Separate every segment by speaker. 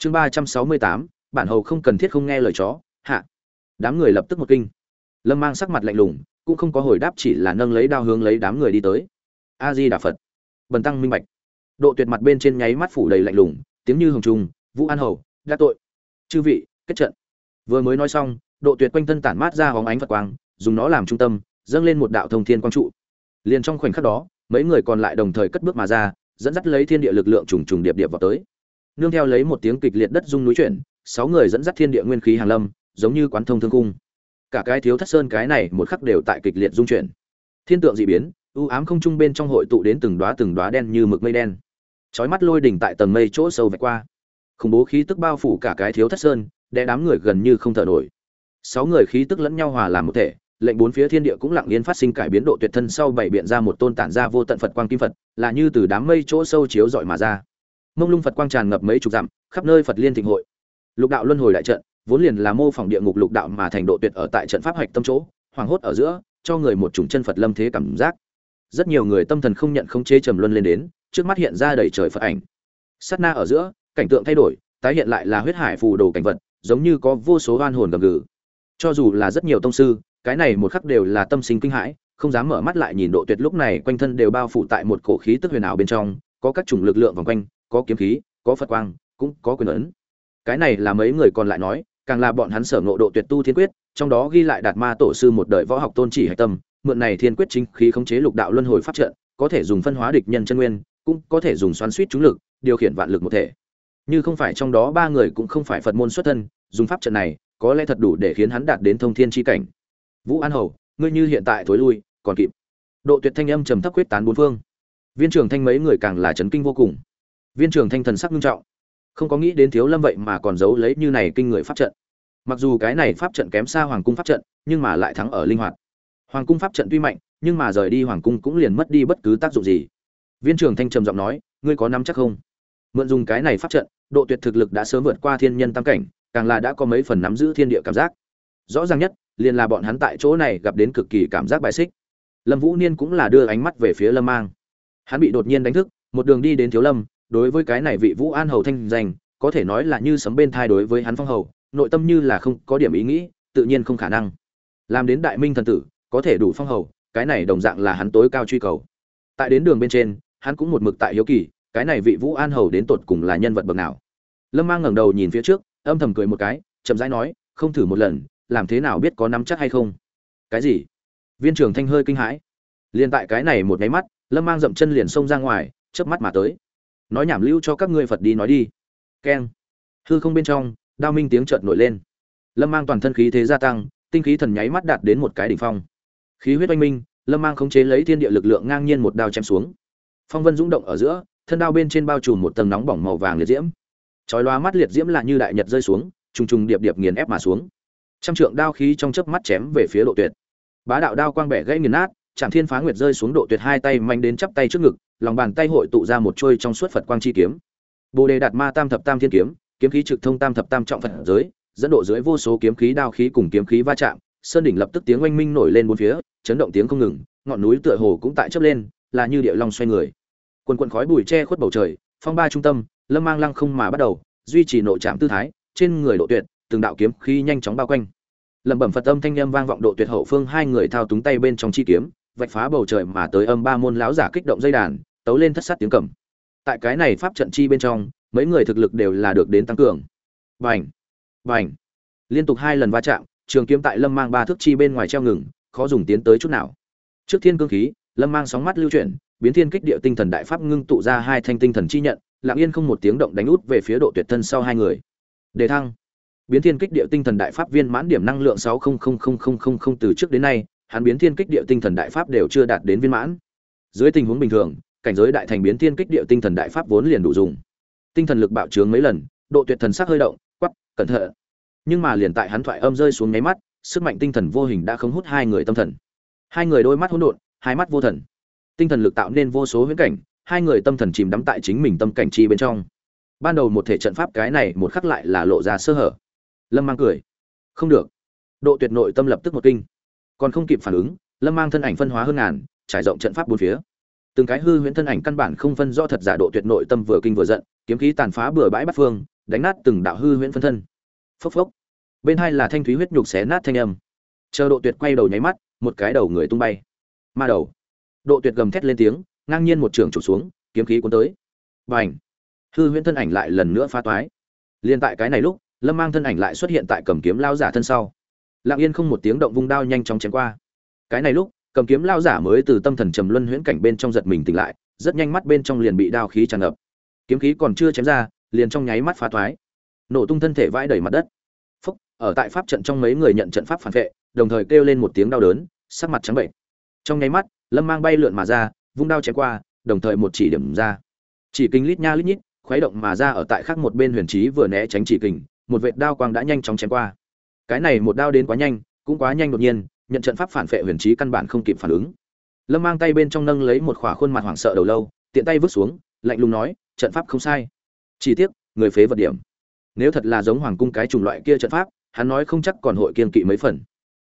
Speaker 1: chương ba trăm sáu mươi tám, bản hầu không cần thiết không nghe lời chó. Hạ. Đám người lập tức một kinh. Lâm mang sắc mặt lạnh lùng, cũng không có hồi đáp chỉ là nâng lấy đao hướng lấy đám người đi tới. A di đà phật bần tăng minh bạch. Độ tuyệt mặt bên trên nháy mắt phủ đầy lạnh lùng, tiếng như hồng trung vũ an hầu đã tội. Chư vị, kết trận. Vừa mới nói xong, độ tuyệt quanh thân tản mát ra hóng ánh phật quang, dùng nó làm trung tâm, dâng lên một đạo thông thiên quang trụ. Liền trong khoảnh khắc đó, mấy người còn lại đồng thời cất bước mà ra, dẫn dắt lấy thiên địa lực lượng trùng trùng điệp điệp vào tới nương theo lấy một tiếng kịch liệt đất rung núi chuyển, sáu người dẫn dắt thiên địa nguyên khí hàng lâm, giống như quán thông thương cung. Cả cái thiếu thất sơn cái này một khắc đều tại kịch liệt dung chuyển. Thiên tượng dị biến, u ám không trung bên trong hội tụ đến từng đóa từng đóa đen như mực mây đen. Chói mắt lôi đỉnh tại tầng mây chỗ sâu vạch qua. Khủng bố khí tức bao phủ cả cái thiếu thất sơn, đè đám người gần như không thở nổi. Sáu người khí tức lẫn nhau hòa làm một thể, lệnh bốn phía thiên địa cũng lặng yên phát sinh cải biến độ tuyệt thân sau bảy biện ra một tôn tản ra vô tận phật quang kim phật, là như từ đám mây chỗ sâu chiếu rọi mà ra mông lung phật quang tràn ngập mấy chục dặm, khắp nơi phật liên thịnh hội. Lục đạo luân hồi đại trận, vốn liền là mô phỏng địa ngục lục đạo mà thành độ tuyệt ở tại trận pháp hạch tâm chỗ hoàng hốt ở giữa, cho người một chủng chân phật lâm thế cảm giác. Rất nhiều người tâm thần không nhận không chế trầm luân lên đến, trước mắt hiện ra đầy trời phật ảnh. Sát na ở giữa, cảnh tượng thay đổi, tái hiện lại là huyết hải phù đồ cảnh vật, giống như có vô số oan hồn gầm gừ. Cho dù là rất nhiều tông sư, cái này một khắc đều là tâm sinh kinh hãi, không dám mở mắt lại nhìn độ tuyệt lúc này quanh thân đều bao phủ tại một cổ khí tức huyền ảo bên trong, có các chủng lực lượng vòng quanh có kiếm khí, có phật quang, cũng có quyền ấn. Cái này là mấy người còn lại nói, càng là bọn hắn sở ngộ độ tuyệt tu thiên quyết, trong đó ghi lại đạt ma tổ sư một đời võ học tôn chỉ hạch tâm, mượn này thiên quyết chính khí khống chế lục đạo luân hồi pháp trận, có thể dùng phân hóa địch nhân chân nguyên, cũng có thể dùng xoắn suýt trúng lực, điều khiển vạn lực một thể. Như không phải trong đó ba người cũng không phải phật môn xuất thân, dùng pháp trận này, có lẽ thật đủ để khiến hắn đạt đến thông thiên chi cảnh. Vũ an hầu, ngươi như hiện tại thối lui, còn kịp. Độ tuyệt thanh âm trầm thấp quyết tán bốn phương. Viên trưởng thanh mấy người càng là chấn kinh vô cùng viên trưởng thanh thần sắc nghiêm trọng. Không có nghĩ đến thiếu lâm vậy mà còn giấu lấy như này kinh người pháp trận. Mặc dù cái này pháp trận kém xa hoàng cung pháp trận, nhưng mà lại thắng ở linh hoạt. Hoàng cung pháp trận tuy mạnh, nhưng mà rời đi hoàng cung cũng liền mất đi bất cứ tác dụng gì. Viên trưởng thanh trầm giọng nói, ngươi có nắm chắc không? Mượn dùng cái này pháp trận, độ tuyệt thực lực đã sớm vượt qua thiên nhân tam cảnh, càng là đã có mấy phần nắm giữ thiên địa cảm giác. Rõ ràng nhất, liền là bọn hắn tại chỗ này gặp đến cực kỳ cảm giác bài xích. Lâm vũ niên cũng là đưa ánh mắt về phía lâm mang. Hắn bị đột nhiên đánh thức, một đường đi đến thiếu lâm đối với cái này vị vũ an hầu thanh danh, có thể nói là như sấm bên thai đối với hắn phong hầu, nội tâm như là không có điểm ý nghĩ, tự nhiên không khả năng. Làm đến đại minh thần tử, có thể đủ phong hầu, cái này đồng dạng là hắn tối cao truy cầu. Tại đến đường bên trên, hắn cũng một mực tại hiếu kỳ, cái này vị vũ an hầu đến tột cùng là nhân vật bậc nào. Lâm mang ngẩng đầu nhìn phía trước, âm thầm cười một cái, chậm rãi nói, không thử một lần, làm thế nào biết có nắm chắc hay không? Cái gì? Viên trưởng thanh hơi kinh hãi. Liền tại cái này một máy mắt, lâm mang dậm chân liền xông ra ngoài, chớp mắt mà tới nói nhảm lưu cho các ngươi phật đi nói đi. Keng. Hư không bên trong, đao minh tiếng chợt nổi lên. Lâm mang toàn thân khí thế gia tăng, tinh khí thần nháy mắt đạt đến một cái đỉnh phong. Khí huyết oanh minh, lâm mang khống chế lấy thiên địa lực lượng ngang nhiên một đao chém xuống. Phong vân rung động ở giữa, thân đao bên trên bao trùm một tầng nóng bỏng màu vàng liệt diễm. Chói loa mắt liệt diễm là như đại nhật rơi xuống, trùng trùng điệp điệp nghiền ép mà xuống. Trăm trượng đao khí trong chớp mắt chém về phía độ tuyệt. Bá đạo đao quang bẻ gãy nghiền nát chạm thiên phá nguyệt rơi xuống độ tuyệt hai tay manh đến chắp tay trước ngực lòng bàn tay hội tụ ra một chuôi trong suốt phật quang chi kiếm. Bồ đề đạt ma tam thập tam thiên kiếm kiếm khí trực thông tam thập tam trọng phật giới, dẫn độ dưới vô số kiếm khí đao khí cùng kiếm khí va chạm, sơn đỉnh lập tức tiếng oanh minh nổi lên bốn phía, chấn động tiếng không ngừng, ngọn núi tựa hồ cũng tại chớp lên, là như địa long xoay người. Quần quần khói bụi che khuất bầu trời, phong ba trung tâm, lâm mang lăng không mà bắt đầu, duy trì nội trạm tư thái, trên người độ tuyệt, từng đạo kiếm khí nhanh chóng bao quanh. Lẩm bẩm phật âm thanh âm vang vọng độ tuyệt hậu phương, hai người thao túng tay bên trong chi kiếm, vạch phá bầu trời mà tới âm ba môn lão giả kích động dây đàn tấu lên thất sát tiếng cầm. Tại cái này pháp trận chi bên trong, mấy người thực lực đều là được đến tăng cường. Vành vành liên tục hai lần va chạm, trường kiếm tại lâm mang ba thước chi bên ngoài treo ngừng, khó dùng tiến tới chút nào. Trước thiên cương khí, lâm mang sóng mắt lưu chuyển, biến thiên kích địa tinh thần đại pháp ngưng tụ ra hai thanh tinh thần chi nhận, lặng yên không một tiếng động đánh út về phía độ tuyệt thân sau hai người. Đề thăng. Biến thiên kích địa tinh thần đại pháp viên mãn điểm năng lượng sáu từ trước đến nay, hắn biến thiên kích địa tinh thần đại pháp đều chưa đạt đến viên mãn. Dưới tình huống bình thường cảnh giới đại thành biến thiên kích địa tinh thần đại pháp vốn liền đủ dùng. Tinh thần lực bạo trướng mấy lần, độ tuyệt thần sắc hơi động quắp cẩn thận. Nhưng mà liền tại hắn thoại âm rơi xuống nháy mắt, sức mạnh tinh thần vô hình đã không hút hai người tâm thần. Hai người đôi mắt hỗn độn, hai mắt vô thần. Tinh thần lực tạo nên vô số huyễn cảnh, hai người tâm thần chìm đắm tại chính mình tâm cảnh chi bên trong. Ban đầu một thể trận pháp cái này một khắc lại là lộ ra sơ hở. Lâm mang cười. Không được. Độ tuyệt nội tâm lập tức một kinh. Còn không kịp phản ứng, lâm mang thân ảnh phân hóa hơn ngàn, trải rộng trận pháp bốn phía từng cái hư huyễn thân ảnh căn bản không phân rõ thật giả độ tuyệt nội tâm vừa kinh vừa giận, kiếm khí tàn phá bừa bãi bắt phương, đánh nát từng đạo hư huyễn phân thân. Phốc phốc. Bên hai là thanh thúy huyết nhục xé nát thanh âm. Chờ độ tuyệt quay đầu nháy mắt, một cái đầu người tung bay. Ma đầu. Độ tuyệt gầm thét lên tiếng, ngang nhiên một trường trục xuống, kiếm khí cuốn tới. Bành. Hư huyễn thân ảnh lại lần nữa phá toái. Liên tại cái này lúc, lâm mang thân ảnh lại xuất hiện tại cầm kiếm lao giả thân sau. Lặng yên không một tiếng động vung đao nhanh chóng chém qua. Cái này lúc cầm kiếm lao giả mới từ tâm thần trầm luân huyễn cảnh bên trong giật mình tỉnh lại, rất nhanh mắt bên trong liền bị đao khí tràn ngập. Kiếm khí còn chưa chém ra, liền trong nháy mắt phá thoái. Nổ tung thân thể vãi đầy mặt đất. Phúc, ở tại pháp trận trong mấy người nhận trận pháp phản vệ, đồng thời kêu lên một tiếng đau đớn, sắc mặt trắng bệnh. Trong nháy mắt, lâm mang bay lượn mà ra, vung đao chém qua, đồng thời một chỉ điểm ra. Chỉ kinh lít nha lít nhít, khuấy động mà ra ở tại khác một bên huyền trí vừa né tránh chỉ kình một vệt đao quang đã nhanh chóng chém qua. Cái này một đao đến quá nhanh, cũng quá nhanh đột nhiên nhận trận pháp phản vệ huyền trí căn bản không kịp phản ứng. Lâm mang tay bên trong nâng lấy một khỏa khuôn mặt hoảng sợ đầu lâu, tiện tay vứt xuống, lạnh lùng nói, trận pháp không sai. Chỉ tiếc, người phế vật điểm. Nếu thật là giống hoàng cung cái chủng loại kia trận pháp, hắn nói không chắc còn hội kiên kỵ mấy phần.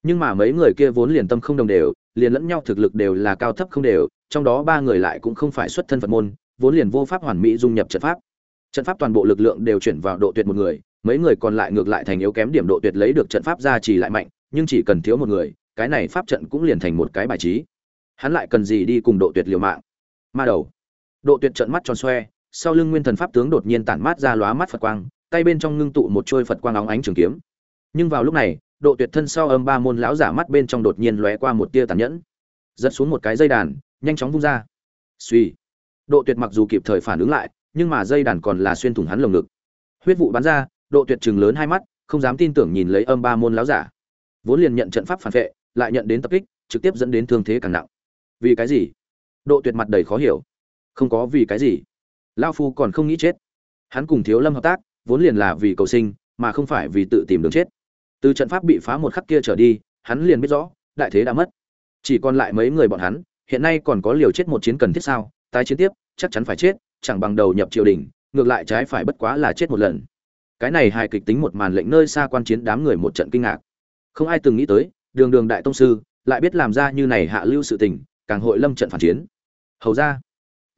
Speaker 1: Nhưng mà mấy người kia vốn liền tâm không đồng đều, liền lẫn nhau thực lực đều là cao thấp không đều, trong đó ba người lại cũng không phải xuất thân phật môn, vốn liền vô pháp hoàn mỹ dung nhập trận pháp. Trận pháp toàn bộ lực lượng đều chuyển vào độ tuyệt một người, mấy người còn lại ngược lại thành yếu kém điểm độ tuyệt lấy được trận pháp ra chỉ lại mạnh, nhưng chỉ cần thiếu một người cái này pháp trận cũng liền thành một cái bài trí. Hắn lại cần gì đi cùng độ tuyệt liều mạng? Ma đầu. Độ tuyệt trận mắt tròn xoe, sau lưng nguyên thần pháp tướng đột nhiên tản mát ra lóa mắt phật quang, tay bên trong ngưng tụ một trôi phật quang óng ánh trường kiếm. Nhưng vào lúc này, độ tuyệt thân sau âm ba môn lão giả mắt bên trong đột nhiên lóe qua một tia tàn nhẫn. Giật xuống một cái dây đàn, nhanh chóng vung ra. Suy độ tuyệt mặc dù kịp thời phản ứng lại, nhưng mà dây đàn còn là xuyên thủng hắn lồng ngực. Huyết vụ bắn ra, độ tuyệt chừng lớn hai mắt, không dám tin tưởng nhìn lấy âm ba môn lão giả. Vốn liền nhận trận pháp phản vệ lại nhận đến tập kích, trực tiếp dẫn đến thương thế càng nặng. Vì cái gì? Độ tuyệt mặt đầy khó hiểu. Không có vì cái gì. Lao phu còn không nghĩ chết. Hắn cùng thiếu lâm hợp tác, vốn liền là vì cầu sinh, mà không phải vì tự tìm đường chết. Từ trận pháp bị phá một khắc kia trở đi, hắn liền biết rõ, đại thế đã mất. Chỉ còn lại mấy người bọn hắn, hiện nay còn có liều chết một chiến cần thiết sao? Tái chiến tiếp, chắc chắn phải chết, chẳng bằng đầu nhập triều đình, ngược lại trái phải bất quá là chết một lần. Cái này hài kịch tính một màn lệnh nơi xa quan chiến đám người một trận kinh ngạc. Không ai từng nghĩ tới đường đường đại tông sư, lại biết làm ra như này hạ lưu sự tình, càng hội lâm trận phản chiến. Hầu ra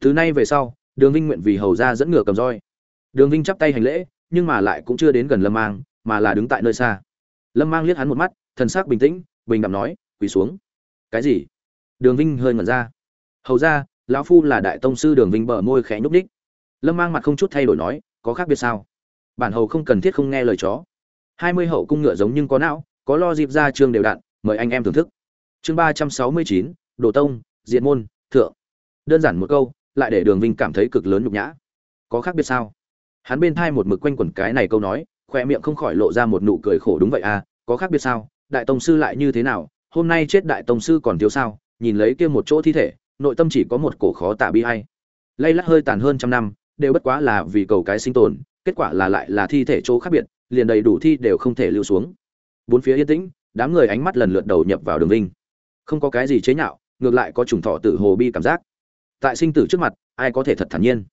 Speaker 1: từ nay về sau, đường vinh nguyện vì hầu ra dẫn ngựa cầm roi. Đường vinh chắp tay hành lễ, nhưng mà lại cũng chưa đến gần lâm mang, mà là đứng tại nơi xa. Lâm mang liếc hắn một mắt, thần sắc bình tĩnh, bình đạm nói, quỳ xuống. Cái gì? Đường vinh hơi ngẩn ra. Hầu ra lão phu là đại tông sư đường vinh bờ môi khẽ nhúc ních lâm mang mặt không chút thay đổi nói, có khác biệt sao? Bản hầu không cần thiết không nghe lời chó. Hai mươi hậu cung ngựa giống nhưng có não, có lo dịp ra trường đều đặn mời anh em thưởng thức. Chương ba trăm sáu mươi chín, đồ tông diện môn, thượng. Đơn giản một câu, lại để đường vinh cảm thấy cực lớn nhục nhã. Có khác biệt sao? Hắn bên thai một mực quanh quẩn cái này câu nói khoe miệng không khỏi lộ ra một nụ cười khổ đúng vậy à có khác biệt sao? Đại tông sư lại như thế nào? Hôm nay chết đại tông sư còn thiếu sao? Nhìn lấy kia một chỗ thi thể, nội tâm chỉ có một cổ khó tả bi hay lay lắc hơi tàn hơn trăm năm, đều bất quá là vì cầu cái sinh tồn, kết quả là lại là thi thể chỗ khác biệt, liền đầy đủ thi đều không thể lưu xuống. Bốn phía yên tĩnh đám người ánh mắt lần lượt đầu nhập vào đường vinh. Không có cái gì chế nhạo, ngược lại có trùng thọ tự hồ bi cảm giác. Tại sinh tử trước mặt, ai có thể thật thản nhiên?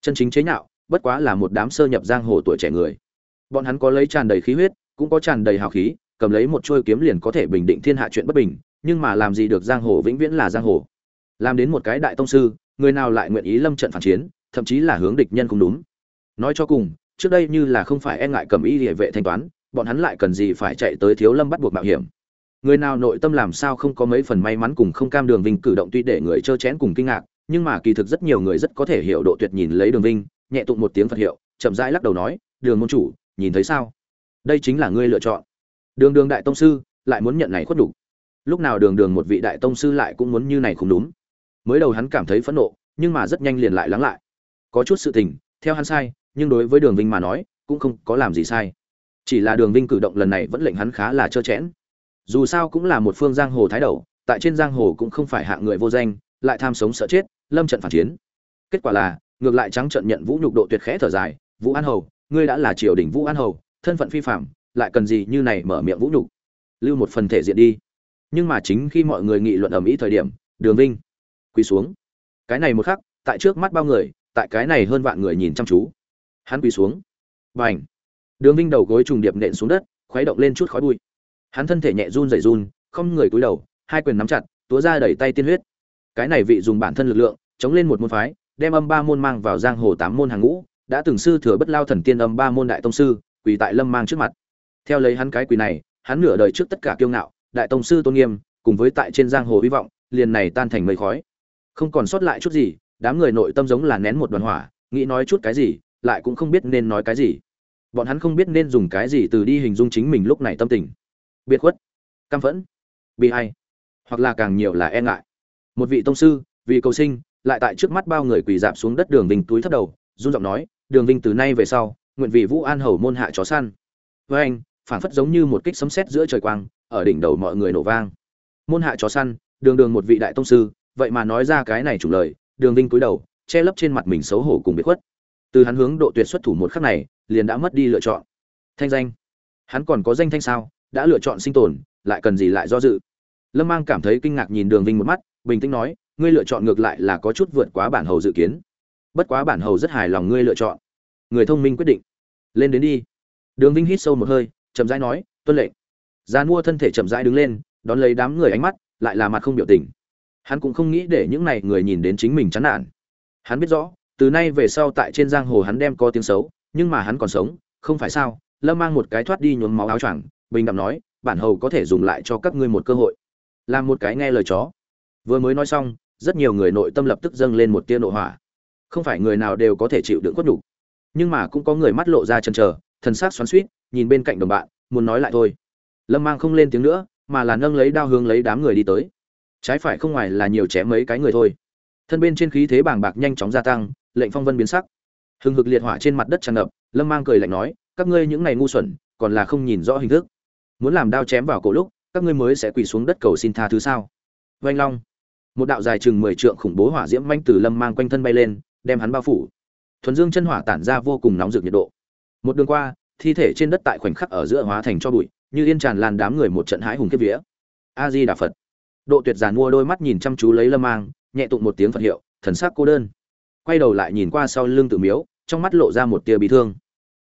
Speaker 1: Chân chính chế nhạo, bất quá là một đám sơ nhập giang hồ tuổi trẻ người. Bọn hắn có lấy tràn đầy khí huyết, cũng có tràn đầy hào khí, cầm lấy một chuôi kiếm liền có thể bình định thiên hạ chuyện bất bình, nhưng mà làm gì được giang hồ vĩnh viễn là giang hồ. Làm đến một cái đại tông sư, người nào lại nguyện ý lâm trận phản chiến, thậm chí là hướng địch nhân không đúng. Nói cho cùng, trước đây như là không phải e ngại cầm y địa vệ thanh toán bọn hắn lại cần gì phải chạy tới thiếu lâm bắt buộc mạo hiểm? Người nào nội tâm làm sao không có mấy phần may mắn cùng không cam đường vinh cử động tuy để người trơ chén cùng kinh ngạc, nhưng mà kỳ thực rất nhiều người rất có thể hiểu độ tuyệt nhìn lấy đường vinh, nhẹ tụng một tiếng phật hiệu, chậm rãi lắc đầu nói, đường môn chủ, nhìn thấy sao? Đây chính là ngươi lựa chọn. Đường đường đại tông sư lại muốn nhận này khuất đủ lúc nào đường đường một vị đại tông sư lại cũng muốn như này không đúng. Mới đầu hắn cảm thấy phẫn nộ, nhưng mà rất nhanh liền lại lắng lại. Có chút sự tình, theo hắn sai, nhưng đối với đường vinh mà nói, cũng không có làm gì sai chỉ là đường vinh cử động lần này vẫn lệnh hắn khá là trơ chẽn dù sao cũng là một phương giang hồ thái đầu, tại trên giang hồ cũng không phải hạng người vô danh, lại tham sống sợ chết, lâm trận phản chiến. Kết quả là, ngược lại trắng trận nhận vũ nhục độ tuyệt khẽ thở dài, vũ an hầu, ngươi đã là triều đình vũ an hầu, thân phận phi phạm lại cần gì như này mở miệng vũ nhục? Lưu một phần thể diện đi. Nhưng mà chính khi mọi người nghị luận ở mỹ thời điểm, đường vinh quỳ xuống. Cái này một khắc, tại trước mắt bao người, tại cái này hơn vạn người nhìn chăm chú. Hắn quỳ xuống. B à n h đường vinh đầu gối trùng điệp nện xuống đất, khuấy động lên chút khói bụi. Hắn thân thể nhẹ run rẩy run, không người cúi đầu, hai quyền nắm chặt, túa ra đẩy tay tiên huyết. Cái này vị dùng bản thân lực lượng, chống lên một môn phái, đem âm ba môn mang vào giang hồ tám môn hàng ngũ, đã từng sư thừa bất lao thần tiên âm ba môn đại tông sư, quỳ tại lâm mang trước mặt. Theo lấy hắn cái quỳ này, hắn nửa đời trước tất cả kiêu ngạo, đại tông sư tôn nghiêm, cùng với tại trên giang hồ hy vọng, liền này tan thành mây khói. Không còn sót lại chút gì, đám người nội tâm giống là nén một đoàn hỏa, nghĩ nói chút cái gì, lại cũng không biết nên nói cái gì bọn hắn không biết nên dùng cái gì từ đi hình dung chính mình lúc này tâm tình. Biệt khuất, căm phẫn, bị hay hoặc là càng nhiều là e ngại. Một vị tông sư, vì cầu sinh, lại tại trước mắt bao người quỳ dạp xuống đất đường vinh túi thấp đầu, run giọng nói, đường vinh từ nay về sau, nguyện vì vũ an hầu môn hạ chó săn. Với anh, phảng phất giống như một kích sấm sét giữa trời quang, ở đỉnh đầu mọi người nổ vang. Môn hạ chó săn, đường đường một vị đại tông sư, vậy mà nói ra cái này chủ lời. Đường vinh cúi đầu, che lấp trên mặt mình xấu hổ cùng biệt khuất. Từ hắn hướng độ tuyệt xuất thủ một khắc này liền đã mất đi lựa chọn. Thanh danh. Hắn còn có danh thanh sao? Đã lựa chọn sinh tồn, lại cần gì lại do dự? Lâm mang cảm thấy kinh ngạc nhìn đường vinh một mắt, bình tĩnh nói, ngươi lựa chọn ngược lại là có chút vượt quá bản hầu dự kiến. Bất quá bản hầu rất hài lòng ngươi lựa chọn. Người thông minh quyết định. Lên đến đi. Đường vinh hít sâu một hơi, chậm rãi nói, tuân lệnh. Gian mua thân thể chậm rãi đứng lên, đón lấy đám người ánh mắt, lại là mặt không biểu tình. Hắn cũng không nghĩ để những này người nhìn đến chính mình chán nản. Hắn biết rõ, từ nay về sau tại trên giang hồ hắn đem có tiếng xấu nhưng mà hắn còn sống, không phải sao? Lâm mang một cái thoát đi nhuốm máu áo choàng, bình đạm nói, bản hầu có thể dùng lại cho các ngươi một cơ hội. Làm một cái nghe lời chó. Vừa mới nói xong, rất nhiều người nội tâm lập tức dâng lên một tia nộ hỏa. Không phải người nào đều có thể chịu đựng khuất nhục. Nhưng mà cũng có người mắt lộ ra chần chờ, thần sắc xoắn suýt nhìn bên cạnh đồng bạn, muốn nói lại thôi. Lâm mang không lên tiếng nữa, mà là nâng lấy đao hướng lấy đám người đi tới. Trái phải không ngoài là nhiều chém mấy cái người thôi. Thân bên trên khí thế bàng bạc nhanh chóng gia tăng, lệnh phong vân biến sắc hừng hực liệt hỏa trên mặt đất tràn ngập, lâm mang cười lạnh nói, các ngươi những này ngu xuẩn, còn là không nhìn rõ hình thức. Muốn làm đao chém vào cổ lúc, các ngươi mới sẽ quỳ xuống đất cầu xin tha thứ sao? Vanh long, một đạo dài chừng mười trượng khủng bố hỏa diễm manh từ lâm mang quanh thân bay lên, đem hắn bao phủ. Thuần dương chân hỏa tản ra vô cùng nóng rực nhiệt độ. Một đường qua, thi thể trên đất tại khoảnh khắc ở giữa hóa thành cho bụi, như yên tràn lan đám người một trận hãi hùng kiếp vía. A di đà phật. Độ tuyệt giàn mua đôi mắt nhìn chăm chú lấy lâm mang, nhẹ tụng một tiếng phật hiệu, thần sắc cô đơn quay đầu lại nhìn qua sau lưng tự miếu, trong mắt lộ ra một tia bị thương.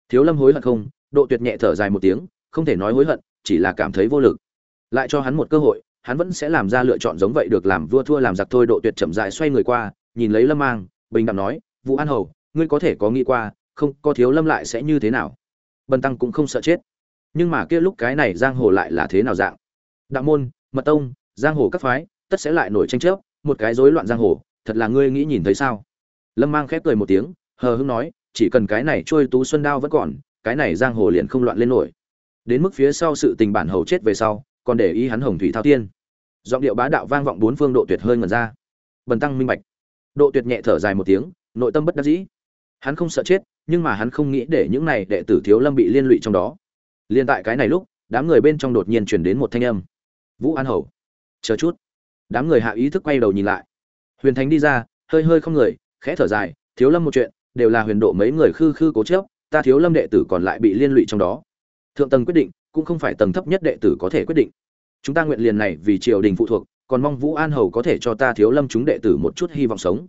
Speaker 1: Thiếu lâm hối hận không? Độ tuyệt nhẹ thở dài một tiếng, không thể nói hối hận, chỉ là cảm thấy vô lực. Lại cho hắn một cơ hội, hắn vẫn sẽ làm ra lựa chọn giống vậy được làm vua thua làm giặc thôi. Độ tuyệt chậm dại xoay người qua, nhìn lấy lâm mang, bình đẳng nói, vũ an hầu, ngươi có thể có nghĩ qua, không, có thiếu lâm lại sẽ như thế nào? Bần tăng cũng không sợ chết. Nhưng mà kia lúc cái này giang hồ lại là thế nào dạng? Đạo môn, mật tông, giang hồ các phái, tất sẽ lại nổi tranh chấp, một cái rối loạn giang hồ, thật là ngươi nghĩ nhìn thấy sao? Lâm mang khép cười một tiếng, hờ hững nói, chỉ cần cái này trôi tú xuân đao vẫn còn, cái này giang hồ liền không loạn lên nổi. Đến mức phía sau sự tình bản hầu chết về sau, còn để ý hắn hồng thủy thao tiên. Giọng điệu bá đạo vang vọng bốn phương độ tuyệt hơi ngần ra. Bần tăng minh bạch. Độ tuyệt nhẹ thở dài một tiếng, nội tâm bất đắc dĩ. Hắn không sợ chết, nhưng mà hắn không nghĩ để những này đệ tử thiếu lâm bị liên lụy trong đó. Liên tại cái này lúc, đám người bên trong đột nhiên chuyển đến một thanh âm. Vũ an hầu. Chờ chút. Đám người hạ ý thức quay đầu nhìn lại. Huyền thánh đi ra, hơi hơi không người khẽ thở dài, thiếu lâm một chuyện, đều là huyền độ mấy người khư khư cố chấp, ta thiếu lâm đệ tử còn lại bị liên lụy trong đó. Thượng tầng quyết định, cũng không phải tầng thấp nhất đệ tử có thể quyết định. Chúng ta nguyện liền này vì triều đình phụ thuộc, còn mong vũ an hầu có thể cho ta thiếu lâm chúng đệ tử một chút hy vọng sống.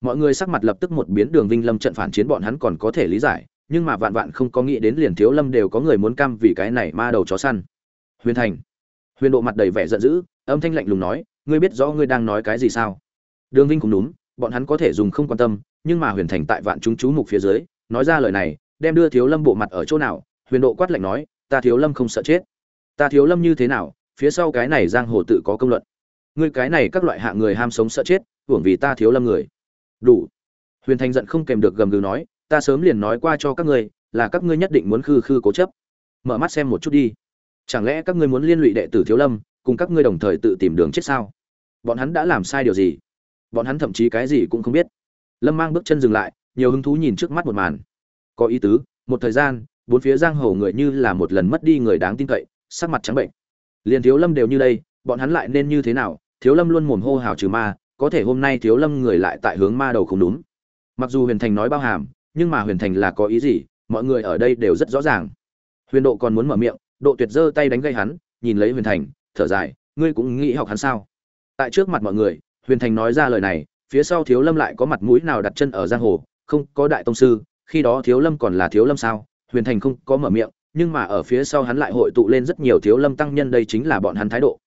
Speaker 1: Mọi người sắc mặt lập tức một biến, đường vinh lâm trận phản chiến bọn hắn còn có thể lý giải, nhưng mà vạn vạn không có nghĩ đến liền thiếu lâm đều có người muốn cam vì cái này ma đầu chó săn. Huyền thành. Huyền độ mặt đầy vẻ giận dữ, âm thanh lạnh lùng nói, ngươi biết rõ ngươi đang nói cái gì sao? Đường vinh cũng đúng bọn hắn có thể dùng không quan tâm, nhưng mà huyền thành tại vạn chúng chú mục phía dưới, nói ra lời này, đem đưa thiếu lâm bộ mặt ở chỗ nào, huyền độ quát lạnh nói, ta thiếu lâm không sợ chết. Ta thiếu lâm như thế nào, phía sau cái này giang hồ tự có công luận. Ngươi cái này các loại hạ người ham sống sợ chết, hưởng vì ta thiếu lâm người. Đủ. Huyền thành giận không kèm được gầm gừ nói, ta sớm liền nói qua cho các ngươi, là các ngươi nhất định muốn khư khư cố chấp. Mở mắt xem một chút đi. Chẳng lẽ các ngươi muốn liên lụy đệ tử thiếu lâm, cùng các ngươi đồng thời tự tìm đường chết sao? Bọn hắn đã làm sai điều gì? Bọn hắn thậm chí cái gì cũng không biết. Lâm mang bước chân dừng lại, nhiều hứng thú nhìn trước mắt một màn. Có ý tứ, một thời gian, bốn phía giang hồ người như là một lần mất đi người đáng tin cậy, sắc mặt trắng bệnh. Liền thiếu lâm đều như đây, bọn hắn lại nên như thế nào? Thiếu lâm luôn mồm hô hào trừ ma, có thể hôm nay thiếu lâm người lại tại hướng ma đầu không đúng. Mặc dù huyền thành nói bao hàm, nhưng mà huyền thành là có ý gì? Mọi người ở đây đều rất rõ ràng. Huyền độ còn muốn mở miệng, độ tuyệt giơ tay đánh gây hắn, nhìn lấy huyền thành, thở dài, ngươi cũng nghĩ học hắn sao? Tại trước mặt mọi người huyền thành nói ra lời này, phía sau thiếu lâm lại có mặt mũi nào đặt chân ở giang hồ? Không, có đại tông sư, khi đó thiếu lâm còn là thiếu lâm sao? Huyền thành không có mở miệng, nhưng mà ở phía sau hắn lại hội tụ lên rất nhiều thiếu lâm tăng nhân, đây chính là bọn hắn thái độ.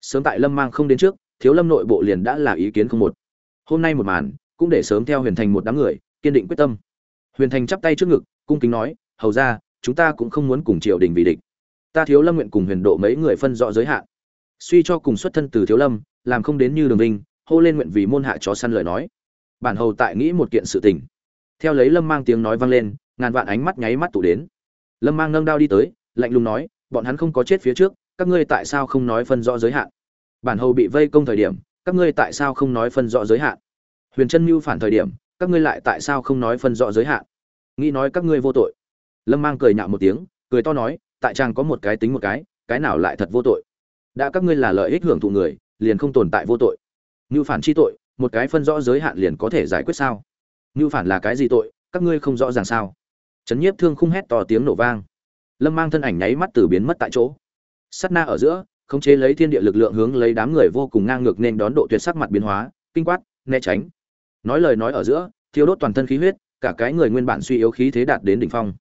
Speaker 1: Sớm tại lâm mang không đến trước, thiếu lâm nội bộ liền đã là ý kiến không một. Hôm nay một màn, cũng để sớm theo huyền thành một đám người, kiên định quyết tâm. Huyền thành chắp tay trước ngực, cung kính nói, hầu ra chúng ta cũng không muốn cùng triều đình vì địch. Ta thiếu lâm nguyện cùng huyền độ mấy người phân rõ giới hạn. Suy cho cùng xuất thân từ thiếu lâm, làm không đến như đường vinh hô lên nguyện vì môn hạ chó săn lời nói. Bản hầu tại nghĩ một kiện sự tình. Theo lấy lâm mang tiếng nói vang lên, ngàn vạn ánh mắt nháy mắt tụ đến. Lâm mang nâng đao đi tới, lạnh lùng nói, bọn hắn không có chết phía trước, các ngươi tại sao không nói phân rõ giới hạn? Bản hầu bị vây công thời điểm, các ngươi tại sao không nói phân rõ giới hạn? Huyền chân mưu phản thời điểm, các ngươi lại tại sao không nói phân rõ giới hạn? Nghĩ nói các ngươi vô tội. Lâm mang cười nhạo một tiếng, cười to nói, tại chàng có một cái tính một cái cái nào lại thật vô tội? Đã các ngươi là lợi ích hưởng thụ người, liền không tồn tại vô tội mưu phản chi tội một cái phân rõ giới hạn liền có thể giải quyết sao? Mưu phản là cái gì tội các ngươi không rõ ràng sao? Trấn nhiếp thương khung hét to tiếng nổ vang. Lâm mang thân ảnh nháy mắt từ biến mất tại chỗ. Sắt na ở giữa khống chế lấy thiên địa lực lượng hướng lấy đám người vô cùng ngang ngược nên đón độ tuyệt sắc mặt biến hóa kinh quát né tránh. Nói lời nói ở giữa thiêu đốt toàn thân khí huyết cả cái người nguyên bản suy yếu khí thế đạt đến đỉnh phong.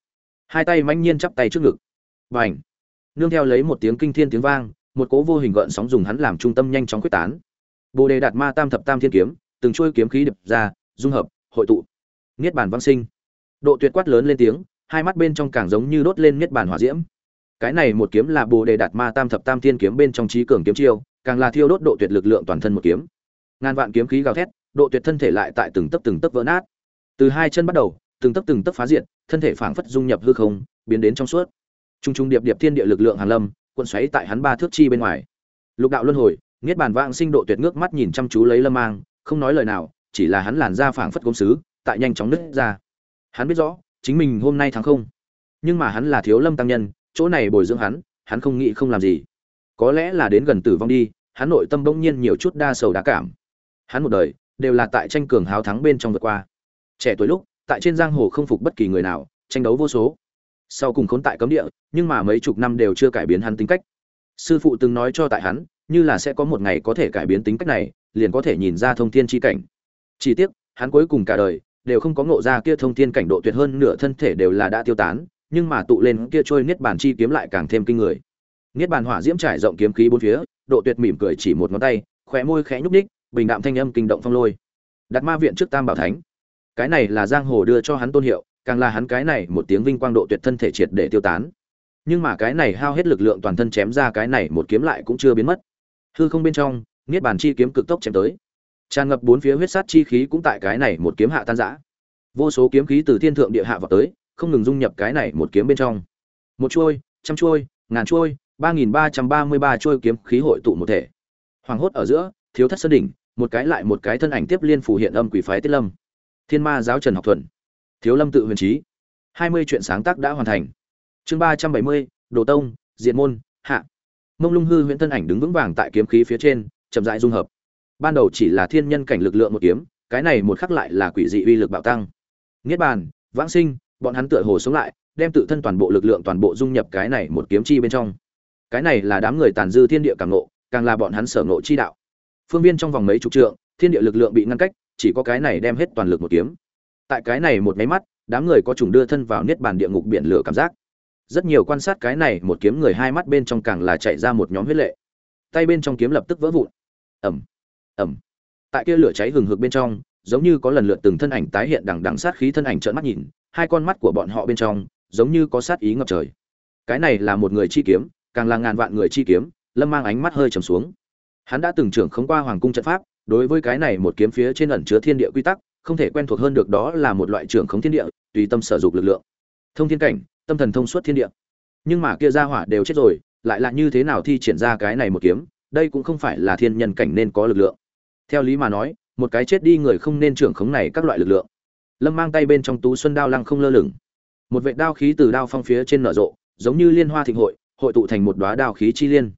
Speaker 1: Hai tay manh nhiên chắp tay trước ngực. Bành, nương theo lấy một tiếng kinh thiên tiếng vang một cỗ vô hình gợn sóng dùng hắn làm trung tâm nhanh chóng quyết tán bồ đề đạt ma tam thập tam thiên kiếm, từng chuôi kiếm khí đập ra, dung hợp, hội tụ. Niết bàn văn sinh. Độ tuyệt quát lớn lên tiếng, hai mắt bên trong càng giống như đốt lên niết bàn hỏa diễm. Cái này một kiếm là bồ đề đạt ma tam thập tam thiên kiếm bên trong trí cường kiếm chiêu, càng là thiêu đốt độ tuyệt lực lượng toàn thân một kiếm. Ngàn vạn kiếm khí gào thét, độ tuyệt thân thể lại tại từng tấc từng tấc vỡ nát. Từ hai chân bắt đầu, từng tấc từng tấc phá diện thân thể phảng phất dung nhập hư không, biến đến trong suốt. Trung trung điệp điệp thiên địa lực lượng hàn lâm quân xoáy tại hắn ba thước chi bên ngoài. Lục đạo luân hồi niết bàn vãng sinh độ tuyệt ngước mắt nhìn chăm chú lấy lâm mang, không nói lời nào, chỉ là hắn làn da phảng phất gốm sứ, tại nhanh chóng nứt ra. Hắn biết rõ, chính mình hôm nay thắng không. Nhưng mà hắn là thiếu lâm tăng nhân, chỗ này bồi dưỡng hắn hắn không nghĩ không làm gì. Có lẽ là đến gần tử vong đi, hắn nội tâm bỗng nhiên nhiều chút đa sầu đa cảm. Hắn một đời, đều là tại tranh cường háo thắng bên trong vượt qua. Trẻ tuổi lúc, tại trên giang hồ không phục bất kỳ người nào, tranh đấu vô số. Sau cùng khốn tại cấm địa, nhưng mà mấy chục năm đều chưa cải biến hắn tính cách. Sư phụ từng nói cho tại hắn như là sẽ có một ngày có thể cải biến tính cách này, liền có thể nhìn ra thông thiên chi cảnh. Chỉ tiếc, hắn cuối cùng cả đời đều không có ngộ ra kia thông thiên cảnh độ tuyệt hơn nửa thân thể đều là đã tiêu tán, nhưng mà tụ lên kia trôi niết bàn chi kiếm lại càng thêm kinh người. Niết bàn hỏa diễm trải rộng kiếm khí bốn phía, độ tuyệt mỉm cười chỉ một ngón tay, khóe môi khẽ nhúc nhích, bình đạm thanh âm kinh động phong lôi. Đặt ma viện trước tam bảo thánh. Cái này là giang hồ đưa cho hắn tôn hiệu, càng là hắn cái này một tiếng vinh quang độ tuyệt thân thể triệt để tiêu tán. Nhưng mà cái này hao hết lực lượng toàn thân chém ra cái này một kiếm lại cũng chưa biến mất hư không bên trong, niết bàn chi kiếm cực tốc chém tới. Tràn ngập bốn phía huyết sát chi khí cũng tại cái này một kiếm hạ tan rã. Vô số kiếm khí từ thiên thượng địa hạ vào tới, không ngừng dung nhập cái này một kiếm bên trong. Một chuôi, trăm chuôi, ngàn chuôi, ba nghìn ba trăm ba mươi ba chuôi kiếm khí hội tụ một thể. Hoàng hốt ở giữa, thiếu thất sơn đỉnh, một cái lại một cái thân ảnh tiếp liên phủ hiện âm quỷ phái tiết lâm. Thiên ma giáo trần học thuận thiếu lâm tự huyền trí. Hai mươi chuyện sáng tác đã hoàn thành. Chương ba trăm bảy mươi, đồ tông, diện môn, hạ mông lung hư huyễn thân ảnh đứng vững vàng tại kiếm khí phía trên, chậm rãi dung hợp. Ban đầu chỉ là thiên nhân cảnh lực lượng một kiếm, cái này một khắc lại là quỷ dị uy lực bạo tăng. Niết bàn, vãng sinh, bọn hắn tựa hồ sống lại, đem tự thân toàn bộ lực lượng toàn bộ dung nhập cái này một kiếm chi bên trong. Cái này là đám người tàn dư thiên địa càng nộ càng là bọn hắn sở nộ chi đạo. Phương viên trong vòng mấy chục trượng, thiên địa lực lượng bị ngăn cách, chỉ có cái này đem hết toàn lực một kiếm. Tại cái này một máy mắt, đám người có trùng đưa thân vào niết bàn địa ngục biển lửa cảm giác rất nhiều quan sát cái này, một kiếm người hai mắt bên trong càng là chạy ra một nhóm huyết lệ. Tay bên trong kiếm lập tức vỡ vụn. Ẩm ẩm tại kia lửa cháy hừng hực bên trong, giống như có lần lượt từng thân ảnh tái hiện đằng đằng sát khí thân ảnh trợn mắt nhìn, hai con mắt của bọn họ bên trong, giống như có sát ý ngập trời. Cái này là một người chi kiếm, càng là ngàn vạn người chi kiếm, lâm mang ánh mắt hơi trầm xuống. Hắn đã từng trưởng không qua hoàng cung trận pháp, đối với cái này một kiếm phía trên ẩn chứa thiên địa quy tắc, không thể quen thuộc hơn được đó là một loại trưởng khống thiên địa, tùy tâm sở dục lực lượng. Thông thiên cảnh tâm thần thông suốt thiên địa. Nhưng mà kia ra hỏa đều chết rồi, lại là như thế nào thi triển ra cái này một kiếm, đây cũng không phải là thiên nhân cảnh nên có lực lượng. Theo lý mà nói, một cái chết đi người không nên trưởng khống này các loại lực lượng. Lâm mang tay bên trong tú xuân đao lăng không lơ lửng. Một vệ đao khí từ đao phong phía trên nở rộ, giống như liên hoa thịnh hội hội tụ thành một đoá đao khí chi liên.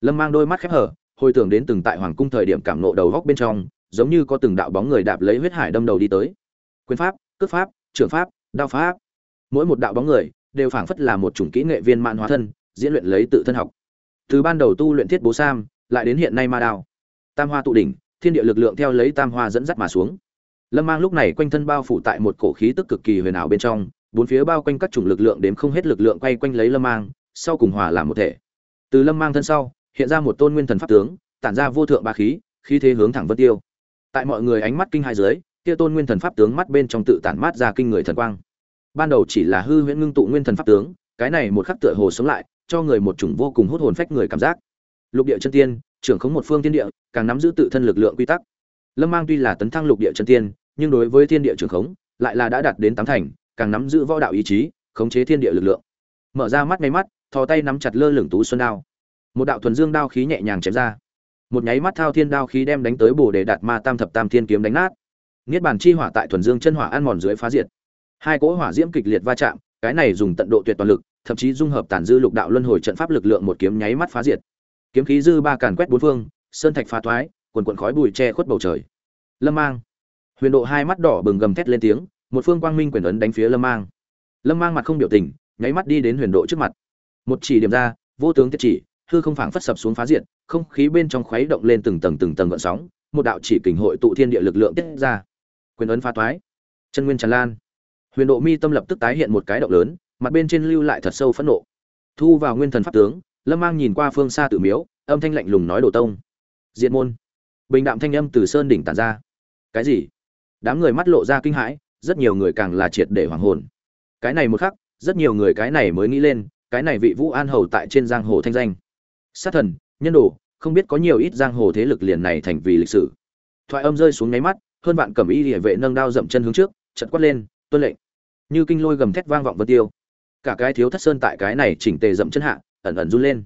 Speaker 1: Lâm mang đôi mắt khép hở hồi tưởng đến từng tại hoàng cung thời điểm cảm nộ đầu góc bên trong, giống như có từng đạo bóng người đạp lấy huyết hải đâm đầu đi tới. Quyền pháp, cước pháp, trưởng pháp, đao pháp. Mỗi một đạo bóng người đều phảng phất là một chủng kỹ nghệ viên mạn hóa thân, diễn luyện lấy tự thân học. Từ ban đầu tu luyện thiết bố sam, lại đến hiện nay ma đao. Tam hoa tụ đỉnh, thiên địa lực lượng theo lấy tam hoa dẫn dắt mà xuống. Lâm mang lúc này quanh thân bao phủ tại một cổ khí tức cực kỳ huyền ảo bên trong, bốn phía bao quanh các chủng lực lượng đếm không hết lực lượng quay quanh lấy lâm mang, sau cùng hòa làm một thể. Từ lâm mang thân sau, hiện ra một tôn nguyên thần pháp tướng, tản ra vô thượng ba khí khí thế hướng thẳng vân tiêu. Tại mọi người ánh mắt kinh hai dưới, kia tôn nguyên thần pháp tướng mắt bên trong tự tản mát ra kinh người thần quang ban đầu chỉ là hư huyễn ngưng tụ nguyên thần pháp tướng, cái này một khắc tựa hồ sống lại, cho người một chủng vô cùng hút hồn phách người cảm giác. Lục địa chân tiên, trưởng khống một phương thiên địa, càng nắm giữ tự thân lực lượng quy tắc. Lâm mang tuy là tấn thăng lục địa chân tiên, nhưng đối với thiên địa trưởng khống, lại là đã đạt đến tám thành, càng nắm giữ võ đạo ý chí, khống chế thiên địa lực lượng. Mở ra mắt ngay mắt, thò tay nắm chặt lơ lửng tú xuân đao. Một đạo thuần dương đao khí nhẹ nhàng chém ra. Một nháy mắt thao thiên đao khí đem đánh tới bồ để đạt ma tam thập tam thiên kiếm đánh nát. Niết bàn chi hỏa tại thuần dương chân hỏa ăn mòn dưới phá diệt hai cỗ hỏa diễm kịch liệt va chạm, cái này dùng tận độ tuyệt toàn lực, thậm chí dung hợp tản dư lục đạo luân hồi trận pháp lực lượng một kiếm nháy mắt phá diệt. Kiếm khí dư ba càn quét bốn phương, sơn thạch phá thoái, quần quần khói bụi che khuất bầu trời. Lâm mang. Huyền độ hai mắt đỏ bừng gầm thét lên tiếng, một phương quang minh quyền ấn đánh phía lâm mang. Lâm mang mặt không biểu tình, nháy mắt đi đến huyền độ trước mặt. Một chỉ điểm ra, vô tướng tiết chỉ, hư không phảng phất sập xuống phá diệt, không khí bên trong khuấy động lên từng tầng từng tầng gợn sóng, một đạo chỉ kình hội tụ thiên địa lực lượng tiết ra. Quyền ấn phá toái chân nguyên tràn lan huyền độ mi tâm lập tức tái hiện một cái động lớn, mặt bên trên lưu lại thật sâu phẫn nộ. Thu vào nguyên thần pháp tướng, lâm mang nhìn qua phương xa tự miếu, âm thanh lạnh lùng nói đồ tông. Diện môn. Bình đạm thanh âm từ sơn đỉnh tản ra. Cái gì? Đám người mắt lộ ra kinh hãi, rất nhiều người càng là triệt để hoàng hồn. Cái này một khắc, rất nhiều người cái này mới nghĩ lên, cái này vị vũ an hầu tại trên giang hồ thanh danh. Sát thần, nhân đồ, không biết có nhiều ít giang hồ thế lực liền này thành vì lịch sử. Thoại âm rơi xuống nháy mắt, hơn bạn cầm y địa vệ nâng đao dậm chân hướng trước chật quát lên tuân lệnh. Như kinh lôi gầm thét vang vọng vân tiêu. Cả cái thiếu thất sơn tại cái này chỉnh tề dậm chân hạ, ẩn ẩn run lên.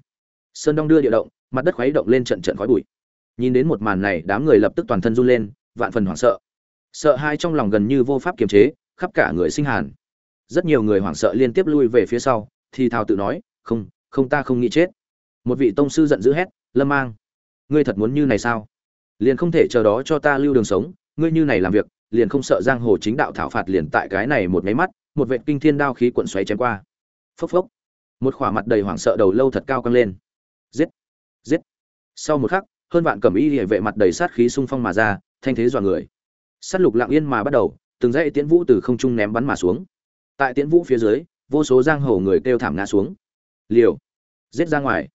Speaker 1: Sơn đong đưa địa động, mặt đất khuấy động lên trận trận khói bụi. Nhìn đến một màn này, đám người lập tức toàn thân run lên, vạn phần hoảng sợ. Sợ hai trong lòng gần như vô pháp kiềm chế, khắp cả người sinh hàn. Rất nhiều người hoảng sợ liên tiếp lui về phía sau, thì thào tự nói, không không ta không nghĩ chết. Một vị tông sư giận dữ hét, lâm mang, ngươi thật muốn như này sao? Liền không thể chờ đó cho ta lưu đường sống, ngươi như này làm việc liền không sợ giang hồ chính đạo thảo phạt liền tại cái này một máy mắt, một vệ kinh thiên đao khí cuộn xoáy chém qua. Phốc phốc. Một khỏa mặt đầy hoảng sợ đầu lâu thật cao căng lên. Giết. Giết. Sau một khắc, hơn vạn cẩm y địa vệ mặt đầy sát khí xung phong mà ra, thanh thế dọa người. Sát lục lặng yên mà bắt đầu, từng dãy tiễn vũ từ không trung ném bắn mà xuống. Tại tiễn vũ phía dưới, vô số giang hồ người kêu thảm ngã xuống. Liều. Giết ra ngoài.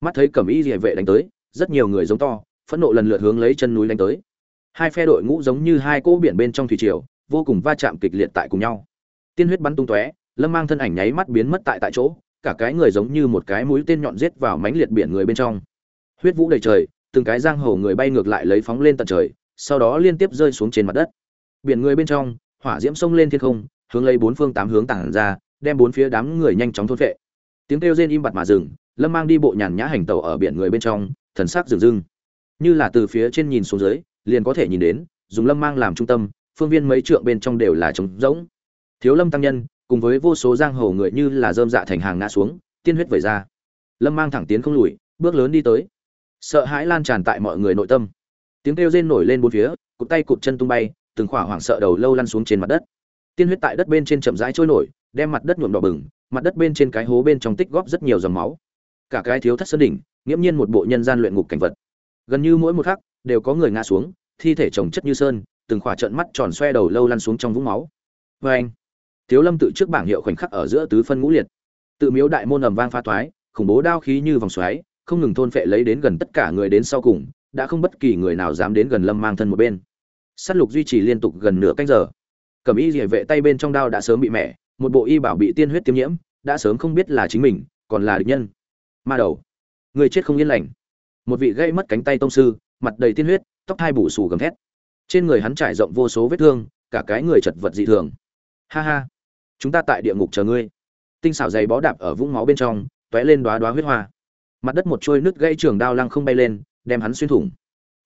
Speaker 1: Mắt thấy cẩm y địa vệ đánh tới, rất nhiều người giống to, phẫn nộ lần lượt hướng lấy chân núi đánh tới hai phe đội ngũ giống như hai cỗ biển bên trong thủy triều, vô cùng va chạm kịch liệt tại cùng nhau. Tiên huyết bắn tung tóe, lâm mang thân ảnh nháy mắt biến mất tại tại chỗ, cả cái người giống như một cái mũi tên nhọn giết vào mánh liệt biển người bên trong. Huyết vũ đầy trời, từng cái giang hồ người bay ngược lại lấy phóng lên tận trời, sau đó liên tiếp rơi xuống trên mặt đất. Biển người bên trong, hỏa diễm sông lên thiên không, hướng lấy bốn phương tám hướng tản ra, đem bốn phía đám người nhanh chóng thôn vệ tiếng kêu rên im bặt mà dừng, lâm mang đi bộ nhàn nhã hành tẩu ở biển người bên trong, thần sắc rừng rưng như là từ phía trên nhìn xuống dưới liền có thể nhìn đến, dùng lâm mang làm trung tâm, phương viên mấy trượng bên trong đều là trống rỗng. Thiếu lâm tăng nhân, cùng với vô số giang hồ người như là dơm dạ thành hàng ngã xuống, tiên huyết vẩy ra. Lâm mang thẳng tiến không lùi, bước lớn đi tới. Sợ hãi lan tràn tại mọi người nội tâm. Tiếng kêu rên nổi lên bốn phía, cụt tay cụt chân tung bay, từng khỏa hoảng sợ đầu lâu lăn xuống trên mặt đất. Tiên huyết tại đất bên trên chậm rãi trôi nổi, đem mặt đất nhuộm đỏ bừng, mặt đất bên trên cái hố bên trong tích góp rất nhiều dòng máu. Cả cái thiếu thất sơn đỉnh, nghiễm nhiên một bộ nhân gian luyện ngục cảnh vật. Gần như mỗi một khắc đều có người ngã xuống, thi thể chồng chất như sơn, từng khỏa trợn mắt tròn xoe đầu lâu lăn xuống trong vũng máu. Vê anh. Thiếu lâm tự trước bảng hiệu khoảnh khắc ở giữa tứ phân ngũ liệt. Tự miếu đại môn ầm vang pha toái khủng bố đao khí như vòng xoáy, không ngừng thôn phệ lấy đến gần tất cả người đến sau cùng, đã không bất kỳ người nào dám đến gần lâm mang thân một bên. Sát lục duy trì liên tục gần nửa canh giờ. Cầm y địa vệ tay bên trong đao đã sớm bị mẻ một bộ y bảo bị tiên huyết tiêm nhiễm, đã sớm không biết là chính mình, còn là địch nhân. Ma đầu. Người chết không yên lành. Một vị gây mất cánh tay tông sư mặt đầy tiên huyết, tóc hai bù xù gầm thét. Trên người hắn trải rộng vô số vết thương, cả cái người chật vật dị thường. Ha ha, chúng ta tại địa ngục chờ ngươi. Tinh xảo dày bó đạp ở vũng máu bên trong t ó é lên đoá đoá huyết hoa. Mặt đất một trôi nứt gây trường đao lăng không bay lên, đem hắn xuyên thủng.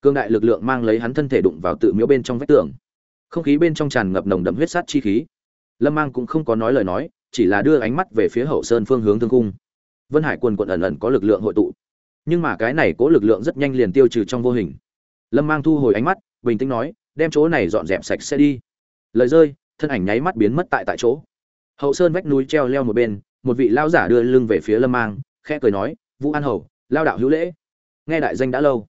Speaker 1: Cương đại lực lượng mang lấy hắn thân thể đụng vào tự miếu bên trong vách tường. Không khí bên trong tràn ngập nồng đậm huyết sát chi khí. Lâm mang cũng không có nói lời nói, chỉ là đưa ánh mắt về phía hậu sơn phương hướng thương cung. Vân hải quần quận ẩn ẩn có lực lượng hội tụ nhưng mà cái này cố lực lượng rất nhanh liền tiêu trừ trong vô hình. Lâm mang thu hồi ánh mắt, bình tĩnh nói, đem chỗ này dọn dẹp sạch sẽ đi. Lời rơi, thân ảnh nháy mắt biến mất tại tại chỗ. Hậu sơn vách núi treo leo một bên, một vị lao giả đưa lưng về phía lâm mang, khẽ cười nói, vũ an hầu, lao đạo hữu lễ. Nghe đại danh đã lâu.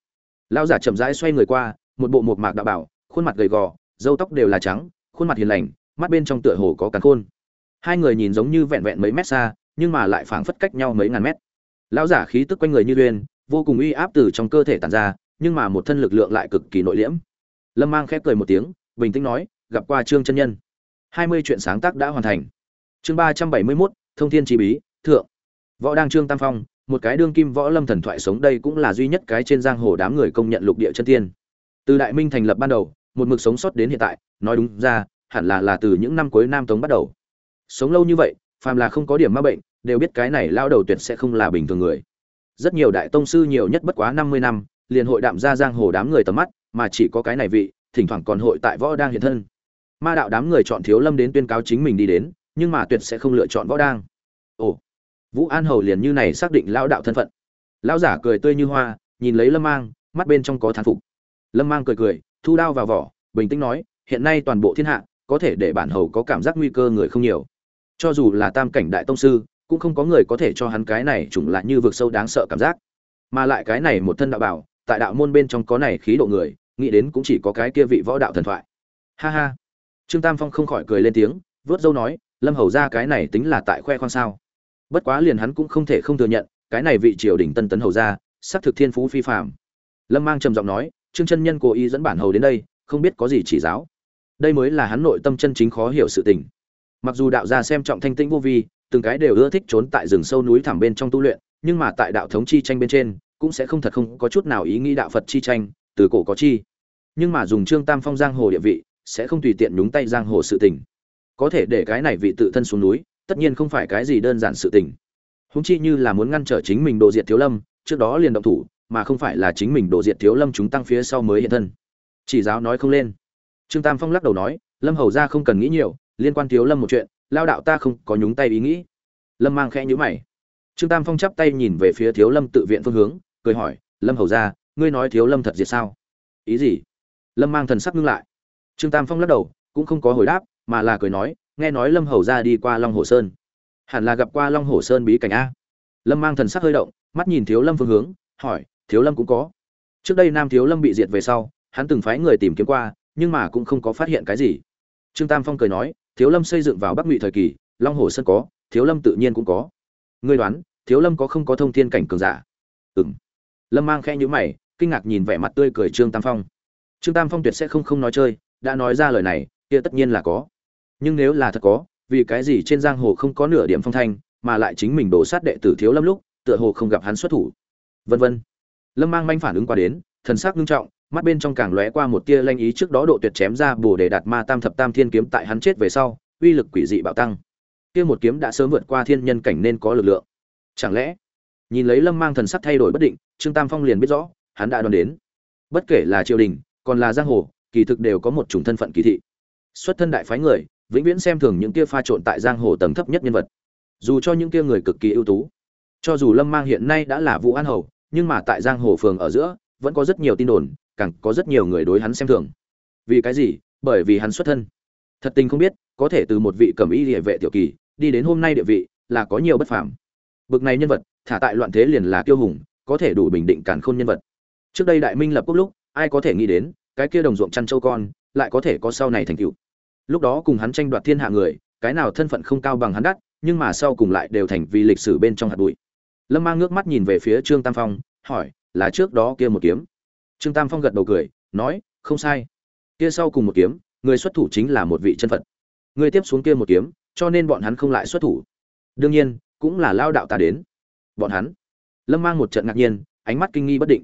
Speaker 1: Lao giả chậm rãi xoay người qua, một bộ một mạc đạo bảo, khuôn mặt gầy gò, râu tóc đều là trắng, khuôn mặt hiền lành, mắt bên trong tựa hồ có cắn khôn. Hai người nhìn giống như vẹn vẹn mấy mét xa, nhưng mà lại phảng phất cách nhau mấy ngàn mét lão giả khí tức quanh người như uyên vô cùng uy áp từ trong cơ thể tàn ra, nhưng mà một thân lực lượng lại cực kỳ nội liễm. Lâm mang khép cười một tiếng, bình tĩnh nói, gặp qua trương chân nhân. Hai mươi chuyện sáng tác đã hoàn thành. Chương ba trăm bảy mươi mốt, thông thiên chi bí, thượng. Võ đang trương tam phong, một cái đương kim võ lâm thần thoại sống đây cũng là duy nhất cái trên giang hồ đám người công nhận lục địa chân tiên. Từ đại minh thành lập ban đầu, một mực sống sót đến hiện tại, nói đúng ra, hẳn là là từ những năm cuối nam tống bắt đầu. Sống lâu như vậy, phàm là không có điểm ma bệnh đều biết cái này lao đầu tuyệt sẽ không là bình thường người. Rất nhiều đại tông sư nhiều nhất bất quá năm mươi năm, liền hội đạm ra giang hồ đám người tầm mắt, mà chỉ có cái này vị, thỉnh thoảng còn hội tại võ đang hiện thân. Ma đạo đám người chọn thiếu lâm đến tuyên cáo chính mình đi đến, nhưng mà tuyệt sẽ không lựa chọn võ đang. Ồ, vũ an hầu liền như này xác định lao đạo thân phận. Lão giả cười tươi như hoa, nhìn lấy lâm mang, mắt bên trong có thán phục. Lâm mang cười cười, thu đao vào vỏ, bình tĩnh nói, hiện nay toàn bộ thiên hạ, có thể để bản hầu có cảm giác nguy cơ người không nhiều. Cho dù là tam cảnh đại tông sư cũng không có người có thể cho hắn cái này trùng lại như vực sâu đáng sợ cảm giác. Mà lại cái này một thân đạo bảo, tại đạo môn bên trong có này khí độ người, nghĩ đến cũng chỉ có cái kia vị võ đạo thần thoại. Ha ha. Trương tam phong không khỏi cười lên tiếng, vớt dâu nói, lâm hầu ra cái này tính là tại khoe khoang sao? Bất quá liền hắn cũng không thể không thừa nhận, cái này vị triều đình tân tấn hầu ra xác thực thiên phú phi phạm lâm mang trầm giọng nói, trương chân nhân cố ý dẫn bản hầu đến đây, không biết có gì chỉ giáo. Đây mới là hắn nội tâm chân chính khó hiểu sự tình. Mặc dù đạo gia xem trọng thanh tĩnh vô vi từng cái đều ưa thích trốn tại rừng sâu núi thẳm bên trong tu luyện, nhưng mà tại đạo thống chi tranh bên trên, cũng sẽ không thật không có chút nào ý nghĩ đạo phật chi tranh, từ cổ có chi. Nhưng mà dùng trương tam phong giang hồ địa vị, sẽ không tùy tiện nhúng tay giang hồ sự tình. Có thể để cái này vị tự thân xuống núi, tất nhiên không phải cái gì đơn giản sự tình. Huống chi như là muốn ngăn trở chính mình độ diệt thiếu lâm, trước đó liền động thủ, mà không phải là chính mình độ diệt thiếu lâm chúng tăng phía sau mới hiện thân. Chỉ giáo nói không lên. Trương tam phong lắc đầu nói, lâm hầu gia không cần nghĩ nhiều, liên quan thiếu lâm một chuyện lao đạo ta không có nhúng tay ý nghĩ. Lâm mang khẽ nhữ mày. Trương tam phong chắp tay nhìn về phía thiếu lâm tự viện phương hướng, cười hỏi, lâm hầu ra ngươi nói thiếu lâm thật diệt sao? Ý gì? Lâm mang thần sắc ngưng lại. Trương tam phong lắc đầu, cũng không có hồi đáp, mà là cười nói, nghe nói lâm hầu ra đi qua long hồ sơn. Hẳn là gặp qua long hồ sơn bí cảnh a. Lâm mang thần sắc hơi động, mắt nhìn thiếu lâm phương hướng, hỏi, thiếu lâm cũng có? Trước đây nam thiếu lâm bị diệt về sau, hắn từng phái người tìm kiếm qua, nhưng mà cũng không có phát hiện cái gì. Trương tam phong cười nói thiếu lâm xây dựng vào bắc ngụy thời kỳ, long hồ sơn có, thiếu lâm tự nhiên cũng có. Ngươi đoán, thiếu lâm có không có thông thiên cảnh cường giả? Ừng lâm mang khẽ nhữ mày, kinh ngạc nhìn vẻ mặt tươi cười trương tam phong. Trương tam phong tuyệt sẽ không không nói chơi, đã nói ra lời này, kia tất nhiên là có. Nhưng nếu là thật có, vì cái gì trên giang hồ không có nửa điểm phong thanh, mà lại chính mình đổ sát đệ tử thiếu lâm lúc, tựa hồ không gặp hắn xuất thủ? Vân vân. Lâm mang manh phản ứng qua đến, thần sắc nghiêm trọng mắt bên trong càng lóe qua một tia lanh ý trước đó độ tuyệt chém ra bổ để đạt ma tam thập tam thiên kiếm tại hắn chết về sau, uy lực quỷ dị bạo tăng. Kia một kiếm đã sớm vượt qua thiên nhân cảnh nên có lực lượng. Chẳng lẽ, nhìn lấy lâm mang thần sắc thay đổi bất định, trương tam phong liền biết rõ, hắn đã đoán đến. Bất kể là triều đình, còn là giang hồ, kỳ thực đều có một chủng thân phận kỳ thị. Xuất thân đại phái người, vĩnh viễn xem thường những kia pha trộn tại giang hồ tầng thấp nhất nhân vật. Dù cho những kia người cực kỳ ưu tú, cho dù lâm mang hiện nay đã là vũ an hầu, nhưng mà tại giang hồ phường ở giữa, vẫn có rất nhiều tin đồn càng có rất nhiều người đối hắn xem thường. Vì cái gì? Bởi vì hắn xuất thân. Thật tình không biết, có thể từ một vị cẩm y địa vệ tiểu kỳ, đi đến hôm nay địa vị, là có nhiều bất phàm. Bực này nhân vật, thả tại loạn thế liền là kiêu hùng, có thể đủ bình định càn khôn nhân vật. Trước đây đại minh lập quốc lúc, ai có thể nghĩ đến, cái kia đồng ruộng chăn châu con, lại có thể có sau này thành tựu. Lúc đó cùng hắn tranh đoạt thiên hạ người, cái nào thân phận không cao bằng hắn đắt, nhưng mà sau cùng lại đều thành vì lịch sử bên trong hạt bụi. Lâm mang nước mắt nhìn về phía trương tam phong, hỏi, là trước đó kia một kiếm? Trương tam phong gật đầu cười, nói, không sai. Kia sau cùng một kiếm, người xuất thủ chính là một vị chân phật. Người tiếp xuống kia một kiếm, cho nên bọn hắn không lại xuất thủ. Đương nhiên, cũng là lao đạo ta đến. Bọn hắn. Lâm mang một trận ngạc nhiên, ánh mắt kinh nghi bất định.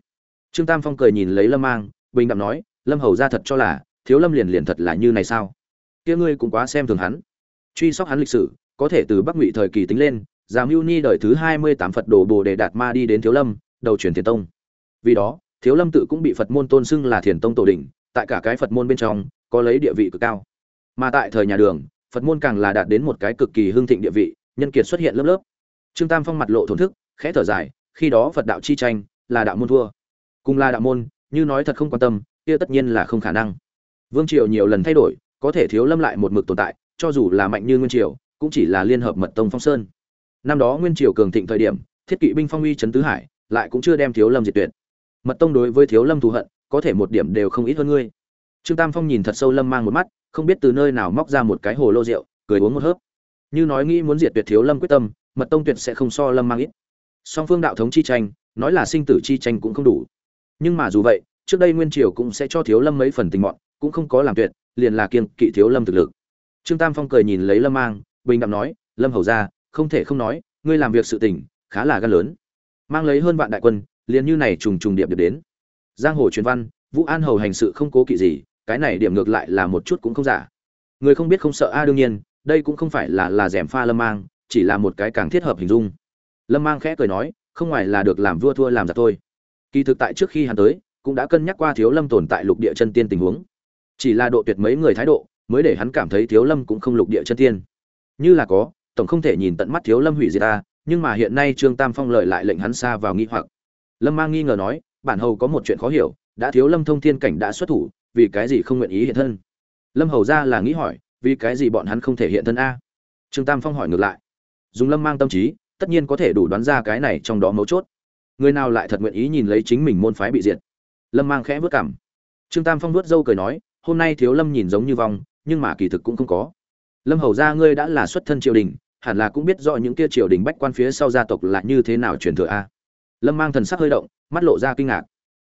Speaker 1: Trương tam phong cười nhìn lấy lâm mang, bình đạm nói, lâm hầu ra thật cho là, thiếu lâm liền liền thật là như này sao? Kia ngươi cũng quá xem thường hắn. Truy sóc hắn lịch sử, có thể từ bắc ngụy thời kỳ tính lên già mưu ni đời thứ hai mươi tám phật đồ bồ đề đạt ma đi đến thiếu lâm, đầu truyền thiền tông. Vì đó thiếu lâm tự cũng bị phật môn tôn xưng là thiền tông tổ đỉnh tại cả cái phật môn bên trong, có lấy địa vị cực cao. Mà tại thời nhà đường, phật môn càng là đạt đến một cái cực kỳ hưng thịnh địa vị, nhân kiệt xuất hiện lớp lớp. Trương tam phong mặt lộ thổn thức, khẽ thở dài, khi đó phật đạo chi tranh, là đạo môn thua. Cùng là đạo môn, như nói thật không quan tâm, kia tất nhiên là không khả năng. Vương triều nhiều lần thay đổi, có thể thiếu lâm lại một mực tồn tại, cho dù là mạnh như nguyên triều, cũng chỉ là liên hợp mật tông phong sơn. Năm đó nguyên triều cường thịnh thời điểm, thiết kỵ binh phong uy trấn tứ hải, lại cũng chưa đem thiếu lâm diệt tuyệt mật tông đối với thiếu lâm thù hận, có thể một điểm đều không ít hơn ngươi. Trương tam phong nhìn thật sâu lâm mang một mắt, không biết từ nơi nào móc ra một cái hồ lô rượu, cười uống một hớp. Như nói nghĩ muốn diệt tuyệt thiếu lâm quyết tâm, mật tông tuyệt sẽ không so lâm mang ít. Song phương đạo thống chi tranh, nói là sinh tử chi tranh cũng không đủ. Nhưng mà dù vậy, trước đây nguyên triều cũng sẽ cho thiếu lâm mấy phần tình mọn, cũng không có làm tuyệt, liền là kiên kỵ thiếu lâm thực lực. Trương tam phong cười nhìn lấy lâm mang, bình đạm nói, lâm hầu ra không thể không nói, ngươi làm việc sự tình, khá là gan lớn. Mang lấy hơn vạn đại quân liền như này trùng trùng điệp điệp đến. Giang hồ truyền văn, vũ an hầu hành sự không cố kỵ gì, cái này điểm ngược lại là một chút cũng không giả. Người không biết không sợ a, đương nhiên, đây cũng không phải là là rèm pha lâm mang, chỉ là một cái càng thiết hợp hình dung. Lâm mang khẽ cười nói, không ngoài là được làm vua thua làm giặc thôi. Kỳ thực tại trước khi hắn tới, cũng đã cân nhắc qua thiếu lâm tồn tại lục địa chân tiên tình huống. Chỉ là độ tuyệt mấy người thái độ, mới để hắn cảm thấy thiếu lâm cũng không lục địa chân tiên. Như là có, tổng không thể nhìn tận mắt thiếu lâm hủy diệt ta, nhưng mà hiện nay trương tam phong lợi lại lệnh hắn xa vào nghi hoặc lâm mang nghi ngờ nói, bản hầu có một chuyện khó hiểu, đã thiếu lâm thông thiên cảnh đã xuất thủ, vì cái gì không nguyện ý hiện thân? Lâm hầu ra là nghĩ hỏi, vì cái gì bọn hắn không thể hiện thân a? Trương tam phong hỏi ngược lại. Dùng lâm mang tâm trí, tất nhiên có thể đủ đoán ra cái này trong đó mấu chốt. Người nào lại thật nguyện ý nhìn lấy chính mình môn phái bị diệt? Lâm mang khẽ vớt cảm. Trương tam phong vớt dâu cười nói, hôm nay thiếu lâm nhìn giống như vong, nhưng mà kỳ thực cũng không có. Lâm hầu ra ngươi đã là xuất thân triều đình, hẳn là cũng biết rõ những kia triều đình bách quan phía sau gia tộc là như thế nào truyền thừa a lâm mang thần sắc hơi động, mắt lộ ra kinh ngạc.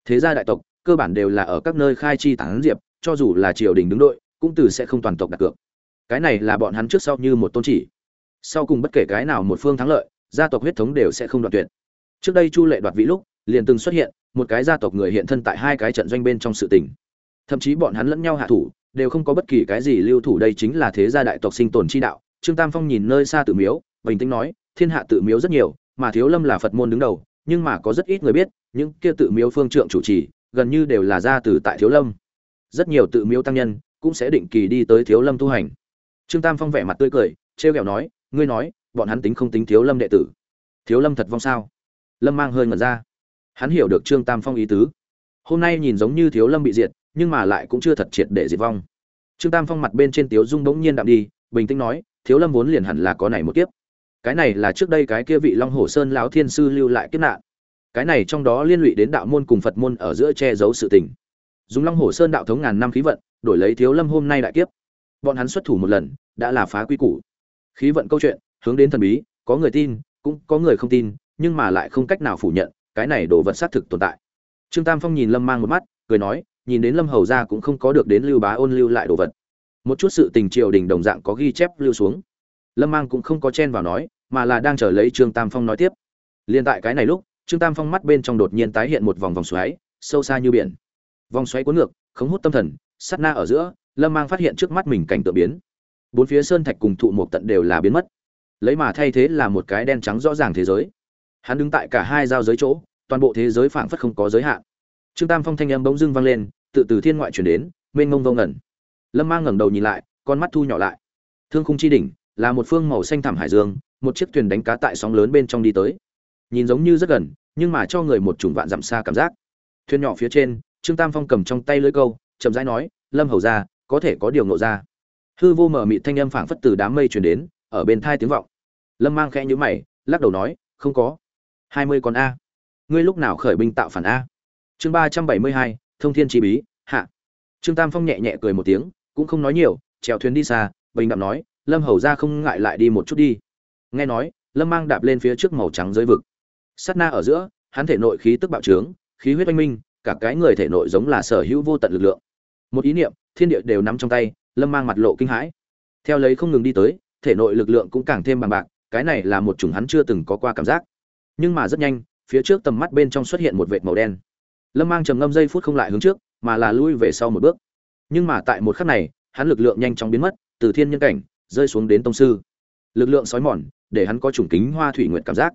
Speaker 1: Thế gia đại tộc, cơ bản đều là ở các nơi khai chi tán diệp, cho dù là triều đình đứng đội, cũng từ sẽ không toàn tộc đặt cược. Cái này là bọn hắn trước sau như một tôn chỉ. Sau cùng bất kể cái nào một phương thắng lợi, gia tộc huyết thống đều sẽ không đoạt tuyệt. Trước đây chu lệ đoạt vị lúc, liền từng xuất hiện, một cái gia tộc người hiện thân tại hai cái trận doanh bên trong sự tình. Thậm chí bọn hắn lẫn nhau hạ thủ, đều không có bất kỳ cái gì lưu thủ đây chính là thế gia đại tộc sinh tồn chi đạo. Trương tam phong nhìn nơi xa tự miếu, bình tĩnh nói, thiên hạ tự miếu rất nhiều, mà thiếu lâm là phật môn đứng đầu nhưng mà có rất ít người biết, những kia tự miếu phương trượng chủ trì, gần như đều là gia từ tại thiếu lâm. Rất nhiều tự miếu tăng nhân cũng sẽ định kỳ đi tới thiếu lâm tu hành. Trương tam phong vẻ mặt tươi cười, trêu ghẹo nói, ngươi nói, bọn hắn tính không tính thiếu lâm đệ tử? Thiếu lâm thật vong sao? Lâm mang hơi ngẩn ra. Hắn hiểu được trương tam phong ý tứ. Hôm nay nhìn giống như thiếu lâm bị diệt, nhưng mà lại cũng chưa thật triệt để diệt vong. Trương tam phong mặt bên trên tiếu dung bỗng nhiên đạm đi, bình tĩnh nói, thiếu lâm vốn liền hẳn là có này một kiếp cái này là trước đây cái kia vị long hồ sơn lão thiên sư lưu lại kiếp nạn. Cái này trong đó liên lụy đến đạo môn cùng phật môn ở giữa che giấu sự tình. Dùng long hồ sơn đạo thống ngàn năm khí vận, đổi lấy thiếu lâm hôm nay đại kiếp. Bọn hắn xuất thủ một lần, đã là phá quy củ. Khí vận câu chuyện, hướng đến thần bí, có người tin, cũng có người không tin, nhưng mà lại không cách nào phủ nhận, cái này đồ vật xác thực tồn tại. Trương tam phong nhìn lâm mang một mắt, cười nói, nhìn đến lâm hầu ra cũng không có được đến lưu bá ôn lưu lại đồ vật. Một chút sự tình triều đình đồng dạng có ghi chép lưu xuống lâm mang cũng không có chen vào nói, mà là đang chờ lấy trương tam phong nói tiếp. Liên tại cái này lúc, trương tam phong mắt bên trong đột nhiên tái hiện một vòng vòng xoáy, sâu xa như biển. Vòng xoáy cuốn ngược, khống hút tâm thần, sát na ở giữa, lâm mang phát hiện trước mắt mình cảnh tượng biến. Bốn phía sơn thạch cùng thụ một tận đều là biến mất. Lấy mà thay thế là một cái đen trắng rõ ràng thế giới. Hắn đứng tại cả hai giao giới chỗ, toàn bộ thế giới phảng phất không có giới hạn. Trương tam phong thanh âm bỗng dưng vang lên, tự từ thiên ngoại chuyển đến, mênh ngông vông ngẩn lâm mang ngẩng đầu nhìn lại, con mắt thu nhỏ lại. Thương khung chi đỉnh là một phương màu xanh thẳm hải dương, một chiếc thuyền đánh cá tại sóng lớn bên trong đi tới. Nhìn giống như rất gần, nhưng mà cho người một chủng vạn dặm xa cảm giác. Thuyền nhỏ phía trên, trương tam phong cầm trong tay lưỡi câu, chậm rãi nói, lâm hầu ra có thể có điều nộ ra. Hư vô mở mị thanh âm phảng phất từ đám mây truyền đến, ở bên thai tiếng vọng. Lâm mang khẽ nhíu mày, lắc đầu nói, không có. Hai mươi con a. Ngươi lúc nào khởi binh tạo phản a? Chương ba trăm bảy mươi hai, thông thiên chi bí, hạ. Trương tam phong nhẹ nhẹ cười một tiếng, cũng không nói nhiều, trèo thuyền đi xa, bình đạm nói lâm hầu ra không ngại lại đi một chút đi. Nghe nói, lâm mang đạp lên phía trước màu trắng dưới vực. Sắt na ở giữa, hắn thể nội khí tức bạo trướng, khí huyết oanh minh, cả cái người thể nội giống là sở hữu vô tận lực lượng. Một ý niệm, thiên địa đều nắm trong tay, lâm mang mặt lộ kinh hãi. Theo lấy không ngừng đi tới, thể nội lực lượng cũng càng thêm bằng bạc, cái này là một chủng hắn chưa từng có qua cảm giác. Nhưng mà rất nhanh, phía trước tầm mắt bên trong xuất hiện một vệt màu đen. Lâm mang trầm ngâm giây phút không lại hướng trước, mà là lui về sau một bước. Nhưng mà tại một khắc này, hắn lực lượng nhanh chóng biến mất, từ thiên nhân cảnh rơi xuống đến tông sư. Lực lượng sói mòn, để hắn có chủng kính hoa thủy nguyện cảm giác.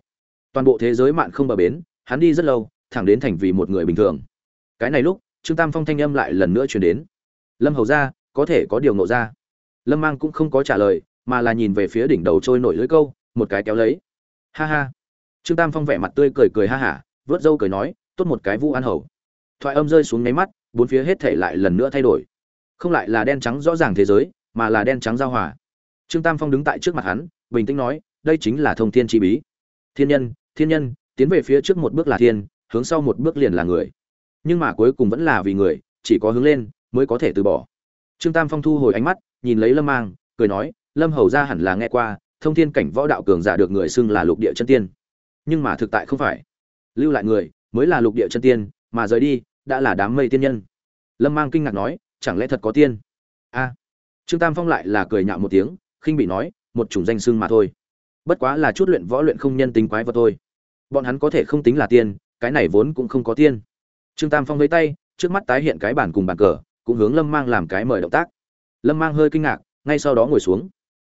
Speaker 1: Toàn bộ thế giới mạn không bờ bến, hắn đi rất lâu, thẳng đến thành vì một người bình thường. Cái này lúc, trương tam phong thanh âm lại lần nữa chuyển đến. Lâm hầu ra có thể có điều ngộ ra. Lâm mang cũng không có trả lời, mà là nhìn về phía đỉnh đầu trôi nổi lưỡi câu, một cái kéo lấy. Ha ha. Trương tam phong vẻ mặt tươi cười cười ha hả, vớt râu cười nói, tốt một cái vu an hầu. Thoại âm rơi xuống nháy mắt, bốn phía hết thể lại lần nữa thay đổi. Không lại là đen trắng rõ ràng thế giới, mà là đen trắng giao hòa trương tam phong đứng tại trước mặt hắn, bình tĩnh nói, đây chính là thông thiên chi bí. Thiên nhân thiên nhân, tiến về phía trước một bước là thiên, hướng sau một bước liền là người. Nhưng mà cuối cùng vẫn là vì người, chỉ có hướng lên mới có thể từ bỏ. Trương tam phong thu hồi ánh mắt, nhìn lấy lâm mang, cười nói, lâm hầu ra hẳn là nghe qua, thông thiên cảnh võ đạo cường giả được người xưng là lục địa chân tiên. Nhưng mà thực tại không phải. Lưu lại người, mới là lục địa chân tiên, mà rời đi, đã là đám mây tiên nhân. Lâm mang kinh ngạc nói, chẳng lẽ thật có tiên? A. Trương tam phong lại là cười nhạo một tiếng khinh bị nói, một chủng danh xưng mà thôi. Bất quá là chút luyện võ luyện không nhân tính quái vật thôi. Bọn hắn có thể không tính là tiên, cái này vốn cũng không có tiên. Trương tam phong lấy tay, trước mắt tái hiện cái bản cùng bàn cờ, cũng hướng lâm mang làm cái mời động tác. Lâm mang hơi kinh ngạc, ngay sau đó ngồi xuống.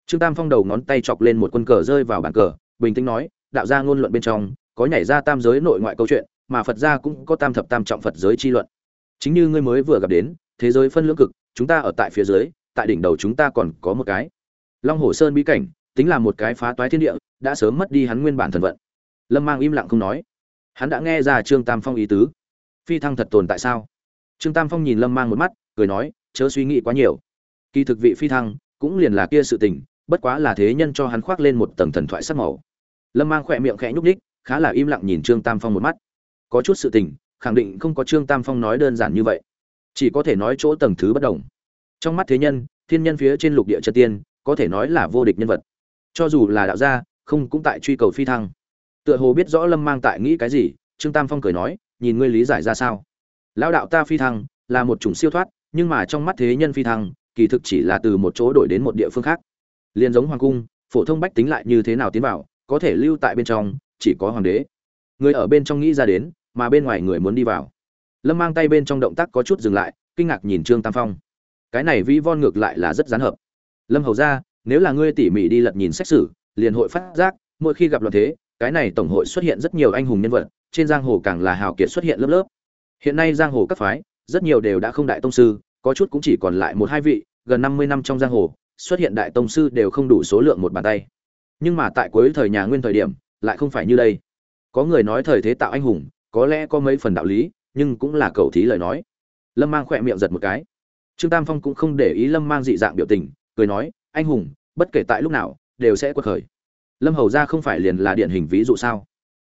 Speaker 1: Trương tam phong đầu ngón tay chọc lên một quân cờ rơi vào bàn cờ, bình tĩnh nói, đạo gia ngôn luận bên trong, có nhảy ra tam giới nội ngoại câu chuyện, mà phật gia cũng có tam thập tam trọng phật giới chi luận. Chính như ngươi mới vừa gặp đến, thế giới phân lưỡng cực, chúng ta ở tại phía dưới, tại đỉnh đầu chúng ta còn có một cái long hồ sơn bí cảnh, tính là một cái phá toái thiên địa, đã sớm mất đi hắn nguyên bản thần vận. Lâm mang im lặng không nói. Hắn đã nghe ra trương tam phong ý tứ. Phi thăng thật tồn tại sao? Trương tam phong nhìn lâm mang một mắt, cười nói, chớ suy nghĩ quá nhiều. Kỳ thực vị phi thăng cũng liền là kia sự tình, bất quá là thế nhân cho hắn khoác lên một tầng thần thoại sắc màu. Lâm mang khỏe miệng khẽ nhúc ních khá là im lặng nhìn trương tam phong một mắt. Có chút sự tình, khẳng định không có trương tam phong nói đơn giản như vậy. Chỉ có thể nói chỗ tầng thứ bất đồng. Trong mắt thế nhân, thiên nhân phía trên lục địa trật tiên có thể nói là vô địch nhân vật. Cho dù là đạo gia, không cũng tại truy cầu phi thăng. Tựa hồ biết rõ lâm mang tại nghĩ cái gì, trương tam phong cười nói, nhìn ngươi lý giải ra sao? Lão đạo ta phi thăng là một chủng siêu thoát, nhưng mà trong mắt thế nhân phi thăng, kỳ thực chỉ là từ một chỗ đổi đến một địa phương khác. Liền giống hoàng cung, phổ thông bách tính lại như thế nào tiến vào, có thể lưu tại bên trong, chỉ có hoàng đế. Người ở bên trong nghĩ ra đến, mà bên ngoài người muốn đi vào. Lâm mang tay bên trong động tác có chút dừng lại, kinh ngạc nhìn trương tam phong. Cái này vi von ngược lại là rất gián hợp lâm hầu ra, nếu là ngươi tỉ mỉ đi lật nhìn xét xử, liền hội phát giác, mỗi khi gặp loạn thế, cái này tổng hội xuất hiện rất nhiều anh hùng nhân vật, trên giang hồ càng là hào kiệt xuất hiện lớp lớp. Hiện nay giang hồ các phái, rất nhiều đều đã không đại tông sư, có chút cũng chỉ còn lại một hai vị, gần năm mươi năm trong giang hồ, xuất hiện đại tông sư đều không đủ số lượng một bàn tay. Nhưng mà tại cuối thời nhà nguyên thời điểm, lại không phải như đây. Có người nói thời thế tạo anh hùng, có lẽ có mấy phần đạo lý, nhưng cũng là cầu thí lời nói. Lâm mang khỏe miệng giật một cái. Trương tam phong cũng không để ý lâm mang dị dạng biểu tình cười nói, anh hùng, bất kể tại lúc nào, đều sẽ quật khởi. Lâm hầu ra không phải liền là điển hình ví dụ sao?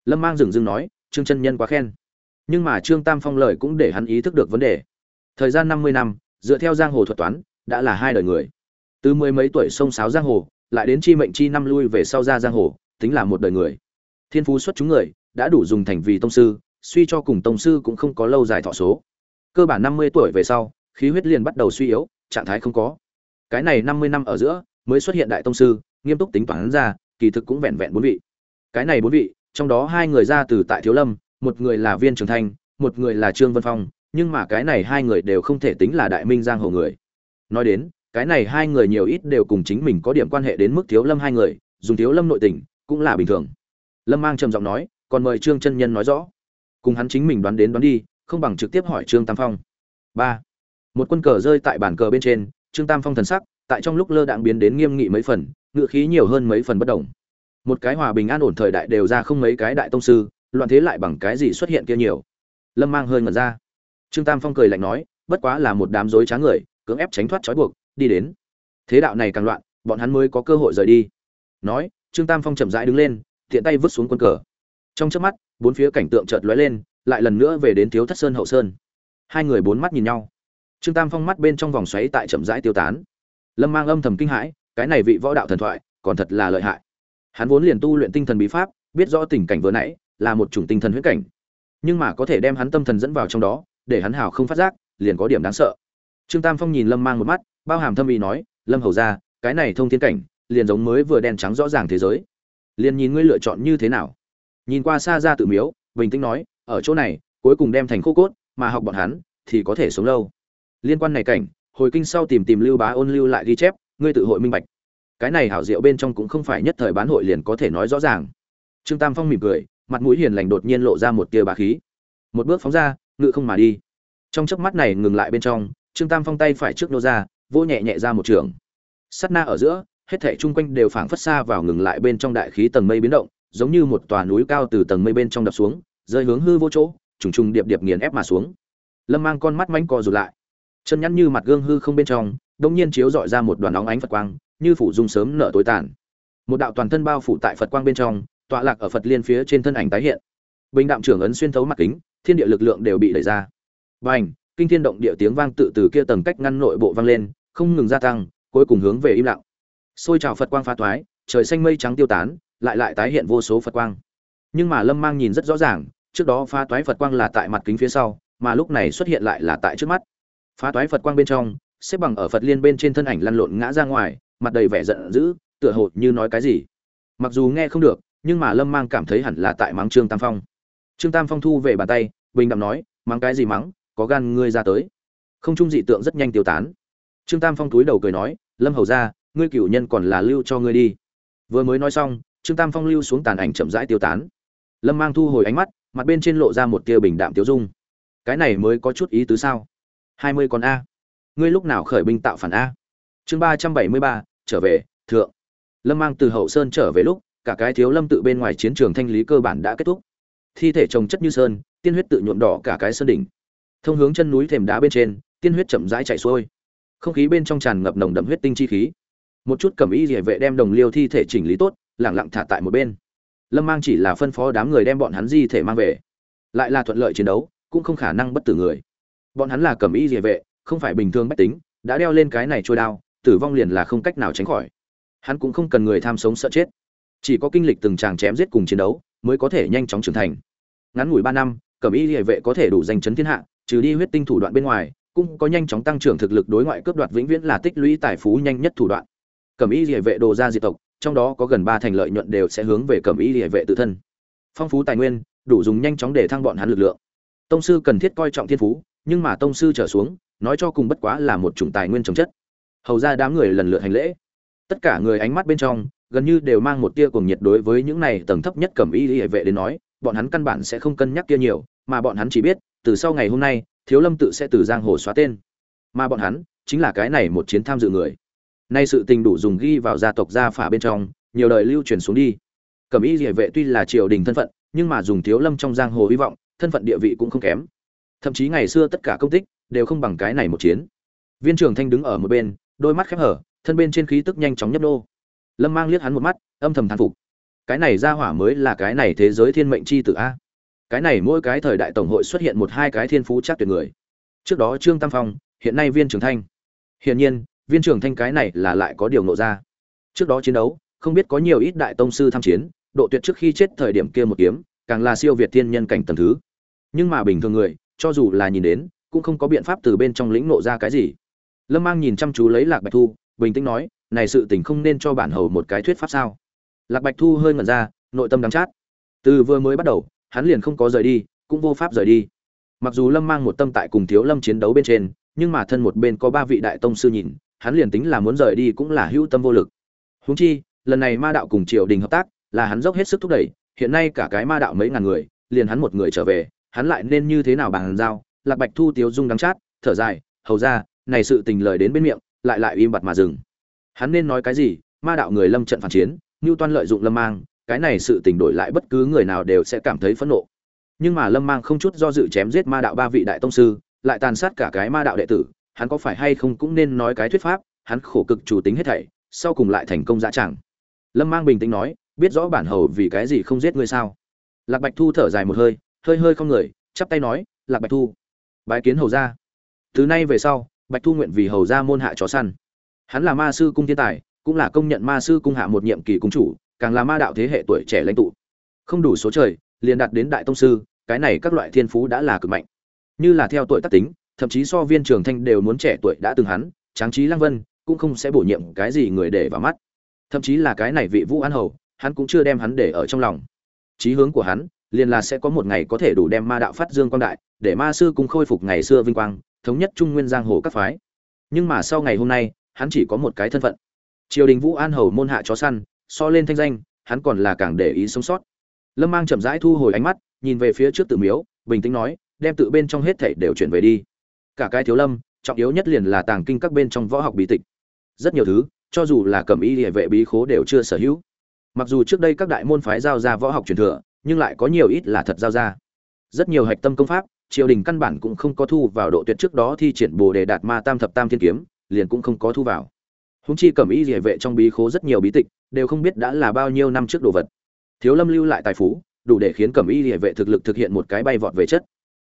Speaker 1: Lâm mang dừng dưng nói, trương chân nhân quá khen. Nhưng mà trương tam phong lời cũng để hắn ý thức được vấn đề. Thời gian năm mươi năm, dựa theo giang hồ thuật toán, đã là hai đời người. Từ mười mấy tuổi sông sáo giang hồ, lại đến chi mệnh chi năm lui về sau ra giang hồ, tính là một đời người. Thiên phú xuất chúng người, đã đủ dùng thành vì tông sư, suy cho cùng tông sư cũng không có lâu dài thọ số. Cơ bản năm mươi tuổi về sau, khí huyết liền bắt đầu suy yếu, trạng thái không có cái này năm mươi năm ở giữa mới xuất hiện đại tông sư, nghiêm túc tính toán ra, kỳ thực cũng vẹn vẹn bốn vị. Cái này bốn vị, trong đó hai người ra từ tại thiếu lâm, một người là viên trường thanh, một người là trương vân phong, nhưng mà cái này hai người đều không thể tính là đại minh giang hồ người. Nói đến, cái này hai người nhiều ít đều cùng chính mình có điểm quan hệ đến mức thiếu lâm hai người, dùng thiếu lâm nội tình, cũng là bình thường. Lâm mang trầm giọng nói, còn mời trương chân nhân nói rõ. Cùng hắn chính mình đoán đến đoán đi, không bằng trực tiếp hỏi trương tam phong. Ba. Một quân cờ rơi tại bàn cờ bên trên trương tam phong thần sắc, tại trong lúc lơ đãng biến đến nghiêm nghị mấy phần ngự khí nhiều hơn mấy phần bất đồng. Một cái hòa bình an ổn thời đại đều ra không mấy cái đại tông sư, loạn thế lại bằng cái gì xuất hiện kia nhiều. Lâm mang hơi ngẩn ra. Trương tam phong cười lạnh nói, bất quá là một đám dối trá người, cưỡng ép tránh thoát trói buộc, đi đến. Thế đạo này càng loạn, bọn hắn mới có cơ hội rời đi. Nói, trương tam phong chậm rãi đứng lên thiện tay vứt xuống quân cờ. Trong chớp mắt, bốn phía cảnh tượng chợt lóe lên, lại lần nữa về đến thiếu thất sơn hậu sơn. Hai người bốn mắt nhìn nhau trương tam phong mắt bên trong vòng xoáy tại chậm rãi tiêu tán. Lâm mang âm thầm kinh hãi, cái này vị võ đạo thần thoại, còn thật là lợi hại. Hắn vốn liền tu luyện tinh thần bí pháp, biết rõ tình cảnh vừa nãy, là một chủng tinh thần huyết cảnh. Nhưng mà có thể đem hắn tâm thần dẫn vào trong đó, để hắn hào không phát giác, liền có điểm đáng sợ. Trương tam phong nhìn lâm mang một mắt, bao hàm thâm ý nói, lâm hầu ra cái này thông thiên cảnh, liền giống mới vừa đen trắng rõ ràng thế giới. Liền nhìn ngươi lựa chọn như thế nào. Nhìn qua xa ra tự miếu, bình tĩnh nói, ở chỗ này, cuối cùng đem thành khô cốt, mà học bọn hắn, thì có thể sống lâu liên quan này cảnh, hồi kinh sau tìm tìm lưu bá ôn lưu lại ghi chép, ngươi tự hội minh bạch. Cái này hảo diệu bên trong cũng không phải nhất thời bán hội liền có thể nói rõ ràng. Trương tam phong mỉm cười, mặt mũi hiền lành đột nhiên lộ ra một tia bá khí. Một bước phóng ra, ngự không mà đi. Trong chớp mắt này ngừng lại bên trong, trương tam phong tay phải trước nô ra, vỗ nhẹ nhẹ ra một trường. Sắt na ở giữa, hết thảy chung quanh đều phảng phất xa vào ngừng lại bên trong đại khí tầng mây biến động, giống như một tòa núi cao từ tầng mây bên trong đập xuống, rơi hướng hư vô chỗ, trùng trùng điệp điệp nghiền ép mà xuống. Lâm mang con mắt mánh co rụt lại chân nhăn như mặt gương hư không bên trong đông nhiên chiếu dọi ra một đoàn óng ánh phật quang như phủ dung sớm nở tối tàn một đạo toàn thân bao phủ tại phật quang bên trong tọa lạc ở phật liên phía trên thân ảnh tái hiện bình đạm trưởng ấn xuyên thấu mặt kính thiên địa lực lượng đều bị đẩy ra Bành, kinh thiên động địa tiếng vang tự từ kia tầng cách ngăn nội bộ vang lên, không ngừng gia tăng, cuối cùng hướng về im lặng. Xôi trào Phật quang phá toái, trời xanh mây trắng tiêu tán, lại lại tái hiện vô số Phật quang. Nhưng mà Lâm Mang nhìn rất rõ ràng, trước đó phá toái Phật quang là tại mặt kính phía sau, mà lúc này xuất hiện lại là tại trước mắt. Phá toái Phật quang bên trong, xếp bằng ở Phật liên bên trên thân ảnh lăn lộn ngã ra ngoài, mặt đầy vẻ giận dữ, tựa hồ như nói cái gì. Mặc dù nghe không được nhưng mà lâm mang cảm thấy hẳn là tại mắng trương tam phong. Trương tam phong thu về bàn tay bình đạm nói mắng cái gì mắng có gan ngươi ra tới. Không trung dị tượng rất nhanh tiêu tán. Trương tam phong túi đầu cười nói lâm hầu ra ngươi cửu nhân còn là lưu cho ngươi đi. Vừa mới nói xong trương tam phong lưu xuống tàn ảnh chậm rãi tiêu tán. Lâm mang thu hồi ánh mắt mặt bên trên lộ ra một tia bình đạm tiêu dung. Cái này mới có chút ý tứ sao? Hai mươi con a. Ngươi lúc nào khởi binh tạo phản a? Chương ba trăm bảy mươi ba, trở về, thượng. Lâm mang từ hậu sơn trở về lúc, cả cái thiếu lâm tự bên ngoài chiến trường thanh lý cơ bản đã kết thúc. Thi thể trồng chất như sơn, tiên huyết tự nhuộm đỏ cả cái sơn đỉnh. Thông hướng chân núi thềm đá bên trên, tiên huyết chậm rãi chạy xuôi. Không khí bên trong tràn ngập nồng đậm huyết tinh chi khí. Một chút cẩm y địa vệ đem đồng liêu thi thể chỉnh lý tốt, lẳng lặng thả tại một bên. Lâm mang chỉ là phân phó đám người đem bọn hắn di thể mang về. Lại là thuận lợi chiến đấu, cũng không khả năng bất tử người bọn hắn là cẩm y địa vệ, không phải bình thường bách tính, đã đeo lên cái này trôi đao, tử vong liền là không cách nào tránh khỏi. Hắn cũng không cần người tham sống sợ chết. Chỉ có kinh lịch từng tràng chém giết cùng chiến đấu, mới có thể nhanh chóng trưởng thành. Ngắn ngủi ba năm cẩm y địa vệ có thể đủ danh chấn thiên hạ, trừ đi huyết tinh thủ đoạn bên ngoài, cũng có nhanh chóng tăng trưởng thực lực đối ngoại cướp đoạt vĩnh viễn là tích lũy tài phú nhanh nhất thủ đoạn. Cẩm y địa vệ đồ ra diệt tộc, trong đó có gần ba thành lợi nhuận đều sẽ hướng về cẩm y địa vệ tự thân. Phong phú tài nguyên, đủ dùng nhanh chóng để thăng bọn hắn lực lượng. Tông sư cần thiết coi trọng thiên phú nhưng mà tông sư trở xuống, nói cho cùng bất quá là một chủng tài nguyên trồng chất. Hầu ra đám người lần lượt hành lễ. Tất cả người ánh mắt bên trong, gần như đều mang một tia cuồng nhiệt đối với những này tầng thấp nhất cẩm y hệ vệ đến nói, bọn hắn căn bản sẽ không cân nhắc kia nhiều, mà bọn hắn chỉ biết, từ sau ngày hôm nay, thiếu lâm tự sẽ từ giang hồ xóa tên. Mà bọn hắn, chính là cái này một chiến tham dự người. Nay sự tình đủ dùng ghi vào gia tộc gia phả bên trong, nhiều đời lưu truyền xuống đi. Cẩm y hệ vệ tuy là triều đình thân phận, nhưng mà dùng thiếu lâm trong giang hồ hy vọng, thân phận địa vị cũng không kém thậm chí ngày xưa tất cả công tích đều không bằng cái này một chiến. Viên trưởng thanh đứng ở một bên, đôi mắt khép hở, thân bên trên khí tức nhanh chóng nhấp nô. Lâm mang liếc hắn một mắt, âm thầm thán phục. Cái này ra hỏa mới là cái này thế giới thiên mệnh c h i tử a. Cái này mỗi cái thời đại tổng hội xuất hiện một hai cái thiên phú chắc tuyệt người. Trước đó trương tam phong, hiện nay viên trưởng thanh. Hiển nhiên, viên trưởng thanh cái này là lại có điều nộ ra. Trước đó chiến đấu, không biết có nhiều ít đại tông sư tham chiến, độ tuyệt trước khi chết thời điểm kia một kiếm, càng là siêu việt thiên nhân cảnh tầng thứ. Nhưng mà bình thường người cho dù là nhìn đến, cũng không có biện pháp từ bên trong lĩnh nộ ra cái gì. Lâm mang nhìn chăm chú lấy lạc bạch thu, bình tĩnh nói, này sự tình không nên cho bản hầu một cái thuyết pháp sao? Lạc bạch thu hơi ngẩn ra, nội tâm đắng chát. Từ vừa mới bắt đầu, hắn liền không có rời đi, cũng vô pháp rời đi. Mặc dù lâm mang một tâm tại cùng thiếu lâm chiến đấu bên trên, nhưng mà thân một bên có ba vị đại tông sư nhìn, hắn liền tính là muốn rời đi cũng là hữu tâm vô lực. Húng chi, lần này ma đạo cùng triều đình hợp tác, là hắn dốc hết sức thúc đẩy, hiện nay cả cái ma đạo mấy ngàn người, liền hắn một người trở về hắn lại nên như thế nào bàn giao? Lạc bạch thu tiếu dung đắng chát, thở dài, hầu ra, này sự tình lời đến bên miệng, lại lại im bặt mà dừng. Hắn nên nói cái gì? Ma đạo người lâm trận phản chiến ngưu toan lợi dụng lâm mang, cái này sự tình đổi lại bất cứ người nào đều sẽ cảm thấy phẫn nộ. Nhưng mà lâm mang không chút do dự chém giết ma đạo ba vị đại tông sư, lại tàn sát cả cái ma đạo đệ tử, hắn có phải hay không cũng nên nói cái thuyết pháp, hắn khổ cực chủ tính hết thảy, sau cùng lại thành công dã chẳng lâm mang bình tĩnh nói, biết rõ bản hầu vì cái gì không giết ngươi sao? Lạc bạch thu thở dài một hơi hơi hơi không người, chắp tay nói, lạc bạch thu, bái kiến hầu ra từ nay về sau, bạch thu nguyện vì hầu ra môn hạ chó săn. Hắn là ma sư cung thiên tài, cũng là công nhận ma sư cung hạ một nhiệm kỳ cung chủ, càng là ma đạo thế hệ tuổi trẻ lãnh tụ. Không đủ số trời, liền đạt đến đại tông sư, cái này các loại thiên phú đã là cực mạnh. Như là theo tuổi tác tính, thậm chí so viên trường thanh đều muốn trẻ tuổi đã từng hắn, tráng trí lăng vân, cũng không sẽ bổ nhiệm cái gì người để vào mắt. Thậm chí là cái này vị vũ an hầu, hắn cũng chưa đem hắn để ở trong lòng. Chí hướng của hắn liền là sẽ có một ngày có thể đủ đem ma đạo phát dương quang đại, để ma sư cùng khôi phục ngày xưa vinh quang, thống nhất trung nguyên giang hồ các phái. Nhưng mà sau ngày hôm nay, hắn chỉ có một cái thân phận. Triều đình vũ an hầu môn hạ chó săn, so lên thanh danh, hắn còn là càng để ý sống sót. Lâm mang chậm rãi thu hồi ánh mắt, nhìn về phía trước tự miếu, bình tĩnh nói, đem tự bên trong hết thảy đều chuyển về đi. Cả cái thiếu lâm, trọng yếu nhất liền là tàng kinh các bên trong võ học bí tịch. Rất nhiều thứ, cho dù là cầm y liễu vệ, bí khố đều chưa sở hữu. Mặc dù trước đây các đại môn phái giao ra võ học truyền thừa nhưng lại có nhiều ít là thật giao ra. Rất nhiều hạch tâm công pháp, triều đình căn bản cũng không có thu vào độ tuyệt trước đó thi triển bồ đề đạt ma tam thập tam thiên kiếm, liền cũng không có thu vào. Húng chi cẩm y địa vệ trong bí khố rất nhiều bí tịch, đều không biết đã là bao nhiêu năm trước đồ vật. Thiếu lâm lưu lại tài phú, đủ để khiến cẩm y địa vệ thực lực thực hiện một cái bay vọt về chất.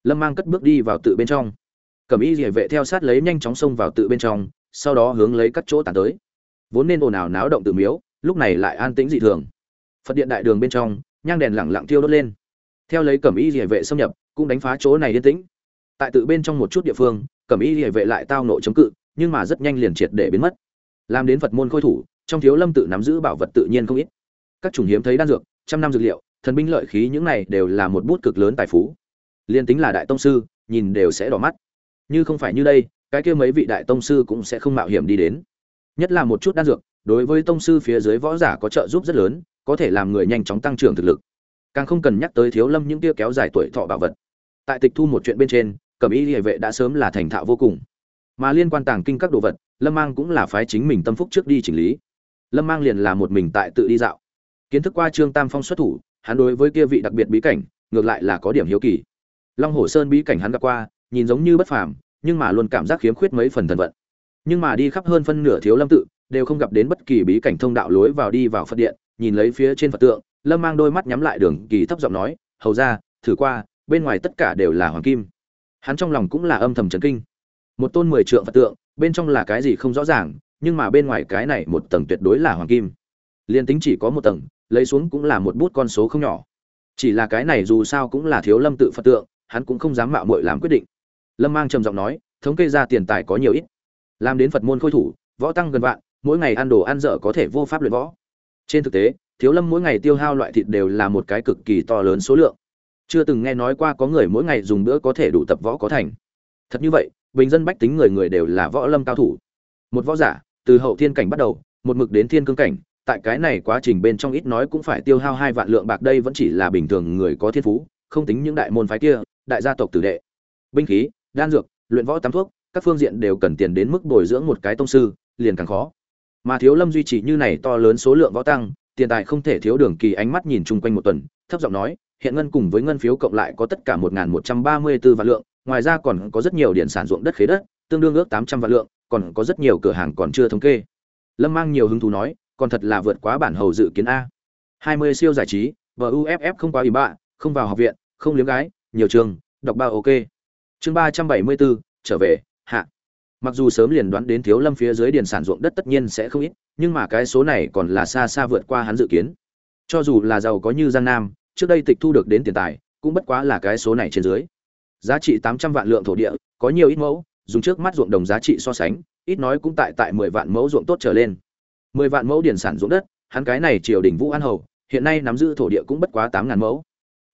Speaker 1: Lâm mang cất bước đi vào tự bên trong. Cẩm y địa vệ theo sát lấy nhanh chóng xông vào tự bên trong, sau đó hướng lấy các chỗ tàn tới. Vốn nên ồn ào náo động tự miếu, lúc này lại an tĩnh dị thường. Phật điện đại đường bên trong nhang đèn lẳng lặng thiêu đốt lên. Theo lấy cẩm y địa vệ xâm nhập, cũng đánh phá chỗ này yên tĩnh. Tại tự bên trong một chút địa phương, cẩm y địa vệ lại tao nộ chống cự, nhưng mà rất nhanh liền triệt để biến mất. Làm đến phật môn khôi thủ, trong thiếu lâm tự nắm giữ bảo vật tự nhiên không ít. Các chủng hiếm thấy đan dược, trăm năm dược liệu, thần binh lợi khí những này đều là một bút cực lớn tài phú. Liên tính là đại tông sư, nhìn đều sẽ đỏ mắt. Như không phải như đây, cái kia mấy vị đại tông sư cũng sẽ không mạo hiểm đi đến. Nhất là một chút đan dược, đối với tông sư phía dưới võ giả có trợ giúp rất lớn có thể làm người nhanh chóng tăng trưởng thực lực. Càng không cần nhắc tới thiếu lâm những kia kéo dài tuổi thọ bảo vật. Tại tịch thu một chuyện bên trên, cẩm y địa vệ đã sớm là thành thạo vô cùng. Mà liên quan tàng kinh các đồ vật, lâm mang cũng là phái chính mình tâm phúc trước đi chỉnh lý. Lâm mang liền là một mình tại tự đi dạo. Kiến thức qua trương tam phong xuất thủ, hắn đối với kia vị đặc biệt bí cảnh, ngược lại là có điểm hiếu kỳ. Long hồ sơn bí cảnh hắn gặp qua, nhìn giống như bất phàm, nhưng mà luôn cảm giác khiếm khuyết mấy phần thần vận. Nhưng mà đi khắp hơn phân nửa thiếu lâm tự, đều không gặp đến bất kỳ bí cảnh thông đạo lối vào đi vào phật điện nhìn lấy phía trên phật tượng, lâm mang đôi mắt nhắm lại đường kỳ thấp giọng nói, hầu ra thử qua, bên ngoài tất cả đều là hoàng kim. Hắn trong lòng cũng là âm thầm chấn kinh. Một tôn mười trượng phật tượng, bên trong là cái gì không rõ ràng, nhưng mà bên ngoài cái này một tầng tuyệt đối là hoàng kim. Liên tính chỉ có một tầng, lấy xuống cũng là một bút con số không nhỏ. Chỉ là cái này dù sao cũng là thiếu lâm tự phật tượng, hắn cũng không dám mạo muội làm quyết định. Lâm mang trầm giọng nói, thống kê ra tiền tài có nhiều ít. Làm đến phật môn khôi thủ, võ tăng gần vạn, mỗi ngày ăn đồ ăn dở có thể vô pháp luyện võ trên thực tế, thiếu lâm mỗi ngày tiêu hao loại thịt đều là một cái cực kỳ to lớn số lượng. Chưa từng nghe nói qua có người mỗi ngày dùng bữa có thể đủ tập võ có thành. Thật như vậy, bình dân bách tính người người đều là võ lâm cao thủ. Một võ giả, từ hậu thiên cảnh bắt đầu, một mực đến thiên cương cảnh, tại cái này quá trình bên trong ít nói cũng phải tiêu hao hai vạn lượng bạc đây vẫn chỉ là bình thường người có thiên phú, không tính những đại môn phái kia, đại gia tộc tử đệ. Binh khí, đan dược, luyện võ tắm thuốc, các phương diện đều cần tiền đến mức bồi dưỡng một cái tông sư, liền càng khó mà thiếu lâm duy trì như này to lớn số lượng võ tăng, tiền tài không thể thiếu đường kỳ ánh mắt nhìn chung quanh một tuần, thấp giọng nói, hiện ngân cùng với ngân phiếu cộng lại có tất cả một một trăm ba mươi 1134 vạn lượng, ngoài ra còn có rất nhiều điện sản ruộng đất khế đất, tương đương ước tám trăm vạn lượng, còn có rất nhiều cửa hàng còn chưa thống kê. Lâm mang nhiều hứng thú nói, còn thật là vượt quá bản hầu dự kiến a. hai mươi siêu giải trí và uff không quá ủy bạ, không vào học viện, không liếm gái, nhiều trường, đọc ba ok. Chương ba trăm bảy mươi bốn trở về mặc dù sớm liền đoán đến thiếu lâm phía dưới điền sản ruộng đất tất nhiên sẽ không ít, nhưng mà cái số này còn là xa xa vượt qua hắn dự kiến. Cho dù là giàu có như giang nam, trước đây tịch thu được đến tiền tài, cũng bất quá là cái số này trên dưới. Giá trị tám trăm vạn lượng thổ địa, có nhiều ít mẫu, dùng trước mắt ruộng đồng giá trị so sánh, ít nói cũng tại tại mười vạn mẫu ruộng tốt trở lên. Mười vạn mẫu điền sản ruộng đất, hắn cái này triều đình vũ an hầu, hiện nay nắm giữ thổ địa cũng bất quá tám ngàn mẫu.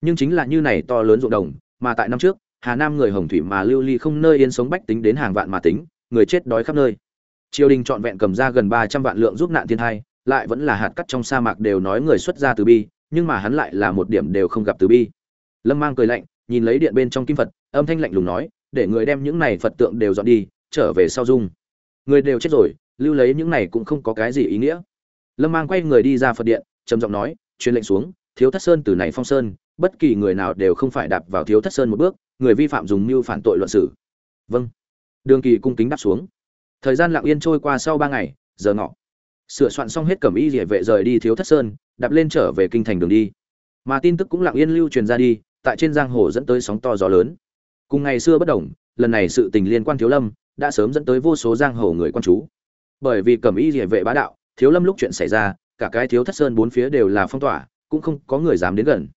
Speaker 1: Nhưng chính là như này to lớn ruộng đồng, mà tại năm trước, hà nam người hồng thủy mà lưu ly không nơi yên sống bách tính đến hàng vạn mà tính người chết đói khắp nơi. Triều đình trọn vẹn cầm ra gần ba trăm vạn lượng giúp nạn thiên hai lại vẫn là hạt cắt trong sa mạc đều nói người xuất gia từ bi, nhưng mà hắn lại là một điểm đều không gặp từ bi. Lâm mang cười lạnh, nhìn lấy điện bên trong kim phật, âm thanh lạnh lùng nói, để người đem những này phật tượng đều dọn đi, trở về sau dung. Người đều chết rồi, lưu lấy những này cũng không có cái gì ý nghĩa. Lâm mang quay người đi ra phật điện, trầm giọng nói, truyền lệnh xuống, thiếu thất sơn từ này phong sơn, bất kỳ người nào đều không phải đạp vào thiếu thất sơn một bước, người vi phạm dùng mưu phản tội luận xử. Vâng đường kỳ cung kính đáp xuống. Thời gian lặng yên trôi qua sau ba ngày, giờ ngọ. Sửa soạn xong hết cẩm y địa vệ rời đi thiếu thất sơn, đạp lên trở về kinh thành đường đi. Mà tin tức cũng lặng yên lưu truyền ra đi, tại trên giang hồ dẫn tới sóng to gió lớn. Cùng ngày xưa bất đồng, lần này sự tình liên quan thiếu lâm, đã sớm dẫn tới vô số giang hồ người quan chú. Bởi vì cẩm y địa vệ bá đạo, thiếu lâm lúc chuyện xảy ra, cả cái thiếu thất sơn bốn phía đều là phong tỏa, cũng không có người dám đến gần.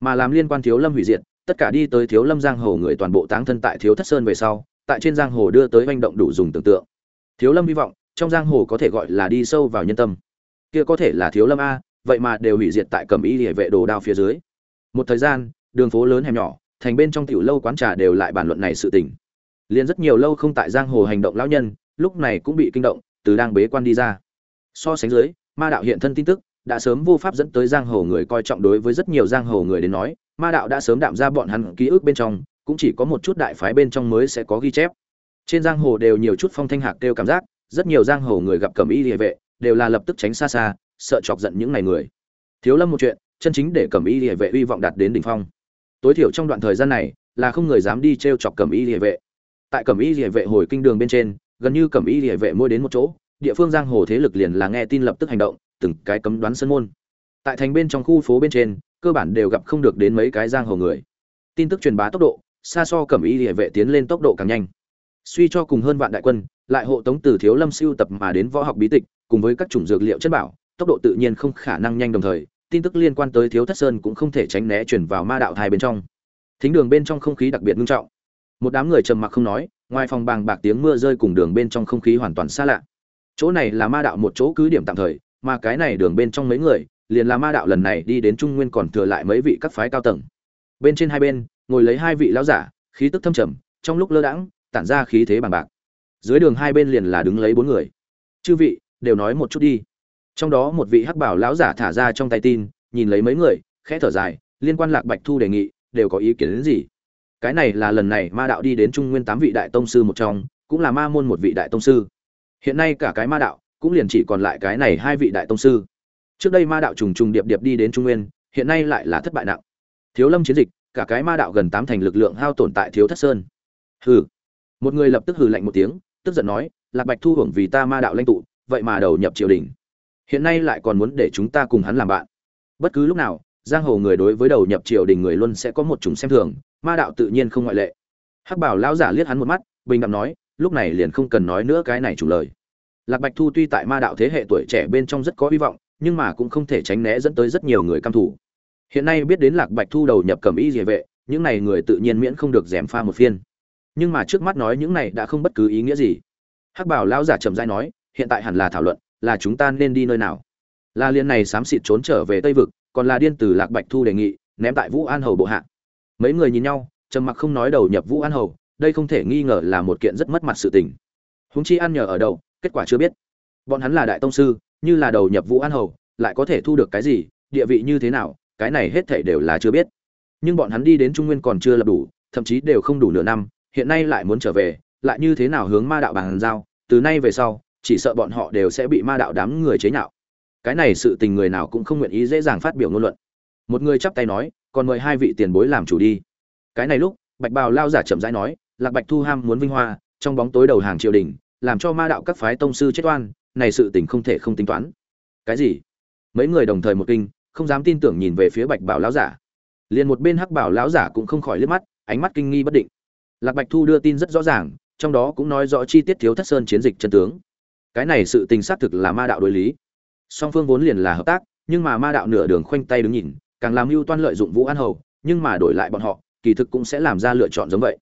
Speaker 1: Mà làm liên quan thiếu lâm hủy diệt, tất cả đi tới thiếu lâm giang hồ người toàn bộ táng thân tại thiếu thất sơn về sau tại trên giang hồ đưa tới manh động đủ dùng tưởng tượng. Thiếu lâm hy vọng, trong giang hồ có thể gọi là đi sâu vào nhân tâm. Kia có thể là thiếu lâm a, vậy mà đều hủy diệt tại cẩm y địa vệ đồ đao phía dưới. Một thời gian, đường phố lớn hẻm nhỏ, thành bên trong tiểu lâu quán trà đều lại bàn luận này sự tình. Liền rất nhiều lâu không tại giang hồ hành động lão nhân, lúc này cũng bị kinh động, từ đang bế quan đi ra. So sánh dưới, ma đạo hiện thân tin tức, đã sớm vô pháp dẫn tới giang hồ người coi trọng đối với rất nhiều giang hồ người đến nói, ma đạo đã sớm đạm ra bọn hắn ký ức bên trong cũng chỉ có một chút đại phái bên trong mới sẽ có ghi chép. Trên giang hồ đều nhiều chút phong thanh hạc kêu cảm giác, rất nhiều giang hồ người gặp cầm y địa vệ, đều là lập tức tránh xa xa, sợ chọc giận những này người. Thiếu lâm một chuyện, chân chính để cầm y địa vệ uy vọng đạt đến đỉnh phong. Tối thiểu trong đoạn thời gian này, là không người dám đi t r e o chọc cầm y địa vệ. Tại cầm y địa vệ hồi kinh đường bên trên, gần như cầm y địa vệ mỗi đến một chỗ, địa phương giang hồ thế lực liền là nghe tin lập tức hành động, từng cái cấm đoán sân môn. Tại thành bên trong khu phố bên trên, cơ bản đều gặp không được đến mấy cái giang hồ người. Tin tức truyền bá tốc độ xa so cẩm y địa vệ tiến lên tốc độ càng nhanh. Suy cho cùng hơn vạn đại quân, lại hộ tống từ thiếu lâm siêu tập mà đến võ học bí tịch, cùng với các chủng dược liệu chất bảo, tốc độ tự nhiên không khả năng nhanh đồng thời, tin tức liên quan tới thiếu thất sơn cũng không thể tránh né chuyển vào ma đạo thai bên trong. Thính đường bên trong không khí đặc biệt nghiêm trọng. Một đám người trầm mặc không nói, ngoài phòng bàng bạc tiếng mưa rơi cùng đường bên trong không khí hoàn toàn xa lạ. Chỗ này là ma đạo một chỗ cứ điểm tạm thời, mà cái này đường bên trong mấy người, liền là ma đạo lần này đi đến trung nguyên còn thừa lại mấy vị các phái cao tầng. Bên trên hai bên ngồi lấy hai vị lão giả, khí tức thâm trầm, trong lúc lơ đãng, tản ra khí thế bằng bạc. Dưới đường hai bên liền là đứng lấy bốn người. Chư vị, đều nói một chút đi. Trong đó một vị hắc bảo lão giả thả ra trong tay tin, nhìn lấy mấy người, khẽ thở dài, liên quan lạc bạch thu đề nghị, đều có ý kiến đến gì? Cái này là lần này ma đạo đi đến trung nguyên tám vị đại tông sư một trong, cũng là ma môn một vị đại tông sư. Hiện nay cả cái ma đạo, cũng liền chỉ còn lại cái này hai vị đại tông sư. Trước đây ma đạo trùng trùng điệp điệp đi đến trung nguyên, hiện nay lại là thất bại nặng. Thiếu lâm chiến dịch cả cái ma đạo gần tám thành lực lượng hao tổn tại thiếu thất sơn. Hừ. Một người lập tức hừ lạnh một tiếng, tức giận nói, lạc bạch thu hưởng vì ta ma đạo lãnh tụ, vậy mà đầu nhập triều đình. Hiện nay lại còn muốn để chúng ta cùng hắn làm bạn. Bất cứ lúc nào, giang hồ người đối với đầu nhập triều đình người luôn sẽ có một chủng xem thường, ma đạo tự nhiên không ngoại lệ. Hắc bảo lão giả liếc hắn một mắt, bình đẳng nói, lúc này liền không cần nói nữa cái này chủ lời. Lạc bạch thu tuy tại ma đạo thế hệ tuổi trẻ bên trong rất có hy vọng, nhưng mà cũng không thể tránh né dẫn tới rất nhiều người căm thủ hiện nay biết đến lạc bạch thu đầu nhập cầm y địa vệ, những này người tự nhiên miễn không được dèm pha một phiên. Nhưng mà trước mắt nói những này đã không bất cứ ý nghĩa gì. Hắc bảo lão giả trầm dai nói, hiện tại hẳn là thảo luận, là chúng ta nên đi nơi nào? Là liên này xám xịt trốn trở về tây vực, còn là điên từ lạc bạch thu đề nghị, ném tại vũ an hầu bộ hạ. Mấy người nhìn nhau, trầm mặc không nói đầu nhập vũ an hầu, đây không thể nghi ngờ là một kiện rất mất mặt sự tình. Húng chi ăn nhờ ở đâu kết quả chưa biết. Bọn hắn là đại tông sư, như là đầu nhập vũ an hầu, lại có thể thu được cái gì, địa vị như thế nào cái này hết thảy đều là chưa biết. Nhưng bọn hắn đi đến trung nguyên còn chưa lập đủ, thậm chí đều không đủ nửa năm, hiện nay lại muốn trở về, lại như thế nào hướng ma đạo bằng giao, từ nay về sau, chỉ sợ bọn họ đều sẽ bị ma đạo đám người chế nhạo. Cái này sự tình người nào cũng không nguyện ý dễ dàng phát biểu ngôn luận. Một người chắp tay nói, còn mời hai vị tiền bối làm chủ đi. Cái này lúc, bạch bào lao giả chậm rãi nói, lạc bạch thu ham muốn vinh hoa, trong bóng tối đầu hàng triều đình, làm cho ma đạo các phái tông sư chết oan, này sự tình không thể không tính toán. Cái gì? Mấy người đồng thời một kinh không dám tin tưởng nhìn về phía bạch bảo lão giả. Liền một bên hắc bảo lão giả cũng không khỏi liếc mắt, ánh mắt kinh nghi bất định. Lạc bạch thu đưa tin rất rõ ràng, trong đó cũng nói rõ chi tiết thiếu thất sơn chiến dịch chân tướng. Cái này sự tình xác thực là ma đạo đối lý. Song phương vốn liền là hợp tác, nhưng mà ma đạo nửa đường khoanh tay đứng nhìn, càng làm mưu toan lợi dụng vũ an hầu, nhưng mà đổi lại bọn họ, kỳ thực cũng sẽ làm ra lựa chọn giống vậy.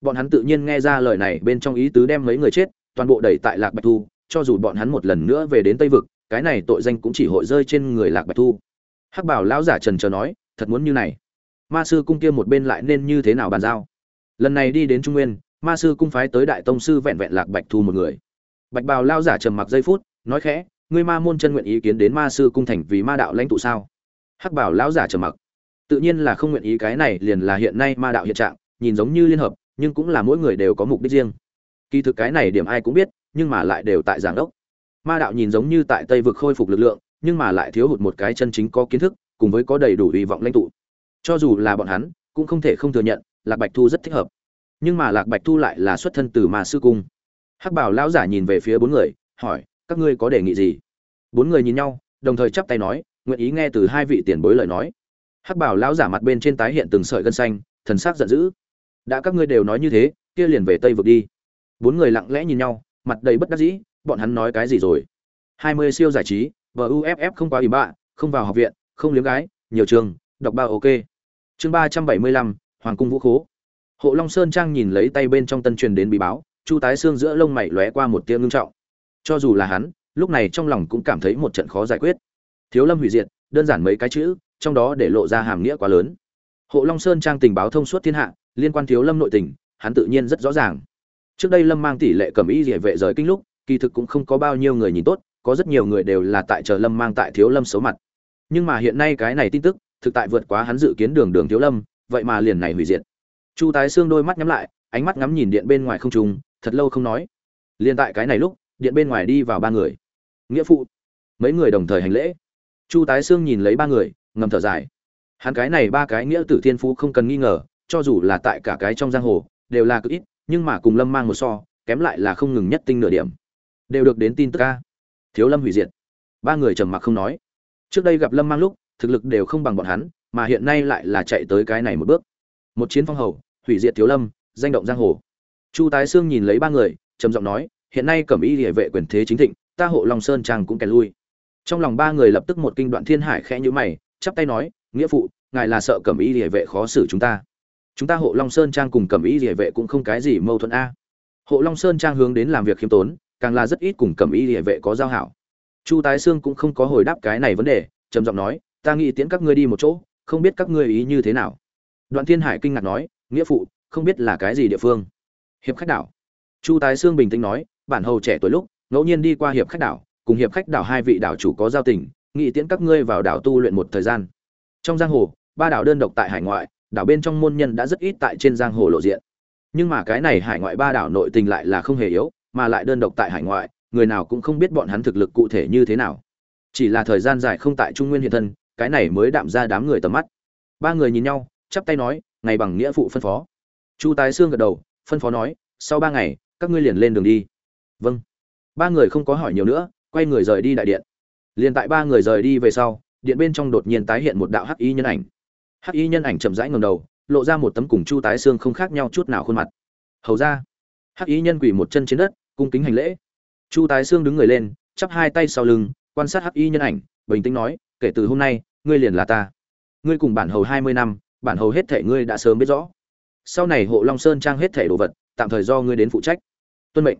Speaker 1: Bọn hắn tự nhiên nghe ra lời này bên trong ý tứ đem mấy người chết, toàn bộ đẩy tại lạc bạch thu, cho dù bọn hắn một lần nữa về đến tây vực, cái này tội danh cũng chỉ hội rơi trên người lạc bạch thu hắc bảo lão giả trần chờ nói, thật muốn như này. Ma sư cung kia một bên lại nên như thế nào bàn giao? Lần này đi đến trung nguyên, ma sư cung phái tới đại tông sư vẹn vẹn lạc bạch thu một người. Bạch bào lao giả trầm mặc giây phút, nói khẽ, ngươi ma môn chân nguyện ý kiến đến ma sư cung thành vì ma đạo lãnh tụ sao? Hắc bảo lão giả trầm mặc. Tự nhiên là không nguyện ý cái này liền là hiện nay ma đạo hiện trạng, nhìn giống như liên hợp, nhưng cũng là mỗi người đều có mục đích riêng. Kỳ thực cái này điểm ai cũng biết, nhưng mà lại đều tại giảng đốc. Ma đạo nhìn giống như tại tây vực khôi phục lực lượng nhưng mà lại thiếu hụt một cái chân chính có kiến thức, cùng với có đầy đủ hy vọng lãnh tụ. Cho dù là bọn hắn, cũng không thể không thừa nhận, lạc bạch thu rất thích hợp. Nhưng mà lạc bạch thu lại là xuất thân từ mà sư cung. Hắc bảo lão giả nhìn về phía bốn người, hỏi, các ngươi có đề nghị gì? Bốn người nhìn nhau, đồng thời chắp tay nói, nguyện ý nghe từ hai vị tiền bối lời nói. Hắc bảo lão giả mặt bên trên tái hiện từng sợi gân xanh, thần sắc giận dữ. Đã các ngươi đều nói như thế, kia liền về tây vực đi. Bốn người lặng lẽ nhìn nhau, mặt đầy bất đắc dĩ, bọn hắn nói cái gì rồi? Hai mươi siêu giải trí và uff không quá ủy bạ, không vào học viện, không liếm gái, nhiều trường, đọc bao ok. Chương ba trăm bảy mươi lăm, hoàng cung vũ khố. Hộ long sơn trang nhìn lấy tay bên trong tân truyền đến bí báo, chu tái xương giữa lông mày lóe qua một tia ngưng trọng. Cho dù là hắn, lúc này trong lòng cũng cảm thấy một trận khó giải quyết. Thiếu lâm hủy diệt, đơn giản mấy cái chữ, trong đó để lộ ra hàm nghĩa quá lớn. Hộ long sơn trang tình báo thông suốt thiên hạ, liên quan thiếu lâm nội tình, hắn tự nhiên rất rõ ràng. Trước đây lâm mang tỷ lệ cầm ý liễu vệ rời kinh lúc, kỳ thực cũng không có bao nhiêu người nhìn tốt có rất nhiều người đều là tại chờ lâm mang tại thiếu lâm xấu mặt. Nhưng mà hiện nay cái này tin tức, thực tại vượt quá hắn dự kiến đường đường thiếu lâm, vậy mà liền này hủy diệt. Chu tái xương đôi mắt nhắm lại, ánh mắt ngắm nhìn điện bên ngoài không trùng thật lâu không nói. Liền tại cái này lúc, điện bên ngoài đi vào ba người. Nghĩa phụ, mấy người đồng thời hành lễ. Chu tái xương nhìn lấy ba người, ngầm thở dài. Hắn cái này ba cái nghĩa tử thiên phú không cần nghi ngờ, cho dù là tại cả cái trong giang hồ, đều là cực ít, nhưng mà cùng lâm mang một so, kém lại là không ngừng nhất tinh nửa điểm. Đều được đến tin tức ca thiếu lâm hủy diệt. Ba người trầm mặc không nói. Trước đây gặp lâm mang lúc, thực lực đều không bằng bọn hắn, mà hiện nay lại là chạy tới cái này một bước. Một chiến phong hầu, hủy diệt thiếu lâm, danh động giang hồ. Chu tái sương nhìn lấy ba người, trầm giọng nói, hiện nay cẩm y địa vệ quyền thế chính thịnh, ta hộ long sơn trang cũng kèn lui. Trong lòng ba người lập tức một kinh đoạn thiên hải khẽ nhữ mày, chắp tay nói, nghĩa phụ, ngài là sợ cẩm y địa vệ khó xử chúng ta. Chúng ta hộ long sơn trang cùng cẩm y địa vệ cũng không cái gì mâu thuẫn a. Hộ long sơn trang hướng đến làm việc khiêm tốn càng là rất ít cùng cẩm y địa vệ có giao hảo. Chu tái sương cũng không có hồi đáp cái này vấn đề, trầm giọng nói, ta nghĩ tiễn các ngươi đi một chỗ, không biết các ngươi ý như thế nào. Đoạn thiên hải kinh ngạc nói, nghĩa phụ, không biết là cái gì địa phương? Hiệp khách đảo. Chu tái sương bình tĩnh nói, bản hầu trẻ tuổi lúc, ngẫu nhiên đi qua hiệp khách đảo, cùng hiệp khách đảo hai vị đảo chủ có giao tình nghị tiễn các ngươi vào đảo tu luyện một thời gian. Trong giang hồ, ba đảo đơn độc tại hải ngoại, đảo bên trong môn nhân đã rất ít tại trên giang hồ lộ diện. Nhưng mà cái này hải ngoại ba đảo nội tình lại là không hề yếu mà lại đơn độc tại hải ngoại, người nào cũng không biết bọn hắn thực lực cụ thể như thế nào. Chỉ là thời gian dài không tại trung nguyên hiện thân, cái này mới đạm ra đám người tầm mắt. Ba người nhìn nhau, chắp tay nói, ngày bằng nghĩa phụ phân phó. Chu tái xương gật đầu, phân phó nói, sau ba ngày, các ngươi liền lên đường đi. Vâng. Ba người không có hỏi nhiều nữa, quay người rời đi đại điện. Liền tại ba người rời đi về sau, điện bên trong đột nhiên tái hiện một đạo hắc y nhân ảnh. Hắc y nhân ảnh chậm rãi ngầm đầu, lộ ra một tấm cùng chu tái xương không khác nhau chút nào khuôn mặt. Hầu ra hắc y nhân quỳ một chân trên đất cung kính hành lễ. Chu tái xương đứng người lên, chắp hai tay sau lưng, quan sát hắc y nhân ảnh, bình tĩnh nói, kể từ hôm nay, ngươi liền là ta. Ngươi cùng bản hầu hai mươi năm, bản hầu hết thể ngươi đã sớm biết rõ. Sau này hộ long sơn trang hết thể đồ vật, tạm thời do ngươi đến phụ trách. Tuân mệnh.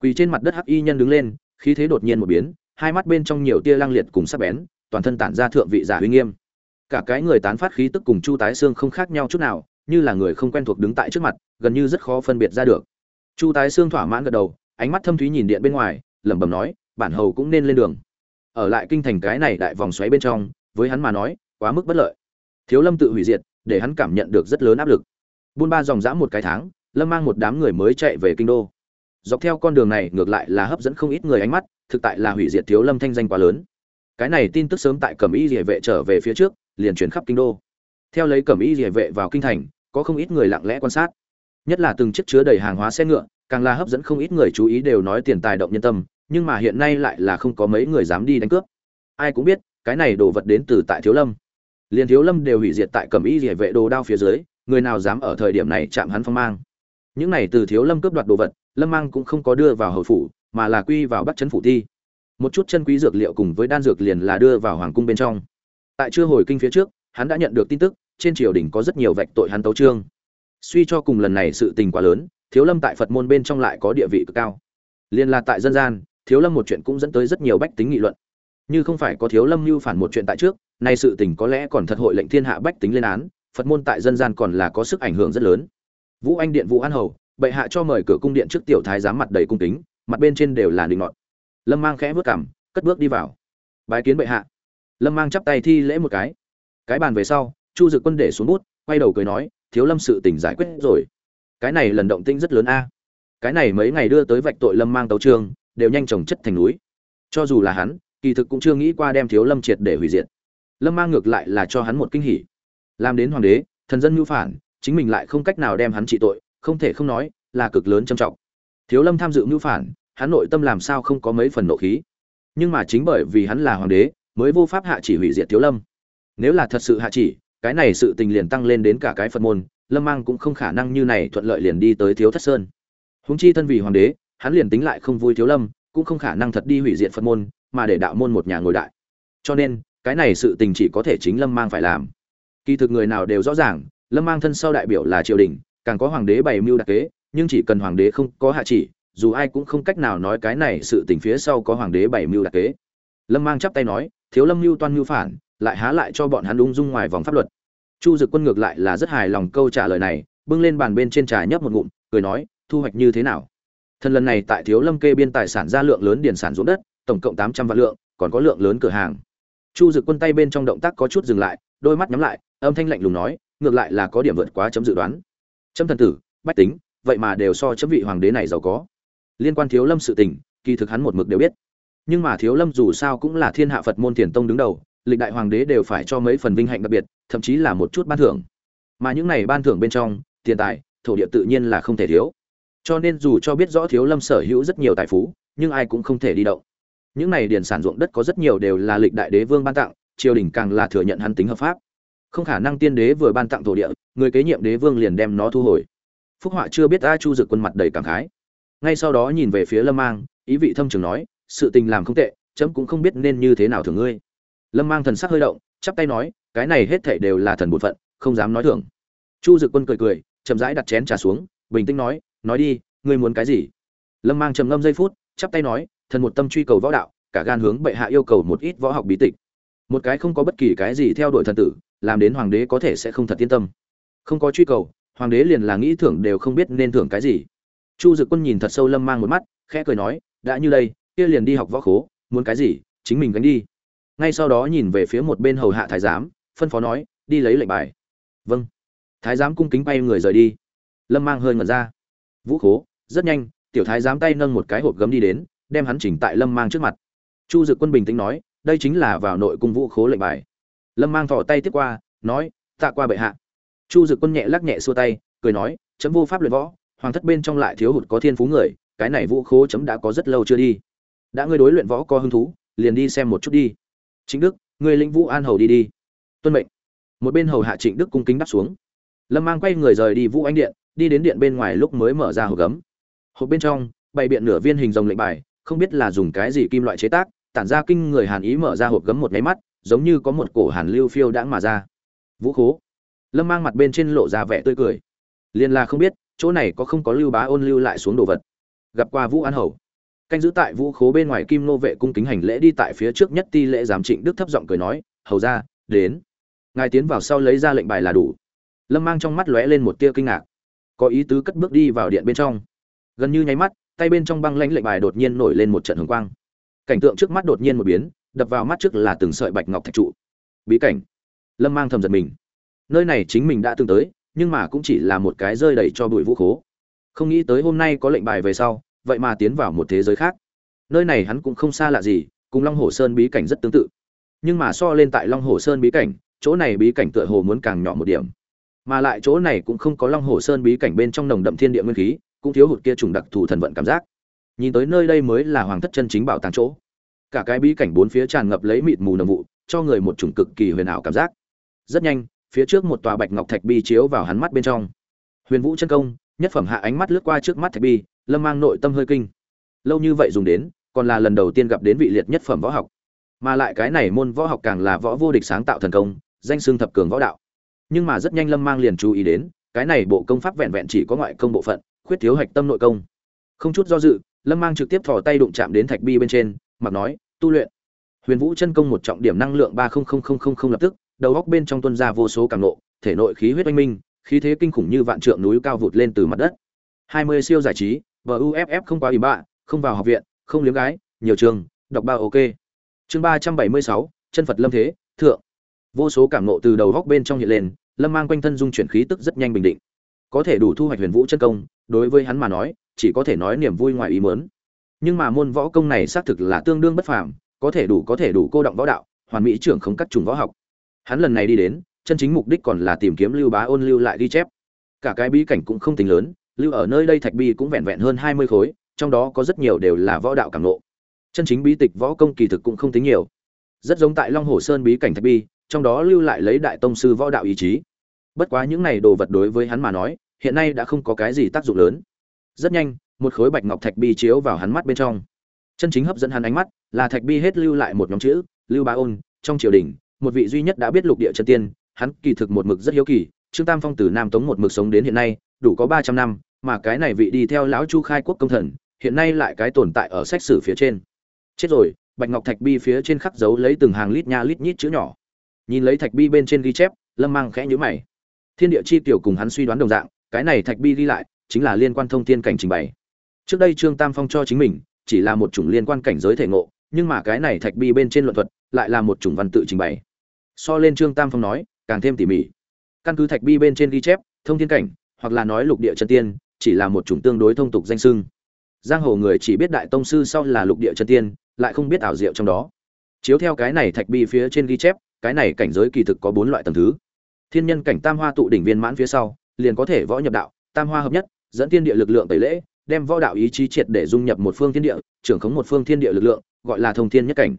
Speaker 1: Quỳ trên mặt đất hắc y nhân đứng lên, khí thế đột nhiên một biến, hai mắt bên trong nhiều tia lăng liệt cùng sắc bén, toàn thân tản ra thượng vị giả uy nghiêm. Cả cái người tán phát khí tức cùng chu tái xương không khác nhau chút nào, như là người không quen thuộc đứng tại trước mặt, gần như rất khó phân biệt ra được. Chu tái xương thỏa mãn gật đầu ánh mắt thâm thúy nhìn điện bên ngoài, lẩm bẩm nói, bản hầu cũng nên lên đường. Ở lại kinh thành cái này đại vòng xoáy bên trong, với hắn mà nói, quá mức bất lợi. Thiếu lâm tự hủy diệt, để hắn cảm nhận được rất lớn áp lực. Buôn ba dòng dã một cái tháng, lâm mang một đám người mới chạy về kinh đô. Dọc theo con đường này, ngược lại là hấp dẫn không ít người ánh mắt, thực tại là hủy diệt thiếu lâm thanh danh quá lớn. Cái này tin tức sớm tại cẩm y địa vệ trở về phía trước, liền chuyển khắp kinh đô. Theo lấy cẩm y địa vệ vào kinh thành, có không ít người lặng lẽ quan sát. Nhất là từng chiếc chứa đầy hàng hóa xe ngựa càng là hấp dẫn không ít người chú ý đều nói tiền tài động nhân tâm, nhưng mà hiện nay lại là không có mấy người dám đi đánh cướp. Ai cũng biết, cái này đồ vật đến từ tại thiếu lâm. Liền thiếu lâm đều hủy diệt tại cẩm y địa vệ đồ đao phía dưới, người nào dám ở thời điểm này chạm hắn phong mang. Những này từ thiếu lâm cướp đoạt đồ vật, lâm mang cũng không có đưa vào hầu phủ, mà là quy vào bắt chấn phủ thi. Một chút chân quý dược liệu cùng với đan dược liền là đưa vào hoàng cung bên trong. Tại chưa hồi kinh phía trước, hắn đã nhận được tin tức, trên triều đình có rất nhiều vạch tội hắn tấu trương. Suy cho cùng lần này sự tình quá lớn thiếu lâm tại phật môn bên trong lại có địa vị cực cao. Liên là tại dân gian, thiếu lâm một chuyện cũng dẫn tới rất nhiều bách tính nghị luận. Như không phải có thiếu lâm mưu phản một chuyện tại trước, nay sự tình có lẽ còn thật hội lệnh thiên hạ bách tính lên án, phật môn tại dân gian còn là có sức ảnh hưởng rất lớn. Vũ anh điện, vũ an hầu, bệ hạ cho mời cửa cung điện trước tiểu thái giám mặt đầy cung kính, mặt bên trên đều là định ngọt lâm mang khẽ vớt cảm cất bước đi vào. Bái kiến bệ hạ. Lâm mang chắp tay thi lễ một cái. Cái bàn về sau, chu dực quân để xuống bút, quay đầu cười nói, thiếu lâm sự tình giải quyết rồi cái này lần động tinh rất lớn a. Cái này mấy ngày đưa tới vạch tội lâm mang tấu trương, đều nhanh chồng chất thành núi. Cho dù là hắn, kỳ thực cũng chưa nghĩ qua đem thiếu lâm triệt để hủy diệt. Lâm mang ngược lại là cho hắn một kinh hỉ. Làm đến hoàng đế, thần dân mưu phản, chính mình lại không cách nào đem hắn trị tội, không thể không nói là cực lớn trầm trọng. Thiếu lâm tham dự mưu phản, hắn nội tâm làm sao không có mấy phần nộ khí. Nhưng mà chính bởi vì hắn là hoàng đế, mới vô pháp hạ chỉ hủy diệt thiếu lâm. Nếu là thật sự hạ chỉ, cái này sự tình liền tăng lên đến cả cái phật môn lâm mang cũng không khả năng như này thuận lợi liền đi tới thiếu thất sơn. Húng chi thân vì hoàng đế, hắn liền tính lại không vui thiếu lâm, cũng không khả năng thật đi hủy diệt phật môn, mà để đạo môn một nhà ngồi đại. Cho nên, cái này sự tình chỉ có thể chính lâm mang phải làm. Kỳ thực người nào đều rõ ràng, lâm mang thân sau đại biểu là triều đình, càng có hoàng đế bày mưu đặc kế, nhưng chỉ cần hoàng đế không có hạ chỉ, dù ai cũng không cách nào nói cái này sự tình phía sau có hoàng đế bày mưu đặc kế. Lâm mang chắp tay nói, thiếu lâm mưu toan mưu phản, lại há lại cho bọn hắn ung dung ngoài vòng pháp luật chu dực quân ngược lại là rất hài lòng câu trả lời này, bưng lên bàn bên trên trà nhấp một ngụm, cười nói, thu hoạch như thế nào? Thần lần này tại thiếu lâm kê biên tài sản ra lượng lớn điển sản ruộng đất, tổng cộng tám trăm vạn lượng, còn có lượng lớn cửa hàng. Chu dực quân tay bên trong động tác có chút dừng lại, đôi mắt nhắm lại, âm thanh lạnh lùng nói, ngược lại là có điểm vượt quá chấm dự đoán. Chấm thần tử, bách tính, vậy mà đều so chấm vị hoàng đế này giàu có. Liên quan thiếu lâm sự tình, kỳ thực hắn một mực đều biết. Nhưng mà thiếu lâm dù sao cũng là thiên hạ phật môn tiền tông đứng đầu lịch đại hoàng đế đều phải cho mấy phần vinh hạnh đặc biệt, thậm chí là một chút ban thưởng. Mà những này ban thưởng bên trong, tiền tài, thổ địa tự nhiên là không thể thiếu. Cho nên dù cho biết rõ thiếu lâm sở hữu rất nhiều tài phú, nhưng ai cũng không thể đi động. Những này điền sản ruộng đất có rất nhiều đều là lịch đại đế vương ban tặng, triều đình càng là thừa nhận hắn tính hợp pháp. Không khả năng tiên đế vừa ban tặng thổ địa, người kế nhiệm đế vương liền đem nó thu hồi. Phúc họa chưa biết a chu dực quân mặt đầy cảm khái. Ngay sau đó nhìn về phía lâm mang, ý vị thâm trường nói, sự tình làm không tệ, chấm cũng không biết nên như thế nào thưởng ngươi lâm mang thần sắc hơi động, chắp tay nói, cái này hết thảy đều là thần bổn phận, không dám nói thưởng. Chu dực quân cười cười, chậm rãi đặt chén trà xuống, bình tĩnh nói nói đi, ngươi muốn cái gì? Lâm mang trầm ngâm giây phút, chắp tay nói, thần một tâm truy cầu võ đạo, cả gan hướng bệ hạ yêu cầu một ít võ học bí tịch. Một cái không có bất kỳ cái gì theo đuổi thần tử, làm đến hoàng đế có thể sẽ không thật yên tâm. Không có truy cầu, hoàng đế liền là nghĩ thưởng đều không biết nên thưởng cái gì. Chu dực quân nhìn thật sâu lâm mang một mắt, khẽ cười nói, đã như đây, kia liền đi học võ khố, muốn cái gì, chính mình gánh đi ngay sau đó nhìn về phía một bên hầu hạ thái giám, phân phó nói, đi lấy lệnh bài. Vâng. Thái giám cung kính bay người rời đi. Lâm mang hơi ngẩn ra. Vũ khố, rất nhanh, tiểu thái giám tay nâng một cái hộp gấm đi đến, đem hắn chỉnh tại lâm mang trước mặt. Chu dực quân bình tĩnh nói, đây chính là vào nội cung vũ khố lệnh bài. Lâm mang thỏ tay tiếp qua, nói, tạ qua bệ hạ. Chu dực quân nhẹ lắc nhẹ xua tay, cười nói, chấm vô pháp luyện võ, hoàng thất bên trong lại thiếu hụt có thiên phú người, cái này vũ khố chấm đã có rất lâu chưa đi. Đã ngươi đối luyện võ có hứng thú, liền đi xem một chút đi. Trịnh đức ngươi lĩnh vũ an hầu đi đi. Tuân mệnh. Một bên hầu hạ trịnh đức cung kính đáp xuống. Lâm mang quay người rời đi vũ anh điện, đi đến điện bên ngoài lúc mới mở ra hộp gấm. Hộp bên trong, bày biện nửa viên hình rồng lệnh bài, không biết là dùng cái gì kim loại chế tác, tản ra kinh người hàn ý mở ra hộp gấm một máy mắt, giống như có một cổ hàn lưu phiêu đãng mà ra. Vũ khố. Lâm mang mặt bên trên lộ ra vẻ tươi cười. Liền là không biết, chỗ này có không có lưu bá ôn lưu lại xuống đồ vật. Gặp qua vũ an hầu canh giữ tại vũ khố bên ngoài kim nô vệ cung kính hành lễ đi tại phía trước nhất ti lễ giám trịnh đức thấp giọng cười nói, hầu ra đến. Ngài tiến vào sau lấy ra lệnh bài là đủ. Lâm mang trong mắt lóe lên một tia kinh ngạc. Có ý tứ cất bước đi vào điện bên trong. Gần như nháy mắt, tay bên trong băng lãnh lệnh bài đột nhiên nổi lên một trận hồng quang. Cảnh tượng trước mắt đột nhiên một biến, đập vào mắt trước là từng sợi bạch ngọc thạch trụ. Bí cảnh. Lâm mang thầm giật mình. Nơi này chính mình đã từng tới, nhưng mà cũng chỉ là một cái rơi đầy cho bụi vũ khố. Không nghĩ tới hôm nay có lệnh bài về sau vậy mà tiến vào một thế giới khác. Nơi này hắn cũng không xa lạ gì, cùng long hồ sơn bí cảnh rất tương tự. Nhưng mà so lên tại long hồ sơn bí cảnh, chỗ này bí cảnh tựa hồ muốn càng nhỏ một điểm. Mà lại chỗ này cũng không có long hồ sơn bí cảnh bên trong nồng đậm thiên địa nguyên khí, cũng thiếu hụt kia trùng đặc thù thần vận cảm giác. Nhìn tới nơi đây mới là hoàng thất chân chính bảo tàng chỗ. Cả cái bí cảnh bốn phía tràn ngập lấy mịt mù nồng vụ, cho người một chủng cực kỳ huyền ảo cảm giác. Rất nhanh, phía trước một tòa bạch ngọc thạch bi chiếu vào hắn mắt bên trong. Huyền vũ chân công, nhất phẩm hạ ánh mắt lướt qua trước mắt thạch bi lâm mang nội tâm hơi kinh. Lâu như vậy dùng đến, còn là lần đầu tiên gặp đến vị liệt nhất phẩm võ học. Mà lại cái này môn võ học càng là võ vô địch sáng tạo thần công, danh xương thập cường võ đạo. Nhưng mà rất nhanh lâm mang liền chú ý đến, cái này bộ công pháp vẹn vẹn chỉ có ngoại công bộ phận, khuyết thiếu hạch tâm nội công. Không chút do dự, lâm mang trực tiếp thò tay đụng chạm đến thạch bi bên trên, mặc nói, tu luyện. Huyền vũ chân công một trọng điểm năng lượng ba lập tức, đầu góc bên trong tuân ra vô số càng nộ, thể nội khí huyết oanh minh, khí thế kinh khủng như vạn trượng núi cao vụt lên từ mặt đất. Hai mươi siêu giải trí và uff không quá ủy bạ, không vào học viện, không liếm gái, nhiều trường, đọc ba ok. Chương ba trăm bảy mươi sáu, chân phật lâm thế, thượng. Vô số cảm nộ từ đầu góc bên trong hiện lên, lâm mang quanh thân dung chuyển khí tức rất nhanh bình định. Có thể đủ thu hoạch huyền vũ chân công, đối với hắn mà nói, chỉ có thể nói niềm vui ngoài ý mớn nhưng mà môn võ công này xác thực là tương đương bất phàm, có thể đủ có thể đủ cô động võ đạo, hoàn mỹ trưởng không cắt trùng võ học. Hắn lần này đi đến, chân chính mục đích còn là tìm kiếm lưu bá ôn lưu lại ghi chép. Cả cái bí cảnh cũng không tính lớn lưu ở nơi đây thạch bi cũng vẹn vẹn hơn hai mươi khối, trong đó có rất nhiều đều là võ đạo cảm ngộ. chân chính bí tịch võ công kỳ thực cũng không tính nhiều. Rất giống tại long hồ sơn bí cảnh thạch bi, trong đó lưu lại lấy đại tông sư võ đạo ý chí. Bất quá những này đồ vật đối với hắn mà nói, hiện nay đã không có cái gì tác dụng lớn. Rất nhanh, một khối bạch ngọc thạch bi chiếu vào hắn mắt bên trong. Chân chính hấp dẫn hắn ánh mắt là thạch bi hết lưu lại một nhóm chữ, lưu bá ôn, trong triều đình, một vị duy nhất đã biết lục địa chân tiên, hắn kỳ thực một mực rất hiếu kỳ, trương tam phong từ nam tống một mực sống đến hiện nay đủ có ba trăm năm, mà cái này vị đi theo lão chu khai quốc công thần, hiện nay lại cái tồn tại ở sách sử phía trên. Chết rồi, bạch ngọc thạch bi phía trên khắc dấu lấy từng hàng lít nha lít nhít chữ nhỏ. Nhìn lấy thạch bi bên trên ghi chép, lâm mang khẽ nhíu mày. Thiên địa chi tiểu cùng hắn suy đoán đồng dạng, cái này thạch bi ghi lại, chính là liên quan thông thiên cảnh trình bày. Trước đây trương tam phong cho chính mình, chỉ là một chủng liên quan cảnh giới thể ngộ, nhưng mà cái này thạch bi bên trên luận thuật, lại là một chủng văn tự trình bày. So lên trương tam phong nói, càng thêm tỉ mỉ. Căn cứ thạch bi bên trên ghi chép, thông thiên cảnh hoặc là nói lục địa chân tiên, chỉ là một chủng tương đối thông tục danh xưng. giang hồ người chỉ biết đại tông sư sau là lục địa chân tiên, lại không biết ảo diệu trong đó. Chiếu theo cái này thạch bi phía trên ghi chép, cái này cảnh giới kỳ thực có bốn loại tầng thứ. Thiên nhân cảnh tam hoa tụ đỉnh viên mãn phía sau, liền có thể võ nhập đạo, tam hoa hợp nhất, dẫn thiên địa lực lượng tẩy lễ, đem võ đạo ý chí triệt để dung nhập một phương thiên địa, trưởng khống một phương thiên địa lực lượng, gọi là thông thiên nhất cảnh.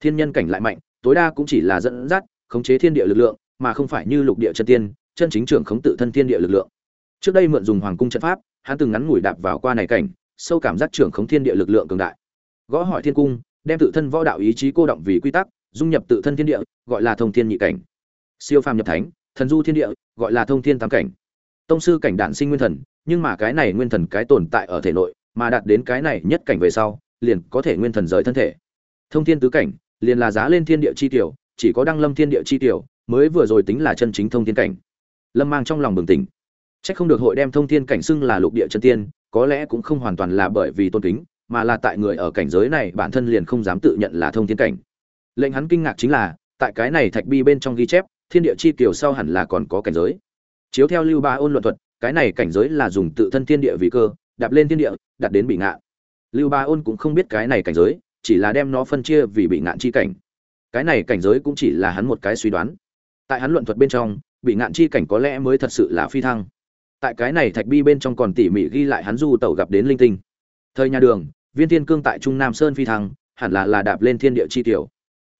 Speaker 1: Thiên nhân cảnh lại mạnh, tối đa cũng chỉ là dẫn dắt, khống chế thiên địa lực lượng, mà không phải như lục địa chân tiên, chân chính trưởng khống tự thân thiên địa lực lượng trước đây mượn dùng hoàng cung trận pháp, hắn từng ngắn ngủi đạp vào qua này cảnh, sâu cảm giác trưởng khống thiên địa lực lượng cường đại. Gõ hỏi thiên cung, đem tự thân võ đạo ý chí cô động vì quy tắc, dung nhập tự thân thiên địa, gọi là thông thiên nhị cảnh. Siêu phàm nhập thánh, thần du thiên địa, gọi là thông thiên tam cảnh. Tông sư cảnh đản sinh nguyên thần, nhưng mà cái này nguyên thần cái tồn tại ở thể nội, mà đạt đến cái này nhất cảnh về sau, liền có thể nguyên thần rời thân thể. Thông thiên tứ cảnh, liền là giá lên thiên địa chi tiểu, chỉ có đăng lâm thiên địa chi tiểu, mới vừa rồi tính là chân chính thông thiên cảnh. Lâm mang trong lòng bừng tỉnh. Chắc không được hội đem thông thiên cảnh xưng là lục địa chân tiên, có lẽ cũng không hoàn toàn là bởi vì tôn kính, mà là tại người ở cảnh giới này bản thân liền không dám tự nhận là thông thiên cảnh. Lệnh hắn kinh ngạc chính là, tại cái này thạch bi bên trong ghi chép, thiên địa chi kiều sau hẳn là còn có cảnh giới. Chiếu theo Lưu Ba ôn luận thuật, cái này cảnh giới là dùng tự thân thiên địa vì cơ, đạp lên thiên địa, đặt đến bị ngạn. Lưu Ba ôn cũng không biết cái này cảnh giới, chỉ là đem nó phân chia vì bị ngạn chi cảnh. Cái này cảnh giới cũng chỉ là hắn một cái suy đoán. Tại hắn luận thuật bên trong, bị ngạn chi cảnh có lẽ mới thật sự là phi thăng tại cái này thạch bi bên trong còn tỉ mỉ ghi lại hắn du tẩu gặp đến linh tinh. Thời nhà đường, viên thiên cương tại trung nam sơn phi thăng, hẳn là là đạp lên thiên địa chi tiểu.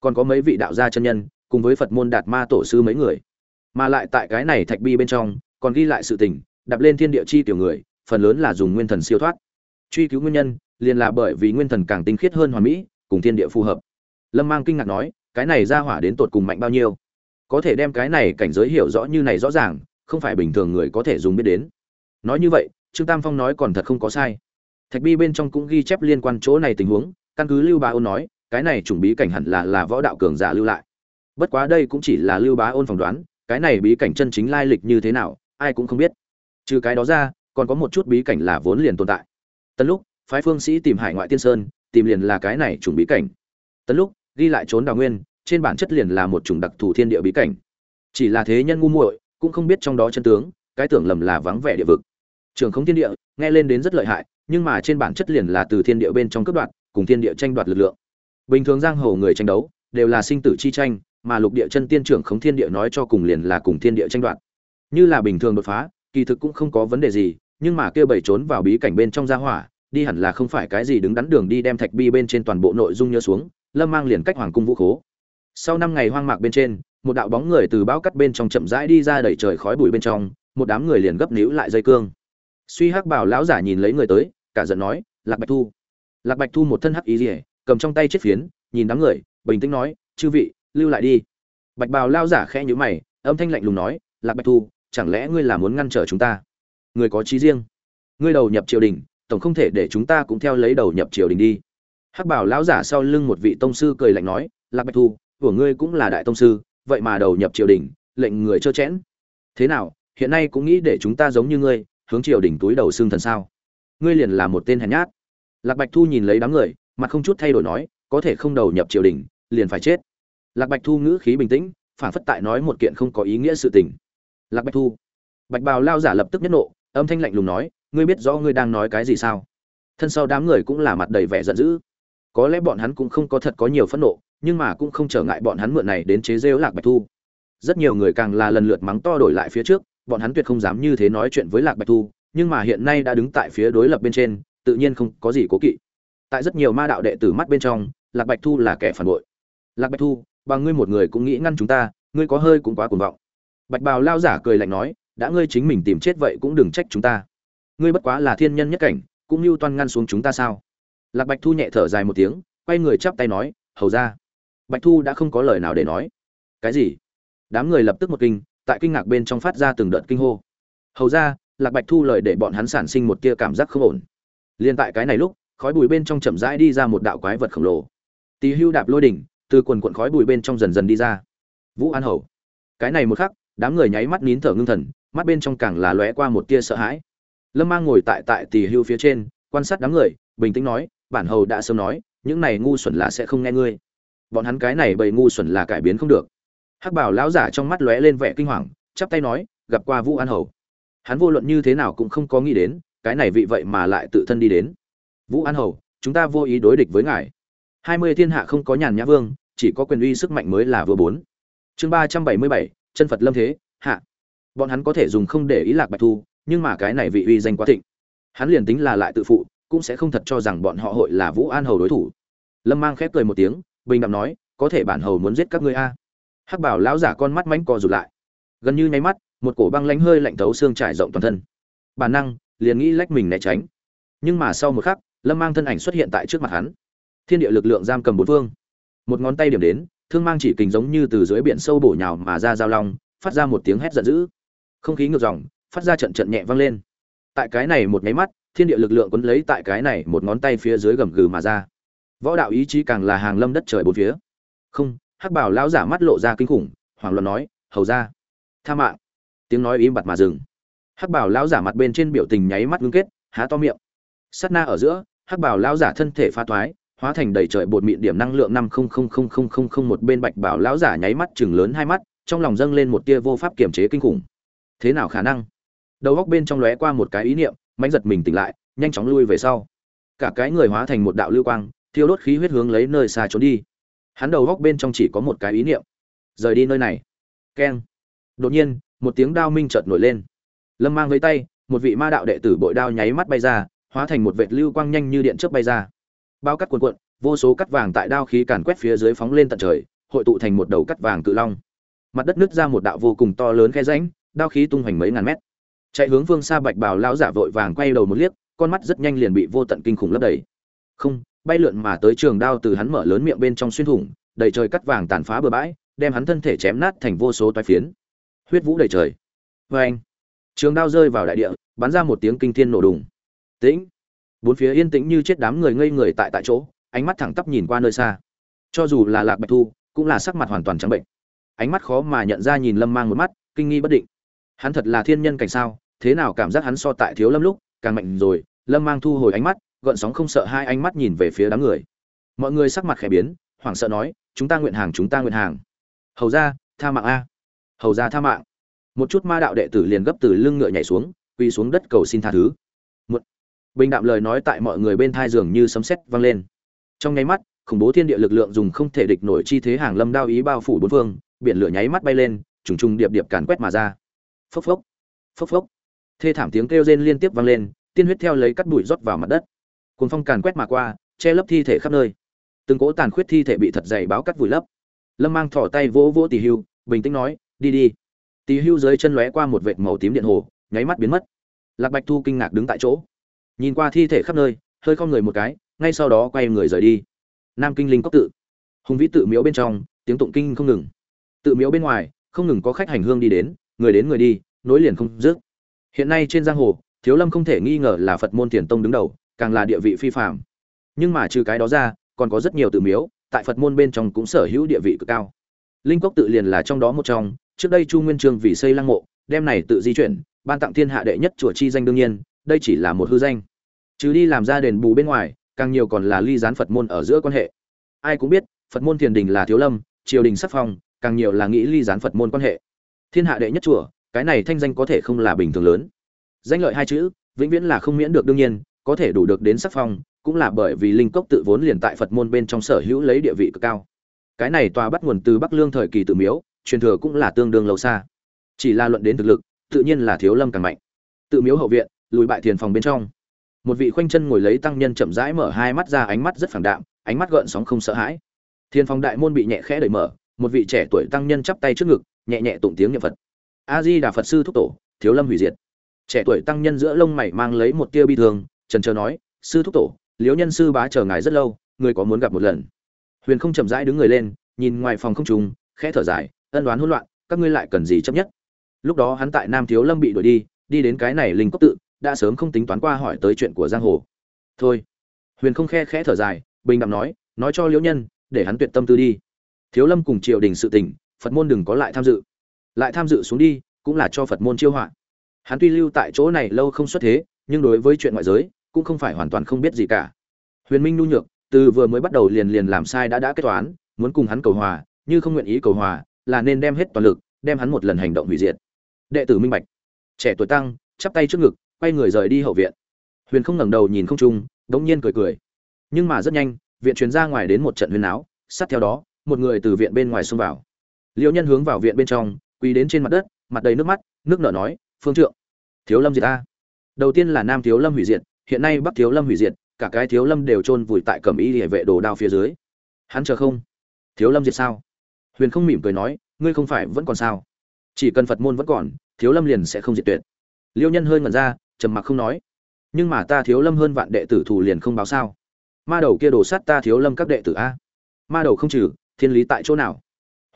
Speaker 1: Còn có mấy vị đạo gia chân nhân, cùng với phật môn đạt ma tổ sư mấy người. Mà lại tại cái này thạch bi bên trong, còn ghi lại sự tình, đạp lên thiên địa chi tiểu người, phần lớn là dùng nguyên thần siêu thoát. Truy cứu nguyên nhân, liền là bởi vì nguyên thần càng tinh khiết hơn hoàn mỹ, cùng thiên địa phù hợp. Lâm mang kinh ngạc nói, cái này ra hỏa đến tột cùng mạnh bao nhiêu? Có thể đem cái này cảnh giới hiểu rõ như này rõ ràng không phải bình thường người có thể dùng biết đến. Nói như vậy, trương tam phong nói còn thật không có sai. Thạch bi bên trong cũng ghi chép liên quan chỗ này tình huống, căn cứ lưu bá ôn nói, cái này chủng bí cảnh hẳn là là võ đạo cường giả lưu lại. Bất quá đây cũng chỉ là lưu bá ôn phỏng đoán, cái này bí cảnh chân chính lai lịch như thế nào, ai cũng không biết. Trừ cái đó ra, còn có một chút bí cảnh là vốn liền tồn tại. Tấn lúc phái phương sĩ tìm hải ngoại tiên sơn, tìm liền là cái này chủng bí cảnh. Tấn lúc ghi lại trốn đào nguyên, trên bản chất liền là một chủng đặc thù thiên địa bí cảnh. Chỉ là thế nhân ngu muội cũng không biết trong đó chân tướng, cái tưởng lầm là vắng vẻ địa vực. Trường không thiên địa, nghe lên đến rất lợi hại, nhưng mà trên bản chất liền là từ thiên địa bên trong cấp đoạn cùng thiên địa tranh đoạt lực lượng. Bình thường giang hồ người tranh đấu, đều là sinh tử chi tranh, mà lục địa chân tiên trưởng khống thiên địa nói cho cùng liền là cùng thiên địa tranh đoạt. Như là bình thường đột phá, kỳ thực cũng không có vấn đề gì, nhưng mà kêu bảy trốn vào bí cảnh bên trong gia hỏa, đi hẳn là không phải cái gì đứng đắn đường đi đem thạch bi bên trên toàn bộ nội dung nhớ xuống, lâm mang liền cách hoàng cung vũ khố. Sau năm ngày hoang mạc bên trên một đạo bóng người từ bão cắt bên trong chậm rãi đi ra đẩy trời khói bụi bên trong, một đám người liền gấp níu lại dây cương. Suy hắc bảo lão giả nhìn lấy người tới, cả giận nói, lạc bạch thu. Lạc bạch thu một thân hắc ý rỉa cầm trong tay chiếc phiến, nhìn đám người, bình tĩnh nói, chư vị, lưu lại đi. Bạch bào lao giả khẽ nhữ mày, âm thanh lạnh lùng nói, lạc bạch thu, chẳng lẽ ngươi là muốn ngăn trở chúng ta? Người có trí riêng. Ngươi đầu nhập triều đình, tổng không thể để chúng ta cũng theo lấy đầu nhập triều đình đi. Hắc bảo lão giả sau lưng một vị tông sư cười lạnh nói, lạc bạch thu, của ngươi cũng là đại tông sư vậy mà đầu nhập triều đình, lệnh người trơ chẽn. Thế nào, hiện nay cũng nghĩ để chúng ta giống như ngươi, hướng triều đình túi đầu xương thần sao? Ngươi liền là một tên hèn nhát. Lạc bạch thu nhìn lấy đám người, mặt không chút thay đổi nói, có thể không đầu nhập triều đình, liền phải chết. Lạc bạch thu ngữ khí bình tĩnh phản phất tại nói một kiện không có ý nghĩa sự tình. Lạc bạch thu. Bạch bào lao giả lập tức nhất nộ, âm thanh lạnh lùng nói, ngươi biết rõ ngươi đang nói cái gì sao? Thân sau đám người cũng là mặt đầy vẻ giận dữ. Có lẽ bọn hắn cũng không có thật có nhiều phẫn nộ nhưng mà cũng không trở ngại bọn hắn mượn này đến chế rêu lạc bạch thu. Rất nhiều người càng là lần lượt mắng to đổi lại phía trước, bọn hắn tuyệt không dám như thế nói chuyện với lạc bạch thu, nhưng mà hiện nay đã đứng tại phía đối lập bên trên, tự nhiên không có gì cố kỵ. Tại rất nhiều ma đạo đệ tử mắt bên trong, lạc bạch thu là kẻ phản bội. Lạc bạch thu, bằng ngươi một người cũng nghĩ ngăn chúng ta, ngươi có hơi cũng quá cuồng vọng. Bạch bào lao giả cười lạnh nói, đã ngươi chính mình tìm chết vậy cũng đừng trách chúng ta. Ngươi bất quá là thiên nhân nhất cảnh, cũng mưu toan ngăn xuống chúng ta sao? Lạc bạch thu nhẹ thở dài một tiếng, quay người chắp tay nói, hầu ra bạch thu đã không có lời nào để nói. Cái gì? Đám người lập tức một kinh, tại kinh ngạc bên trong phát ra từng đợt kinh hô. Hầu ra, lạc bạch thu lời để bọn hắn sản sinh một tia cảm giác không ổn. Liên tại cái này lúc, khói bụi bên trong chậm rãi đi ra một đạo quái vật khổng lồ. Tì hưu đạp lôi đỉnh, từ quần quận khói bụi bên trong dần dần đi ra. Vũ an hầu. Cái này một khắc, đám người nháy mắt nín thở ngưng thần, mắt bên trong càng là lóe qua một tia sợ hãi. Lâm mang ngồi tại tại tì hưu phía trên, quan sát đám người, bình tĩnh nói, bản hầu đã sớm nói, những này ngu xuẩn là sẽ không nghe ngươi bọn hắn cái này bầy ngu xuẩn là cải biến không được. Hắc bảo lão giả trong mắt lóe lên vẻ kinh hoàng, chắp tay nói, gặp qua vũ an hầu. Hắn vô luận như thế nào cũng không có nghĩ đến, cái này vị vậy mà lại tự thân đi đến. Vũ an hầu, chúng ta vô ý đối địch với ngài. Hai mươi thiên hạ không có nhàn nhã vương, chỉ có quyền uy sức mạnh mới là vừa bốn. Chương ba trăm bảy mươi bảy, chân phật lâm thế, hạ. Bọn hắn có thể dùng không để ý lạc bạch thu, nhưng mà cái này vị uy danh quá thịnh. Hắn liền tính là lại tự phụ, cũng sẽ không thật cho rằng bọn họ hội là vũ an hầu đối thủ. Lâm mang khép cười một tiếng bình đạm nói, có thể bản hầu muốn giết các ngươi a. Hắc bảo lão giả con mắt mánh co rụt lại. Gần như nháy mắt, một cổ băng lánh hơi lạnh thấu xương trải rộng toàn thân. Bản năng, liền nghĩ lách mình né tránh. Nhưng mà sau một khắc, lâm mang thân ảnh xuất hiện tại trước mặt hắn. Thiên địa lực lượng giam cầm bốn phương. Một ngón tay điểm đến, thương mang chỉ kình giống như từ dưới biển sâu bổ nhào mà ra giao long, phát ra một tiếng hét giận dữ. Không khí ngược dòng, phát ra trận trận nhẹ vang lên. Tại cái này một nháy mắt, thiên địa lực lượng quấn lấy tại cái này một ngón tay phía dưới gầm gừ mà ra võ đạo ý chí càng là hàng lâm đất trời bốn phía. Không, hắc bảo lão giả mắt lộ ra kinh khủng hoàng luận nói, hầu ra tha mạng. Tiếng nói im bặt mà dừng. Hắc bảo lão giả mặt bên trên biểu tình nháy mắt ngưng kết, há to miệng. Sát na ở giữa, hắc bảo lão giả thân thể pha thoái, hóa thành đầy trời bột mịn điểm năng lượng năm không không không không không không một bên bạch bảo lão giả nháy mắt chừng lớn hai mắt, trong lòng dâng lên một tia vô pháp kiểm chế kinh khủng. Thế nào khả năng? Đầu góc bên trong lóe qua một cái ý niệm mãnh giật mình tỉnh lại, nhanh chóng lui về sau. Cả cái người hóa thành một đạo lưu quang thiêu đốt khí huyết hướng lấy nơi xa trốn đi. Hắn đầu góc bên trong chỉ có một cái ý niệm. Rời đi nơi này. Keng. Đột nhiên, một tiếng đao minh chợt nổi lên. Lâm mang với tay, một vị ma đạo đệ tử bội đao nháy mắt bay ra, hóa thành một vệt lưu quang nhanh như điện chớp bay ra. Bao cắt cuộn cuộn, vô số cắt vàng tại đao khí càn quét phía dưới phóng lên tận trời, hội tụ thành một đầu cắt vàng cự long. Mặt đất nứt ra một đạo vô cùng to lớn khe rãnh, đao khí tung hoành mấy ngàn mét. Chạy hướng phương xa bạch bào lão giả vội vàng quay đầu một liếc, con mắt rất nhanh liền bị vô tận kinh khủng lấp đầy. Không bay lượn mà tới trường đao từ hắn mở lớn miệng bên trong xuyên thủng, đầy trời cắt vàng tàn phá bừa bãi, đem hắn thân thể chém nát thành vô số toái phiến. Huyết vũ đầy trời. Oeng. anh, trường đao rơi vào đại địa, bắn ra một tiếng kinh thiên nổ đùng. Tĩnh. Bốn phía yên tĩnh như chết đám người ngây người tại tại chỗ, ánh mắt thẳng tắp nhìn qua nơi xa. Cho dù là lạc bạch thu, cũng là sắc mặt hoàn toàn trắng bệnh. Ánh mắt khó mà nhận ra nhìn lâm mang một mắt, kinh nghi bất định. Hắn thật là thiên nhân cảnh sao, thế nào cảm giác hắn so tại thiếu lâm lúc càng mạnh rồi? Lâm mang thu hồi ánh mắt gợn sóng không sợ hai ánh mắt nhìn về phía đám người. Mọi người sắc mặt khẽ biến, hoảng sợ nói, chúng ta nguyện hàng, chúng ta nguyện hàng. Hầu ra tha mạng a. Hầu ra tha mạng. Một chút ma đạo đệ tử liền gấp từ lưng ngựa nhảy xuống, quỳ xuống đất cầu xin tha thứ. Một bình đạm lời nói tại mọi người bên thai giường như sấm sét vang lên. Trong nháy mắt, khủng bố thiên địa lực lượng dùng không thể địch nổi chi thế hàng lâm đao ý bao phủ bốn phương, biển lửa nháy mắt bay lên, trùng trùng điệp điệp càn quét mà ra. Phốc phốc phốc phốc. Thê thảm tiếng kêu rên liên tiếp vang lên, tiên huyết theo lấy cắt bụi rót vào mặt đất cuồng phong càn quét mà qua, che lấp thi thể khắp nơi. Từng cỗ tàn khuyết thi thể bị thật dày báo cắt vùi lấp. Lâm mang thỏ tay vỗ vỗ tỉ hưu, bình tĩnh nói, đi đi. Tỉ hưu dưới chân lóe qua một vệt màu tím điện hồ, nháy mắt biến mất. Lạc bạch thu kinh ngạc đứng tại chỗ. Nhìn qua thi thể khắp nơi, hơi con người một cái, ngay sau đó quay người rời đi. Nam kinh linh cốc tự. Hùng vĩ tự miếu bên trong, tiếng tụng kinh không ngừng. Tự miếu bên ngoài, không ngừng có khách hành hương đi đến, người đến người đi, nối liền không dứt. Hiện nay trên giang hồ, thiếu lâm không thể nghi ngờ là phật môn tiền tông đứng đầu càng là địa vị phi phạm nhưng mà trừ cái đó ra, còn có rất nhiều tự miếu, tại phật môn bên trong cũng sở hữu địa vị cực cao. Linh cốc tự liền là trong đó một trong, trước đây chu nguyên trương vì xây lăng mộ, đem này tự di chuyển, ban tặng thiên hạ đệ nhất chùa chi danh đương nhiên, đây chỉ là một hư danh. Chứ đi làm ra đền bù bên ngoài, càng nhiều còn là ly gián phật môn ở giữa quan hệ. Ai cũng biết, phật môn thiền đình là thiếu lâm, triều đình sắc phong, càng nhiều là nghĩ ly gián phật môn quan hệ. Thiên hạ đệ nhất chùa, cái này thanh danh có thể không là bình thường lớn. Danh lợi hai chữ, vĩnh viễn là không miễn được đương nhiên có thể đủ được đến sắc phong, cũng là bởi vì linh cốc tự vốn liền tại phật môn bên trong sở hữu lấy địa vị cực cao. Cái này tòa bắt nguồn từ bắc lương thời kỳ tự miếu, truyền thừa cũng là tương đương lâu xa. Chỉ là luận đến thực lực, tự nhiên là thiếu lâm càng mạnh. Tự miếu hậu viện, lùi bại thiền phòng bên trong. Một vị khoanh chân ngồi lấy tăng nhân chậm rãi mở hai mắt ra ánh mắt rất phản đạm, ánh mắt gợn sóng không sợ hãi. Thiền phòng đại môn bị nhẹ khẽ đẩy mở, một vị trẻ tuổi tăng nhân chắp tay trước ngực, nhẹ nhẹ tụng tiếng niệm phật. A di đà phật sư thúc tổ, thiếu lâm hủy diệt. Trẻ tuổi tăng nhân giữa lông mày mang lấy một tia bi thương trần trờ nói, sư thúc tổ, liếu nhân sư bá chờ ngài rất lâu, người có muốn gặp một lần? Huyền không chậm rãi đứng người lên, nhìn ngoài phòng không trùng, khẽ thở dài, ân đoán hỗn loạn, các ngươi lại cần gì chấp nhất? Lúc đó hắn tại nam thiếu lâm bị đuổi đi đi đến cái này linh cốc tự, đã sớm không tính toán qua hỏi tới chuyện của giang hồ. Thôi. Huyền không khe khẽ thở dài, bình đẳng nói nói cho liễu nhân, để hắn tuyệt tâm tư đi. Thiếu lâm cùng triều đình sự tình, phật môn đừng có lại tham dự. Lại tham dự xuống đi, cũng là cho phật môn chiêu họa. Hắn tuy lưu tại chỗ này lâu không xuất thế, nhưng đối với chuyện ngoại giới cũng không phải hoàn toàn không biết gì cả. Huyền minh nhu nhược, từ vừa mới bắt đầu liền liền làm sai đã đã kết toán, muốn cùng hắn cầu hòa, như không nguyện ý cầu hòa, là nên đem hết toàn lực, đem hắn một lần hành động hủy diệt. Đệ tử minh bạch. Trẻ tuổi tăng, chắp tay trước ngực, quay người rời đi hậu viện. Huyền không ngẩng đầu nhìn không trung, đống nhiên cười cười. Nhưng mà rất nhanh, viện truyền ra ngoài đến một trận huyền áo sát theo đó, một người từ viện bên ngoài xông vào. Liễu nhân hướng vào viện bên trong, quỳ đến trên mặt đất, mặt đầy nước mắt, nước nở nói, phương trượng, thiếu lâm diệt ta. Đầu tiên là nam thiếu lâm hủy diệt hiện nay bắc thiếu lâm hủy diệt, cả cái thiếu lâm đều chôn vùi tại cẩm y hệ vệ đồ đao phía dưới. Hắn chờ không? Thiếu lâm diệt sao? Huyền không mỉm cười nói, ngươi không phải vẫn còn sao? Chỉ cần phật môn vẫn còn, thiếu lâm liền sẽ không diệt tuyệt. Liêu nhân hơi ngẩn ra, trầm mặc không nói. Nhưng mà ta thiếu lâm hơn vạn đệ tử thủ liền không báo sao? Ma đầu kia đổ sát ta thiếu lâm các đệ tử a? Ma đầu không trừ, thiên lý tại chỗ nào?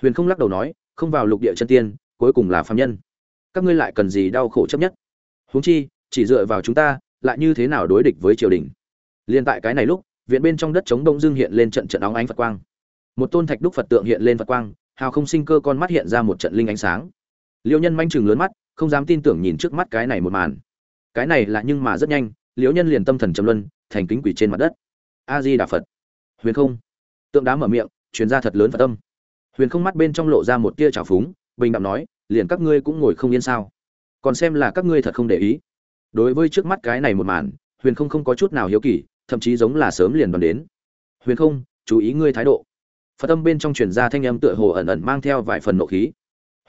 Speaker 1: Huyền không lắc đầu nói, không vào lục địa chân tiên, cuối cùng là phạm nhân. Các ngươi lại cần gì đau khổ chấp nhất? Huống chi, chỉ dựa vào chúng ta lại như thế nào đối địch với triều đình. Liên tại cái này lúc, viện bên trong đất chống đông dương hiện lên trận trận óng ánh phật quang. Một tôn thạch đúc phật tượng hiện lên phật quang, hào không sinh cơ con mắt hiện ra một trận linh ánh sáng. Liêu nhân manh chừng lớn mắt, không dám tin tưởng nhìn trước mắt cái này một màn. Cái này là nhưng mà rất nhanh liễu nhân liền tâm thần trầm luân, thành kính quỷ trên mặt đất. A di đà phật. Huyền không. Tượng đá mở miệng, truyền ra thật lớn phật tâm huyền không mắt bên trong lộ ra một tia trào phúng, bình đạm nói, liền các ngươi cũng ngồi không yên sao? Còn xem là các ngươi thật không để ý đối với trước mắt cái này một màn, huyền không không có chút nào hiếu kỳ, thậm chí giống là sớm liền đoàn đến. Huyền không, chú ý ngươi thái độ. Phật tâm bên trong truyền ra thanh âm tựa hồ ẩn ẩn mang theo vài phần nộ khí.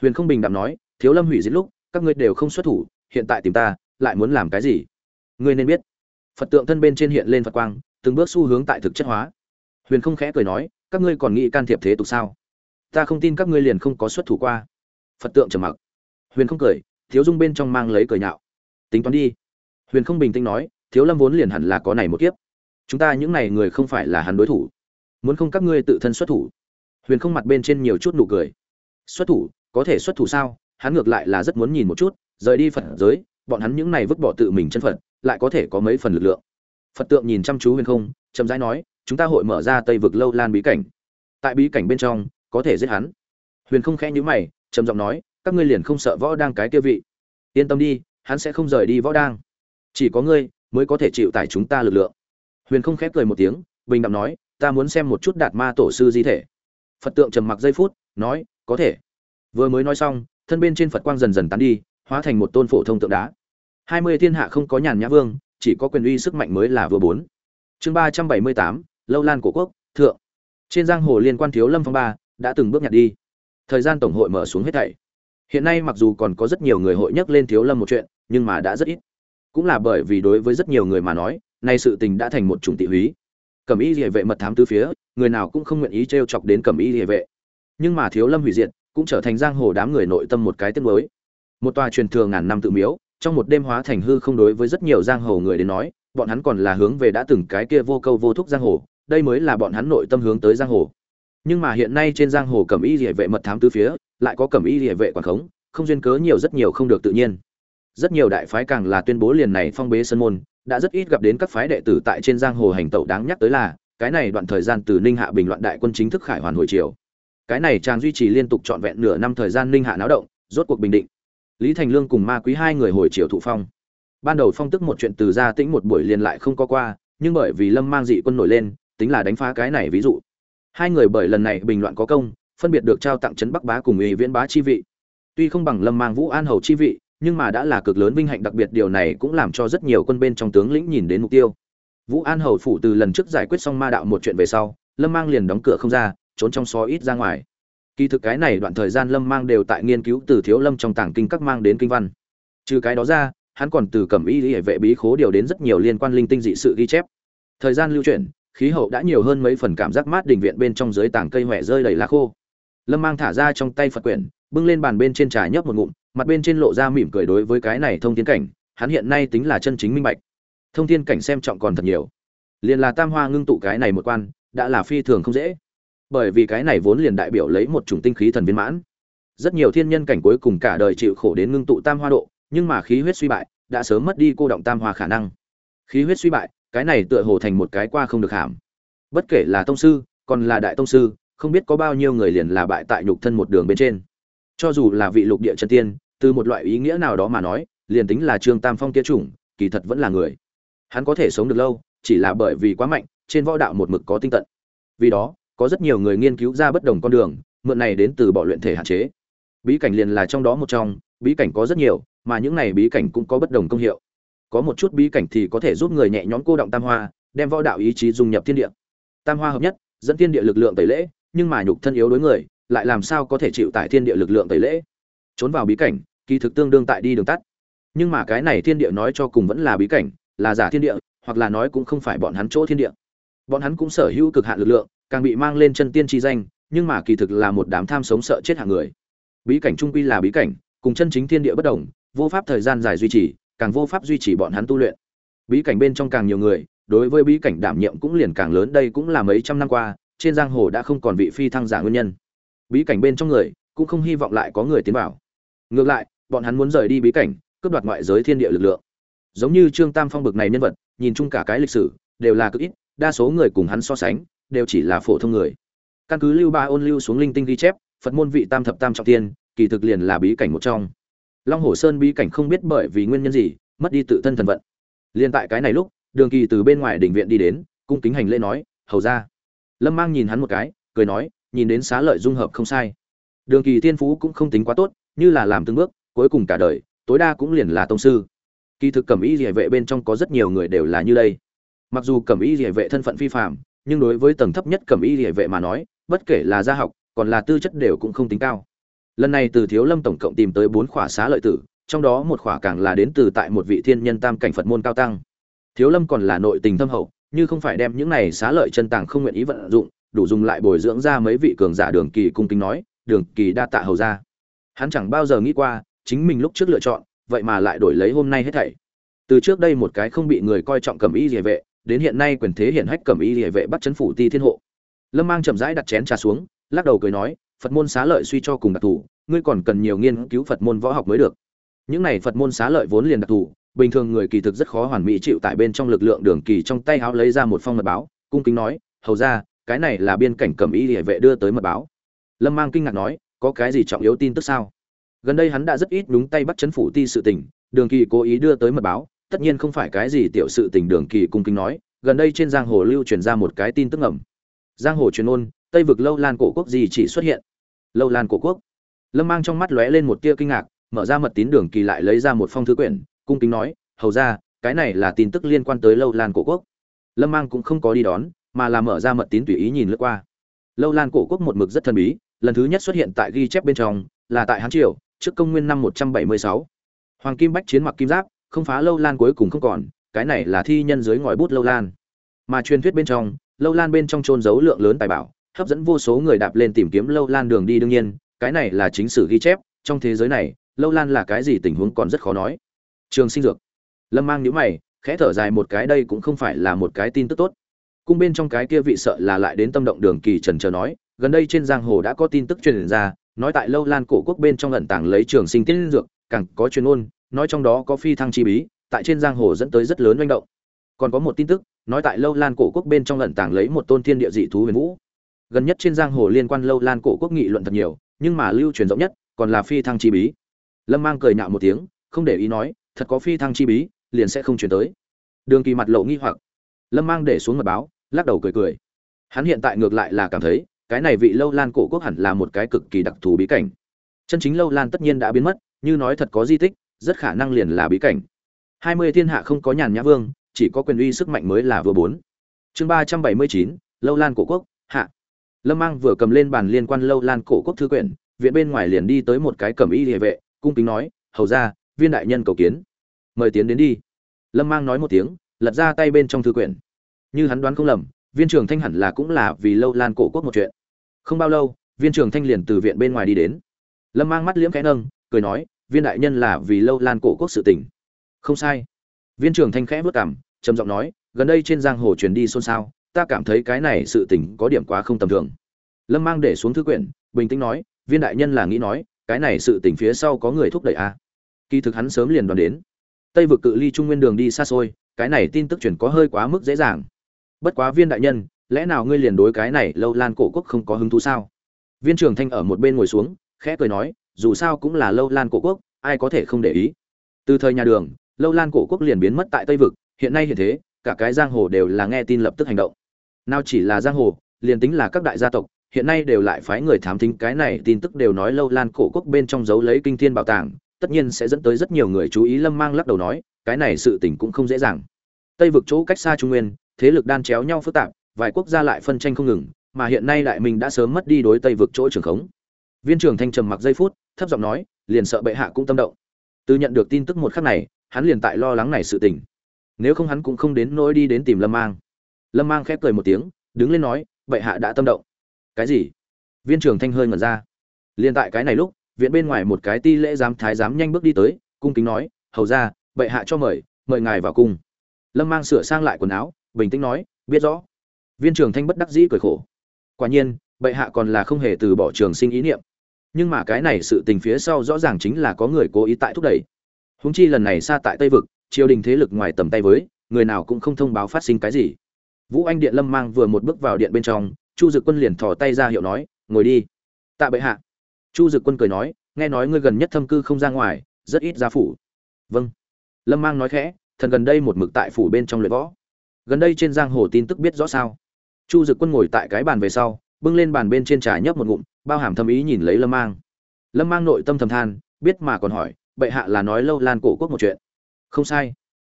Speaker 1: Huyền không bình đạm nói, thiếu lâm hủy diệt lúc, các ngươi đều không xuất thủ, hiện tại tìm ta, lại muốn làm cái gì? Ngươi nên biết. Phật tượng thân bên trên hiện lên phật quang, từng bước xu hướng tại thực chất hóa. Huyền không khẽ cười nói, các ngươi còn nghĩ can thiệp thế tục sao? Ta không tin các ngươi liền không có xuất thủ qua. Phật tượng trầm mặc. Huyền không cười, thiếu dung bên trong mang lấy cười nhạo tính toán đi. Huyền không bình tĩnh nói, thiếu lâm vốn liền hẳn là có này một kiếp. Chúng ta những này người không phải là hắn đối thủ. Muốn không các ngươi tự thân xuất thủ. Huyền không mặt bên trên nhiều chút nụ cười. Xuất thủ? Có thể xuất thủ sao? Hắn ngược lại là rất muốn nhìn một chút, rời đi phật giới, bọn hắn những này vứt bỏ tự mình chân phật, lại có thể có mấy phần lực lượng. Phật tượng nhìn chăm chú huyền không, chậm rãi nói, chúng ta hội mở ra tây vực lâu lan bí cảnh. Tại bí cảnh bên trong, có thể giết hắn. Huyền không khẽ nhíu mày, trầm giọng nói, các ngươi liền không sợ võ đang cái kia vị. Yên tâm đi hắn sẽ không rời đi võ đang. Chỉ có ngươi mới có thể chịu tải chúng ta lực lượng. Huyền không khép cười một tiếng, bình đạm nói, ta muốn xem một chút đạt ma tổ sư di thể. Phật tượng trầm mặc giây phút, nói, có thể. Vừa mới nói xong, thân bên trên phật quang dần dần tán đi, hóa thành một tôn phổ thông tượng đá. Hai mươi thiên hạ không có nhàn nhã vương, chỉ có quyền uy sức mạnh mới là vừa bốn. Chương ba trăm bảy mươi tám, lâu lan cổ quốc, thượng. Trên giang hồ liên quan thiếu lâm phong ba, đã từng bước nhặt đi. Thời gian tổng hội mở xuống hết thảy. Hiện nay mặc dù còn có rất nhiều người hội nhắc lên thiếu lâm một chuyện nhưng mà đã rất ít. Cũng là bởi vì đối với rất nhiều người mà nói, nay sự tình đã thành một chủng tị húy. Cẩm y địa vệ mật thám tứ phía, người nào cũng không nguyện ý t r e o chọc đến cẩm y địa vệ. Nhưng mà thiếu lâm hủy diệt, cũng trở thành giang hồ đám người nội tâm một cái tiếc mới một tòa truyền thừa ngàn năm tự miếu, trong một đêm hóa thành hư không đối với rất nhiều giang hồ người đến nói, bọn hắn còn là hướng về đã từng cái kia vô câu vô thúc giang hồ, đây mới là bọn hắn nội tâm hướng tới giang hồ. Nhưng mà hiện nay trên giang hồ cẩm y địa vệ mật thám tứ phía, lại có cẩm y địa vệ quản khống, không duyên cớ nhiều rất nhiều không được tự nhiên rất nhiều đại phái càng là tuyên bố liền này phong bế sân môn, đã rất ít gặp đến các phái đệ tử tại trên giang hồ hành tẩu đáng nhắc tới là, cái này đoạn thời gian từ ninh hạ bình loạn đại quân chính thức khải hoàn hồi chiều cái này chàng duy trì liên tục trọn vẹn nửa năm thời gian ninh hạ náo động, rốt cuộc bình định. Lý thành lương cùng ma quý hai người hồi chiều thụ phong. Ban đầu phong tức một chuyện từ gia tĩnh một buổi liền lại không có qua, nhưng bởi vì lâm mang dị quân nổi lên, tính là đánh phá cái này ví dụ. Hai người bởi lần này bình loạn có công, phân biệt được trao tặng trấn bắc bá cùng ủy viễn bá chi vị. Tuy không bằng lâm mang vũ an hầu chi vị nhưng mà đã là cực lớn vinh hạnh, đặc biệt điều này cũng làm cho rất nhiều quân bên trong tướng lĩnh nhìn đến mục tiêu. Vũ an hầu phủ từ lần trước giải quyết xong ma đạo một chuyện về sau, lâm mang liền đóng cửa không ra, trốn trong xó ít ra ngoài. Kỳ thực cái này đoạn thời gian lâm mang đều tại nghiên cứu từ thiếu lâm trong tảng kinh các mang đến kinh văn. Trừ cái đó ra, hắn còn từ cẩm y hệ vệ bí khố điều đến rất nhiều liên quan linh tinh dị sự ghi chép. Thời gian lưu chuyển, khí hậu đã nhiều hơn mấy phần cảm giác mát đình viện bên trong dưới tảng cây huệ rơi đầy lá khô. Lâm mang thả ra trong tay phật quyển, bưng lên bàn bên trên trà nhấp một ngụm mặt bên trên lộ ra mỉm cười đối với cái này thông thiên cảnh, hắn hiện nay tính là chân chính minh bạch. Thông thiên cảnh xem trọng còn thật nhiều. Liền là tam hoa ngưng tụ cái này một quan, đã là phi thường không dễ. Bởi vì cái này vốn liền đại biểu lấy một chủng tinh khí thần viên mãn. Rất nhiều thiên nhân cảnh cuối cùng cả đời chịu khổ đến ngưng tụ tam hoa độ, nhưng mà khí huyết suy bại, đã sớm mất đi cô động tam hoa khả năng. Khí huyết suy bại, cái này tựa hồ thành một cái qua không được hàm. Bất kể là tông sư, còn là đại tông sư, không biết có bao nhiêu người liền là bại tại nhục thân một đường bên trên cho dù là vị lục địa chân tiên, từ một loại ý nghĩa nào đó mà nói, liền tính là trương tam phong kia chủng, kỳ thật vẫn là người. Hắn có thể sống được lâu, chỉ là bởi vì quá mạnh, trên võ đạo một mực có tinh tận. Vì đó, có rất nhiều người nghiên cứu ra bất đồng con đường, mượn này đến từ bỏ luyện thể hạn chế. Bí cảnh liền là trong đó một trong, bí cảnh có rất nhiều, mà những này bí cảnh cũng có bất đồng công hiệu. Có một chút bí cảnh thì có thể giúp người nhẹ nhõm cô động tam hoa, đem võ đạo ý chí dung nhập thiên địa. Tam hoa hợp nhất, dẫn thiên địa lực lượng tẩy lễ, nhưng mà nhục thân yếu đối người lại làm sao có thể chịu tại thiên địa lực lượng tẩy lễ? Trốn vào bí cảnh, kỳ thực tương đương tại đi đường tắt. Nhưng mà cái này thiên địa nói cho cùng vẫn là bí cảnh, là giả thiên địa, hoặc là nói cũng không phải bọn hắn chỗ thiên địa. Bọn hắn cũng sở hữu cực hạn lực lượng, càng bị mang lên chân tiên chi danh, nhưng mà kỳ thực là một đám tham sống sợ chết hạng người. Bí cảnh trung quy là bí cảnh, cùng chân chính thiên địa bất đồng, vô pháp thời gian dài duy trì, càng vô pháp duy trì bọn hắn tu luyện. Bí cảnh bên trong càng nhiều người, đối với bí cảnh đảm nhiệm cũng liền càng lớn, đây cũng là mấy trăm năm qua, trên giang hồ đã không còn vị phi thăng giả nguyên nhân bí cảnh bên trong người, cũng không hy vọng lại có người tiến vào. Ngược lại, bọn hắn muốn rời đi bí cảnh, cướp đoạt ngoại giới thiên địa lực lượng. Giống như trương tam phong bực này nhân vật, nhìn chung cả cái lịch sử, đều là cực ít, đa số người cùng hắn so sánh, đều chỉ là phổ thông người. Căn cứ lưu ba ôn lưu xuống linh tinh ghi chép, phật môn vị tam thập tam trọng tiên, kỳ thực liền là bí cảnh một trong. Long hồ sơn bí cảnh không biết bởi vì nguyên nhân gì, mất đi tự thân thần vận. Liền tại cái này lúc, đường kỳ từ bên ngoài đỉnh viện đi đến, cung kính hành lễ nói, hầu ra lâm mang nhìn hắn một cái, cười nói nhìn đến xá lợi dung hợp không sai. Đường kỳ thiên phú cũng không tính quá tốt, như là làm từng bước, cuối cùng cả đời, tối đa cũng liền là tông sư. Kỳ thực cẩm y địa vệ bên trong có rất nhiều người đều là như đây. Mặc dù cẩm y địa vệ thân phận phi phạm nhưng đối với tầng thấp nhất cẩm y địa vệ mà nói, bất kể là gia học, còn là tư chất đều cũng không tính cao. Lần này từ thiếu lâm tổng cộng tìm tới bốn khỏa xá lợi tử, trong đó một khỏa càng là đến từ tại một vị thiên nhân tam cảnh phật môn cao tăng. Thiếu lâm còn là nội tình thâm hậu, như không phải đem những này xá lợi chân tàng không nguyện ý vận dụng đủ dùng lại bồi dưỡng ra mấy vị cường giả đường kỳ cung kính nói, đường kỳ đa tạ hầu ra hắn chẳng bao giờ nghĩ qua, chính mình lúc trước lựa chọn, vậy mà lại đổi lấy hôm nay hết thảy. Từ trước đây một cái không bị người coi trọng cầm y địa vệ, đến hiện nay quyền thế hiển hách cầm y địa vệ bắt chấn phủ ti thiên hộ. Lâm mang chậm rãi đặt chén trà xuống, lắc đầu cười nói, phật môn xá lợi suy cho cùng đặc thù, ngươi còn cần nhiều nghiên cứu phật môn võ học mới được. Những này phật môn xá lợi vốn liền đặc thù, bình thường người kỳ thực rất khó hoàn mỹ chịu tại bên trong lực lượng đường kỳ trong tay háo lấy ra một phong mật báo, cung kính nói, hầu ra cái này là biên cảnh cẩm y địa vệ đưa tới mật báo. Lâm mang kinh ngạc nói, có cái gì trọng yếu tin tức sao? Gần đây hắn đã rất ít đúng tay bắt chấn phủ ti sự tình, đường kỳ cố ý đưa tới mật báo, tất nhiên không phải cái gì tiểu sự tình, đường kỳ cung kính nói, gần đây trên giang hồ lưu truyền ra một cái tin tức ngầm. Giang hồ truyền ôn, tây vực lâu lan cổ quốc gì chỉ xuất hiện? Lâu lan cổ quốc. Lâm mang trong mắt lóe lên một tia kinh ngạc, mở ra mật tín đường kỳ lại lấy ra một phong thư quyển, cung kính nói, hầu ra cái này là tin tức liên quan tới lâu lan cổ quốc. Lâm mang cũng không có đi đón mà là mở ra mật tín tùy ý nhìn lướt qua. Lâu lan cổ quốc một mực rất thần bí, lần thứ nhất xuất hiện tại ghi chép bên trong, là tại hán triều, trước công nguyên năm một trăm bảy mươi sáu. Hoàng kim bách chiến mặc kim giáp, không phá lâu lan cuối cùng không còn, cái này là thi nhân dưới ngòi bút lâu lan. Mà truyền thuyết bên trong, lâu lan bên trong trôn giấu lượng lớn tài bảo, hấp dẫn vô số người đạp lên tìm kiếm lâu lan đường đi đương nhiên, cái này là chính sử ghi chép, trong thế giới này, lâu lan là cái gì tình huống còn rất khó nói. Trường sinh dược. Lâm mang nhíu mày, khẽ thở dài một cái, đây cũng không phải là một cái tin tức tốt cung bên trong cái kia vị sợ là lại đến tâm động đường kỳ trần chờ nói, gần đây trên giang hồ đã có tin tức truyền ra, nói tại lâu lan cổ quốc bên trong ẩn tàng lấy trường sinh tiên dược, càng có chuyên ôn nói trong đó có phi thăng chi bí, tại trên giang hồ dẫn tới rất lớn manh động. Còn có một tin tức, nói tại lâu lan cổ quốc bên trong ẩn tàng lấy một tôn thiên địa dị thú huyền vũ. Gần nhất trên giang hồ liên quan lâu lan cổ quốc nghị luận thật nhiều, nhưng mà lưu truyền rộng nhất, còn là phi thăng chi bí. Lâm mang cười nhạo một tiếng, không để ý nói, thật có phi thăng chi bí, liền sẽ không chuyển tới. Đường kỳ mặt lộ nghi hoặc lâm mang để xuống mật báo, lắc đầu cười cười. Hắn hiện tại ngược lại là cảm thấy, cái này vị lâu lan cổ quốc hẳn là một cái cực kỳ đặc thù bí cảnh. Chân chính lâu lan tất nhiên đã biến mất, như nói thật có di tích, rất khả năng liền là bí cảnh. Hai mươi thiên hạ không có nhàn nhã vương, chỉ có quyền uy sức mạnh mới là vừa bốn. Chương ba trăm bảy mươi chín, lâu lan cổ quốc, hạ. Lâm mang vừa cầm lên bàn liên quan lâu lan cổ quốc thư quyển, viện bên ngoài liền đi tới một cái cầm y địa vệ, cung kính nói, hầu ra viên đại nhân cầu kiến. Mời tiến đến đi. Lâm mang nói một tiếng lật ra tay bên trong thư quyển. Như hắn đoán không lầm, viên trường thanh hẳn là cũng là vì lâu lan cổ quốc một chuyện. Không bao lâu, viên trường thanh liền từ viện bên ngoài đi đến. Lâm mang mắt liễm khẽ nâng, cười nói, viên đại nhân là vì lâu lan cổ quốc sự tỉnh không sai. Viên trường thanh khẽ vất cảm trầm giọng nói, gần đây trên giang hồ truyền đi xôn xao, ta cảm thấy cái này sự tỉnh có điểm quá không tầm thường. Lâm mang để xuống thư quyển, bình tĩnh nói, viên đại nhân là nghĩ nói, cái này sự tỉnh phía sau có người thúc đẩy a à. kỳ thực hắn sớm liền đoán đến. Tây vực cự ly trung nguyên đường đi xa xôi cái này tin tức truyền có hơi quá mức dễ dàng. Bất quá viên đại nhân, lẽ nào ngươi liền đối cái này lâu lan cổ quốc không có hứng thú sao? Viên trường thanh ở một bên ngồi xuống, khẽ cười nói, dù sao cũng là lâu lan cổ quốc, ai có thể không để ý. Từ thời nhà đường, lâu lan cổ quốc liền biến mất tại tây vực, hiện nay hiện thế, cả cái giang hồ đều là nghe tin lập tức hành động. Nào chỉ là giang hồ, liền tính là các đại gia tộc, hiện nay đều lại phái người thám thính cái này tin tức đều nói lâu lan cổ quốc bên trong giấu lấy kinh thiên bảo tàng tất nhiên sẽ dẫn tới rất nhiều người chú ý lâm mang lắc đầu nói, cái này sự tình cũng không dễ dàng. Tây vực chỗ cách xa trung nguyên, thế lực đan chéo nhau phức tạp, vài quốc gia lại phân tranh không ngừng, mà hiện nay đại minh đã sớm mất đi đối tây vực chỗ trường khống. Viên trưởng thanh trầm mặc giây phút, thấp giọng nói, liền sợ bệ hạ cũng tâm động. Từ nhận được tin tức một khắc này, hắn liền tại lo lắng này sự tình. Nếu không hắn cũng không đến nỗi đi đến tìm lâm mang. Lâm mang khép cười một tiếng, đứng lên nói, bệ hạ đã tâm động. Cái gì? Viên trưởng thanh hơi ngẩn ra. Liền tại cái này lúc viện bên ngoài một cái ti lễ giám thái giám nhanh bước đi tới, cung kính nói, hầu ra bệ hạ cho mời mời ngài vào cung. Lâm mang sửa sang lại quần áo, bình tĩnh nói, biết rõ. Viên Trường thanh bất đắc dĩ cười khổ. Quả nhiên, bệ hạ còn là không hề từ bỏ trường sinh ý niệm. Nhưng mà cái này sự tình phía sau rõ ràng chính là có người cố ý tại thúc đẩy. Húng chi lần này xa tại tây vực, triều đình thế lực ngoài tầm tay với, người nào cũng không thông báo phát sinh cái gì. Vũ anh điện lâm mang vừa một bước vào điện bên trong, chu dực quân liền thò tay ra hiệu nói, ngồi đi. Tạ bệ hạ chu dực quân cười nói, nghe nói ngươi gần nhất thâm cư không ra ngoài, rất ít ra phủ. Vâng. Lâm mang nói khẽ, thần gần đây một mực tại phủ bên trong luyện võ. Gần đây trên giang hồ tin tức biết rõ sao? Chu dực quân ngồi tại cái bàn về sau, bưng lên bàn bên trên trà nhấp một ngụm, bao hàm thâm ý nhìn lấy lâm mang. Lâm mang nội tâm thầm than, biết mà còn hỏi, bệ hạ là nói lâu lan cổ quốc một chuyện? Không sai.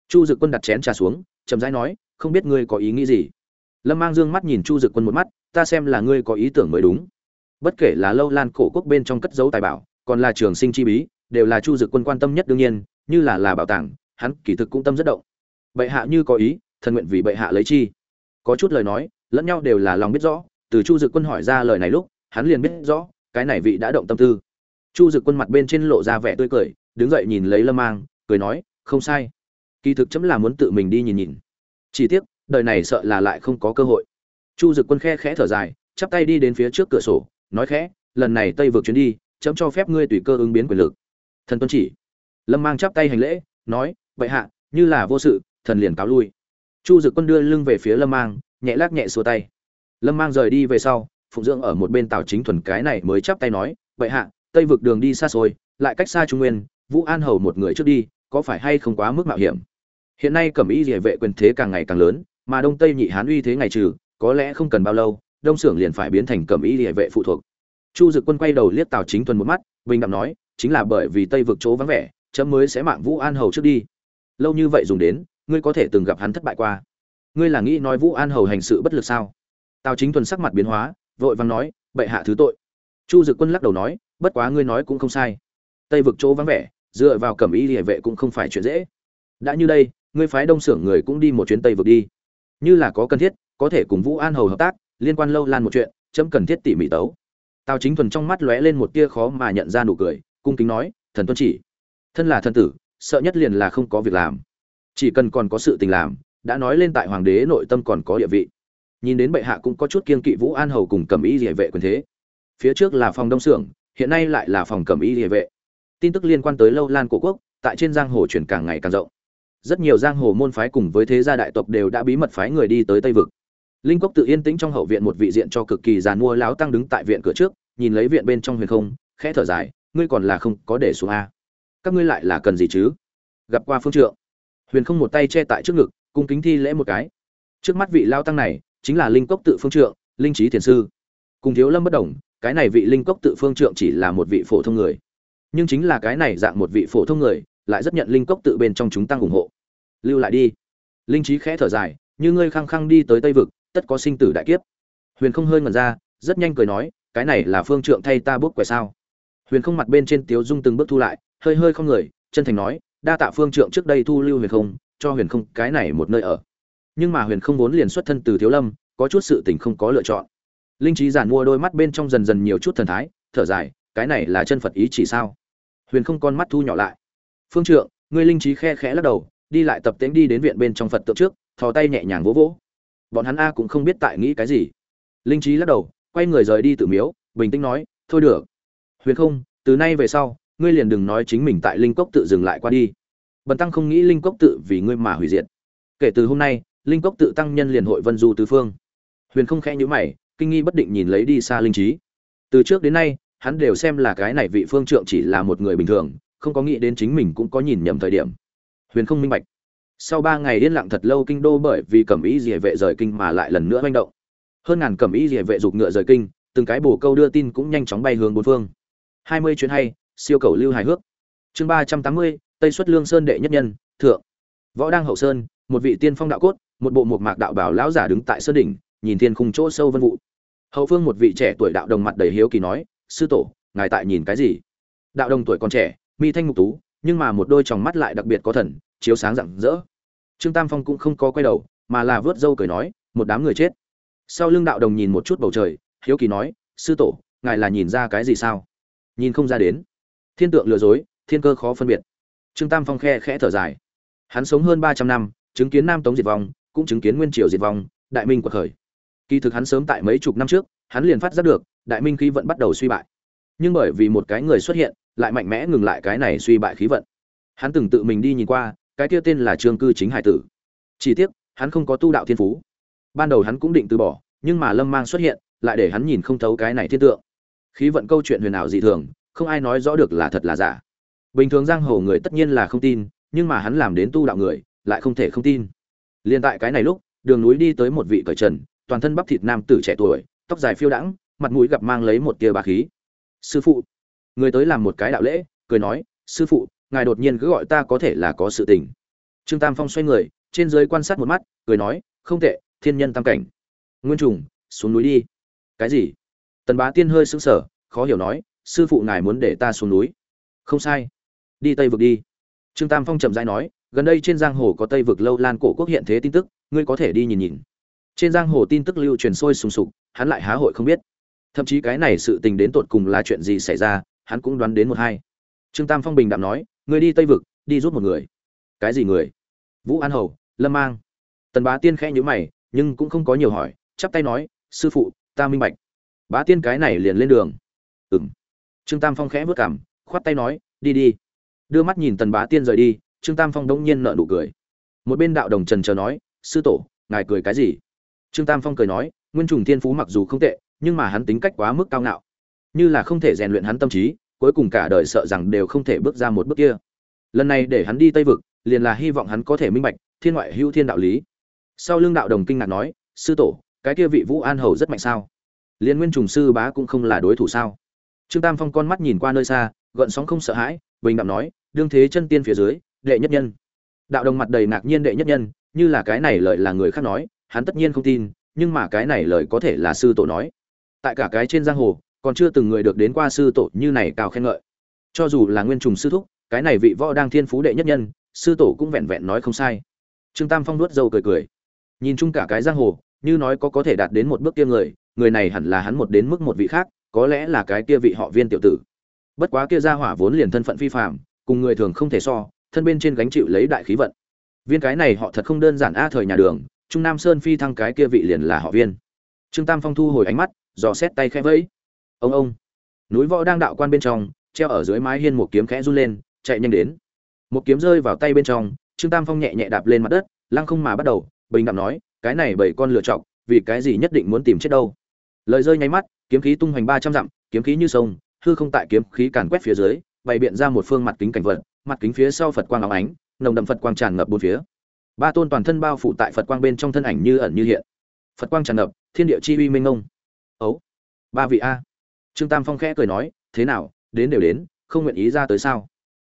Speaker 1: Chu dực quân đặt chén trà xuống, chậm rãi nói, không biết ngươi có ý nghĩ gì? Lâm mang dương mắt nhìn chu dực quân một mắt, ta xem là ngươi có ý tưởng mới đúng bất kể là lâu lan cổ quốc bên trong cất dấu tài bảo, còn là trường sinh chi bí, đều là chu dực quân quan tâm nhất đương nhiên, như là là bảo tàng, hắn kỳ thực cũng tâm rất động. Bệ hạ như có ý, thần nguyện vì bệ hạ lấy chi. Có chút lời nói, lẫn nhau đều là lòng biết rõ, từ chu dực quân hỏi ra lời này lúc, hắn liền biết rõ, cái này vị đã động tâm tư. Chu dực quân mặt bên trên lộ ra vẻ tươi cười, đứng dậy nhìn lấy lâm mang, cười nói, không sai. Kỳ thực chấm là muốn tự mình đi nhìn nhìn. Chỉ tiếc, đời này sợ là lại không có cơ hội. Chu dực quân khe khẽ thở dài, chắp tay đi đến phía trước cửa sổ nói khẽ, lần này tây vượt chuyến đi, chấm cho phép ngươi tùy cơ ứng biến quyền lực. Thần tuân chỉ. Lâm mang chắp tay hành lễ, nói, vậy hạ, như là vô sự, thần liền cáo lui. Chu dực quân đưa lưng về phía lâm mang, nhẹ lắc nhẹ xua tay. Lâm mang rời đi về sau, phụng dưỡng ở một bên tào chính thuần cái này mới chắp tay nói, vậy hạ, tây vực đường đi xa xôi, lại cách xa trung nguyên, vũ an hầu một người trước đi, có phải hay không quá mức mạo hiểm? Hiện nay cẩm ý địa vệ quyền thế càng ngày càng lớn, mà đông tây nhị hán uy thế ngày trừ, có lẽ không cần bao lâu đông xưởng liền phải biến thành cẩm y địa vệ phụ thuộc. Chu dực quân quay đầu liếc tào chính thuần một mắt, bình đạm nói, chính là bởi vì tây vực chỗ vắng vẻ, chấm mới sẽ mạng vũ an hầu trước đi. Lâu như vậy dùng đến, ngươi có thể từng gặp hắn thất bại qua. Ngươi là nghĩ nói vũ an hầu hành sự bất lực sao? Tào chính thuần sắc mặt biến hóa, vội vàng nói, bệ hạ thứ tội. Chu dực quân lắc đầu nói, bất quá ngươi nói cũng không sai. Tây vực chỗ vắng vẻ, dựa vào cẩm y địa vệ cũng không phải chuyện dễ. Đã như đây, ngươi phái đông xưởng người cũng đi một chuyến tây vực đi. Như là có cần thiết, có thể cùng vũ an hầu hợp tác liên quan lâu lan một chuyện, chấm cần thiết tỉ mỉ tấu. Tào chính thuần trong mắt lóe lên một tia khó mà nhận ra nụ cười, cung kính nói, thần tuân chỉ, thân là thần tử, sợ nhất liền là không có việc làm. Chỉ cần còn có sự tình làm, đã nói lên tại hoàng đế nội tâm còn có địa vị. Nhìn đến bệ hạ cũng có chút kiên kỵ vũ an hầu cùng cầm ý địa vệ quyền thế. Phía trước là phòng đông xưởng, hiện nay lại là phòng cầm ý địa vệ. Tin tức liên quan tới lâu lan cổ quốc, tại trên giang hồ truyền càng ngày càng rộng. Rất nhiều giang hồ môn phái cùng với thế gia đại tộc đều đã bí mật phái người đi tới tây vực linh cốc tự yên tĩnh trong hậu viện một vị diện cho cực kỳ giàn mua láo tăng đứng tại viện cửa trước, nhìn lấy viện bên trong huyền không, khẽ thở dài, ngươi còn là không có để xuống a. Các ngươi lại là cần gì chứ? Gặp qua phương trượng. Huyền không một tay che tại trước ngực, cung kính thi lễ một cái. Trước mắt vị lao tăng này, chính là linh cốc tự phương trượng, linh trí thiền sư. Cùng thiếu lâm bất đồng, cái này vị linh cốc tự phương trượng chỉ là một vị phổ thông người. Nhưng chính là cái này dạng một vị phổ thông người, lại rất nhận linh cốc tự bên trong chúng tăng ủng hộ. Lưu lại đi. Linh trí khẽ thở dài, như ngươi khăng khăng đi tới tây vực tất có sinh tử đại kiếp. Huyền không hơi ngẩn ra, rất nhanh cười nói, cái này là phương trượng thay ta bước quẻ sao? Huyền không mặt bên trên tiếu dung từng bước thu lại, hơi hơi không người, chân thành nói, đa tạ phương trượng trước đây thu lưu huyền không, cho huyền không cái này một nơi ở. Nhưng mà huyền không vốn liền xuất thân từ thiếu lâm, có chút sự tình không có lựa chọn. Linh trí giản mua đôi mắt bên trong dần dần nhiều chút thần thái, thở dài, cái này là chân phật ý chỉ sao? Huyền không con mắt thu nhỏ lại. Phương trượng, ngươi linh trí khe khẽ lắc đầu, đi lại tập tễnh đi đến viện bên trong phật tượng trước, thò tay nhẹ nhàng vỗ vỗ bọn hắn a cũng không biết tại nghĩ cái gì. Linh trí lắc đầu, quay người rời đi tự miếu, bình tĩnh nói, thôi được. Huyền không, từ nay về sau, ngươi liền đừng nói chính mình tại linh cốc tự dừng lại qua đi. Bần tăng không nghĩ linh cốc tự vì ngươi mà hủy diệt. Kể từ hôm nay, linh cốc tự tăng nhân liền hội vân du tứ phương. Huyền không khẽ nhíu mày, kinh nghi bất định nhìn lấy đi xa linh trí từ trước đến nay, hắn đều xem là cái này vị phương trượng chỉ là một người bình thường, không có nghĩ đến chính mình cũng có nhìn nhầm thời điểm. Huyền không minh bạch sau ba ngày yên lặng thật lâu kinh đô bởi vì cẩm ý rỉa vệ rời kinh mà lại lần nữa manh động. Hơn ngàn cẩm ý rỉa vệ giục ngựa rời kinh, từng cái bổ câu đưa tin cũng nhanh chóng bay hướng bốn phương. Hai mươi chuyến hay, siêu cầu lưu hài hước. Chương ba trăm tám mươi, tây xuất lương sơn đệ nhất nhân, thượng. Võ đăng hậu sơn, một vị tiên phong đạo cốt, một bộ một mạc đạo bảo lão giả đứng tại sơn đỉnh, nhìn thiên khung chỗ sâu vân vụ. Hậu phương một vị trẻ tuổi đạo đồng mặt đầy hiếu kỳ nói, sư tổ, ngài tại nhìn cái gì? Đạo đồng tuổi còn trẻ, mi thanh mục tú, nhưng mà một đôi tròng mắt lại đặc biệt có thần chiếu sáng rạng rỡ. Trương tam phong cũng không có quay đầu, mà là vớt râu cười nói, một đám người chết. Sau lưng đạo đồng nhìn một chút bầu trời, hiếu kỳ nói, sư tổ, ngài là nhìn ra cái gì sao? Nhìn không ra đến. Thiên tượng lừa dối, thiên cơ khó phân biệt. Trương tam phong khe khẽ thở dài. Hắn sống hơn ba trăm năm, chứng kiến nam tống diệt vong, cũng chứng kiến nguyên triều diệt vong, đại minh quật khởi. Kỳ thực hắn sớm tại mấy chục năm trước, hắn liền phát giác được, đại minh khí vận bắt đầu suy bại. Nhưng bởi vì một cái người xuất hiện, lại mạnh mẽ ngừng lại cái này suy bại khí vận. Hắn từng tự mình đi nhìn qua cái kia tên là trương cư chính hải tử. Chỉ tiếc, hắn không có tu đạo thiên phú. Ban đầu hắn cũng định từ bỏ, nhưng mà lâm mang xuất hiện, lại để hắn nhìn không thấu cái này thiên tượng. Khí vận câu chuyện huyền ảo dị thường, không ai nói rõ được là thật là giả. Bình thường giang hồ người tất nhiên là không tin, nhưng mà hắn làm đến tu đạo người, lại không thể không tin. Liền tại cái này lúc, đường núi đi tới một vị cởi trần, toàn thân bắp thịt nam tử trẻ tuổi, tóc dài phiêu đãng, mặt mũi gặp mang lấy một tia bà khí. Sư phụ. Người tới làm một cái đạo lễ, cười nói, sư phụ ngài đột nhiên cứ gọi ta có thể là có sự tình. Trương tam phong xoay người, trên dưới quan sát một mắt, cười nói, không tệ, thiên nhân tam cảnh. Nguyên trùng, xuống núi đi. Cái gì? Tần bá tiên hơi sững sờ, khó hiểu nói, sư phụ ngài muốn để ta xuống núi. Không sai. Đi tây vực đi. Trương tam phong chậm rãi nói, gần đây trên giang hồ có tây vực lâu lan cổ quốc hiện thế tin tức, ngươi có thể đi nhìn nhìn. Trên giang hồ tin tức lưu truyền sôi sùng sục, hắn lại há hội không biết. Thậm chí cái này sự tình đến tột cùng là chuyện gì xảy ra, hắn cũng đoán đến một hai. Trương tam phong bình đạm nói ngươi đi tây vực, đi rút một người. Cái gì người? Vũ an hầu, lâm mang. Tần bá tiên khẽ nhữ mày, nhưng cũng không có nhiều hỏi, chắp tay nói, sư phụ, ta minh bạch. Bá tiên cái này liền lên đường. Ừm. Trương tam phong khẽ vớt cảm khoát tay nói, đi đi. Đưa mắt nhìn tần bá tiên rời đi, trương tam phong đống nhiên nợ nụ cười. Một bên đạo đồng trần chờ nói, sư tổ, ngài cười cái gì? Trương tam phong cười nói, nguyên trùng thiên phú mặc dù không tệ, nhưng mà hắn tính cách quá mức cao ngạo. Như là không thể rèn luyện hắn tâm trí cuối cùng cả đời sợ rằng đều không thể bước ra một bước kia. Lần này để hắn đi tây vực, liền là hy vọng hắn có thể minh bạch, thiên ngoại hữu thiên đạo lý. Sau lưng đạo đồng kinh ngạc nói, sư tổ, cái kia vị vũ an hầu rất mạnh sao? Liên nguyên trùng sư bá cũng không là đối thủ sao? Trương tam phong con mắt nhìn qua nơi xa, gợn sóng không sợ hãi, bình đạm nói, đương thế chân tiên phía dưới, đệ nhất nhân. Đạo đồng mặt đầy ngạc nhiên đệ nhất nhân, như là cái này lời là người khác nói, hắn tất nhiên không tin, nhưng mà cái này lời có thể là sư tổ nói. Tại cả cái trên giang hồ còn chưa từng người được đến qua sư tổ như này cao khen ngợi. Cho dù là nguyên trùng sư thúc, cái này vị võ đang thiên phú đệ nhất nhân, sư tổ cũng vẹn vẹn nói không sai. Trương tam phong nuốt dâu cười cười. Nhìn chung cả cái giang hồ, như nói có có thể đạt đến một bước kia người người này hẳn là hắn một đến mức một vị khác, có lẽ là cái kia vị họ viên tiểu tử. Bất quá kia gia hỏa vốn liền thân phận phi phạm cùng người thường không thể so, thân bên trên gánh chịu lấy đại khí vận. Viên cái này họ thật không đơn giản a thời nhà đường, trung nam sơn phi thăng cái kia vị liền là họ viên. Trương tam phong thu hồi ánh mắt, dò xét tay khẽ vẫy ông ông. Núi võ đang đạo quan bên trong, treo ở dưới mái hiên một kiếm khẽ run lên, chạy nhanh đến. Một kiếm rơi vào tay bên trong, trương tam phong nhẹ nhẹ đạp lên mặt đất, lăng không mà bắt đầu, bình đạm nói, cái này bảy con lựa chọc vì cái gì nhất định muốn tìm chết đâu? Lời rơi nháy mắt, kiếm khí tung hoành ba trăm dặm, kiếm khí như sông, hư không tại kiếm khí càn quét phía dưới, bày biện ra một phương mặt kính cảnh vật, mặt kính phía sau phật quang óng ánh, nồng đậm phật quang tràn ngập bốn phía. Ba tôn toàn thân bao phủ tại phật quang bên trong thân ảnh như ẩn như hiện. Phật quang tràn ngập, thiên địa chi uy minh ngông ấu, ba vị a trương tam phong khẽ cười nói, thế nào, đến đều đến, không nguyện ý ra tới sao?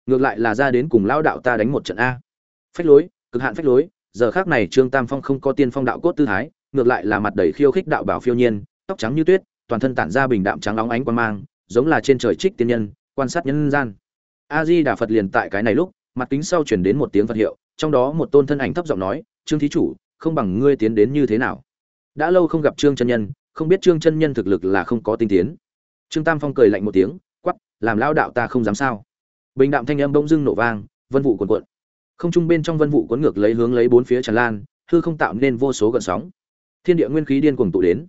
Speaker 1: Ngược lại là ra đến cùng lão đạo ta đánh một trận a. Phách lối, cực hạn phách lối, giờ khác này trương tam phong không có tiên phong đạo cốt tư thái, ngược lại là mặt đầy khiêu khích đạo bảo phiêu nhiên, tóc trắng như tuyết, toàn thân tản ra bình đạm trắng óng ánh quan mang, giống là trên trời trích tiên nhân, quan sát nhân gian. A di đà phật liền tại cái này lúc, mặt kính sau chuyển đến một tiếng phật hiệu, trong đó một tôn thân ảnh thấp giọng nói, trương thí chủ, không bằng ngươi tiến đến như thế nào? Đã lâu không gặp trương chân nhân, không biết trương chân nhân thực lực là không có tinh tiến trương tam phong cười lạnh một tiếng quắp làm lao đạo ta không dám sao. Bình đạm thanh âm bỗng dưng nổ vang, vân vụ cuồn cuộn. Không trung bên trong vân vụ cuốn ngược lấy hướng lấy bốn phía tràn lan, hư không tạo nên vô số gợn sóng. Thiên địa nguyên khí điên cuồng tụ đến.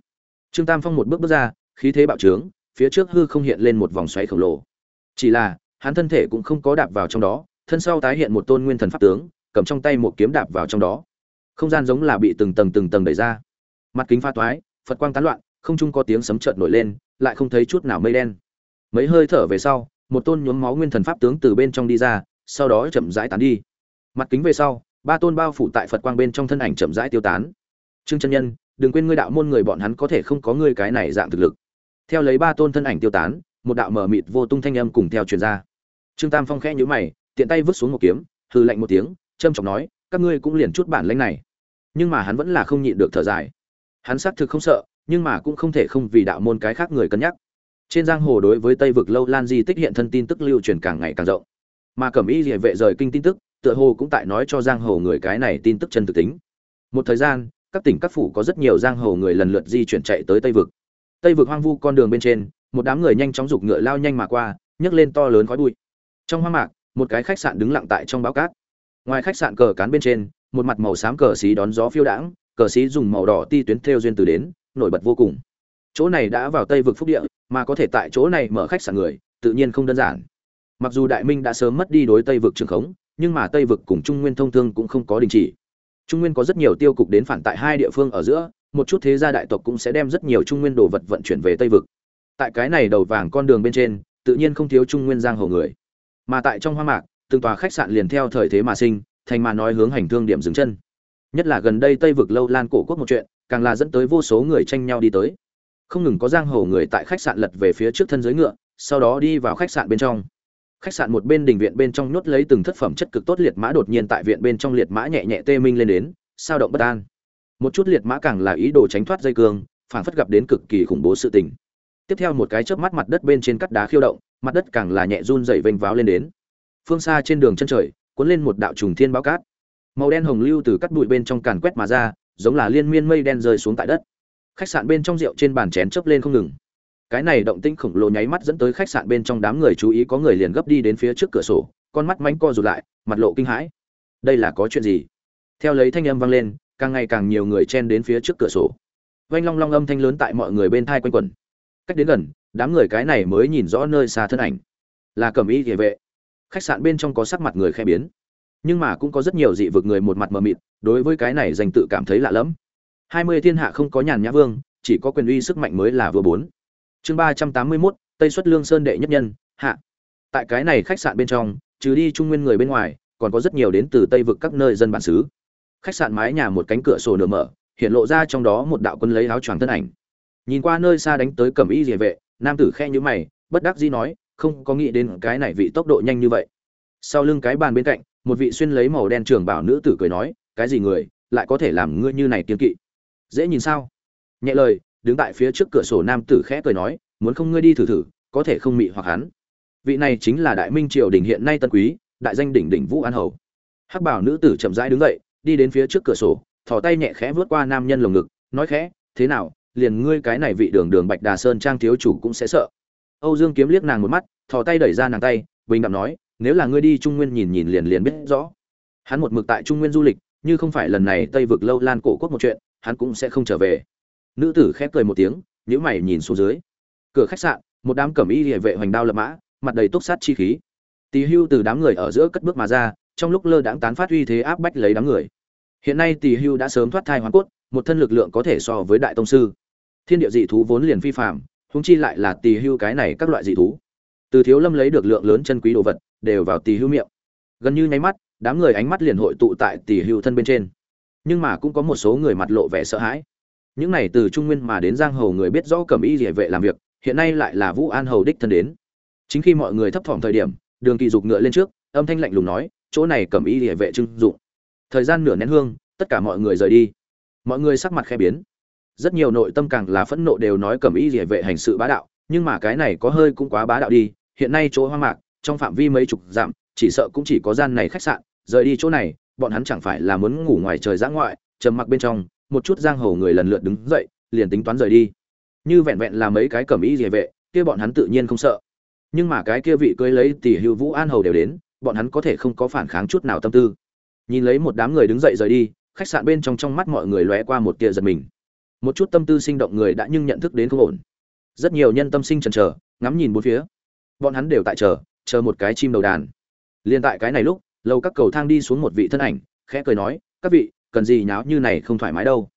Speaker 1: Trương tam phong một bước bước ra, khí thế bạo trướng, phía trước hư không hiện lên một vòng xoáy khổng lồ. Chỉ là, hắn thân thể cũng không có đạp vào trong đó, thân sau tái hiện một tôn nguyên thần pháp tướng, cầm trong tay một kiếm đạp vào trong đó. Không gian giống là bị từng tầng từng tầng đẩy ra. Mặt kính pha toái, phật quang tán loạn, không trung có tiếng sấm chợt nổi lên lại không thấy chút nào mây đen. Mấy hơi thở về sau, một tôn nhuốm máu nguyên thần pháp tướng từ bên trong đi ra, sau đó chậm rãi tán đi. Mặt kính về sau, ba tôn bao phủ tại phật quang bên trong thân ảnh chậm rãi tiêu tán. Trương chân nhân, đừng quên ngươi đạo môn người bọn hắn có thể không có ngươi cái này dạng thực lực. Theo lấy ba tôn thân ảnh tiêu tán, một đạo mở mịt vô tung thanh âm cùng theo truyền ra. Trương tam phong khẽ nhíu mày, tiện tay vứt xuống một kiếm, hừ lạnh một tiếng, trâm trọng nói, các ngươi cũng liền chút bản lĩnh này. Nhưng mà hắn vẫn là không nhịn được thở dài. Hắn xác thực không sợ nhưng mà cũng không thể không vì đạo môn cái khác người cân nhắc. Trên giang hồ đối với tây vực lâu lan di tích hiện thân tin tức lưu truyền càng ngày càng rộng. Mà cẩm y địa vệ rời kinh tin tức, tựa hồ cũng tại nói cho giang hồ người cái này tin tức chân thực tính. Một thời gian, các tỉnh các phủ có rất nhiều giang hồ người lần lượt di chuyển chạy tới tây vực. Tây vực hoang vu con đường bên trên, một đám người nhanh chóng giục ngựa lao nhanh mà qua, nhấc lên to lớn khói bụi. Trong hoang mạc, một cái khách sạn đứng lặng tại trong báo cát. Ngoài khách sạn cờ cán bên trên, một mặt màu xám cờ xí đón gió phiêu đãng, cờ xí dùng màu đỏ ti tuyến theo duyên từ đến nổi bật vô cùng. Chỗ này đã vào tây vực phúc địa, mà có thể tại chỗ này mở khách sạn người, tự nhiên không đơn giản. Mặc dù đại minh đã sớm mất đi đối tây vực trường khống, nhưng mà tây vực cùng trung nguyên thông thương cũng không có đình chỉ. Trung nguyên có rất nhiều tiêu cục đến phản tại hai địa phương ở giữa, một chút thế gia đại tộc cũng sẽ đem rất nhiều trung nguyên đồ vật vận chuyển về tây vực. Tại cái này đầu vàng con đường bên trên, tự nhiên không thiếu trung nguyên giang hồ người. Mà tại trong hoa mạc, từng tòa khách sạn liền theo thời thế mà sinh, thành mà nói hướng hành thương điểm dừng chân. Nhất là gần đây tây vực lâu lan cổ quốc một chuyện càng là dẫn tới vô số người tranh nhau đi tới. Không ngừng có giang hồ người tại khách sạn lật về phía trước thân dưới ngựa, sau đó đi vào khách sạn bên trong. Khách sạn một bên đình viện bên trong nhốt lấy từng thất phẩm chất cực tốt liệt mã đột nhiên tại viện bên trong liệt mã nhẹ nhẹ tê minh lên đến, sao động bất an. Một chút liệt mã càng là ý đồ tránh thoát dây cương phản phất gặp đến cực kỳ khủng bố sự tình. Tiếp theo một cái chớp mắt mặt đất bên trên cắt đá khiêu động, mặt đất càng là nhẹ run dày vênh váo lên đến. Phương xa trên đường chân trời, cuốn lên một đạo trùng thiên báo cát. Màu đen hồng lưu từ cắt bụi bên trong càn quét mà ra giống là liên miên mây đen rơi xuống tại đất. Khách sạn bên trong rượu trên bàn chén chớp lên không ngừng. Cái này động tĩnh khổng lồ nháy mắt dẫn tới khách sạn bên trong đám người chú ý có người liền gấp đi đến phía trước cửa sổ, con mắt mánh co rụt lại, mặt lộ kinh hãi. Đây là có chuyện gì? Theo lấy thanh âm vang lên, càng ngày càng nhiều người chen đến phía trước cửa sổ. Vanh long long âm thanh lớn tại mọi người bên thai quanh quẩn. Cách đến gần, đám người cái này mới nhìn rõ nơi xa thân ảnh. Là cẩm y địa vệ. Khách sạn bên trong có sắc mặt người khe biến nhưng mà cũng có rất nhiều dị vực người một mặt mờ mịt, đối với cái này danh tự cảm thấy lạ lẫm. Hai mươi thiên hạ không có nhàn nhã vương, chỉ có quyền uy sức mạnh mới là vừa bốn. Chương ba trăm tám mươi mốt, tây xuất lương sơn đệ nhất nhân, hạ. Tại cái này khách sạn bên trong, trừ đi trung nguyên người bên ngoài, còn có rất nhiều đến từ tây vực các nơi dân bản xứ. Khách sạn mái nhà một cánh cửa sổ nửa mở, hiện lộ ra trong đó một đạo quân lấy áo choàng thân ảnh. Nhìn qua nơi xa đánh tới cầm y địa vệ, nam tử khe nhữ mày, bất đắc dĩ nói, không có nghĩ đến cái này vị tốc độ nhanh như vậy. Sau lưng cái bàn bên cạnh một vị xuyên lấy màu đen trường bảo nữ tử cười nói, cái gì người, lại có thể làm ngươi như này kiên kỵ? Dễ nhìn sao? Nhẹ lời, đứng tại phía trước cửa sổ nam tử khẽ cười nói, muốn không ngươi đi thử thử, có thể không mị hoặc hắn. Vị này chính là đại minh triều đình hiện nay tân quý, đại danh đỉnh đỉnh vũ an hầu. Hắc bảo nữ tử chậm rãi đứng dậy, đi đến phía trước cửa sổ, thò tay nhẹ khẽ vớt qua nam nhân lồng ngực, nói khẽ, thế nào, liền ngươi cái này vị đường đường bạch đà sơn trang thiếu chủ cũng sẽ sợ. Âu dương kiếm liếc nàng một mắt, thò tay đẩy ra nàng tay, bình đạm nói nếu là ngươi đi trung nguyên nhìn nhìn liền liền biết rõ. Hắn một mực tại trung nguyên du lịch, như không phải lần này tây vực lâu lan cổ quốc một chuyện, hắn cũng sẽ không trở về. Nữ tử khép cười một tiếng nhữ mày nhìn xuống dưới. Cửa khách sạn, một đám cẩm y địa vệ hoành đao lập mã, mặt đầy túc sát chi khí. Tỳ hưu từ đám người ở giữa cất bước mà ra, trong lúc lơ đãng tán phát uy thế áp bách lấy đám người. Hiện nay tỳ hưu đã sớm thoát thai hoàn cốt, một thân lực lượng có thể so với đại tông sư. Thiên địa dị thú vốn liền phi phạm húng chi lại là tỳ hưu cái này các loại dị thú từ thiếu lâm lấy được lượng lớn chân quý đồ vật, đều vào tỳ hưu miệng. Gần như nháy mắt, đám người ánh mắt liền hội tụ tại tỳ hưu thân bên trên. Nhưng mà cũng có một số người mặt lộ vẻ sợ hãi. Những này từ trung nguyên mà đến giang hồ người biết rõ cẩm y địa vệ làm việc, hiện nay lại là vũ an hầu đích thân đến. Chính khi mọi người thấp thỏm thời điểm, đường kỳ dục ngựa lên trước, âm thanh lạnh lùng nói, chỗ này cẩm y địa vệ trưng dụng. Thời gian nửa nén hương, tất cả mọi người rời đi. Mọi người sắc mặt khe biến. Rất nhiều nội tâm càng là phẫn nộ đều nói cẩm y địa vệ hành sự bá đạo nhưng mà cái này có hơi cũng quá bá đạo đi, hiện nay chỗ hoang mạc, trong phạm vi mấy chục dặm, chỉ sợ cũng chỉ có gian này khách sạn, rời đi chỗ này, bọn hắn chẳng phải là muốn ngủ ngoài trời giã ngoại, trầm mặc bên trong, một chút giang hồ người lần lượt đứng dậy, liền tính toán rời đi. Như vẹn vẹn là mấy cái cẩm ý địa vệ, kia bọn hắn tự nhiên không sợ. Nhưng mà cái kia vị cưới lấy tỷ hưu vũ an hầu đều đến, bọn hắn có thể không có phản kháng chút nào tâm tư. Nhìn lấy một đám người đứng dậy rời đi, khách sạn bên trong trong mắt mọi người lóe qua một tia giật mình. Một chút tâm tư sinh động người đã nhưng nhận thức đến không ổn rất nhiều nhân tâm sinh chần chờ, ngắm nhìn bốn phía. Bọn hắn đều tại chờ chờ một cái chim đầu đàn. Liền tại cái này lúc, lâu các cầu thang đi xuống một vị thân ảnh, khẽ cười nói, các vị, cần gì nháo như này không thoải mái đâu.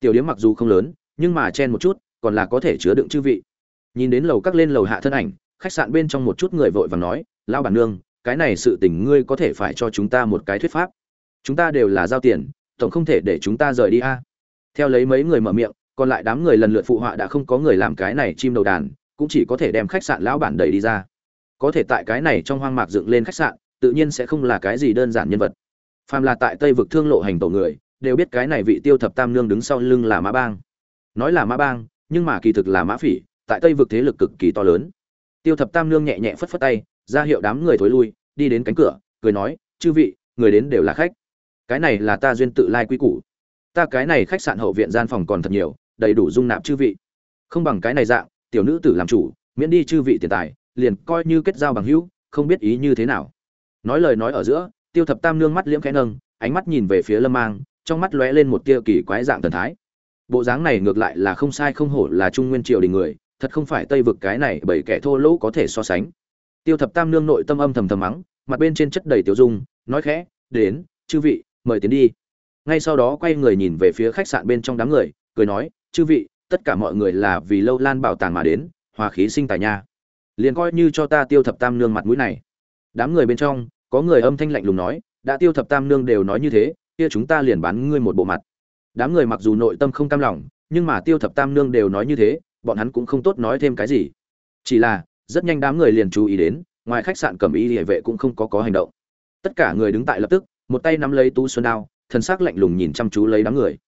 Speaker 1: Tiểu điếm mặc dù không lớn, nhưng mà chen một chút, còn là có thể chứa đựng chư vị. Nhìn đến lầu các lên lầu hạ thân ảnh, khách sạn bên trong một chút người vội vàng nói lao bản nương, cái này sự tình ngươi có thể phải cho chúng ta một cái thuyết pháp. Chúng ta đều là giao tiền, tổng không thể để chúng ta rời đi a. Theo lấy mấy người mở miệng còn lại đám người lần lượt phụ họa đã không có người làm cái này chim đầu đàn, cũng chỉ có thể đem khách sạn lão bản đẩy đi ra. Có thể tại cái này trong hoang mạc dựng lên khách sạn, tự nhiên sẽ không là cái gì đơn giản nhân vật. Phàm là tại tây vực thương lộ hành tổ người, đều biết cái này vị tiêu thập tam nương đứng sau lưng là mã bang. Nói là mã bang, nhưng mà kỳ thực là mã phỉ, tại tây vực thế lực cực kỳ to lớn. Tiêu thập tam nương nhẹ nhẹ phất phất tay, ra hiệu đám người thối lui, đi đến cánh cửa, cười nói, chư vị, người đến đều là khách. Cái này là ta duyên tự lai quy củ. Ta cái này khách sạn hậu viện gian phòng còn thật nhiều đầy đủ dung nạp chư vị. Không bằng cái này dạng, tiểu nữ tử làm chủ, miễn đi chư vị tiền tài, liền coi như kết giao bằng hữu, không biết ý như thế nào. Nói lời nói ở giữa, tiêu thập tam nương mắt liễm khẽ nâng, ánh mắt nhìn về phía lâm mang, trong mắt lóe lên một tia kỳ quái dạng thần thái. Bộ dáng này ngược lại là không sai không hổ là trung nguyên triều đình người, thật không phải tây vực cái này bởi kẻ thô lỗ có thể so sánh. Tiêu thập tam nương nội tâm âm thầm thầm mắng, mặt bên trên chất đầy tiểu dung, nói khẽ, đến, chư vị, mời tiến đi. Ngay sau đó quay người nhìn về phía khách sạn bên trong đám người, cười nói chư vị, tất cả mọi người là vì lâu lan bảo tàng mà đến, hòa khí sinh tài nha. Liền coi như cho ta tiêu thập tam nương mặt mũi này. Đám người bên trong, có người âm thanh lạnh lùng nói, đã tiêu thập tam nương đều nói như thế, kia chúng ta liền bán ngươi một bộ mặt. Đám người mặc dù nội tâm không cam lòng, nhưng mà tiêu thập tam nương đều nói như thế, bọn hắn cũng không tốt nói thêm cái gì. Chỉ là, rất nhanh đám người liền chú ý đến, ngoài khách sạn cầm y địa vệ cũng không có có hành động. Tất cả người đứng tại lập tức, một tay nắm lấy tú xuân đao, thần sắc lạnh lùng nhìn chăm chú lấy đám người.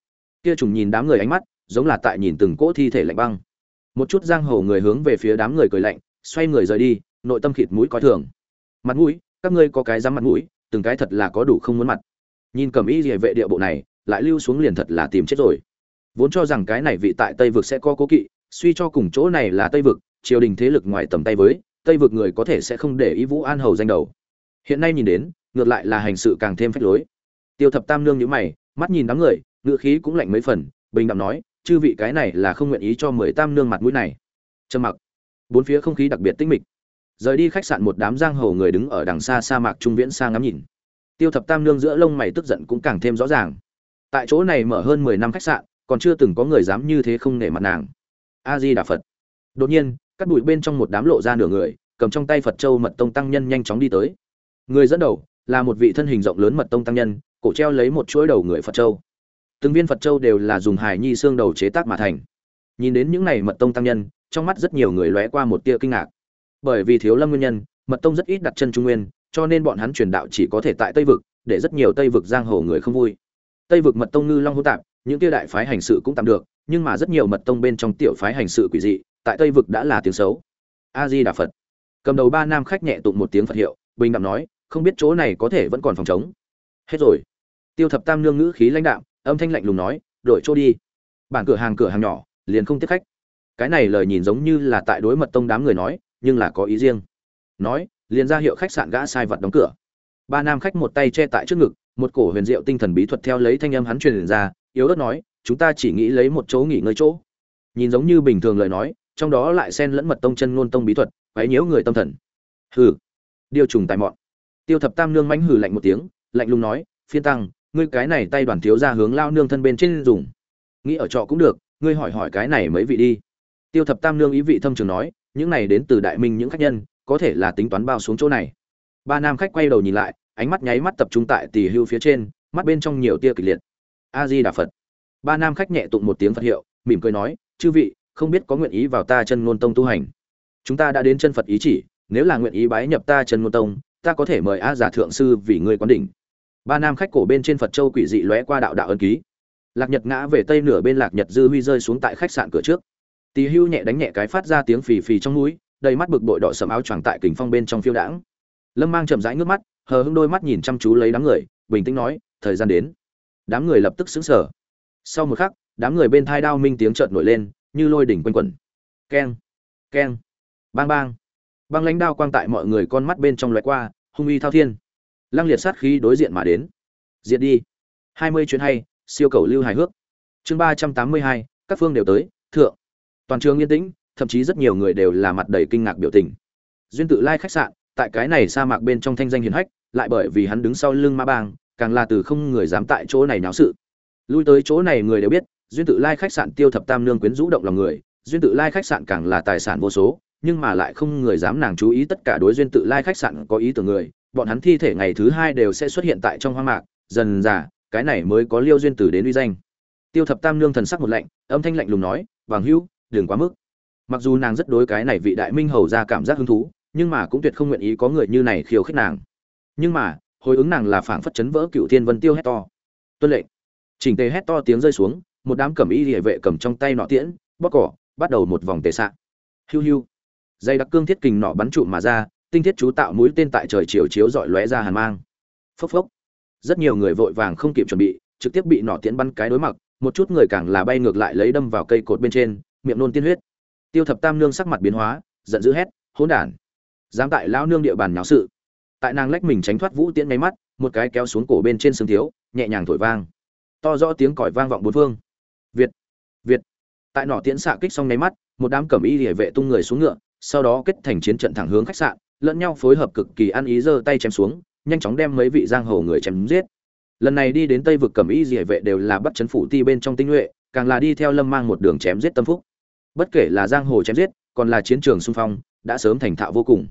Speaker 1: Kia trùng nhìn đám người ánh mắt giống là tại nhìn từng cỗ thi thể lạnh băng. Một chút giang hồ người hướng về phía đám người cười lạnh, xoay người rời đi, nội tâm khịt mũi coi thường. Mặt mũi, các ngươi có cái dám mặt mũi, từng cái thật là có đủ không muốn mặt. Nhìn cầm y địa vệ địa bộ này, lại lưu xuống liền thật là tìm chết rồi. Vốn cho rằng cái này vị tại tây vực sẽ có cố kỵ, suy cho cùng chỗ này là tây vực, triều đình thế lực ngoài tầm tay với, tây vực người có thể sẽ không để ý vũ an hầu danh đầu. Hiện nay nhìn đến, ngược lại là hành sự càng thêm phách lối. Tiêu thập tam nương nhíu mày, mắt nhìn đám người ngựa khí cũng lạnh mấy phần, bình đạm nói chư vị cái này là không nguyện ý cho mười tam nương mặt mũi này. Trầm mặc. Bốn phía không khí đặc biệt tĩnh mịch. Rời đi khách sạn một đám giang hồ người đứng ở đằng xa sa mạc trung viễn sang ngắm nhìn. Tiêu thập tam nương giữa lông mày tức giận cũng càng thêm rõ ràng. Tại chỗ này mở hơn mười năm khách sạn, còn chưa từng có người dám như thế không nể mặt nàng. A di đà phật. Đột nhiên, cắt bụi bên trong một đám lộ ra nửa người, cầm trong tay phật châu mật tông tăng nhân nhanh chóng đi tới. Người dẫn đầu là một vị thân hình rộng lớn mật tông tăng nhân, cổ treo lấy một chuỗi đầu người phật châu từng viên phật châu đều là dùng hài nhi xương đầu chế tác mà thành. Nhìn đến những này mật tông tăng nhân, trong mắt rất nhiều người lóe qua một tia kinh ngạc. Bởi vì thiếu lâm nguyên nhân, mật tông rất ít đặt chân trung nguyên, cho nên bọn hắn truyền đạo chỉ có thể tại tây vực, để rất nhiều tây vực giang hồ người không vui. Tây vực mật tông ngư long hữu tạp, những tia đại phái hành sự cũng tạm được, nhưng mà rất nhiều mật tông bên trong tiểu phái hành sự quỷ dị, tại tây vực đã là tiếng xấu. A di đà phật. Cầm đầu ba nam khách nhẹ tụng một tiếng phật hiệu, bình đạm nói, không biết chỗ này có thể vẫn còn phòng chống hết rồi. Tiêu thập tam nương ngữ khí lãnh đạo âm thanh lạnh lùng nói, đổi chỗ đi. Bản cửa hàng cửa hàng nhỏ, liền không tiếp khách. Cái này lời nhìn giống như là tại đối mật tông đám người nói, nhưng là có ý riêng. Nói, liền ra hiệu khách sạn gã sai vật đóng cửa. Ba nam khách một tay che tại trước ngực, một cổ huyền diệu tinh thần bí thuật theo lấy thanh âm hắn truyền ra, yếu ớt nói, chúng ta chỉ nghĩ lấy một chỗ nghỉ ngơi chỗ. Nhìn giống như bình thường lời nói, trong đó lại xen lẫn mật tông chân ngôn tông bí thuật, quấy nhiễu người tâm thần. Hừ. Điều trùng tài mọn. Tiêu thập tam nương mãnh hừ lạnh một tiếng, lạnh lùng nói, phiên tăng ngươi cái này tay đoàn thiếu ra hướng lao nương thân bên trên dùng. Nghĩ ở trọ cũng được, ngươi hỏi hỏi cái này mấy vị đi. Tiêu thập tam nương ý vị thâm trường nói, những này đến từ đại minh những khách nhân, có thể là tính toán bao xuống chỗ này. Ba nam khách quay đầu nhìn lại, ánh mắt nháy mắt tập trung tại tỷ hưu phía trên, mắt bên trong nhiều tia kịch liệt. A di đà phật. Ba nam khách nhẹ tụng một tiếng phật hiệu, mỉm cười nói, chư vị, không biết có nguyện ý vào ta chân ngôn tông tu hành? Chúng ta đã đến chân phật ý chỉ, nếu là nguyện ý bái nhập ta chân ngôn tông, ta có thể mời a giả thượng sư vì ngươi quán đỉnh ba nam khách cổ bên trên phật châu quỷ dị lóe qua đạo đạo ân ký. Lạc nhật ngã về tây nửa bên lạc nhật dư huy rơi xuống tại khách sạn cửa trước. Tì hưu nhẹ đánh nhẹ cái phát ra tiếng phì phì trong núi, đầy mắt bực bội đỏ sầm áo choàng tại kình phong bên trong phiêu đãng. Lâm mang chậm rãi ngước mắt, hờ hững đôi mắt nhìn chăm chú lấy đám người, bình tĩnh nói, thời gian đến. Đám người lập tức xứng sở sau một khắc, đám người bên thai đao minh tiếng chợt nổi lên, như lôi đỉnh quanh quẩn. Keng keng, bang bang. Băng lãnh đao quang tại mọi người con mắt bên trong loại qua, hung uy thao thiên lăng liệt sát khí đối diện mà đến. Diệt đi. Hai mươi chuyến hay, siêu cầu lưu hài hước. Chương ba trăm tám mươi hai, các phương đều tới, thượng. Toàn trường yên tĩnh, thậm chí rất nhiều người đều là mặt đầy kinh ngạc biểu tình. Duyên tự lai khách sạn, tại cái này sa mạc bên trong thanh danh hiển hách, lại bởi vì hắn đứng sau lưng ma bang, càng là từ không người dám tại chỗ này náo sự. Lui tới chỗ này người đều biết, duyên tự lai khách sạn tiêu thập tam nương quyến rũ động lòng người, duyên tự lai khách sạn càng là tài sản vô số, nhưng mà lại không người dám nàng chú ý tất cả đối duyên tự lai khách sạn có ý tưởng người bọn hắn thi thể ngày thứ hai đều sẽ xuất hiện tại trong hoang mạc, dần dà, cái này mới có liêu duyên tử đến uy danh. Tiêu thập tam nương thần sắc một lạnh, âm thanh lạnh lùng nói, vàng hữu, đừng quá mức. Mặc dù nàng rất đối cái này vị đại minh hầu ra cảm giác hứng thú, nhưng mà cũng tuyệt không nguyện ý có người như này khiêu khích nàng. Nhưng mà, hồi ứng nàng là phảng phất chấn vỡ cựu thiên vân tiêu hét to. Tuân lệnh. Chỉnh tề hét to tiếng rơi xuống, một đám cẩm y địa vệ cầm trong tay nọ tiễn, bóc cỏ, bắt đầu một vòng tề xạ hiu hiu. Dây đặc cương thiết kình nọ bắn trụ mà ra tinh thiết chú tạo mũi tên tại trời chiều chiếu dọi lóe ra hàn mang. Phốc phốc. Rất nhiều người vội vàng không kịp chuẩn bị, trực tiếp bị nỏ tiễn bắn cái đối mặt, một chút người càng là bay ngược lại lấy đâm vào cây cột bên trên, miệng nôn tiên huyết. Tiêu thập tam nương sắc mặt biến hóa, giận dữ hét, hỗn đản! Dám tại lão nương địa bàn nháo sự. Tại nàng lách mình tránh thoát vũ tiễn nháy mắt, một cái kéo xuống cổ bên trên xương thiếu, nhẹ nhàng thổi vang. To rõ tiếng còi vang vọng bốn phương. Việt! Việt! Tại nỏ tiễn xạ kích xong nháy mắt, một đám cẩm y địa vệ tung người xuống ngựa, sau đó kết thành chiến trận thẳng hướng khách sạn lẫn nhau phối hợp cực kỳ ăn ý giơ tay chém xuống, nhanh chóng đem mấy vị giang hồ người chém giết. Lần này đi đến tây vực cẩm y dị vệ đều là bắt chấn phủ ti bên trong tinh nhuệ, càng là đi theo lâm mang một đường chém giết tâm phúc. Bất kể là giang hồ chém giết, còn là chiến trường xung phong, đã sớm thành thạo vô cùng.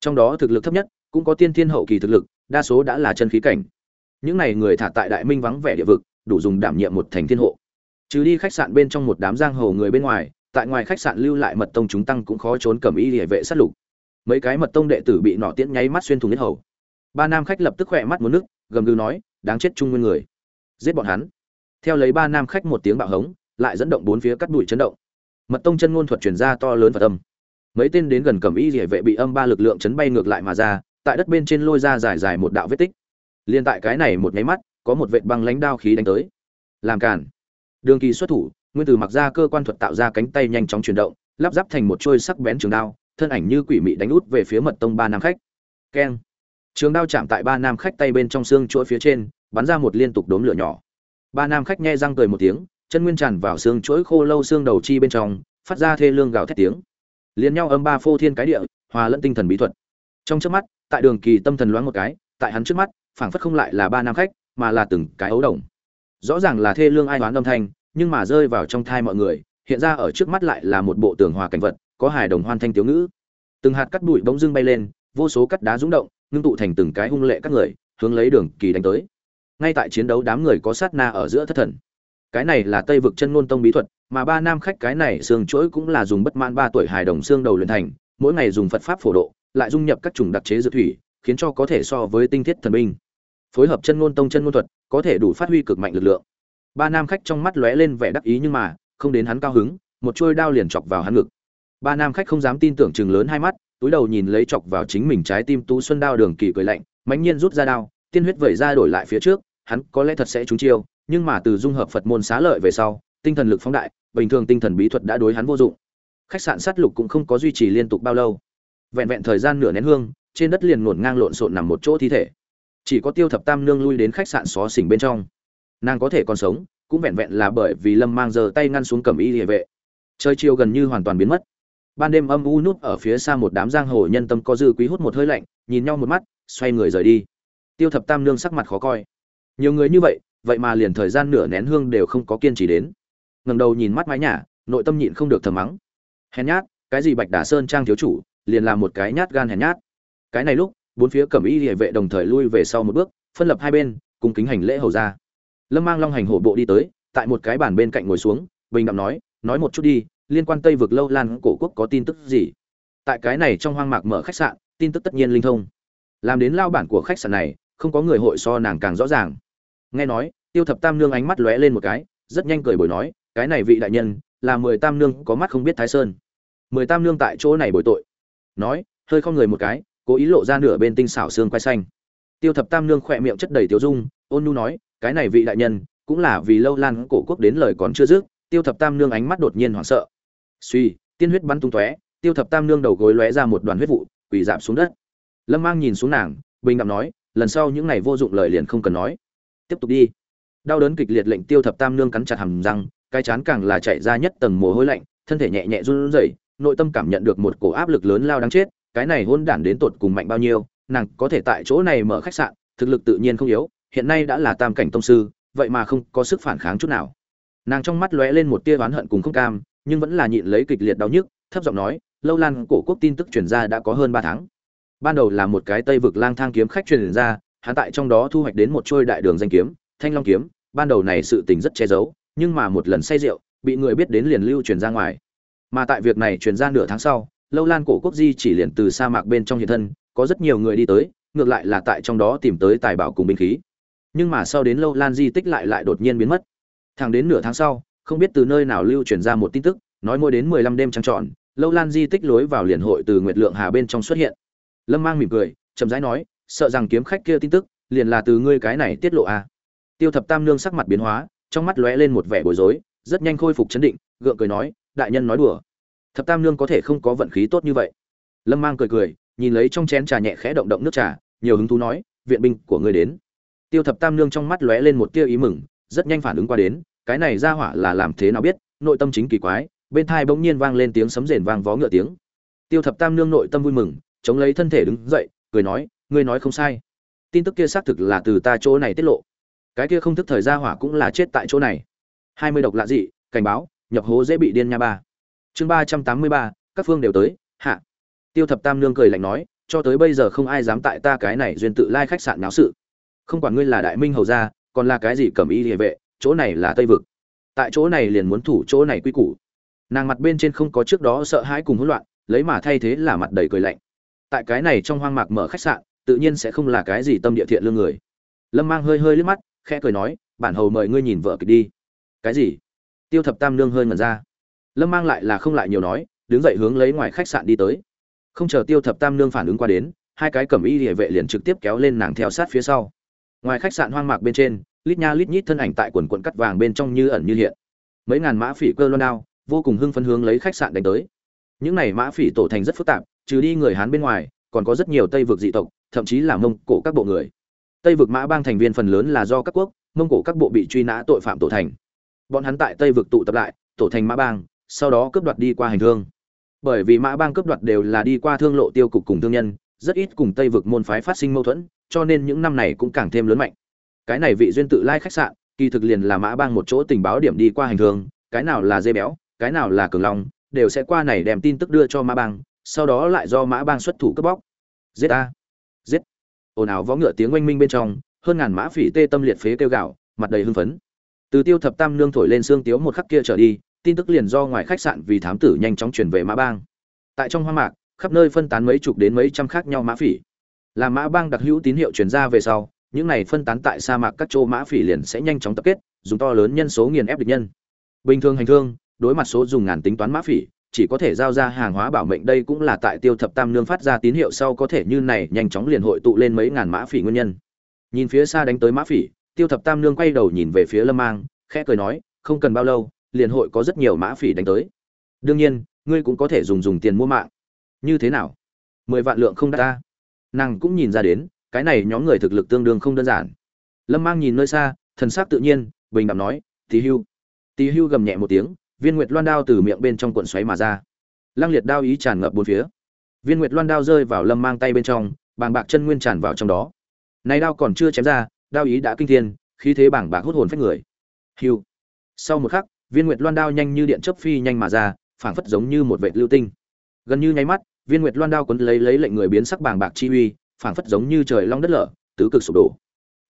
Speaker 1: Trong đó thực lực thấp nhất, cũng có tiên thiên hậu kỳ thực lực, đa số đã là chân khí cảnh. Những này người thả tại đại minh vắng vẻ địa vực, đủ dùng đảm nhiệm một thành thiên hộ. Trừ đi khách sạn bên trong một đám giang hồ người bên ngoài, tại ngoài khách sạn lưu lại mật tông chúng tăng cũng khó trốn cầm y địa vệ sát lục mấy cái mật tông đệ tử bị nọ tiễn nháy mắt xuyên thủng nhất hầu. Ba nam khách lập tức khỏe mắt một nước, gầm gừ nói, đáng chết trung nguyên người, giết bọn hắn. Theo lấy ba nam khách một tiếng bạo hống, lại dẫn động bốn phía cắt đuổi chấn động. Mật tông chân ngôn thuật truyền ra to lớn và tâm mấy tên đến gần cầm y rỉa vệ bị âm ba lực lượng chấn bay ngược lại mà ra, tại đất bên trên lôi ra dài dài một đạo vết tích. Liên tại cái này một nháy mắt, có một vệ băng lãnh đao khí đánh tới. Làm cản đường kỳ xuất thủ, nguyên từ mặc ra cơ quan thuật tạo ra cánh tay nhanh chóng chuyển động, lắp ráp thành một trôi sắc bén trường đao thân ảnh như quỷ mị đánh út về phía mật tông ba nam khách. Keng. Trường đao chạm tại ba nam khách tay bên trong xương chuỗi phía trên, bắn ra một liên tục đốm lửa nhỏ. Ba nam khách nghe răng cười một tiếng, chân nguyên tràn vào xương chuỗi khô lâu xương đầu chi bên trong, phát ra thê lương gào thét tiếng. Liền nhau âm ba phô thiên cái địa, hòa lẫn tinh thần bí thuật. Trong trước mắt, tại đường kỳ tâm thần loáng một cái, tại hắn trước mắt, phảng phất không lại là ba nam khách, mà là từng cái ấu đồng. Rõ ràng là thê lương ai đoán âm thanh, nhưng mà rơi vào trong thai mọi người, hiện ra ở trước mắt lại là một bộ tường hòa cảnh vật có hài đồng hoan thanh tiếu ngữ. Từng hạt cắt bụi bỗng dưng bay lên, vô số cắt đá rúng động, ngưng tụ thành từng cái hung lệ các người, hướng lấy đường kỳ đánh tới. Ngay tại chiến đấu đám người có sát na ở giữa thất thần. Cái này là tây vực chân ngôn tông bí thuật, mà ba nam khách cái này xương chuỗi cũng là dùng bất mãn ba tuổi hài đồng xương đầu luyện thành, mỗi ngày dùng phật pháp phổ độ, lại dung nhập các chủng đặc chế dược thủy, khiến cho có thể so với tinh thiết thần binh. Phối hợp chân ngôn tông chân ngôn thuật, có thể đủ phát huy cực mạnh lực lượng. Ba nam khách trong mắt lóe lên vẻ đắc ý nhưng mà, không đến hắn cao hứng, một chuôi đao liền chọc vào hắn ngực ba nam khách không dám tin tưởng chừng lớn hai mắt, túi đầu nhìn lấy chọc vào chính mình trái tim tú xuân đao đường kỳ cười lạnh, mãnh nhiên rút ra đao, tiên huyết vẩy ra đổi lại phía trước, hắn có lẽ thật sẽ trúng chiêu, nhưng mà từ dung hợp phật môn xá lợi về sau, tinh thần lực phóng đại, bình thường tinh thần bí thuật đã đối hắn vô dụng. Khách sạn sát lục cũng không có duy trì liên tục bao lâu. Vẹn vẹn thời gian nửa nén hương, trên đất liền ngổn ngang lộn xộn nằm một chỗ thi thể. Chỉ có tiêu thập tam nương lui đến khách sạn xó xỉnh bên trong. Nàng có thể còn sống, cũng vẹn vẹn là bởi vì lâm mang giờ tay ngăn xuống cầm y địa vệ. Trời chiều gần như hoàn toàn biến mất ban đêm âm u nút ở phía xa một đám giang hồ nhân tâm có dư quý hút một hơi lạnh, nhìn nhau một mắt, xoay người rời đi. Tiêu thập tam nương sắc mặt khó coi. Nhiều người như vậy vậy mà liền thời gian nửa nén hương đều không có kiên trì đến. Ngẩng đầu nhìn mắt mái nhà, nội tâm nhịn không được thầm mắng. Hèn nhát, cái gì bạch đà sơn trang thiếu chủ, liền làm một cái nhát gan hèn nhát. Cái này lúc, bốn phía cẩm y địa vệ đồng thời lui về sau một bước, phân lập hai bên, cùng kính hành lễ hầu ra. Lâm mang long hành hổ bộ đi tới, tại một cái bàn bên cạnh ngồi xuống, bình đạm nói nói một chút đi liên quan tây vực lâu lan cổ quốc có tin tức gì? Tại cái này trong hoang mạc mở khách sạn, tin tức tất nhiên linh thông. Làm đến lao bản của khách sạn này, không có người hội so nàng càng rõ ràng. Nghe nói, tiêu thập tam nương ánh mắt lóe lên một cái, rất nhanh cười bồi nói, cái này vị đại nhân, là mười tam nương, có mắt không biết thái sơn. Mười tam nương tại chỗ này bồi tội. Nói, hơi không người một cái, cố ý lộ ra nửa bên tinh xảo xương quai xanh. Tiêu thập tam nương khỏe miệng chất đầy tiêu dung, ôn nhu nói, cái này vị đại nhân, cũng là vì lâu lan cổ quốc đến lời còn chưa dứt. Tiêu thập tam nương ánh mắt đột nhiên hoảng sợ suy, tiên huyết bắn tung tóe, tiêu thập tam nương đầu gối lóe ra một đoàn huyết vụ, quỳ giảm xuống đất. Lâm mang nhìn xuống nàng, bình đạm nói, lần sau những ngày vô dụng lời liền không cần nói. Tiếp tục đi. Đau đớn kịch liệt lệnh tiêu thập tam nương cắn chặt hàm răng, cái chán càng là chạy ra nhất tầng mồ hôi lạnh, thân thể nhẹ nhẹ run rẩy, nội tâm cảm nhận được một cổ áp lực lớn lao đáng chết, cái này hôn đản đến tột cùng mạnh bao nhiêu, nàng có thể tại chỗ này mở khách sạn, thực lực tự nhiên không yếu, hiện nay đã là tam cảnh tông sư, vậy mà không có sức phản kháng chút nào. Nàng trong mắt lóe lên một tia oán hận cùng không cam nhưng vẫn là nhịn lấy kịch liệt đau nhức, thấp giọng nói, lâu lan, cổ quốc tin tức truyền ra đã có hơn ba tháng. Ban đầu là một cái tây vực lang thang kiếm khách truyền ra, hắn tại trong đó thu hoạch đến một trôi đại đường danh kiếm, thanh long kiếm, ban đầu này sự tình rất che giấu, nhưng mà một lần say rượu, bị người biết đến liền lưu truyền ra ngoài. Mà tại việc này truyền ra nửa tháng sau, lâu lan, cổ quốc di chỉ liền từ sa mạc bên trong hiện thân, có rất nhiều người đi tới, ngược lại là tại trong đó tìm tới tài bảo cùng binh khí. Nhưng mà sau đến lâu lan di tích lại lại đột nhiên biến mất. Thẳng đến nửa tháng sau không biết từ nơi nào lưu truyền ra một tin tức, nói mỗi đến mười lăm đêm trăng tròn, lâu lan di tích lối vào liền hội từ nguyệt lượng hà bên trong xuất hiện. Lâm mang mỉm cười, chậm rãi nói, sợ rằng kiếm khách kia tin tức, liền là từ ngươi cái này tiết lộ à. tiêu thập tam nương sắc mặt biến hóa, trong mắt lóe lên một vẻ bối rối, rất nhanh khôi phục chấn định, gượng cười nói, đại nhân nói đùa. Thập tam nương có thể không có vận khí tốt như vậy. Lâm mang cười cười, nhìn lấy trong chén trà nhẹ khẽ động động nước trà, nhiều hứng thú nói, viện binh của ngươi đến. Tiêu thập tam nương trong mắt lóe lên một tia ý mừng, rất nhanh phản ứng qua đến cái này ra hỏa là làm thế nào biết, nội tâm chính kỳ quái, bên thai bỗng nhiên vang lên tiếng sấm rền vang vó ngựa tiếng. Tiêu thập tam nương nội tâm vui mừng, chống lấy thân thể đứng dậy, cười nói, ngươi nói không sai. Tin tức kia xác thực là từ ta chỗ này tiết lộ. Cái kia không thức thời gia hỏa cũng là chết tại chỗ này. Hai mươi độc lạ dị, cảnh báo, nhập hố dễ bị điên nha ba. Chương ba trăm tám mươi ba, các phương đều tới, hạ. Tiêu thập tam nương cười lạnh nói, cho tới bây giờ không ai dám tại ta cái này duyên tự lai khách sạn náo sự. Không quản ngươi là đại minh hầu gia, còn là cái gì cầm y địa vệ chỗ này là tây vực. Tại chỗ này liền muốn thủ chỗ này quy củ. Nàng mặt bên trên không có trước đó sợ hãi cùng hỗn loạn, lấy mà thay thế là mặt đầy cười lạnh. Tại cái này trong hoang mạc mở khách sạn, tự nhiên sẽ không là cái gì tâm địa thiện lương người. Lâm mang hơi hơi liếc mắt, khẽ cười nói, bản hầu mời ngươi nhìn vợ kịch đi. Cái gì? Tiêu thập tam nương hơi ngẩn ra. Lâm mang lại là không lại nhiều nói, đứng dậy hướng lấy ngoài khách sạn đi tới. Không chờ tiêu thập tam nương phản ứng qua đến, hai cái cẩm y địa vệ liền trực tiếp kéo lên nàng theo sát phía sau. Ngoài khách sạn hoang mạc bên trên lít nha lít nhít thân ảnh tại quần quận cắt vàng bên trong như ẩn như hiện. Mấy ngàn mã phỉ cơ loan đao, vô cùng hưng phấn hướng lấy khách sạn đánh tới. Những này mã phỉ tổ thành rất phức tạp, trừ đi người hán bên ngoài, còn có rất nhiều tây vực dị tộc, thậm chí là mông cổ các bộ người. Tây vực mã bang thành viên phần lớn là do các quốc, mông cổ các bộ bị truy nã tội phạm tổ thành. Bọn hắn tại tây vực tụ tập lại, tổ thành mã bang, sau đó cướp đoạt đi qua hành thương bởi vì mã bang cướp đoạt đều là đi qua thương lộ tiêu cục cùng thương nhân, rất ít cùng tây vực môn phái phát sinh mâu thuẫn, cho nên những năm này cũng càng thêm lớn mạnh cái này vị duyên tự lai khách sạn kỳ thực liền là mã bang một chỗ tình báo điểm đi qua hành hương, cái nào là dê béo cái nào là cường long đều sẽ qua này đem tin tức đưa cho mã bang sau đó lại do mã bang xuất thủ cướp bóc. Giết a giết. Ồn ào võ ngựa tiếng oanh minh bên trong hơn ngàn mã phỉ tê tâm liệt phế kêu gạo mặt đầy hưng phấn. Từ tiêu thập tam nương thổi lên xương tiếu một khắc kia trở đi tin tức liền do ngoài khách sạn vì thám tử nhanh chóng chuyển về mã bang. Tại trong hoa mạc khắp nơi phân tán mấy chục đến mấy trăm khác nhau mã phỉ. Là mã bang đặc hữu tín hiệu chuyển ra về sau những này phân tán tại sa mạc các châu mã phỉ liền sẽ nhanh chóng tập kết, dùng to lớn nhân số nghiền ép địch nhân. Bình thường hành thương, đối mặt số dùng ngàn tính toán mã phỉ, chỉ có thể giao ra hàng hóa bảo mệnh đây cũng là tại tiêu thập tam nương phát ra tín hiệu sau có thể như này nhanh chóng liền hội tụ lên mấy ngàn mã phỉ nguyên nhân. Nhìn phía xa đánh tới mã phỉ, tiêu thập tam nương quay đầu nhìn về phía lâm mang, khẽ cười nói, không cần bao lâu, liền hội có rất nhiều mã phỉ đánh tới. Đương nhiên, ngươi cũng có thể dùng dùng tiền mua mạng. Như thế nào? Mười vạn lượng không đắt ta. Nàng cũng nhìn ra đến cái này nhóm người thực lực tương đương không đơn giản. Lâm mang nhìn nơi xa, thần s ắ c tự nhiên, bình đạm nói tí hưu. Tí hưu gầm nhẹ một tiếng, viên nguyệt loan đao từ miệng bên trong cuộn xoáy mà ra. Lăng liệt đao ý tràn ngập bốn phía. Viên nguyệt loan đao rơi vào lâm mang tay bên trong, bàng bạc chân nguyên tràn vào trong đó. Này đao còn chưa chém ra, đao ý đã kinh thiên, khí thế bảng bạc hút hồn phách người. Hưu. Sau một khắc, viên nguyệt loan đao nhanh như điện chớp phi nhanh mà ra, phảng phất giống như một vệ lưu tinh. Gần như nháy mắt, viên nguyệt loan đao quấn lấy lấy lệnh người biến sắc bàng bạc chi uy phảng phất giống như trời long đất lở, tứ cực sụp đổ.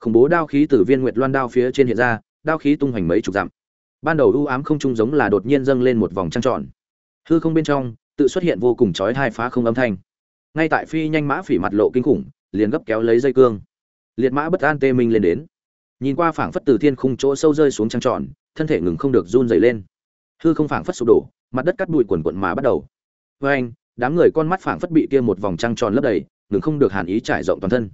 Speaker 1: Khủng bố đao khí từ viên nguyệt loan đao phía trên hiện ra, đao khí tung hoành mấy chục dặm. Ban đầu u ám không trung giống là đột nhiên dâng lên một vòng trăng tròn. Hư không bên trong, tự xuất hiện vô cùng chói hai phá không âm thanh. Ngay tại phi nhanh mã phỉ mặt lộ kinh khủng, liền gấp kéo lấy dây cương. Liệt mã bất an tê minh lên đến. Nhìn qua phảng phất từ thiên khung chỗ sâu rơi xuống trăng tròn, thân thể ngừng không được run rẩy lên. Hư không phảng phất sụp đổ, mặt đất cắt bụi quần quần mà bắt đầu. Với anh đám người con mắt phảng phất bị kia một vòng trăng tròn lấp đầy ngừng không được hàn ý trải rộng toàn thân.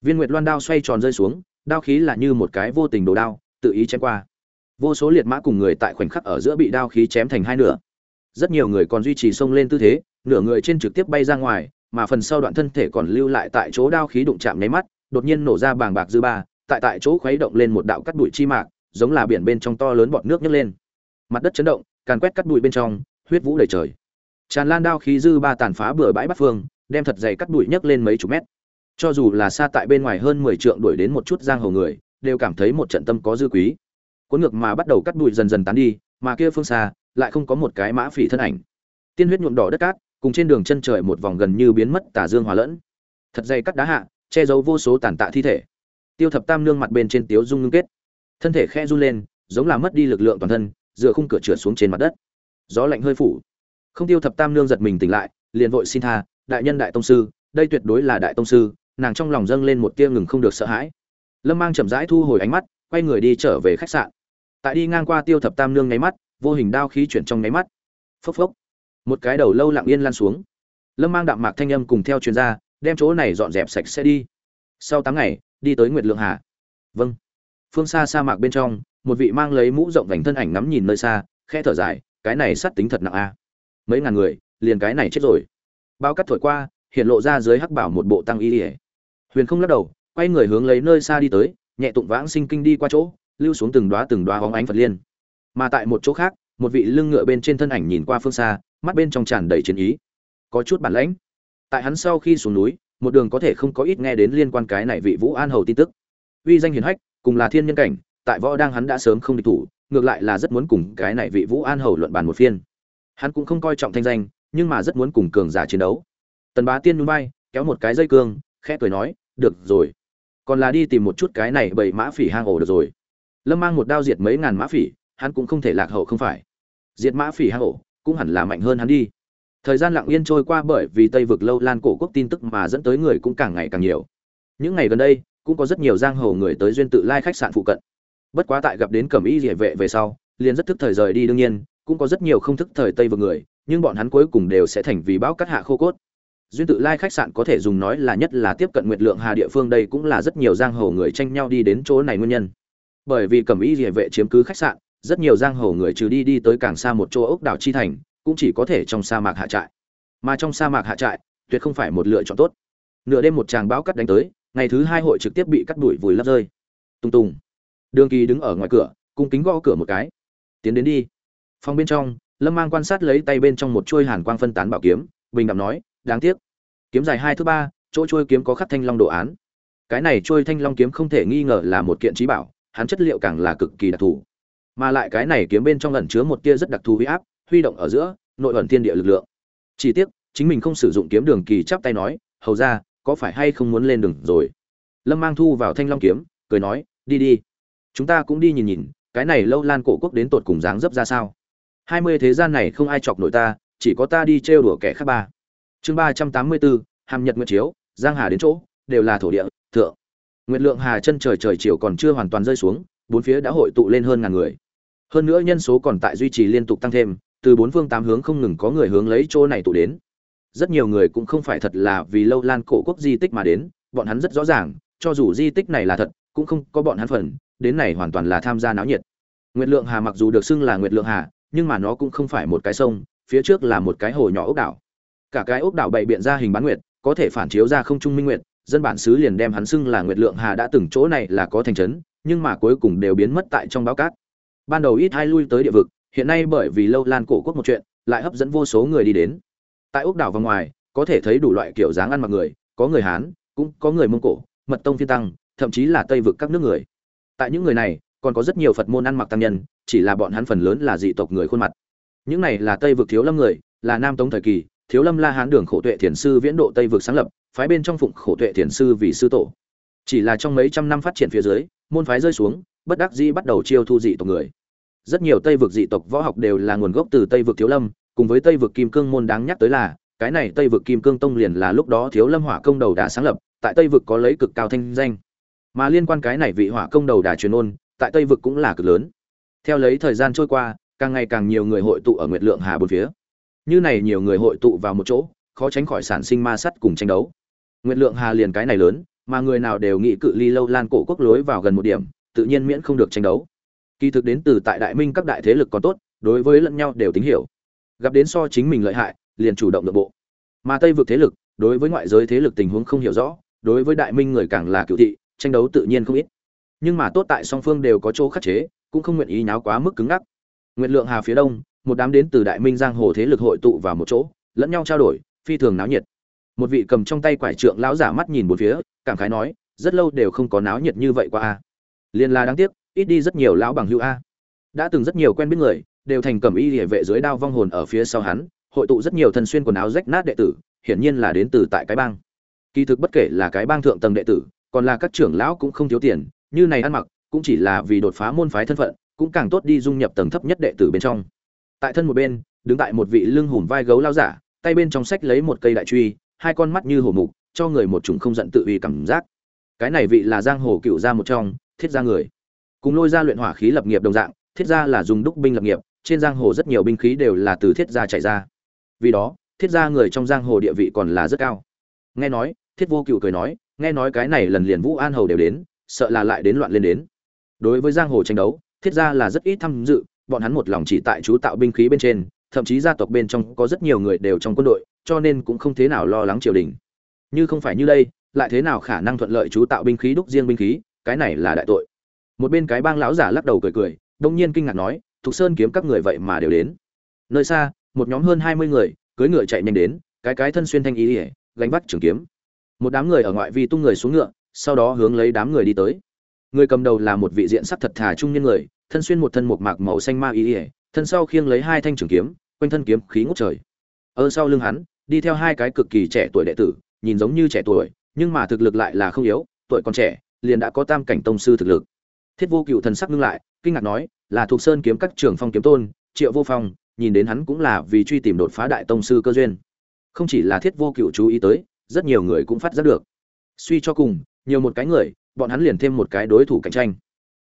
Speaker 1: Viên nguyệt loan đao xoay tròn rơi xuống, đao khí là như một cái vô tình đồ đao, tự ý chém qua. Vô số liệt mã cùng người tại khoảnh khắc ở giữa bị đao khí chém thành hai nửa. Rất nhiều người còn duy trì xông lên tư thế, nửa người trên trực tiếp bay ra ngoài, mà phần sau đoạn thân thể còn lưu lại tại chỗ đao khí đụng chạm nháy mắt, đột nhiên nổ ra bàng bạc dư ba, tại tại chỗ khuấy động lên một đạo cắt bụi chi mạc, giống là biển bên trong to lớn bọt nước nhấc lên. Mặt đất chấn động, càn quét cắt bụi bên trong, huyết vũ đầy trời. Tràn lan đao khí dư ba tàn phá bừa bãi bắt phương đem thật dày cắt bụi nhấc lên mấy chục mét. Cho dù là xa tại bên ngoài hơn mười trượng đuổi đến một chút giang hồ người, đều cảm thấy một trận tâm có dư quý. Cuốn ngược mà bắt đầu cắt bụi dần dần tán đi, mà kia phương xa lại không có một cái mã phỉ thân ảnh. Tiên huyết nhuộm đỏ đất cát, cùng trên đường chân trời một vòng gần như biến mất tả dương hòa lẫn. Thật dày cắt đá hạ, che giấu vô số tàn tạ thi thể. Tiêu thập tam nương mặt bên trên tiếu dung ngưng kết. Thân thể khe run lên, giống là mất đi lực lượng toàn thân, dựa khung cửa trượt xuống trên mặt đất. Gió lạnh hơi phủ. Không tiêu thập tam nương giật mình tỉnh lại, liền vội xin tha đại nhân đại tông sư, đây tuyệt đối là đại tông sư, nàng trong lòng dâng lên một tia ngừng không được sợ hãi. Lâm mang chậm rãi thu hồi ánh mắt, quay người đi trở về khách sạn. Tại đi ngang qua tiêu thập tam nương nháy mắt, vô hình đao khí chuyển trong nháy mắt. Phốc phốc. Một cái đầu lâu lặng yên lan xuống. Lâm mang đạm mạc thanh âm cùng theo chuyên gia, đem chỗ này dọn dẹp sạch sẽ đi. Sau tám ngày, đi tới nguyệt lượng hà. Vâng. Phương xa sa mạc bên trong, một vị mang lấy mũ rộng vành thân ảnh ngắm nhìn nơi xa khe thở dài, cái này sát tính thật nặng a. Mấy ngàn người, liền cái này chết rồi bao cắt thổi qua, hiện lộ ra dưới hắc bảo một bộ tăng y ỉa huyền không lắc đầu, quay người hướng lấy nơi xa đi tới, nhẹ tụng vãng sinh kinh đi qua chỗ, lưu xuống từng đoá từng đoá hóng ánh phật liên. Mà tại một chỗ khác, một vị lưng ngựa bên trên thân ảnh nhìn qua phương xa, mắt bên trong tràn đầy chiến ý. Có chút bản lãnh. Tại hắn sau khi xuống núi, một đường có thể không có ít nghe đến liên quan cái này vị vũ an hầu tin tức. Uy danh hiền hách, cùng là thiên nhân cảnh, tại võ đang hắn đã sớm không địch thủ, ngược lại là rất muốn cùng cái này vị vũ an hầu luận bàn một phiên. Hắn cũng không coi trọng thanh danh nhưng mà rất muốn cùng cường giả chiến đấu. Tần bá tiên núi bay kéo một cái dây cương, khẽ cười nói, được rồi, còn là đi tìm một chút cái này bầy mã phỉ hang ổ được rồi. Lâm mang một đao diệt mấy ngàn mã phỉ, hắn cũng không thể lạc hậu không phải. Diệt mã phỉ hang ổ, cũng hẳn là mạnh hơn hắn đi. Thời gian lặng yên trôi qua bởi vì tây vực lâu lan cổ quốc tin tức mà dẫn tới người cũng càng ngày càng nhiều. Những ngày gần đây, cũng có rất nhiều giang hồ người tới duyên tự lai khách sạn phụ cận. Bất quá tại gặp đến cẩm y địa vệ về sau, liền rất thức thời rời đi, đương nhiên, cũng có rất nhiều không thức thời tây vực người nhưng bọn hắn cuối cùng đều sẽ thành vì bão cắt hạ khô cốt. Duyên tự lai khách sạn có thể dùng nói là nhất là tiếp cận nguyệt lượng hà địa phương đây cũng là rất nhiều giang hồ người tranh nhau đi đến chỗ này nguyên nhân. Bởi vì cẩm y địa vệ chiếm cứ khách sạn, rất nhiều giang hồ người trừ đi đi tới càng xa một chỗ ốc đảo chi thành, cũng chỉ có thể trong sa mạc hạ trại. Mà trong sa mạc hạ trại, tuyệt không phải một lựa chọn tốt. Nửa đêm một tràng bão cắt đánh tới, ngày thứ hai hội trực tiếp bị cắt đuổi vùi lấp rơi. Tung tùng đường kỳ đứng ở ngoài cửa, cung kính gõ cửa một cái. Tiến đến đi. Phòng bên trong lâm mang quan sát lấy tay bên trong một chuôi hàn quang phân tán bảo kiếm, bình đạm nói, đáng tiếc. Kiếm dài hai thứ ba, chỗ chuôi kiếm có khắc thanh long đồ án. Cái này chuôi thanh long kiếm không thể nghi ngờ là một kiện trí bảo, hắn chất liệu càng là cực kỳ đặc thù. Mà lại cái này kiếm bên trong ẩn chứa một tia rất đặc thù huy áp, huy động ở giữa, nội ẩn thiên địa lực lượng. Chỉ tiếc, chính mình không sử dụng kiếm đường kỳ chắp tay nói, hầu ra, có phải hay không muốn lên đường rồi? Lâm mang thu vào thanh long kiếm, cười nói, đi đi. Chúng ta cũng đi nhìn nhìn, cái này lâu lan cổ quốc đến tột cùng dáng dấp ra sao? Hai mươi thế gian này không ai chọc nổi ta, chỉ có ta đi trêu đùa kẻ khác ba. Chương ba trăm tám mươi bốn, hàm nhật nguyệt chiếu, giang hà đến chỗ, đều là thổ địa, thượng. Nguyệt lượng hà chân trời trời chiều còn chưa hoàn toàn rơi xuống, bốn phía đã hội tụ lên hơn ngàn người. Hơn nữa nhân số còn tại duy trì liên tục tăng thêm, từ bốn phương tám hướng không ngừng có người hướng lấy chỗ này tụ đến. Rất nhiều người cũng không phải thật là vì lâu lan cổ quốc di tích mà đến, bọn hắn rất rõ ràng, cho dù di tích này là thật, cũng không có bọn hắn phần, đến này hoàn toàn là tham gia náo nhiệt. Nguyệt lượng hà mặc dù được xưng là nguyệt lượng hà nhưng mà nó cũng không phải một cái sông, phía trước là một cái hồ nhỏ ốc đảo. Cả cái ốc đảo bày biện ra hình bán nguyệt, có thể phản chiếu ra không trung minh nguyệt, dân bản xứ liền đem hắn xưng là nguyệt lượng hà đã từng chỗ này là có thành trấn, nhưng mà cuối cùng đều biến mất tại trong báo cát. Ban đầu ít hai lui tới địa vực, hiện nay bởi vì lâu lan cổ quốc một chuyện, lại hấp dẫn vô số người đi đến. Tại ốc đảo và ngoài, có thể thấy đủ loại kiểu dáng ăn mặc người, có người hán, cũng có người mông cổ, mật tông phi tăng, thậm chí là tây vực các nước người. Tại những người này còn có rất nhiều phật môn ăn mặc tăng nhân, chỉ là bọn hắn phần lớn là dị tộc người khuôn mặt. Những này là tây vực thiếu lâm người, là nam tống thời kỳ, thiếu lâm la hán đường khổ tuệ thiền sư viễn độ tây vực sáng lập, phái bên trong phụng khổ tuệ thiền sư vì sư tổ. Chỉ là trong mấy trăm năm phát triển phía dưới, môn phái rơi xuống, bất đắc dĩ bắt đầu chiêu thu dị tộc người. Rất nhiều tây vực dị tộc võ học đều là nguồn gốc từ tây vực thiếu lâm, cùng với tây vực kim cương môn đáng nhắc tới là, cái này tây vực kim cương tông liền là lúc đó thiếu lâm hỏa công đầu đã sáng lập, tại tây vực có lấy cực cao thanh danh. Mà liên quan cái này vị hỏa công đầu đà truyền ôn tại tây vực cũng là cực lớn. Theo lấy thời gian trôi qua, càng ngày càng nhiều người hội tụ ở nguyệt lượng hà bốn phía. Như này nhiều người hội tụ vào một chỗ, khó tránh khỏi sản sinh ma sắt cùng tranh đấu. Nguyệt lượng hà liền cái này lớn, mà người nào đều nghĩ cự ly lâu lan cổ quốc lối vào gần một điểm, tự nhiên miễn không được tranh đấu. Kỳ thực đến từ tại đại minh các đại thế lực còn tốt, đối với lẫn nhau đều tính hiểu. Gặp đến so chính mình lợi hại, liền chủ động nội bộ. Mà tây vực thế lực, đối với ngoại giới thế lực tình huống không hiểu rõ, đối với đại minh người càng là cựu thị, tranh đấu tự nhiên không ít nhưng mà tốt tại song phương đều có chỗ khắc chế, cũng không nguyện ý nháo quá mức cứng ngắc. Nguyện lượng hà phía đông, một đám đến từ đại minh giang hồ thế lực hội tụ vào một chỗ, lẫn nhau trao đổi, phi thường náo nhiệt. Một vị cầm trong tay quải trượng lão giả mắt nhìn một phía, cảm khái nói, rất lâu đều không có náo nhiệt như vậy qua a. Liên la đáng tiếc, ít đi rất nhiều lão bằng hữu a. Đã từng rất nhiều quen biết người, đều thành cầm y địa vệ dưới đao vong hồn ở phía sau hắn, hội tụ rất nhiều thân xuyên quần áo rách nát đệ tử, hiển nhiên là đến từ tại cái bang. Kỳ thực bất kể là cái bang thượng tầng đệ tử, còn là các trưởng lão cũng không thiếu tiền như này ăn mặc, cũng chỉ là vì đột phá môn phái thân phận, cũng càng tốt đi dung nhập tầng thấp nhất đệ tử bên trong. Tại thân một bên, đứng tại một vị lưng hùm vai gấu lao giả, tay bên trong sách lấy một cây đại truy, hai con mắt như hổ mục, cho người một chủng không giận tự uy cảm giác. Cái này vị là giang hồ cựu gia một trong, thiết gia người. Cùng lôi ra luyện hỏa khí lập nghiệp đồng dạng, thiết gia là dùng đúc binh lập nghiệp, trên giang hồ rất nhiều binh khí đều là từ thiết gia chạy ra. Vì đó, thiết gia người trong giang hồ địa vị còn là rất cao. Nghe nói, thiết vô cựu cười nói, nghe nói cái này lần liền vũ an hầu đều đến sợ là lại đến loạn lên đến. Đối với giang hồ tranh đấu, thiết gia là rất ít tham dự, bọn hắn một lòng chỉ tại chú tạo binh khí bên trên, thậm chí gia tộc bên trong có rất nhiều người đều trong quân đội, cho nên cũng không thế nào lo lắng triều đình. Như không phải như đây, lại thế nào khả năng thuận lợi chú tạo binh khí đúc riêng binh khí, cái này là đại tội. Một bên cái bang lão giả lắc đầu cười cười, đông nhiên kinh ngạc nói, thục sơn kiếm các người vậy mà đều đến? Nơi xa, một nhóm hơn hai mươi người, cưỡi ngựa chạy nhanh đến, cái cái thân xuyên thanh ý ỉa gánh vác trường kiếm. Một đám người ở ngoại vi tung người xuống ngựa sau đó hướng lấy đám người đi tới. Người cầm đầu là một vị diện sắc thật thà trung niên người, thân xuyên một thân một mạc màu xanh ma ý ỉa thân sau khiêng lấy hai thanh trường kiếm, quanh thân kiếm khí ngút trời. Ở sau lưng hắn, đi theo hai cái cực kỳ trẻ tuổi đệ tử, nhìn giống như trẻ tuổi, nhưng mà thực lực lại là không yếu, tuổi còn trẻ, liền đã có tam cảnh tông sư thực lực. Thiết vô cựu thần sắc ngưng lại, kinh ngạc nói, là thuộc sơn kiếm các trưởng phong kiếm tôn, triệu vô phong, nhìn đến hắn cũng là vì truy tìm đột phá đại tông sư cơ duyên. Không chỉ là thiết vô cựu chú ý tới, rất nhiều người cũng phát giác được. Suy cho cùng nhiều một cái người, bọn hắn liền thêm một cái đối thủ cạnh tranh.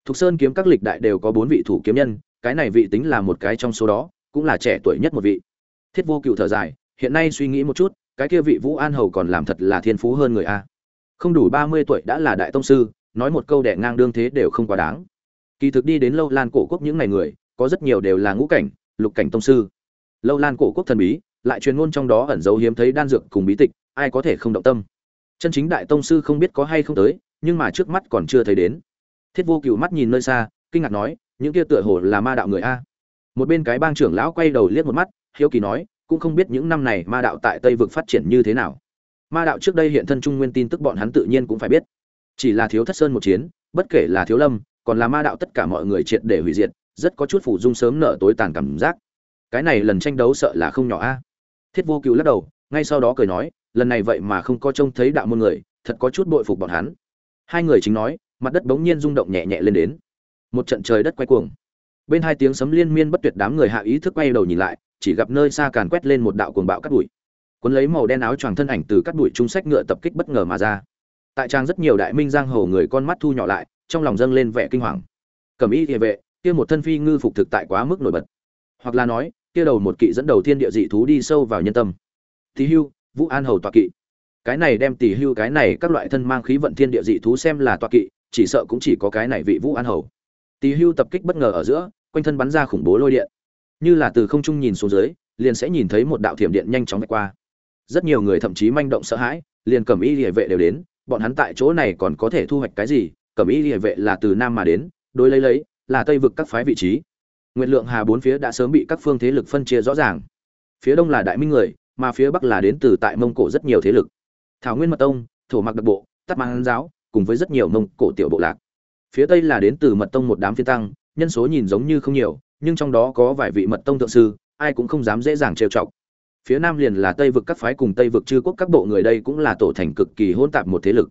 Speaker 1: Thục sơn kiếm các lịch đại đều có bốn vị thủ kiếm nhân, cái này vị tính là một cái trong số đó, cũng là trẻ tuổi nhất một vị. Thiết vô cựu thở dài, hiện nay suy nghĩ một chút, cái kia vị vũ an hầu còn làm thật là thiên phú hơn người a. Không đủ ba mươi tuổi đã là đại tông sư, nói một câu đẻ ngang đương thế đều không quá đáng. Kỳ thực đi đến lâu lan cổ quốc những ngày người, có rất nhiều đều là ngũ cảnh, lục cảnh tông sư. Lâu lan cổ quốc thần bí, lại truyền ngôn trong đó ẩn dấu hiếm thấy đan dược cùng bí tịch, ai có thể không động tâm? Chân chính đại tông sư không biết có hay không tới, nhưng mà trước mắt còn chưa thấy đến. Thiết vô cựu mắt nhìn nơi xa, kinh ngạc nói, những kia tựa hồ là ma đạo người a? Một bên cái bang trưởng lão quay đầu liếc một mắt, hiếu kỳ nói, cũng không biết những năm này ma đạo tại tây vực phát triển như thế nào. Ma đạo trước đây hiện thân trung nguyên tin tức bọn hắn tự nhiên cũng phải biết. Chỉ là thiếu thất sơn một chiến, bất kể là thiếu lâm, còn là ma đạo tất cả mọi người triệt để hủy diệt, rất có chút phủ dung sớm nợ tối tàn cảm giác. Cái này lần tranh đấu sợ là không nhỏ a. Thiết vô cựu lắc đầu, ngay sau đó cười nói lần này vậy mà không có trông thấy đạo môn người, thật có chút bội phục bọn hắn. Hai người chính nói, mặt đất bỗng nhiên rung động nhẹ nhẹ lên đến. Một trận trời đất quay cuồng. Bên hai tiếng sấm liên miên bất tuyệt đám người hạ ý thức quay đầu nhìn lại, chỉ gặp nơi xa càn quét lên một đạo cuồng bạo cắt bụi. Cuốn lấy màu đen áo choàng thân ảnh từ cắt bụi trung sách ngựa tập kích bất ngờ mà ra. Tại trang rất nhiều đại minh giang hồ người con mắt thu nhỏ lại, trong lòng dâng lên vẻ kinh hoàng. Cẩm y địa vệ, kia một thân phi ngư phục thực tại quá mức nổi bật. Hoặc là nói, kia đầu một kỵ dẫn đầu thiên địa dị thú đi sâu vào nhân tâm. Tí hưu vũ an hầu tọa kỵ. Cái này đem tỷ hưu, cái này các loại thân mang khí vận thiên địa dị thú xem là tọa kỵ, chỉ sợ cũng chỉ có cái này vị vũ an hầu. Tỷ hưu tập kích bất ngờ ở giữa, quanh thân bắn ra khủng bố lôi điện. Như là từ không trung nhìn xuống dưới, liền sẽ nhìn thấy một đạo thiểm điện nhanh chóng vạch qua. Rất nhiều người thậm chí manh động sợ hãi, liền cầm y địa vệ đều đến, bọn hắn tại chỗ này còn có thể thu hoạch cái gì? Cầm y địa vệ là từ nam mà đến, đối lấy lấy, là tây vực các phái vị trí. Nguyệt lượng hà bốn phía đã sớm bị các phương thế lực phân chia rõ ràng. Phía đông là đại minh người mà phía bắc là đến từ tại mông cổ rất nhiều thế lực. Thảo nguyên mật tông, thổ mặc đặc bộ tắt mang giáo, cùng với rất nhiều mông cổ tiểu bộ lạc. Phía tây là đến từ mật tông một đám phiên tăng, nhân số nhìn giống như không nhiều, nhưng trong đó có vài vị mật tông thượng sư, ai cũng không dám dễ dàng trêu chọc. Phía nam liền là tây vực các phái cùng tây vực chư quốc các bộ người đây cũng là tổ thành cực kỳ hỗn tạp một thế lực.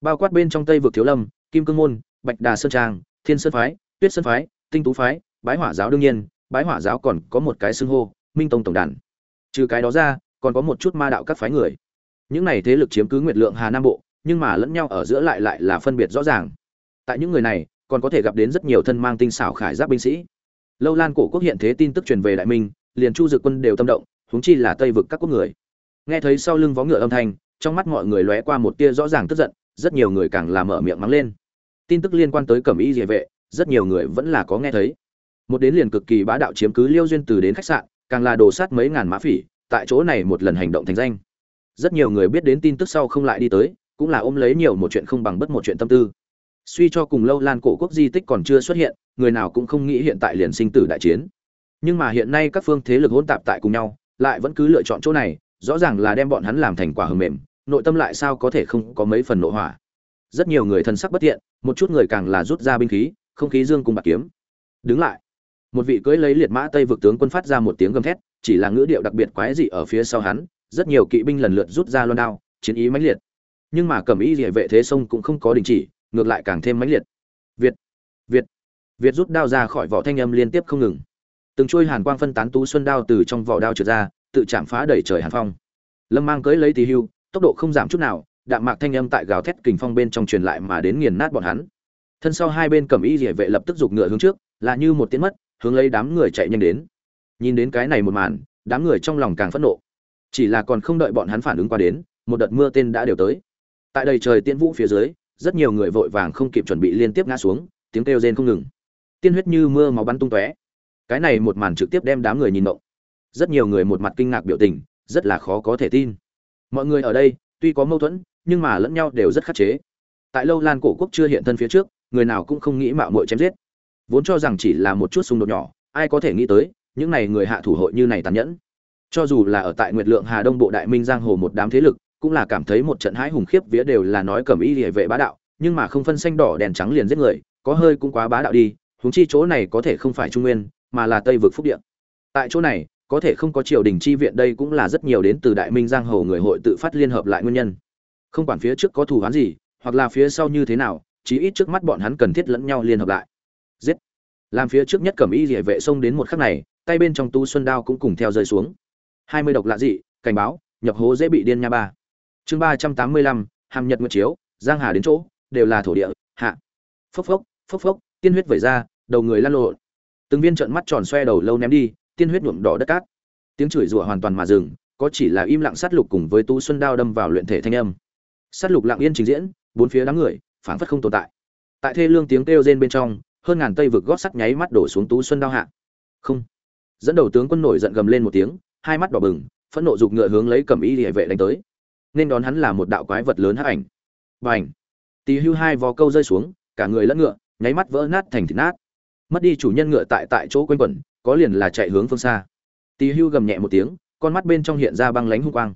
Speaker 1: Bao quát bên trong tây vực thiếu lâm, kim cương môn, bạch đà sơn trang, thiên sơn phái, tuyết sơn phái, tinh tú phái, bái hỏa giáo đương nhiên, bái hỏa giáo còn có một cái xưng hô, minh tông tổng đàn trừ cái đó ra, còn có một chút ma đạo các phái người. Những này thế lực chiếm cứ nguyệt lượng hà nam bộ, nhưng mà lẫn nhau ở giữa lại lại là phân biệt rõ ràng. Tại những người này, còn có thể gặp đến rất nhiều thân mang tinh xảo khải giáp binh sĩ. Lâu lan cổ quốc hiện thế tin tức truyền về đại minh, liền chu dực quân đều tâm động, huống chi là tây vực các quốc người. Nghe thấy sau lưng vó ngựa âm thanh, trong mắt mọi người lóe qua một tia rõ ràng tức giận, rất nhiều người càng làm mở miệng mắng lên. Tin tức liên quan tới cẩm y địa vệ, rất nhiều người vẫn là có nghe thấy. Một đến liền cực kỳ bá đạo chiếm cứ liêu duyên từ đến khách sạn càng là đồ sát mấy ngàn mã phỉ, tại chỗ này một lần hành động thành danh. Rất nhiều người biết đến tin tức sau không lại đi tới, cũng là ôm lấy nhiều một chuyện không bằng bất một chuyện tâm tư. Suy cho cùng lâu lan cổ quốc di tích còn chưa xuất hiện, người nào cũng không nghĩ hiện tại liền sinh tử đại chiến. Nhưng mà hiện nay các phương thế lực hỗn tạp tại cùng nhau, lại vẫn cứ lựa chọn chỗ này, rõ ràng là đem bọn hắn làm thành quả hầm mềm, nội tâm lại sao có thể không có mấy phần nội hỏa. Rất nhiều người thân sắc bất tiện một chút người càng là rút ra binh khí, không khí dương cùng bạc kiếm. Đứng lại một vị cưỡi lấy liệt mã tây vực tướng quân phát ra một tiếng gầm thét, chỉ là ngữ điệu đặc biệt quái dị ở phía sau hắn, rất nhiều kỵ binh lần lượt rút ra loan đao, chiến ý mãnh liệt. Nhưng mà cẩm y địa vệ thế sông cũng không có đình chỉ, ngược lại càng thêm mãnh liệt. Việt việt việt rút đao ra khỏi vỏ thanh âm liên tiếp không ngừng. Từng chuôi hàn quang phân tán tú xuân đao từ trong vỏ đao trượt ra, tự chạm phá đẩy trời hàn phong. Lâm mang cưỡi lấy tỳ hưu, tốc độ không giảm chút nào, đạm mạc thanh âm tại gào thét kình phong bên trong truyền lại mà đến nghiền nát bọn hắn. Thân sau hai bên cầm y địa vệ lập tức giục ngựa hướng trước, là như một tiếng mất hướng lấy đám người chạy nhanh đến. Nhìn đến cái này một màn, đám người trong lòng càng phẫn nộ. Chỉ là còn không đợi bọn hắn phản ứng qua đến, một đợt mưa tên đã đều tới. Tại đầy trời tiên vũ phía dưới, rất nhiều người vội vàng không kịp chuẩn bị liên tiếp ngã xuống, tiếng kêu rên không ngừng. Tiên huyết như mưa máu bắn tung tóe. Cái này một màn trực tiếp đem đám người nhìn mộng rất nhiều người một mặt kinh ngạc biểu tình, rất là khó có thể tin. Mọi người ở đây, tuy có mâu thuẫn, nhưng mà lẫn nhau đều rất khắc chế. Tại lâu lan cổ quốc chưa hiện thân phía trước, người nào cũng không nghĩ mạo muội chém giết vốn cho rằng chỉ là một chút xung đột nhỏ, ai có thể nghĩ tới, những này người hạ thủ hội như này tàn nhẫn. Cho dù là ở tại nguyệt lượng hà đông bộ đại minh giang hồ một đám thế lực, cũng là cảm thấy một trận hãi hùng khiếp vía đều là nói cầm y địa vệ bá đạo, nhưng mà không phân xanh đỏ đèn trắng liền giết người, có hơi cũng quá bá đạo đi, huống chi chỗ này có thể không phải trung nguyên, mà là tây vực phúc địa. Tại chỗ này, có thể không có triều đình chi viện đây cũng là rất nhiều đến từ đại minh giang hồ người hội tự phát liên hợp lại nguyên nhân. Không quản phía trước có thù oán gì, hoặc là phía sau như thế nào, chí ít trước mắt bọn hắn cần thiết lẫn nhau liên hợp lại giết. Làm phía trước nhất cầm y địa vệ xông đến một khắc này, tay bên trong tu xuân đao cũng cùng theo rơi xuống. Hai mươi độc lạ dị, cảnh báo, nhập hố dễ bị điên nha ba. Chương ba trăm tám mươi lăm, hàm nhật nguyệt chiếu, giang hà đến chỗ, đều là thổ địa, hạ. Phốc phốc phốc phốc, tiên huyết vẩy ra, đầu người lăn lộn. Từng viên trợn mắt tròn xoe đầu lâu ném đi, tiên huyết nhuộm đỏ đất cát. Tiếng chửi rủa hoàn toàn mà dừng, có chỉ là im lặng sát lục cùng với tu xuân đao đâm vào luyện thể thanh âm. Sát lục lặng yên trình diễn, bốn phía đám người, phảng phất không tồn tại. Tại thê lương tiếng kêu rên bên trong hơn ngàn tây vực gót sắt nháy mắt đổ xuống tú xuân đao hạ. Không. Dẫn đầu tướng quân nổi giận gầm lên một tiếng, hai mắt đỏ bừng, phẫn nộ giục ngựa hướng lấy cầm y địa vệ đánh tới. Nên đón hắn là một đạo quái vật lớn hắc ảnh. Bành. Tì hưu hai vò câu rơi xuống, cả người lẫn ngựa, nháy mắt vỡ nát thành thịt nát. Mất đi chủ nhân ngựa tại tại chỗ quanh quẩn, có liền là chạy hướng phương xa. Tì hưu gầm nhẹ một tiếng, con mắt bên trong hiện ra băng lánh hung quang.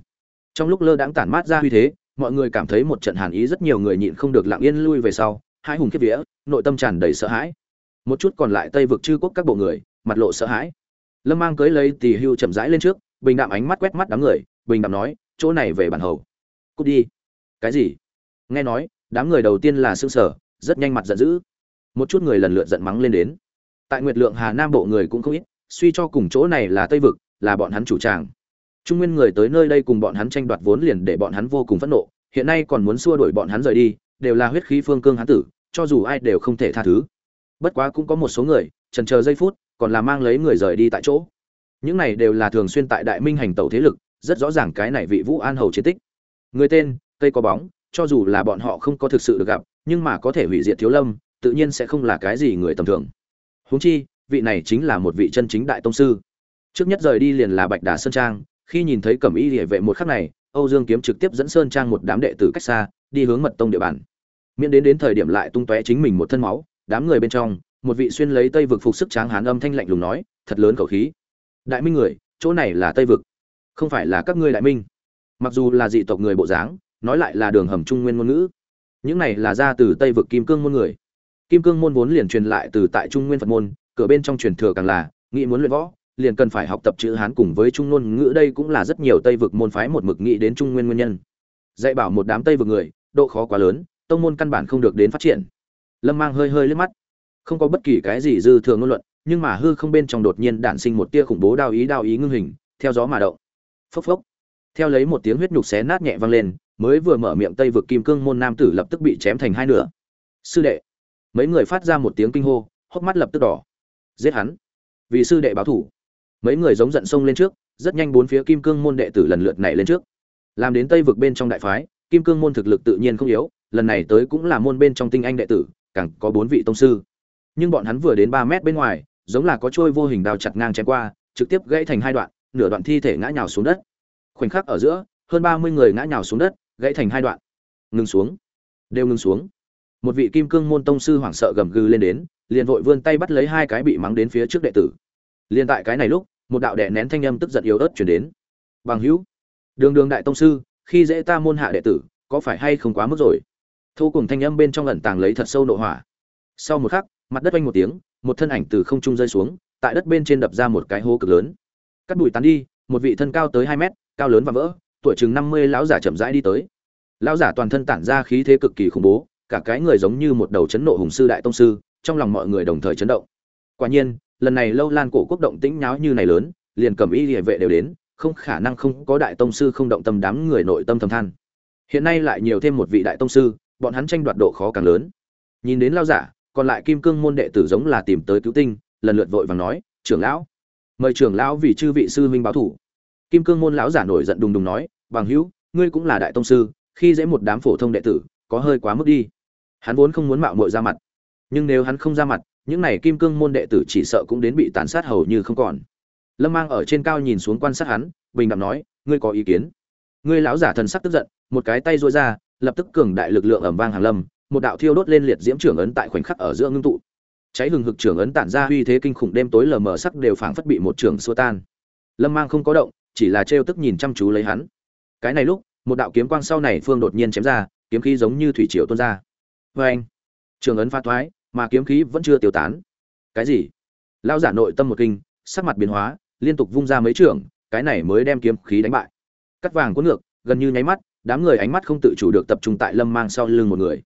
Speaker 1: Trong lúc lơ đãng tản mát ra uy thế, mọi người cảm thấy một trận hàn ý rất nhiều người nhịn không được lặng yên lui về sau hai hùng kiếp vía, nội tâm tràn đầy sợ hãi. Một chút còn lại tây vực chư quốc các bộ người, mặt lộ sợ hãi. Lâm mang cưới lấy tỳ hưu chậm rãi lên trước, bình đạm ánh mắt quét mắt đám người, bình đạm nói, chỗ này về bản hầu. Cút đi. Cái gì? Nghe nói, đám người đầu tiên là xương sở rất nhanh mặt giận dữ. Một chút người lần lượt giận mắng lên đến. Tại nguyệt lượng hà nam bộ người cũng không ít, suy cho cùng chỗ này là tây vực, là bọn hắn chủ tràng. Trung nguyên người tới nơi đây cùng bọn hắn tranh đoạt vốn liền để bọn hắn vô cùng phẫn nộ, hiện nay còn muốn xua đuổi bọn hắn rời đi, đều là huyết khí phương cương hắn tử cho dù ai đều không thể tha thứ. Bất quá cũng có một số người trần chờ giây phút, còn là mang lấy người rời đi tại chỗ. Những này đều là thường xuyên tại đại minh hành tẩu thế lực, rất rõ ràng cái này vị vũ an hầu chiến tích. Người tên cây có bóng, cho dù là bọn họ không có thực sự được gặp, nhưng mà có thể hủy diệt thiếu lâm, tự nhiên sẽ không là cái gì người tầm thường. Huống chi, vị này chính là một vị chân chính đại tông sư. Trước nhất rời đi liền là bạch đà sơn trang, khi nhìn thấy cẩm y địa vệ một khắc này, âu dương kiếm trực tiếp dẫn sơn trang một đám đệ tử cách xa, đi hướng mật tông địa bàn miễn đến đến thời điểm lại tung tóe chính mình một thân máu, đám người bên trong, một vị xuyên lấy tây vực phục sức tráng hán âm thanh lạnh lùng nói, thật lớn khẩu khí. Đại minh người, chỗ này là tây vực, không phải là các ngươi đại minh. Mặc dù là dị tộc người bộ dáng, nói lại là đường hầm trung nguyên ngôn ngữ, những này là ra từ tây vực kim cương môn người. Kim cương môn vốn liền truyền lại từ tại trung nguyên phật môn, cửa bên trong truyền thừa càng là, nghĩ muốn luyện võ, liền cần phải học tập chữ hán cùng với trung ngôn ngữ, đây cũng là rất nhiều tây vực môn phái một mực nghĩ đến trung nguyên nguyên nhân. Dạy bảo một đám tây vực người, độ khó quá lớn tông môn căn bản không được đến phát triển. Lâm mang hơi hơi liếc mắt. Không có bất kỳ cái gì dư thừa ngôn luận, nhưng mà hư không bên trong đột nhiên đản sinh một tia khủng bố đao ý đao ý ngưng hình, theo gió mà động. Phốc phốc. Theo lấy một tiếng huyết nhục xé nát nhẹ vang lên, mới vừa mở miệng tây vực kim cương môn nam tử lập tức bị chém thành hai nửa. Sư đệ. Mấy người phát ra một tiếng kinh hô, hốc mắt lập tức đỏ. Giết hắn. Vì sư đệ báo thủ. Mấy người giống giận sông lên trước, rất nhanh bốn phía kim cương môn đệ tử lần lượt nảy lên trước. Làm đến tây vực bên trong đại phái, kim cương môn thực lực tự nhiên không yếu lần này tới cũng là môn bên trong tinh anh đệ tử, càng có bốn vị tông sư. Nhưng bọn hắn vừa đến ba mét bên ngoài, giống là có trôi vô hình đao chặt ngang chém qua, trực tiếp gãy thành hai đoạn, nửa đoạn thi thể ngã nhào xuống đất. Khoảnh khắc ở giữa, hơn ba mươi người ngã nhào xuống đất, gãy thành hai đoạn. Ngừng xuống. Đều ngừng xuống. Một vị kim cương môn tông sư hoảng sợ gầm gừ lên đến, liền vội vươn tay bắt lấy hai cái bị mắng đến phía trước đệ tử. Liền tại cái này lúc, một đạo đệ nén thanh âm tức giận yếu ớt chuyển đến. Bằng hữu, đường đường đại tông sư, khi dễ ta môn hạ đệ tử, có phải hay không quá mức rồi? Thu cùng thanh âm bên trong ẩn tàng lấy thật sâu nộ hỏa. Sau một khắc, mặt đất oanh một tiếng, một thân ảnh từ không trung rơi xuống, tại đất bên trên đập ra một cái hố cực lớn. Cắt bụi tán đi, một vị thân cao tới hai mét, cao lớn và vỡ, tuổi chừng năm mươi lão giả chậm rãi đi tới. Lão giả toàn thân tản ra khí thế cực kỳ khủng bố, cả cái người giống như một đầu chấn nộ hùng sư đại tông sư, trong lòng mọi người đồng thời chấn động. Quả nhiên, lần này lâu lan cổ quốc động tĩnh nháo như này lớn, liền cầm y địa vệ đều đến, không khả năng không có đại tông sư không động tâm đám người nội tâm thầm than. Hiện nay lại nhiều thêm một vị đại tông sư bọn hắn tranh đoạt độ khó càng lớn. Nhìn đến lao giả, còn lại kim cương môn đệ tử giống là tìm tới cứu tinh, lần lượt vội vàng nói, trưởng lão, mời trưởng lão vì chư vị sư huynh báo thủ. Kim cương môn lão giả nổi giận đùng đùng nói, bằng hữu, ngươi cũng là đại tông sư, khi dễ một đám phổ thông đệ tử, có hơi quá mức đi. Hắn vốn không muốn mạo muội ra mặt, nhưng nếu hắn không ra mặt, những này kim cương môn đệ tử chỉ sợ cũng đến bị tàn sát hầu như không còn. Lâm mang ở trên cao nhìn xuống quan sát hắn, bình đạm nói, ngươi có ý kiến? Ngươi lão giả thần sắc tức giận, một cái tay duỗi ra lập tức cường đại lực lượng ầm vang hàng lâm, một đạo thiêu đốt lên liệt diễm trưởng ấn tại khoảnh khắc ở giữa ngưng tụ. Cháy hừng hực trưởng ấn tản ra uy thế kinh khủng đêm tối lờ mờ sắc đều phảng phất bị một trường xua tan. Lâm mang không có động, chỉ là trêu tức nhìn chăm chú lấy hắn. Cái này lúc, một đạo kiếm quang sau này phương đột nhiên chém ra, kiếm khí giống như thủy triều tuôn ra. Oeng! anh trường ấn pha thoái, mà kiếm khí vẫn chưa tiêu tán. Cái gì? Lao giả nội tâm một kinh, sắc mặt biến hóa, liên tục vung ra mấy trường, cái này mới đem kiếm khí đánh bại. Cắt vàng cuốn ngược, gần như nháy mắt đám người ánh mắt không tự chủ được tập trung tại lâm mang sau lưng một người.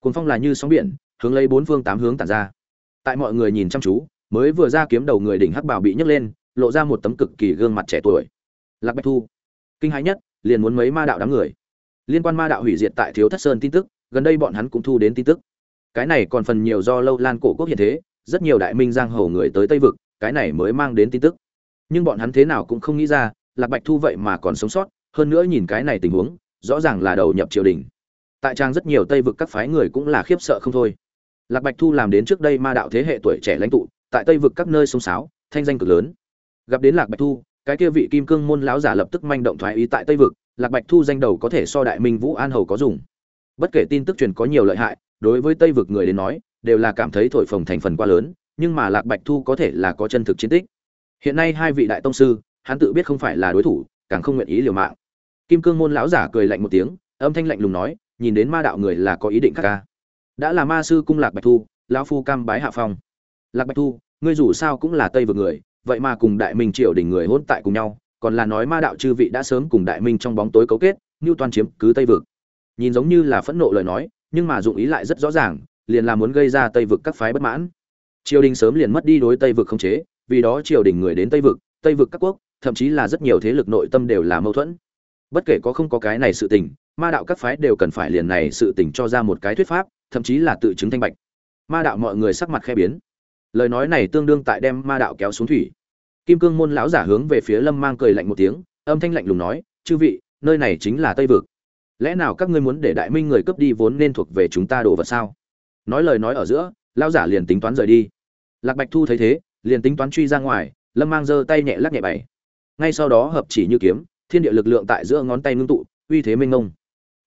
Speaker 1: Cuốn phong là như sóng biển, hướng lấy bốn phương tám hướng tản ra. Tại mọi người nhìn chăm chú, mới vừa ra kiếm đầu người đỉnh hắc bảo bị nhấc lên, lộ ra một tấm cực kỳ gương mặt trẻ tuổi. Lạc bạch thu. Kinh hãi nhất, liền muốn mấy ma đạo đám người. Liên quan ma đạo hủy diệt tại thiếu thất sơn tin tức, gần đây bọn hắn cũng thu đến tin tức. Cái này còn phần nhiều do lâu lan cổ quốc hiện thế, rất nhiều đại minh giang hầu người tới tây vực, cái này mới mang đến tin tức. Nhưng bọn hắn thế nào cũng không nghĩ ra, lạc bạch thu vậy mà còn sống sót, hơn nữa nhìn cái này tình huống rõ ràng là đầu nhập triều đình. Tại trang rất nhiều tây vực các phái người cũng là khiếp sợ không thôi. Lạc bạch thu làm đến trước đây ma đạo thế hệ tuổi trẻ lãnh tụ, tại tây vực các nơi sông sáo, thanh danh cực lớn. Gặp đến lạc bạch thu, cái kia vị kim cương môn lão giả lập tức manh động thoái ý tại tây vực, lạc bạch thu danh đầu có thể so đại minh vũ an hầu có dùng. Bất kể tin tức truyền có nhiều lợi hại, đối với tây vực người đến nói, đều là cảm thấy thổi phồng thành phần quá lớn, nhưng mà lạc bạch thu có thể là có chân thực chiến tích. Hiện nay hai vị đại tông sư, hắn tự biết không phải là đối thủ, càng không nguyện ý liều mạng kim cương môn lão giả cười lạnh một tiếng, âm thanh lạnh lùng nói, nhìn đến ma đạo người là có ý định khác ca. Đã là ma sư cung lạc bạch thu, lão phu cam bái hạ phong. Lạc bạch thu, ngươi dù sao cũng là tây vực người, vậy mà cùng đại minh triều đình người hôn tại cùng nhau, còn là nói ma đạo chư vị đã sớm cùng đại minh trong bóng tối cấu kết, như toàn chiếm cứ tây vực. Nhìn giống như là phẫn nộ lời nói, nhưng mà dụng ý lại rất rõ ràng, liền là muốn gây ra tây vực các phái bất mãn. Triều đình sớm liền mất đi đối tây vực không chế, vì đó triều đình người đến tây vực tây vực các quốc, thậm chí là rất nhiều thế lực nội tâm đều là mâu thuẫn bất kể có không có cái này sự tình, ma đạo các phái đều cần phải liền này sự tình cho ra một cái thuyết pháp, thậm chí là tự chứng thanh bạch. Ma đạo mọi người sắc mặt khe biến. Lời nói này tương đương tại đem ma đạo kéo xuống thủy. Kim cương môn lão giả hướng về phía lâm mang cười lạnh một tiếng, âm thanh lạnh lùng nói, chư vị, nơi này chính là tây vực. Lẽ nào các ngươi muốn để đại minh người cướp đi vốn nên thuộc về chúng ta đồ vật sao? Nói lời nói ở giữa, lão giả liền tính toán rời đi. Lạc bạch thu thấy thế, liền tính toán truy ra ngoài, lâm mang giơ tay nhẹ lắc nhẹ bày. Ngay sau đó hợp chỉ như kiếm thiên địa lực lượng tại giữa ngón tay ngưng tụ, uy thế minh ngông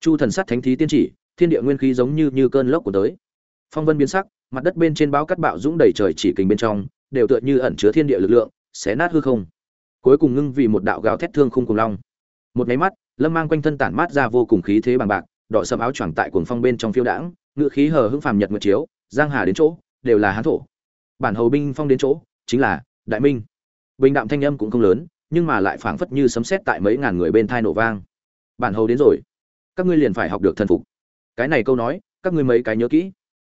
Speaker 1: chu thần sắt thánh thí tiên chỉ, thiên địa nguyên khí giống như như cơn lốc của tới. Phong vân biến sắc, mặt đất bên trên báo cắt bạo dũng đầy trời chỉ kình bên trong, đều tựa như ẩn chứa thiên địa lực lượng, xé nát hư không. Cuối cùng ngưng vì một đạo gào thét thương khung cùng long. Một máy mắt, lâm mang quanh thân tản mát ra vô cùng khí thế bằng bạc, đỏ sầm áo choàng tại cuồng phong bên trong phiêu đãng ngự khí hờ hững phàm nhật nguyệt chiếu, giang hà đến chỗ, đều là hán thổ. Bản hầu binh phong đến chỗ, chính là đại minh. Bình đạm thanh âm cũng không lớn nhưng mà lại phảng phất như sấm sét tại mấy ngàn người bên thai nổ vang. Bản hầu đến rồi. Các ngươi liền phải học được thần phục. Cái này câu nói, các ngươi mấy cái nhớ kỹ.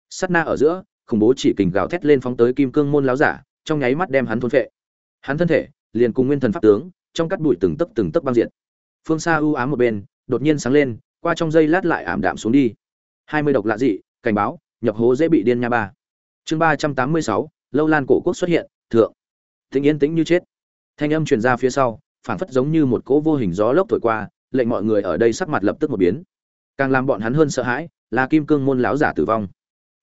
Speaker 1: Sắt na ở giữa, khủng bố chỉ kình gào thét lên phóng tới kim cương môn láo giả, trong nháy mắt đem hắn thôn phệ. Hắn thân thể, liền cùng nguyên thần pháp tướng, trong cắt bụi từng tấc từng tấc băng diện phương xa ưu ám một bên, đột nhiên sáng lên, qua trong giây lát lại ảm đạm xuống đi. Hai mươi độc lạ dị, cảnh báo, nhập hố dễ bị điên nha ba. Chương ba trăm tám mươi sáu, lâu lan cổ quốc xuất hiện, thượng. Tĩnh yên tĩnh như chết thanh âm truyền ra phía sau, phảng phất giống như một cỗ vô hình gió lốc thổi qua, lệnh mọi người ở đây sắc mặt lập tức một biến. Càng làm bọn hắn hơn sợ hãi, là kim cương môn láo giả tử vong.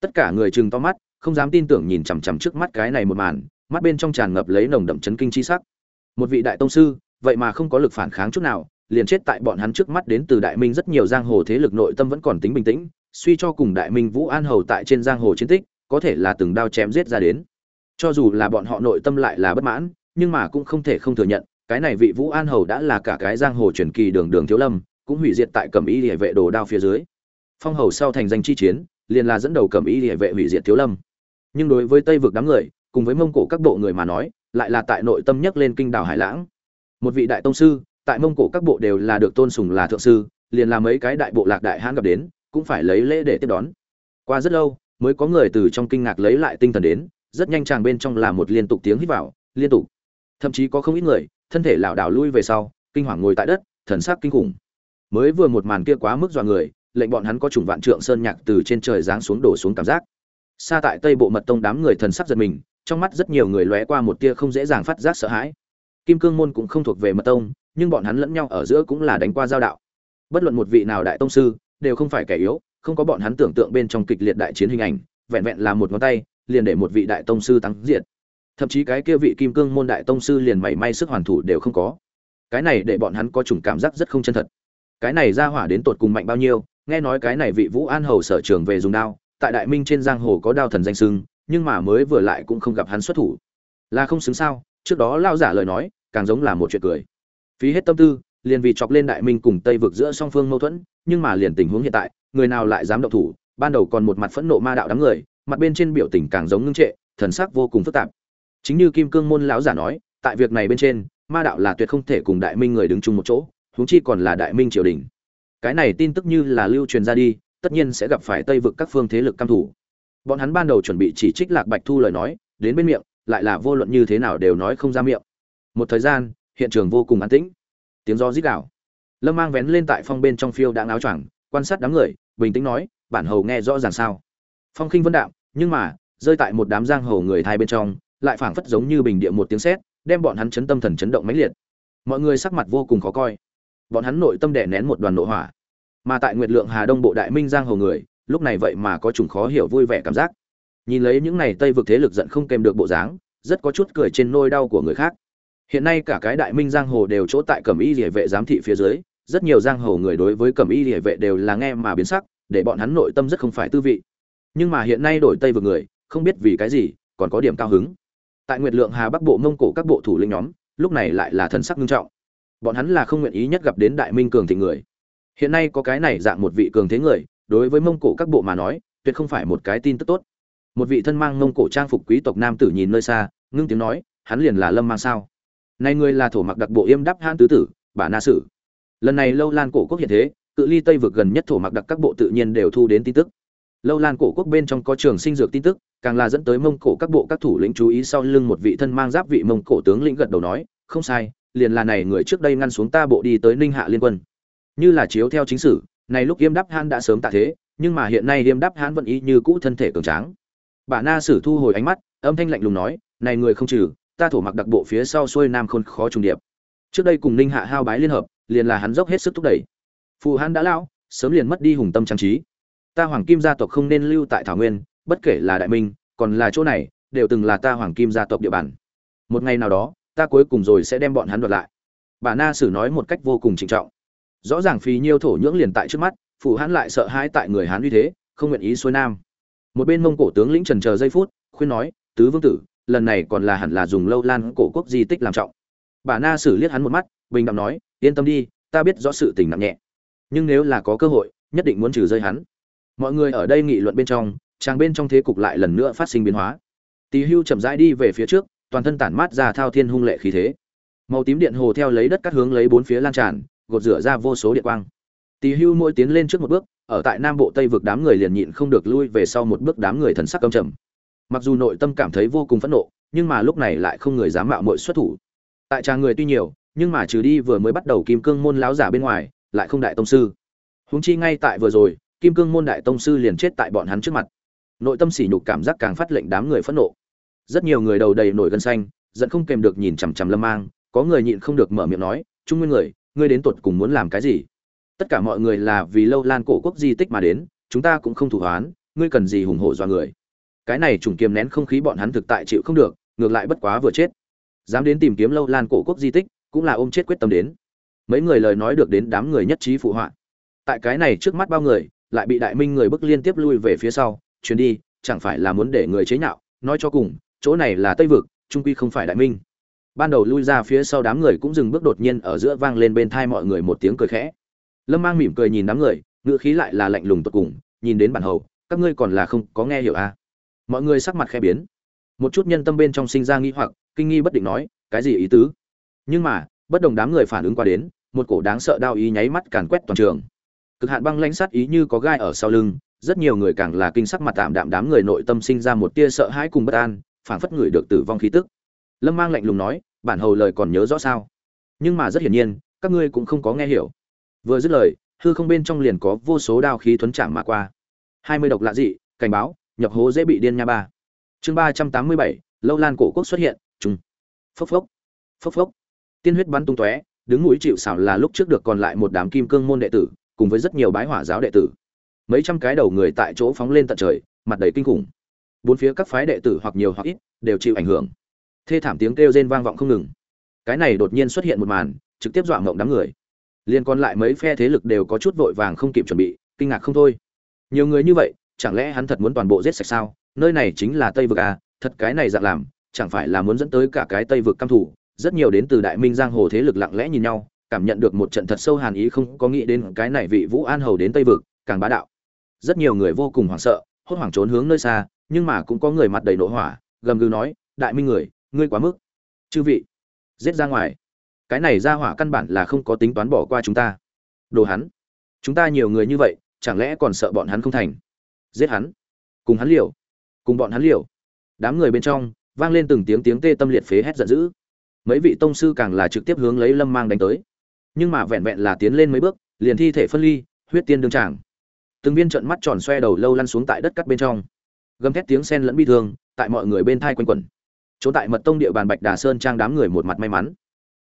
Speaker 1: Tất cả người chừng to mắt, không dám tin tưởng nhìn chằm chằm trước mắt cái này một màn, mắt bên trong tràn ngập lấy nồng đậm chấn kinh chi sắc. Một vị đại tông sư, vậy mà không có lực phản kháng chút nào, liền chết tại bọn hắn trước mắt đến từ đại minh rất nhiều giang hồ thế lực nội tâm vẫn còn tính bình tĩnh, suy cho cùng đại minh vũ an hầu tại trên giang hồ chiến tích, có thể là từng đao chém giết ra đến. Cho dù là bọn họ nội tâm lại là bất mãn nhưng mà cũng không thể không thừa nhận, cái này vị vũ an hầu đã là cả cái giang hồ truyền kỳ đường đường thiếu lâm, cũng hủy diệt tại cẩm y Liễu vệ đồ đao phía dưới. Phong hầu sau thành danh chi chiến, liền là dẫn đầu cẩm y Liễu vệ hủy diệt thiếu lâm. Nhưng đối với tây vực đám người, cùng với mông cổ các bộ người mà nói, lại là tại nội tâm nhất lên kinh đảo hải lãng. Một vị đại tông sư, tại mông cổ các bộ đều là được tôn sùng là thượng sư, liền là mấy cái đại bộ lạc đại hãn gặp đến, cũng phải lấy lễ để tiếp đón. Qua rất lâu, mới có người từ trong kinh ngạc lấy lại tinh thần đến, rất nhanh chàng bên trong là một liên tục tiếng hít vào, liên tục thậm chí có không ít người, thân thể lảo đảo lui về sau, kinh hoàng ngồi tại đất, thần sắc kinh khủng. Mới vừa một màn kia quá mức dọa người, lệnh bọn hắn có chủng vạn trượng sơn nhạc từ trên trời giáng xuống đổ xuống cảm giác. Xa tại tây bộ mật tông đám người thần sắc giật mình, trong mắt rất nhiều người lóe qua một tia không dễ dàng phát giác sợ hãi. Kim cương môn cũng không thuộc về mật tông, nhưng bọn hắn lẫn nhau ở giữa cũng là đánh qua giao đạo. Bất luận một vị nào đại tông sư, đều không phải kẻ yếu, không có bọn hắn tưởng tượng bên trong kịch liệt đại chiến hình ảnh, vẹn vẹn là một ngón tay, liền để một vị đại tông sư tăng diệt thậm chí cái kia vị kim cương môn đại tông sư liền mảy may sức hoàn thủ đều không có. Cái này để bọn hắn có chủng cảm giác rất không chân thật. Cái này ra hỏa đến tột cùng mạnh bao nhiêu, nghe nói cái này vị vũ an hầu sở trường về dùng đao, tại đại minh trên giang hồ có đao thần danh sưng nhưng mà mới vừa lại cũng không gặp hắn xuất thủ. Là không xứng sao? Trước đó lao giả lời nói, càng giống là một chuyện cười. Phí hết tâm tư, liền vì chọc lên đại minh cùng tây vực giữa song phương mâu thuẫn, nhưng mà liền tình huống hiện tại, người nào lại dám động thủ, ban đầu còn một mặt phẫn nộ ma đạo đám người, mặt bên trên biểu tình càng giống ngưng trệ, thần sắc vô cùng phức tạp chính như kim cương môn lão giả nói tại việc này bên trên ma đạo là tuyệt không thể cùng đại minh người đứng chung một chỗ huống chi còn là đại minh triều đình. Cái này tin tức như là lưu truyền ra đi tất nhiên sẽ gặp phải tây vực các phương thế lực căm thủ bọn hắn ban đầu chuẩn bị chỉ trích lạc bạch thu lời nói đến bên miệng lại là vô luận như thế nào đều nói không ra miệng. Một thời gian hiện trường vô cùng an tĩnh. Tiếng do rít đảo, lâm mang vén lên tại phong bên trong phiêu đang áo choàng quan sát đám người bình tĩnh nói bản hầu nghe rõ ràng sao? Phong khinh vân đạo nhưng mà rơi tại một đám giang hồ người thai bên trong lại phảng phất giống như bình địa một tiếng sét, đem bọn hắn chấn tâm thần chấn động mãnh liệt. Mọi người sắc mặt vô cùng khó coi. Bọn hắn nội tâm đè nén một đoàn nộ hỏa. Mà tại nguyệt lượng hà đông bộ đại minh giang hồ người, lúc này vậy mà có chủng khó hiểu vui vẻ cảm giác. Nhìn lấy những này tây vực thế lực giận không kèm được bộ dáng, rất có chút cười trên nôi đau của người khác. Hiện nay cả cái đại minh giang hồ đều chỗ tại cẩm y Liễu vệ giám thị phía dưới, rất nhiều giang hồ người đối với cẩm y Liễu vệ đều là nghe mà biến sắc, để bọn hắn nội tâm rất không phải tư vị. Nhưng mà hiện nay đổi tây vực người, không biết vì cái gì, còn có điểm cao hứng tại nguyệt lượng hà bắc bộ mông cổ các bộ thủ lĩnh nhóm, lúc này lại là thần sắc nghiêm trọng. Bọn hắn là không nguyện ý nhất gặp đến đại minh cường thịnh người. Hiện nay có cái này dạng một vị cường thế người, đối với mông cổ các bộ mà nói, tuyệt không phải một cái tin tức tốt. Một vị thân mang mông cổ trang phục quý tộc nam tử nhìn nơi xa, ngưng tiếng nói, hắn liền là lâm mang sao? Này người là thổ mặc đặc bộ yêm đắp hãn tứ tử, bà na sử. Lần này lâu lan cổ quốc hiện thế, cự ly tây vực gần nhất thổ mặc đặc các bộ tự nhiên đều thu đến tin tức. Lâu lan cổ quốc bên trong có trường sinh dược tin tức càng là dẫn tới mông cổ các bộ các thủ lĩnh chú ý sau lưng một vị thân mang giáp vị mông cổ tướng lĩnh gật đầu nói, không sai, liền là này người trước đây ngăn xuống ta bộ đi tới ninh hạ liên quân. Như là chiếu theo chính sử, này lúc yêm đắp hãn đã sớm tạ thế, nhưng mà hiện nay yêm đắp hãn vẫn y như cũ thân thể cường tráng. Bà na sử thu hồi ánh mắt, âm thanh lạnh lùng nói, này người không trừ, ta thổ mặc đặc bộ phía sau xuôi nam khôn khó trùng điệp. Trước đây cùng ninh hạ hao bái liên hợp, liền là hắn dốc hết sức thúc đẩy. Phù hãn đã lão sớm liền mất đi hùng tâm trang trí. Ta hoàng kim gia tộc không nên lưu tại thảo nguyên bất kể là đại minh, còn là chỗ này, đều từng là ta hoàng kim gia tộc địa bàn. Một ngày nào đó, ta cuối cùng rồi sẽ đem bọn hắn đoạt lại. Bà na sử nói một cách vô cùng trịnh trọng. Rõ ràng phí nhiêu thổ nhưỡng liền tại trước mắt phụ hắn lại sợ hãi tại người hán uy thế, không nguyện ý xuôi nam. Một bên mông cổ tướng lĩnh trần chờ giây phút, khuyên nói, tứ vương tử, lần này còn là hẳn là dùng lâu lan cổ quốc di tích làm trọng. Bà na sử liếc hắn một mắt, bình đẳng nói, yên tâm đi, ta biết rõ sự tình nặng nhẹ. Nhưng nếu là có cơ hội, nhất định muốn trừ rơi hắn. Mọi người ở đây nghị luận bên trong chàng bên trong thế cục lại lần nữa phát sinh biến hóa. Tỳ hưu chậm rãi đi về phía trước, toàn thân tản mát ra thao thiên hung lệ khí thế. Màu tím điện hồ theo lấy đất cắt hướng lấy bốn phía lan tràn, gột rửa ra vô số điện quang. Tỳ hưu mỗi tiến lên trước một bước, ở tại nam bộ tây vực đám người liền nhịn không được lui về sau một bước đám người thần sắc căm trầm. Mặc dù nội tâm cảm thấy vô cùng phẫn nộ, nhưng mà lúc này lại không người dám mạo muội xuất thủ. Tại tràng người tuy nhiều, nhưng mà trừ đi vừa mới bắt đầu kim cương môn láo giả bên ngoài, lại không đại tông sư. Huống chi ngay tại vừa rồi, kim cương môn đại tông sư liền chết tại bọn hắn trước mặt nội tâm sỉ nhục cảm giác càng phát lệnh đám người phẫn nộ. Rất nhiều người đầu đầy nổi gân xanh, giận không kèm được nhìn chằm chằm lâm mang, có người nhịn không được mở miệng nói, trung nguyên người, ngươi đến tột cùng muốn làm cái gì? Tất cả mọi người là vì lâu lan cổ quốc di tích mà đến, chúng ta cũng không thủ hoán, ngươi cần gì hùng hổ do người. Cái này trùng kiềm nén không khí bọn hắn thực tại chịu không được, ngược lại bất quá vừa chết. Dám đến tìm kiếm lâu lan cổ quốc di tích, cũng là ôm chết quyết tâm đến. Mấy người lời nói được đến đám người nhất trí phụ họa. Tại cái này trước mắt bao người, lại bị đại minh người bức liên tiếp lui về phía sau chuyến đi, chẳng phải là muốn để người chế nhạo, nói cho cùng, chỗ này là tây vực, trung quy không phải đại minh. Ban đầu lui ra phía sau đám người cũng dừng bước đột nhiên ở giữa vang lên bên thai mọi người một tiếng cười khẽ. Lâm mang mỉm cười nhìn đám người, ngữ khí lại là lạnh lùng tột cùng, nhìn đến bản hầu, các ngươi còn là không có nghe hiểu à. mọi người sắc mặt khẽ biến. Một chút nhân tâm bên trong sinh ra nghi hoặc, kinh nghi bất định nói, cái gì ý tứ? Nhưng mà, bất đồng đám người phản ứng qua đến, một cổ đáng sợ đau ý nháy mắt càn quét toàn trường. Cực hạn băng lãnh sát ý như có gai ở sau lưng rất nhiều người càng là kinh sắc mặt tạm đạm đám người nội tâm sinh ra một tia sợ hãi cùng bất an phảng phất người được tử vong khí tức. Lâm mang lạnh lùng nói bản hầu lời còn nhớ rõ sao? Nhưng mà rất hiển nhiên các ngươi cũng không có nghe hiểu. Vừa dứt lời hư không bên trong liền có vô số đao khí thuấn chạm mà qua. Hai mươi độc lạ dị cảnh báo nhập hố dễ bị điên nha ba. Chương ba trăm tám mươi bảy lâu lan cổ quốc xuất hiện Trùng, phốc phốc phốc phốc. Tiên huyết bắn tung tóe đứng mũi chịu xảo là lúc trước được còn lại một đám kim cương môn đệ tử cùng với rất nhiều bái hỏa giáo đệ tử mấy trăm cái đầu người tại chỗ phóng lên tận trời, mặt đầy kinh khủng. Bốn phía các phái đệ tử hoặc nhiều hoặc ít đều chịu ảnh hưởng. Thê thảm tiếng kêu rên vang vọng không ngừng. Cái này đột nhiên xuất hiện một màn, trực tiếp dọa ngộng đám người. Liên còn lại mấy phe thế lực đều có chút vội vàng không kịp chuẩn bị, kinh ngạc không thôi. Nhiều người như vậy, chẳng lẽ hắn thật muốn toàn bộ giết sạch sao? Nơi này chính là tây vực à thật cái này dạng làm, chẳng phải là muốn dẫn tới cả cái tây vực căm thủ rất nhiều đến từ đại minh giang hồ thế lực lặng lẽ nhìn nhau, cảm nhận được một trận thật sâu hàn ý không có nghĩ đến cái này vị vũ an hầu đến tây vực, càng bá đạo rất nhiều người vô cùng hoảng sợ, hốt hoảng trốn hướng nơi xa, nhưng mà cũng có người mặt đầy nộ hỏa, gầm gừ nói, đại minh người, ngươi quá mức. Chư vị, giết ra ngoài. Cái này ra hỏa căn bản là không có tính toán bỏ qua chúng ta. Đồ hắn, chúng ta nhiều người như vậy, chẳng lẽ còn sợ bọn hắn không thành? Giết hắn, cùng hắn liều, cùng bọn hắn liều. Đám người bên trong, vang lên từng tiếng tiếng tê tâm liệt phế hét giận dữ. Mấy vị tông sư càng là trực tiếp hướng lấy lâm mang đánh tới. Nhưng mà vẹn vẹn là tiến lên mấy bước, liền thi thể phân ly, huyết tiên đương tràng từng viên trận mắt tròn xoe đầu lâu lăn xuống tại đất cắt bên trong. Gầm thét tiếng sen lẫn bi thương, tại mọi người bên thai quanh quẩn. Chỗ tại mật tông địa bàn bạch đà sơn trang đám người một mặt may mắn.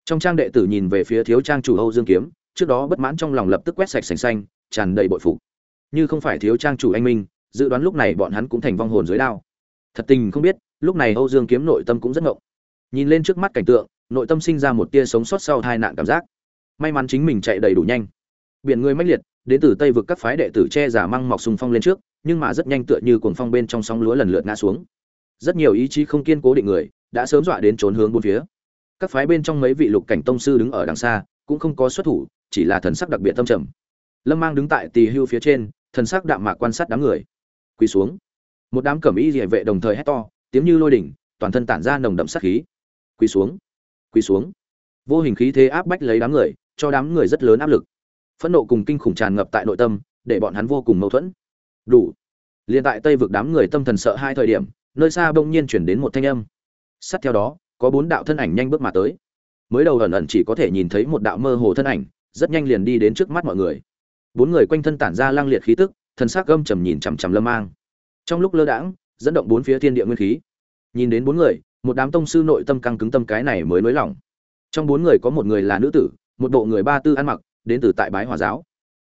Speaker 1: Trong trang đệ tử nhìn về phía thiếu trang chủ âu dương kiếm, trước đó bất mãn trong lòng lập tức quét sạch sành xanh, tràn đầy bội phục. Như không phải thiếu trang chủ anh minh, dự đoán lúc này bọn hắn cũng thành vong hồn dưới đao. Thật tình không biết, lúc này âu dương kiếm nội tâm cũng rất ngộng. Nhìn lên trước mắt cảnh tượng, nội tâm sinh ra một tia sống sót sau tai nạn cảm giác. May mắn chính mình chạy đầy đủ nhanh. Biển người mãnh liệt đến từ tây vực các phái đệ tử che giả măng mọc sùng phong lên trước, nhưng mà rất nhanh tựa như cuồng phong bên trong sóng lúa lần lượt ngã xuống. Rất nhiều ý chí không kiên cố định người, đã sớm dọa đến trốn hướng bốn phía. Các phái bên trong mấy vị lục cảnh tông sư đứng ở đằng xa, cũng không có xuất thủ, chỉ là thần sắc đặc biệt tâm trầm. Lâm mang đứng tại tỳ hưu phía trên, thần sắc đạm mạc quan sát đám người. Quỳ xuống. Một đám cẩm y địa vệ đồng thời hét to, tiếng như lôi đỉnh, toàn thân tản ra nồng đậm sát khí. Quỳ xuống. Quỳ xuống. Vô hình khí thế áp bách lấy đám người, cho đám người rất lớn áp lực phẫn nộ cùng kinh khủng tràn ngập tại nội tâm, để bọn hắn vô cùng mâu thuẫn. Đủ. Liền tại tây vực đám người tâm thần sợ hai thời điểm, nơi xa bỗng nhiên chuyển đến một thanh âm. Sát theo đó, có bốn đạo thân ảnh nhanh bước mà tới. Mới đầu ẩn ẩn chỉ có thể nhìn thấy một đạo mơ hồ thân ảnh, rất nhanh liền đi đến trước mắt mọi người. Bốn người quanh thân tản ra lang liệt khí tức, thần sắc gâm trầm nhìn chằm chằm lâm mang. Trong lúc lơ đãng, dẫn động bốn phía thiên địa nguyên khí. Nhìn đến bốn người, một đám tông sư nội tâm căng cứng tâm cái này mới nới lỏng. Trong bốn người có một người là nữ tử, một bộ người ba tư ăn mặc đến từ tại bái hòa giáo.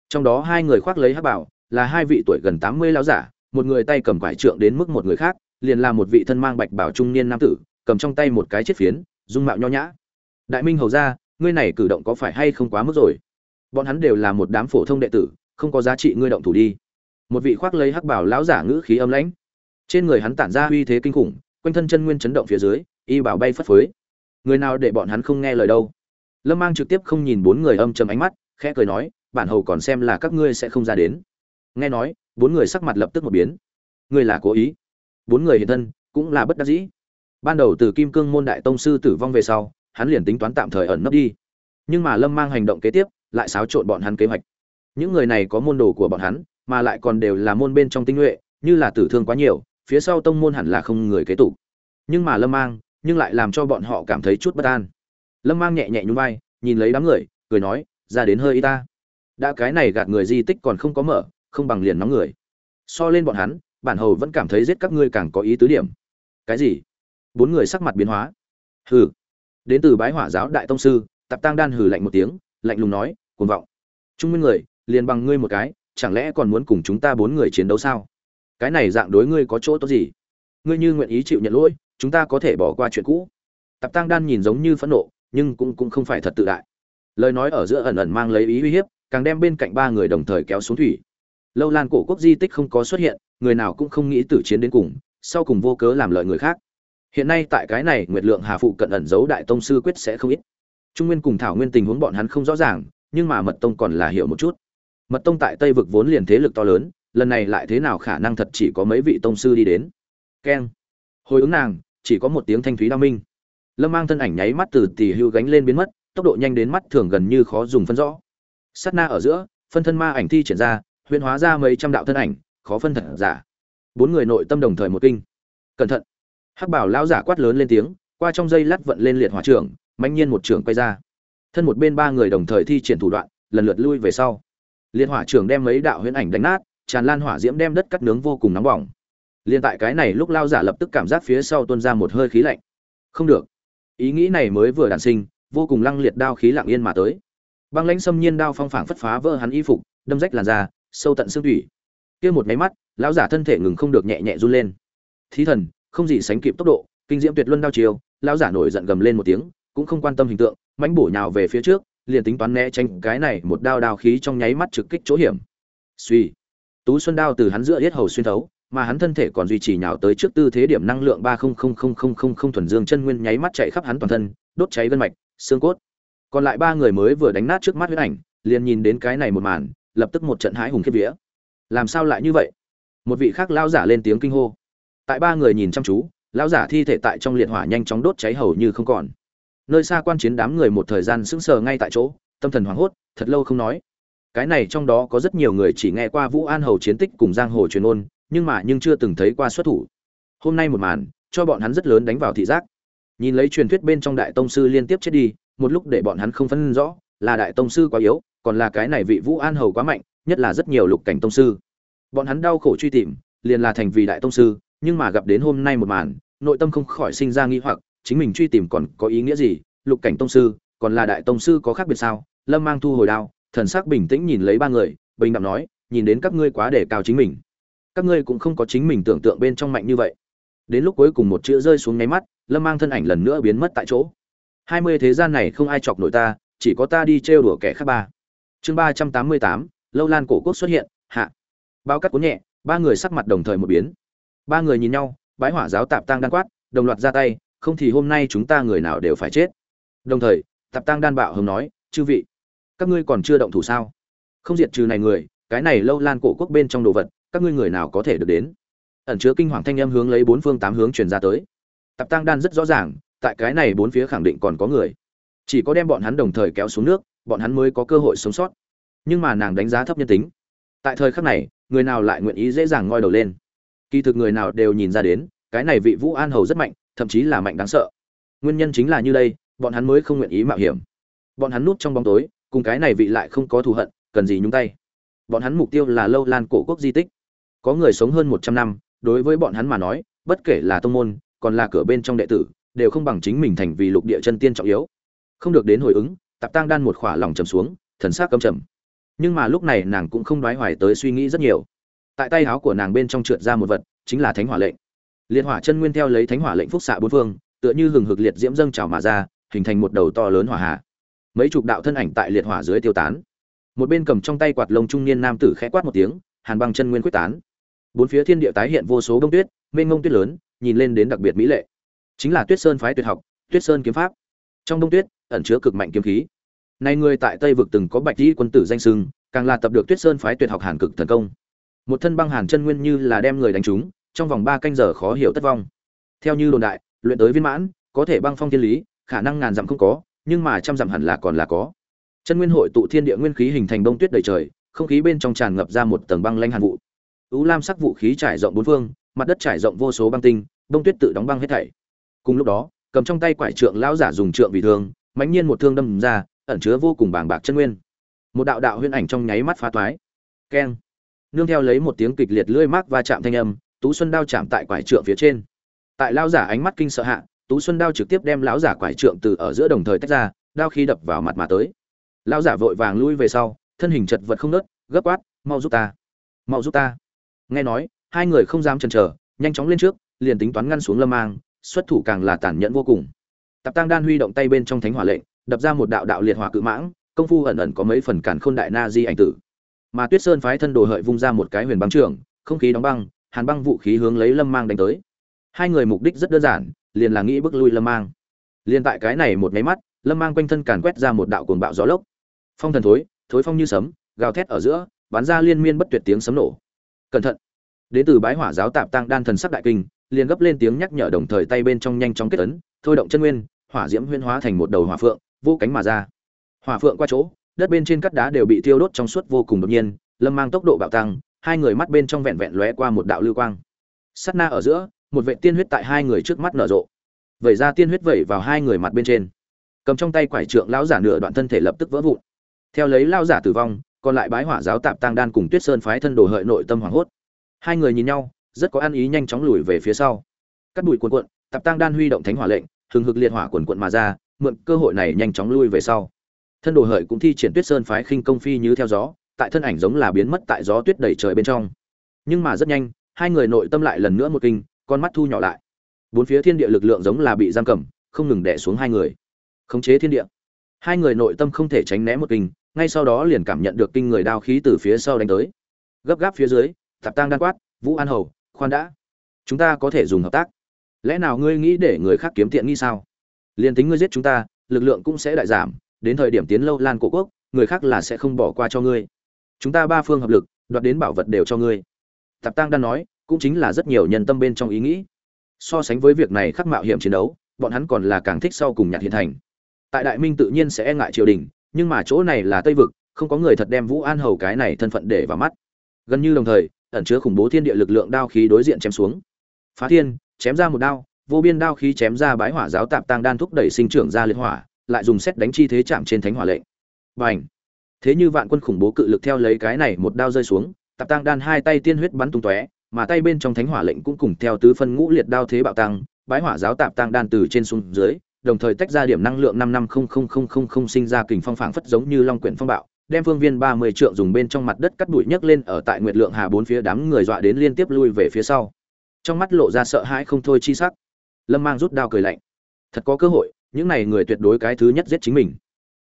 Speaker 1: Trong đó hai người khoác lấy hắc bảo, là hai vị tuổi gần tám mươi lão giả, một người tay cầm quải trượng đến mức một người khác, liền là một vị thân mang bạch bảo trung niên nam tử, cầm trong tay một cái chiếc phiến, dung mạo nho nhã. Đại minh hầu ra, ngươi này cử động có phải hay không quá mức rồi? Bọn hắn đều là một đám phổ thông đệ tử, không có giá trị ngươi động thủ đi. Một vị khoác lấy hắc bảo lão giả ngữ khí âm lãnh. Trên người hắn tản ra uy thế kinh khủng, quanh thân chân nguyên chấn động phía dưới, y bảo bay phất phới. Người nào để bọn hắn không nghe lời đâu? Lâm mang trực tiếp không nhìn bốn người âm chầm ánh mắt khẽ cười nói, bản hầu còn xem là các ngươi sẽ không ra đến. Nghe nói, bốn người sắc mặt lập tức một biến. Ngươi là cố ý? Bốn người hiện thân, cũng là bất đắc dĩ. Ban đầu từ kim cương môn đại tông sư tử vong về sau, hắn liền tính toán tạm thời ẩn nấp đi. Nhưng mà lâm mang hành động kế tiếp, lại xáo trộn bọn hắn kế hoạch. Những người này có môn đồ của bọn hắn, mà lại còn đều là môn bên trong tinh nhuệ, như là tử thương quá nhiều, phía sau tông môn hẳn là không người kế tục. Nhưng mà lâm mang, nhưng lại làm cho bọn họ cảm thấy chút bất an. Lâm mang nhẹ nhẹ nhún vai, nhìn lấy đám người, cười nói ra đến hơi y ta. Đã cái này gạt người di tích còn không có mở, không bằng liền nóng người. So lên bọn hắn, bản hầu vẫn cảm thấy giết các ngươi càng có ý tứ điểm. Cái gì? Bốn người sắc mặt biến hóa. Hừ. Đến từ bái hỏa giáo đại tông sư, tạp tăng đan hừ lạnh một tiếng, lạnh lùng nói, cuồng vọng. Trung nguyên người, liền bằng ngươi một cái, chẳng lẽ còn muốn cùng chúng ta bốn người chiến đấu sao? Cái này dạng đối ngươi có chỗ tốt gì? Ngươi như nguyện ý chịu nhận lỗi, chúng ta có thể bỏ qua chuyện cũ. Tạp tăng đan nhìn giống như phẫn nộ, nhưng cũng cũng không phải thật tự đại lời nói ở giữa ẩn ẩn mang lấy ý uy hiếp, càng đem bên cạnh ba người đồng thời kéo xuống thủy. Lâu lan cổ quốc di tích không có xuất hiện, người nào cũng không nghĩ tử chiến đến cùng, sau cùng vô cớ làm lợi người khác. Hiện nay tại cái này nguyệt lượng hà phụ cận ẩn giấu đại tông sư quyết sẽ không ít. Trung nguyên cùng thảo nguyên tình huống bọn hắn không rõ ràng, nhưng mà mật tông còn là hiểu một chút. Mật tông tại tây vực vốn liền thế lực to lớn, lần này lại thế nào khả năng thật chỉ có mấy vị tông sư đi đến. Keng. Hồi ứng nàng, chỉ có một tiếng thanh thúy đao minh. Lâm mang thân ảnh nháy mắt từ tỉ hưu gánh lên biến mất tốc độ nhanh đến mắt thường gần như khó dùng phân rõ. Sát na ở giữa, phân thân ma ảnh thi triển ra, huyễn hóa ra mấy trăm đạo thân ảnh, khó phân thật giả. Bốn người nội tâm đồng thời một kinh. Cẩn thận. Hắc bảo lão giả quát lớn lên tiếng, qua trong dây lát vận lên liệt hỏa trưởng mạnh nhiên một trưởng quay ra. Thân một bên ba người đồng thời thi triển thủ đoạn, lần lượt lui về sau. Liệt hỏa trưởng đem mấy đạo huyễn ảnh đánh nát, tràn lan hỏa diễm đem đất cắt nướng vô cùng nóng bỏng. Liền tại cái này lúc lao giả lập tức cảm giác phía sau tuôn ra một hơi khí lạnh. Không được. Ý nghĩ này mới vừa đản sinh vô cùng lăng liệt đao khí lặng yên mà tới. Băng lãnh xâm nhiên đao phong phảng phất phá vỡ hắn y phục, đâm rách làn da, sâu tận xương thủy. Kia một máy mắt, lão giả thân thể ngừng không được nhẹ nhẹ run lên. Thí thần, không gì sánh kịp tốc độ, kinh diễm tuyệt luân đao chiều lão giả nổi giận gầm lên một tiếng, cũng không quan tâm hình tượng, mãnh bổ nhào về phía trước, liền tính toán né tránh cái này một đao đao khí trong nháy mắt trực kích chỗ hiểm. Suy. Tú xuân đao từ hắn giữa yết hầu xuyên thấu, mà hắn thân thể còn duy trì nhào tới trước tư thế điểm năng lượng ba không không không không không không thuần dương chân nguyên nháy mắt chạy khắp hắn toàn thân, đốt cháy gân mạch xương cốt. Còn lại ba người mới vừa đánh nát trước mắt huyết ảnh, liền nhìn đến cái này một màn, lập tức một trận hái hùng khiếp vía. Làm sao lại như vậy? Một vị khác lao giả lên tiếng kinh hô. Tại ba người nhìn chăm chú lao giả thi thể tại trong liệt hỏa nhanh chóng đốt cháy hầu như không còn. Nơi xa quan chiến đám người một thời gian sững sờ ngay tại chỗ, tâm thần hoảng hốt, thật lâu không nói. Cái này trong đó có rất nhiều người chỉ nghe qua vũ an hầu chiến tích cùng giang hồ truyền ôn, nhưng mà nhưng chưa từng thấy qua xuất thủ. Hôm nay một màn, cho bọn hắn rất lớn đánh vào thị giác nhìn lấy truyền thuyết bên trong đại tông sư liên tiếp chết đi, một lúc để bọn hắn không phân rõ, là đại tông sư quá yếu, còn là cái này vị vũ an hầu quá mạnh, nhất là rất nhiều lục cảnh tông sư. Bọn hắn đau khổ truy tìm, liền là thành vì đại tông sư, nhưng mà gặp đến hôm nay một màn, nội tâm không khỏi sinh ra nghi hoặc, chính mình truy tìm còn có ý nghĩa gì? Lục cảnh tông sư, còn là đại tông sư có khác biệt sao? Lâm mang thu hồi đao, thần sắc bình tĩnh nhìn lấy ba người, bình đẳng nói, nhìn đến các ngươi quá để cao chính mình. Các ngươi cũng không có chính mình tưởng tượng bên trong mạnh như vậy. Đến lúc cuối cùng một chữ rơi xuống nháy mắt lâm mang thân ảnh lần nữa biến mất tại chỗ. Hai mươi thế gian này không ai chọc nổi ta, chỉ có ta đi trêu đùa kẻ khác ba. Chương ba trăm tám mươi tám, lâu lan cổ quốc xuất hiện, hạ. Bao cắt cuốn nhẹ, ba người sắc mặt đồng thời một biến. Ba người nhìn nhau, bái hỏa giáo tạp tăng đan quát, đồng loạt ra tay, không thì hôm nay chúng ta người nào đều phải chết. Đồng thời, tạp tăng đan bạo hồng nói, chư vị, các ngươi còn chưa động thủ sao? Không diệt trừ này người, cái này lâu lan cổ quốc bên trong đồ vật, các ngươi người nào có thể được đến? Ẩn chứa kinh hoàng thanh âm hướng lấy bốn phương tám hướng truyền ra tới tạp tăng đan rất rõ ràng, tại cái này bốn phía khẳng định còn có người. Chỉ có đem bọn hắn đồng thời kéo xuống nước, bọn hắn mới có cơ hội sống sót. Nhưng mà nàng đánh giá thấp nhân tính. Tại thời khắc này, người nào lại nguyện ý dễ dàng ngoi đầu lên? Kỳ thực người nào đều nhìn ra đến, cái này vị vũ an hầu rất mạnh, thậm chí là mạnh đáng sợ. Nguyên nhân chính là như đây, bọn hắn mới không nguyện ý mạo hiểm. Bọn hắn núp trong bóng tối, cùng cái này vị lại không có thù hận, cần gì nhúng tay. Bọn hắn mục tiêu là lâu lan cổ quốc di tích. Có người sống hơn một trăm năm, đối với bọn hắn mà nói, bất kể là tông môn còn là cửa bên trong đệ tử, đều không bằng chính mình thành vì lục địa chân tiên trọng yếu. Không được đến hồi ứng, tạp tang đan một khỏa lòng trầm xuống, thần sắc căm trầm. Nhưng mà lúc này nàng cũng không đoái hoài tới suy nghĩ rất nhiều. Tại tay áo của nàng bên trong trượt ra một vật, chính là thánh hỏa lệnh. Liệt hỏa chân nguyên theo lấy thánh hỏa lệnh phúc xạ bốn phương, tựa như hừng hực liệt diễm dâng trào mà ra, hình thành một đầu to lớn hỏa hạ mấy chục đạo thân ảnh tại liệt hỏa dưới tiêu tán. Một bên cầm trong tay quạt lông trung niên nam tử khẽ quát một tiếng, hàn băng chân nguyên quyết tán. Bốn phía thiên địa tái hiện vô số bông tuyết, mênh ngông tuyết lớn nhìn lên đến đặc biệt mỹ lệ. Chính là tuyết sơn phái tuyệt học, tuyết sơn kiếm pháp. Trong đông tuyết, ẩn chứa cực mạnh kiếm khí. Nay người tại tây vực từng có bạch dĩ quân tử danh sưng càng là tập được tuyết sơn phái tuyệt học hàn cực thần công. Một thân băng hàn chân nguyên như là đem người đánh trúng, trong vòng ba canh giờ khó hiểu tất vong. Theo như đồn đại, luyện tới viên mãn, có thể băng phong thiên lý, khả năng ngàn dặm không có, nhưng mà trăm dặm hẳn là còn là có. Chân nguyên hội tụ thiên địa nguyên khí hình thành bông tuyết đầy trời, không khí bên trong tràn ngập ra một tầng băng lanh hàn vụ. Ứ lam sắc vũ khí trải rộng bốn phương mặt đất trải rộng vô số băng tinh bông tuyết tự đóng băng hết thảy. Cùng lúc đó, cầm trong tay quải trượng lão giả dùng trượng vì thương mãnh nhiên một thương đâm ra, ẩn chứa vô cùng bàng bạc chân nguyên. Một đạo đạo huyễn ảnh trong nháy mắt phá toái. Keng. Nương theo lấy một tiếng kịch liệt lưỡi mác va chạm thanh âm, tú xuân đao chạm tại quải trượng phía trên. Tại lão giả ánh mắt kinh sợ hạ, tú xuân đao trực tiếp đem lão giả quải trượng từ ở giữa đồng thời tách ra, đao khí đập vào mặt mà tới. Lão giả vội vàng lui về sau, thân hình chật vật không nớt gấp quát, mau giúp ta! Mau giúp ta! Nghe nói hai người không dám chần chờ, nhanh chóng lên trước, liền tính toán ngăn xuống lâm mang, xuất thủ càng là tàn nhẫn vô cùng. Tạp tăng đan huy động tay bên trong thánh hỏa lệnh, đập ra một đạo đạo liệt hỏa cự mãng, công phu ẩn ẩn có mấy phần cản khôn đại na di ảnh tử. Mà tuyết sơn phái thân đồ hợi vung ra một cái huyền băng trường, không khí đóng băng, hàn băng vũ khí hướng lấy lâm mang đánh tới. Hai người mục đích rất đơn giản, liền là nghĩ bước lui lâm mang. Liền tại cái này một máy mắt, lâm mang quanh thân càn quét ra một đạo cuồng bạo gió lốc. Phong thần thối thối phong như sấm, gào thét ở giữa, bắn ra liên miên bất tuyệt tiếng sấm nổ. Cẩn thận đến từ bái hỏa giáo tạp tăng đan thần sắc đại kinh, liền gấp lên tiếng nhắc nhở đồng thời tay bên trong nhanh chóng kết ấn, thôi động chân nguyên, hỏa diễm huyên hóa thành một đầu hỏa phượng, vô cánh mà ra. Hỏa phượng qua chỗ, đất bên trên cắt đá đều bị thiêu đốt trong suốt vô cùng đột nhiên, lâm mang tốc độ bạo tăng, hai người mắt bên trong vẹn vẹn lóe qua một đạo lưu quang. Sắt na ở giữa, một vệ tiên huyết tại hai người trước mắt nở rộ. Vẩy ra tiên huyết vẩy vào hai người mặt bên trên. Cầm trong tay quải trượng lão giả nửa đoạn thân thể lập tức vỡ vụn. Theo lấy lao giả tử vong, còn lại bái hỏa giáo tạp tăng đan cùng tuyết sơn phái thân đồ hợi nội tâm hoảng hốt hai người nhìn nhau, rất có ăn ý nhanh chóng lùi về phía sau. Cắt đùi cuộn cuộn, tạp tăng đan huy động thánh hỏa lệnh, hừng hực liệt hỏa cuộn cuộn mà ra, mượn cơ hội này nhanh chóng lui về sau. Thân đồ hợi cũng thi triển tuyết sơn phái khinh công phi như theo gió, tại thân ảnh giống là biến mất tại gió tuyết đầy trời bên trong. Nhưng mà rất nhanh, hai người nội tâm lại lần nữa một kinh, con mắt thu nhỏ lại. Bốn phía thiên địa lực lượng giống là bị giam cầm, không ngừng đè xuống hai người. Khống chế thiên địa. Hai người nội tâm không thể tránh né một kinh, ngay sau đó liền cảm nhận được kinh người đao khí từ phía sau đánh tới. Gấp gáp phía dưới tạp tang đan quát, vũ an hầu, khoan đã. Chúng ta có thể dùng hợp tác. Lẽ nào ngươi nghĩ để người khác kiếm tiện nghi sao? Liền tính ngươi giết chúng ta, lực lượng cũng sẽ đại giảm. Đến thời điểm tiến lâu lan cổ quốc, người khác là sẽ không bỏ qua cho ngươi. Chúng ta ba phương hợp lực, đoạt đến bảo vật đều cho ngươi. Tạp tăng đan nói, cũng chính là rất nhiều nhân tâm bên trong ý nghĩ. So sánh với việc này khắc mạo hiểm chiến đấu, bọn hắn còn là càng thích sau cùng nhạc hiện thành. Tại đại minh tự nhiên sẽ e ngại triều đình, nhưng mà chỗ này là tây vực, không có người thật đem vũ an hầu cái này thân phận để vào mắt. Gần như đồng thời ẩn chứa khủng bố thiên địa lực lượng đao khí đối diện chém xuống. Phá thiên, chém ra một đao, vô biên đao khí chém ra bái hỏa giáo tạp tăng đan thúc đẩy sinh trưởng ra liệt hỏa, lại dùng xét đánh chi thế chạm trên thánh hỏa lệnh. Bành! Thế như vạn quân khủng bố cự lực theo lấy cái này một đao rơi xuống, tạp tăng đan hai tay tiên huyết bắn tung tóe, mà tay bên trong thánh hỏa lệnh cũng cùng theo tứ phân ngũ liệt đao thế bạo tăng, bái hỏa giáo tạp tăng đan từ trên xuống dưới, đồng thời tách ra điểm năng lượng năm năm không không không không không sinh ra kình phong phảng phất giống như long quyển phong bạo đem phương viên ba mươi trượng dùng bên trong mặt đất cắt đuổi nhấc lên ở tại nguyệt lượng hà bốn phía đám người dọa đến liên tiếp lui về phía sau. Trong mắt lộ ra sợ hãi không thôi chi sắc. Lâm mang rút đao cười lạnh. Thật có cơ hội, những này người tuyệt đối cái thứ nhất giết chính mình.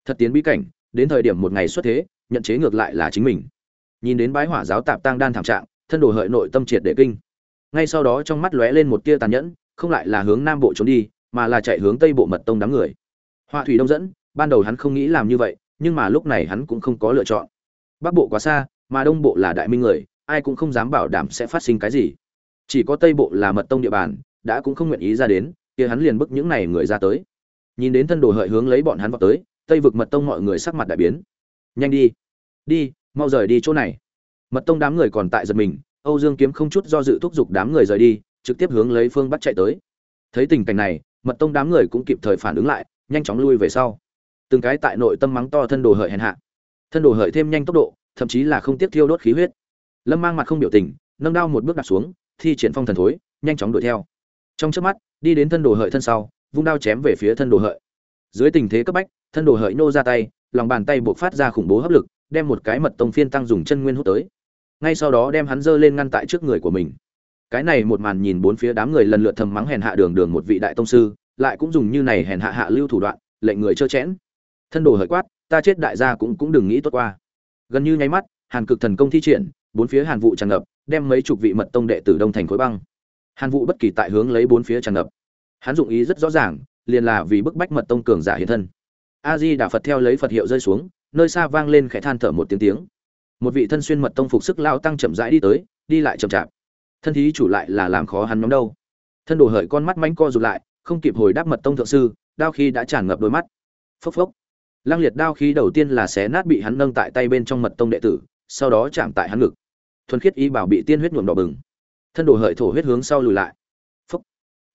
Speaker 1: Thật tiến bí cảnh, đến thời điểm một ngày xuất thế, nhận chế ngược lại là chính mình. Nhìn đến bái hỏa giáo tạp tang đan thảm trạng, thân đồ hợi nội tâm triệt để kinh. Ngay sau đó trong mắt lóe lên một tia tàn nhẫn, không lại là hướng nam bộ trốn đi, mà là chạy hướng tây bộ mật tông đám người. Hoa thủy đông dẫn, ban đầu hắn không nghĩ làm như vậy nhưng mà lúc này hắn cũng không có lựa chọn. Bắc bộ quá xa, mà đông bộ là đại minh người, ai cũng không dám bảo đảm sẽ phát sinh cái gì. Chỉ có tây bộ là mật tông địa bàn, đã cũng không nguyện ý ra đến, kia hắn liền bức những này người ra tới. Nhìn đến thân đồ hợi hướng lấy bọn hắn vào tới, tây vực mật tông mọi người sắc mặt đại biến. Nhanh đi đi, mau rời đi chỗ này. Mật tông đám người còn tại giật mình, âu dương kiếm không chút do dự thúc giục đám người rời đi, trực tiếp hướng lấy phương bắc chạy tới. Thấy tình cảnh này, mật tông đám người cũng kịp thời phản ứng lại, nhanh chóng lui về sau từng cái tại nội tâm mắng to thân đồ hợi hèn hạ. Thân đồ hợi thêm nhanh tốc độ, thậm chí là không tiếc thiêu đốt khí huyết. Lâm mang mặt không biểu tình, nâng đao một bước đặt xuống, thi triển phong thần thối, nhanh chóng đuổi theo. Trong trước mắt, đi đến thân đồ hợi thân sau, vung đao chém về phía thân đồ hợi. Dưới tình thế cấp bách, thân đồ hợi nô ra tay, lòng bàn tay buộc phát ra khủng bố hấp lực, đem một cái mật tông phiên tăng dùng chân nguyên hút tới. Ngay sau đó đem hắn giơ lên ngăn tại trước người của mình. Cái này một màn nhìn bốn phía đám người lần lượt thầm mắng hèn hạ đường đường một vị đại tông sư, lại cũng dùng như này hèn hạ hạ lưu thủ đoạn, lệnh người trơ chẽn thân đồ hợi quát, ta chết đại gia cũng cũng đừng nghĩ tốt qua. Gần như nháy mắt, hàn cực thần công thi triển, bốn phía hàn vụ tràn ngập, đem mấy chục vị mật tông đệ tử đông thành khối băng. Hàn vụ bất kỳ tại hướng lấy bốn phía tràn ngập. Hắn dụng ý rất rõ ràng, liền là vì bức bách mật tông cường giả hiện thân. A di đà phật theo lấy phật hiệu rơi xuống, nơi xa vang lên khẽ than thở một tiếng tiếng. Một vị thân xuyên mật tông phục sức lao tăng chậm rãi đi tới, đi lại chậm chạp. Thân thí chủ lại là làm khó hắn nhóm đâu. Thân đồ hởi con mắt mánh co rụt lại, không kịp hồi đáp mật tông thượng sư, đao khí đã tràn ngập đôi mắt. Phốc phốc lăng liệt đao khí đầu tiên là xé nát bị hắn nâng tại tay bên trong mật tông đệ tử sau đó chạm tại hắn ngực. Thuần khiết ý bảo bị tiên huyết nhuộm đỏ bừng. Thân đồ hợi thổ huyết hướng sau lùi lại. Phúc,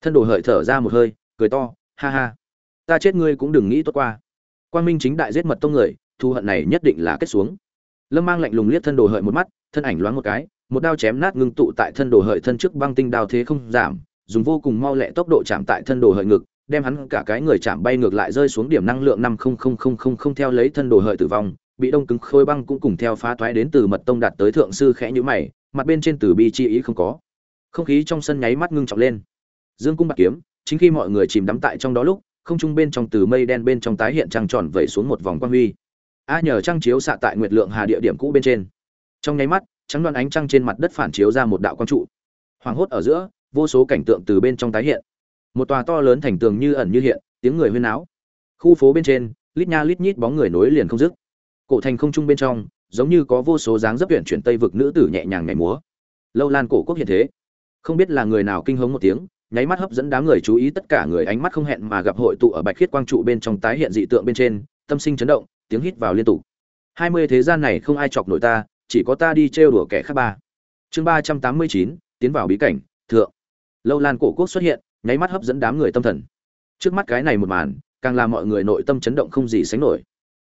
Speaker 1: thân đồ hợi thở ra một hơi cười to ha ha. Ta chết ngươi cũng đừng nghĩ tốt qua. Quang minh chính đại giết mật tông người thu hận này nhất định là kết xuống. Lâm mang lạnh lùng liếc thân đồ hợi một mắt thân ảnh loáng một cái một đao chém nát ngưng tụ tại thân đồ hợi thân trước băng tinh đao thế không giảm dùng vô cùng mau lẹ tốc độ chạm tại thân đồ hợi ngực đem hắn cả cái người chạm bay ngược lại rơi xuống điểm năng lượng năm không không không không không theo lấy thân đồ hợi tử vong, bị đông cứng khôi băng cũng cùng theo phá thoái đến từ mật tông đạt tới thượng sư khẽ nhữ mày, mặt bên trên từ bi chi ý không có. Không khí trong sân nháy mắt ngưng trọng lên. Dương cung bạc kiếm, chính khi mọi người chìm đắm tại trong đó lúc, không trung bên trong từ mây đen bên trong tái hiện trăng tròn vẩy xuống một vòng quang huy. A nhờ trăng chiếu xạ tại nguyệt lượng hà địa điểm cũ bên trên. Trong nháy mắt, trắng đoan ánh trăng trên mặt đất phản chiếu ra một đạo quang trụ. Hoàng hốt ở giữa, vô số cảnh tượng từ bên trong tái hiện một tòa to lớn thành tường như ẩn như hiện, tiếng người huyên náo. Khu phố bên trên, lít nha lít nhít bóng người nối liền không dứt. Cổ thành không trung bên trong, giống như có vô số dáng dấp huyện chuyển tây vực nữ tử nhẹ nhàng nhảy múa. Lâu lan cổ quốc hiện thế. Không biết là người nào kinh hống một tiếng, nháy mắt hấp dẫn đám người chú ý tất cả người ánh mắt không hẹn mà gặp hội tụ ở bạch khiết quang trụ bên trong tái hiện dị tượng bên trên, tâm sinh chấn động, tiếng hít vào liên tục. Hai mươi thế gian này không ai chọc nổi ta, chỉ có ta đi trêu đùa kẻ khác ba. Chương ba trăm tám mươi chín, tiến vào bí cảnh, thượng. Lâu lan cổ quốc xuất hiện nháy mắt hấp dẫn đám người tâm thần. Trước mắt cái này một màn, càng làm mọi người nội tâm chấn động không gì sánh nổi.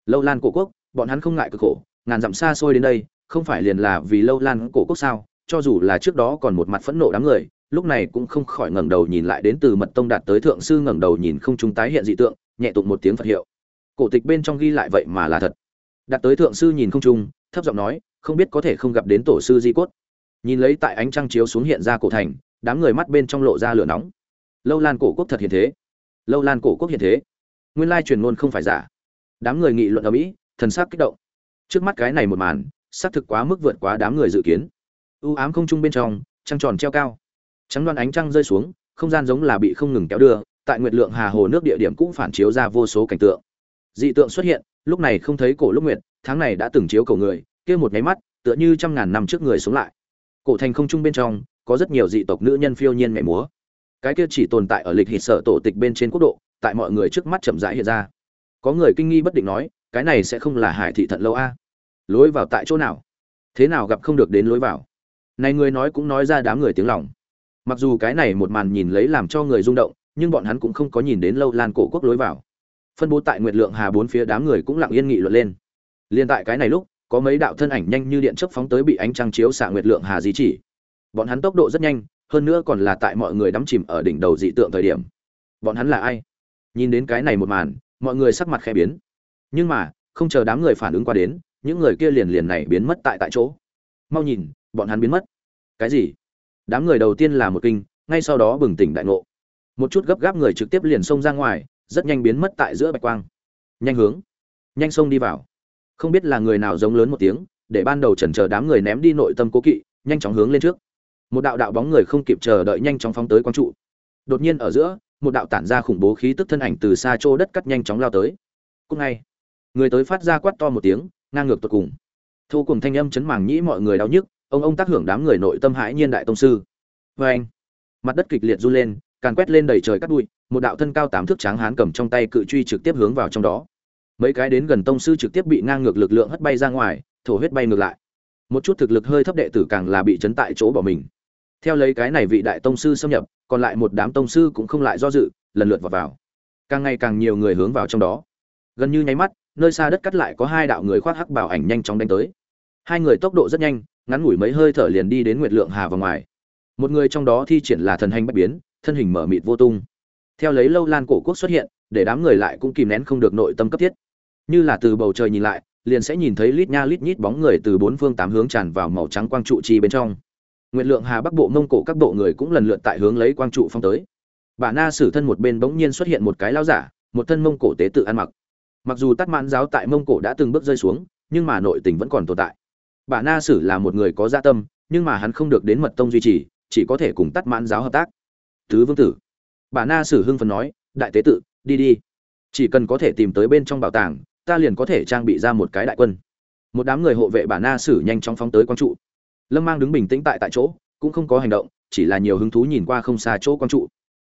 Speaker 1: Lâu lan cổ quốc, bọn hắn không ngại cực khổ, ngàn dặm xa xôi đến đây, không phải liền là vì lâu lan cổ quốc sao? Cho dù là trước đó còn một mặt phẫn nộ đám người, lúc này cũng không khỏi ngẩng đầu nhìn lại đến từ mật tông đạt tới thượng sư ngẩng đầu nhìn không trung tái hiện dị tượng, nhẹ tụng một tiếng phật hiệu. Cổ tịch bên trong ghi lại vậy mà là thật. Đạt tới thượng sư nhìn không trung, thấp giọng nói, không biết có thể không gặp đến tổ sư di cốt. Nhìn lấy tại ánh trăng chiếu xuống hiện ra cổ thành, đám người mắt bên trong lộ ra lửa nóng lâu lan cổ quốc thật hiện thế. Lâu lan cổ quốc hiện thế. Nguyên lai truyền ngôn không phải giả. Đám người nghị luận ở mỹ, thần sắc kích động. Trước mắt cái này một màn, xác thực quá mức vượt quá đám người dự kiến. U ám không trung bên trong, trăng tròn treo cao. Trắng đoan ánh trăng rơi xuống, không gian giống là bị không ngừng kéo đưa, tại nguyệt lượng hà hồ nước địa điểm cũng phản chiếu ra vô số cảnh tượng. Dị tượng xuất hiện, lúc này không thấy cổ lúc nguyệt, tháng này đã từng chiếu cầu người, kia một nháy mắt, tựa như trăm ngàn năm trước người sống lại. Cổ thành không trung bên trong, có rất nhiều dị tộc nữ nhân phiêu nhiên mẹ múa cái kia chỉ tồn tại ở lịch hịt sở tổ tịch bên trên quốc độ, tại mọi người trước mắt chậm rãi hiện ra. Có người kinh nghi bất định nói, cái này sẽ không là hải thị thận lâu a? Lối vào tại chỗ nào? Thế nào gặp không được đến lối vào? Này người nói cũng nói ra đám người tiếng lòng. Mặc dù cái này một màn nhìn lấy làm cho người rung động, nhưng bọn hắn cũng không có nhìn đến lâu lan cổ quốc lối vào. Phân bố tại nguyệt lượng hà bốn phía đám người cũng lặng yên nghị luận lên. Liên tại cái này lúc, có mấy đạo thân ảnh nhanh như điện chớp phóng tới bị ánh trăng chiếu xạ nguyệt lượng hà di chỉ. Bọn hắn tốc độ rất nhanh hơn nữa còn là tại mọi người đắm chìm ở đỉnh đầu dị tượng thời điểm. Bọn hắn là ai? Nhìn đến cái này một màn, mọi người sắc mặt khẽ biến. Nhưng mà, không chờ đám người phản ứng qua đến, những người kia liền liền này biến mất tại tại chỗ. Mau nhìn, bọn hắn biến mất. Cái gì? Đám người đầu tiên là một kinh, ngay sau đó bừng tỉnh đại ngộ. Một chút gấp gáp người trực tiếp liền xông ra ngoài, rất nhanh biến mất tại giữa bạch quang. Nhanh hướng. Nhanh xông đi vào. Không biết là người nào giống lớn một tiếng, để ban đầu chần chờ đám người ném đi nội tâm cố kỵ, nhanh chóng hướng lên trước một đạo đạo bóng người không kịp chờ đợi nhanh chóng phóng tới quang trụ. Đột nhiên ở giữa, một đạo tản ra khủng bố khí tức thân ảnh từ xa chỗ đất cắt nhanh chóng lao tới. Cúc ngay, người tới phát ra quát to một tiếng, ngang ngược tột cùng. Thu cùng thanh âm chấn màng nhĩ mọi người đau nhức, ông ông tác hưởng đám người nội tâm hãi nhiên đại tông sư. Vê anh, mặt đất kịch liệt run lên, càn quét lên đầy trời cắt bụi, một đạo thân cao tám thước tráng hán cầm trong tay cự truy trực tiếp hướng vào trong đó. Mấy cái đến gần tông sư trực tiếp bị ngang ngược lực lượng hất bay ra ngoài, thổ huyết bay ngược lại. Một chút thực lực hơi thấp đệ tử càng là bị chấn tại chỗ bỏ mình theo lấy cái này vị đại tông sư xâm nhập, còn lại một đám tông sư cũng không lại do dự, lần lượt vào vào. Càng ngày càng nhiều người hướng vào trong đó. Gần như nháy mắt, nơi xa đất cắt lại có hai đạo người khoác hắc bảo ảnh nhanh chóng đánh tới. Hai người tốc độ rất nhanh, ngắn ngủi mấy hơi thở liền đi đến nguyệt lượng hà vào ngoài. Một người trong đó thi triển là thần hành bất biến, thân hình mở mịt vô tung. Theo lấy lâu lan cổ quốc xuất hiện, để đám người lại cũng kìm nén không được nội tâm cấp thiết. Như là từ bầu trời nhìn lại, liền sẽ nhìn thấy lít nha lít nhít bóng người từ bốn phương tám hướng tràn vào màu trắng quang trụ chi bên trong nguyệt lượng hà bắc bộ mông cổ các bộ người cũng lần lượt tại hướng lấy quang trụ phong tới. Bà na sử thân một bên bỗng nhiên xuất hiện một cái lao giả, một thân mông cổ tế tự ăn mặc. Mặc dù tắt mãn giáo tại mông cổ đã từng bước rơi xuống, nhưng mà nội tình vẫn còn tồn tại. Bà na sử là một người có gia dạ tâm, nhưng mà hắn không được đến mật tông duy trì, chỉ có thể cùng tắt mãn giáo hợp tác. Tứ vương tử. Bà na sử hưng phần nói, đại tế tự, đi đi. Chỉ cần có thể tìm tới bên trong bảo tàng, ta liền có thể trang bị ra một cái đại quân. Một đám người hộ vệ bà na sử nhanh chóng phóng tới quang trụ lâm mang đứng bình tĩnh tại tại chỗ, cũng không có hành động, chỉ là nhiều hứng thú nhìn qua không xa chỗ quan trụ.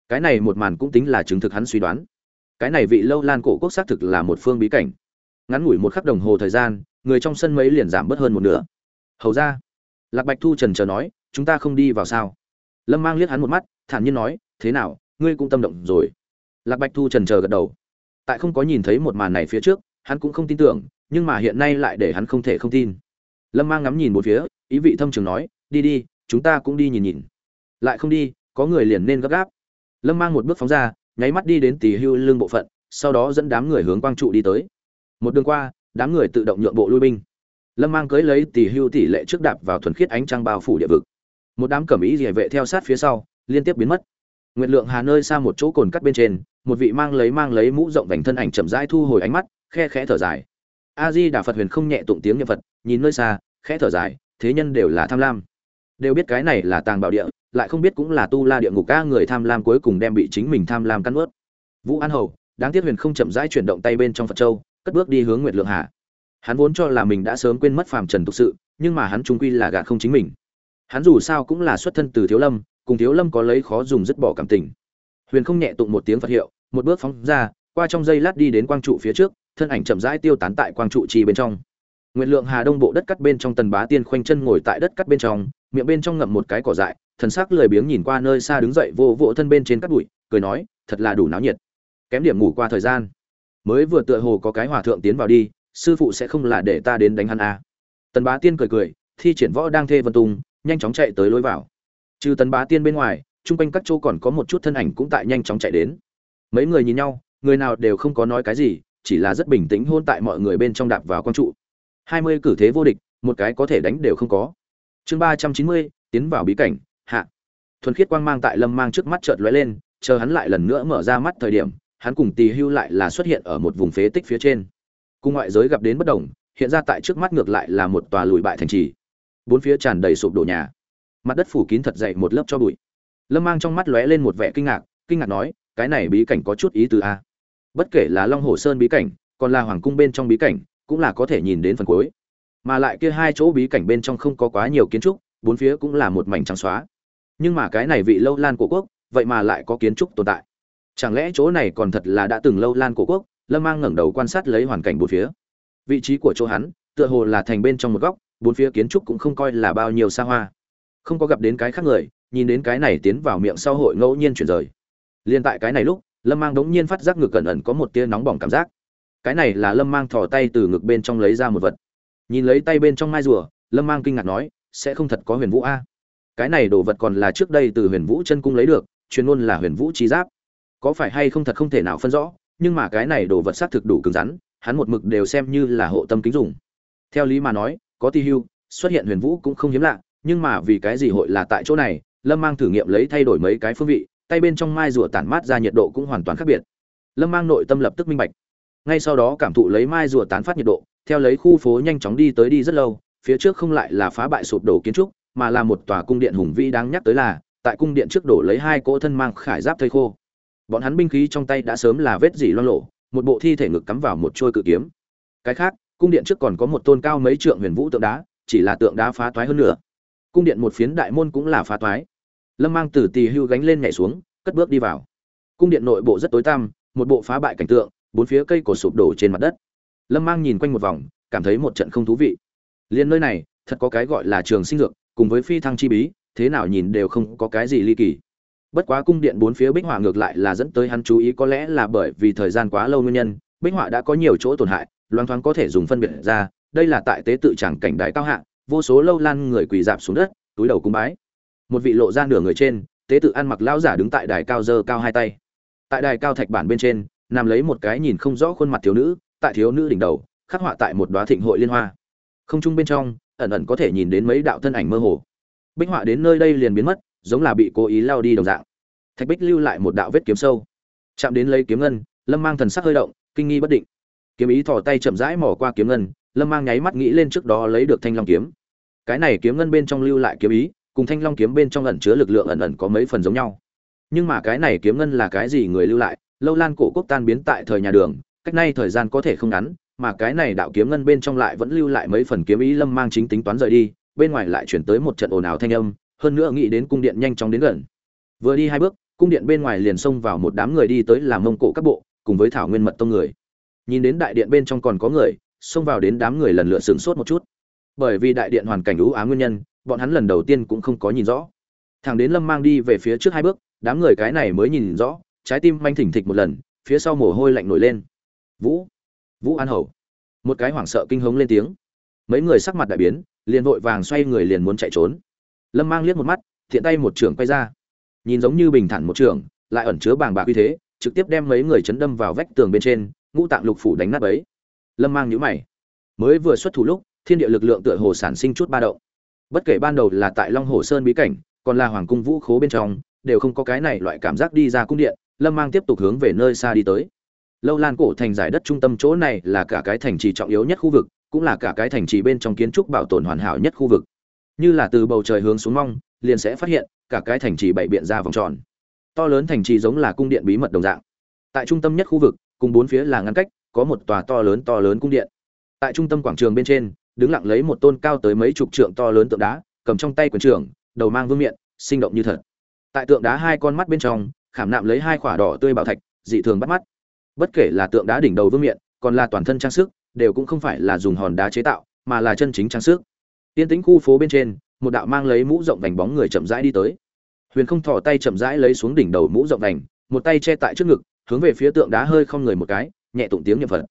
Speaker 1: Cái này một màn cũng tính là chứng thực hắn suy đoán. Cái này vị lâu lan cổ quốc xác thực là một phương bí cảnh. Ngắn ngủi một khắc đồng hồ thời gian, người trong sân mấy liền giảm bớt hơn một nửa. Hầu ra, lạc bạch thu trần chờ nói, chúng ta không đi vào sao? Lâm mang liếc hắn một mắt, thản nhiên nói, thế nào, ngươi cũng tâm động rồi. Lạc bạch thu trần chờ gật đầu. Tại không có nhìn thấy một màn này phía trước, hắn cũng không tin tưởng, nhưng mà hiện nay lại để hắn không thể không tin. Lâm mang ngắm nhìn một phía ý vị thâm trường nói, đi đi, chúng ta cũng đi nhìn nhìn. Lại không đi, có người liền nên gấp gáp. Lâm mang một bước phóng ra, nháy mắt đi đến Tỳ hưu lương bộ phận, sau đó dẫn đám người hướng quang trụ đi tới. Một đường qua, đám người tự động nhượng bộ lui binh. Lâm mang cưới lấy Tỳ hưu tỷ lệ trước đạp vào thuần khiết ánh trăng bao phủ địa vực. Một đám cẩm ý địa vệ theo sát phía sau, liên tiếp biến mất. Nguyện lượng hà nơi xa một chỗ cồn cắt bên trên, một vị mang lấy mang lấy mũ rộng vành thân ảnh chậm rãi thu hồi ánh mắt, khe khẽ thở dài. A di đà phật huyền không nhẹ tụng tiếng nhật phật, nhìn nơi xa, khẽ thở dài thế nhân đều là tham lam. Đều biết cái này là tàng bảo địa, lại không biết cũng là tu la địa ngục ca người tham lam cuối cùng đem bị chính mình tham lam cắn ướt vũ an hầu, đáng tiếc huyền không chậm rãi chuyển động tay bên trong phật châu, cất bước đi hướng nguyệt lượng hà. Hắn vốn cho là mình đã sớm quên mất phàm trần thực sự, nhưng mà hắn trung quy là gạt không chính mình. Hắn dù sao cũng là xuất thân từ thiếu lâm, cùng thiếu lâm có lấy khó dùng dứt bỏ cảm tình. Huyền không nhẹ tụng một tiếng phật hiệu, một bước phóng ra, qua trong giây lát đi đến quang trụ phía trước, thân ảnh chậm rãi tiêu tán tại quang trụ chi bên trong nguyệt lượng hà đông bộ đất cắt bên trong tần bá tiên khoanh chân ngồi tại đất cắt bên trong, miệng bên trong ngậm một cái cỏ dại, thần sắc lười biếng nhìn qua nơi xa đứng dậy vô vỗ thân bên trên cát bụi, cười nói, thật là đủ náo nhiệt. Kém điểm ngủ qua thời gian. Mới vừa tựa hồ có cái hòa thượng tiến vào đi, sư phụ sẽ không là để ta đến đánh hắn à. tần bá tiên cười cười, thi triển võ đang thê vân tung, nhanh chóng chạy tới lối vào. Trừ tần bá tiên bên ngoài, chung quanh các chỗ còn có một chút thân ảnh cũng tại nhanh chóng chạy đến. Mấy người nhìn nhau, người nào đều không có nói cái gì, chỉ là rất bình tĩnh hôn tại mọi người bên trong đạp vào quan trụ hai mươi cử thế vô địch, một cái có thể đánh đều không có. Chương ba trăm chín mươi, tiến vào bí cảnh, hạ. Thuần khiết quang mang tại lâm mang trước mắt chợt lóe lên, chờ hắn lại lần nữa mở ra mắt thời điểm, hắn cùng tỳ hưu lại là xuất hiện ở một vùng phế tích phía trên. Cùng ngoại giới gặp đến bất đồng, hiện ra tại trước mắt ngược lại là một tòa lùi bại thành trì. Bốn phía tràn đầy sụp đổ nhà. Mặt đất phủ kín thật dậy một lớp cho bụi. Lâm mang trong mắt lóe lên một vẻ kinh ngạc kinh ngạc nói, cái này bí cảnh có chút ý từ a à? bất kể là long hồ sơn bí cảnh, còn là hoàng cung bên trong bí cảnh cũng là có thể nhìn đến phần cuối. Mà lại kia hai chỗ bí cảnh bên trong không có quá nhiều kiến trúc, bốn phía cũng là một mảnh trắng xóa. Nhưng mà cái này vị lâu lan cổ quốc, vậy mà lại có kiến trúc tồn tại. Chẳng lẽ chỗ này còn thật là đã từng lâu lan cổ quốc? Lâm mang ngẩng đầu quan sát lấy hoàn cảnh bốn phía. Vị trí của chỗ hắn, tựa hồ là thành bên trong một góc, bốn phía kiến trúc cũng không coi là bao nhiêu xa hoa. Không có gặp đến cái khác người, nhìn đến cái này tiến vào miệng sau hội ngẫu nhiên chuyển rời. Liên tại cái này lúc, lâm mang đống nhiên phát giác ngực cẩn ẩn có một tia nóng bỏng cảm giác cái này là lâm mang thò tay từ ngực bên trong lấy ra một vật. Nhìn lấy tay bên trong mai rùa, lâm mang kinh ngạc nói, sẽ không thật có huyền vũ a? Cái này đồ vật còn là trước đây từ huyền vũ chân cung lấy được, chuyên môn là huyền vũ trí giáp. Có phải hay không thật không thể nào phân rõ, nhưng mà cái này đồ vật xác thực đủ cứng rắn, hắn một mực đều xem như là hộ tâm kính dùng. Theo lý mà nói, có ti hưu, xuất hiện huyền vũ cũng không hiếm lạ, nhưng mà vì cái gì hội là tại chỗ này, lâm mang thử nghiệm lấy thay đổi mấy cái phương vị, tay bên trong mai rùa tản mát ra nhiệt độ cũng hoàn toàn khác biệt. Lâm mang nội tâm lập tức minh bạch ngay sau đó cảm thụ lấy mai rùa tán phát nhiệt độ, theo lấy khu phố nhanh chóng đi tới đi rất lâu, phía trước không lại là phá bại sụp đổ kiến trúc, mà là một tòa cung điện hùng vĩ đáng nhắc tới là, tại cung điện trước đổ lấy hai cỗ thân mang khải giáp thây khô. Bọn hắn binh khí trong tay đã sớm là vết dỉ loang lộ một bộ thi thể ngực cắm vào một trôi cự kiếm. Cái khác, cung điện trước còn có một tôn cao mấy trượng huyền vũ tượng đá, chỉ là tượng đá phá toái hơn nữa cung điện một phiến đại môn cũng là phá toái. Lâm mang từ tì hưu gánh lên nhảy xuống, cất bước đi vào. Cung điện nội bộ rất tối tăm, một bộ phá bại cảnh tượng bốn phía cây cổ sụp đổ trên mặt đất. Lâm mang nhìn quanh một vòng, cảm thấy một trận không thú vị. Liên nơi này, thật có cái gọi là trường sinh dược, cùng với phi thăng chi bí, thế nào nhìn đều không có cái gì ly kỳ. Bất quá cung điện bốn phía bích họa ngược lại là dẫn tới hắn chú ý có lẽ là bởi vì thời gian quá lâu nguyên nhân, bích họa đã có nhiều chỗ tổn hại, loang thoáng có thể dùng phân biệt ra, đây là tại tế tự chẳng cảnh đại cao hạng vô số lâu lan người quỳ dạp xuống đất, túi đầu cung bái. Một vị lộ ra nửa người trên, tế tự ăn mặc lão giả đứng tại đài cao dơ cao hai tay. Tại đài cao thạch bản bên trên nằm lấy một cái nhìn không rõ khuôn mặt thiếu nữ, tại thiếu nữ đỉnh đầu, khắc họa tại một đoá thịnh hội liên hoa. Không trung bên trong, ẩn ẩn có thể nhìn đến mấy đạo thân ảnh mơ hồ. Bích họa đến nơi đây liền biến mất, giống là bị cố ý lao đi đồng dạng. Thạch bích lưu lại một đạo vết kiếm sâu. Chạm đến lấy kiếm ngân, lâm mang thần sắc hơi động, kinh nghi bất định. Kiếm ý thò tay chậm rãi mỏ qua kiếm ngân, lâm mang nháy mắt nghĩ lên trước đó lấy được thanh long kiếm. Cái này kiếm ngân bên trong lưu lại kiếm ý, cùng thanh long kiếm bên trong ẩn chứa lực lượng ẩn ẩn có mấy phần giống nhau. Nhưng mà cái này kiếm ngân là cái gì người lưu lại lâu lan cổ quốc tan biến tại thời nhà đường, cách nay thời gian có thể không ngắn, mà cái này đạo kiếm ngân bên trong lại vẫn lưu lại mấy phần kiếm ý lâm mang chính tính toán rời đi, bên ngoài lại chuyển tới một trận ồn ào thanh âm, hơn nữa nghĩ đến cung điện nhanh chóng đến gần. Vừa đi hai bước, cung điện bên ngoài liền xông vào một đám người đi tới làm mông cổ các bộ, cùng với thảo nguyên mật tông người. Nhìn đến đại điện bên trong còn có người, xông vào đến đám người lần lượt sửng sốt một chút. Bởi vì đại điện hoàn cảnh ưu á nguyên nhân, bọn hắn lần đầu tiên cũng không có nhìn rõ. Thằng đến lâm mang đi về phía trước hai bước, đám người cái này mới nhìn rõ trái tim manh thỉnh thịch một lần, phía sau mồ hôi lạnh nổi lên. Vũ vũ an hầu. Một cái hoảng sợ kinh hống lên tiếng. Mấy người sắc mặt đại biến, liền vội vàng xoay người liền muốn chạy trốn. Lâm mang liếc một mắt, thiện tay một trưởng quay ra. Nhìn giống như bình thản một trưởng, lại ẩn chứa bàng bạc uy thế, trực tiếp đem mấy người chấn đâm vào vách tường bên trên, ngũ tạng lục phủ đánh nát ấy lâm mang nhíu mày. Mới vừa xuất thủ lúc, thiên địa lực lượng tựa hồ sản sinh chút ba động. Bất kể ban đầu là tại long hồ sơn bí cảnh, còn là hoàng cung vũ khố bên trong, đều không có cái này loại cảm giác đi ra cung điện lâm mang tiếp tục hướng về nơi xa đi tới. Lâu lan cổ thành giải đất trung tâm chỗ này là cả cái thành trì trọng yếu nhất khu vực, cũng là cả cái thành trì bên trong kiến trúc bảo tồn hoàn hảo nhất khu vực. Như là từ bầu trời hướng xuống mong, liền sẽ phát hiện, cả cái thành trì bảy biện ra vòng tròn. To lớn thành trì giống là cung điện bí mật đồng dạng. Tại trung tâm nhất khu vực, cùng bốn phía là ngăn cách, có một tòa to lớn to lớn cung điện. Tại trung tâm quảng trường bên trên, đứng lặng lấy một tôn cao tới mấy chục trượng to lớn tượng đá, cầm trong tay quần trường đầu mang vương miện, sinh động như thật. Tại tượng đá hai con mắt bên trong khảm nạm lấy hai quả đỏ tươi bảo thạch, dị thường bắt mắt. Bất kể là tượng đá đỉnh đầu vương miện, còn là toàn thân trang sức, đều cũng không phải là dùng hòn đá chế tạo, mà là chân chính trang sức. Tiên tính khu phố bên trên, một đạo mang lấy mũ rộng vành bóng người chậm rãi đi tới. Huyền không thò tay chậm rãi lấy xuống đỉnh đầu mũ rộng vành, một tay che tại trước ngực, hướng về phía tượng đá hơi không người một cái, nhẹ tụng tiếng niệm phật.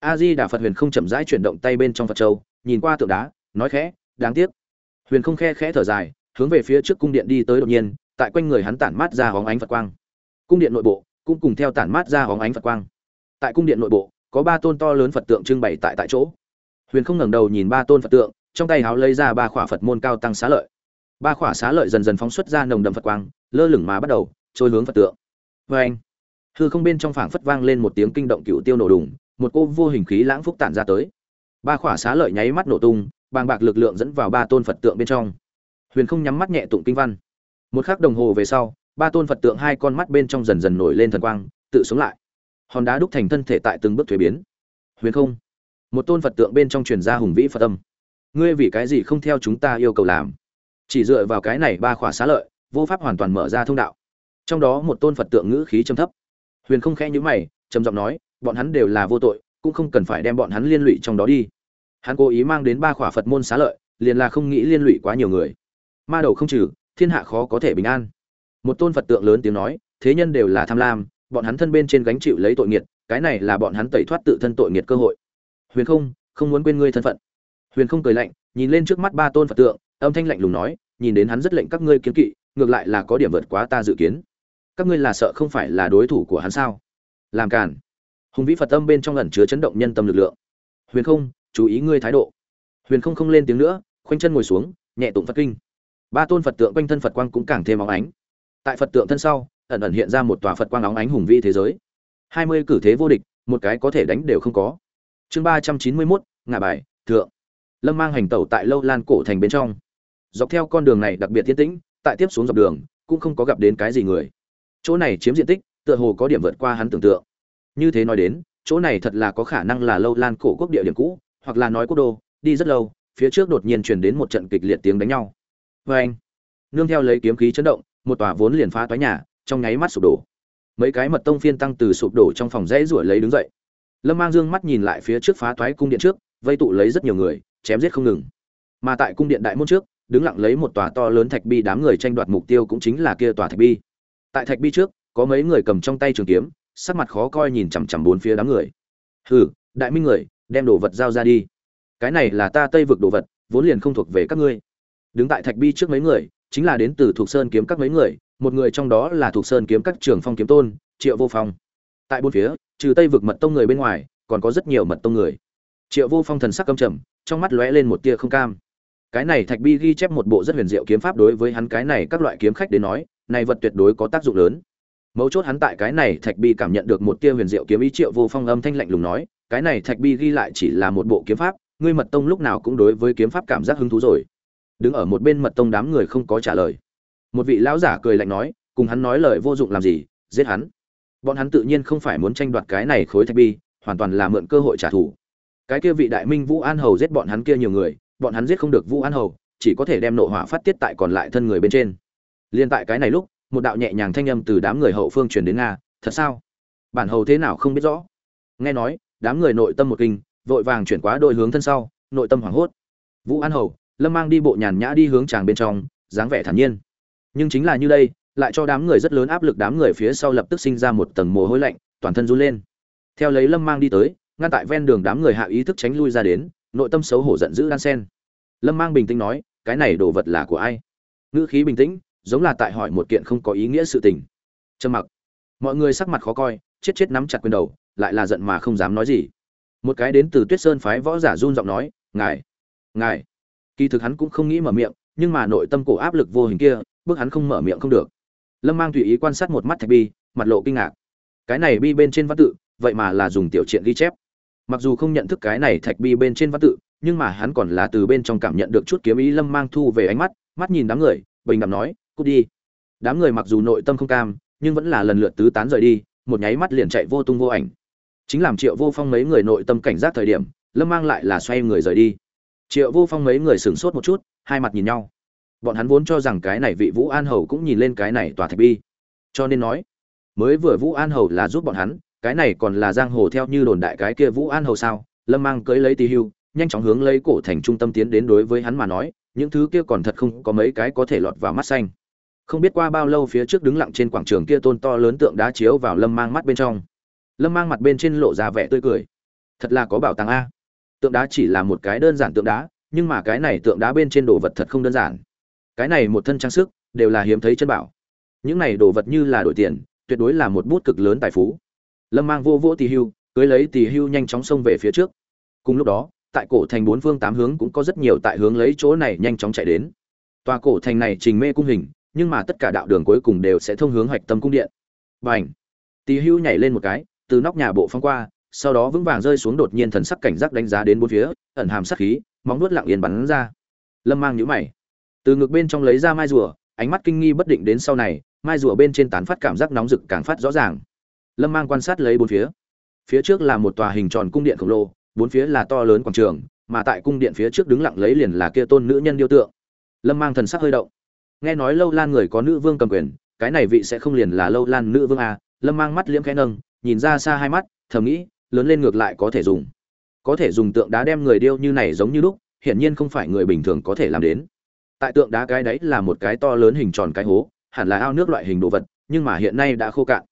Speaker 1: A di đà phật huyền không chậm rãi chuyển động tay bên trong phật châu, nhìn qua tượng đá, nói khẽ, đáng tiếc. Huyền không khe khẽ thở dài, hướng về phía trước cung điện đi tới đột nhiên, tại quanh người hắn tản mát ra hóng ánh phật quang cung điện nội bộ cũng cùng theo tản mát ra hóng ánh phật quang. Tại cung điện nội bộ, có ba tôn to lớn phật tượng trưng bày tại tại chỗ. Huyền không ngẩng đầu nhìn ba tôn phật tượng, trong tay háo lấy ra ba khỏa phật môn cao tăng xá lợi. Ba khỏa xá lợi dần dần phóng xuất ra nồng đậm phật quang, lơ lửng mà bắt đầu trôi hướng phật tượng. Vê anh, hư không bên trong phảng phất vang lên một tiếng kinh động cựu tiêu nổ đùng, một cô vô hình khí lãng phúc tản ra tới. Ba khỏa xá lợi nháy mắt nổ tung, bàng bạc lực lượng dẫn vào ba tôn phật tượng bên trong. Huyền không nhắm mắt nhẹ tụng kinh văn. Một khắc đồng hồ về sau ba tôn phật tượng hai con mắt bên trong dần dần nổi lên thần quang, tự sống lại. Hòn đá đúc thành thân thể tại từng bước thuế biến. Huyền không. Một tôn phật tượng bên trong truyền gia hùng vĩ phật âm. Ngươi vì cái gì không theo chúng ta yêu cầu làm? Chỉ dựa vào cái này ba khỏa xá lợi, vô pháp hoàn toàn mở ra thông đạo. Trong đó một tôn phật tượng ngữ khí trầm thấp. Huyền không khẽ nhữ mày, trầm giọng nói, bọn hắn đều là vô tội, cũng không cần phải đem bọn hắn liên lụy trong đó đi. Hắn cố ý mang đến ba khỏa phật môn xá lợi, liền là không nghĩ liên lụy quá nhiều người. Ma đầu không trừ, thiên hạ khó có thể bình an một tôn phật tượng lớn tiếng nói, thế nhân đều là tham lam, bọn hắn thân bên trên gánh chịu lấy tội nghiệt, cái này là bọn hắn tẩy thoát tự thân tội nghiệt cơ hội. Huyền không không muốn quên ngươi thân phận. Huyền không cười lạnh, nhìn lên trước mắt ba tôn phật tượng, âm thanh lạnh lùng nói, nhìn đến hắn rất lệnh các ngươi kiến kỵ, ngược lại là có điểm vượt quá ta dự kiến. Các ngươi là sợ không phải là đối thủ của hắn sao? Làm cản hùng vĩ phật tâm bên trong lần chứa chấn động nhân tâm lực lượng. Huyền không, chú ý ngươi thái độ. Huyền không không lên tiếng nữa, khoanh chân ngồi xuống, nhẹ tụng phật kinh. Ba tôn phật tượng quanh thân phật quang cũng càng thêm óng ánh tại phật tượng thân sau, ẩn ẩn hiện ra một tòa phật quang óng ánh hùng vĩ thế giới. Hai mươi cử thế vô địch, một cái có thể đánh đều không có. Chương ba trăm chín mươi mốt ngã bài, thượng. Lâm mang hành tẩu tại lâu lan cổ thành bên trong. Dọc theo con đường này đặc biệt thiên tĩnh, tại tiếp xuống dọc đường, cũng không có gặp đến cái gì người. Chỗ này chiếm diện tích, tựa hồ có điểm vượt qua hắn tưởng tượng. Như thế nói đến, chỗ này thật là có khả năng là lâu lan cổ quốc địa điểm cũ, hoặc là nói quốc đô, đi rất lâu, phía trước đột nhiên truyền đến một trận kịch liệt tiếng đánh nhau. Vê anh nương theo lấy kiếm khí chấn động một tòa vốn liền phá toái nhà, trong nháy mắt sụp đổ. Mấy cái mật tông phiên tăng từ sụp đổ trong phòng rẽ ruổi lấy đứng dậy. Lâm mang dương mắt nhìn lại phía trước phá toái cung điện trước, vây tụ lấy rất nhiều người, chém giết không ngừng. Mà tại cung điện đại môn trước, đứng lặng lấy một tòa to lớn thạch bi đám người tranh đoạt mục tiêu cũng chính là kia tòa thạch bi. Tại thạch bi trước, có mấy người cầm trong tay trường kiếm, sắc mặt khó coi nhìn chằm chằm bốn phía đám người. Hừ, đại minh người, đem đồ vật giao ra đi. Cái này là ta tây vực đồ vật, vốn liền không thuộc về các ngươi. Đứng tại thạch bi trước mấy người chính là đến từ thuộc sơn kiếm các mấy người, một người trong đó là thuộc sơn kiếm các trường phong kiếm tôn, triệu vô phong. Tại bốn phía, trừ tây vực mật tông người bên ngoài, còn có rất nhiều mật tông người. Triệu vô phong thần sắc căm trầm, trong mắt lóe lên một tia không cam. Cái này thạch bi ghi chép một bộ rất huyền diệu kiếm pháp đối với hắn cái này các loại kiếm khách đến nói, này vật tuyệt đối có tác dụng lớn. Mấu chốt hắn tại cái này thạch bi cảm nhận được một tia huyền diệu kiếm ý, triệu vô phong âm thanh lạnh lùng nói, cái này thạch bi ghi lại chỉ là một bộ kiếm pháp, ngươi mật tông lúc nào cũng đối với kiếm pháp cảm giác hứng thú rồi đứng ở một bên mật tông đám người không có trả lời. Một vị lão giả cười lạnh nói, cùng hắn nói lời vô dụng làm gì, giết hắn. Bọn hắn tự nhiên không phải muốn tranh đoạt cái này khối thạch bi, hoàn toàn là mượn cơ hội trả thù. Cái kia vị đại minh vũ an hầu giết bọn hắn kia nhiều người, bọn hắn giết không được vũ an hầu, chỉ có thể đem nộ hỏa phát tiết tại còn lại thân người bên trên. Liên tại cái này lúc, một đạo nhẹ nhàng thanh âm từ đám người hậu phương truyền đến nga, thật sao? Bản hầu thế nào không biết rõ? Nghe nói, đám người nội tâm một kinh, vội vàng chuyển quá đội hướng thân sau, nội tâm hoảng hốt. Vũ an hầu lâm mang đi bộ nhàn nhã đi hướng chàng bên trong, dáng vẻ thản nhiên. Nhưng chính là như đây, lại cho đám người rất lớn áp lực đám người phía sau lập tức sinh ra một tầng mồ hôi lạnh, toàn thân run lên. Theo lấy lâm mang đi tới, ngăn tại ven đường đám người hạ ý thức tránh lui ra đến, nội tâm xấu hổ giận dữ đan sen. Lâm mang bình tĩnh nói, cái này đồ vật là của ai? Ngữ khí bình tĩnh, giống là tại hỏi một kiện không có ý nghĩa sự tình. Trầm mặc. Mọi người sắc mặt khó coi, chết chết nắm chặt quyền đầu, lại là giận mà không dám nói gì. Một cái đến từ tuyết sơn phái võ giả run giọng nói, ngài ngài kỳ thực hắn cũng không nghĩ mở miệng, nhưng mà nội tâm cổ áp lực vô hình kia, bước hắn không mở miệng không được. Lâm mang tùy ý quan sát một mắt thạch bi, mặt lộ kinh ngạc. Cái này bi bên trên văn tự, vậy mà là dùng tiểu triện ghi chép. Mặc dù không nhận thức cái này thạch bi bên trên văn tự, nhưng mà hắn còn là từ bên trong cảm nhận được chút kiếm ý lâm mang thu về ánh mắt mắt nhìn đám người, bình đẳng nói, cút đi. Đám người mặc dù nội tâm không cam, nhưng vẫn là lần lượt tứ tán rời đi, một nháy mắt liền chạy vô tung vô ảnh. Chính làm triệu vô phong mấy người nội tâm cảnh giác thời điểm, lâm mang lại là xoay người rời đi triệu vô phong mấy người sửng sốt một chút, hai mặt nhìn nhau. Bọn hắn vốn cho rằng cái này vị vũ an hầu cũng nhìn lên cái này tòa thạch bi. Cho nên nói, mới vừa vũ an hầu là giúp bọn hắn, cái này còn là giang hồ theo như đồn đại cái kia vũ an hầu sao? Lâm mang cưới lấy tì hưu, nhanh chóng hướng lấy cổ thành trung tâm tiến đến đối với hắn mà nói, những thứ kia còn thật không có mấy cái có thể lọt vào mắt xanh. Không biết qua bao lâu phía trước đứng lặng trên quảng trường kia tôn to lớn tượng đá chiếu vào lâm mang mắt bên trong. Lâm mang mặt bên trên lộ ra vẻ tươi cười. Thật là có bảo tàng a tượng đá chỉ là một cái đơn giản tượng đá, nhưng mà cái này tượng đá bên trên đồ vật thật không đơn giản. Cái này một thân trang sức đều là hiếm thấy chân bảo. Những này đồ vật như là đổi tiền, tuyệt đối là một bút cực lớn tài phú. Lâm mang vô vỗ tỳ hưu, cưới lấy tỳ hưu nhanh chóng xông về phía trước. Cùng lúc đó, tại cổ thành bốn phương tám hướng cũng có rất nhiều tại hướng lấy chỗ này nhanh chóng chạy đến. Tòa cổ thành này trình mê cung hình, nhưng mà tất cả đạo đường cuối cùng đều sẽ thông hướng hoạch tâm cung điện. Và ảnh tỳ hưu nhảy lên một cái, từ nóc nhà bộ phong qua sau đó vững vàng rơi xuống đột nhiên thần sắc cảnh giác đánh giá đến bốn phía ẩn hàm sát khí móng nuốt lặng yên bắn ra. Lâm mang nhíu mày. Từ ngực bên trong lấy ra mai rùa ánh mắt kinh nghi bất định đến sau này mai rùa bên trên tán phát cảm giác nóng rực càng phát rõ ràng. Lâm mang quan sát lấy bốn phía. Phía trước là một tòa hình tròn cung điện khổng lồ bốn phía là to lớn quảng trường mà tại cung điện phía trước đứng lặng lấy liền là kia tôn nữ nhân điêu tượng. Lâm mang thần sắc hơi động. Nghe nói lâu lan người có nữ vương cầm quyền cái này vị sẽ không liền là lâu lan nữ vương à, lâm mang mắt liễm khẽ nâng nhìn ra xa hai mắt thầm nghĩ lớn lên ngược lại có thể dùng. Có thể dùng tượng đá đem người điêu như này giống như lúc, hiển nhiên không phải người bình thường có thể làm đến. Tại tượng đá cái đấy là một cái to lớn hình tròn cái hố, hẳn là ao nước loại hình đồ vật, nhưng mà hiện nay đã khô cạn.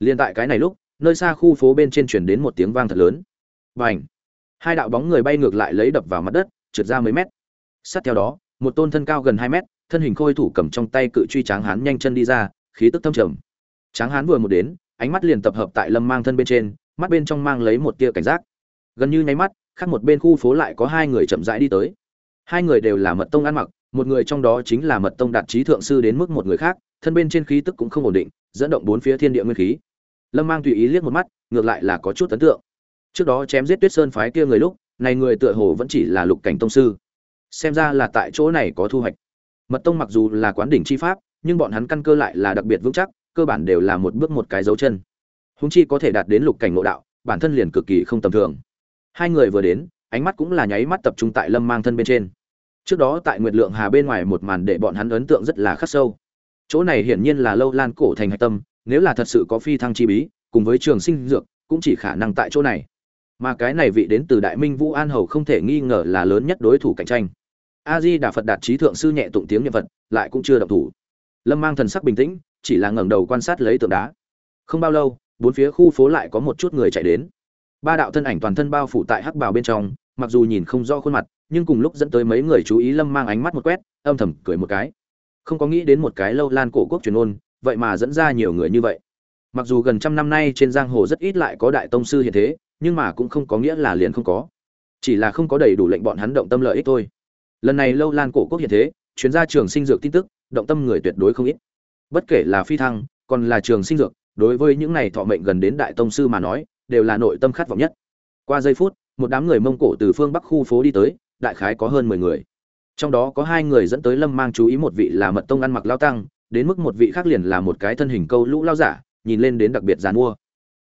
Speaker 1: Liên tại cái này lúc, nơi xa khu phố bên trên truyền đến một tiếng vang thật lớn. Và ảnh hai đạo bóng người bay ngược lại lấy đập vào mặt đất, trượt ra mấy mét. Sát theo đó, một tôn thân cao gần hai mét, thân hình khôi thủ cầm trong tay cự truy tráng hán nhanh chân đi ra, khí tức thâm trầm. Tráng hán vừa một đến, ánh mắt liền tập hợp tại lâm mang thân bên trên mắt bên trong mang lấy một tia cảnh giác. Gần như nháy mắt, khác một bên khu phố lại có hai người chậm rãi đi tới. Hai người đều là mật tông ăn mặc, một người trong đó chính là mật tông đạt trí thượng sư đến mức một người khác, thân bên trên khí tức cũng không ổn định, dẫn động bốn phía thiên địa nguyên khí. Lâm mang tùy ý liếc một mắt, ngược lại là có chút ấn tượng. Trước đó chém giết tuyết sơn phái kia người lúc, này người tựa hồ vẫn chỉ là lục cảnh tông sư. Xem ra là tại chỗ này có thu hoạch. Mật tông mặc dù là quán đỉnh chi pháp, nhưng bọn hắn căn cơ lại là đặc biệt vững chắc, cơ bản đều là một bước một cái dấu chân húng chi có thể đạt đến lục cảnh ngộ đạo, bản thân liền cực kỳ không tầm thường. Hai người vừa đến, ánh mắt cũng là nháy mắt tập trung tại lâm mang thân bên trên. Trước đó tại nguyệt lượng hà bên ngoài một màn để bọn hắn ấn tượng rất là khắc sâu. Chỗ này hiển nhiên là lâu lan cổ thành hạch tâm, nếu là thật sự có phi thăng chi bí, cùng với trường sinh dược, cũng chỉ khả năng tại chỗ này. Mà cái này vị đến từ đại minh vũ an hầu không thể nghi ngờ là lớn nhất đối thủ cạnh tranh. A di đà phật đạt trí thượng sư nhẹ tụng tiếng nhân vật lại cũng chưa động thủ. Lâm mang thần sắc bình tĩnh, chỉ là ngẩng đầu quan sát lấy tượng đá. Không bao lâu bốn phía khu phố lại có một chút người chạy đến. Ba đạo thân ảnh toàn thân bao phủ tại hắc bào bên trong, mặc dù nhìn không rõ khuôn mặt, nhưng cùng lúc dẫn tới mấy người chú ý lâm mang ánh mắt một quét, âm thầm cười một cái. Không có nghĩ đến một cái lâu lan cổ quốc truyền ôn vậy mà dẫn ra nhiều người như vậy. Mặc dù gần trăm năm nay trên giang hồ rất ít lại có đại tông sư hiện thế, nhưng mà cũng không có nghĩa là liền không có. Chỉ là không có đầy đủ lệnh bọn hắn động tâm lợi ích thôi. Lần này lâu lan cổ quốc hiện thế chuyến ra trường sinh dược tin tức, động tâm người tuyệt đối không ít. Bất kể là phi thăng, còn là trường sinh dược đối với những này thọ mệnh gần đến đại tông sư mà nói, đều là nội tâm khát vọng nhất. Qua giây phút, một đám người mông cổ từ phương bắc khu phố đi tới, đại khái có hơn mười người. Trong đó có hai người dẫn tới lâm mang chú ý một vị là mật tông ăn mặc lao tăng, đến mức một vị khác liền là một cái thân hình câu lũ lao giả, nhìn lên đến đặc biệt dàn mua.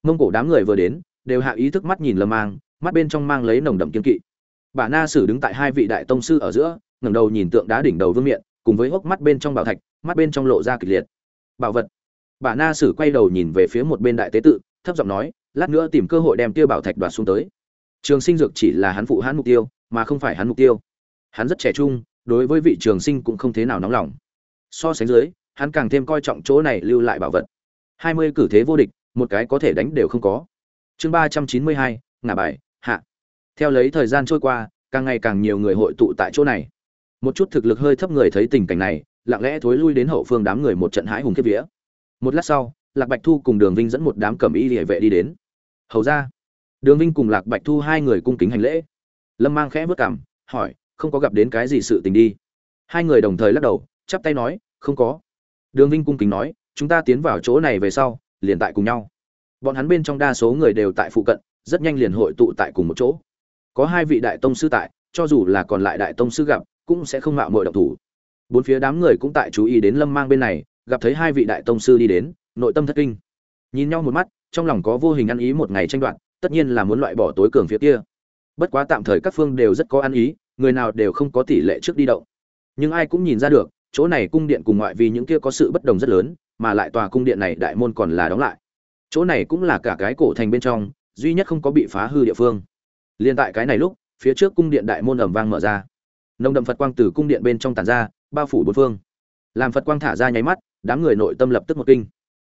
Speaker 1: Mông cổ đám người vừa đến, đều hạ ý thức mắt nhìn lâm mang, mắt bên trong mang lấy nồng đậm kiên kỵ. Bà na sử đứng tại hai vị đại tông sư ở giữa, ngẩng đầu nhìn tượng đá đỉnh đầu vương miện, cùng với hốc mắt bên trong bảo thạch, mắt bên trong lộ ra kịch liệt. Bảo vật bà na sử quay đầu nhìn về phía một bên đại tế tự, thấp giọng nói, lát nữa tìm cơ hội đem tiêu bảo thạch đoạt xuống tới. Trường sinh dược chỉ là hắn phụ hắn mục tiêu, mà không phải hắn mục tiêu. Hắn rất trẻ trung, đối với vị trường sinh cũng không thế nào nóng lòng. So sánh dưới, hắn càng thêm coi trọng chỗ này lưu lại bảo vật. Hai mươi cử thế vô địch, một cái có thể đánh đều không có. Chương ba trăm chín mươi hai, ngả bài, hạ. Theo lấy thời gian trôi qua, càng ngày càng nhiều người hội tụ tại chỗ này. Một chút thực lực hơi thấp người thấy tình cảnh này, lặng lẽ thối lui đến hậu phương đám người một trận hãi hùng kiếp vía một lát sau, lạc bạch thu cùng đường vinh dẫn một đám cẩm y địa vệ đi đến. Hầu ra đường vinh cùng lạc bạch thu hai người cung kính hành lễ. Lâm mang khẽ vất cảm hỏi, không có gặp đến cái gì sự tình đi? Hai người đồng thời lắc đầu, chắp tay nói, không có. Đường vinh cung kính nói, chúng ta tiến vào chỗ này về sau, liền tại cùng nhau. Bọn hắn bên trong đa số người đều tại phụ cận, rất nhanh liền hội tụ tại cùng một chỗ. Có hai vị đại tông sư tại, cho dù là còn lại đại tông sư gặp, cũng sẽ không mạo mội động thủ. Bốn phía đám người cũng tại chú ý đến lâm mang bên này gặp thấy hai vị đại tông sư đi đến, nội tâm thất kinh. Nhìn nhau một mắt, trong lòng có vô hình ăn ý một ngày tranh đoạt, tất nhiên là muốn loại bỏ tối cường phía kia. Bất quá tạm thời các phương đều rất có ăn ý, người nào đều không có tỷ lệ trước đi động. Nhưng ai cũng nhìn ra được, chỗ này cung điện cùng ngoại vì những kia có sự bất đồng rất lớn, mà lại tòa cung điện này đại môn còn là đóng lại. Chỗ này cũng là cả cái cổ thành bên trong, duy nhất không có bị phá hư địa phương. Liên tại cái này lúc, phía trước cung điện đại môn ẩm vang mở ra. Nồng đậm phật quang từ cung điện bên trong tàn ra, bao phủ bốn phương. Làm phật quang thả ra nháy mắt đám người nội tâm lập tức một kinh.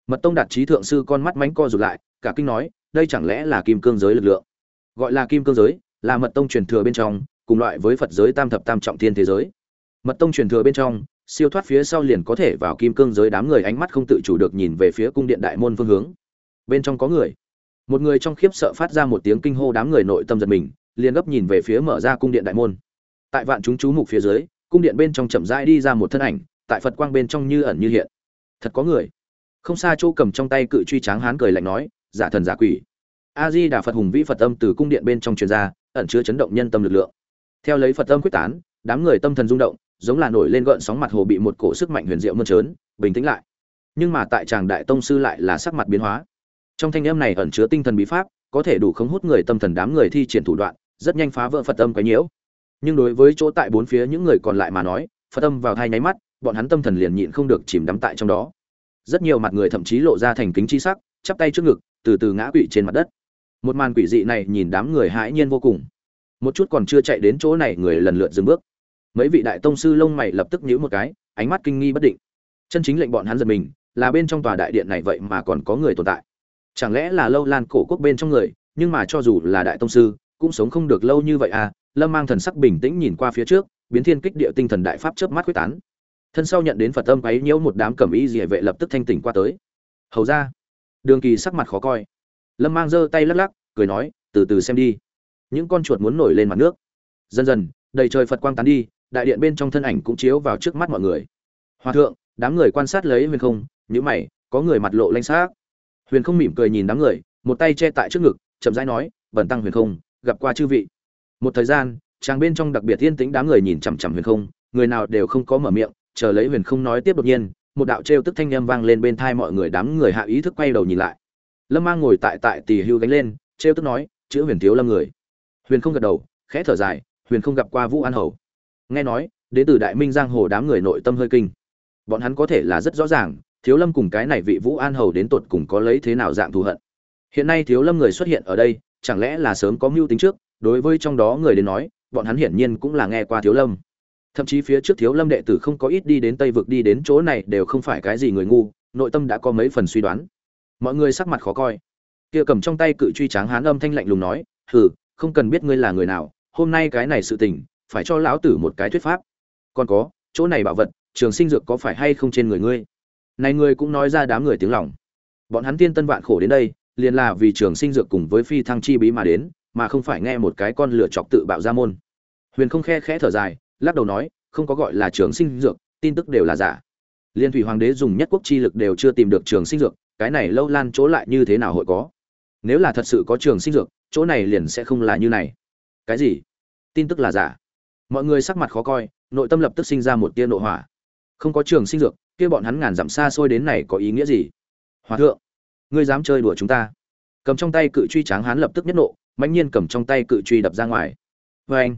Speaker 1: Mật tông đạt trí thượng sư con mắt mánh co rụt lại, cả kinh nói, đây chẳng lẽ là kim cương giới lực lượng? Gọi là kim cương giới, là mật tông truyền thừa bên trong, cùng loại với phật giới tam thập tam trọng thiên thế giới. Mật tông truyền thừa bên trong, siêu thoát phía sau liền có thể vào kim cương giới đám người ánh mắt không tự chủ được nhìn về phía cung điện đại môn phương hướng. Bên trong có người. Một người trong khiếp sợ phát ra một tiếng kinh hô đám người nội tâm giật mình, liền gấp nhìn về phía mở ra cung điện đại môn. Tại vạn chúng chú mục phía dưới, cung điện bên trong chậm rãi đi ra một thân ảnh, tại phật quang bên trong như ẩn như hiện thật có người. Không xa chỗ cầm trong tay cự truy tráng hán cười lạnh nói, giả thần giả quỷ. A di đà phật hùng vĩ phật âm từ cung điện bên trong truyền ra, ẩn chứa chấn động nhân tâm lực lượng. Theo lấy phật âm quyết tán, đám người tâm thần rung động, giống là nổi lên gợn sóng mặt hồ bị một cổ sức mạnh huyền diệu mơn trớn, bình tĩnh lại. Nhưng mà tại tràng đại tông sư lại là sắc mặt biến hóa. Trong thanh âm này ẩn chứa tinh thần bí pháp, có thể đủ khống hút người tâm thần đám người thi triển thủ đoạn, rất nhanh phá vỡ phật âm quấy nhiễu. Nhưng đối với chỗ tại bốn phía những người còn lại mà nói, phật âm vào thai nháy mắt bọn hắn tâm thần liền nhịn không được chìm đắm tại trong đó. Rất nhiều mặt người thậm chí lộ ra thành kính chi sắc, chắp tay trước ngực, từ từ ngã quỵ trên mặt đất. Một màn quỷ dị này nhìn đám người hãi nhiên vô cùng. Một chút còn chưa chạy đến chỗ này, người lần lượt dừng bước. Mấy vị đại tông sư lông mày lập tức nhíu một cái, ánh mắt kinh nghi bất định. Chân chính lệnh bọn hắn giật mình, là bên trong tòa đại điện này vậy mà còn có người tồn tại. Chẳng lẽ là lâu lan cổ quốc bên trong người, nhưng mà cho dù là đại tông sư, cũng sống không được lâu như vậy à? Lâm mang thần sắc bình tĩnh nhìn qua phía trước, biến thiên kích địa tinh thần đại pháp chớp mắt quyết tán thân sau nhận đến phật tâm ấy nhiễu một đám cẩm y dỉa vệ lập tức thanh tỉnh qua tới. Hầu ra, đường kỳ sắc mặt khó coi. Lâm mang giơ tay lắc lắc, cười nói, từ từ xem đi. Những con chuột muốn nổi lên mặt nước. Dần dần, đầy trời phật quang tán đi, đại điện bên trong thân ảnh cũng chiếu vào trước mắt mọi người. Hòa thượng, đám người quan sát lấy huyền không nhữ mày, có người mặt lộ lanh xác. Huyền không mỉm cười nhìn đám người, một tay che tại trước ngực, chậm rãi nói bẩn tăng huyền không, gặp qua chư vị. Một thời gian chàng bên trong đặc biệt yên tĩnh đám người nhìn chằm chằm huyền không, người nào đều không có mở miệng chờ lấy huyền không nói tiếp đột nhiên, một đạo trêu tức thanh âm vang lên bên thai mọi người đám người hạ ý thức quay đầu nhìn lại. Lâm mang ngồi tại tại tỷ hưu gánh lên, trêu tức nói, chữ huyền thiếu lâm người. Huyền không gật đầu, khẽ thở dài, huyền không gặp qua vũ an hầu. Nghe nói, đến từ đại minh giang hồ đám người nội tâm hơi kinh. Bọn hắn có thể là rất rõ ràng, thiếu lâm cùng cái này vị vũ an hầu đến tột cùng có lấy thế nào dạng thù hận. Hiện nay thiếu lâm người xuất hiện ở đây, chẳng lẽ là sớm có mưu tính trước, đối với trong đó người đến nói, bọn hắn hiển nhiên cũng là nghe qua thiếu lâm thậm chí phía trước thiếu lâm đệ tử không có ít đi đến tây vực đi đến chỗ này đều không phải cái gì người ngu, nội tâm đã có mấy phần suy đoán. Mọi người sắc mặt khó coi. Kia cầm trong tay cự truy tráng hán âm thanh lạnh lùng nói, hừ, không cần biết ngươi là người nào, hôm nay cái này sự tình, phải cho lão tử một cái thuyết pháp. Còn có, chỗ này bảo vật, trường sinh dược có phải hay không trên người ngươi? Này ngươi cũng nói ra đám người tiếng lòng. Bọn hắn tiên tân vạn khổ đến đây, liền là vì trường sinh dược cùng với phi thăng chi bí mà đến, mà không phải nghe một cái con lửa chọc tự bạo ra môn. Huyền không khe khẽ thở dài lắc đầu nói, không có gọi là trường sinh dược, tin tức đều là giả. Liên thủy hoàng đế dùng nhất quốc chi lực đều chưa tìm được trường sinh dược, cái này lâu lan chỗ lại như thế nào hội có? Nếu là thật sự có trường sinh dược, chỗ này liền sẽ không là như này. Cái gì? Tin tức là giả. Mọi người sắc mặt khó coi, nội tâm lập tức sinh ra một tia nội hỏa. Không có trường sinh dược, kia bọn hắn ngàn dặm xa xôi đến này có ý nghĩa gì? Hòa thượng, ngươi dám chơi đùa chúng ta? Cầm trong tay cự truy tráng hán lập tức nhất nộ, mãnh nhiên cầm trong tay cự truy đập ra ngoài. Vê anh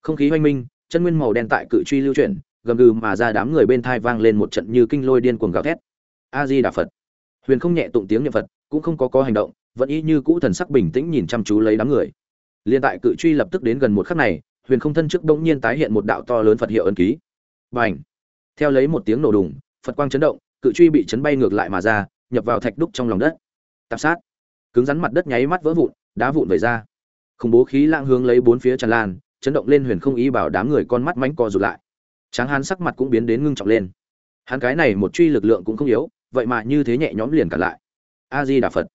Speaker 1: không khí oanh minh chân nguyên màu đen tại cự truy lưu chuyển, gầm gừ mà ra đám người bên thai vang lên một trận như kinh lôi điên cuồng gào thét. A di đà phật. Huyền không nhẹ tụng tiếng niệm phật, cũng không có có hành động, vẫn y như cũ thần sắc bình tĩnh nhìn chăm chú lấy đám người. Liên tại cự truy lập tức đến gần một khắc này, huyền không thân trước bỗng nhiên tái hiện một đạo to lớn phật hiệu ân ký. Và h theo lấy một tiếng nổ đùng, phật quang chấn động, cự truy bị chấn bay ngược lại mà ra, nhập vào thạch đúc trong lòng đất. Tạp sát! Cứng rắn mặt đất nháy mắt vỡ vụn, đá vụn về ra. Khủng bố khí lãng hướng lấy bốn phía tràn lan chấn động lên huyền không ý bảo đám người con mắt mánh co rụt lại. Tráng hán sắc mặt cũng biến đến ngưng trọng lên. Hắn cái này một truy lực lượng cũng không yếu, vậy mà như thế nhẹ nhõm liền cả lại. A di đà phật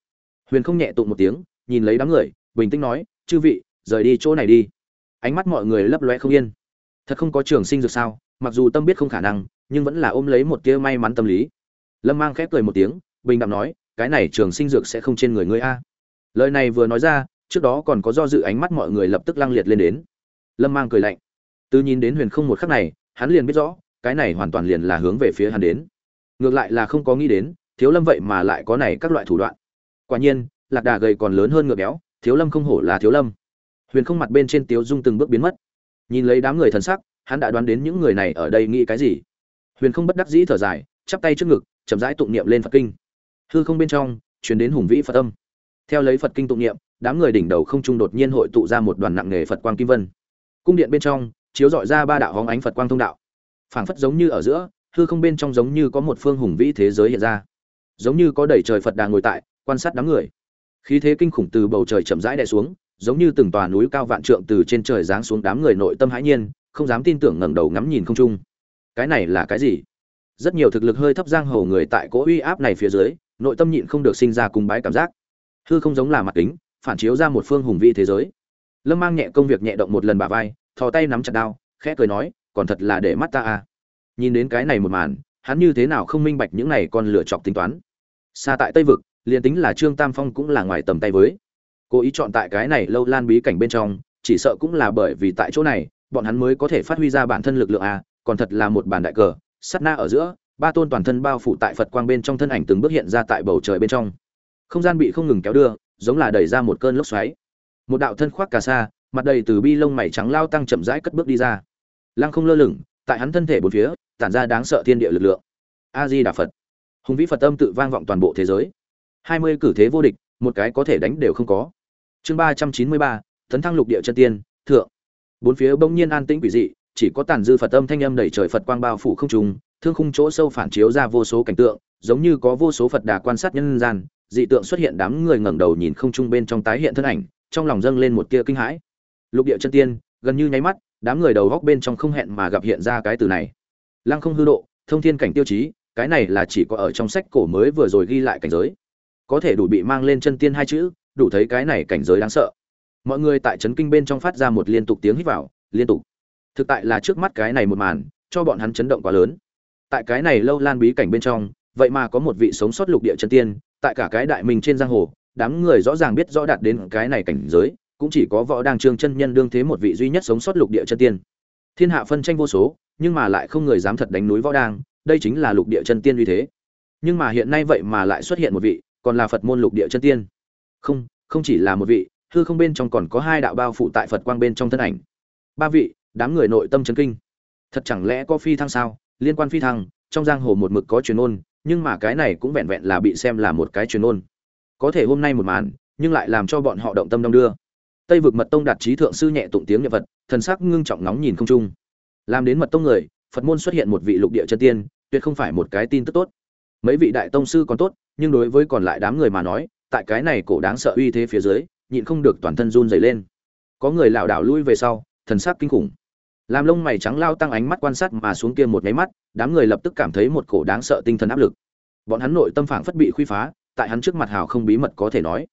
Speaker 1: huyền không nhẹ tụng một tiếng, nhìn lấy đám người, bình tĩnh nói, chư vị, rời đi chỗ này đi. Ánh mắt mọi người lấp loe không yên. Thật không có trường sinh dược sao, mặc dù tâm biết không khả năng, nhưng vẫn là ôm lấy một tia may mắn tâm lý. Lâm mang khép cười một tiếng, bình đạm nói, cái này trường sinh dược sẽ không trên người ngươi a. Lời này vừa nói ra, trước đó còn có do dự ánh mắt mọi người lập tức lăng liệt lên đến lâm mang cười lạnh. Từ nhìn đến huyền không một khắc này, hắn liền biết rõ, cái này hoàn toàn liền là hướng về phía hắn đến. Ngược lại là không có nghĩ đến, thiếu lâm vậy mà lại có này các loại thủ đoạn. Quả nhiên, lạc đà gầy còn lớn hơn ngựa béo, thiếu lâm không hổ là thiếu lâm. Huyền không mặt bên trên tiếu dung từng bước biến mất. Nhìn lấy đám người thần sắc, hắn đã đoán đến những người này ở đây nghĩ cái gì. Huyền không bất đắc dĩ thở dài, chắp tay trước ngực, chậm rãi tụng niệm lên phật kinh. Hư không bên trong chuyển đến hùng vĩ phật âm. Theo lấy phật kinh tụng niệm, đám người đỉnh đầu không trung đột nhiên hội tụ ra một đoàn nặng nghề phật quang kim vân cung điện bên trong, chiếu dọi ra ba đạo hóng ánh phật quang thông đạo. Phảng phất giống như ở giữa, hư không bên trong giống như có một phương hùng vĩ thế giới hiện ra. Giống như có đầy trời phật đà ngồi tại, quan sát đám người. Khí thế kinh khủng từ bầu trời chậm rãi đè xuống, giống như từng tòa núi cao vạn trượng từ trên trời giáng xuống đám người nội tâm hãi nhiên, không dám tin tưởng ngẩng đầu ngắm nhìn không trung. Cái này là cái gì? Rất nhiều thực lực hơi thấp giang hồ người tại cỗ uy áp này phía dưới, nội tâm nhịn không được sinh ra cùng bái cảm giác. Hư không giống là mặt kính, phản chiếu ra một phương hùng vĩ thế giới lâm mang nhẹ công việc nhẹ động một lần bả vai, thò tay nắm chặt đao, khẽ cười nói, còn thật là để mắt ta à. Nhìn đến cái này một màn, hắn như thế nào không minh bạch những này còn lựa chọc tính toán. Xa tại tây vực, liền tính là trương tam phong cũng là ngoài tầm tay với. Cố ý chọn tại cái này lâu lan bí cảnh bên trong, chỉ sợ cũng là bởi vì tại chỗ này, bọn hắn mới có thể phát huy ra bản thân lực lượng à còn thật là một bản đại cờ, sắt na ở giữa, ba tôn toàn thân bao phủ tại phật quang bên trong thân ảnh từng bước hiện ra tại bầu trời bên trong. Không gian bị không ngừng kéo đưa, giống là đẩy ra một cơn lốc xoáy một đạo thân khoác cà sa, mặt đầy từ bi lông mày trắng lao tăng chậm rãi cất bước đi ra. Lăng không lơ lửng, tại hắn thân thể bốn phía, tản ra đáng sợ thiên địa lực lượng. A di đà phật hùng vĩ phật âm tự vang vọng toàn bộ thế giới. Hai mươi cử thế vô địch, một cái có thể đánh đều không có. Chương ba trăm chín mươi ba, tấn thăng lục địa chân tiên, thượng. Bốn phía bỗng nhiên an tĩnh quỷ dị, chỉ có tàn dư phật âm thanh âm đẩy trời phật quang bao phủ không trùng thương khung chỗ sâu phản chiếu ra vô số cảnh tượng, giống như có vô số phật đà quan sát nhân gian, dị tượng xuất hiện đám người ngẩng đầu nhìn không trung bên trong tái hiện thân ảnh trong lòng dâng lên một tia kinh hãi. Lục địa chân tiên, gần như nháy mắt, đám người đầu góc bên trong không hẹn mà gặp hiện ra cái từ này. Lăng không hư độ, thông thiên cảnh tiêu chí, cái này là chỉ có ở trong sách cổ mới vừa rồi ghi lại cảnh giới. Có thể đủ bị mang lên chân tiên hai chữ, đủ thấy cái này cảnh giới đáng sợ. Mọi người tại trấn kinh bên trong phát ra một liên tục tiếng hít vào, liên tục. Thực tại là trước mắt cái này một màn, cho bọn hắn chấn động quá lớn. Tại cái này lâu lan bí cảnh bên trong, vậy mà có một vị sống sót lục địa chân tiên, tại cả cái đại minh trên giang hồ đám người rõ ràng biết rõ đạt đến cái này cảnh giới, cũng chỉ có võ đang trương chân nhân đương thế một vị duy nhất sống sót lục địa chân tiên. Thiên hạ phân tranh vô số, nhưng mà lại không người dám thật đánh núi võ đang, đây chính là lục địa chân tiên uy thế. Nhưng mà hiện nay vậy mà lại xuất hiện một vị, còn là phật môn lục địa chân tiên. Không không chỉ là một vị, hư không bên trong còn có hai đạo bao phụ tại phật quang bên trong thân ảnh. Ba vị, đám người nội tâm chấn kinh. Thật chẳng lẽ có phi thăng sao? Liên quan phi thăng, trong giang hồ một mực có truyền ngôn nhưng mà cái này cũng vẹn vẹn là bị xem là một cái truyền ngôn có thể hôm nay một màn, nhưng lại làm cho bọn họ động tâm đông đưa. Tây vực mật tông đạt trí thượng sư nhẹ tụng tiếng nhật vật thần sắc ngưng trọng nóng nhìn không trung. Làm đến mật tông người, phật môn xuất hiện một vị lục địa chân tiên, tuyệt không phải một cái tin tức tốt. Mấy vị đại tông sư còn tốt, nhưng đối với còn lại đám người mà nói, tại cái này cổ đáng sợ uy thế phía dưới, nhịn không được toàn thân run dày lên. Có người lảo đảo lui về sau, thần sắc kinh khủng. Làm lông mày trắng lao tăng ánh mắt quan sát mà xuống kia một máy mắt, đám người lập tức cảm thấy một cổ đáng sợ tinh thần áp lực. Bọn hắn nội tâm phảng phất bị khuy phá tại hắn trước mặt hào không bí mật có thể nói.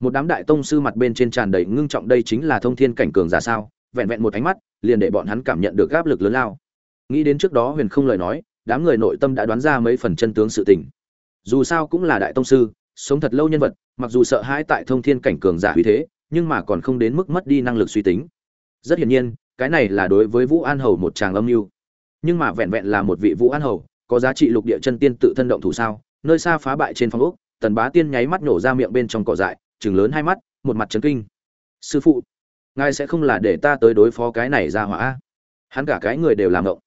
Speaker 1: Một đám đại tông sư mặt bên trên tràn đầy ngưng trọng đây chính là thông thiên cảnh cường giả sao? Vẹn vẹn một ánh mắt, liền để bọn hắn cảm nhận được áp lực lớn lao. Nghĩ đến trước đó huyền không lời nói, đám người nội tâm đã đoán ra mấy phần chân tướng sự tình. Dù sao cũng là đại tông sư, sống thật lâu nhân vật, mặc dù sợ hãi tại thông thiên cảnh cường giả uy thế, nhưng mà còn không đến mức mất đi năng lực suy tính. Rất hiển nhiên, cái này là đối với vũ an hầu một tràng âm mưu. Nhưng mà vẹn vẹn là một vị vũ an hầu, có giá trị lục địa chân tiên tự thân động thủ sao? Nơi xa phá bại trên phong ốc tần bá tiên nháy mắt nổ ra miệng bên trong cỏ dại chừng lớn hai mắt, một mặt trấn kinh. Sư phụ, ngài sẽ không là để ta tới đối phó cái này ra hỏa hắn cả cái người đều làm ngộng.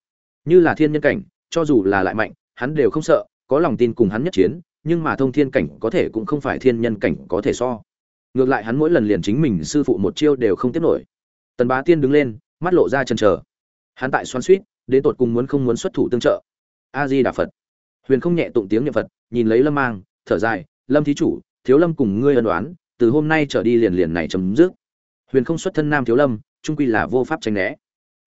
Speaker 1: Như là thiên nhân cảnh, cho dù là lại mạnh, hắn đều không sợ, có lòng tin cùng hắn nhất chiến, nhưng mà thông thiên cảnh có thể cũng không phải thiên nhân cảnh có thể so. Ngược lại hắn mỗi lần liền chính mình sư phụ một chiêu đều không tiếp nổi. Tần bá tiên đứng lên, mắt lộ ra chân chờ. Hắn tại xoắn suýt, đến tột cùng muốn không muốn xuất thủ tương trợ. A di đà phật. Huyền không nhẹ tụng tiếng niệm phật, nhìn lấy lâm mang thở dài, lâm thí chủ, thiếu lâm cùng ngươi ân đoán từ hôm nay trở đi liền liền này chấm dứt. Huyền không xuất thân nam thiếu lâm, trung quy là vô pháp tránh né.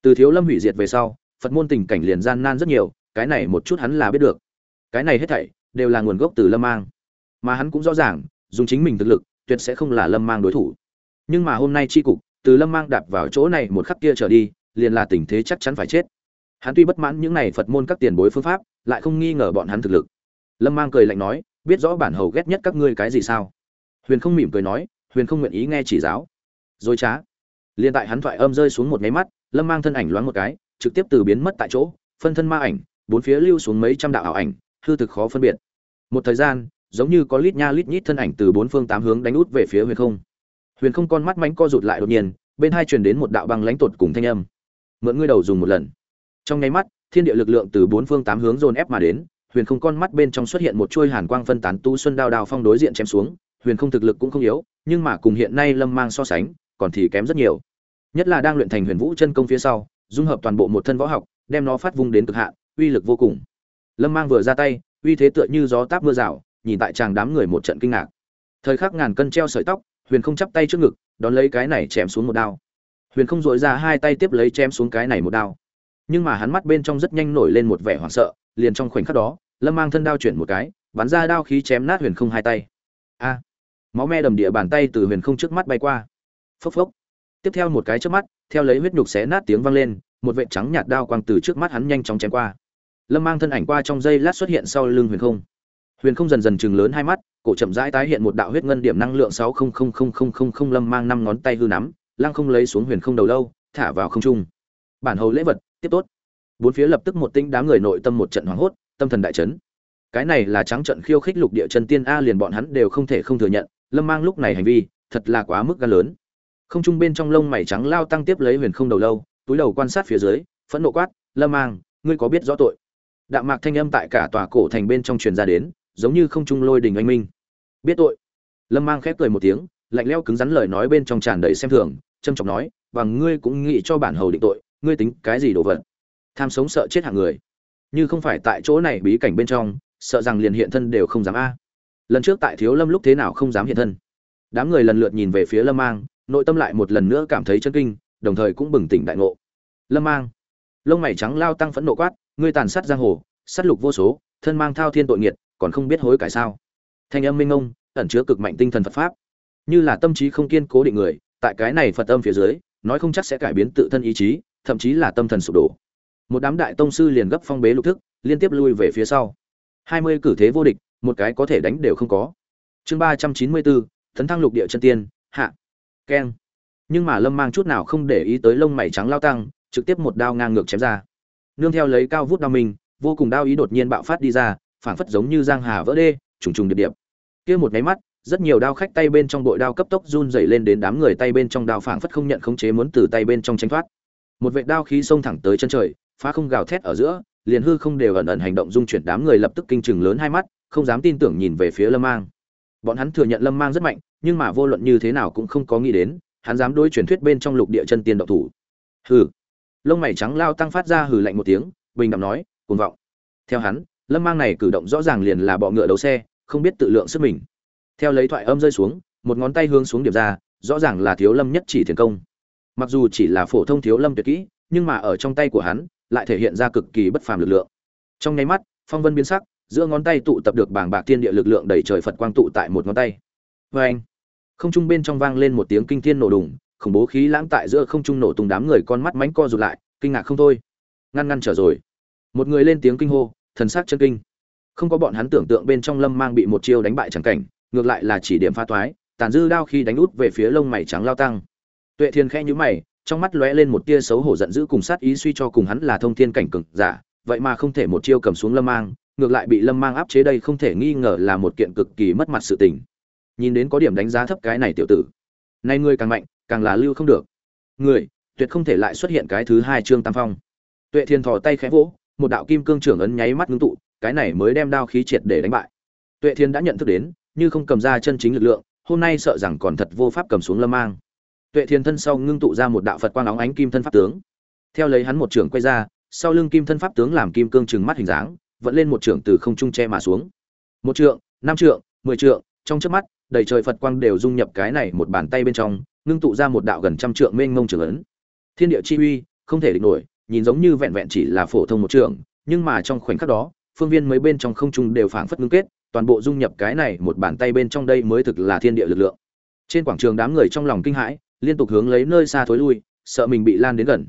Speaker 1: Từ thiếu lâm hủy diệt về sau, phật môn tình cảnh liền gian nan rất nhiều, cái này một chút hắn là biết được. Cái này hết thảy đều là nguồn gốc từ lâm mang. Mà hắn cũng rõ ràng, dùng chính mình thực lực, tuyệt sẽ không là lâm mang đối thủ. Nhưng mà hôm nay tri cục, từ lâm mang đạp vào chỗ này một khắc kia trở đi, liền là tình thế chắc chắn phải chết. Hắn tuy bất mãn những này phật môn các tiền bối phương pháp, lại không nghi ngờ bọn hắn thực lực. Lâm mang cười lạnh nói biết rõ bản hầu ghét nhất các ngươi cái gì sao? Huyền không mỉm cười nói, huyền không nguyện ý nghe chỉ giáo. Dối trá. Liền tại hắn thoại âm rơi xuống một máy mắt, lâm mang thân ảnh loáng một cái, trực tiếp từ biến mất tại chỗ, phân thân ma ảnh, bốn phía lưu xuống mấy trăm đạo ảo ảnh, hư thực khó phân biệt. Một thời gian, giống như có lít nha lít nhít thân ảnh từ bốn phương tám hướng đánh út về phía huyền không. Huyền không con mắt mánh co rụt lại đột nhiên, bên hai truyền đến một đạo băng lãnh tột cùng thanh âm. Mượn ngươi đầu dùng một lần. Trong nháy mắt, thiên địa lực lượng từ bốn phương tám hướng dồn ép mà đến huyền không con mắt bên trong xuất hiện một chuôi hàn quang phân tán tu xuân đao đao phong đối diện chém xuống, huyền không thực lực cũng không yếu, nhưng mà cùng hiện nay lâm mang so sánh, còn thì kém rất nhiều. Nhất là đang luyện thành huyền vũ chân công phía sau, dung hợp toàn bộ một thân võ học, đem nó phát vung đến cực hạn, uy lực vô cùng. Lâm mang vừa ra tay, uy thế tựa như gió táp mưa rào, nhìn tại chàng đám người một trận kinh ngạc. Thời khắc ngàn cân treo sợi tóc, huyền không chắp tay trước ngực, đón lấy cái này chém xuống một đao. Huyền không dội ra hai tay tiếp lấy chém xuống cái này một đao. Nhưng mà hắn mắt bên trong rất nhanh nổi lên một vẻ hoảng sợ liền trong khoảnh khắc đó, lâm mang thân đao chuyển một cái, bắn ra đao khí chém nát huyền không hai tay. A! Máu me đầm địa bàn tay từ huyền không trước mắt bay qua. Phốc phốc. Tiếp theo một cái trước mắt, theo lấy huyết nhục xé nát tiếng vang lên, một vệ trắng nhạt đao quang từ trước mắt hắn nhanh chóng chém qua. Lâm mang thân ảnh qua trong giây lát xuất hiện sau lưng huyền không. Huyền không dần dần chừng lớn hai mắt, cổ chậm rãi tái hiện một đạo huyết ngân điểm năng lượng sáu không không không không không không lâm mang năm ngón tay hư nắm, lăng không lấy xuống huyền không đầu lâu, thả vào không trung. Bản hầu lễ vật, tiếp tốt bốn phía lập tức một tinh đám người nội tâm một trận hoảng hốt, tâm thần đại chấn. Cái này là trắng trận khiêu khích lục địa chân tiên a liền bọn hắn đều không thể không thừa nhận, lâm mang lúc này hành vi, thật là quá mức gan lớn. Không trung bên trong lông mày trắng lao tăng tiếp lấy huyền không đầu lâu, túi đầu quan sát phía dưới, phẫn nộ quát, lâm mang, ngươi có biết rõ tội? Đạm mạc thanh âm tại cả tòa cổ thành bên trong truyền ra đến, giống như không trung lôi đình anh minh. Biết tội? Lâm mang khép cười một tiếng, lạnh leo cứng rắn lời nói bên trong tràn đầy xem thường trâm trọng nói và ngươi cũng nghĩ cho bản hầu định tội, ngươi tính cái gì đồ vật? Tham sống sợ chết hạng người. Như không phải tại chỗ này bí cảnh bên trong, sợ rằng liền hiện thân đều không dám a. Lần trước tại thiếu lâm lúc thế nào không dám hiện thân. Đám người lần lượt nhìn về phía lâm mang, nội tâm lại một lần nữa cảm thấy chân kinh, đồng thời cũng bừng tỉnh đại ngộ. Lâm mang, lông mày trắng lao tăng phẫn nộ quát, ngươi tàn sát giang hồ, sát lục vô số, thân mang thao thiên tội nghiệt, còn không biết hối cải sao? Thanh âm minh ông ẩn chứa cực mạnh tinh thần phật pháp. Như là tâm trí không kiên cố định người, tại cái này phật âm phía dưới, nói không chắc sẽ cải biến tự thân ý chí, thậm chí là tâm thần sụp đổ một đám đại tông sư liền gấp phong bế lục thức, liên tiếp lui về phía sau. Hai mươi cử thế vô địch, một cái có thể đánh đều không có. Chương ba trăm chín mươi bốn thấn thăng lục địa chân tiên, hạ. Keng. Nhưng mà lâm mang chút nào không để ý tới lông mày trắng lao tăng, trực tiếp một đao ngang ngược chém ra. Nương theo lấy cao vút đao mình, vô cùng đao ý đột nhiên bạo phát đi ra, phảng phất giống như giang hà vỡ đê, trùng trùng điệp điệp. Kia một máy mắt, rất nhiều đao khách tay bên trong bội đao cấp tốc run dày lên đến đám người tay bên trong đao phảng phất không nhận khống chế muốn từ tay bên trong tránh thoát. Một vệ đao khí xông thẳng tới chân trời phá không gào thét ở giữa, liền hư không đều ẩn ẩn hành động dung chuyển đám người lập tức kinh chừng lớn hai mắt, không dám tin tưởng nhìn về phía lâm mang. Bọn hắn thừa nhận lâm mang rất mạnh, nhưng mà vô luận như thế nào cũng không có nghĩ đến, hắn dám đối truyền thuyết bên trong lục địa chân tiên độc thủ. Hừ. Lông mày trắng lao tăng phát ra hừ lạnh một tiếng, bình đẳng nói, cuồng vọng. Theo hắn, lâm mang này cử động rõ ràng liền là bọ ngựa đấu xe, không biết tự lượng sức mình. Theo lấy thoại âm rơi xuống, một ngón tay hướng xuống điểm ra, rõ ràng là thiếu lâm nhất chỉ thiền công. Mặc dù chỉ là phổ thông thiếu lâm tuyệt kỹ, nhưng mà ở trong tay của hắn lại thể hiện ra cực kỳ bất phàm lực lượng. Trong nháy mắt, phong vân biến sắc, giữa ngón tay tụ tập được bảng bạc thiên địa lực lượng đầy trời phật quang tụ tại một ngón tay. Vê anh, không trung bên trong vang lên một tiếng kinh thiên nổ đùng, khủng bố khí lãng tại giữa không trung nổ tung đám người con mắt mánh co rụt lại, kinh ngạc không thôi. Ngăn ngăn trở rồi. Một người lên tiếng kinh hô, thần sắc chân kinh. Không có bọn hắn tưởng tượng bên trong lâm mang bị một chiêu đánh bại chẳng cảnh, ngược lại là chỉ điểm pha toái, tàn dư đao khi đánh út về phía lông mày trắng lao tăng. Tuệ thiên khẽ nhíu mày trong mắt lóe lên một tia xấu hổ giận dữ cùng sát ý suy cho cùng hắn là thông thiên cảnh cường giả, vậy mà không thể một chiêu cầm xuống lâm mang, ngược lại bị lâm mang áp chế đây không thể nghi ngờ là một kiện cực kỳ mất mặt sự tình. Nhìn đến có điểm đánh giá thấp cái này tiểu tử, nay ngươi càng mạnh, càng là lưu không được. Người, tuyệt không thể lại xuất hiện cái thứ hai trương tam phong. Tuệ thiên thò tay khẽ vỗ, một đạo kim cương trưởng ấn nháy mắt ngưng tụ, cái này mới đem đao khí triệt để đánh bại. Tuệ thiên đã nhận thức đến, như không cầm ra chân chính lực lượng, hôm nay sợ rằng còn thật vô pháp cầm xuống lâm mang tuệ thiên thân sau ngưng tụ ra một đạo phật quang óng ánh kim thân pháp tướng. Theo lấy hắn một trưởng quay ra, sau lưng kim thân pháp tướng làm kim cương trừng mắt hình dáng vẫn lên một trưởng từ không trung che mà xuống. Một trượng, năm trượng, mười trượng, trong chớp mắt, đầy trời phật quang đều dung nhập cái này một bàn tay bên trong, ngưng tụ ra một đạo gần trăm trượng mênh mông trường ấn. Thiên địa chi uy, không thể địch nổi, nhìn giống như vẹn vẹn chỉ là phổ thông một trượng, nhưng mà trong khoảnh khắc đó, phương viên mấy bên trong không trung đều phảng phất ngưng kết, toàn bộ dung nhập cái này một bàn tay bên trong đây mới thực là thiên địa lực lượng. Trên quảng trường đám người trong lòng kinh hãi liên tục hướng lấy nơi xa thối lui, sợ mình bị lan đến gần.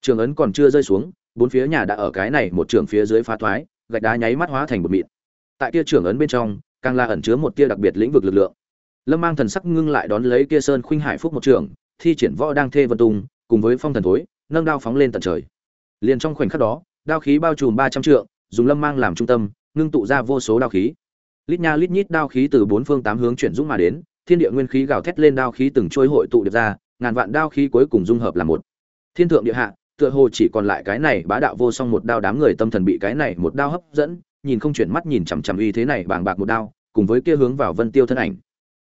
Speaker 1: Trường ấn còn chưa rơi xuống, bốn phía nhà đã ở cái này một trường phía dưới phá thoái, gạch đá nháy mắt hóa thành một mịn. Tại kia trường ấn bên trong, càng là ẩn chứa một tia đặc biệt lĩnh vực lực lượng. Lâm mang thần sắc ngưng lại đón lấy kia sơn khuynh hải phúc một trường, thi triển võ đang thê vân tung, cùng với phong thần thối, nâng đao phóng lên tận trời. Liền trong khoảnh khắc đó, đao khí bao trùm ba trăm trượng, dùng lâm mang làm trung tâm, ngưng tụ ra vô số đao khí. Lít nha lít nhít đao khí từ bốn phương tám hướng chuyển dũng mà đến thiên địa nguyên khí gào thét lên đao khí từng trôi hội tụ được ra, ngàn vạn đao khí cuối cùng dung hợp là một. Thiên thượng địa hạ, tựa hồ chỉ còn lại cái này bá đạo vô song một đao đám người tâm thần bị cái này một đao hấp dẫn, nhìn không chuyển mắt nhìn chằm chằm uy thế này bàng bạc một đao, cùng với kia hướng vào vân tiêu thân ảnh.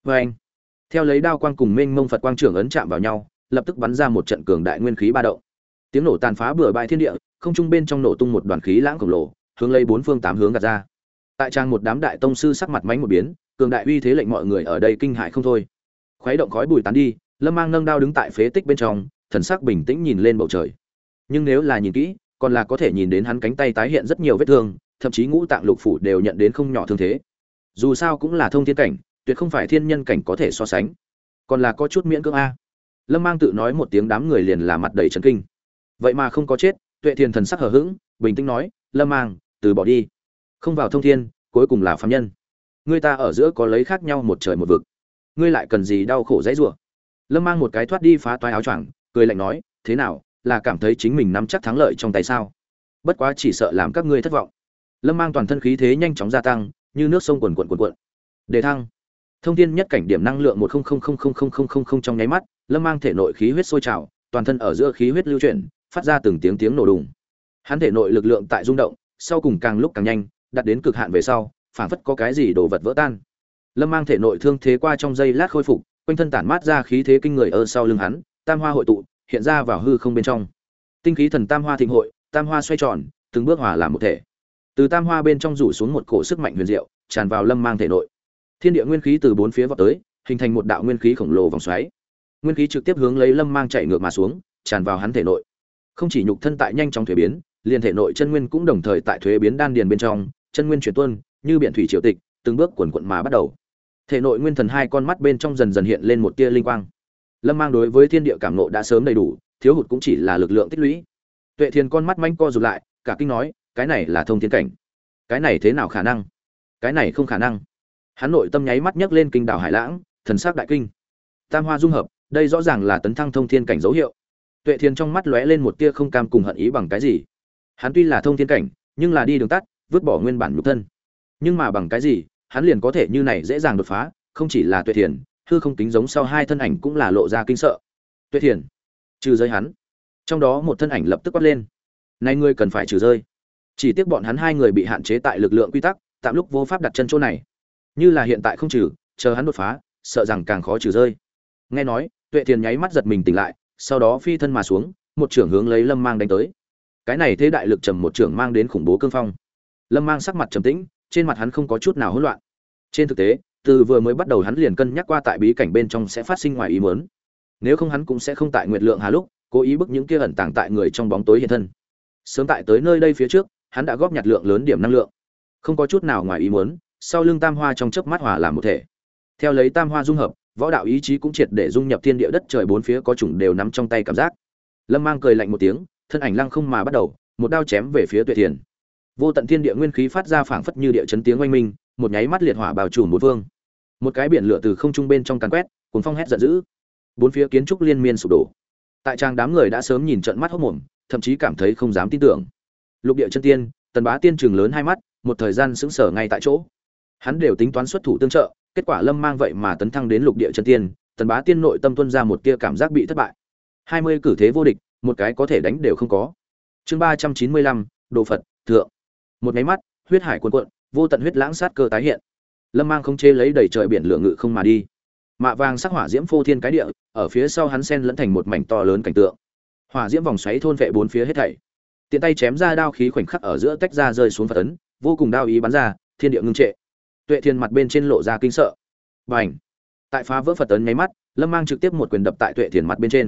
Speaker 1: Vê anh, theo lấy đao quang cùng mênh mông phật quang trưởng ấn chạm vào nhau, lập tức bắn ra một trận cường đại nguyên khí ba động. Tiếng nổ tàn phá bừa bãi thiên địa, không trung bên trong nổ tung một đoàn khí lãng khổng lồ, hướng lấy bốn phương tám hướng gạt ra. Tại trang một đám đại tông sư sắc mặt mánh một biến cường đại uy thế lệnh mọi người ở đây kinh hại không thôi. Khuấy động khói bùi tán đi, lâm mang nâng đao đứng tại phế tích bên trong, thần sắc bình tĩnh nhìn lên bầu trời. Nhưng nếu là nhìn kỹ, còn là có thể nhìn đến hắn cánh tay tái hiện rất nhiều vết thương, thậm chí ngũ tạng lục phủ đều nhận đến không nhỏ thương thế. Dù sao cũng là thông thiên cảnh, tuyệt không phải thiên nhân cảnh có thể so sánh. Còn là có chút miễn cưỡng a. Lâm mang tự nói một tiếng đám người liền là mặt đầy trấn kinh. Vậy mà không có chết, tuệ thiền thần sắc hờ hững, bình tĩnh nói, lâm mang, từ bỏ đi. Không vào thông thiên, cuối cùng là phạm nhân. Ngươi ta ở giữa có lấy khác nhau một trời một vực. Ngươi lại cần gì đau khổ dãy rủa? Lâm mang một cái thoát đi phá toái áo choàng, cười lạnh nói, thế nào, là cảm thấy chính mình nắm chắc thắng lợi trong tay sao? Bất quá chỉ sợ làm các ngươi thất vọng. Lâm mang toàn thân khí thế nhanh chóng gia tăng, như nước sông quần quần quần quần đề thăng. Thông tin nhất cảnh điểm năng lượng một trong nháy mắt, lâm mang thể nội khí huyết sôi trào, toàn thân ở giữa khí huyết lưu chuyển, phát ra từng tiếng tiếng nổ đùng. Hắn thể nội lực lượng tại rung động, sau cùng càng lúc càng nhanh, đạt đến cực hạn về sau phảng phất có cái gì đồ vật vỡ tan. Lâm mang thể nội thương thế qua trong giây lát khôi phục, quanh thân tản mát ra khí thế kinh người ở sau lưng hắn, tam hoa hội tụ, hiện ra vào hư không bên trong. Tinh khí thần tam hoa thịnh hội, tam hoa xoay tròn, từng bước hòa làm một thể. Từ tam hoa bên trong rủ xuống một cổ sức mạnh huyền diệu, tràn vào lâm mang thể nội. Thiên địa nguyên khí từ bốn phía vọt tới, hình thành một đạo nguyên khí khổng lồ vòng xoáy. Nguyên khí trực tiếp hướng lấy lâm mang chạy ngược mà xuống, tràn vào hắn thể nội. Không chỉ nhục thân tại nhanh chóng thuế biến, liền thể nội chân nguyên cũng đồng thời tại thuế biến đan điền bên trong, chân nguyên chuyển tuân như biển thủy triều tịch, từng bước quần quận mà bắt đầu. Thể nội nguyên thần hai con mắt bên trong dần dần hiện lên một tia linh quang. Lâm mang đối với thiên địa cảm nộ đã sớm đầy đủ, thiếu hụt cũng chỉ là lực lượng tích lũy. Tuệ thiên con mắt manh co rụt lại, cả kinh nói, cái này là thông thiên cảnh. Cái này thế nào khả năng? Cái này không khả năng. Hắn nội tâm nháy mắt nhấc lên kinh đảo hải lãng, thần sắc đại kinh. Tam hoa dung hợp, đây rõ ràng là tấn thăng thông thiên cảnh dấu hiệu. Tuệ thiên trong mắt lóe lên một tia không cam cùng hận ý bằng cái gì. Hắn tuy là thông thiên cảnh, nhưng là đi đường tắt, vứt bỏ nguyên bản nhục thân nhưng mà bằng cái gì, hắn liền có thể như này dễ dàng đột phá, không chỉ là tuệ thiền, hư không tính giống sau hai thân ảnh cũng là lộ ra kinh sợ. Tuệ thiền, trừ rơi hắn. Trong đó một thân ảnh lập tức quát lên. Nay ngươi cần phải trừ rơi. Chỉ tiếc bọn hắn hai người bị hạn chế tại lực lượng quy tắc, tạm lúc vô pháp đặt chân chỗ này. Như là hiện tại không trừ, chờ hắn đột phá, sợ rằng càng khó trừ rơi. Nghe nói, tuệ thiền nháy mắt giật mình tỉnh lại, sau đó phi thân mà xuống, một trưởng hướng lấy lâm mang đánh tới. Cái này thế đại lực trầm một trưởng mang đến khủng bố cương phong. Lâm mang sắc mặt trầm tĩnh trên mặt hắn không có chút nào hỗn loạn. Trên thực tế, từ vừa mới bắt đầu hắn liền cân nhắc qua tại bí cảnh bên trong sẽ phát sinh ngoài ý muốn. Nếu không hắn cũng sẽ không tại nguyệt lượng hà lúc, cố ý bức những kia ẩn tàng tại người trong bóng tối hiện thân. Sớm tại tới nơi đây phía trước, hắn đã góp nhặt lượng lớn điểm năng lượng. Không có chút nào ngoài ý muốn, sau lưng tam hoa trong chớp mắt hòa làm một thể. Theo lấy tam hoa dung hợp, võ đạo ý chí cũng triệt để dung nhập thiên địa đất trời bốn phía có chủng đều nắm trong tay cảm giác. Lâm mang cười lạnh một tiếng, thân ảnh lăng không mà bắt đầu, một đao chém về phía tuệ thiền vô tận thiên địa nguyên khí phát ra phảng phất như địa chấn tiếng oanh minh, một nháy mắt liệt hỏa bào trùm một vương một cái biển lửa từ không trung bên trong càn quét cuốn phong hét giận dữ. Bốn phía kiến trúc liên miên sụp đổ. Tại trang đám người đã sớm nhìn trận mắt hốc mồm, thậm chí cảm thấy không dám tin tưởng. Lục địa chân tiên, tần bá tiên trường lớn hai mắt, một thời gian sững sờ ngay tại chỗ. Hắn đều tính toán xuất thủ tương trợ, kết quả lâm mang vậy mà tấn thăng đến lục địa chân tiên, tần bá tiên nội tâm tuân ra một tia cảm giác bị thất bại. Hai mươi cử thế vô địch, một cái có thể đánh đều không có. Chương ba trăm chín mươi lăm, đồ phật, thượng một máy mắt, huyết hải cuồn cuộn, vô tận huyết lãng sát cơ tái hiện. Lâm mang không chê lấy đầy trời biển lửa ngự không mà đi. Mạ vàng sắc hỏa diễm phô thiên cái địa, ở phía sau hắn sen lẫn thành một mảnh to lớn cảnh tượng. Hỏa diễm vòng xoáy thôn vệ bốn phía hết thảy. Tiện tay chém ra đao khí khoảnh khắc ở giữa tách ra rơi xuống phật tấn vô cùng đao ý bắn ra, thiên địa ngưng trệ. Tuệ thiên mặt bên trên lộ ra kinh sợ. B à n h tại phá vỡ phật tấn nháy mắt, lâm mang trực tiếp một quyền đập tại tuệ thiền mặt bên trên.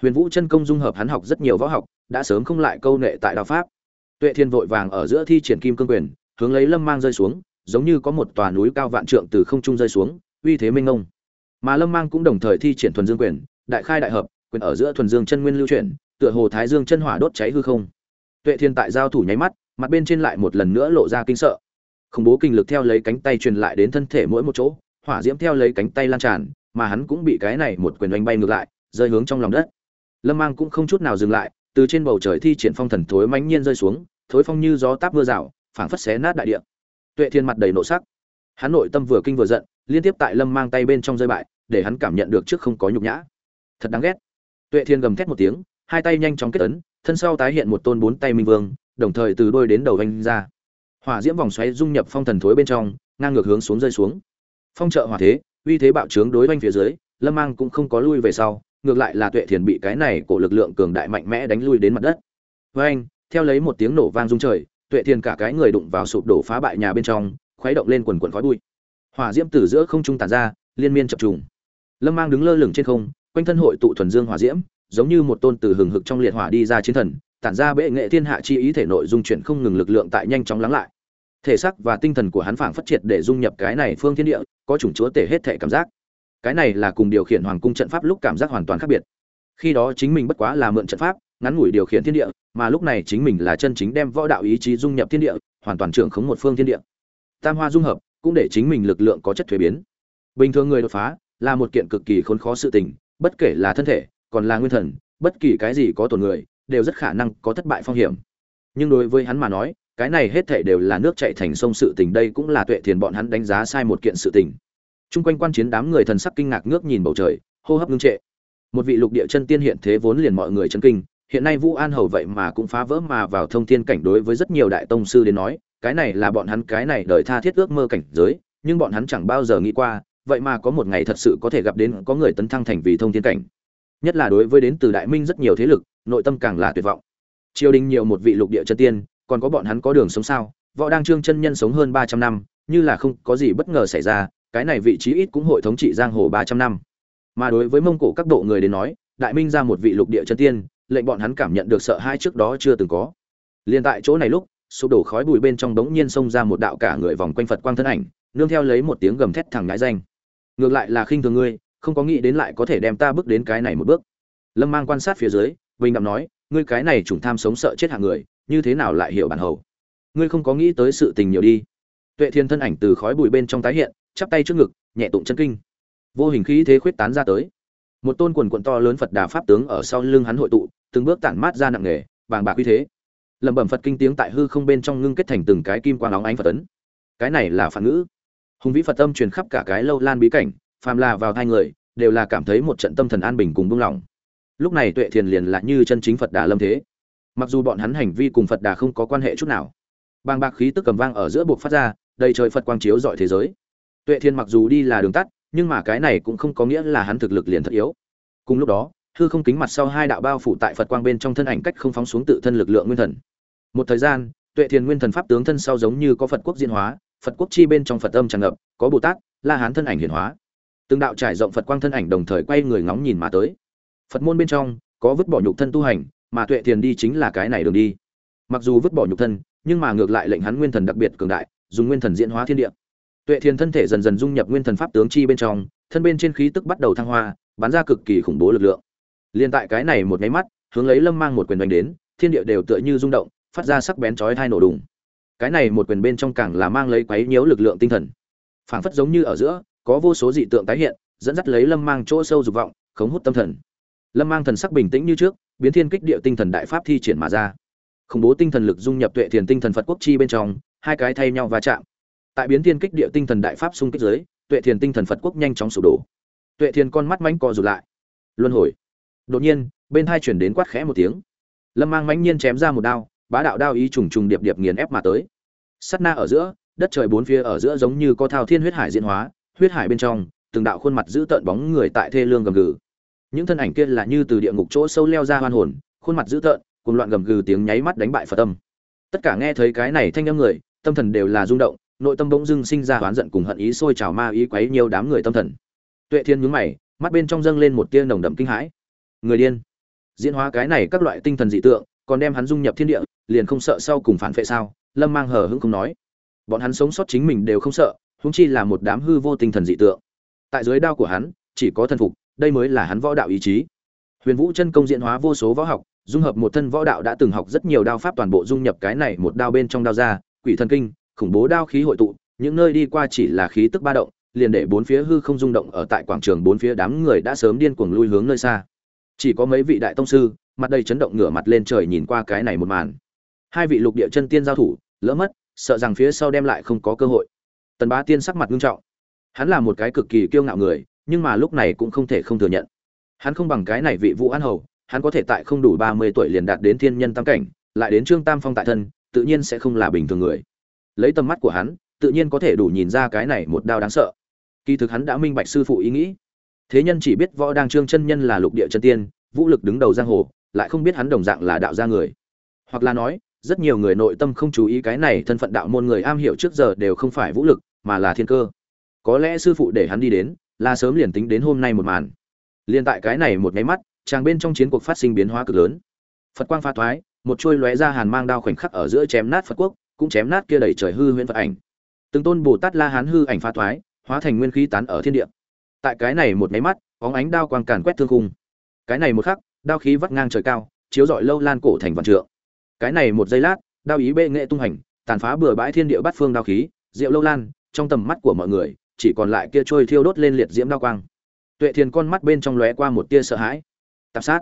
Speaker 1: Huyền vũ chân công dung hợp hắn học rất nhiều võ học, đã sớm không lại câu nệ tại đạo pháp tuệ thiên vội vàng ở giữa thi triển kim cương quyền, hướng lấy lâm mang rơi xuống, giống như có một tòa núi cao vạn trượng từ không trung rơi xuống, uy thế minh mông. mà lâm mang cũng đồng thời thi triển thuần dương quyền, đại khai đại hợp, quyền ở giữa thuần dương chân nguyên lưu chuyển, tựa hồ thái dương chân hỏa đốt cháy hư không. Tuệ thiên tại giao thủ nháy mắt, mặt bên trên lại một lần nữa lộ ra kinh sợ. Khủng bố kinh lực theo lấy cánh tay truyền lại đến thân thể mỗi một chỗ, hỏa diễm theo lấy cánh tay lan tràn, mà hắn cũng bị cái này một quyền đánh bay ngược lại, rơi hướng trong lòng đất. Lâm mang cũng không chút nào dừng lại từ trên bầu trời thi triển phong thần thối mãnh nhiên rơi xuống, thối phong như gió táp mưa rào, phảng phất xé nát đại địa. Tuệ thiên mặt đầy nộ sắc. Hắn nội tâm vừa kinh vừa giận, liên tiếp tại lâm mang tay bên trong rơi bại, để hắn cảm nhận được trước không có nhục nhã. Thật đáng ghét. Tuệ thiên gầm thét một tiếng, hai tay nhanh chóng kết ấn, thân sau tái hiện một tôn bốn tay minh vương, đồng thời từ đôi đến đầu vanh ra. Hỏa diễm vòng xoáy dung nhập phong thần thối bên trong, ngang ngược hướng xuống rơi xuống. Phong trợ hỏa thế, uy thế bạo trướng đối bên phía dưới, lâm mang cũng không có lui về sau ngược lại là tuệ thiền bị cái này của lực lượng cường đại mạnh mẽ đánh lui đến mặt đất. Với anh, theo lấy một tiếng nổ vang rung trời, tuệ thiền cả cái người đụng vào sụp đổ phá bại nhà bên trong, khuấy động lên quần quần khói bụi. Hỏa diễm từ giữa không trung tản ra, liên miên chập trùng. Lâm mang đứng lơ lửng trên không, quanh thân hội tụ thuần dương hỏa diễm, giống như một tôn từ hừng hực trong liệt hỏa đi ra chiến thần, tản ra bệ nghệ thiên hạ chi ý thể nội dung chuyển không ngừng lực lượng tại nhanh chóng lắng lại. Thể xác và tinh thần của hắn phảng phất triệt để dung nhập cái này phương thiên địa, có chủng chúa tể hết thể cảm giác cái này là cùng điều khiển hoàng cung trận pháp lúc cảm giác hoàn toàn khác biệt. Khi đó chính mình bất quá là mượn trận pháp, ngắn ngủi điều khiển thiên địa, mà lúc này chính mình là chân chính đem võ đạo ý chí dung nhập thiên địa, hoàn toàn trưởng khống một phương thiên địa. Tam hoa dung hợp cũng để chính mình lực lượng có chất thuế biến. Bình thường người đột phá là một kiện cực kỳ khốn khó sự tình, bất kể là thân thể, còn là nguyên thần, bất kỳ cái gì có tổn người, đều rất khả năng có thất bại phong hiểm. Nhưng đối với hắn mà nói, cái này hết thảy đều là nước chảy thành sông sự tình, đây cũng là tuệ thiền bọn hắn đánh giá sai một kiện sự tình. Trung quanh quan chiến đám người thần sắc kinh ngạc ngước nhìn bầu trời, hô hấp ngưng trệ. Một vị lục địa chân tiên hiện thế vốn liền mọi người chấn kinh, hiện nay vũ an hầu vậy mà cũng phá vỡ mà vào thông thiên cảnh đối với rất nhiều đại tông sư đến nói, cái này là bọn hắn cái này đời tha thiết ước mơ cảnh giới, nhưng bọn hắn chẳng bao giờ nghĩ qua, vậy mà có một ngày thật sự có thể gặp đến có người tấn thăng thành vì thông thiên cảnh. Nhất là đối với đến từ đại minh rất nhiều thế lực, nội tâm càng là tuyệt vọng. Triều đình nhiều một vị lục địa chân tiên, còn có bọn hắn có đường sống sao? Võ đang trương chân nhân sống hơn ba trăm năm, như là không có gì bất ngờ xảy ra cái này vị trí ít cũng hội thống trị giang hồ ba trăm năm. Mà đối với mông cổ các độ người đến nói, đại minh ra một vị lục địa chân tiên, lệnh bọn hắn cảm nhận được sợ hãi trước đó chưa từng có. Liền tại chỗ này lúc, sụp đổ khói bụi bên trong đống nhiên xông ra một đạo cả người vòng quanh phật quang thân ảnh, nương theo lấy một tiếng gầm thét thẳng ngãi danh. Ngược lại là khinh thường ngươi, không có nghĩ đến lại có thể đem ta bước đến cái này một bước. Lâm mang quan sát phía dưới, bình đạm nói, ngươi cái này trùng tham sống sợ chết hạng người, như thế nào lại hiểu bản hầu? Ngươi không có nghĩ tới sự tình nhiều đi. Tuệ thiên thân ảnh từ khói bụi bên trong tái hiện chắp tay trước ngực, nhẹ tụng chân kinh. Vô hình khí thế khuyết tán ra tới. Một tôn quần quận to lớn phật đà pháp tướng ở sau lưng hắn hội tụ, từng bước tản mát ra nặng nề, bàng bạc uy thế. Lẩm bẩm phật kinh tiếng tại hư không bên trong ngưng kết thành từng cái kim quang óng ánh phật ấn. Cái này là phản ngữ. Hùng vĩ phật tâm truyền khắp cả cái lâu lan bí cảnh, phàm là vào hai người, đều là cảm thấy một trận tâm thần an bình cùng buông lỏng. Lúc này tuệ thiền liền là như chân chính phật đà lâm thế. Mặc dù bọn hắn hành vi cùng phật đà không có quan hệ chút nào, bàng bạc khí tức cầm vang ở giữa buộc phát ra, đầy trời phật quang chiếu dọi thế giới tuệ thiên mặc dù đi là đường tắt, nhưng mà cái này cũng không có nghĩa là hắn thực lực liền thật yếu. Cùng lúc đó, hư không kính mặt sau hai đạo bao phủ tại phật quang bên trong thân ảnh cách không phóng xuống tự thân lực lượng nguyên thần. Một thời gian, tuệ thiên nguyên thần pháp tướng thân sau giống như có phật quốc diễn hóa, phật quốc chi bên trong phật âm tràn ngập, có bồ tát, la hán thân ảnh hiển hóa. Từng đạo trải rộng phật quang thân ảnh đồng thời quay người ngóng nhìn mà tới. Phật môn bên trong, có vứt bỏ nhục thân tu hành, mà tuệ thiền đi chính là cái này đường đi. Mặc dù vứt bỏ nhục thân, nhưng mà ngược lại lệnh hắn nguyên thần đặc biệt cường đại, dùng nguyên thần diễn hóa thiên địa tuệ Thiên thân thể dần dần dung nhập nguyên thần pháp tướng chi bên trong, thân bên trên khí tức bắt đầu thăng hoa, bắn ra cực kỳ khủng bố lực lượng. Liên tại cái này một cái mắt, hướng lấy lâm mang một quyền đánh đến, thiên địa đều tựa như rung động, phát ra sắc bén chói tai nổ đùng. Cái này một quyền bên trong càng là mang lấy quấy nhiễu lực lượng tinh thần. Phảng phất giống như ở giữa, có vô số dị tượng tái hiện, dẫn dắt lấy lâm mang chỗ sâu dục vọng, khống hút tâm thần. Lâm mang thần sắc bình tĩnh như trước, biến thiên kích địa tinh thần đại pháp thi triển mà ra. Khủng bố tinh thần lực dung nhập tuệ thiền tinh thần phật quốc chi bên trong, hai cái thay nhau va chạm tại biến thiên kích địa tinh thần đại pháp xung kích dưới tuệ thiền tinh thần phật quốc nhanh chóng sụp đổ. Tuệ thiền con mắt mánh co rụt lại. Luân hồi. Đột nhiên, bên hai chuyển đến quát khẽ một tiếng. Lâm mang mãnh nhiên chém ra một đao, bá đạo đao ý trùng trùng điệp điệp nghiền ép mà tới. Sắt na ở giữa, đất trời bốn phía ở giữa giống như có thao thiên huyết hải diễn hóa, huyết hải bên trong, từng đạo khuôn mặt giữ tợn bóng người tại thê lương gầm gừ. Những thân ảnh kia là như từ địa ngục chỗ sâu leo ra hoan hồn, khuôn mặt dữ tợn, cùng loạn gầm gừ tiếng nháy mắt đánh bại phật tâm tất cả nghe thấy cái này thanh âm người, tâm thần đều là rung động nội tâm bỗng dưng sinh ra oán giận cùng hận ý sôi trào ma ý quấy nhiều đám người tâm thần. Tuệ thiên nhướng mày, mắt bên trong dâng lên một tia nồng đậm kinh hãi. Người điên. Diễn hóa cái này các loại tinh thần dị tượng, còn đem hắn dung nhập thiên địa, liền không sợ sau cùng phản phệ sao? Lâm mang hờ hững không nói. Bọn hắn sống sót chính mình đều không sợ húng chi là một đám hư vô tinh thần dị tượng. Tại dưới đao của hắn, chỉ có thần phục, đây mới là hắn võ đạo ý chí. Huyền vũ chân công diễn hóa vô số võ học, dung hợp một thân võ đạo đã từng học rất nhiều đao pháp toàn bộ dung nhập cái này một đao bên trong đao ra, quỷ thần kinh khủng bố đao khí hội tụ, những nơi đi qua chỉ là khí tức ba động, liền để bốn phía hư không rung động ở tại quảng trường bốn phía đám người đã sớm điên cuồng lui hướng nơi xa. Chỉ có mấy vị đại tông sư, mặt đầy chấn động ngửa mặt lên trời nhìn qua cái này một màn. Hai vị lục địa chân tiên giao thủ, lỡ mất, sợ rằng phía sau đem lại không có cơ hội. Tần bá tiên sắc mặt nghiêm trọng. Hắn là một cái cực kỳ kiêu ngạo người, nhưng mà lúc này cũng không thể không thừa nhận. Hắn không bằng cái này vị vũ an hầu, hắn có thể tại không đủ ba mươi tuổi liền đạt đến thiên nhân tam cảnh, lại đến trương tam phong tại thân, tự nhiên sẽ không là bình thường người lấy tầm mắt của hắn, tự nhiên có thể đủ nhìn ra cái này một đao đáng sợ. Kỳ thực hắn đã minh bạch sư phụ ý nghĩ. Thế nhân chỉ biết võ đang trương chân nhân là lục địa chân tiên, vũ lực đứng đầu giang hồ, lại không biết hắn đồng dạng là đạo gia người. Hoặc là nói, rất nhiều người nội tâm không chú ý cái này thân phận đạo môn người am hiểu trước giờ đều không phải vũ lực, mà là thiên cơ. Có lẽ sư phụ để hắn đi đến, là sớm liền tính đến hôm nay một màn. Liền tại cái này một nháy mắt, chàng bên trong chiến cuộc phát sinh biến hóa cực lớn. Phật quang pha thoái, một chuôi lóe ra hàn mang đao khoảnh khắc ở giữa chém nát phật quốc cũng chém nát kia đầy trời hư huyễn phật ảnh. Từng tôn bồ tát la hán hư ảnh pha thoái, hóa thành nguyên khí tán ở thiên địa. Tại cái này một mấy mắt óng ánh đao quang càn quét thương khung. Cái này một khắc, đao khí vắt ngang trời cao, chiếu rọi lâu lan cổ thành vạn trượng. Cái này một giây lát, đao ý bệ nghệ tung hành, tàn phá bừa bãi thiên địa bát phương đao khí diệu lâu lan, trong tầm mắt của mọi người, chỉ còn lại kia trôi thiêu đốt lên liệt diễm đao quang. Tuệ thiền con mắt bên trong lóe qua một tia sợ hãi. Tạp sát.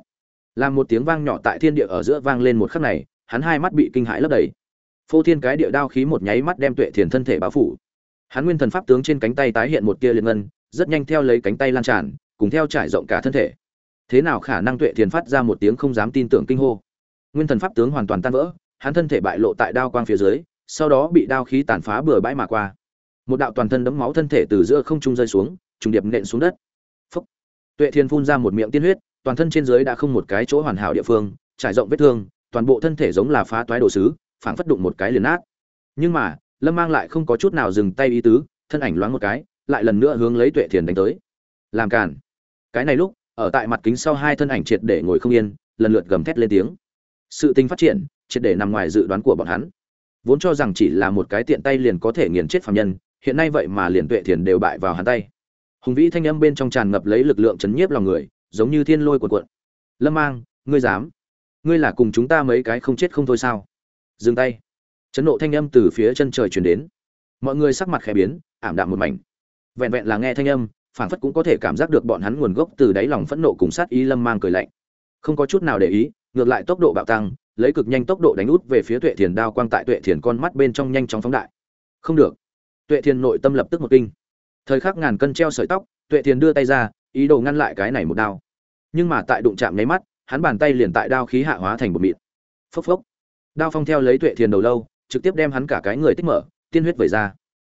Speaker 1: Làm một tiếng vang nhỏ tại thiên địa ở giữa vang lên một khắc này, hắn hai mắt bị kinh hãi lấp đầy phô thiên cái địa đao khí một nháy mắt đem tuệ thiền thân thể báo phủ. Hắn nguyên thần pháp tướng trên cánh tay tái hiện một tia liên ngân, rất nhanh theo lấy cánh tay lan tràn, cùng theo trải rộng cả thân thể. Thế nào khả năng tuệ thiền phát ra một tiếng không dám tin tưởng kinh hô? Nguyên thần pháp tướng hoàn toàn tan vỡ, hắn thân thể bại lộ tại đao quang phía dưới, sau đó bị đao khí tàn phá bừa bãi mà qua. Một đạo toàn thân đấm máu thân thể từ giữa không trung rơi xuống, trùng điệp nện xuống đất. Phúc. tuệ thiền phun ra một miệng tiên huyết, toàn thân trên dưới đã không một cái chỗ hoàn hảo địa phương, trải rộng vết thương, toàn bộ thân thể giống là phá toái đồ sứ phảng phất đụng một cái liền nát. Nhưng mà, lâm mang lại không có chút nào dừng tay ý tứ, thân ảnh loáng một cái, lại lần nữa hướng lấy tuệ thiền đánh tới. Làm cản cái này lúc, ở tại mặt kính sau hai thân ảnh triệt để ngồi không yên, lần lượt gầm thét lên tiếng. Sự tình phát triển, triệt để nằm ngoài dự đoán của bọn hắn. Vốn cho rằng chỉ là một cái tiện tay liền có thể nghiền chết phạm nhân, hiện nay vậy mà liền tuệ thiền đều bại vào hắn tay. Hùng vĩ thanh âm bên trong tràn ngập lấy lực lượng chấn nhiếp lòng người, giống như thiên lôi cuộn cuộn. Lâm mang, ngươi dám? Ngươi là cùng chúng ta mấy cái không chết không thôi sao? Dừng tay. Chấn nộ thanh âm từ phía chân trời truyền đến. Mọi người sắc mặt khẽ biến, ảm đạm một mảnh. Vẹn vẹn là nghe thanh âm, phảng phất cũng có thể cảm giác được bọn hắn nguồn gốc từ đáy lòng phẫn nộ cùng sát ý lâm mang cười lạnh. Không có chút nào để ý, ngược lại tốc độ bạo tăng, lấy cực nhanh tốc độ đánh út về phía tuệ thiền đao quang tại tuệ thiền con mắt bên trong nhanh chóng phóng đại. Không được. Tuệ thiền nội tâm lập tức một kinh. Thời khắc ngàn cân treo sợi tóc, tuệ thiền đưa tay ra, ý đồ ngăn lại cái này một đao. Nhưng mà tại đụng chạm nháy mắt, hắn bàn tay liền tại đao khí hạ hóa thành một mịn. Phốc phốc đao phong theo lấy tuệ thiền đầu lâu, trực tiếp đem hắn cả cái người tích mở, tiên huyết vẩy ra.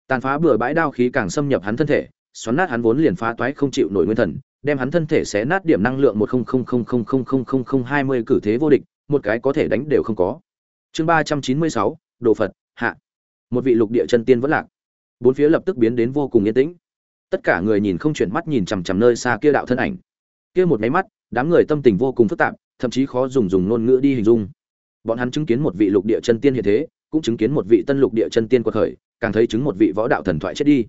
Speaker 1: Tàn phá bừa bãi đao khí càng xâm nhập hắn thân thể, xoắn nát hắn vốn liền phá toái không chịu nổi nguyên thần, đem hắn thân thể xé nát điểm năng lượng một không không không không không không không không hai mươi cử thế vô địch, một cái có thể đánh đều không có. Chương ba trăm chín mươi sáu, đồ phật, hạ. Một vị lục địa chân tiên vẫn lạc. Bốn phía lập tức biến đến vô cùng yên tĩnh. Tất cả người nhìn không chuyển mắt nhìn chằm chằm nơi xa kia đạo thân ảnh. Kia một máy mắt, đám người tâm tình vô cùng phức tạp, thậm chí khó dùng dùng ngôn ngữ đi hình dung bọn hắn chứng kiến một vị lục địa chân tiên hiện thế, cũng chứng kiến một vị tân lục địa chân tiên quật khởi, càng thấy chứng một vị võ đạo thần thoại chết đi.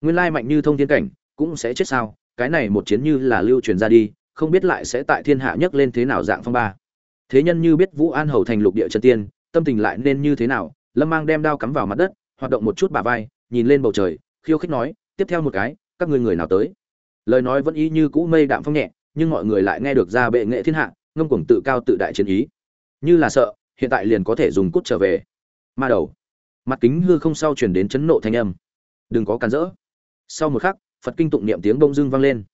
Speaker 1: Nguyên lai mạnh như thông thiên cảnh, cũng sẽ chết sao? Cái này một chiến như là lưu truyền ra đi, không biết lại sẽ tại thiên hạ nhấc lên thế nào dạng phong ba. Thế nhân như biết vũ an hầu thành lục địa chân tiên, tâm tình lại nên như thế nào? Lâm mang đem đao cắm vào mặt đất, hoạt động một chút bà vai, nhìn lên bầu trời, khiêu khích nói, tiếp theo một cái, các ngươi người nào tới? Lời nói vẫn y như cũ mây đạm phong nhẹ, nhưng mọi người lại nghe được ra bệ nghệ thiên hạ, ngông cuồng tự cao tự đại chiến ý như là sợ, hiện tại liền có thể dùng cút trở về. Ma đầu. Mặt kính hư không sau chuyển đến chấn nộ thanh âm. Đừng có cản rỡ. Sau một khắc, phật kinh tụng niệm tiếng bông dưng vang lên.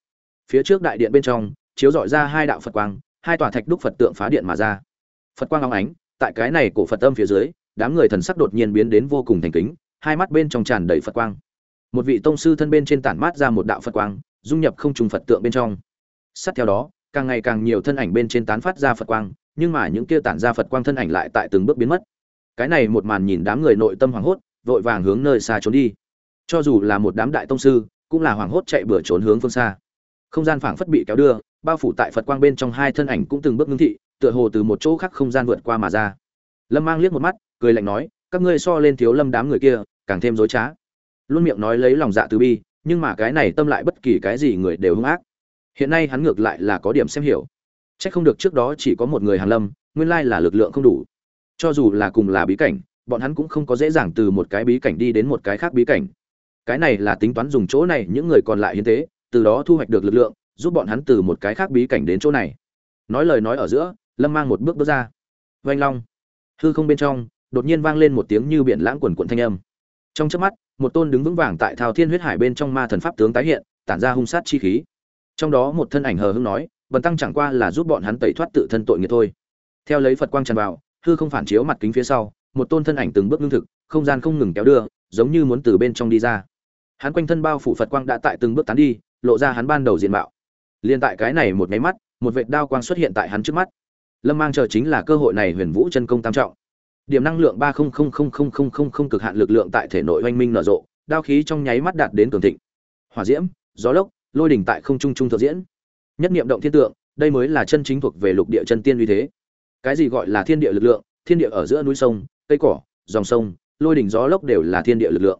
Speaker 1: Phía trước đại điện bên trong, chiếu dọi ra hai đạo phật quang, hai tòa thạch đúc phật tượng phá điện mà ra. Phật quang long ánh, tại cái này cổ phật âm phía dưới, đám người thần sắc đột nhiên biến đến vô cùng thành kính, hai mắt bên trong tràn đầy phật quang. Một vị tông sư thân bên trên tản mát ra một đạo phật quang, dung nhập không trùng phật tượng bên trong. Sát theo đó, càng ngày càng nhiều thân ảnh bên trên tán phát ra phật quang nhưng mà những kia tản ra phật quang thân ảnh lại tại từng bước biến mất. Cái này một màn nhìn đám người nội tâm hoảng hốt, vội vàng hướng nơi xa trốn đi. Cho dù là một đám đại tông sư, cũng là hoảng hốt chạy bừa trốn hướng phương xa. Không gian phảng phất bị kéo đưa, bao phủ tại phật quang bên trong hai thân ảnh cũng từng bước ngưng thị, tựa hồ từ một chỗ khác không gian vượt qua mà ra. Lâm mang liếc một mắt, cười lạnh nói, các ngươi so lên thiếu lâm đám người kia, càng thêm dối trá. Luôn miệng nói lấy lòng dạ từ bi, nhưng mà cái này tâm lại bất kỳ cái gì người đều hung ác. Hiện nay hắn ngược lại là có điểm xem hiểu chắc không được trước đó chỉ có một người hàn lâm, nguyên lai là lực lượng không đủ. Cho dù là cùng là bí cảnh, bọn hắn cũng không có dễ dàng từ một cái bí cảnh đi đến một cái khác bí cảnh. Cái này là tính toán dùng chỗ này, những người còn lại hiến tế, từ đó thu hoạch được lực lượng, giúp bọn hắn từ một cái khác bí cảnh đến chỗ này. Nói lời nói ở giữa, lâm mang một bước bước ra. Vành long, hư không bên trong, đột nhiên vang lên một tiếng như biển lãng quần quần thanh âm. Trong chớp mắt, một tôn đứng vững vàng tại thao thiên huyết hải bên trong ma thần pháp tướng tái hiện, tản ra hung sát chi khí. Trong đó một thân ảnh hờ hững nói bần tăng chẳng qua là giúp bọn hắn tẩy thoát tự thân tội nghiệp thôi. Theo lấy phật quang tràn vào, hư không phản chiếu mặt kính phía sau, một tôn thân ảnh từng bước ngưng thực, không gian không ngừng kéo đưa, giống như muốn từ bên trong đi ra. Hắn quanh thân bao phủ phật quang đã tại từng bước tán đi, lộ ra hắn ban đầu diện mạo. Liên tại cái này một máy mắt, một vệt đao quang xuất hiện tại hắn trước mắt. Lâm mang chờ chính là cơ hội này huyền vũ chân công tam trọng. Điểm năng lượng ba cực hạn lực lượng tại thể nội oanh minh nở rộ, đao khí trong nháy mắt đạt đến cường thịnh. Hỏa diễm, gió lốc, lôi đỉnh tại không trung trung thượng diễn nhất niệm động thiên tượng, đây mới là chân chính thuộc về lục địa chân tiên uy thế. Cái gì gọi là thiên địa lực lượng? Thiên địa ở giữa núi sông, cây cỏ, dòng sông, lôi đỉnh gió lốc đều là thiên địa lực lượng.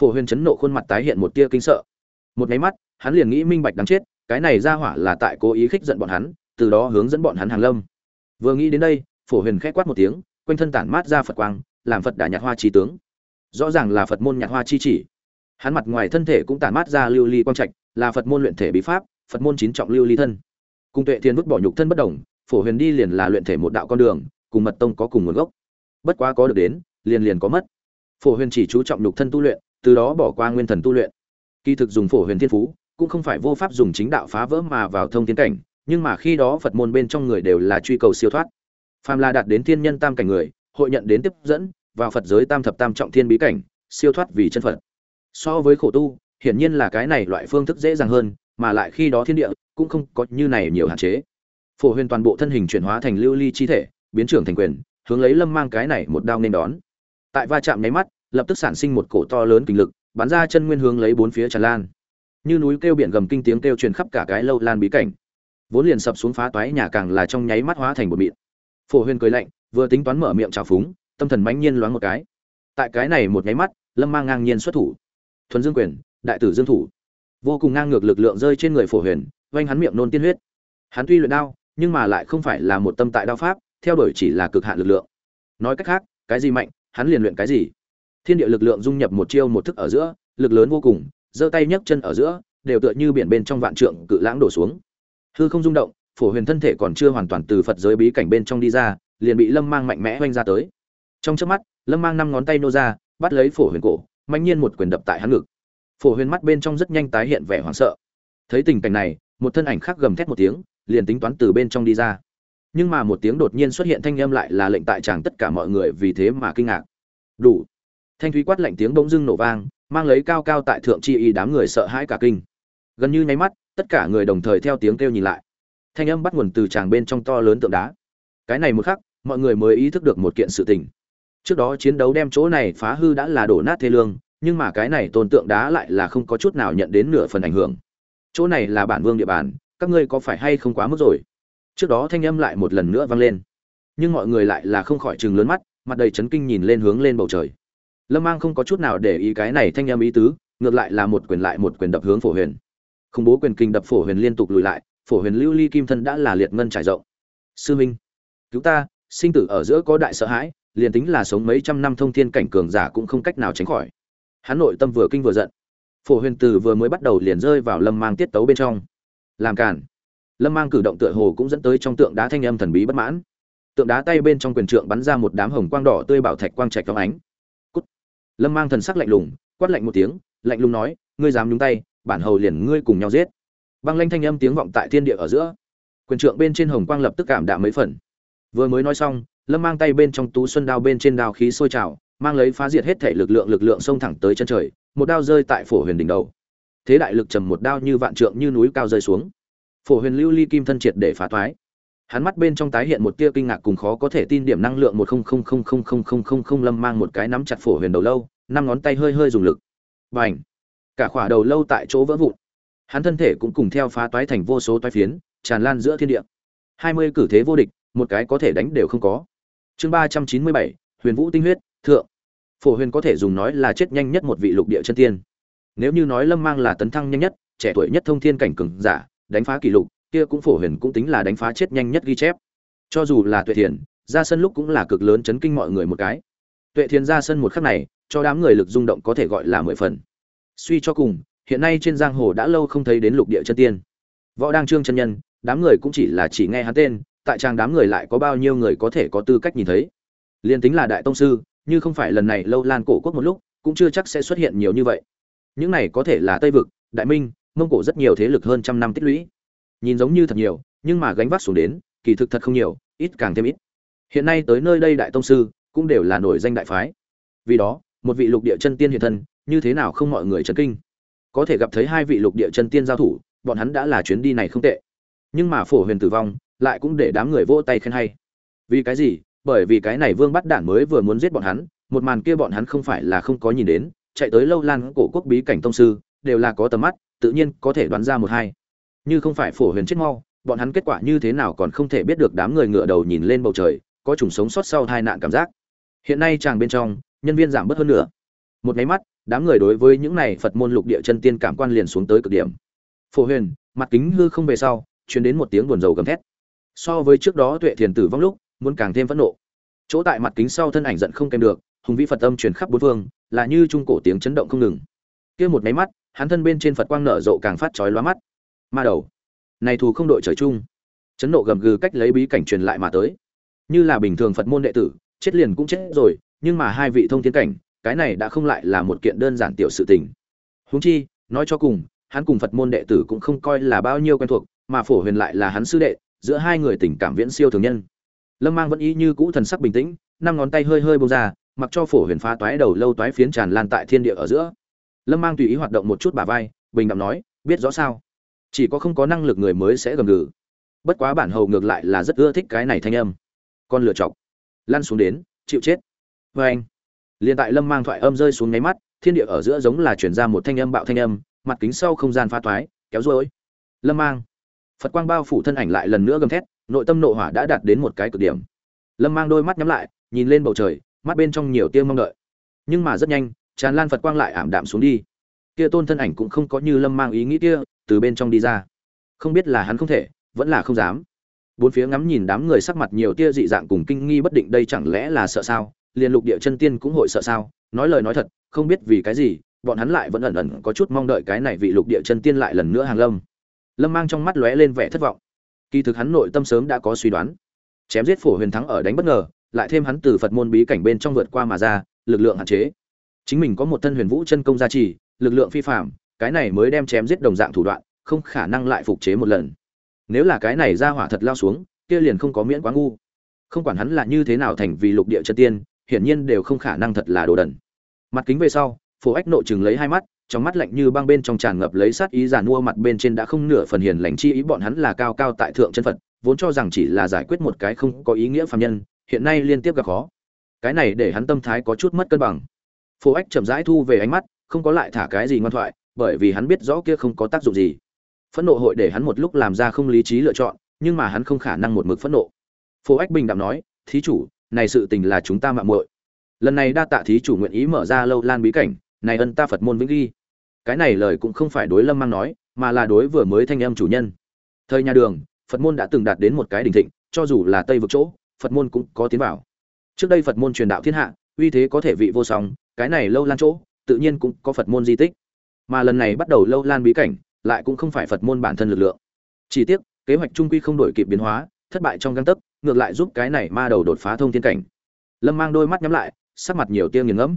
Speaker 1: Phổ huyền chấn nộ khuôn mặt tái hiện một tia kinh sợ. Một máy mắt, hắn liền nghĩ minh bạch đáng chết, cái này ra hỏa là tại cố ý khích giận bọn hắn, từ đó hướng dẫn bọn hắn hàng lâm. Vừa nghĩ đến đây, phổ huyền khẽ quát một tiếng, quanh thân tản mát ra phật quang, làm phật đả nhạt hoa trí tướng. Rõ ràng là phật môn nhạt hoa chi chỉ. Hắn mặt ngoài thân thể cũng tản mát ra lưu ly quang trạch, là phật môn luyện thể bí pháp phật môn chín trọng lưu ly thân. Cùng tuệ thiên vứt bỏ nhục thân bất đồng, phổ huyền đi liền là luyện thể một đạo con đường, cùng mật tông có cùng nguồn gốc. Bất quá có được đến, liền liền có mất. Phổ huyền chỉ chú trọng nhục thân tu luyện, từ đó bỏ qua nguyên thần tu luyện. Kỳ thực dùng phổ huyền thiên phú, cũng không phải vô pháp dùng chính đạo phá vỡ mà vào thông tiến cảnh, nhưng mà khi đó phật môn bên trong người đều là truy cầu siêu thoát. Phàm là đạt đến thiên nhân tam cảnh người, hội nhận đến tiếp dẫn, vào phật giới tam thập tam trọng thiên bí cảnh, siêu thoát vì chân phật. So với khổ tu, hiển nhiên là cái này loại phương thức dễ dàng hơn mà lại khi đó thiên địa cũng không có như này nhiều hạn chế. Phổ huyền toàn bộ thân hình chuyển hóa thành lưu ly chi thể, biến trưởng thành quyền, hướng lấy lâm mang cái này một đao nên đón. Tại va chạm nháy mắt, lập tức sản sinh một cổ to lớn kinh lực, bắn ra chân nguyên hướng lấy bốn phía tràn lan. Như núi kêu biển gầm kinh tiếng kêu truyền khắp cả cái lâu lan bí cảnh. Vốn liền sập xuống phá toái nhà càng là trong nháy mắt hóa thành một mịn. Phổ huyền cười lạnh, vừa tính toán mở miệng trào phúng, tâm thần mãnh nhiên loáng một cái. Tại cái này một nháy mắt, lâm mang ngang nhiên xuất thủ. Thuần dương quyền, đại tử dương thủ vô cùng ngang ngược lực lượng rơi trên người phổ huyền oanh hắn miệng nôn tiên huyết. Hắn tuy luyện đao, nhưng mà lại không phải là một tâm tại đao pháp, theo đuổi chỉ là cực hạn lực lượng. Nói cách khác, cái gì mạnh, hắn liền luyện cái gì. Thiên địa lực lượng dung nhập một chiêu một thức ở giữa, lực lớn vô cùng, giơ tay nhấc chân ở giữa, đều tựa như biển bên trong vạn trượng cự lãng đổ xuống. Hư không rung động, phổ huyền thân thể còn chưa hoàn toàn từ phật giới bí cảnh bên trong đi ra, liền bị lâm mang mạnh mẽ oanh ra tới. Trong trước mắt, lâm mang năm ngón tay nô ra, bắt lấy phổ huyền cổ mạnh nhiên một quyền đập tại hắn ngực phổ huyền mắt bên trong rất nhanh tái hiện vẻ hoảng sợ. Thấy tình cảnh này, một thân ảnh khác gầm thét một tiếng, liền tính toán từ bên trong đi ra. Nhưng mà một tiếng đột nhiên xuất hiện thanh âm lại là lệnh tại chàng tất cả mọi người vì thế mà kinh ngạc. Đủ. Thanh thúy quát lạnh tiếng bỗng dưng nổ vang, mang lấy cao cao tại thượng chi y đám người sợ hãi cả kinh. Gần như nháy mắt, tất cả người đồng thời theo tiếng kêu nhìn lại. Thanh âm bắt nguồn từ tràng bên trong to lớn tượng đá. Cái này một khắc, mọi người mới ý thức được một kiện sự tình. Trước đó chiến đấu đem chỗ này phá hư đã là đổ nát thê lương nhưng mà cái này tôn tượng đá lại là không có chút nào nhận đến nửa phần ảnh hưởng. Chỗ này là bản vương địa bàn, các ngươi có phải hay không quá mức rồi? Trước đó thanh âm lại một lần nữa vang lên. Nhưng mọi người lại là không khỏi chừng lớn mắt, mặt đầy chấn kinh nhìn lên hướng lên bầu trời. Lâm mang không có chút nào để ý cái này thanh âm ý tứ, ngược lại là một quyền lại một quyền đập hướng phổ huyền. Khủng bố quyền kinh đập phổ huyền liên tục lùi lại, phổ huyền lưu ly kim thân đã là liệt ngân trải rộng. Sư minh, cứu ta, sinh tử ở giữa có đại sợ hãi, liền tính là sống mấy trăm năm thông thiên cảnh cường giả cũng không cách nào tránh khỏi hắn nội tâm vừa kinh vừa giận. Phổ huyền từ vừa mới bắt đầu liền rơi vào lâm mang tiết tấu bên trong. Làm cản lâm mang cử động tựa hồ cũng dẫn tới trong tượng đá thanh âm thần bí bất mãn. Tượng đá tay bên trong quyền trượng bắn ra một đám hồng quang đỏ tươi bảo thạch quang trạch phóng ánh. Cút. lâm mang thần sắc lạnh lùng, quát lạnh một tiếng, lạnh lùng nói, ngươi dám nhúng tay, bản hầu liền ngươi cùng nhau giết. Băng lanh thanh âm tiếng vọng tại thiên địa ở giữa. Quyền trượng bên trên hồng quang lập tức cảm đạm mấy phần. Vừa mới nói xong, lâm mang tay bên trong tú xuân đao bên trên đao khí sôi trào mang lấy phá diệt hết thể lực lượng lực lượng xông thẳng tới chân trời, một đao rơi tại phổ huyền đỉnh đầu. Thế đại lực trầm một đao như vạn trượng như núi cao rơi xuống. Phổ huyền lưu ly kim thân triệt để phá toái. Hắn mắt bên trong tái hiện một tia kinh ngạc cùng khó có thể tin điểm năng lượng một không không không không không không không không lâm mang một cái nắm chặt phổ huyền đầu lâu, năm ngón tay hơi hơi dùng lực. Bành! Cả khỏa đầu lâu tại chỗ vỡ vụn. Hắn thân thể cũng cùng theo phá toái thành vô số toái phiến, tràn lan giữa thiên địa. Hai mươi cử thế vô địch, một cái có thể đánh đều không có. Chương ba trăm chín mươi bảy, huyền vũ tinh huyết, thượng phổ huyền có thể dùng nói là chết nhanh nhất một vị lục địa chân tiên. Nếu như nói lâm mang là tấn thăng nhanh nhất, trẻ tuổi nhất thông thiên cảnh cường giả, đánh phá kỷ lục, kia cũng phổ huyền cũng tính là đánh phá chết nhanh nhất ghi chép. Cho dù là tuệ thiền, ra sân lúc cũng là cực lớn chấn kinh mọi người một cái. Tuệ thiền ra sân một khắc này, cho đám người lực rung động có thể gọi là mười phần. Suy cho cùng, hiện nay trên giang hồ đã lâu không thấy đến lục địa chân tiên. Võ đang trương chân nhân, đám người cũng chỉ là chỉ nghe hắn tên, tại trang đám người lại có bao nhiêu người có thể có tư cách nhìn thấy? Liền tính là đại tông sư như không phải lần này lâu lan cổ quốc một lúc, cũng chưa chắc sẽ xuất hiện nhiều như vậy. Những này có thể là tây vực, đại minh, mông cổ rất nhiều thế lực hơn trăm năm tích lũy. Nhìn giống như thật nhiều, nhưng mà gánh vác xuống đến, kỳ thực thật không nhiều, ít càng thêm ít. Hiện nay tới nơi đây đại tông sư cũng đều là nổi danh đại phái. Vì đó, một vị lục địa chân tiên hiện thân, như thế nào không mọi người chấn kinh. Có thể gặp thấy hai vị lục địa chân tiên giao thủ, bọn hắn đã là chuyến đi này không tệ. Nhưng mà phổ huyền tử vong, lại cũng để đám người vỗ tay khen hay. Vì cái gì? Bởi vì cái này vương bắt đản mới vừa muốn giết bọn hắn, một màn kia bọn hắn không phải là không có nhìn đến, chạy tới lâu lan cổ quốc bí cảnh tông sư, đều là có tầm mắt, tự nhiên có thể đoán ra một hai. Như không phải phổ huyền chết mau, bọn hắn kết quả như thế nào còn không thể biết được đám người ngựa đầu nhìn lên bầu trời, có trùng sống sót sau hai nạn cảm giác. Hiện nay chàng bên trong, nhân viên giảm bớt hơn nữa. Một máy mắt, đám người đối với những này phật môn lục địa chân tiên cảm quan liền xuống tới cực điểm. Phổ huyền, mặt kính hư không về sau chuyển đến một tiếng buồn rầu gầm thét. So với trước đó tuệ thiền tử vong lúc muốn càng thêm phẫn nộ. Chỗ tại mặt kính sau thân ảnh giận không kèm được, hùng vĩ phật âm truyền khắp bốn phương, là như trung cổ tiếng chấn động không ngừng. Kia một máy mắt, hắn thân bên trên phật quang nở rộ càng phát chói lóa mắt. Ma đầu, này thù không đội trời chung. Chấn nộ gầm gừ cách lấy bí cảnh truyền lại mà tới. Như là bình thường phật môn đệ tử, chết liền cũng chết rồi, nhưng mà hai vị thông thiên cảnh, cái này đã không lại là một kiện đơn giản tiểu sự tình. Huống chi, nói cho cùng, hắn cùng phật môn đệ tử cũng không coi là bao nhiêu quen thuộc, mà phổ huyền lại là hắn sư đệ, giữa hai người tình cảm viễn siêu thường nhân lâm mang vẫn ý như cũ thần sắc bình tĩnh, năm ngón tay hơi hơi bông ra, mặc cho phổ huyền phá toái đầu lâu toái phiến tràn lan tại thiên địa ở giữa. Lâm mang tùy ý hoạt động một chút bà vai, bình đẳng nói, biết rõ sao? Chỉ có không có năng lực người mới sẽ gầm gừ. Bất quá bản hầu ngược lại là rất ưa thích cái này thanh âm. Con lựa chọc. Lăn xuống đến, chịu chết. Vê anh, liền tại lâm mang thoại âm rơi xuống nháy mắt, thiên địa ở giữa giống là chuyển ra một thanh âm bạo thanh âm, mặt kính sau không gian pha toái, kéo rối. Lâm mang, phật quang bao phủ thân ảnh lại lần nữa gầm thét nội tâm nộ hỏa đã đạt đến một cái cực điểm. Lâm mang đôi mắt nhắm lại, nhìn lên bầu trời, mắt bên trong nhiều tiêu mong đợi. Nhưng mà rất nhanh, tràn lan phật quang lại ảm đạm xuống đi. Kia tôn thân ảnh cũng không có như lâm mang ý nghĩ kia, từ bên trong đi ra. Không biết là hắn không thể, vẫn là không dám. Bốn phía ngắm nhìn đám người sắc mặt nhiều tia dị dạng cùng kinh nghi bất định đây chẳng lẽ là sợ sao? Liền lục địa chân tiên cũng hội sợ sao? Nói lời nói thật, không biết vì cái gì, bọn hắn lại vẫn ẩn ẩn có chút mong đợi cái này vị lục địa chân tiên lại lần nữa hàng lâm. Lâm mang trong mắt lóe lên vẻ thất vọng kỳ thực hắn nội tâm sớm đã có suy đoán. Chém giết phổ huyền thắng ở đánh bất ngờ, lại thêm hắn từ phật môn bí cảnh bên trong vượt qua mà ra, lực lượng hạn chế. Chính mình có một thân huyền vũ chân công gia trì, lực lượng phi phạm cái này mới đem chém giết đồng dạng thủ đoạn, không khả năng lại phục chế một lần. Nếu là cái này ra hỏa thật lao xuống, kia liền không có miễn quá ngu. Không quản hắn là như thế nào thành vì lục địa chân tiên, hiển nhiên đều không khả năng thật là đồ đần. Mặt kính về sau, phổ ách nộ chừng lấy hai mắt trong mắt lạnh như băng bên trong tràn ngập lấy sát ý giàn mua mặt bên trên đã không nửa phần hiền lành chi ý bọn hắn là cao cao tại thượng chân phật, vốn cho rằng chỉ là giải quyết một cái không có ý nghĩa phàm nhân, hiện nay liên tiếp gặp khó. Cái này để hắn tâm thái có chút mất cân bằng. Phố ách chậm rãi thu về ánh mắt, không có lại thả cái gì ngoan thoại, bởi vì hắn biết rõ kia không có tác dụng gì. Phẫn nộ hội để hắn một lúc làm ra không lý trí lựa chọn, nhưng mà hắn không khả năng một mực phẫn nộ. Phố ách bình đạm nói, thí chủ, này sự tình là chúng ta mạng muội. Lần này đa tạ thí chủ nguyện ý mở ra lâu lan bí cảnh này ân ta phật môn vĩnh ghi. Cái này lời cũng không phải đối lâm mang nói, mà là đối vừa mới thanh âm chủ nhân. Thời nhà đường, phật môn đã từng đạt đến một cái đỉnh thịnh, cho dù là tây vực chỗ, phật môn cũng có tiến vào. Trước đây phật môn truyền đạo thiên hạ, uy thế có thể vị vô song, cái này lâu lan chỗ, tự nhiên cũng có phật môn di tích. Mà lần này bắt đầu lâu lan bí cảnh, lại cũng không phải phật môn bản thân lực lượng. Chỉ tiếc, kế hoạch trung quy không đổi kịp biến hóa, thất bại trong găng tấc, ngược lại giúp cái này ma đầu đột phá thông thiên cảnh. Lâm mang đôi mắt nhắm lại, sắc mặt nhiều tia nghiền ngẫm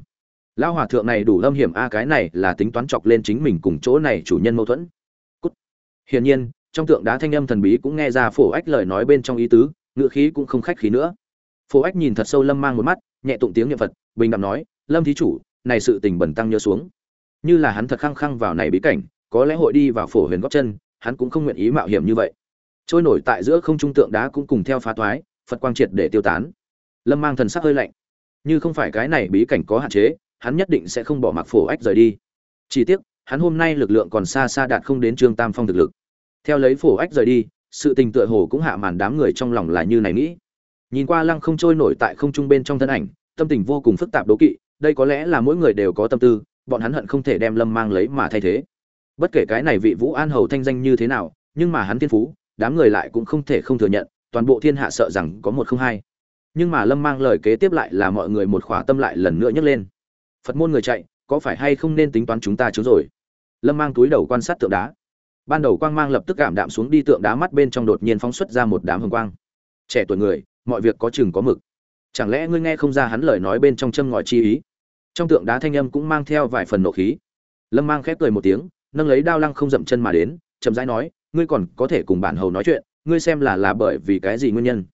Speaker 1: lao hòa thượng này đủ lâm hiểm a, cái này là tính toán chọc lên chính mình cùng chỗ này chủ nhân mâu thuẫn. Cút. hiển nhiên, trong tượng đá thanh âm thần bí cũng nghe ra phổ ách lời nói bên trong ý tứ ngựa khí cũng không khách khí nữa. Phổ ách nhìn thật sâu lâm mang một mắt, nhẹ tụng tiếng niệm phật, bình đẳng nói, lâm thí chủ, này sự tình bẩn tăng nhớ xuống. Như là hắn thật khăng khăng vào này bí cảnh, có lẽ hội đi vào phổ huyền góc chân, hắn cũng không nguyện ý mạo hiểm như vậy. Trôi nổi tại giữa không trung tượng đá cũng cùng theo phá toái, phật quang triệt để tiêu tán. Lâm mang thần sắc hơi lạnh. Như không phải cái này bí cảnh có hạn chế hắn nhất định sẽ không bỏ mặc phổ ách rời đi. Chỉ tiếc, hắn hôm nay lực lượng còn xa xa đạt không đến trương tam phong thực lực. Theo lấy phổ ách rời đi, sự tình tựa hồ cũng hạ màn đám người trong lòng là như này nghĩ. Nhìn qua lăng không trôi nổi tại không trung bên trong thân ảnh, tâm tình vô cùng phức tạp đố kỵ, đây có lẽ là mỗi người đều có tâm tư, bọn hắn hận không thể đem lâm mang lấy mà thay thế. Bất kể cái này vị vũ an hầu thanh danh như thế nào, nhưng mà hắn thiên phú, đám người lại cũng không thể không thừa nhận, toàn bộ thiên hạ sợ rằng có một không hai. Nhưng mà lâm mang lời kế tiếp lại là mọi người một khỏa tâm lại lần nữa nhấc lên phật môn người chạy, có phải hay không nên tính toán chúng ta chứ rồi? Lâm mang túi đầu quan sát tượng đá. Ban đầu quang mang lập tức cảm đạm xuống đi, tượng đá mắt bên trong đột nhiên phóng xuất ra một đám hồng quang. Trẻ tuổi người, mọi việc có chừng có mực. Chẳng lẽ ngươi nghe không ra hắn lời nói bên trong châm ngòi chi ý? Trong tượng đá thanh âm cũng mang theo vài phần nộ khí. Lâm mang khép cười một tiếng, nâng lấy đao lăng không dậm chân mà đến, chậm rãi nói, ngươi còn có thể cùng bản hầu nói chuyện, ngươi xem là là bởi vì cái gì nguyên nhân?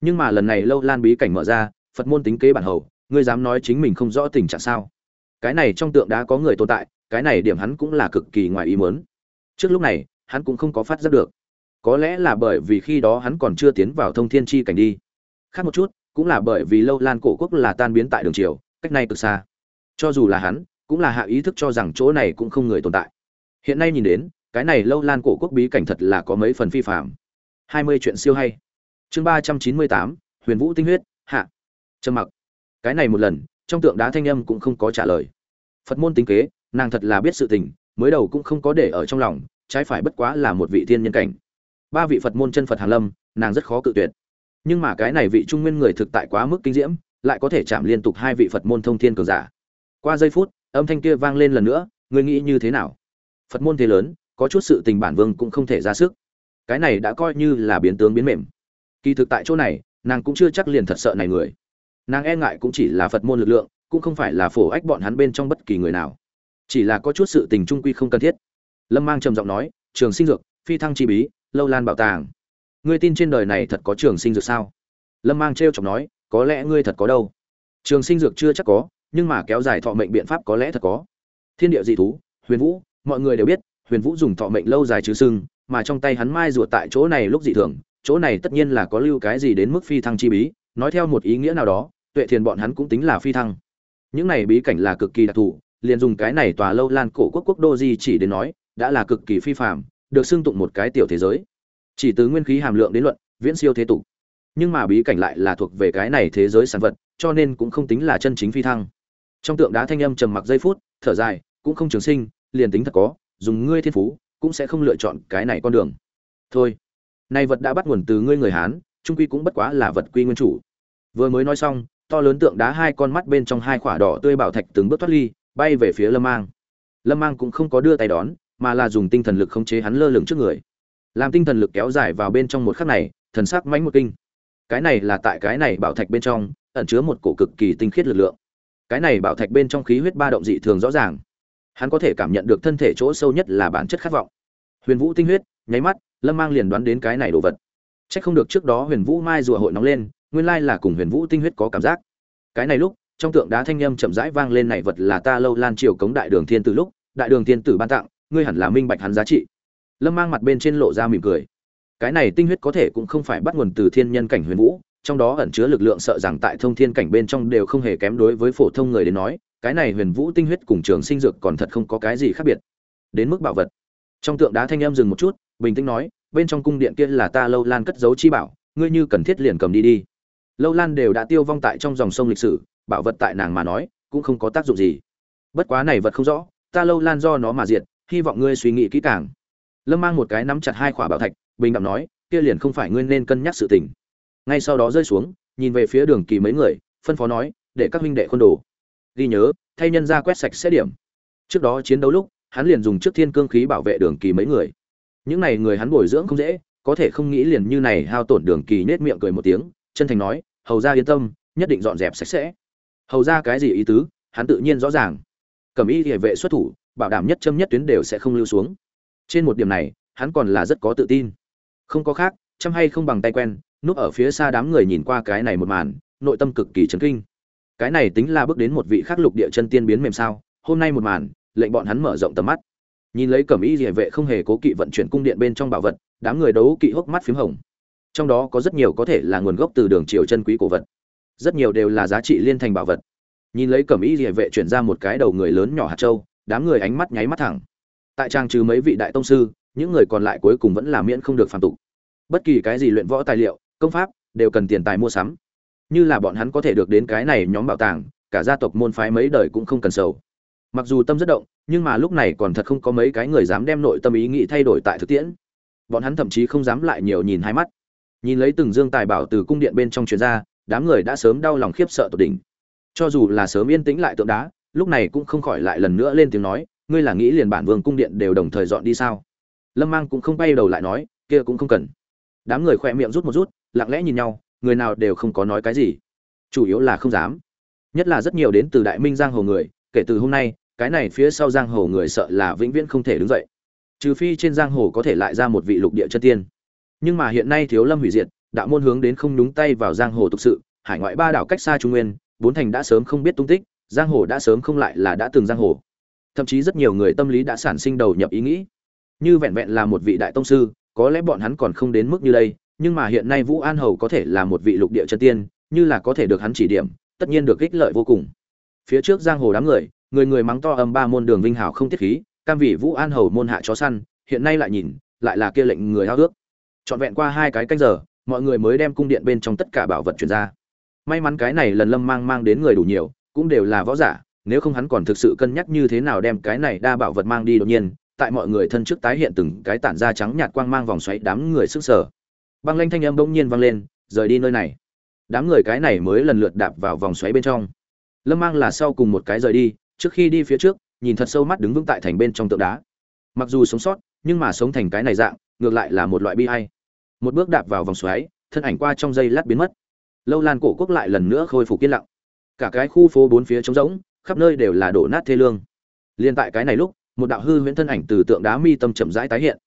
Speaker 1: Nhưng mà lần này lâu lan bí cảnh mở ra, phật môn tính kế bản hầu, ngươi dám nói chính mình không rõ tình trạng sao? Cái này trong tượng đá có người tồn tại, cái này điểm hắn cũng là cực kỳ ngoài ý muốn. Trước lúc này, hắn cũng không có phát giác được. Có lẽ là bởi vì khi đó hắn còn chưa tiến vào thông thiên chi cảnh đi. Khác một chút, cũng là bởi vì lâu lan cổ quốc là tan biến tại đường triều, cách này cực xa. Cho dù là hắn, cũng là hạ ý thức cho rằng chỗ này cũng không người tồn tại. Hiện nay nhìn đến, cái này lâu lan cổ quốc bí cảnh thật là có mấy phần phi phạm hai mươi chuyện siêu hay. Chương ba trăm chín mươi tám, huyền vũ tinh huyết, hạ. Trầm mặc. Cái này một lần trong tượng đá thanh âm cũng không có trả lời. Phật môn tính kế, nàng thật là biết sự tình, mới đầu cũng không có để ở trong lòng, trái phải bất quá là một vị thiên nhân cảnh. Ba vị phật môn chân phật hàn lâm, nàng rất khó cự tuyệt. Nhưng mà cái này vị trung nguyên người thực tại quá mức kinh diễm, lại có thể chạm liên tục hai vị phật môn thông thiên cường giả. Qua giây phút, âm thanh kia vang lên lần nữa, ngươi nghĩ như thế nào? Phật môn thế lớn, có chút sự tình bản vương cũng không thể ra sức. Cái này đã coi như là biến tướng biến mềm. Kỳ thực tại chỗ này, nàng cũng chưa chắc liền thật sợ này người nàng e ngại cũng chỉ là phật môn lực lượng, cũng không phải là phổ ách bọn hắn bên trong bất kỳ người nào. Chỉ là có chút sự tình trung quy không cần thiết. Lâm mang trầm giọng nói, trường sinh dược, phi thăng chi bí, lâu lan bảo tàng. Ngươi tin trên đời này thật có trường sinh dược sao? Lâm mang t r chọc nói, có lẽ ngươi thật có đâu. Trường sinh dược chưa chắc có, nhưng mà kéo dài thọ mệnh biện pháp có lẽ thật có. Thiên địa dị thú, huyền vũ, mọi người đều biết, huyền vũ dùng thọ mệnh lâu dài chứ sưng mà trong tay hắn mai ruột tại chỗ này lúc dị thường, chỗ này tất nhiên là có lưu cái gì đến mức phi thăng chi bí, nói theo một ý nghĩa nào đó tuệ thiền bọn hắn cũng tính là phi thăng. Những này bí cảnh là cực kỳ đặc thù, liền dùng cái này tòa lâu lan cổ quốc quốc đô di chỉ đến nói, đã là cực kỳ phi phạm được xưng tụng một cái tiểu thế giới. Chỉ từ nguyên khí hàm lượng đến luận, viễn siêu thế tục. Nhưng mà bí cảnh lại là thuộc về cái này thế giới sản vật, cho nên cũng không tính là chân chính phi thăng. Trong tượng đá thanh âm trầm mặc giây phút, thở dài, cũng không trường sinh, liền tính thật có, dùng ngươi thiên phú, cũng sẽ không lựa chọn cái này con đường. Thôi, nay vật đã bắt nguồn từ ngươi người hán, trung quy cũng bất quá là vật quy nguyên chủ. Vừa mới nói xong to lớn tượng đá hai con mắt bên trong hai quả đỏ tươi bảo thạch từng bước thoát ly, bay về phía lâm mang. Lâm mang cũng không có đưa tay đón, mà là dùng tinh thần lực khống chế hắn lơ lửng trước người. Làm tinh thần lực kéo dài vào bên trong một khắc này, thần sắc mãnh một kinh. Cái này là tại cái này bảo thạch bên trong, ẩn chứa một cổ cực kỳ tinh khiết lực lượng. Cái này bảo thạch bên trong khí huyết ba động dị thường rõ ràng. Hắn có thể cảm nhận được thân thể chỗ sâu nhất là bản chất khát vọng. Huyền vũ tinh huyết, nháy mắt, lâm mang liền đoán đến cái này đồ vật. Chắc không được trước đó huyền vũ mai rùa hội nóng lên nguyên lai là cùng huyền vũ tinh huyết có cảm giác. Cái này lúc, trong tượng đá thanh â m chậm rãi vang lên này vật là ta lâu lan triều cống đại đường thiên tử lúc, đại đường thiên tử ban tặng, ngươi hẳn là minh bạch hắn giá trị. Lâm mang mặt bên trên lộ ra mỉm cười. Cái này tinh huyết có thể cũng không phải bắt nguồn từ thiên nhân cảnh huyền vũ, trong đó ẩn chứa lực lượng sợ rằng tại thông thiên cảnh bên trong đều không hề kém đối với phổ thông người đến nói, cái này huyền vũ tinh huyết cùng trường sinh dược còn thật không có cái gì khác biệt. Đến mức bảo vật. Trong tượng đá thanh em dừng một chút, bình tĩnh nói, bên trong cung điện kia là ta lâu lan cất giấu chi bảo, ngươi như cần thiết liền cầm đi đi lâu lan đều đã tiêu vong tại trong dòng sông lịch sử, bảo vật tại nàng mà nói cũng không có tác dụng gì. Bất quá này vật không rõ, ta lâu lan do nó mà diệt, hy vọng ngươi suy nghĩ kỹ càng. Lâm mang một cái nắm chặt hai khỏa bảo thạch, bình đẳng nói, kia liền không phải ngươi nên cân nhắc sự tình. Ngay sau đó rơi xuống, nhìn về phía đường kỳ mấy người, phân phó nói, để các huynh đệ khuôn đồ. Ghi nhớ, thay nhân ra quét sạch xét điểm. Trước đó chiến đấu lúc, hắn liền dùng trước thiên cương khí bảo vệ đường kỳ mấy người. Những này người hắn bồi dưỡng không dễ, có thể không nghĩ liền như này hao tổn đường kỳ nết miệng cười một tiếng chân thành nói, hầu ra yên tâm, nhất định dọn dẹp sạch sẽ. Hầu ra cái gì ý tứ, hắn tự nhiên rõ ràng. Cầm y địa vệ xuất thủ, bảo đảm nhất châm nhất tuyến đều sẽ không lưu xuống. Trên một điểm này, hắn còn là rất có tự tin. Không có khác, chăm hay không bằng tay quen, núp ở phía xa đám người nhìn qua cái này một màn, nội tâm cực kỳ chấn kinh. Cái này tính là bước đến một vị khắc lục địa chân tiên biến mềm sao, hôm nay một màn, lệnh bọn hắn mở rộng tầm mắt. Nhìn lấy cẩm y địa vệ không hề cố kỵ vận chuyển cung điện bên trong bảo vật, đám người đấu kỵ hốc mắt phím hồng trong đó có rất nhiều có thể là nguồn gốc từ đường triều chân quý cổ vật. Rất nhiều đều là giá trị liên thành bảo vật. Nhìn lấy cẩm y địa vệ chuyển ra một cái đầu người lớn nhỏ hạt châu, đám người ánh mắt nháy mắt thẳng. Tại trang trừ mấy vị đại tông sư, những người còn lại cuối cùng vẫn là miễn không được phản tục. Bất kỳ cái gì luyện võ tài liệu, công pháp, đều cần tiền tài mua sắm. Như là bọn hắn có thể được đến cái này nhóm bảo tàng, cả gia tộc môn phái mấy đời cũng không cần sầu. Mặc dù tâm rất động, nhưng mà lúc này còn thật không có mấy cái người dám đem nội tâm ý nghĩ thay đổi tại thực tiễn. Bọn hắn thậm chí không dám lại nhiều nhìn hai mắt nhìn lấy từng dương tài bảo từ cung điện bên trong truyền ra, đám người đã sớm đau lòng khiếp sợ tột đỉnh. Cho dù là sớm yên tĩnh lại tượng đá, lúc này cũng không khỏi lại lần nữa lên tiếng nói, ngươi là nghĩ liền bản vương cung điện đều đồng thời dọn đi sao? Lâm mang cũng không bay đầu lại nói, kia cũng không cần. Đám người khỏe miệng rút một rút, lặng lẽ nhìn nhau, người nào đều không có nói cái gì. Chủ yếu là không dám. Nhất là rất nhiều đến từ đại minh giang hồ người, kể từ hôm nay, cái này phía sau giang hồ người sợ là vĩnh viễn không thể đứng dậy. Trừ phi trên giang hồ có thể lại ra một vị lục địa chân tiên nhưng mà hiện nay thiếu lâm hủy diệt, đạo môn hướng đến không nhúng tay vào giang hồ thực sự, hải ngoại ba đảo cách xa trung nguyên, bốn thành đã sớm không biết tung tích, giang hồ đã sớm không lại là đã từng giang hồ. Thậm chí rất nhiều người tâm lý đã sản sinh đầu nhập ý nghĩ. Như vẹn vẹn là một vị đại tông sư, có lẽ bọn hắn còn không đến mức như đây, nhưng mà hiện nay vũ an hầu có thể là một vị lục địa chân tiên, như là có thể được hắn chỉ điểm, tất nhiên được ích lợi vô cùng. Phía trước giang hồ đám người người người mắng to âm ba môn đường vinh hảo không tiết khí, cam vị vũ an hầu môn hạ chó săn, hiện nay lại nhìn, lại là kia lệnh người hao ước trọn vẹn qua hai cái canh giờ, mọi người mới đem cung điện bên trong tất cả bảo vật chuyển ra. May mắn cái này lần lâm mang mang đến người đủ nhiều, cũng đều là võ giả, nếu không hắn còn thực sự cân nhắc như thế nào đem cái này đa bảo vật mang đi đột nhiên, tại mọi người thân trước tái hiện từng cái tản da trắng nhạt quang mang vòng xoáy đám người sức sở. Băng lanh thanh âm bỗng nhiên vang lên, rời đi nơi này. Đám người cái này mới lần lượt đạp vào vòng xoáy bên trong. Lâm mang là sau cùng một cái rời đi, trước khi đi phía trước, nhìn thật sâu mắt đứng vững tại thành bên trong tượng đá. Mặc dù sống sót, nhưng mà sống thành cái này dạng, ngược lại là một loại bi hay một bước đạp vào vòng xoáy, thân ảnh qua trong giây lát biến mất. Lâu lan cổ quốc lại lần nữa khôi phục yên lặng. Cả cái khu phố bốn phía trống rỗng, khắp nơi đều là đổ nát thê lương. Liên tại cái này lúc, một đạo hư huyễn thân ảnh từ tượng đá mi tâm chậm rãi tái hiện.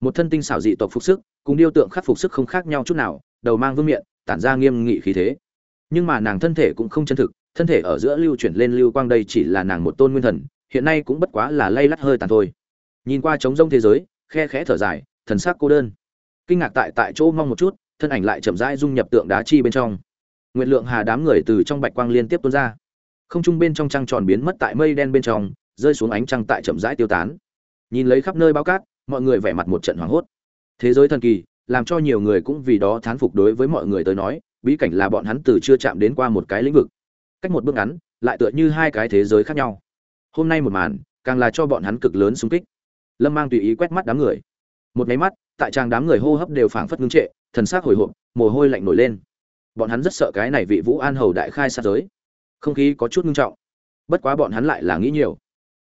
Speaker 1: Một thân tinh xảo dị tộc phục sức, cùng điêu tượng khắc phục sức không khác nhau chút nào, đầu mang vương miện, tản ra nghiêm nghị khí thế. Nhưng mà nàng thân thể cũng không chân thực, thân thể ở giữa lưu chuyển lên lưu quang đây chỉ là nàng một tôn nguyên thần, hiện nay cũng bất quá là lay lắt hơi tàn thôi. Nhìn qua trống rông thế giới, khe khẽ thở dài, thần sắc cô đơn kinh ngạc tại tại chỗ mong một chút, thân ảnh lại chậm rãi dung nhập tượng đá chi bên trong. Nguyện lượng hà đám người từ trong bạch quang liên tiếp tuôn ra. Không trung bên trong trăng tròn biến mất tại mây đen bên trong, rơi xuống ánh trăng tại chậm rãi tiêu tán. Nhìn lấy khắp nơi bao cát, mọi người vẻ mặt một trận hoảng hốt. Thế giới thần kỳ, làm cho nhiều người cũng vì đó thán phục đối với mọi người tới nói, bí cảnh là bọn hắn từ chưa chạm đến qua một cái lĩnh vực. Cách một bước ngắn, lại tựa như hai cái thế giới khác nhau. Hôm nay một màn, càng là cho bọn hắn cực lớn xung kích. Lâm mang tùy ý quét mắt đám người một máy mắt, tại trang đám người hô hấp đều phảng phất ngưng trệ, thần sắc hồi hộp, mồ hôi lạnh nổi lên. Bọn hắn rất sợ cái này vị vũ an hầu đại khai sát giới. Không khí có chút ngưng trọng. Bất quá bọn hắn lại là nghĩ nhiều.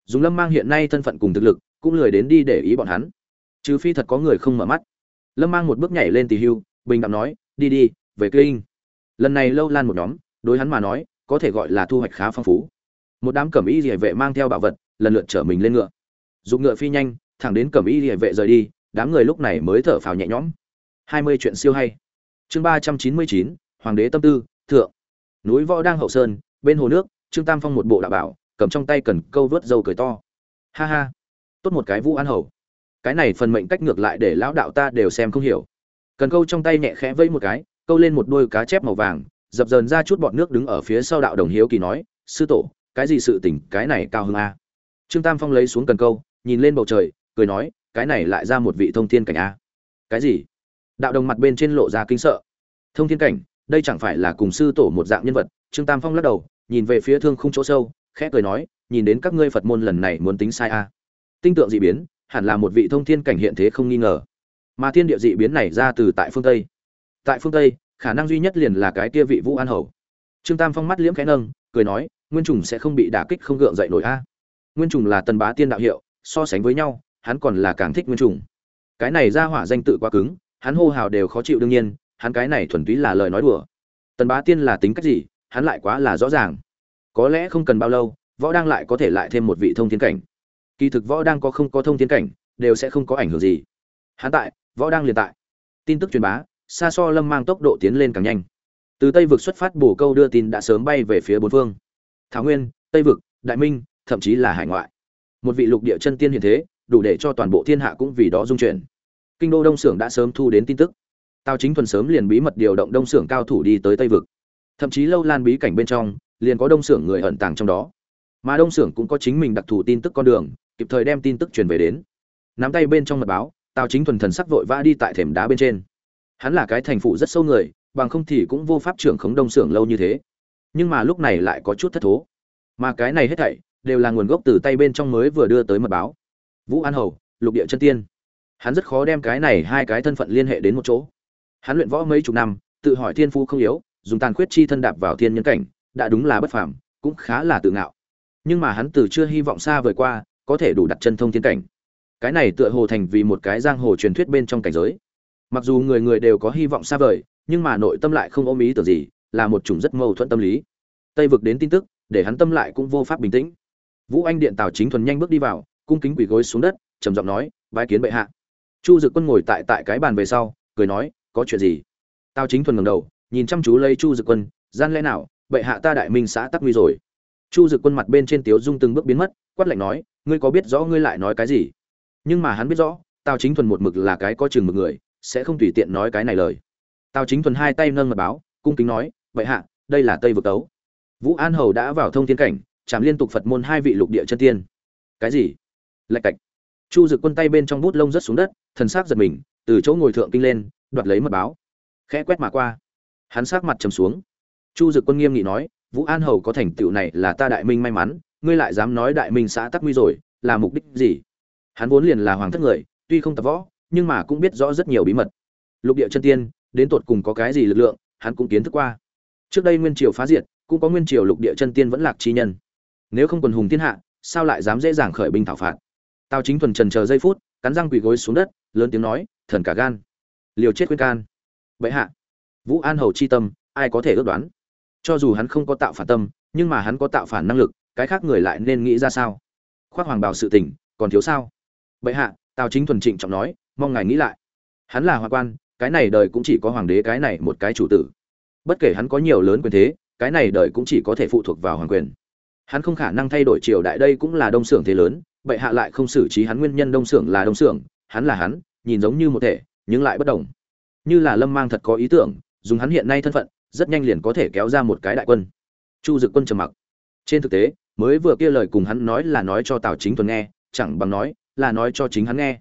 Speaker 1: Dùng lâm mang hiện nay thân phận cùng thực lực, cũng lười đến đi để ý bọn hắn. Trừ phi thật có người không mở mắt. Lâm mang một bước nhảy lên tỉ hưu, bình đẳng nói, đi đi, về kinh. Lần này lâu lan một nhóm, đối hắn mà nói, có thể gọi là thu hoạch khá phong phú. Một đám cẩm y địa vệ mang theo bảo vật, lần lượt chở mình lên ngựa. Dùng ngựa phi nhanh, thẳng đến cẩm y địa vệ rời đi đám người lúc này mới thở phào nhẹ nhõm. Hai mươi chuyện siêu hay. Chương ba trăm chín mươi chín, hoàng đế tâm tư, thượng. Núi võ đang hậu sơn, bên hồ nước, trương tam phong một bộ đạo bảo, cầm trong tay cần câu vớt dâu cười to. Ha ha. Tốt một cái vũ an hầu. Cái này phần mệnh cách ngược lại để lão đạo ta đều xem không hiểu. Cần câu trong tay nhẹ khẽ vẫy một cái, câu lên một đôi cá chép màu vàng, dập dờn ra chút bọt nước đứng ở phía sau đạo đồng hiếu kỳ nói, sư tổ, cái gì sự tình, cái này cao hơn a? Trương tam phong lấy xuống cần câu, nhìn lên bầu trời, cười nói cái này lại ra một vị thông thiên cảnh a. Cái gì? Đạo đồng mặt bên trên lộ ra kinh sợ. Thông thiên cảnh, đây chẳng phải là cùng sư tổ một dạng nhân vật? Trương tam phong lắc đầu, nhìn về phía thương khung chỗ sâu, khẽ cười nói, nhìn đến các ngươi phật môn lần này muốn tính sai a. Tinh tượng dị biến, hẳn là một vị thông thiên cảnh hiện thế không nghi ngờ. Mà thiên địa dị biến này ra từ tại phương tây. Tại phương tây, khả năng duy nhất liền là cái kia vị vũ an hầu. Trương tam phong mắt liễm khẽ nâng, cười nói, nguyên trùng sẽ không bị đả kích không gượng dậy nổi a. Nguyên trùng là tần bá tiên đạo hiệu, so sánh với nhau hắn còn là càng thích nguyên trùng. Cái này ra hỏa danh tự quá cứng, hắn hô hào đều khó chịu đương nhiên, hắn cái này thuần túy là lời nói đùa. Tần bá tiên là tính cách gì, hắn lại quá là rõ ràng. Có lẽ không cần bao lâu, võ đang lại có thể lại thêm một vị thông thiên cảnh. Kỳ thực võ đang có không có thông thiên cảnh, đều sẽ không có ảnh hưởng gì. Hắn tại, võ đang liền tại. Tin tức truyền bá, xa so lâm mang tốc độ tiến lên càng nhanh. Từ tây vực xuất phát bổ câu đưa tin đã sớm bay về phía bốn phương. Thảo nguyên, tây vực, đại minh, thậm chí là hải ngoại. Một vị lục địa chân tiên hiện thế đủ để cho toàn bộ thiên hạ cũng vì đó dung chuyển. Kinh đô đông xưởng đã sớm thu đến tin tức. Tào chính thuần sớm liền bí mật điều động đông xưởng cao thủ đi tới tây vực. Thậm chí lâu lan bí cảnh bên trong, liền có đông xưởng người ẩn tàng trong đó. Mà đông xưởng cũng có chính mình đặc thù tin tức con đường, kịp thời đem tin tức truyền về đến. Nắm tay bên trong mật báo, tào chính thuần thần sắc vội vã đi tại thềm đá bên trên. Hắn là cái thành phụ rất sâu người, bằng không thì cũng vô pháp trưởng khống đông xưởng lâu như thế. Nhưng mà lúc này lại có chút thất thố. Mà cái này hết thảy, đều là nguồn gốc từ tay bên trong mới vừa đưa tới mật báo vũ an hầu, lục địa chân tiên. Hắn rất khó đem cái này hai cái thân phận liên hệ đến một chỗ. Hắn luyện võ mấy chục năm, tự hỏi thiên phú không yếu, dùng tàn khuyết chi thân đạp vào thiên nhân cảnh, đã đúng là bất phàm, cũng khá là tự ngạo. Nhưng mà hắn từ chưa hy vọng xa vời qua, có thể đủ đặt chân thông thiên cảnh. Cái này tựa hồ thành vì một cái giang hồ truyền thuyết bên trong cảnh giới. Mặc dù người người đều có hy vọng xa vời, nhưng mà nội tâm lại không ôm ý tưởng gì, là một chủng rất mâu thuẫn tâm lý. Tây vực đến tin tức, để hắn tâm lại cũng vô pháp bình tĩnh. Vũ anh điện tào chính thuần nhanh bước đi vào cung kính quỳ gối xuống đất, trầm giọng nói, bái kiến bệ hạ. Chu dực quân ngồi tại tại cái bàn về sau, cười nói, có chuyện gì? Tào chính thuần ngẩng đầu, nhìn chăm chú lấy chu dực quân, gian lẽ nào, bệ hạ ta đại minh xã tắc nguy rồi? Chu dực quân mặt bên trên tiếu dung từng bước biến mất, quát lạnh nói, ngươi có biết rõ ngươi lại nói cái gì? Nhưng mà hắn biết rõ, tào chính thuần một mực là cái có chừng một người, sẽ không tùy tiện nói cái này lời. Tào chính thuần hai tay nâng mật báo, cung kính nói, bệ hạ, đây là tây vực tấu. Vũ an hầu đã vào thông thiên cảnh, chạm liên tục phật môn hai vị lục địa chân tiên. Cái gì? Lạch cạch. Chu dực quân tay bên trong bút lông rớt xuống đất, thần s á c giật mình, từ chỗ ngồi thượng kinh lên, đoạt lấy mật báo. Khẽ quét mà qua. Hắn sát mặt trầm xuống. Chu dực quân nghiêm nghị nói, vũ an hầu có thành tựu này là ta đại minh may mắn, ngươi lại dám nói đại minh xã tắc nguy rồi, là mục đích gì? Hắn vốn liền là hoàng thất người, tuy không tập võ, nhưng mà cũng biết rõ rất nhiều bí mật. Lục địa chân tiên, đến tột cùng có cái gì lực lượng, hắn cũng kiến thức qua. Trước đây nguyên triều phá diệt, cũng có nguyên triều lục địa chân tiên vẫn lạc chi nhân. Nếu không quần hùng thiên hạ, sao lại dám dễ dàng khởi binh thảo phạt? Tào chính thuần trần chờ giây phút, cắn răng quỳ gối xuống đất, lớn tiếng nói, thần cả gan, liều chết khuyên can. Bệ hạ. Vũ an hầu chi tâm, ai có thể ước đoán? Cho dù hắn không có tạo phản tâm, nhưng mà hắn có tạo phản năng lực, cái khác người lại nên nghĩ ra sao? Khoác hoàng bào sự tình, còn thiếu sao? Bệ hạ, tào chính thuần trịnh trọng nói, mong ngài nghĩ lại. Hắn là hoàng quan, cái này đời cũng chỉ có hoàng đế cái này một cái chủ tử. Bất kể hắn có nhiều lớn quyền thế, cái này đời cũng chỉ có thể phụ thuộc vào hoàng quyền. Hắn không khả năng thay đổi triều đại đây cũng là đông xưởng thế lớn bệ hạ lại không xử trí hắn nguyên nhân đông xưởng là đông xưởng, hắn là hắn, nhìn giống như một thể, nhưng lại bất đồng. Như là lâm mang thật có ý tưởng, dùng hắn hiện nay thân phận, rất nhanh liền có thể kéo ra một cái đại quân. Chu dực quân trầm mặc. Trên thực tế, mới vừa kia lời cùng hắn nói là nói cho tào chính thuần nghe, chẳng bằng nói là nói cho chính hắn nghe.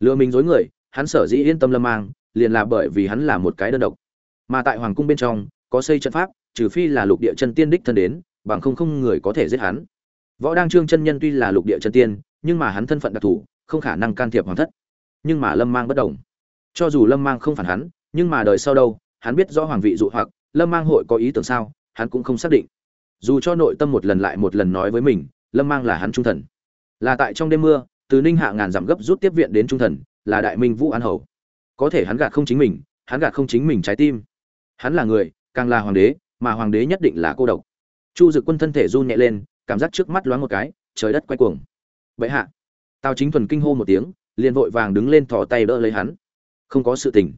Speaker 1: Lừa mình dối người, hắn sở dĩ yên tâm lâm mang, liền là bởi vì hắn là một cái đơn độc. Mà tại hoàng cung bên trong, có xây trận pháp, trừ phi là lục địa chân tiên đích thân đến, bằng không không người có thể giết hắn võ Đang trương chân nhân tuy là lục địa chân tiên, nhưng mà hắn thân phận đặc thù, không khả năng can thiệp hoàng thất. Nhưng mà lâm mang bất đồng. Cho dù lâm mang không phản hắn, nhưng mà đời sau đâu, hắn biết rõ hoàng vị dụ hoặc, lâm mang hội có ý tưởng sao, hắn cũng không xác định. Dù cho nội tâm một lần lại một lần nói với mình, lâm mang là hắn trung thần. Là tại trong đêm mưa, từ ninh hạ ngàn giảm gấp rút tiếp viện đến trung thần, là đại minh vũ an hầu. Có thể hắn gạt không chính mình, hắn gạt không chính mình trái tim. Hắn là người, càng là hoàng đế, mà hoàng đế nhất định là cô độc. Chu dực quân thân thể run nhẹ lên cảm giác trước mắt loáng một cái, trời đất quay cuồng. Bệ hạ. Tào chính thuần kinh hô một tiếng, liền vội vàng đứng lên thò tay đỡ lấy hắn. Không có sự tình.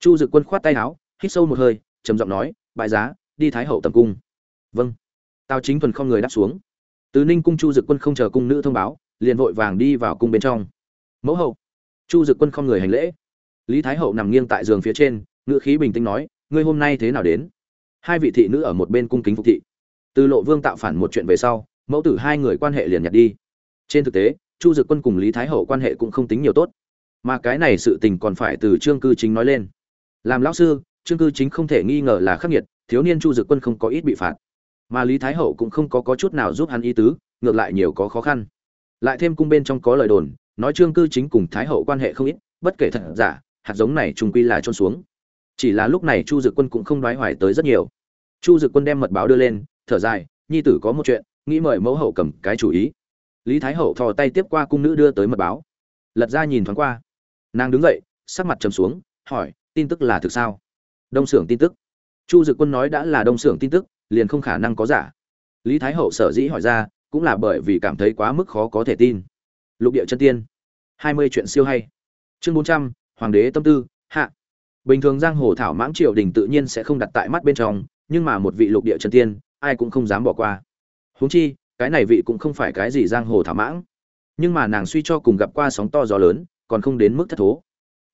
Speaker 1: Chu dực quân khoát tay áo, hít sâu một hơi, trầm giọng nói, bại giá, đi thái hậu tầm cung. Vâng. Tào chính thuần không người đáp xuống. Từ ninh cung chu dực quân không chờ cung nữ thông báo, liền vội vàng đi vào cung bên trong. Mẫu hậu. Chu dực quân không người hành lễ. Lý thái hậu nằm nghiêng tại giường phía trên, ngữ khí bình tĩnh nói, ngươi hôm nay thế nào đến? Hai vị thị nữ ở một bên cung kính phục thị từ lộ vương tạo phản một chuyện về sau mẫu tử hai người quan hệ liền nhặt đi. Trên thực tế chu dực quân cùng lý thái hậu quan hệ cũng không tính nhiều tốt. Mà cái này sự tình còn phải từ trương cư chính nói lên. Làm lão sư trương cư chính không thể nghi ngờ là khắc nghiệt thiếu niên chu dực quân không có ít bị phạt. Mà lý thái hậu cũng không có, có chút nào giúp hắn ý tứ ngược lại nhiều có khó khăn. Lại thêm cung bên trong có lời đồn nói trương cư chính cùng thái hậu quan hệ không ít bất kể thật giả hạt giống này trung quy là trôn xuống. Chỉ là lúc này chu dực quân cũng không đoái hoài tới rất nhiều. Chu dực quân đem mật báo đưa lên thở dài, nhi tử có một chuyện, nghĩ mời mẫu hậu cầm cái chủ ý. Lý thái hậu thò tay tiếp qua cung nữ đưa tới mật báo. Lật ra nhìn thoáng qua. Nàng đứng dậy, sắc mặt trầm xuống, hỏi, tin tức là thực sao? Đông xưởng tin tức. Chu dực quân nói đã là đông xưởng tin tức, liền không khả năng có giả. Lý thái hậu sở dĩ hỏi ra, cũng là bởi vì cảm thấy quá mức khó có thể tin. Lục địa chân tiên. Hai mươi chuyện siêu hay. Chương bốn trăm, hoàng đế tâm tư, hạ. Bình thường giang hồ thảo mãng triều đình tự nhiên sẽ không đặt tại mắt bên trong, nhưng mà một vị lục địa chân tiên ai cũng không dám bỏ qua. Huống chi, cái này vị cũng không phải cái gì giang hồ thả mãng. Nhưng mà nàng suy cho cùng gặp qua sóng to gió lớn, còn không đến mức thất thố.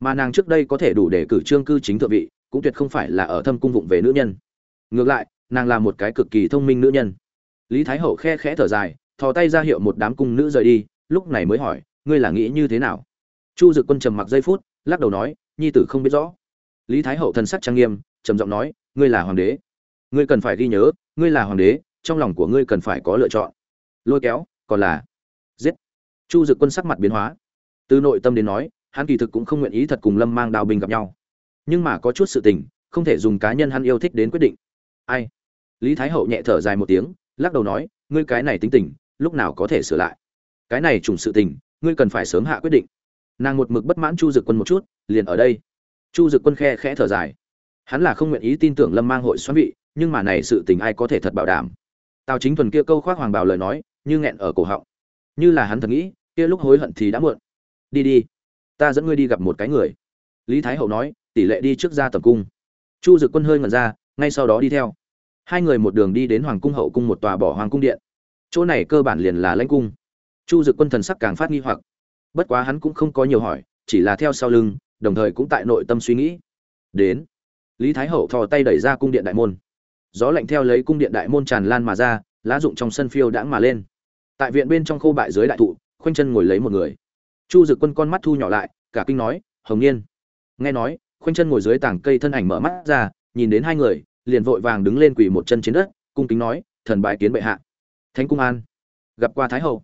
Speaker 1: Mà nàng trước đây có thể đủ để cử trương cư chính thượng vị, cũng tuyệt không phải là ở thâm cung vụng về nữ nhân. Ngược lại, nàng là một cái cực kỳ thông minh nữ nhân. Lý thái hậu khe khẽ thở dài, thò tay ra hiệu một đám cung nữ rời đi, lúc này mới hỏi, ngươi là nghĩ như thế nào? Chu dực quân trầm mặc giây phút, lắc đầu nói, nhi tử không biết rõ. Lý thái hậu thần sắc trang nghiêm, trầm giọng nói, ngươi là hoàng đế. Ngươi cần phải ghi nhớ ngươi là hoàng đế, trong lòng của ngươi cần phải có lựa chọn. Lôi kéo, còn là giết. Chu dực quân sắc mặt biến hóa. Từ nội tâm đến nói, hắn kỳ thực cũng không nguyện ý thật cùng lâm mang đào binh gặp nhau. Nhưng mà có chút sự tình, không thể dùng cá nhân hắn yêu thích đến quyết định. Ai? Lý thái hậu nhẹ thở dài một tiếng, lắc đầu nói, ngươi cái này tính tình, lúc nào có thể sửa lại? Cái này trùng sự tình, ngươi cần phải sớm hạ quyết định. Nàng một mực bất mãn chu dực quân một chút, liền ở đây. Chu dực quân khe khẽ thở dài. Hắn là không nguyện ý tin tưởng lâm mang hội xoắn vị nhưng mà này sự tình ai có thể thật bảo đảm? Tào chính thuần kia câu khoác hoàng bào lời nói, như nghẹn ở cổ họng. Như là hắn thật nghĩ, kia lúc hối hận thì đã muộn. Đi đi, ta dẫn ngươi đi gặp một cái người. Lý thái hậu nói, tỷ lệ đi trước ra tầm cung. Chu dực quân hơi ngẩn ra, ngay sau đó đi theo. Hai người một đường đi đến hoàng cung hậu cung một tòa bỏ hoàng cung điện. Chỗ này cơ bản liền là lãnh cung. Chu dực quân thần sắc càng phát nghi hoặc. Bất quá hắn cũng không có nhiều hỏi, chỉ là theo sau lưng, đồng thời cũng tại nội tâm suy nghĩ. Đến, lý thái hậu thò tay đẩy ra cung điện đại môn gió lạnh theo lấy cung điện đại môn tràn lan mà ra, lá rụng trong sân phiêu đãng mà lên. Tại viện bên trong khô bại dưới đại thụ, khoanh chân ngồi lấy một người. Chu dực quân con mắt thu nhỏ lại, cả kinh nói, hồng niên nghe nói, khoanh chân ngồi dưới tảng cây thân ảnh mở mắt ra, nhìn đến hai người, liền vội vàng đứng lên quỳ một chân trên đất, cung kính nói, thần bại kiến bệ hạ. Thánh cung an. Gặp qua thái hậu.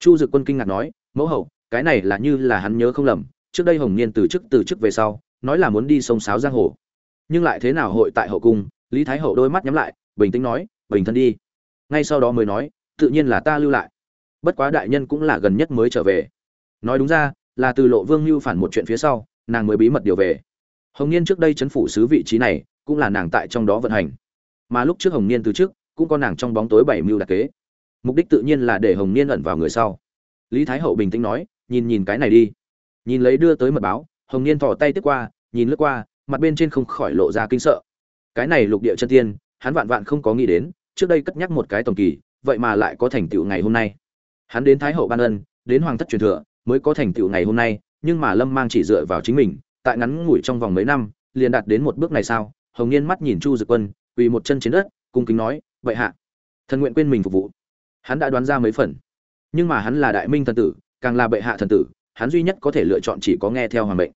Speaker 1: Chu dực quân kinh ngạc nói, mẫu hậu, cái này là như là hắn nhớ không lầm, trước đây hồng niên từ chức từ chức về sau, nói là muốn đi sông sáo giang hồ. Nhưng lại thế nào hội tại hậu cung lý thái hậu đôi mắt nhắm lại, bình tĩnh nói, bình thân đi. Ngay sau đó mới nói, tự nhiên là ta lưu lại. Bất quá đại nhân cũng là gần nhất mới trở về. Nói đúng ra, là từ lộ vương Hưu phản một chuyện phía sau, nàng mới bí mật điều về. Hồng niên trước đây chấn phủ sứ vị trí này, cũng là nàng tại trong đó vận hành. Mà lúc trước hồng niên từ trước, cũng có nàng trong bóng tối bảy mưu đặc kế. Mục đích tự nhiên là để hồng niên ẩn vào người sau. Lý thái hậu bình tĩnh nói, nhìn nhìn cái này đi. Nhìn lấy đưa tới mật báo, hồng niên thò tay tiếp qua, nhìn lướt qua, mặt bên trên không khỏi lộ ra kinh sợ cái này lục địa chân tiên, hắn vạn vạn không có nghĩ đến, trước đây cất nhắc một cái tổng kỳ, vậy mà lại có thành tựu ngày hôm nay. Hắn đến thái hậu ban ân, đến hoàng thất truyền thừa, mới có thành tựu ngày hôm nay, nhưng mà lâm mang chỉ dựa vào chính mình, tại ngắn ngủi trong vòng mấy năm, liền đạt đến một bước này sao? Hồng niên mắt nhìn chu dực quân, quỳ một chân trên đất, cung kính nói, vậy hạ, thần nguyện quên mình phục vụ. Hắn đã đoán ra mấy phần. Nhưng mà hắn là đại minh thần tử, càng là bệ hạ thần tử, hắn duy nhất có thể lựa chọn chỉ có nghe theo hoàng mệnh.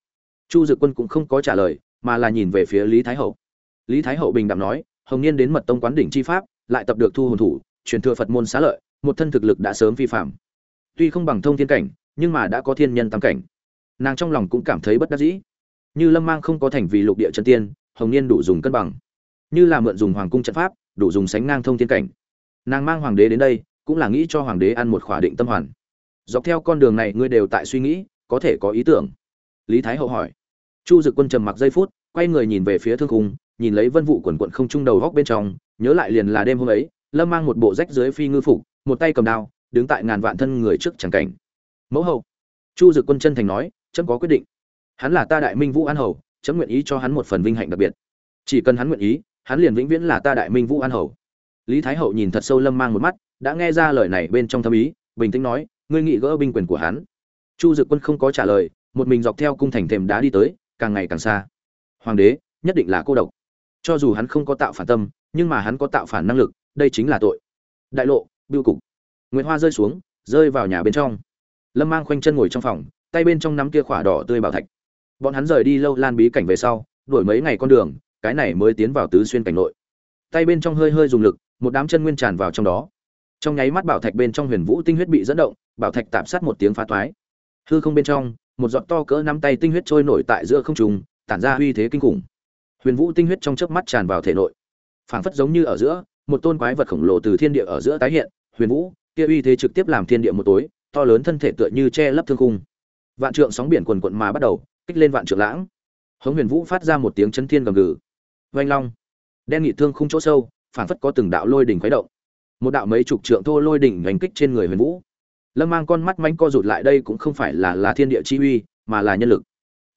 Speaker 1: Chu dực quân cũng không có trả lời, mà là nhìn về phía lý thái hậu lý thái hậu bình đạm nói, hồng niên đến mật tông quán đỉnh chi pháp, lại tập được thu hồn thủ, truyền thừa phật môn xá lợi, một thân thực lực đã sớm vi phạm tuy không bằng thông thiên cảnh, nhưng mà đã có thiên nhân tam cảnh. Nàng trong lòng cũng cảm thấy bất đắc dĩ. Như lâm mang không có thành vì lục địa chân tiên, hồng niên đủ dùng cân bằng. Như là mượn dùng hoàng cung trận pháp, đủ dùng sánh ngang thông thiên cảnh. Nàng mang hoàng đế đến đây, cũng là nghĩ cho hoàng đế ăn một khỏa định tâm hoàn. Dọc theo con đường này, ngươi đều tại suy nghĩ, có thể có ý tưởng. Lý thái hậu hỏi. Chu dực quân trầm mặc giây phút, quay người nhìn về phía thương khung nhìn lấy vân vụ quần quận không trung đầu góc bên trong, nhớ lại liền là đêm hôm ấy, lâm mang một bộ rách dưới phi ngư phục, một tay cầm đao, đứng tại ngàn vạn thân người trước chẳng cảnh. Mẫu hậu, chu dực quân chân thành nói, chấm có quyết định. Hắn là ta đại minh vũ an hầu, chấm nguyện ý cho hắn một phần vinh hạnh đặc biệt. Chỉ cần hắn nguyện ý, hắn liền vĩnh viễn là ta đại minh vũ an hầu. Lý thái hậu nhìn thật sâu lâm mang một mắt, đã nghe ra lời này bên trong thâm ý, bình tĩnh nói, ngươi nghị gỡ binh quyền của hắn? Chu dực quân không có trả lời, một mình dọc theo cung thành thềm đá đi tới, càng ngày càng xa. Hoàng đế, nhất định là cô độc cho dù hắn không có tạo phản tâm, nhưng mà hắn có tạo phản năng lực, đây chính là tội. Đại lộ biêu cục. Nguyễn hoa rơi xuống, rơi vào nhà bên trong. Lâm mang khoanh chân ngồi trong phòng, tay bên trong nắm kia khỏa đỏ tươi bảo thạch. Bọn hắn rời đi lâu lan bí cảnh về sau, đuổi mấy ngày con đường, cái này mới tiến vào tứ xuyên cảnh nội. Tay bên trong hơi hơi dùng lực, một đám chân nguyên tràn vào trong đó. Trong nháy mắt bảo thạch bên trong huyền vũ tinh huyết bị dẫn động, bảo thạch tạm sát một tiếng phá toái. Hư không bên trong, một giọt to cỡ nắm tay tinh huyết trôi nổi tại giữa không trung, tản ra uy thế kinh khủng huyền vũ tinh huyết trong chớp mắt tràn vào thể nội. Phảng phất giống như ở giữa, một tôn quái vật khổng lồ từ thiên địa ở giữa tái hiện, huyền vũ, kia uy thế trực tiếp làm thiên địa một tối, to lớn thân thể tựa như che lấp thương khung. Vạn trượng sóng biển quần quận mà bắt đầu, kích lên vạn trượng lãng. Hống huyền vũ phát ra một tiếng chấn thiên gầm gừ. Vanh long. Đen nghị thương khung chỗ sâu, phảng phất có từng đạo lôi đỉnh khuấy động. Một đạo mấy chục trượng thô lôi đỉnh đánh kích trên người huyền vũ. Lâm mang con mắt mánh co rụt lại đây cũng không phải là là thiên địa chi uy, mà là nhân lực.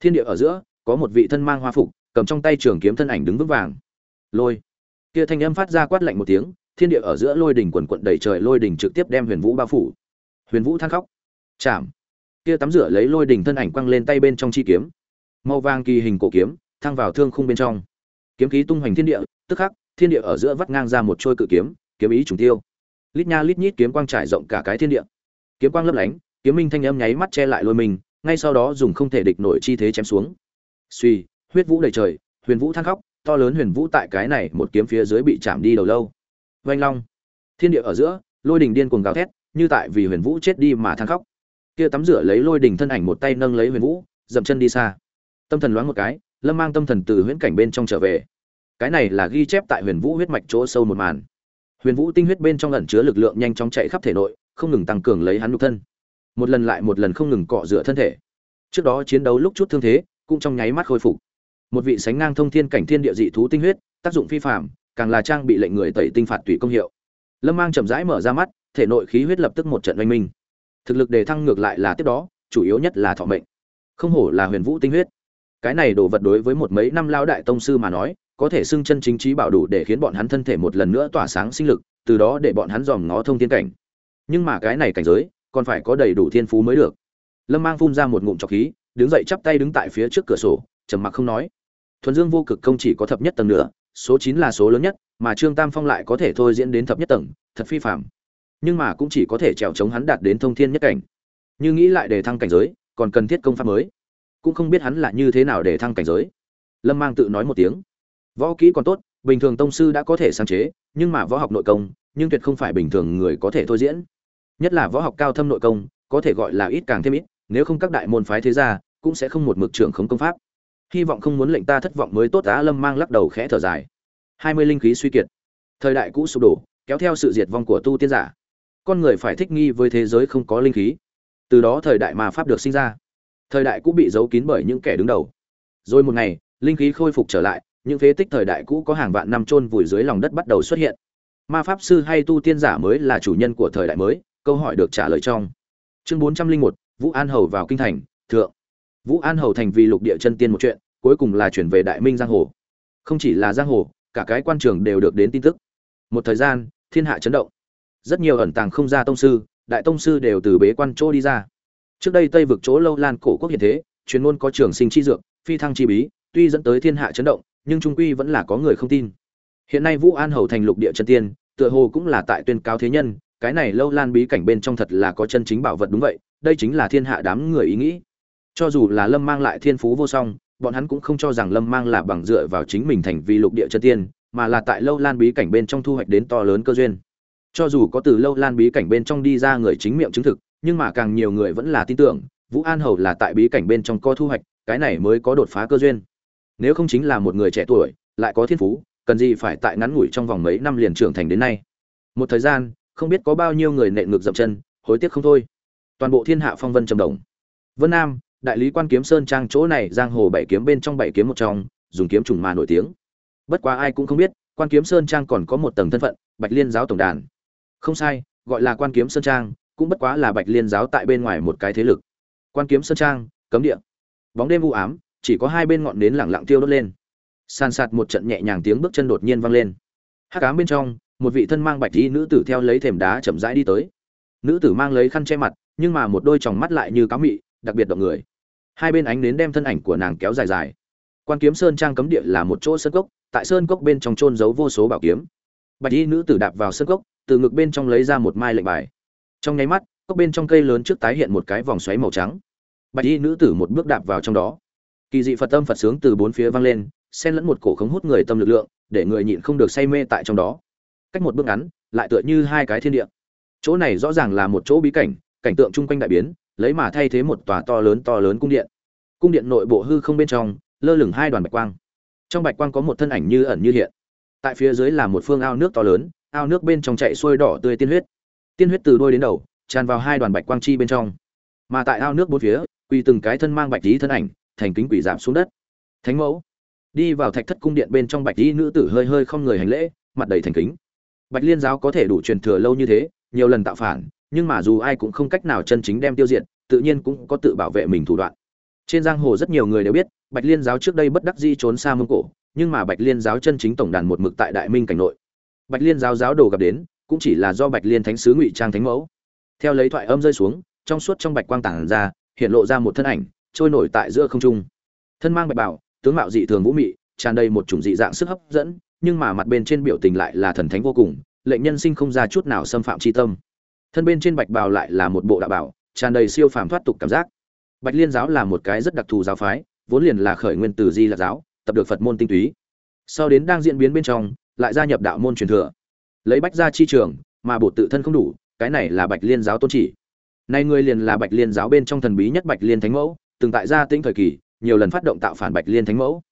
Speaker 1: Thiên địa ở giữa, có một vị thân mang hoa phục cầm trong tay trường kiếm thân ảnh đứng vững vàng. Lôi. Kia thanh âm phát ra quát lạnh một tiếng, thiên địa ở giữa lôi đỉnh quần quận đầy trời lôi đỉnh trực tiếp đem huyền vũ bao phủ. Huyền vũ than khóc. Chạm kia tắm rửa lấy lôi đỉnh thân ảnh quăng lên tay bên trong chi kiếm. Màu vàng kỳ hình cổ kiếm, thăng vào thương khung bên trong. Kiếm khí tung hoành thiên địa, tức khắc, thiên địa ở giữa vắt ngang ra một trôi cự kiếm kiếm ý trùng tiêu. Lít nha lít nhít kiếm quang trải rộng cả cái thiên địa. Kiếm quang lấp lánh, kiếm minh thanh âm nháy mắt che lại lôi mình, ngay sau đó dùng không thể địch nổi chi thế chém xuống. Suy huyết vũ đầy trời, huyền vũ than khóc, to lớn huyền vũ tại cái này một kiếm phía dưới bị chạm đi đầu lâu. Vanh long, thiên địa ở giữa, lôi đình điên cuồng gào thét, như tại vì huyền vũ chết đi mà than khóc. Kia tắm rửa lấy lôi đình thân ảnh một tay nâng lấy huyền vũ, dậm chân đi xa. Tâm thần loáng một cái, lâm mang tâm thần từ huyễn cảnh bên trong trở về. Cái này là ghi chép tại huyền vũ huyết mạch chỗ sâu một màn. Huyền vũ tinh huyết bên trong ẩn chứa lực lượng nhanh chóng chạy khắp thể nội, không ngừng tăng cường lấy hắn nhục thân. Một lần lại một lần không ngừng cọ rửa thân thể. Trước đó chiến đấu lúc chút thương thế, cũng trong nháy mắt khôi phục một vị sánh ngang thông thiên cảnh thiên địa dị thú tinh huyết, tác dụng phi phạm càng là trang bị lệnh người tẩy tinh phạt tùy công hiệu. Lâm mang chậm rãi mở ra mắt, thể nội khí huyết lập tức một trận oanh minh. Thực lực đề thăng ngược lại là tiếp đó, chủ yếu nhất là thọ mệnh. Không hổ là huyền vũ tinh huyết. Cái này đồ vật đối với một mấy năm lao đại tông sư mà nói, có thể xưng chân chính trí bảo đủ để khiến bọn hắn thân thể một lần nữa tỏa sáng sinh lực, từ đó để bọn hắn dòm ngó thông thiên cảnh. Nhưng mà cái này cảnh giới, còn phải có đầy đủ thiên phú mới được. Lâm mang phun ra một ngụm trọc khí, đứng dậy chắp tay đứng tại phía trước cửa sổ, trầm mặc không nói thuần dương vô cực công chỉ có thập nhất tầng nữa, số chín là số lớn nhất, mà trương tam phong lại có thể thôi diễn đến thập nhất tầng, thật phi phạm nhưng mà cũng chỉ có thể trèo chống hắn đạt đến thông thiên nhất cảnh. Như nghĩ lại để thăng cảnh giới, còn cần thiết công pháp mới. Cũng không biết hắn là như thế nào để thăng cảnh giới. Lâm mang tự nói một tiếng. Võ kỹ còn tốt, bình thường tông sư đã có thể sáng chế, nhưng mà võ học nội công, nhưng tuyệt không phải bình thường người có thể thôi diễn. Nhất là võ học cao thâm nội công, có thể gọi là ít càng thêm ít, nếu không các đại môn phái thế gia, cũng sẽ không một mực trưởng khống công pháp hy vọng không muốn lệnh ta thất vọng mới tốt, á lâm mang lắc đầu khẽ thở dài. Hai mươi linh khí suy kiệt. Thời đại cũ sụp đổ, kéo theo sự diệt vong của tu tiên giả. Con người phải thích nghi với thế giới không có linh khí. Từ đó thời đại mà pháp được sinh ra. Thời đại cũ bị giấu kín bởi những kẻ đứng đầu. Rồi một ngày, linh khí khôi phục trở lại, những phế tích thời đại cũ có hàng vạn năm chôn vùi dưới lòng đất bắt đầu xuất hiện. Ma pháp sư hay tu tiên giả mới là chủ nhân của thời đại mới, câu hỏi được trả lời trong. Chương bốn trăm linh một, vũ an hầu vào kinh thành, thượng vũ an hầu thành vì lục địa chân tiên một chuyện, cuối cùng là chuyển về đại minh giang hồ. Không chỉ là giang hồ, cả cái quan trường đều được đến tin tức. Một thời gian, thiên hạ chấn động. Rất nhiều ẩn tàng không ra tông sư, đại tông sư đều từ bế quan chỗ đi ra. Trước đây tây vực chỗ lâu lan cổ quốc hiện thế, chuyên môn có trường sinh chi dược, phi thăng chi bí, tuy dẫn tới thiên hạ chấn động, nhưng trung quy vẫn là có người không tin. Hiện nay vũ an hầu thành lục địa chân tiên, tựa hồ cũng là tại tuyên cáo thế nhân, cái này lâu lan bí cảnh bên trong thật là có chân chính bảo vật đúng vậy, đây chính là thiên hạ đám người ý nghĩ cho dù là lâm mang lại thiên phú vô song, bọn hắn cũng không cho rằng lâm mang là bằng dựa vào chính mình thành vì lục địa chân tiên, mà là tại lâu lan bí cảnh bên trong thu hoạch đến to lớn cơ duyên. Cho dù có từ lâu lan bí cảnh bên trong đi ra người chính miệng chứng thực, nhưng mà càng nhiều người vẫn là tin tưởng, vũ an hầu là tại bí cảnh bên trong có thu hoạch, cái này mới có đột phá cơ duyên. Nếu không chính là một người trẻ tuổi, lại có thiên phú, cần gì phải tại ngắn ngủi trong vòng mấy năm liền trưởng thành đến nay. Một thời gian, không biết có bao nhiêu người nện ngược dậm chân, hối tiếc không thôi. Toàn bộ thiên hạ phong vân trầm đồng vân nam đại lý quan kiếm sơn trang chỗ này, giang hồ bảy kiếm bên trong bảy kiếm một trong, dùng kiếm trùng mà nổi tiếng. Bất quá ai cũng không biết, quan kiếm sơn trang còn có một tầng thân phận, bạch liên giáo tổng đàn. Không sai, gọi là quan kiếm sơn trang, cũng bất quá là bạch liên giáo tại bên ngoài một cái thế lực. Quan kiếm sơn trang, cấm địa. Bóng đêm u ám, chỉ có hai bên ngọn nến lẳng lặng tiêu đốt lên. San sạt một trận nhẹ nhàng tiếng bước chân đột nhiên vang lên. Hắc ám bên trong, một vị thân mang bạch y nữ tử theo lấy thềm đá chậm rãi đi tới. Nữ tử mang lấy khăn che mặt, nhưng mà một đôi tròng mắt lại như cá mị đặc biệt động người. Hai bên ánh nến đem thân ảnh của nàng kéo dài dài. Quan kiếm sơn trang cấm địa là một chỗ sơn cốc, tại sơn cốc bên trong trôn giấu vô số bảo kiếm. Bạch y nữ tử đạp vào sơn cốc, từ ngực bên trong lấy ra một mai lệnh bài. Trong nháy mắt, cốc bên trong cây lớn trước tái hiện một cái vòng xoáy màu trắng. Bạch y nữ tử một bước đạp vào trong đó. Kỳ dị phật tâm phật sướng từ bốn phía vang lên, xen lẫn một cổ khống hút người tâm lực lượng, để người nhịn không được say mê tại trong đó. Cách một bước ngắn, lại tựa như hai cái thiên địa. Chỗ này rõ ràng là một chỗ bí cảnh cảnh tượng chung quanh đại biến lấy mà thay thế một tòa to lớn to lớn cung điện. Cung điện nội bộ hư không bên trong, lơ lửng hai đoàn bạch quang. Trong bạch quang có một thân ảnh như ẩn như hiện. Tại phía dưới là một phương ao nước to lớn, ao nước bên trong chạy xuôi đỏ tươi tiên huyết. Tiên huyết từ đôi đến đầu, tràn vào hai đoàn bạch quang chi bên trong. Mà tại ao nước bốn phía quy từng cái thân mang bạch tí thân ảnh, thành kính quỷ giảm xuống đất. Thánh mẫu, đi vào thạch thất cung điện bên trong bạch tí nữ tử hơi hơi không người hành lễ, mặt đầy thành kính. Bạch liên giáo có thể đủ truyền thừa lâu như thế, nhiều lần tạo phản nhưng mà dù ai cũng không cách nào chân chính đem tiêu diệt, tự nhiên cũng có tự bảo vệ mình thủ đoạn. Trên giang hồ rất nhiều người đều biết, bạch liên giáo trước đây bất đắc dĩ trốn xa mông cổ, nhưng mà bạch liên giáo chân chính tổng đàn một mực tại đại minh cảnh nội. Bạch liên giáo giáo đồ gặp đến, cũng chỉ là do bạch liên thánh sứ ngụy trang thánh mẫu. Theo lấy thoại âm rơi xuống, trong suốt trong bạch quang tản ra, hiện lộ ra một thân ảnh, trôi nổi tại giữa không trung. Thân mang bạch bảo tướng mạo dị thường vũ mị, tràn đầy một chủng dị dạng sức hấp dẫn, nhưng mà mặt bên trên biểu tình lại là thần thánh vô cùng, lệnh nhân sinh không ra chút nào xâm phạm chi tâm thân bên trên bạch bào lại là một bộ đạo bảo, tràn đầy siêu phàm thoát tục cảm giác. Bạch liên giáo là một cái rất đặc thù giáo phái, vốn liền là khởi nguyên từ di lạc giáo, tập được phật môn tinh túy. Sau đến đang diễn biến bên trong, lại gia nhập đạo môn truyền thừa. Lấy bách ra chi trường, mà bột tự thân không đủ, cái này là bạch liên giáo tôn chỉ. Nay ngươi liền là bạch liên giáo bên trong thần bí nhất bạch liên thánh mẫu, từng tại gia tĩnh thời kỳ, nhiều lần phát động tạo phản bạch liên thánh mẫu.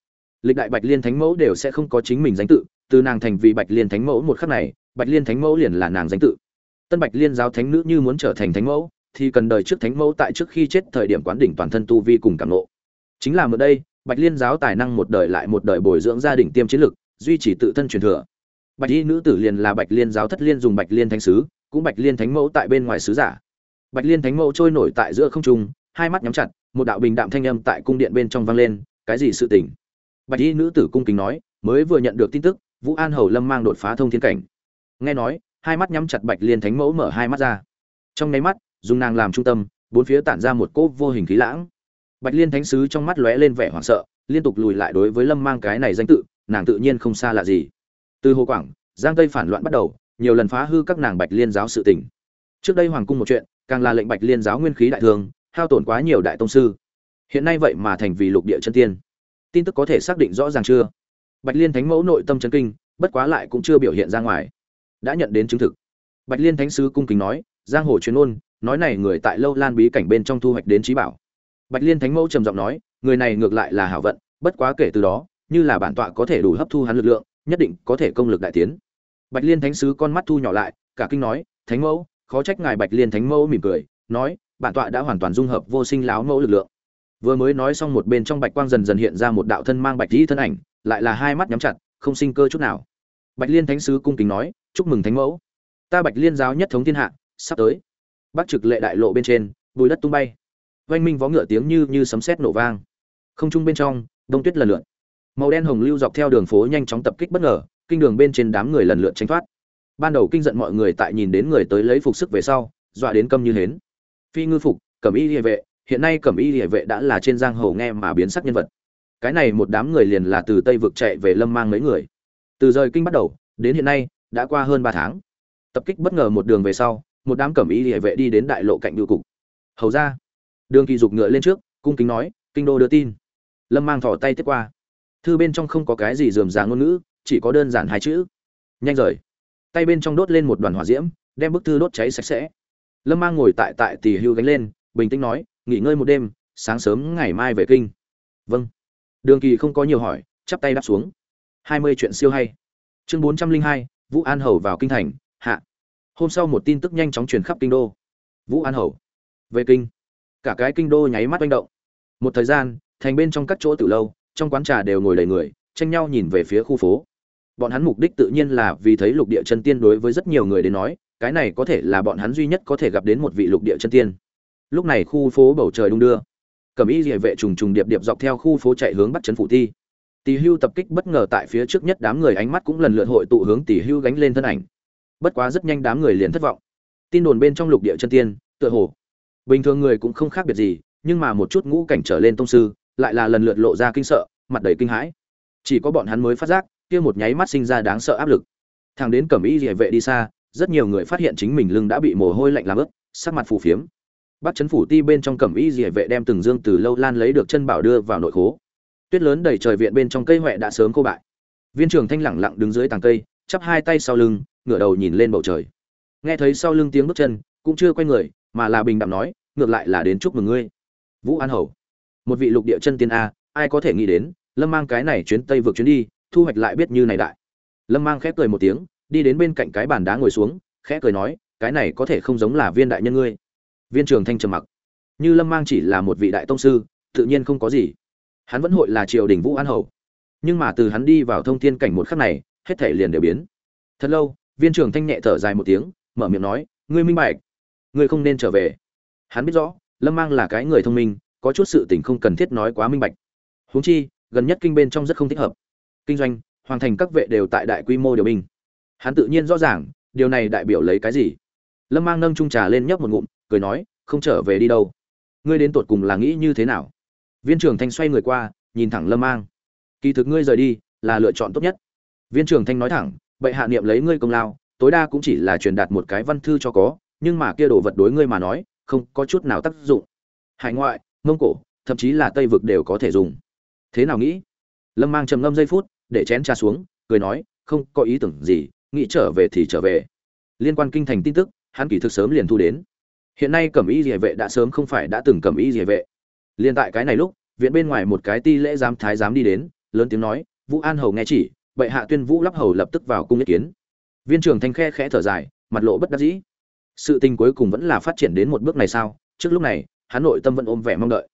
Speaker 1: Lịch đại bạch liên thánh mẫu đều sẽ không có chính mình danh tự, từ nàng thành vì bạch liên thánh mẫu một khắc này, bạch liên thánh mẫu liền là nàng danh tự tân bạch liên giáo thánh nữ như muốn trở thành thánh mẫu, thì cần đời trước thánh mẫu tại trước khi chết thời điểm quán đỉnh toàn thân tu vi cùng cảm ngộ. chính là ở đây, bạch liên giáo tài năng một đời lại một đời bồi dưỡng gia đình tiêm chiến lực, duy trì tự thân truyền thừa. Bạch y nữ tử liền là bạch liên giáo thất liên dùng bạch liên thánh sứ, cũng bạch liên thánh mẫu tại bên ngoài sứ giả. Bạch liên thánh mẫu trôi nổi tại giữa không trung, hai mắt nhắm chặt, một đạo bình đạm thanh âm tại cung điện bên trong vang lên, cái gì sự tình? Bạch y nữ tử cung kính nói, mới vừa nhận được tin tức, vũ an hầu lâm mang đột phá thông thiên cảnh. Nghe nói hai mắt nhắm chặt bạch liên thánh mẫu mở hai mắt ra. Trong nháy mắt, dùng nàng làm trung tâm, bốn phía tản ra một cỗ vô hình khí lãng. Bạch liên thánh sứ trong mắt lóe lên vẻ hoảng sợ, liên tục lùi lại đối với lâm mang cái này danh tự, nàng tự nhiên không xa lạ gì. Từ hồ quảng, giang tây phản loạn bắt đầu, nhiều lần phá hư các nàng bạch liên giáo sự tình. Trước đây hoàng cung một chuyện, càng là lệnh bạch liên giáo nguyên khí đại thương hao tổn quá nhiều đại tông sư. Hiện nay vậy mà thành vì lục địa chân tiên. Tin tức có thể xác định rõ ràng chưa? Bạch liên thánh mẫu nội tâm chân kinh, bất quá lại cũng chưa biểu hiện ra ngoài đã nhận đến chứng thực. Bạch liên thánh sứ cung kính nói, giang hồ chuyên ôn nói này người tại lâu lan bí cảnh bên trong thu hoạch đến trí bảo. Bạch liên thánh mẫu trầm giọng nói, người này ngược lại là hảo vận, bất quá kể từ đó, như là bản tọa có thể đủ hấp thu hắn lực lượng, nhất định có thể công lực đại tiến. Bạch liên thánh sứ con mắt thu nhỏ lại, cả kinh nói, thánh mẫu, khó trách ngài bạch liên thánh mẫu mỉm cười, nói, bản tọa đã hoàn toàn dung hợp vô sinh láo mẫu lực lượng. Vừa mới nói xong một bên trong bạch quang dần dần hiện ra một đạo thân mang bạch dĩ thân ảnh, lại là hai mắt nhắm chặt, không sinh cơ chút nào. Bạch liên thánh sứ cung kính nói chúc mừng thánh mẫu. Ta bạch liên giáo nhất thống thiên hạ, sắp tới. Bắc trực lệ đại lộ bên trên, bùi đất tung bay. Oanh minh vó ngựa tiếng như như sấm sét nổ vang. Không trung bên trong, đông tuyết lần lượt. Màu đen hồng lưu dọc theo đường phố nhanh chóng tập kích bất ngờ, kinh đường bên trên đám người lần lượt tránh thoát. Ban đầu kinh giận mọi người tại nhìn đến người tới lấy phục sức về sau, dọa đến câm như hến. Phi ngư phục, cẩm y địa vệ, hiện nay cẩm y địa vệ đã là trên giang hồ nghe mà biến sắc nhân vật. Cái này một đám người liền là từ tây vực chạy về lâm mang mấy người. Từ rời kinh bắt đầu, đến hiện nay đã qua hơn ba tháng. Tập kích bất ngờ một đường về sau, một đám cẩm y địa vệ đi đến đại lộ cạnh biểu cục. Hầu ra, đường kỳ dục ngựa lên trước, cung kính nói, kinh đô đưa tin. Lâm mang thỏ tay tiếp qua. Thư bên trong không có cái gì dườm già ngôn ngữ, chỉ có đơn giản hai chữ. Nhanh rời. Tay bên trong đốt lên một đoàn hỏa diễm, đem bức thư đốt cháy sạch sẽ. Lâm mang ngồi tại tại tỳ hưu gánh lên, bình tĩnh nói, nghỉ ngơi một đêm, sáng sớm ngày mai về kinh. Vâng. Đường kỳ không có nhiều hỏi, chắp tay đáp xuống. Hai mươi chuyện siêu hay. Chương bốn trăm linh hai vũ an hầu vào kinh thành, hạ. Hôm sau một tin tức nhanh chóng truyền khắp kinh đô. Vũ an hầu. Về kinh. Cả cái kinh đô nháy mắt manh động. Một thời gian, thành bên trong các chỗ từ lâu, trong quán trà đều ngồi đầy người, tranh nhau nhìn về phía khu phố. Bọn hắn mục đích tự nhiên là vì thấy lục địa chân tiên đối với rất nhiều người đến nói, cái này có thể là bọn hắn duy nhất có thể gặp đến một vị lục địa chân tiên. Lúc này khu phố bầu trời đung đưa. Cẩm y địa vệ trùng trùng điệp điệp dọc theo khu phố chạy hướng bắt trấn phủ ti tỷ hưu tập kích bất ngờ tại phía trước nhất đám người ánh mắt cũng lần lượt hội tụ hướng tỷ hưu gánh lên thân ảnh. Bất quá rất nhanh đám người liền thất vọng. Tin đồn bên trong lục địa chân tiên, tựa hồ. Bình thường người cũng không khác biệt gì, nhưng mà một chút ngũ cảnh trở lên tông sư, lại là lần lượt lộ ra kinh sợ, mặt đầy kinh hãi. Chỉ có bọn hắn mới phát giác, kia một nháy mắt sinh ra đáng sợ áp lực. Thằng đến cẩm y Liễu vệ đi xa, rất nhiều người phát hiện chính mình lưng đã bị mồ hôi lạnh làm ướt, sắc mặt phù phiếm. Bắc Trấn phủ ti bên trong cẩm y Liễu vệ đem từng dương từ lâu lan lấy được chân bảo đưa vào nội khố tuyết lớn đầy trời viện bên trong cây huệ đã sớm khô bại. Viên trưởng thanh lẳng lặng đứng dưới tàng cây, chắp hai tay sau lưng, ngửa đầu nhìn lên bầu trời. Nghe thấy sau lưng tiếng bước chân, cũng chưa quay người, mà là bình đạm nói, ngược lại là đến chúc mừng ngươi. Vũ an hầu, một vị lục địa chân tiên a, ai có thể nghĩ đến, lâm mang cái này chuyến tây vượt chuyến đi, thu hoạch lại biết như này đại. Lâm mang khép cười một tiếng, đi đến bên cạnh cái bàn đá ngồi xuống, khẽ cười nói, cái này có thể không giống là viên đại nhân ngươi. Viên trường thanh trầm mặc, như lâm mang chỉ là một vị đại tông sư, tự nhiên không có gì hắn vẫn hội là triều đình vũ an hầu. Nhưng mà từ hắn đi vào thông thiên cảnh một khắc này, hết thể liền đều biến. Thật lâu, viên trưởng thanh nhẹ thở dài một tiếng, mở miệng nói, ngươi minh bạch. Ngươi không nên trở về. Hắn biết rõ, lâm mang là cái người thông minh, có chút sự tình không cần thiết nói quá minh bạch. Huống chi, gần nhất kinh bên trong rất không thích hợp. Kinh doanh, hoàng thành các vệ đều tại đại quy mô điều binh. Hắn tự nhiên rõ ràng, điều này đại biểu lấy cái gì? Lâm mang nâng trung trà lên nhấp một ngụm, cười nói, không trở về đi đâu. Ngươi đến tột cùng là nghĩ như thế nào? Viên trưởng thanh xoay người qua, nhìn thẳng lâm mang. Kỳ thực ngươi rời đi là lựa chọn tốt nhất. Viên trưởng thanh nói thẳng, bệ hạ niệm lấy ngươi công lao, tối đa cũng chỉ là truyền đạt một cái văn thư cho có, nhưng mà kia đồ vật đối ngươi mà nói, không có chút nào tác dụng. Hải ngoại, mông cổ, thậm chí là tây vực đều có thể dùng. Thế nào nghĩ? Lâm mang trầm ngâm giây phút, để chén trà xuống, cười nói, không có ý tưởng gì, nghĩ trở về thì trở về. Liên quan kinh thành tin tức, hắn kỳ thực sớm liền thu đến. Hiện nay cẩm y địa vệ đã sớm không phải đã từng cẩm y địa vệ. Liên tại cái này lúc viện bên ngoài một cái ti lễ giám thái giám đi đến, lớn tiếng nói, vũ an hầu nghe chỉ, bệ hạ tuyên vũ lắp hầu lập tức vào cung ý kiến. Viên trưởng thanh khe khẽ thở dài, mặt lộ bất đắc dĩ. Sự tình cuối cùng vẫn là phát triển đến một bước này sao? Trước lúc này, hắn nội tâm vẫn ôm vẻ mong đợi.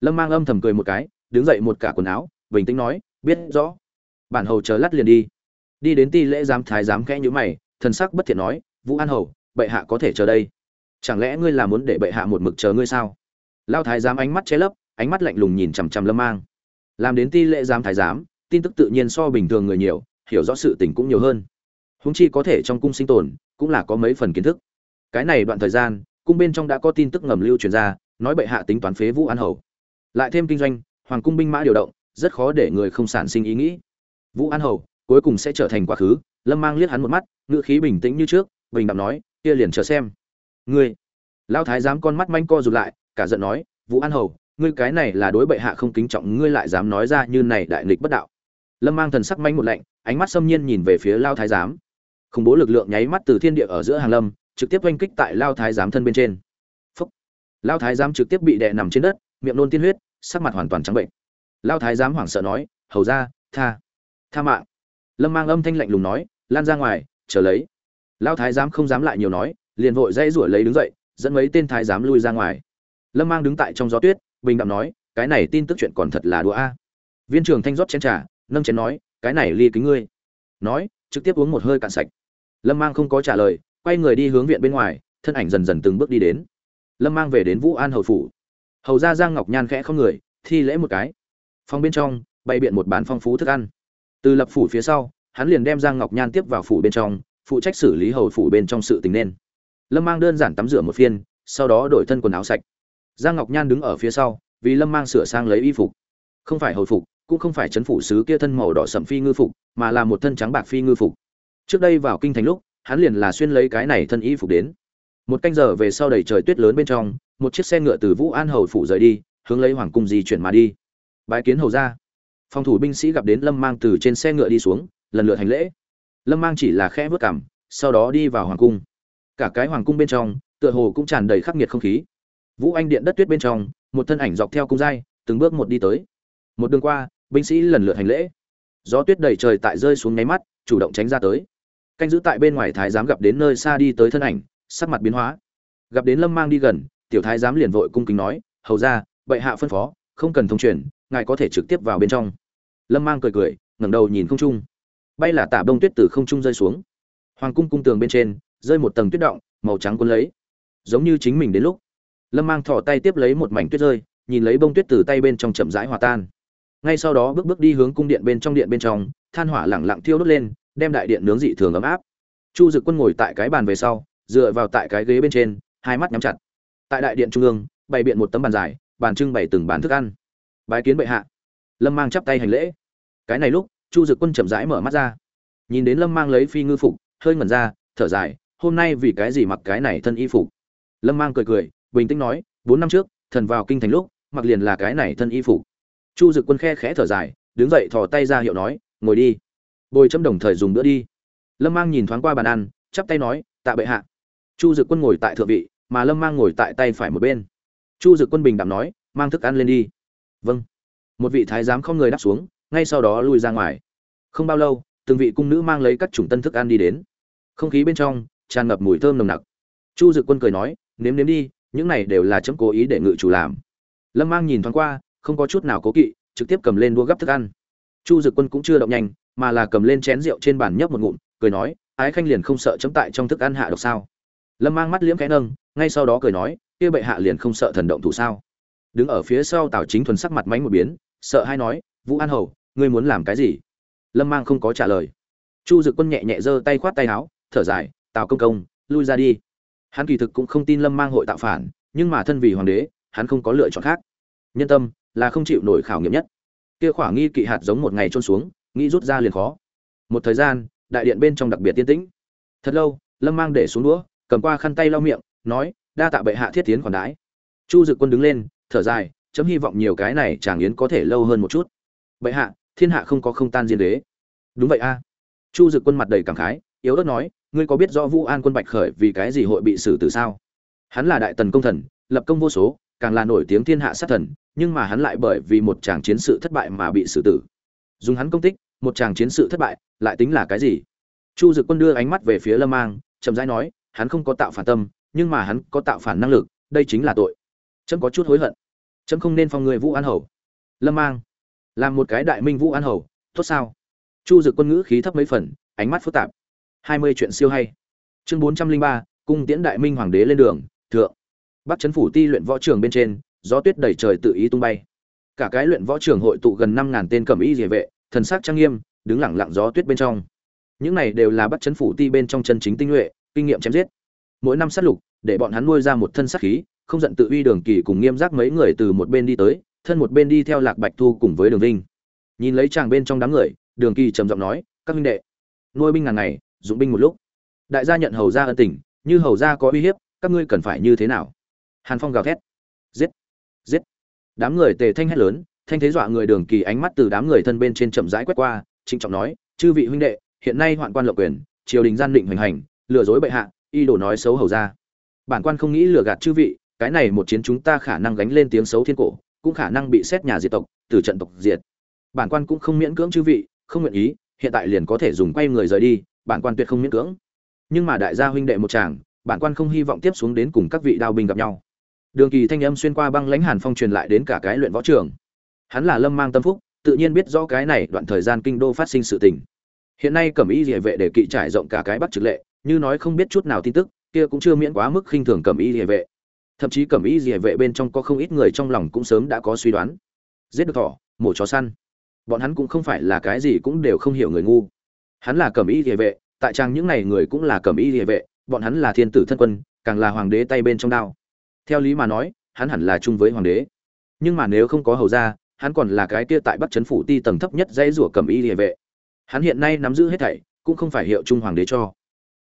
Speaker 1: Lâm mang âm thầm cười một cái, đứng dậy một cả quần áo, bình tĩnh nói, biết rõ. Bản hầu chờ lát liền đi. Đi đến ti lễ giám thái giám khẽ nhíu mày, thần sắc bất thiện nói, vũ an hầu, bệ hạ có thể chờ đây. Chẳng lẽ ngươi là muốn để bệ hạ một mực chờ ngươi sao? Lao thái giám ánh mắt che lấp ánh mắt lạnh lùng nhìn chằm chằm lâm mang. Làm đến ti lệ giám thái giám, tin tức tự nhiên so bình thường người nhiều, hiểu rõ sự tình cũng nhiều hơn. Húng chi có thể trong cung sinh tồn, cũng là có mấy phần kiến thức. Cái này đoạn thời gian, cung bên trong đã có tin tức ngầm lưu truyền ra, nói bệ hạ tính toán phế vũ an hầu. Lại thêm kinh doanh, hoàng cung binh mã điều động, rất khó để người không sản sinh ý nghĩ. Vũ an hầu, cuối cùng sẽ trở thành quá khứ. Lâm mang liếc hắn một mắt, ngữ khí bình tĩnh như trước, bình đạm nói, kia liền chờ xem. Ngươi? Lao thái giám con mắt manh co rụt lại, cả giận nói, vũ an hầu ngươi cái này là đối bệ hạ không kính trọng, ngươi lại dám nói ra như này đại nghịch bất đạo. Lâm mang thần sắc manh một lạnh, ánh mắt xâm nhiên nhìn về phía lao thái giám. Khủng bố lực lượng nháy mắt từ thiên địa ở giữa hàng lâm, trực tiếp oanh kích tại lao thái giám thân bên trên. Phúc. Lao thái giám trực tiếp bị đè nằm trên đất, miệng nôn tiên huyết, sắc mặt hoàn toàn trắng bệnh. Lao thái giám hoảng sợ nói, hầu ra tha tha mạng. Lâm mang âm thanh lạnh lùng nói, lan ra ngoài, chờ lấy. Lao thái giám không dám lại nhiều nói, liền vội dây rủi lấy đứng dậy, dẫn mấy tên thái giám lui ra ngoài. Lâm mang đứng tại trong gió tuyết bình đạm nói, cái này tin tức chuyện còn thật là đùa a. Viên trường thanh rót chén trà, nâng chén nói, cái này ly kính ngươi. Nói, trực tiếp uống một hơi cạn sạch. Lâm mang không có trả lời, quay người đi hướng viện bên ngoài, thân ảnh dần dần từng bước đi đến. Lâm mang về đến vũ an hầu phủ. Hầu ra giang ngọc nhan khẽ không người, thi lễ một cái. Phòng bên trong, bày biện một bán phong phú thức ăn. Từ lập phủ phía sau, hắn liền đem giang ngọc nhan tiếp vào phủ bên trong, phụ trách xử lý hầu phủ bên trong sự tình nên. Lâm mang đơn giản tắm rửa một phiên, sau đó đổi thân quần áo sạch giang ngọc nhan đứng ở phía sau, vì lâm mang sửa sang lấy y phục. Không phải hầu phục, cũng không phải chấn phủ sứ kia thân màu đỏ sậm phi ngư phục, mà là một thân trắng bạc phi ngư phục. Trước đây vào kinh thành lúc, hắn liền là xuyên lấy cái này thân y phục đến. Một canh giờ về sau đầy trời tuyết lớn bên trong, một chiếc xe ngựa từ vũ an hầu phủ rời đi, hướng lấy hoàng cung di chuyển mà đi. Bái kiến hầu ra phòng thủ binh sĩ gặp đến lâm mang từ trên xe ngựa đi xuống, lần lượt hành lễ. Lâm mang chỉ là khẽ vớt cảm sau đó đi vào hoàng cung. Cả cái hoàng cung bên trong, tựa hồ cũng tràn đầy khắc nghiệt không khí vũ anh điện đất tuyết bên trong, một thân ảnh dọc theo cung dai từng bước một đi tới. Một đường qua, binh sĩ lần lượt hành lễ. Gió tuyết đầy trời tại rơi xuống nháy mắt, chủ động tránh ra tới. Canh giữ tại bên ngoài thái giám gặp đến nơi xa đi tới thân ảnh, sắc mặt biến hóa. Gặp đến lâm mang đi gần, tiểu thái giám liền vội cung kính nói, hầu ra bệ hạ phân phó, không cần thông truyền, ngài có thể trực tiếp vào bên trong. Lâm mang cười cười, ngẩng đầu nhìn không trung. Bay là tả bông tuyết từ không trung rơi xuống. Hoàng cung cung tường bên trên, rơi một tầng tuyết động, màu trắng cuốn lấy. Giống như chính mình đến lúc lâm mang thỏ tay tiếp lấy một mảnh tuyết rơi, nhìn lấy bông tuyết từ tay bên trong chậm rãi hòa tan. Ngay sau đó bước bước đi hướng cung điện bên trong điện bên trong, than hỏa lẳng lặng thiêu đốt lên, đem đại điện nướng dị thường ấm áp. Chu dực quân ngồi tại cái bàn về sau, dựa vào tại cái ghế bên trên, hai mắt nhắm chặt. Tại đại điện trung ương, bày biện một tấm bàn dài, bàn trưng bày từng bàn thức ăn. Bái kiến bệ hạ. Lâm mang chắp tay hành lễ. Cái này lúc, chu dực quân chậm rãi mở mắt ra. Nhìn đến lâm mang lấy phi ngư phục, hơi ngẩn ra, thở dài, hôm nay vì cái gì mặc cái này thân y phục? Lâm mang cười cười bình tĩnh nói, bốn năm trước, thần vào kinh thành lúc, mặc liền là cái này thân y phục. Chu dực quân khe khẽ thở dài, đứng dậy thò tay ra hiệu nói, ngồi đi. Bồi châm đồng thời dùng bữa đi. Lâm mang nhìn thoáng qua bàn ăn, chắp tay nói, tạ bệ hạ. Chu dực quân ngồi tại thượng vị, mà lâm mang ngồi tại tay phải một bên. Chu dực quân bình đạm nói, mang thức ăn lên đi. Vâng. Một vị thái giám không người đáp xuống, ngay sau đó lui ra ngoài. Không bao lâu, từng vị cung nữ mang lấy các chủng tân thức ăn đi đến. Không khí bên trong, tràn ngập mùi thơm nồng nặc. Chu dực quân cười nói, nếm nếm đi những này đều là chấm cố ý để ngự chủ làm. Lâm mang nhìn thoáng qua, không có chút nào cố kỵ, trực tiếp cầm lên đua gấp thức ăn. Chu dực quân cũng chưa động nhanh, mà là cầm lên chén rượu trên bàn nhấp một ngụm, cười nói, ái khanh liền không sợ chấm tại trong thức ăn hạ độc sao? Lâm mang mắt liễm khẽ nâng, ngay sau đó cười nói, kia bệ hạ liền không sợ thần động thủ sao? Đứng ở phía sau tào chính thuần sắc mặt mánh một biến, sợ hay nói, vũ an hầu, ngươi muốn làm cái gì? Lâm mang không có trả lời. Chu dực quân nhẹ nhẹ giơ tay khoát tay áo, thở dài, tào công công, lui ra đi hắn kỳ thực cũng không tin lâm mang hội tạo phản, nhưng mà thân vì hoàng đế, hắn không có lựa chọn khác. Nhân tâm là không chịu nổi khảo nghiệm nhất. Kia khỏa nghi kỵ hạt giống một ngày trôn xuống, nghĩ rút ra liền khó. Một thời gian, đại điện bên trong đặc biệt tiên tĩnh. Thật lâu, lâm mang để xuống đũa, cầm qua khăn tay lau miệng, nói, đa tạ bệ hạ thiết tiến khoản đãi. Chu dực quân đứng lên, thở dài, chấm hy vọng nhiều cái này chàng yến có thể lâu hơn một chút. Bệ hạ, thiên hạ không có không tan diên đế. Đúng vậy a. Chu dực quân mặt đầy cảm khái, yếu ớt nói ngươi có biết rõ vũ an quân bạch khởi vì cái gì hội bị xử tử sao? Hắn là đại tần công thần, lập công vô số, càng là nổi tiếng thiên hạ sát thần, nhưng mà hắn lại bởi vì một chàng chiến sự thất bại mà bị xử tử. Dùng hắn công tích, một chàng chiến sự thất bại, lại tính là cái gì? Chu dực quân đưa ánh mắt về phía lâm mang, chậm rãi nói, hắn không có tạo phản tâm, nhưng mà hắn có tạo phản năng lực, đây chính là tội. Trẫm có chút hối hận. Trẫm không nên phong người vũ an hầu. Lâm mang, làm một cái đại minh vũ an hầu, tốt sao? Chu dực quân ngữ khí thấp mấy phần, ánh mắt phức tạp hai mươi chuyện siêu hay. Chương bốn trăm linh ba, cung tiễn đại minh hoàng đế lên đường, thượng. Bắc chấn phủ ti luyện võ trường bên trên, gió tuyết đầy trời tự ý tung bay. Cả cái luyện võ trường hội tụ gần năm ngàn tên cẩm y địa vệ, thần sắc trang nghiêm, đứng lặng lặng gió tuyết bên trong. Những này đều là bắc chấn phủ ti bên trong chân chính tinh nhuệ, kinh nghiệm chém giết. Mỗi năm sát lục, để bọn hắn nuôi ra một thân sát khí, không giận tự uy đường kỳ cùng nghiêm giác mấy người từ một bên đi tới, thân một bên đi theo lạc bạch thu cùng với đường vinh. Nhìn lấy chàng bên trong đám người, đường kỳ trầm giọng nói, các huynh đệ, nuôi binh ngàn ngày dụng binh một lúc. Đại gia nhận hầu gia ân tình, như hầu gia có uy hiếp, các ngươi cần phải như thế nào? Hàn phong gào thét. Giết giết. Đám người tề thanh hét lớn, thanh thế dọa người đường kỳ ánh mắt từ đám người thân bên trên chậm rãi quét qua, trịnh trọng nói, chư vị huynh đệ, hiện nay hoạn quan lộc quyền, triều đình gian định hoành hành, lừa dối bệ hạ y đồ nói xấu hầu ra bản quan không nghĩ lừa gạt chư vị, cái này một chiến chúng ta khả năng gánh lên tiếng xấu thiên cổ, cũng khả năng bị xét nhà diệt tộc, từ trận tộc diệt. Bản quan cũng không miễn cưỡng chư vị, không nguyện ý, hiện tại liền có thể dùng quay người rời đi bản quan tuyệt không miễn cưỡng. Nhưng mà đại gia huynh đệ một chàng, bản quan không hy vọng tiếp xuống đến cùng các vị đao binh gặp nhau. Đường kỳ thanh âm xuyên qua băng lãnh hàn phong truyền lại đến cả cái luyện võ trường. Hắn là lâm mang tâm phúc, tự nhiên biết rõ cái này đoạn thời gian kinh đô phát sinh sự tình. Hiện nay cẩm y địa vệ để kỵ trải rộng cả cái bắc trực lệ, như nói không biết chút nào tin tức, kia cũng chưa miễn quá mức khinh thường cẩm y địa vệ. Thậm chí cẩm y địa vệ bên trong có không ít người trong lòng cũng sớm đã có suy đoán. Giết được thỏ, mổ chó săn. Bọn hắn cũng không phải là cái gì cũng đều không hiểu người ngu hắn là cẩm y địa vệ, tại trang những này người cũng là cẩm y địa vệ, bọn hắn là thiên tử thân quân, càng là hoàng đế tay bên trong đao. Theo lý mà nói, hắn hẳn là chung với hoàng đế. Nhưng mà nếu không có hầu ra hắn còn là cái kia tại bắc chấn phủ ti tầng thấp nhất dãy rủa cẩm y địa vệ. Hắn hiện nay nắm giữ hết thảy, cũng không phải hiệu trung hoàng đế cho.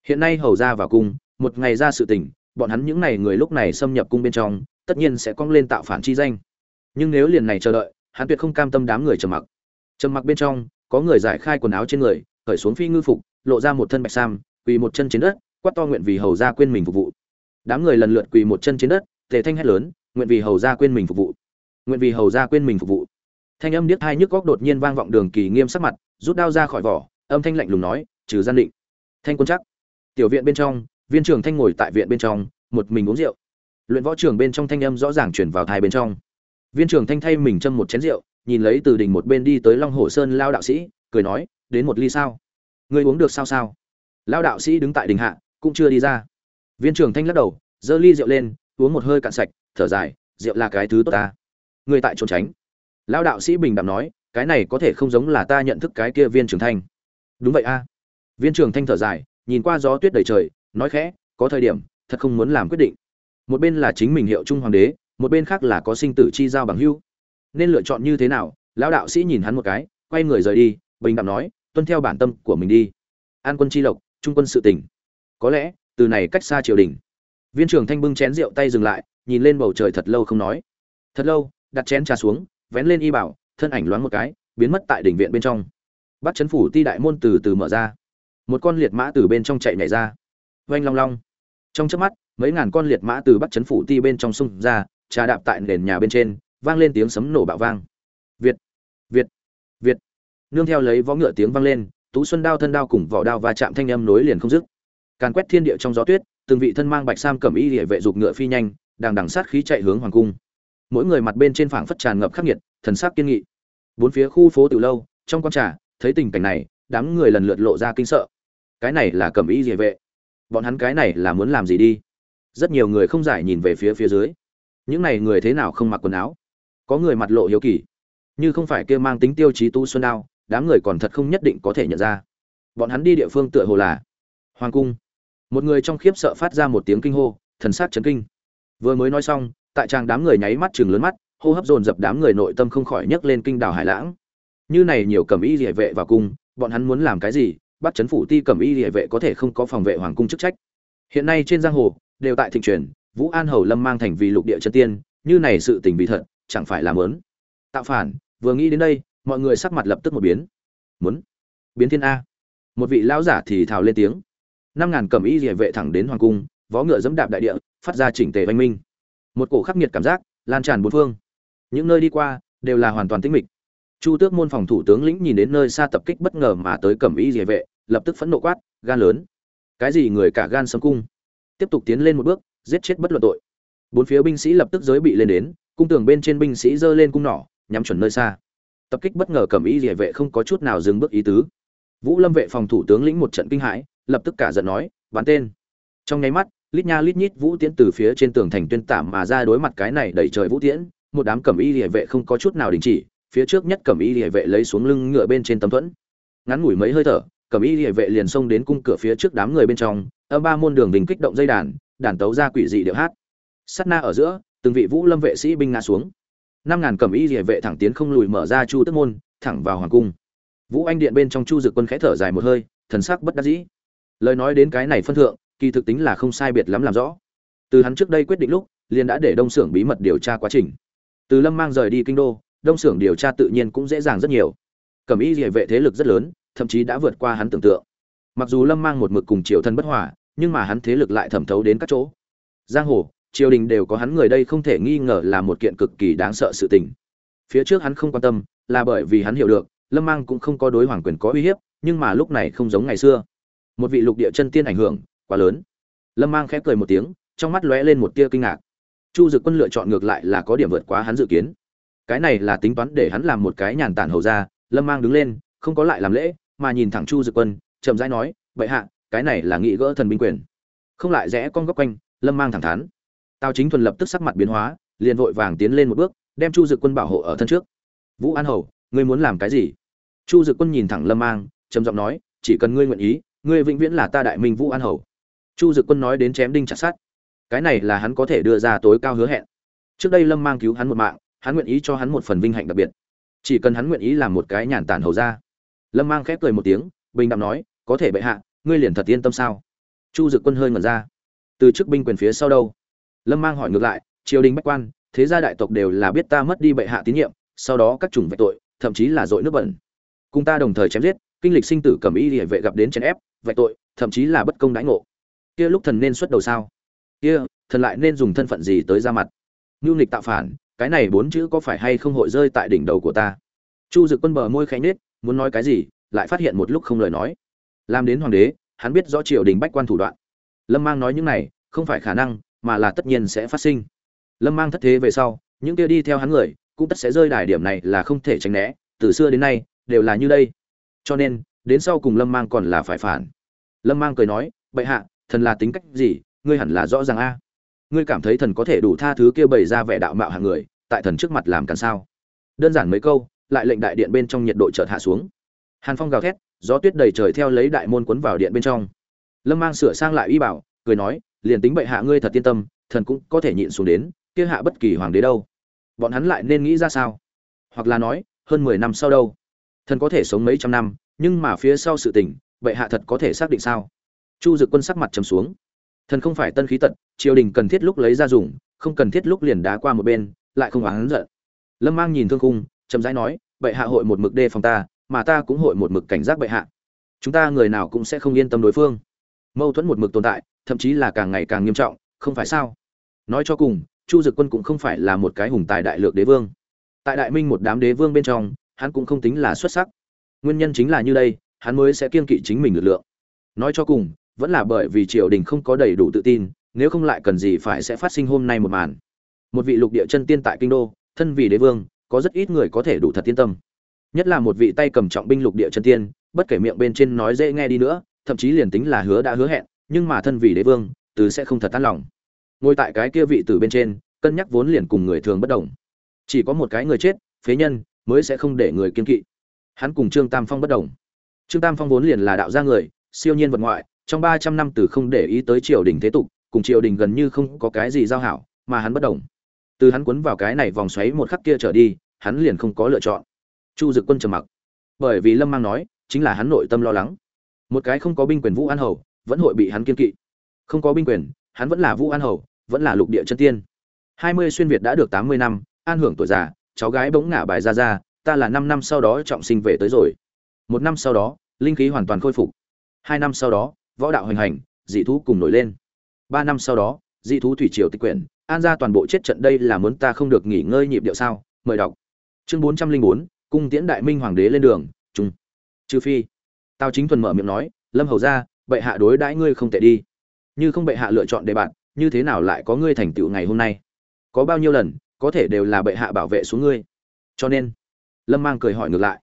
Speaker 1: Hiện nay hầu ra vào cung, một ngày ra sự tình, bọn hắn những này người lúc này xâm nhập cung bên trong, tất nhiên sẽ cong lên tạo phản chi danh. Nhưng nếu liền này chờ đợi, hắn tuyệt không cam tâm đám người trầm mặc. Trầm mặc bên trong, có người giải khai quần áo trên người khởi xuống phi ngư phục, lộ ra một thân bạch sam, quỳ một chân trên đất, quát to nguyện vì hầu ra quên mình phục vụ. Đám người lần lượt quỳ một chân trên đất, tề thanh hét lớn, nguyện vì hầu ra quên mình phục vụ. Nguyện vì hầu ra quên mình phục vụ. Thanh âm điếc hai nhức góc đột nhiên vang vọng đường kỳ nghiêm sắc mặt, rút đao ra khỏi vỏ, âm thanh lạnh lùng nói, trừ gian định. Thanh quân chắc. Tiểu viện bên trong, viên trưởng thanh ngồi tại viện bên trong, một mình uống rượu. Luyện võ trường bên trong thanh âm rõ ràng chuyển vào thai bên trong. Viên trưởng thanh thay mình châm một chén rượu, nhìn lấy từ đỉnh một bên đi tới long hồ sơn lao đạo sĩ, cười nói đến một ly sao? Người uống được sao sao? Lao đạo sĩ đứng tại đình hạ, cũng chưa đi ra. Viên trưởng thanh lắc đầu, giơ ly rượu lên, uống một hơi cạn sạch, thở dài, rượu là cái thứ tốt ta. Người tại trốn tránh. Lao đạo sĩ bình đạm nói, cái này có thể không giống là ta nhận thức cái kia viên trưởng thanh. Đúng vậy a. Viên trưởng thanh thở dài, nhìn qua gió tuyết đầy trời, nói khẽ, có thời điểm, thật không muốn làm quyết định. Một bên là chính mình hiệu trung hoàng đế, một bên khác là có sinh tử chi giao bằng hưu nên lựa chọn như thế nào? Lão đạo sĩ nhìn hắn một cái, quay người rời đi, bình đạm nói tuân theo bản tâm của mình đi. An quân chi lộc, trung quân sự tỉnh. Có lẽ, từ này cách xa triều đình. Viên trưởng thanh bưng chén rượu tay dừng lại, nhìn lên bầu trời thật lâu không nói. Thật lâu, đặt chén trà xuống, vén lên y bảo, thân ảnh loáng một cái, biến mất tại đỉnh viện bên trong. Bắt chấn phủ ti đại môn từ từ mở ra. Một con liệt mã từ bên trong chạy nhảy ra. Oanh long long. Trong chớp mắt, mấy ngàn con liệt mã từ bắt chấn phủ ti bên trong sông ra, trà đạp tại nền nhà bên trên, vang lên tiếng sấm nổ bạo vang nương theo lấy vó ngựa tiếng vang lên, tú xuân đao thân đao cùng vỏ đao và chạm thanh âm nối liền không dứt. Càn quét thiên địa trong gió tuyết, từng vị thân mang bạch sam cẩm y địa vệ dục ngựa phi nhanh, đang đằng sát khí chạy hướng hoàng cung. Mỗi người mặt bên trên phảng phất tràn ngập khắc nghiệt, thần sắc kiên nghị. Bốn phía khu phố từ lâu, trong con trà, thấy tình cảnh này, đám người lần lượt lộ ra kinh sợ. Cái này là cẩm y địa vệ. Bọn hắn cái này là muốn làm gì đi? Rất nhiều người không giải nhìn về phía phía dưới. Những này người thế nào không mặc quần áo? Có người mặt lộ hiếu kỳ. Như không phải kia mang tính tiêu chí tu xuân đao đám người còn thật không nhất định có thể nhận ra. Bọn hắn đi địa phương tựa hồ là hoàng cung. Một người trong khiếp sợ phát ra một tiếng kinh hô, thần sắc chấn kinh. Vừa mới nói xong, tại trang đám người nháy mắt chừng lớn mắt, hô hấp dồn dập đám người nội tâm không khỏi nhấc lên kinh đảo hải lãng. Như này nhiều cẩm y địa vệ vào cung, bọn hắn muốn làm cái gì? Bắt chấn phủ ti cẩm y địa vệ có thể không có phòng vệ hoàng cung chức trách. Hiện nay trên giang hồ, đều tại thịnh truyền, vũ an hầu lâm mang thành vì lục địa chân tiên, như này sự tình vì thật, chẳng phải là lớn tạo phản, vừa nghĩ đến đây mọi người sắc mặt lập tức một biến. Muốn biến thiên a. Một vị lão giả thì thào lên tiếng. Năm ngàn cẩm y địa vệ thẳng đến hoàng cung, vó ngựa dẫm đạp đại địa, phát ra chỉnh tề oanh minh. Một cổ khắc nghiệt cảm giác lan tràn bốn phương. Những nơi đi qua đều là hoàn toàn tĩnh mịch. Chu tước môn phòng thủ tướng lĩnh nhìn đến nơi xa tập kích bất ngờ mà tới cẩm y địa vệ, lập tức phẫn nộ quát, gan lớn! Cái gì người cả gan sấm cung? Tiếp tục tiến lên một bước, giết chết bất luận tội. Bốn phía binh sĩ lập tức giới bị lên đến, cung tường bên trên binh sĩ giơ lên cung nỏ, nhắm chuẩn nơi xa tập kích bất ngờ cẩm y địa vệ không có chút nào dừng bước ý tứ. Vũ lâm vệ phòng thủ tướng lĩnh một trận kinh hãi, lập tức cả giận nói, bắn tên. Trong nháy mắt, lít nha lít nhít vũ tiễn từ phía trên tường thành tuyên tảm mà ra đối mặt cái này đẩy trời vũ tiễn, một đám cẩm y địa vệ không có chút nào đình chỉ, phía trước nhất cẩm y địa vệ lấy xuống lưng ngựa bên trên tấm thuẫn. Ngắn ngủi mấy hơi thở, cẩm y địa vệ liền xông đến cung cửa phía trước đám người bên trong, âm ba môn đường đình kích động dây đàn đàn tấu ra quỷ dị điệu hát. Sắt na ở giữa, từng vị vũ lâm vệ sĩ binh ngã xuống năm ngàn cẩm y địa vệ thẳng tiến không lùi mở ra chu tức môn, thẳng vào hoàng cung. Vũ anh điện bên trong chu dực quân khẽ thở dài một hơi, thần sắc bất đắc dĩ. Lời nói đến cái này phân thượng, kỳ thực tính là không sai biệt lắm làm rõ. Từ hắn trước đây quyết định lúc, liền đã để đông xưởng bí mật điều tra quá trình. Từ lâm mang rời đi kinh đô, đông xưởng điều tra tự nhiên cũng dễ dàng rất nhiều. Cẩm y địa vệ thế lực rất lớn, thậm chí đã vượt qua hắn tưởng tượng. Mặc dù lâm mang một mực cùng triều thân bất hòa, nhưng mà hắn thế lực lại thẩm thấu đến các chỗ. Giang hồ triều đình đều có hắn người đây không thể nghi ngờ là một kiện cực kỳ đáng sợ sự tình. Phía trước hắn không quan tâm, là bởi vì hắn hiểu được, lâm mang cũng không có đối hoàng quyền có uy hiếp, nhưng mà lúc này không giống ngày xưa. Một vị lục địa chân tiên ảnh hưởng, quá lớn. Lâm mang khép cười một tiếng, trong mắt lóe lên một tia kinh ngạc. Chu dực quân lựa chọn ngược lại là có điểm vượt quá hắn dự kiến. Cái này là tính toán để hắn làm một cái nhàn tản hầu ra, lâm mang đứng lên, không có lại làm lễ, mà nhìn thẳng chu dực quân, chậm rãi nói vậy hạ, cái này là nghị gỡ thần binh quyền. Không lại rẽ con góc quanh, lâm mang thẳng thắn tào chính thuần lập tức sắc mặt biến hóa, liền vội vàng tiến lên một bước, đem chu dực quân bảo hộ ở thân trước. Vũ an hầu, ngươi muốn làm cái gì? Chu dực quân nhìn thẳng lâm mang, trầm giọng nói, chỉ cần ngươi nguyện ý, ngươi vĩnh viễn là ta đại minh vũ an hầu. Chu dực quân nói đến chém đinh chặt sát cái này là hắn có thể đưa ra tối cao hứa hẹn. Trước đây lâm mang cứu hắn một mạng, hắn nguyện ý cho hắn một phần vinh hạnh đặc biệt. Chỉ cần hắn nguyện ý làm một cái nhàn tản hầu ra. Lâm mang khép cười một tiếng, bình đạm nói, có thể bệ hạ, ngươi liền thật yên tâm sao? Chu dực quân hơi ngẩn ra. Từ chức binh quyền phía sau đâu? Lâm mang hỏi ngược lại, triều đình bách quan, thế gia đại tộc đều là biết ta mất đi bệ hạ tín nhiệm, sau đó các chủng vệ tội, thậm chí là dội nước bẩn. Cùng ta đồng thời chém giết, kinh lịch sinh tử cầm y địa vệ gặp đến chèn ép vạch tội, thậm chí là bất công đãi ngộ. Kia lúc thần nên xuất đầu sao? Kia, thần lại nên dùng thân phận gì tới ra mặt? Ngưu nghịch tạo phản, cái này bốn chữ có phải hay không hội rơi tại đỉnh đầu của ta? Chu dực quân bờ môi khẽ nết muốn nói cái gì, lại phát hiện một lúc không lời nói. Làm đến hoàng đế, hắn biết rõ triều đình bách quan thủ đoạn. Lâm mang nói những này, không phải khả năng mà là tất nhiên sẽ phát sinh. Lâm mang thất thế về sau, những kia đi theo hắn người, cũng tất sẽ rơi đài điểm này là không thể tránh né, từ xưa đến nay, đều là như đây. Cho nên, đến sau cùng lâm mang còn là phải phản. Lâm mang cười nói, bệ hạ, thần là tính cách gì, ngươi hẳn là rõ ràng a. Ngươi cảm thấy thần có thể đủ tha thứ kia bày ra vẻ đạo mạo hàng người, tại thần trước mặt làm càn sao? Đơn giản mấy câu, lại lệnh đại điện bên trong nhiệt độ chợt hạ xuống. Hàn phong gào thét, gió tuyết đầy trời theo lấy đại môn cuốn vào điện bên trong. Lâm mang sửa sang lại uy bảo, cười nói liền tính bệ hạ ngươi thật yên tâm thần cũng có thể nhịn xuống đến kia hạ bất kỳ hoàng đế đâu. Bọn hắn lại nên nghĩ ra sao? Hoặc là nói hơn mười năm sau đâu? Thần có thể sống mấy trăm năm nhưng mà phía sau sự tình bệ hạ thật có thể xác định sao? Chu dực quân sắc mặt trầm xuống. Thần không phải tân khí tận triều đình cần thiết lúc lấy ra dùng không cần thiết lúc liền đá qua một bên lại không oán giận. Lâm mang nhìn thương khung, chậm rãi nói bệ hạ hội một mực đề phòng ta mà ta cũng hội một mực cảnh giác bệ hạ. Chúng ta người nào cũng sẽ không yên tâm đối phương. Mâu thuẫn một mực tồn tại thậm chí là càng ngày càng nghiêm trọng, không phải sao? Nói cho cùng, chu dực quân cũng không phải là một cái hùng tài đại lược đế vương. Tại đại minh một đám đế vương bên trong, hắn cũng không tính là xuất sắc. Nguyên nhân chính là như đây, hắn mới sẽ kiên kỵ chính mình lực lượng. Nói cho cùng, vẫn là bởi vì triều đình không có đầy đủ tự tin, nếu không lại cần gì phải sẽ phát sinh hôm nay một màn. Một vị lục địa chân tiên tại kinh đô, thân vì đế vương, có rất ít người có thể đủ thật yên tâm. Nhất là một vị tay cầm trọng binh lục địa chân tiên, bất kể miệng bên trên nói dễ nghe đi nữa, thậm chí liền tính là hứa đã hứa hẹn nhưng mà thân vì đế vương, từ sẽ không thật tan lòng. Ngồi tại cái kia vị từ bên trên, cân nhắc vốn liền cùng người thường bất đồng. Chỉ có một cái người chết, phế nhân, mới sẽ không để người kiên kỵ. Hắn cùng trương tam phong bất đồng. Trương tam phong vốn liền là đạo gia người, siêu nhiên vật ngoại, trong ba trăm năm từ không để ý tới triều đình thế tục, cùng triều đình gần như không có cái gì giao hảo, mà hắn bất đồng. Từ hắn quấn vào cái này vòng xoáy một khắc kia trở đi, hắn liền không có lựa chọn. Chu dực quân trầm mặc. Bởi vì lâm mang nói, chính là hắn nội tâm lo lắng. Một cái không có binh quyền vũ an hầu vẫn hội bị hắn kiên kỵ. Không có binh quyền, hắn vẫn là vũ an hầu, vẫn là lục địa chân tiên. Hai mươi xuyên việt đã được tám mươi năm, an hưởng tuổi già, cháu gái bỗng ngả bài ra ra, ta là năm năm sau đó trọng sinh về tới rồi. Một năm sau đó, linh khí hoàn toàn khôi phục. Hai năm sau đó, võ đạo hoành hành, dị thú cùng nổi lên. Ba năm sau đó, dị thú thủy triều tịch quyển, an ra toàn bộ chết trận đây là muốn ta không được nghỉ ngơi nhịp điệu sao? Mời đọc. Chương bốn trăm linh bốn, cung tiễn đại minh hoàng đế lên đường trung trừ phi. Tào chính thuần mở miệng nói, lâm hầu ra bệ hạ đối đãi ngươi không tệ đi. Như không bệ hạ lựa chọn đề bạn như thế nào lại có ngươi thành tựu ngày hôm nay? Có bao nhiêu lần, có thể đều là bệ hạ bảo vệ xuống ngươi. Cho nên, lâm mang cười hỏi ngược lại.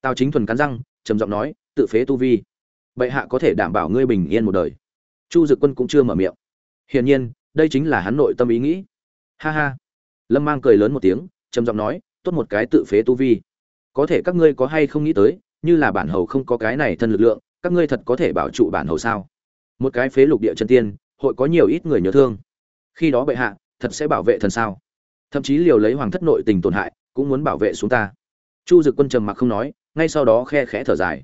Speaker 1: Tào chính thuần cắn răng, trầm giọng nói, tự phế tu vi. Bệ hạ có thể đảm bảo ngươi bình yên một đời. Chu dực quân cũng chưa mở miệng. Hiển nhiên, đây chính là hắn nội tâm ý nghĩ. Ha ha. Lâm mang cười lớn một tiếng, trầm giọng nói, tốt một cái tự phế tu vi. Có thể các ngươi có hay không nghĩ tới, như là bản hầu không có cái này thân lực lượng các ngươi thật có thể bảo trụ bản hầu sao? Một cái phế lục địa chân tiên, hội có nhiều ít người nhớ thương. Khi đó bệ hạ, thật sẽ bảo vệ thần sao? Thậm chí liều lấy hoàng thất nội tình tổn hại, cũng muốn bảo vệ xuống ta. Chu dực quân trầm mặc không nói, ngay sau đó khe khẽ thở dài.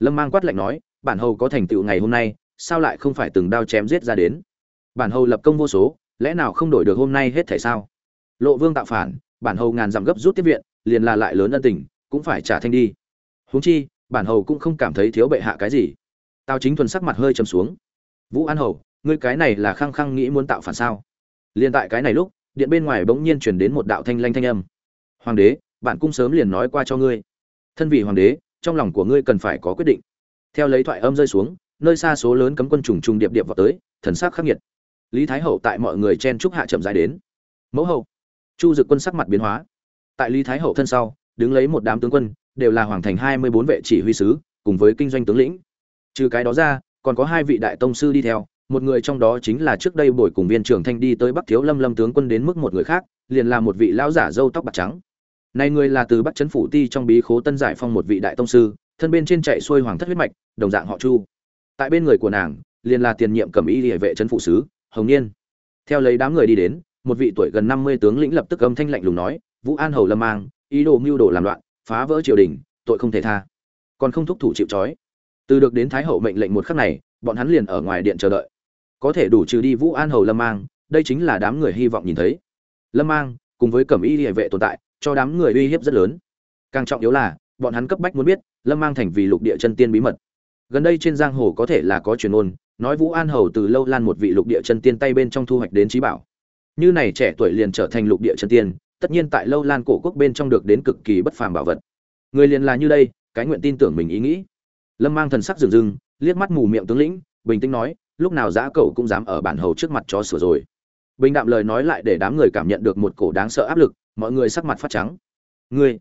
Speaker 1: Lâm mang quát lạnh nói, bản hầu có thành tựu ngày hôm nay, sao lại không phải từng đao chém giết ra đến? Bản hầu lập công vô số, lẽ nào không đổi được hôm nay hết thể sao? Lộ vương tạo phản, bản hầu ngàn dặm gấp rút tiếp viện, liền là lại lớn ân tình, cũng phải trả thanh đi. Huống chi bản hầu cũng không cảm thấy thiếu bệ hạ cái gì. Tào chính thuần sắc mặt hơi trầm xuống. Vũ an hầu, ngươi cái này là khăng khăng nghĩ muốn tạo phản sao? Liền tại cái này lúc, điện bên ngoài bỗng nhiên chuyển đến một đạo thanh lanh thanh âm. Hoàng đế, bạn cung sớm liền nói qua cho ngươi. Thân vị hoàng đế, trong lòng của ngươi cần phải có quyết định. Theo lấy thoại âm rơi xuống, nơi xa số lớn cấm quân trùng trùng điệp điệp vào tới, thần sắc khắc nghiệt. Lý thái hậu tại mọi người chen trúc hạ chậm dài đến. Mẫu hậu, chu dực quân sắc mặt biến hóa. Tại lý thái hậu thân sau, đứng lấy một đám tướng quân đều là hoàng thành hai mươi bốn vệ chỉ huy sứ, cùng với kinh doanh tướng lĩnh. Trừ cái đó ra, còn có hai vị đại tông sư đi theo, một người trong đó chính là trước đây buổi cùng viên trưởng thanh đi tới bắc thiếu lâm lâm tướng quân đến mức một người khác, liền là một vị lão giả râu tóc bạc trắng. Này người là từ bắc trấn phủ ti trong bí khố tân giải phong một vị đại tông sư, thân bên trên chạy xuôi hoàng thất huyết mạch, đồng dạng họ chu. Tại bên người của nàng, liền là tiền nhiệm cầm y địa vệ trấn phụ sứ, hồng niên. Theo lấy đám người đi đến, một vị tuổi gần năm mươi tướng lĩnh lập tức âm thanh lạnh lùng nói, vũ an hầu lâm mang, ý đồ mưu đồ làm loạn phá vỡ triều đình, tội không thể tha. Còn không thúc thủ chịu trói. Từ được đến thái hậu mệnh lệnh một khắc này, bọn hắn liền ở ngoài điện chờ đợi. Có thể đủ trừ đi vũ an hầu lâm mang, đây chính là đám người hy vọng nhìn thấy. Lâm mang, cùng với cẩm y địa vệ tồn tại, cho đám người uy hiếp rất lớn. Càng trọng yếu là, bọn hắn cấp bách muốn biết, lâm mang thành vì lục địa chân tiên bí mật. Gần đây trên giang hồ có thể là có truyền ôn, nói vũ an hầu từ lâu lan một vị lục địa chân tiên tay bên trong thu hoạch đến trí bảo. Như này trẻ tuổi liền trở thành lục địa chân tiên tất nhiên tại lâu lan cổ quốc bên trong được đến cực kỳ bất phàm bảo vật. Người liền là như đây, cái nguyện tin tưởng mình ý nghĩ. Lâm mang thần sắc rừng rừng, liếc mắt mù miệng tướng lĩnh, bình tĩnh nói, lúc nào giã cậu cũng dám ở bản hầu trước mặt cho sửa rồi. Bình đạm lời nói lại để đám người cảm nhận được một cổ đáng sợ áp lực, mọi người sắc mặt phát trắng. Ngươi?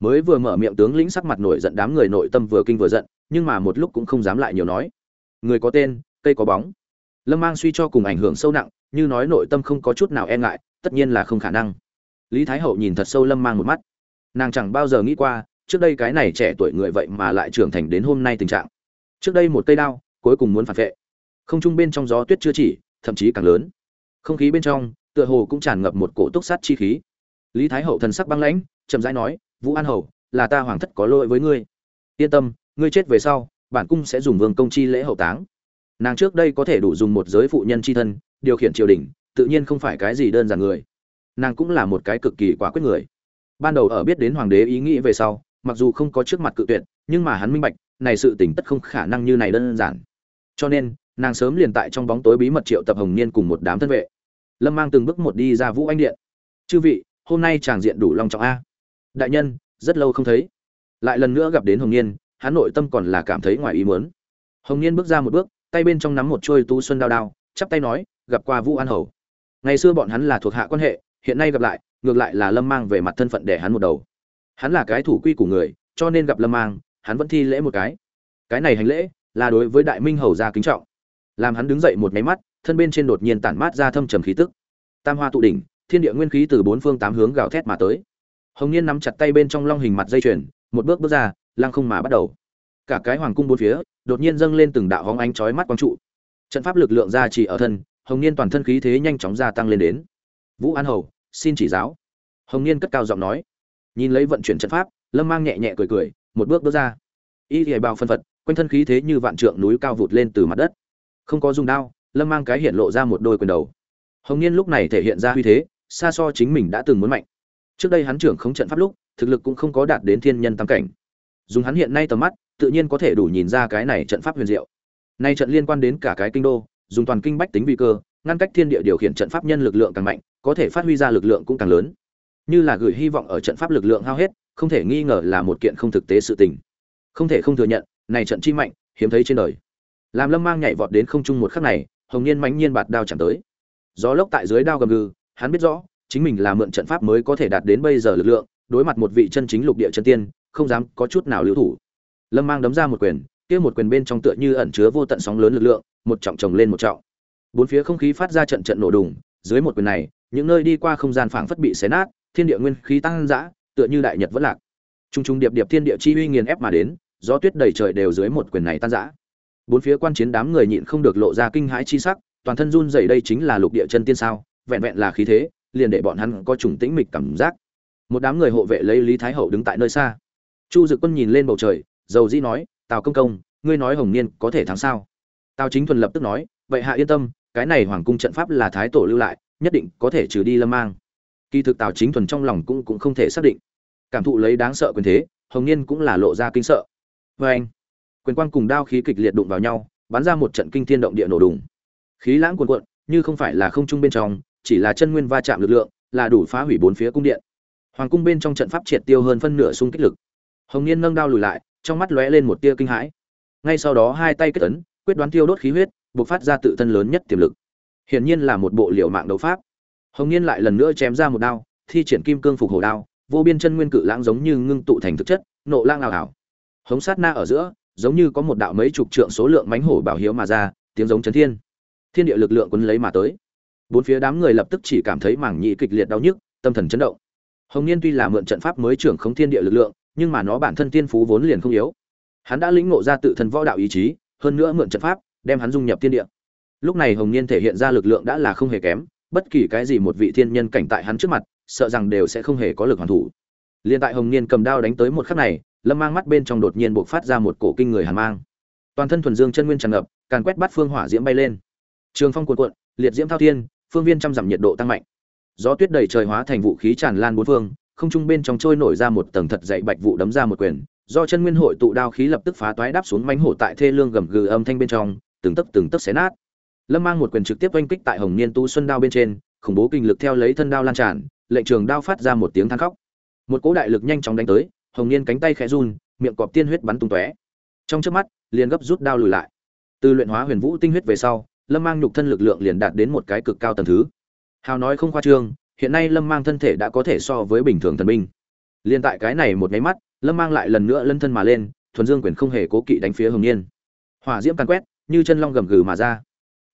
Speaker 1: Mới vừa mở miệng tướng lĩnh sắc mặt nổi giận đám người nội tâm vừa kinh vừa giận, nhưng mà một lúc cũng không dám lại nhiều nói. Người có tên, cây có bóng. Lâm mang suy cho cùng ảnh hưởng sâu nặng, như nói nội tâm không có chút nào e ngại, tất nhiên là không khả năng lý thái hậu nhìn thật sâu lâm mang một mắt. Nàng chẳng bao giờ nghĩ qua, trước đây cái này trẻ tuổi người vậy mà lại trưởng thành đến hôm nay tình trạng. Trước đây một cây đao, cuối cùng muốn phản vệ. Không trung bên trong gió tuyết chưa chỉ, thậm chí càng lớn. Không khí bên trong, tựa hồ cũng tràn ngập một cổ túc sát chi khí. Lý thái hậu thần sắc băng lãnh, chậm rãi nói, vũ an hậu là ta hoàng thất có lỗi với ngươi. Yên tâm, ngươi chết về sau, bản cung sẽ dùng vương công chi lễ hậu táng. Nàng trước đây có thể đủ dùng một giới phụ nhân chi thân, điều khiển triều đình, tự nhiên không phải cái gì đơn giản người nàng cũng là một cái cực kỳ quả quyết người. Ban đầu ở biết đến hoàng đế ý nghĩ về sau, mặc dù không có trước mặt cự tuyệt, nhưng mà hắn minh bạch, này sự tình tất không khả năng như này đơn giản. Cho nên, nàng sớm liền tại trong bóng tối bí mật triệu tập hồng niên cùng một đám thân vệ. Lâm mang từng bước một đi ra vũ anh điện. Chư vị, hôm nay chàng diện đủ long trọng a. Đại nhân, rất lâu không thấy. Lại lần nữa gặp đến hồng niên, hắn nội tâm còn là cảm thấy ngoài ý muốn. Hồng niên bước ra một bước, tay bên trong nắm một chuôi tú xuân đao đao, chắp tay nói, gặp qua vũ an hầu. Ngày xưa bọn hắn là thuộc hạ quan hệ hiện nay gặp lại, ngược lại là lâm mang về mặt thân phận để hắn một đầu. Hắn là cái thủ quy của người, cho nên gặp lâm mang, hắn vẫn thi lễ một cái. Cái này hành lễ, là đối với đại minh hầu gia kính trọng. Làm hắn đứng dậy một máy mắt, thân bên trên đột nhiên tản mát ra thâm trầm khí tức. Tam hoa tụ đỉnh, thiên địa nguyên khí từ bốn phương tám hướng gào thét mà tới. Hồng niên nắm chặt tay bên trong long hình mặt dây chuyền, một bước bước ra, lăng không mà bắt đầu. Cả cái hoàng cung bốn phía, đột nhiên dâng lên từng đạo hóng ánh chói mắt quang trụ. Trận pháp lực lượng ra chỉ ở thân, hồng niên toàn thân khí thế nhanh chóng gia tăng lên đến vũ an hầu, xin chỉ giáo. Hồng niên cất cao giọng nói. Nhìn lấy vận chuyển trận pháp, lâm mang nhẹ nhẹ cười cười, một bước bước ra. Y thì bao phân phật, quanh thân khí thế như vạn trượng núi cao vụt lên từ mặt đất. Không có dùng đao, lâm mang cái hiện lộ ra một đôi quyền đầu. Hồng niên lúc này thể hiện ra uy thế, xa so chính mình đã từng muốn mạnh. Trước đây hắn trưởng không trận pháp lúc, thực lực cũng không có đạt đến thiên nhân tam cảnh. Dùng hắn hiện nay tầm mắt, tự nhiên có thể đủ nhìn ra cái này trận pháp huyền diệu. Nay trận liên quan đến cả cái kinh đô, dùng toàn kinh bách tính vi cơ, ngăn cách thiên địa điều khiển trận pháp nhân lực lượng càng mạnh có thể phát huy ra lực lượng cũng càng lớn. Như là gửi hy vọng ở trận pháp lực lượng hao hết, không thể nghi ngờ là một kiện không thực tế sự tình. Không thể không thừa nhận, này trận chi mạnh, hiếm thấy trên đời. Làm lâm mang nhảy vọt đến không trung một khắc này, hồng niên mãnh nhiên bạt đao chẳng tới. Gió lốc tại dưới đao gầm gừ, hắn biết rõ, chính mình là mượn trận pháp mới có thể đạt đến bây giờ lực lượng, đối mặt một vị chân chính lục địa chân tiên, không dám có chút nào lưu thủ. Lâm mang đấm ra một quyền, kia một quyền bên trong tựa như ẩn chứa vô tận sóng lớn lực lượng, một trọng chồng lên một trọng. Bốn phía không khí phát ra trận trận nổ đùng, dưới một quyền này những nơi đi qua không gian phảng phất bị xé nát, thiên địa nguyên khí tăng dã, tựa như đại nhật vẫn lạc. Trung trung điệp điệp thiên địa chi uy nghiền ép mà đến, gió tuyết đầy trời đều dưới một quyền này tan dã. bốn phía quan chiến đám người nhịn không được lộ ra kinh hãi chi sắc, toàn thân run rẩy đây chính là lục địa chân tiên sao, vẹn vẹn là khí thế, liền để bọn hắn có trùng tĩnh mịch cảm giác. Một đám người hộ vệ lấy lý thái hậu đứng tại nơi xa. Chu dực quân nhìn lên bầu trời, dầu dĩ nói, tào công công, ngươi nói hồng niên có thể thắng sao? Tào chính thuần lập tức nói, vậy hạ yên tâm, cái này hoàng cung trận pháp là thái tổ lưu lại nhất định có thể trừ đi lâm mang. Kỳ thực tào chính thuần trong lòng cũng cũng không thể xác định. Cảm thụ lấy đáng sợ quyền thế, hồng niên cũng là lộ ra kinh sợ. Vê anh, quyền quang cùng đao khí kịch liệt đụng vào nhau, bắn ra một trận kinh thiên động địa nổ đùng. Khí lãng cuồn cuộn, như không phải là không trung bên trong, chỉ là chân nguyên va chạm lực lượng, là đủ phá hủy bốn phía cung điện. Hoàng cung bên trong trận pháp triệt tiêu hơn phân nửa xung kích lực. Hồng niên nâng đao lùi lại, trong mắt lóe lên một tia kinh hãi. Ngay sau đó hai tay kết ấn, quyết đoán tiêu đốt khí huyết buộc phát ra tự thân lớn nhất tiềm lực hiển nhiên là một bộ liệu mạng đấu pháp. Hồng niên lại lần nữa chém ra một đao, thi triển kim cương phục hổ đao, vô biên chân nguyên cự lãng giống như ngưng tụ thành thực chất, nộ lang ảo ảo. Hống sát na ở giữa, giống như có một đạo mấy chục trượng số lượng mánh hổ bảo hiếu mà ra, tiếng giống chấn thiên. Thiên địa lực lượng quấn lấy mà tới. Bốn phía đám người lập tức chỉ cảm thấy mảng nhị kịch liệt đau nhức, tâm thần chấn động. Hồng niên tuy là mượn trận pháp mới trưởng không thiên địa lực lượng, nhưng mà nó bản thân tiên phú vốn liền không yếu. Hắn đã lĩnh ngộ ra tự thân võ đạo ý chí, hơn nữa mượn trận pháp, đem hắn dung nhập thiên địa lúc này hồng niên thể hiện ra lực lượng đã là không hề kém, bất kỳ cái gì một vị thiên nhân cảnh tại hắn trước mặt, sợ rằng đều sẽ không hề có lực hoàn thủ. Liên tại hồng niên cầm đao đánh tới một khắc này, lâm mang mắt bên trong đột nhiên buộc phát ra một cổ kinh người hàn mang. Toàn thân thuần dương chân nguyên tràn ngập, càn quét bắt phương hỏa diễm bay lên. Trường phong cuộn cuộn, liệt diễm thao thiên, phương viên trăm dặm nhiệt độ tăng mạnh. Gió tuyết đầy trời hóa thành vũ khí tràn lan bốn phương, không trung bên trong trôi nổi ra một tầng thật dậy bạch vụ đấm ra một quyền, do chân nguyên hội tụ đao khí lập tức phá toái đáp xuống mánh hổ tại thê lương gầm gừ âm thanh bên trong, từng tấc từng tấc xé nát lâm mang một quyền trực tiếp oanh kích tại hồng niên tu xuân đao bên trên, khủng bố kinh lực theo lấy thân đao lan tràn, lệnh trường đao phát ra một tiếng than khóc. Một cỗ đại lực nhanh chóng đánh tới, hồng niên cánh tay khẽ run, miệng cọp tiên huyết bắn tung tóe. Trong trước mắt, liền gấp rút đao lùi lại. Từ luyện hóa huyền vũ tinh huyết về sau, lâm mang nhục thân lực lượng liền đạt đến một cái cực cao tầng thứ. Hào nói không khoa trương, hiện nay lâm mang thân thể đã có thể so với bình thường thần binh. Liền tại cái này một máy mắt, lâm mang lại lần nữa lân thân mà lên, thuần dương quyền không hề cố kỵ đánh phía hồng niên. Hỏa diễm càn quét, như chân long gầm gừ mà ra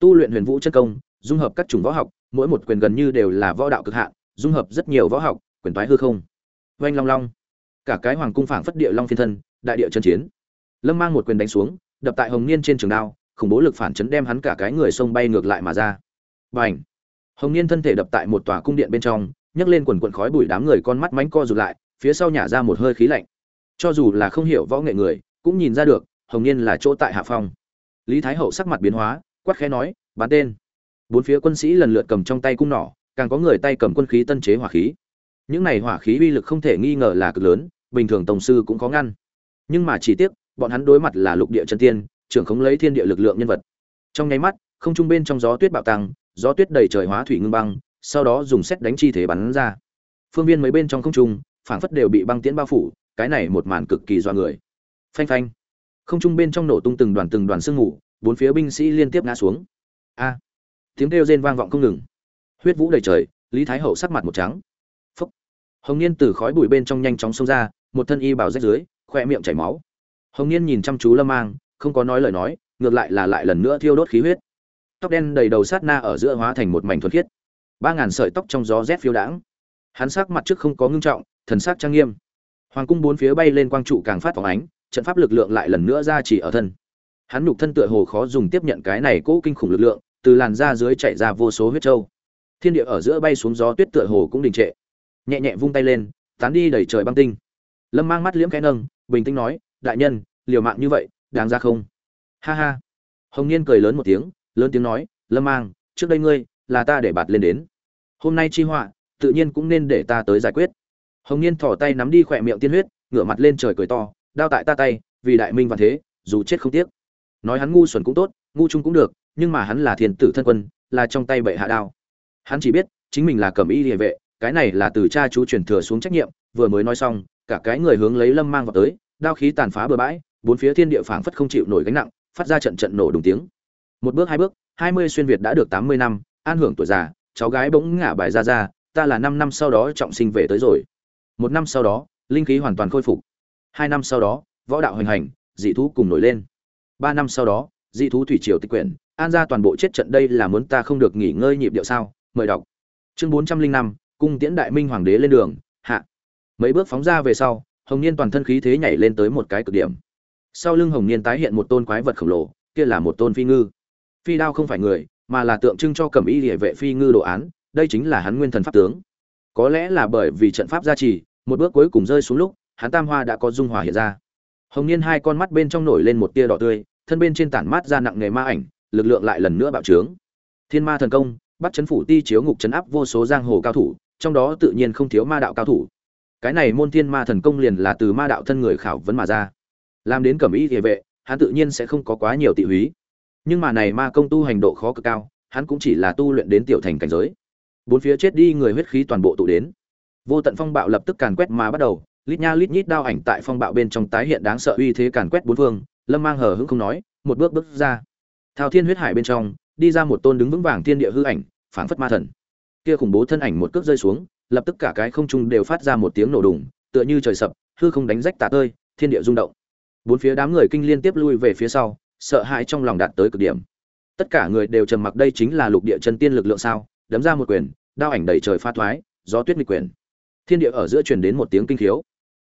Speaker 1: tu luyện huyền vũ chân công, dung hợp các chủng võ học, mỗi một quyền gần như đều là võ đạo cực hạn, dung hợp rất nhiều võ học, quyền toái hư không. Oanh long long. Cả cái hoàng cung phảng phất địa long phiên thân, đại địa chân chiến. Lâm mang một quyền đánh xuống, đập tại hồng niên trên trường đao, khủng bố lực phản chấn đem hắn cả cái người sông bay ngược lại mà ra. Bành! Hồng niên thân thể đập tại một tòa cung điện bên trong, nhấc lên quần quần khói bụi đám người con mắt mánh co rụt lại, phía sau nhả ra một hơi khí lạnh. Cho dù là không hiểu võ nghệ người, cũng nhìn ra được, hồng niên là chỗ tại hạ phong. Lý thái hậu sắc mặt biến hóa quát khẽ nói bán tên. Bốn phía quân sĩ lần lượt cầm trong tay cung nỏ, càng có người tay cầm quân khí tân chế hỏa khí. Những này hỏa khí uy lực không thể nghi ngờ là cực lớn, bình thường tổng sư cũng có ngăn. Nhưng mà chỉ tiếc, bọn hắn đối mặt là lục địa chân tiên, trưởng khống lấy thiên địa lực lượng nhân vật. Trong nháy mắt, không trung bên trong gió tuyết bạo tăng, gió tuyết đầy trời hóa thủy ngưng băng, sau đó dùng xét đánh chi thế bắn ra. Phương viên mấy bên trong không trung, phảng phất đều bị băng tiễn bao phủ, cái này một màn cực kỳ dọa người. Phanh phanh. Không trung bên trong nổ tung từng đoàn từng đoàn sương mù bốn phía binh sĩ liên tiếp ngã xuống. A! Tiếng kêu rên vang vọng không ngừng. Huyết vũ đầy trời, lý thái hậu sắc mặt một trắng. Phúc! Hồng niên từ khói bụi bên trong nhanh chóng xông ra, một thân y bảo rách dưới khoe miệng chảy máu. Hồng niên nhìn chăm chú lâm mang, không có nói lời nói, ngược lại là lại lần nữa thiêu đốt khí huyết. Tóc đen đầy đầu sát na ở giữa hóa thành một mảnh thuần khiết. Ba ngàn sợi tóc trong gió rét phiêu đãng. Hắn sắc mặt trước không có ngưng trọng, thần sắc trang nghiêm. Hoàng cung bốn phía bay lên quang trụ càng phát phóng ánh, trận pháp lực lượng lại lần nữa ra chỉ ở thân hắn nhục thân tựa hồ khó dùng tiếp nhận cái này cỗ kinh khủng lực lượng, từ làn da dưới chạy ra vô số huyết trâu. Thiên địa ở giữa bay xuống gió tuyết tựa hồ cũng đình trệ. Nhẹ nhẹ vung tay lên, tán đi đẩy trời băng tinh. Lâm mang mắt liễm cái nâng, bình tĩnh nói, đại nhân, liều mạng như vậy, đáng ra không? Ha ha. Hồng niên cười lớn một tiếng, lớn tiếng nói, lâm mang, trước đây ngươi là ta để bạt lên đến. Hôm nay chi họa, tự nhiên cũng nên để ta tới giải quyết. Hồng niên thỏ tay nắm đi khỏe miệng tiên huyết, ngửa mặt lên trời cười to, đao tại ta tay, vì đại minh và thế, dù chết không tiếc nói hắn ngu xuẩn cũng tốt, ngu trung cũng được, nhưng mà hắn là thiên tử thân quân, là trong tay bệ hạ đao. Hắn chỉ biết, chính mình là cẩm y địa vệ, cái này là từ cha chú truyền thừa xuống trách nhiệm, vừa mới nói xong, cả cái người hướng lấy lâm mang vào tới, đao khí tàn phá bừa bãi, bốn phía thiên địa phảng phất không chịu nổi gánh nặng, phát ra trận trận nổ đùng tiếng. Một bước hai bước, hai mươi xuyên việt đã được tám mươi năm, an hưởng tuổi già, cháu gái bỗng ngả bài ra ra, ta là năm năm sau đó trọng sinh về tới rồi. Một năm sau đó, linh khí hoàn toàn khôi phục. Hai năm sau đó, võ đạo hoành hành, dị thú cùng nổi lên ba năm sau đó, dị thú thủy triều tịch quyển, an ra toàn bộ chết trận đây là muốn ta không được nghỉ ngơi nhịp điệu sao? Mời đọc. Chương bốn trăm linh năm, cung tiễn đại minh hoàng đế lên đường, hạ. Mấy bước phóng ra về sau, hồng niên toàn thân khí thế nhảy lên tới một cái cực điểm. Sau lưng hồng niên tái hiện một tôn quái vật khổng lồ, kia là một tôn phi ngư. Phi đao không phải người, mà là tượng trưng cho cẩm y địa vệ phi ngư đồ án, đây chính là hắn nguyên thần pháp tướng. Có lẽ là bởi vì trận pháp gia trì, một bước cuối cùng rơi xuống lúc, hắn tam hoa đã có dung hòa hiện ra hồng niên hai con mắt bên trong nổi lên một tia đỏ tươi, thân bên trên tản mát ra nặng nghề ma ảnh, lực lượng lại lần nữa bạo trướng. Thiên ma thần công bắt chấn phủ ti chiếu ngục chấn áp vô số giang hồ cao thủ, trong đó tự nhiên không thiếu ma đạo cao thủ. Cái này môn thiên ma thần công liền là từ ma đạo thân người khảo vấn mà ra. Làm đến cẩm ý địa vệ, hắn tự nhiên sẽ không có quá nhiều tị húy. Nhưng mà này ma công tu hành độ khó cực cao, hắn cũng chỉ là tu luyện đến tiểu thành cảnh giới. Bốn phía chết đi người huyết khí toàn bộ tụ đến. Vô tận phong bạo lập tức càn quét mà bắt đầu lít nha lít nhít đao ảnh tại phong bạo bên trong tái hiện đáng sợ uy thế càn quét bốn phương, lâm mang hờ hững không nói, một bước bước ra. Thao thiên huyết hải bên trong, đi ra một tôn đứng vững vàng thiên địa hư ảnh, phảng phất ma thần. Kia khủng bố thân ảnh một cước rơi xuống, lập tức cả cái không trung đều phát ra một tiếng nổ đùng, tựa như trời sập, hư không đánh rách tạ tơi, thiên địa rung động. Bốn phía đám người kinh liên tiếp lui về phía sau, sợ hãi trong lòng đạt tới cực điểm. Tất cả người đều trầm mặc đây chính là lục địa chân tiên lực lượng sao, đấm ra một quyền, đao ảnh đầy trời pha thoái, gió tuyết nghịch quyền. Thiên địa ở giữa truyền đến một tiếng kinh khiếu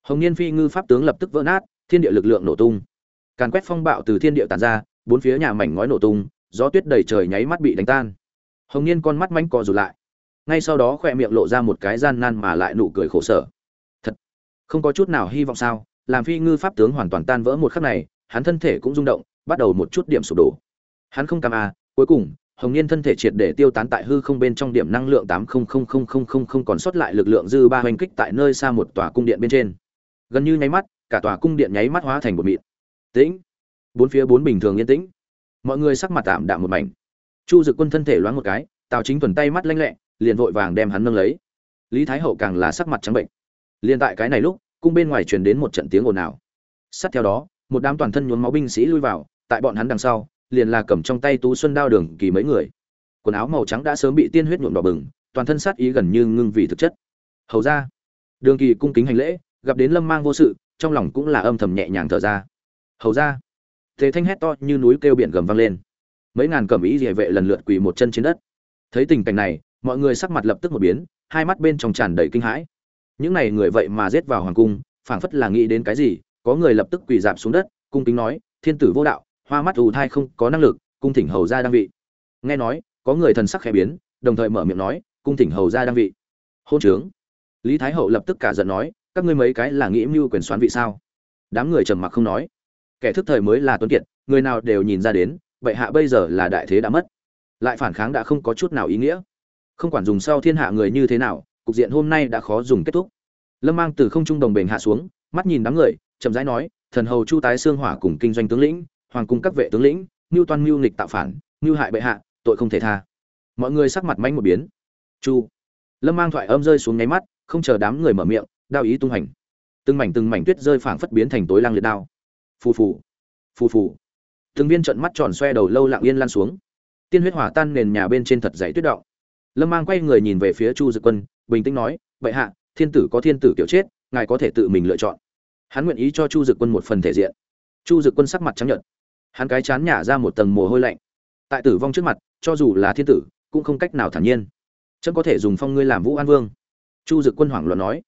Speaker 1: hồng niên phi ngư pháp tướng lập tức vỡ nát, thiên địa lực lượng nổ tung. Càn quét phong bạo từ thiên địa tàn ra, bốn phía nhà mảnh ngói nổ tung, gió tuyết đầy trời nháy mắt bị đánh tan. Hồng niên con mắt mánh co rụt lại. Ngay sau đó khoe miệng lộ ra một cái gian nan mà lại nụ cười khổ sở. Thật, không có chút nào hy vọng sao? Làm phi ngư pháp tướng hoàn toàn tan vỡ một khắc này, hắn thân thể cũng rung động, bắt đầu một chút điểm sụp đổ. Hắn không cam à cuối cùng, hồng niên thân thể triệt để tiêu tán tại hư không bên trong điểm năng lượng tám không không không không không không còn sót lại lực lượng dư ba hoành kích tại nơi xa một tòa cung điện bên trên gần như nháy mắt, cả tòa cung điện nháy mắt hóa thành một mịn. Tĩnh. Bốn phía bốn bình thường yên tĩnh. Mọi người sắc mặt tạm đạm một mảnh. Chu dực quân thân thể loáng một cái, tào chính thuần tay mắt lanh lẹ, liền vội vàng đem hắn nâng lấy. Lý thái hậu càng là sắc mặt trắng bệnh. Liền tại cái này lúc, cung bên ngoài truyền đến một trận tiếng ồn ào. Sát theo đó, một đám toàn thân nhuốm máu binh sĩ lui vào, tại bọn hắn đằng sau, liền là cầm trong tay tú xuân đao đường kỳ mấy người. Quần áo màu trắng đã sớm bị tiên huyết nhuộm đỏ bừng, toàn thân sát ý gần như ngưng vì thực chất. Hầu ra, đường kỳ cung kính hành lễ gặp đến lâm mang vô sự, trong lòng cũng là âm thầm nhẹ nhàng thở ra. Hầu ra thế thanh hét to như núi kêu biển gầm vang lên. Mấy ngàn cẩm ý địa vệ lần lượt quỳ một chân trên đất. Thấy tình cảnh này, mọi người sắc mặt lập tức một biến, hai mắt bên trong tràn đầy kinh hãi. Những này người vậy mà giết vào hoàng cung, phảng phất là nghĩ đến cái gì, có người lập tức quỳ dạp xuống đất, cung kính nói, thiên tử vô đạo, hoa mắt ù thai không có năng lực, cung thỉnh hầu ra đăng vị. Nghe nói, có người thần sắc khẽ biến, đồng thời mở miệng nói, cung thỉnh hầu ra đăng vị. Hôn trướng. Lý thái hậu lập tức cả giận nói các ngươi mấy cái là nghĩ mưu quyền xoán vị sao? Đám người trầm mặc không nói. Kẻ thức thời mới là tuấn kiệt, người nào đều nhìn ra đến, bệ hạ bây giờ là đại thế đã mất. Lại phản kháng đã không có chút nào ý nghĩa. Không quản dùng sau thiên hạ người như thế nào, cục diện hôm nay đã khó dùng kết thúc. Lâm mang từ không trung đồng bền hạ xuống, mắt nhìn đám người, chậm rãi nói, thần hầu chu tái xương hỏa cùng kinh doanh tướng lĩnh, hoàng cung các vệ tướng lĩnh mưu toan mưu nghịch tạo phản mưu hại bệ hạ, tội không thể tha. Mọi người sắc mặt manh một biến. Chu. Lâm mang thoại âm rơi xuống nháy mắt, không chờ đám người mở miệng đao ý tung hành từng mảnh từng mảnh tuyết rơi phảng phất biến thành tối lang liệt đao. Phù phù phù phù. Từng viên trận mắt tròn xoe đầu lâu lặng yên lan xuống. Tiên huyết hỏa tan nền nhà bên trên thật dày tuyết động. Lâm mang quay người nhìn về phía chu dực quân, bình tĩnh nói, bệ hạ, thiên tử có thiên tử kiểu chết, ngài có thể tự mình lựa chọn. Hắn nguyện ý cho chu dực quân một phần thể diện. Chu dực quân sắc mặt trắng nhợt. Hắn cái chán nhả ra một tầng mồ hôi lạnh. Tại tử vong trước mặt, cho dù là thiên tử, cũng không cách nào thản nhiên. Chấm có thể dùng phong ngươi làm vũ an vương. Chu dực quân hoảng loạn nói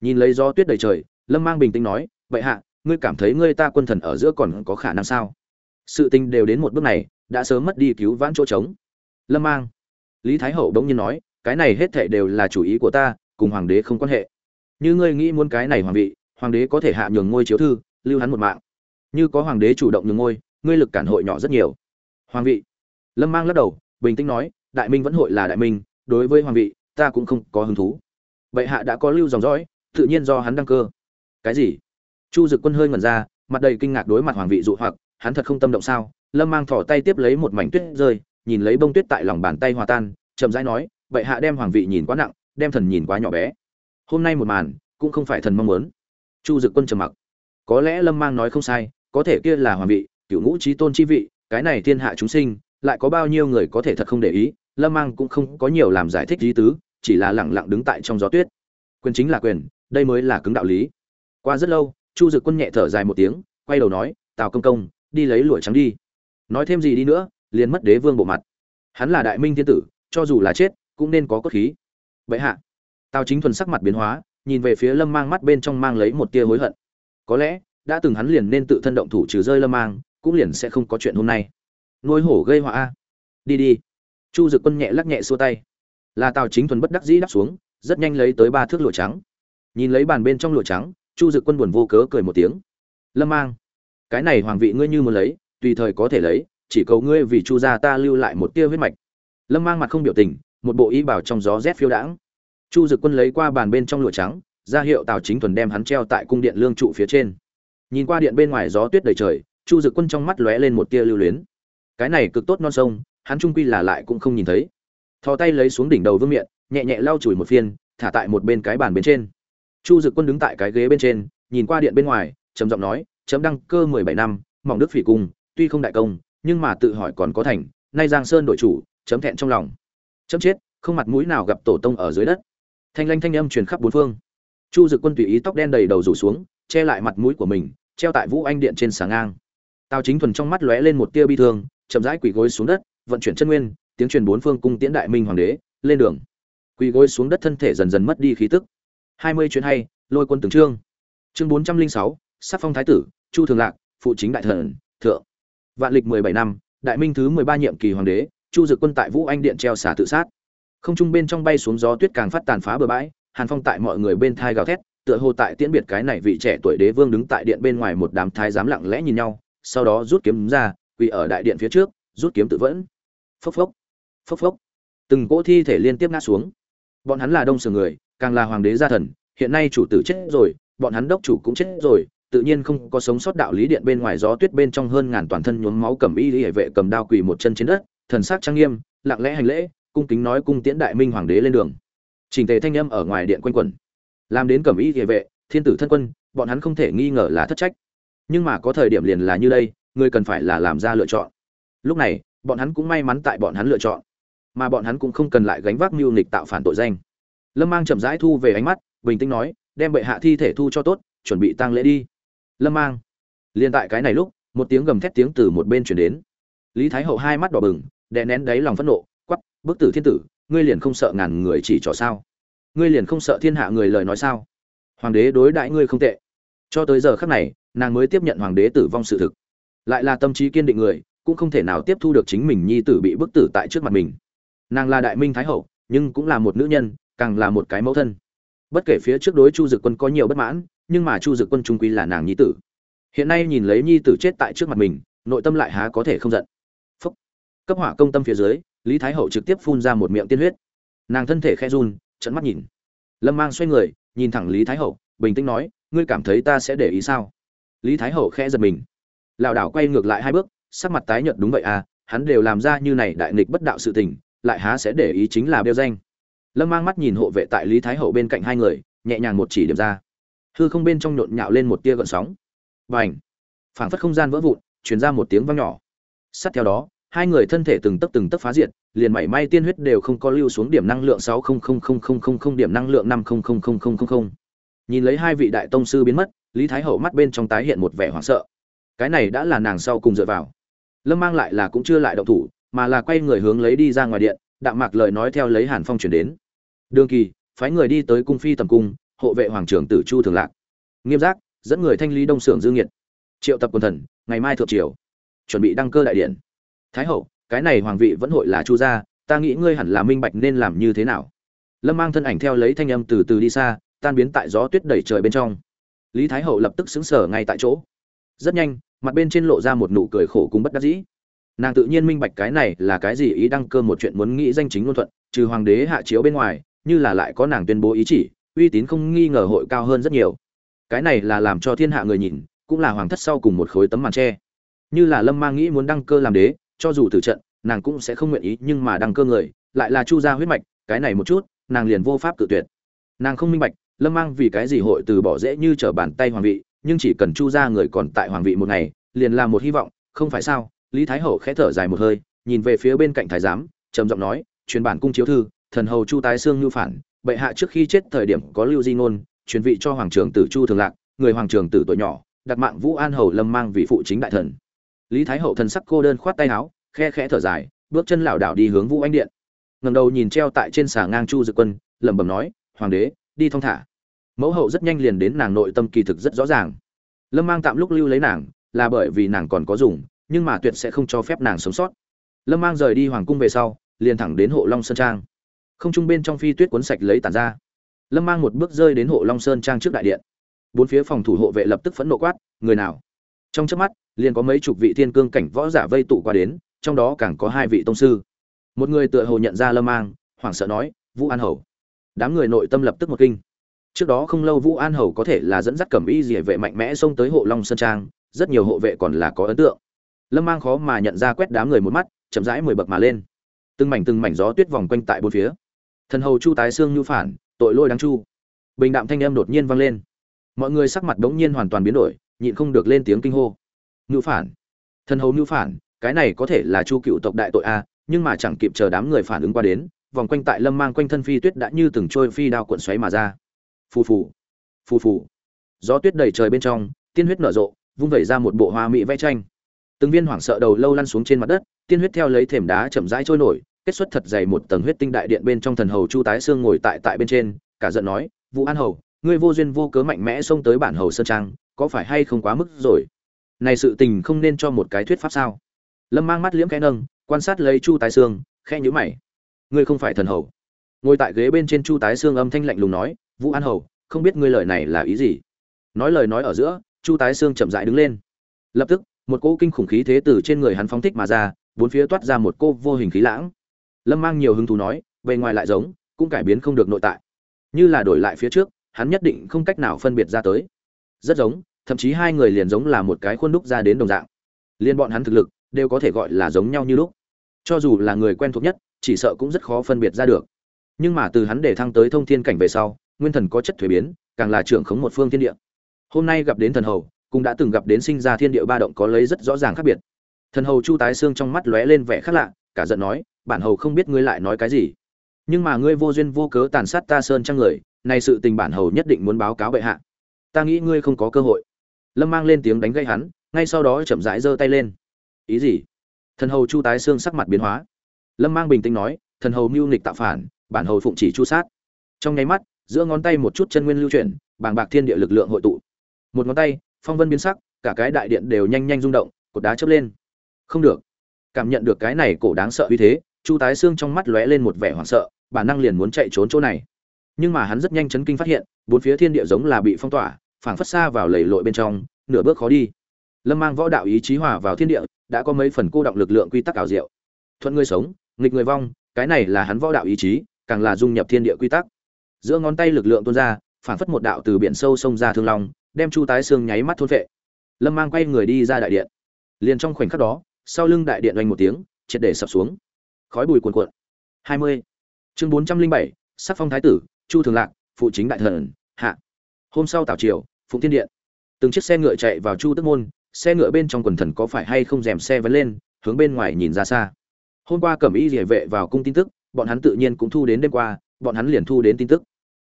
Speaker 1: nhìn lấy gió tuyết đầy trời, lâm mang bình tĩnh nói, vậy hạ, ngươi cảm thấy ngươi ta quân thần ở giữa còn có khả năng sao? Sự tình đều đến một bước này, đã sớm mất đi cứu vãn chỗ trống. Lâm mang, lý thái hậu bỗng nhiên nói, cái này hết thệ đều là chủ ý của ta, cùng hoàng đế không quan hệ. Như ngươi nghĩ muốn cái này hoàng vị, hoàng đế có thể hạ nhường ngôi chiếu thư, lưu hắn một mạng. Như có hoàng đế chủ động nhường ngôi, ngươi lực cản hội nhỏ rất nhiều. Hoàng vị? Lâm mang lắc đầu, bình tĩnh nói, đại minh vẫn hội là đại minh, đối với hoàng vị, ta cũng không có hứng thú. Vậy hạ đã có lưu dòng dõi tự nhiên do hắn đăng cơ. Cái gì? Chu dực quân hơi ngẩn ra, mặt đầy kinh ngạc đối mặt hoàng vị dụ hoặc, hắn thật không tâm động sao? Lâm mang thỏ tay tiếp lấy một mảnh tuyết rơi, nhìn lấy bông tuyết tại lòng bàn tay hòa tan, chậm rãi nói vậy hạ đem hoàng vị nhìn quá nặng, đem thần nhìn quá nhỏ bé. Hôm nay một màn, cũng không phải thần mong muốn. Chu dực quân trầm mặc. Có lẽ lâm mang nói không sai, có thể kia là hoàng vị, cựu ngũ trí tôn chi vị, cái này thiên hạ chúng sinh, lại có bao nhiêu người có thể thật không để ý, lâm mang cũng không có nhiều làm giải thích lý tứ, chỉ là lẳng lặng đứng tại trong gió tuyết. Quyền chính là quyền đây mới là cứng đạo lý. Qua rất lâu, chu dực quân nhẹ thở dài một tiếng, quay đầu nói, tào công công, đi lấy lụa trắng đi. Nói thêm gì đi nữa, liền mất đế vương bộ mặt. Hắn là đại minh thiên tử, cho dù là chết, cũng nên có cốt khí. Vậy hạ. Tào chính thuần sắc mặt biến hóa, nhìn về phía lâm mang mắt bên trong mang lấy một tia hối hận. Có lẽ, đã từng hắn liền nên tự thân động thủ trừ rơi lâm mang, cũng liền sẽ không có chuyện hôm nay. Nuôi hổ gây họa a. Đi đi. Chu dực quân nhẹ lắc nhẹ xua tay. Là tào chính thuần bất đắc dĩ đáp xuống, rất nhanh lấy tới ba thước lụa trắng nhìn lấy bàn bên trong lụa trắng, chu dực quân buồn vô cớ cười một tiếng. Lâm mang, cái này hoàng vị ngươi như muốn lấy, tùy thời có thể lấy, chỉ cầu ngươi vì chu gia ta lưu lại một tia huyết mạch. Lâm mang mặt không biểu tình, một bộ y bảo trong gió rét phiêu đãng. Chu dực quân lấy qua bàn bên trong lụa trắng, ra hiệu tào chính thuần đem hắn treo tại cung điện lương trụ phía trên. Nhìn qua điện bên ngoài gió tuyết đầy trời, chu dực quân trong mắt lóe lên một tia lưu luyến. Cái này cực tốt non sông, hắn trung quy là lại cũng không nhìn thấy. Thò tay lấy xuống đỉnh đầu vương miện, nhẹ nhẹ lau chùi một phiên, thả tại một bên cái bàn bên trên chu dực quân đứng tại cái ghế bên trên, nhìn qua điện bên ngoài, trầm giọng nói, chấm đăng cơ mười bảy năm, mỏng đức phỉ cung, tuy không đại công, nhưng mà tự hỏi còn có thành, nay giang sơn đội chủ, chấm thẹn trong lòng. Chấm chết, không mặt mũi nào gặp tổ tông ở dưới đất. Thanh lanh thanh âm truyền khắp bốn phương. Chu dực quân tùy ý tóc đen đầy đầu rủ xuống, che lại mặt mũi của mình, treo tại vũ anh điện trên sáng ngang. Tào chính thuần trong mắt lóe lên một tia bi thương, chậm rãi quỳ gối xuống đất, vận chuyển chân nguyên, tiếng truyền bốn phương cung tiễn đại minh hoàng đế, lên đường. Quỳ gối xuống đất thân thể dần dần mất đi khí tức hai mươi chuyện hay, lôi quân tướng trương chương bốn trăm linh sáu, sắc phong thái tử, chu thường lạc, phụ chính đại thần, thượng. Vạn lịch mười bảy năm, đại minh thứ mười ba nhiệm kỳ hoàng đế, chu dực quân tại vũ anh điện treo xả tự sát. Không trung bên trong bay xuống gió tuyết càng phát tàn phá bờ bãi, hàn phong tại mọi người bên thai gào thét, tựa hồ tại tiễn biệt cái này vị trẻ tuổi đế vương đứng tại điện bên ngoài một đám thái giám lặng lẽ nhìn nhau, sau đó rút kiếm ra, quỳ ở đại điện phía trước, rút kiếm tự vẫn. Phốc phốc phốc phốc. Từng cỗ thi thể liên tiếp ngã xuống. Bọn hắn là đông sườn người càng là hoàng đế gia thần, hiện nay chủ tử chết rồi, bọn hắn đốc chủ cũng chết rồi, tự nhiên không có sống sót đạo lý điện bên ngoài gió tuyết bên trong hơn ngàn toàn thân nhuốm máu cầm y hệ vệ cầm đao quỳ một chân trên đất, thần sắc trang nghiêm, lặng lẽ hành lễ, cung kính nói cung tiễn đại minh hoàng đế lên đường. Trình tề thanh âm ở ngoài điện quanh quẩn. Làm đến cầm y hệ vệ, thiên tử thân quân, bọn hắn không thể nghi ngờ là thất trách. Nhưng mà có thời điểm liền là như đây, người cần phải là làm ra lựa chọn. Lúc này, bọn hắn cũng may mắn tại bọn hắn lựa chọn. Mà bọn hắn cũng không cần lại gánh vác mưu nghịch tạo phản tội danh lâm mang chậm rãi thu về ánh mắt, bình tĩnh nói, đem bệ hạ thi thể thu cho tốt, chuẩn bị tang lễ đi. Lâm mang. Liền tại cái này lúc, một tiếng gầm thét tiếng từ một bên chuyển đến. Lý thái hậu hai mắt đỏ bừng, đè nén đáy lòng phẫn nộ quắp bức tử thiên tử, ngươi liền không sợ ngàn người chỉ trỏ sao? Ngươi liền không sợ thiên hạ người lời nói sao? Hoàng đế đối đãi ngươi không tệ. Cho tới giờ khắc này, nàng mới tiếp nhận hoàng đế tử vong sự thực. Lại là tâm trí kiên định người, cũng không thể nào tiếp thu được chính mình nhi tử bị bức tử tại trước mặt mình. Nàng là đại minh thái hậu, nhưng cũng là một nữ nhân càng là một cái mẫu thân. Bất kể phía trước đối chu dực quân có nhiều bất mãn, nhưng mà chu dực quân trung quy là nàng nhi tử. Hiện nay nhìn lấy nhi tử chết tại trước mặt mình, nội tâm lại há có thể không giận. Phúc. Cấp hỏa công tâm phía dưới, lý thái hậu trực tiếp phun ra một miệng tiên huyết. Nàng thân thể khe run trận mắt nhìn. Lâm mang xoay người, nhìn thẳng lý thái hậu, bình tĩnh nói, ngươi cảm thấy ta sẽ để ý sao? Lý thái hậu khẽ giật mình. Lảo đảo quay ngược lại hai bước, sắc mặt tái nhợt đúng vậy à hắn đều làm ra như này đại nghịch bất đạo sự tình, lại há sẽ để ý chính là đeo danh lâm mang mắt nhìn hộ vệ tại lý thái hậu bên cạnh hai người, nhẹ nhàng một chỉ điểm ra. Hư không bên trong nhộn nhạo lên một tia gợn sóng. Và ảnh phảng phất không gian vỡ vụn chuyển ra một tiếng vang nhỏ. Sát theo đó, hai người thân thể từng tấc từng tấc phá diệt, liền mảy may tiên huyết đều không có lưu xuống điểm năng lượng sáu điểm năng lượng năm nhìn lấy hai vị đại tông sư biến mất, lý thái hậu mắt bên trong tái hiện một vẻ hoảng sợ. Cái này đã là nàng sau cùng dựa vào. Lâm mang lại là cũng chưa lại động thủ, mà là quay người hướng lấy đi ra ngoài điện đạm mạc lời nói theo lấy hàn phong chuyển đến. Đường kỳ, phái người đi tới cung phi tầm cung, hộ vệ hoàng trưởng tử chu thường lạc. Nghiêm giác, dẫn người thanh lý đông xưởng dương nhiệt triệu tập quần thần, ngày mai thượng triều. Chuẩn bị đăng cơ đại điện. Thái hậu, cái này hoàng vị vẫn hội là chu gia, ta nghĩ ngươi hẳn là minh bạch nên làm như thế nào. Lâm mang thân ảnh theo lấy thanh âm từ từ đi xa, tan biến tại gió tuyết đẩy trời bên trong. Lý thái hậu lập tức xứng sở ngay tại chỗ. Rất nhanh, mặt bên trên lộ ra một nụ cười khổ cùng bất đắc dĩ nàng tự nhiên minh bạch cái này là cái gì ý đăng cơ một chuyện muốn nghĩ danh chính ngôn thuận, trừ hoàng đế hạ chiếu bên ngoài, như là lại có nàng tuyên bố ý chỉ, uy tín không nghi ngờ hội cao hơn rất nhiều. Cái này là làm cho thiên hạ người nhìn, cũng là hoàng thất sau cùng một khối tấm màn tre như là lâm mang nghĩ muốn đăng cơ làm đế, cho dù tử trận, nàng cũng sẽ không nguyện ý, nhưng mà đăng cơ người, lại là chu gia huyết mạch, cái này một chút, nàng liền vô pháp tự tuyệt. Nàng không minh bạch, lâm mang vì cái gì hội từ bỏ dễ như trở bàn tay hoàng vị, nhưng chỉ cần chu gia người còn tại hoàng vị một ngày, liền là một hy vọng, không phải sao? Lý thái hậu khẽ thở dài một hơi, nhìn về phía bên cạnh thái giám, trầm giọng nói, truyền bản cung chiếu thư, thần hầu chu tái xương lưu phản, bệ hạ trước khi chết thời điểm có lưu di ngôn, truyền vị cho hoàng trưởng tử chu thường lạc, người hoàng trưởng tử tuổi nhỏ, đặt mạng vũ an hầu lâm mang vị phụ chính đại thần. Lý thái hậu thần sắc cô đơn khoát tay áo, khe khẽ thở dài, bước chân lảo đảo đi hướng vũ anh điện. Ngầm đầu nhìn treo tại trên xà ngang chu dự quân, lẩm bẩm nói, hoàng đế, đi thong thả. Mẫu hậu rất nhanh liền đến nàng nội tâm kỳ thực rất rõ ràng. Lâm mang tạm lúc lưu lấy nàng, là bởi vì nàng còn có dùng nhưng mà tuyệt sẽ không cho phép nàng sống sót. Lâm mang rời đi hoàng cung về sau, liền thẳng đến hộ long sơn trang. Không trung bên trong phi tuyết cuốn sạch lấy tàn ra. Lâm mang một bước rơi đến hộ long sơn trang trước đại điện. Bốn phía phòng thủ hộ vệ lập tức phẫn nộ quát, người nào? Trong trước mắt, liền có mấy chục vị thiên cương cảnh võ giả vây tụ qua đến, trong đó càng có hai vị tông sư. Một người tựa hồ nhận ra lâm mang, hoảng sợ nói, vũ an hầu. Đám người nội tâm lập tức một kinh. Trước đó không lâu vũ an hầu có thể là dẫn dắt cẩm y dỉa vệ mạnh mẽ xông tới hộ long sơn trang, rất nhiều hộ vệ còn là có ấn tượng lâm mang khó mà nhận ra quét đám người một mắt, chậm rãi mười bậc mà lên. Từng mảnh từng mảnh gió tuyết vòng quanh tại bốn phía. Thần hầu chu tái xương nhu phản, tội lôi đáng chu. Bình đạm thanh âm đột nhiên vang lên. Mọi người sắc mặt đống nhiên hoàn toàn biến đổi, nhịn không được lên tiếng kinh hô. Nhu phản. Thần hầu nhu phản, cái này có thể là chu cựu tộc đại tội a, nhưng mà chẳng kịp chờ đám người phản ứng qua đến, vòng quanh tại lâm mang quanh thân phi tuyết đã như từng trôi phi đao cuộn xoáy mà ra. Phù phù. Phù phù. Gió tuyết đầy trời bên trong, tiên huyết nở rộ, vung vẩy ra một bộ hoa mỹ vẽ tranh từng viên hoảng sợ đầu lâu lăn xuống trên mặt đất, tiên huyết theo lấy thềm đá chậm rãi trôi nổi, kết xuất thật dày một tầng huyết tinh đại điện bên trong thần hầu chu tái xương ngồi tại tại bên trên, cả giận nói, vũ an hầu, ngươi vô duyên vô cớ mạnh mẽ xông tới bản hầu sơn trang, có phải hay không quá mức rồi? Này sự tình không nên cho một cái thuyết pháp sao? Lâm mang mắt liễm khẽ nâng, quan sát lấy chu tái xương khẽ nhữ mày. Ngươi không phải thần hầu. Ngồi tại ghế bên trên chu tái xương âm thanh lạnh lùng nói, vũ an hầu, không biết ngươi lời này là ý gì? Nói lời nói ở giữa, chu tái xương chậm rãi đứng lên. Lập tức một cỗ kinh khủng khí thế từ trên người hắn phóng thích mà ra, bốn phía toát ra một cô vô hình khí lãng. Lâm mang nhiều hứng thú nói, bề ngoài lại giống, cũng cải biến không được nội tại. Như là đổi lại phía trước, hắn nhất định không cách nào phân biệt ra tới. Rất giống, thậm chí hai người liền giống là một cái khuôn đúc ra đến đồng dạng. Liên bọn hắn thực lực, đều có thể gọi là giống nhau như lúc. Cho dù là người quen thuộc nhất, chỉ sợ cũng rất khó phân biệt ra được. Nhưng mà từ hắn để thăng tới thông thiên cảnh về sau, nguyên thần có chất thuế biến, càng là trưởng khống một phương thiên địa. Hôm nay gặp đến thần hầu cũng đã từng gặp đến sinh ra thiên địa ba động có lấy rất rõ ràng khác biệt. Thần hầu chu tái xương trong mắt lóe lên vẻ khác lạ, cả giận nói, bản hầu không biết ngươi lại nói cái gì. Nhưng mà ngươi vô duyên vô cớ tàn sát ta sơn trang người, này sự tình bản hầu nhất định muốn báo cáo bệ hạ. Ta nghĩ ngươi không có cơ hội. Lâm mang lên tiếng đánh gây hắn, ngay sau đó chậm rãi giơ tay lên. Ý gì? Thần hầu chu tái xương sắc mặt biến hóa. Lâm mang bình tĩnh nói, thần hầu mưu nghịch tạo phản, bản hầu phụng chỉ chu sát. Trong nháy mắt, giữa ngón tay một chút chân nguyên lưu chuyển, bàng bạc thiên địa lực lượng hội tụ. Một ngón tay phong vân biến sắc, cả cái đại điện đều nhanh nhanh rung động, cột đá chớp lên. Không được. Cảm nhận được cái này cổ đáng sợ uy thế, chu tái xương trong mắt lóe lên một vẻ hoảng sợ, bản năng liền muốn chạy trốn chỗ này. Nhưng mà hắn rất nhanh chấn kinh phát hiện, bốn phía thiên địa giống là bị phong tỏa, phảng phất xa vào lầy lội bên trong, nửa bước khó đi. Lâm mang võ đạo ý chí hòa vào thiên địa, đã có mấy phần cô động lực lượng quy tắc ảo diệu. Thuận người sống, nghịch người vong, cái này là hắn võ đạo ý chí, càng là dung nhập thiên địa quy tắc. Giữa ngón tay lực lượng tuôn ra, phảng phất một đạo từ biển sâu sông ra thương long đem chu tái xương nháy mắt thôn vệ. Lâm mang quay người đi ra đại điện. Liền trong khoảnh khắc đó, sau lưng đại điện oanh một tiếng, triệt để sập xuống. Khói bùi cuồn cuộn. Hai mươi. Chương bốn trăm linh bảy, sắc phong thái tử, chu thường lạc, phụ chính đại thần, hạ. Hôm sau tảo triều, phụng thiên điện. Từng chiếc xe ngựa chạy vào chu tức môn. Xe ngựa bên trong quần thần có phải hay không rèm xe vấn lên, hướng bên ngoài nhìn ra xa. Hôm qua cẩm y địa vệ vào cung tin tức, bọn hắn tự nhiên cũng thu đến đêm qua, bọn hắn liền thu đến tin tức.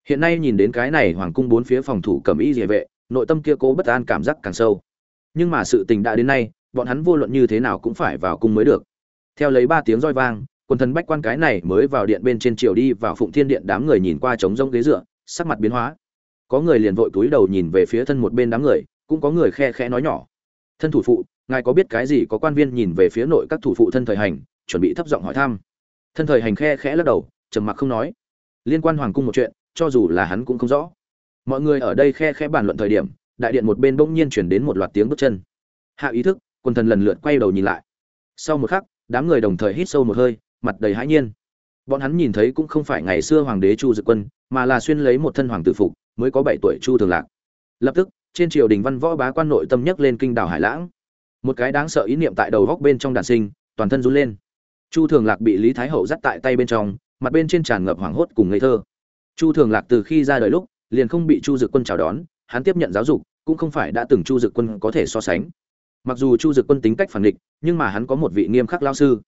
Speaker 1: Hiện nay nhìn đến cái này hoàng cung bốn phía phòng thủ cẩm y địa vệ nội tâm kia cố bất an cảm giác càng sâu. Nhưng mà sự tình đã đến nay, bọn hắn vô luận như thế nào cũng phải vào cung mới được. Theo lấy ba tiếng roi vang, quần thần bách quan cái này mới vào điện bên trên triều đi vào phụng thiên điện đám người nhìn qua trống rông ghế dựa, sắc mặt biến hóa. Có người liền vội túi đầu nhìn về phía thân một bên đám người, cũng có người khe khẽ nói nhỏ. Thân thủ phụ, ngài có biết cái gì có quan viên nhìn về phía nội các thủ phụ thân thời hành, chuẩn bị thấp giọng hỏi thăm? Thân thời hành khe khẽ lắc đầu, trầm mặc không nói. Liên quan hoàng cung một chuyện, cho dù là hắn cũng không rõ mọi người ở đây khe khẽ bàn luận thời điểm, đại điện một bên bỗng nhiên chuyển đến một loạt tiếng bước chân. Hạ ý thức, quần thần lần lượt quay đầu nhìn lại. Sau một khắc, đám người đồng thời hít sâu một hơi, mặt đầy hãi nhiên. Bọn hắn nhìn thấy cũng không phải ngày xưa hoàng đế chu dực quân, mà là xuyên lấy một thân hoàng tử phục, mới có bảy tuổi chu thường lạc. Lập tức, trên triều đình văn võ bá quan nội tâm nhấc lên kinh đảo hải lãng. Một cái đáng sợ ý niệm tại đầu góc bên trong đàn sinh, toàn thân run lên. Chu thường lạc bị lý thái hậu dắt tại tay bên trong, mặt bên trên tràn ngập hoảng hốt cùng ngây thơ. Chu thường lạc từ khi ra đời lúc liền không bị chu dực quân chào đón, hắn tiếp nhận giáo dục, cũng không phải đã từng chu dực quân có thể so sánh. Mặc dù chu dực quân tính cách phản địch, nhưng mà hắn có một vị nghiêm khắc lao sư.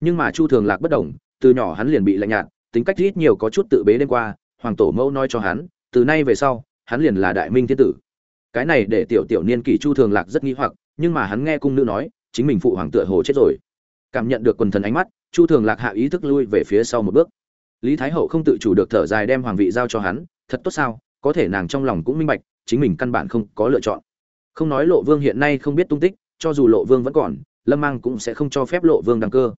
Speaker 1: Nhưng mà chu thường lạc bất đồng từ nhỏ hắn liền bị lạnh nhạt, tính cách ít nhiều có chút tự bế đêm qua, hoàng tổ mẫu nói cho hắn, từ nay về sau, hắn liền là đại minh thiên tử. Cái này để tiểu tiểu niên kỷ chu thường lạc rất nghi hoặc, nhưng mà hắn nghe cung nữ nói, chính mình phụ hoàng tựa hồ chết rồi. Cảm nhận được quần thần ánh mắt, chu thường lạc hạ ý thức lui về phía sau một bước lý thái hậu không tự chủ được thở dài đem hoàng vị giao cho hắn, thật tốt sao? Có thể nàng trong lòng cũng minh bạch, chính mình căn bản không có lựa chọn. Không nói lộ vương hiện nay không biết tung tích, cho dù lộ vương vẫn còn, lâm mang cũng sẽ không cho phép lộ vương đăng cơ.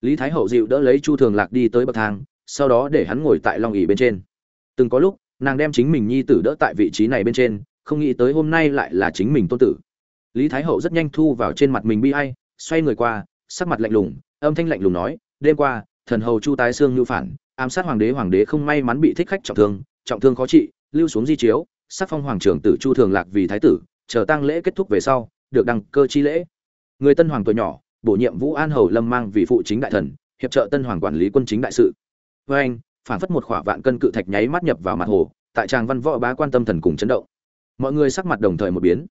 Speaker 1: Lý thái hậu dịu đỡ lấy chu thường lạc đi tới bậc thang, sau đó để hắn ngồi tại long ỉ bên trên. Từng có lúc, nàng đem chính mình nhi tử đỡ tại vị trí này bên trên, không nghĩ tới hôm nay lại là chính mình tôn tử. Lý thái hậu rất nhanh thu vào trên mặt mình bi ai, xoay người qua, sắc mặt lạnh lùng, âm thanh lạnh lùng nói, đêm qua, thần hầu chu tái xương lưu phản ám sát hoàng đế hoàng đế không may mắn bị thích khách trọng thương trọng thương khó trị, lưu xuống di chiếu, sắc phong hoàng trưởng tử chu thường lạc vì thái tử, chờ tang lễ kết thúc về sau, được đăng cơ chi lễ. Người tân hoàng tuổi nhỏ, bổ nhiệm vũ an hầu lâm mang vì phụ chính đại thần, hiệp trợ tân hoàng quản lý quân chính đại sự. Với anh, phản phất một khỏa vạn cân cự thạch nháy mắt nhập vào mặt hồ, tại tràng văn võ bá quan tâm thần cùng chấn động. Mọi người sắc mặt đồng thời một biến.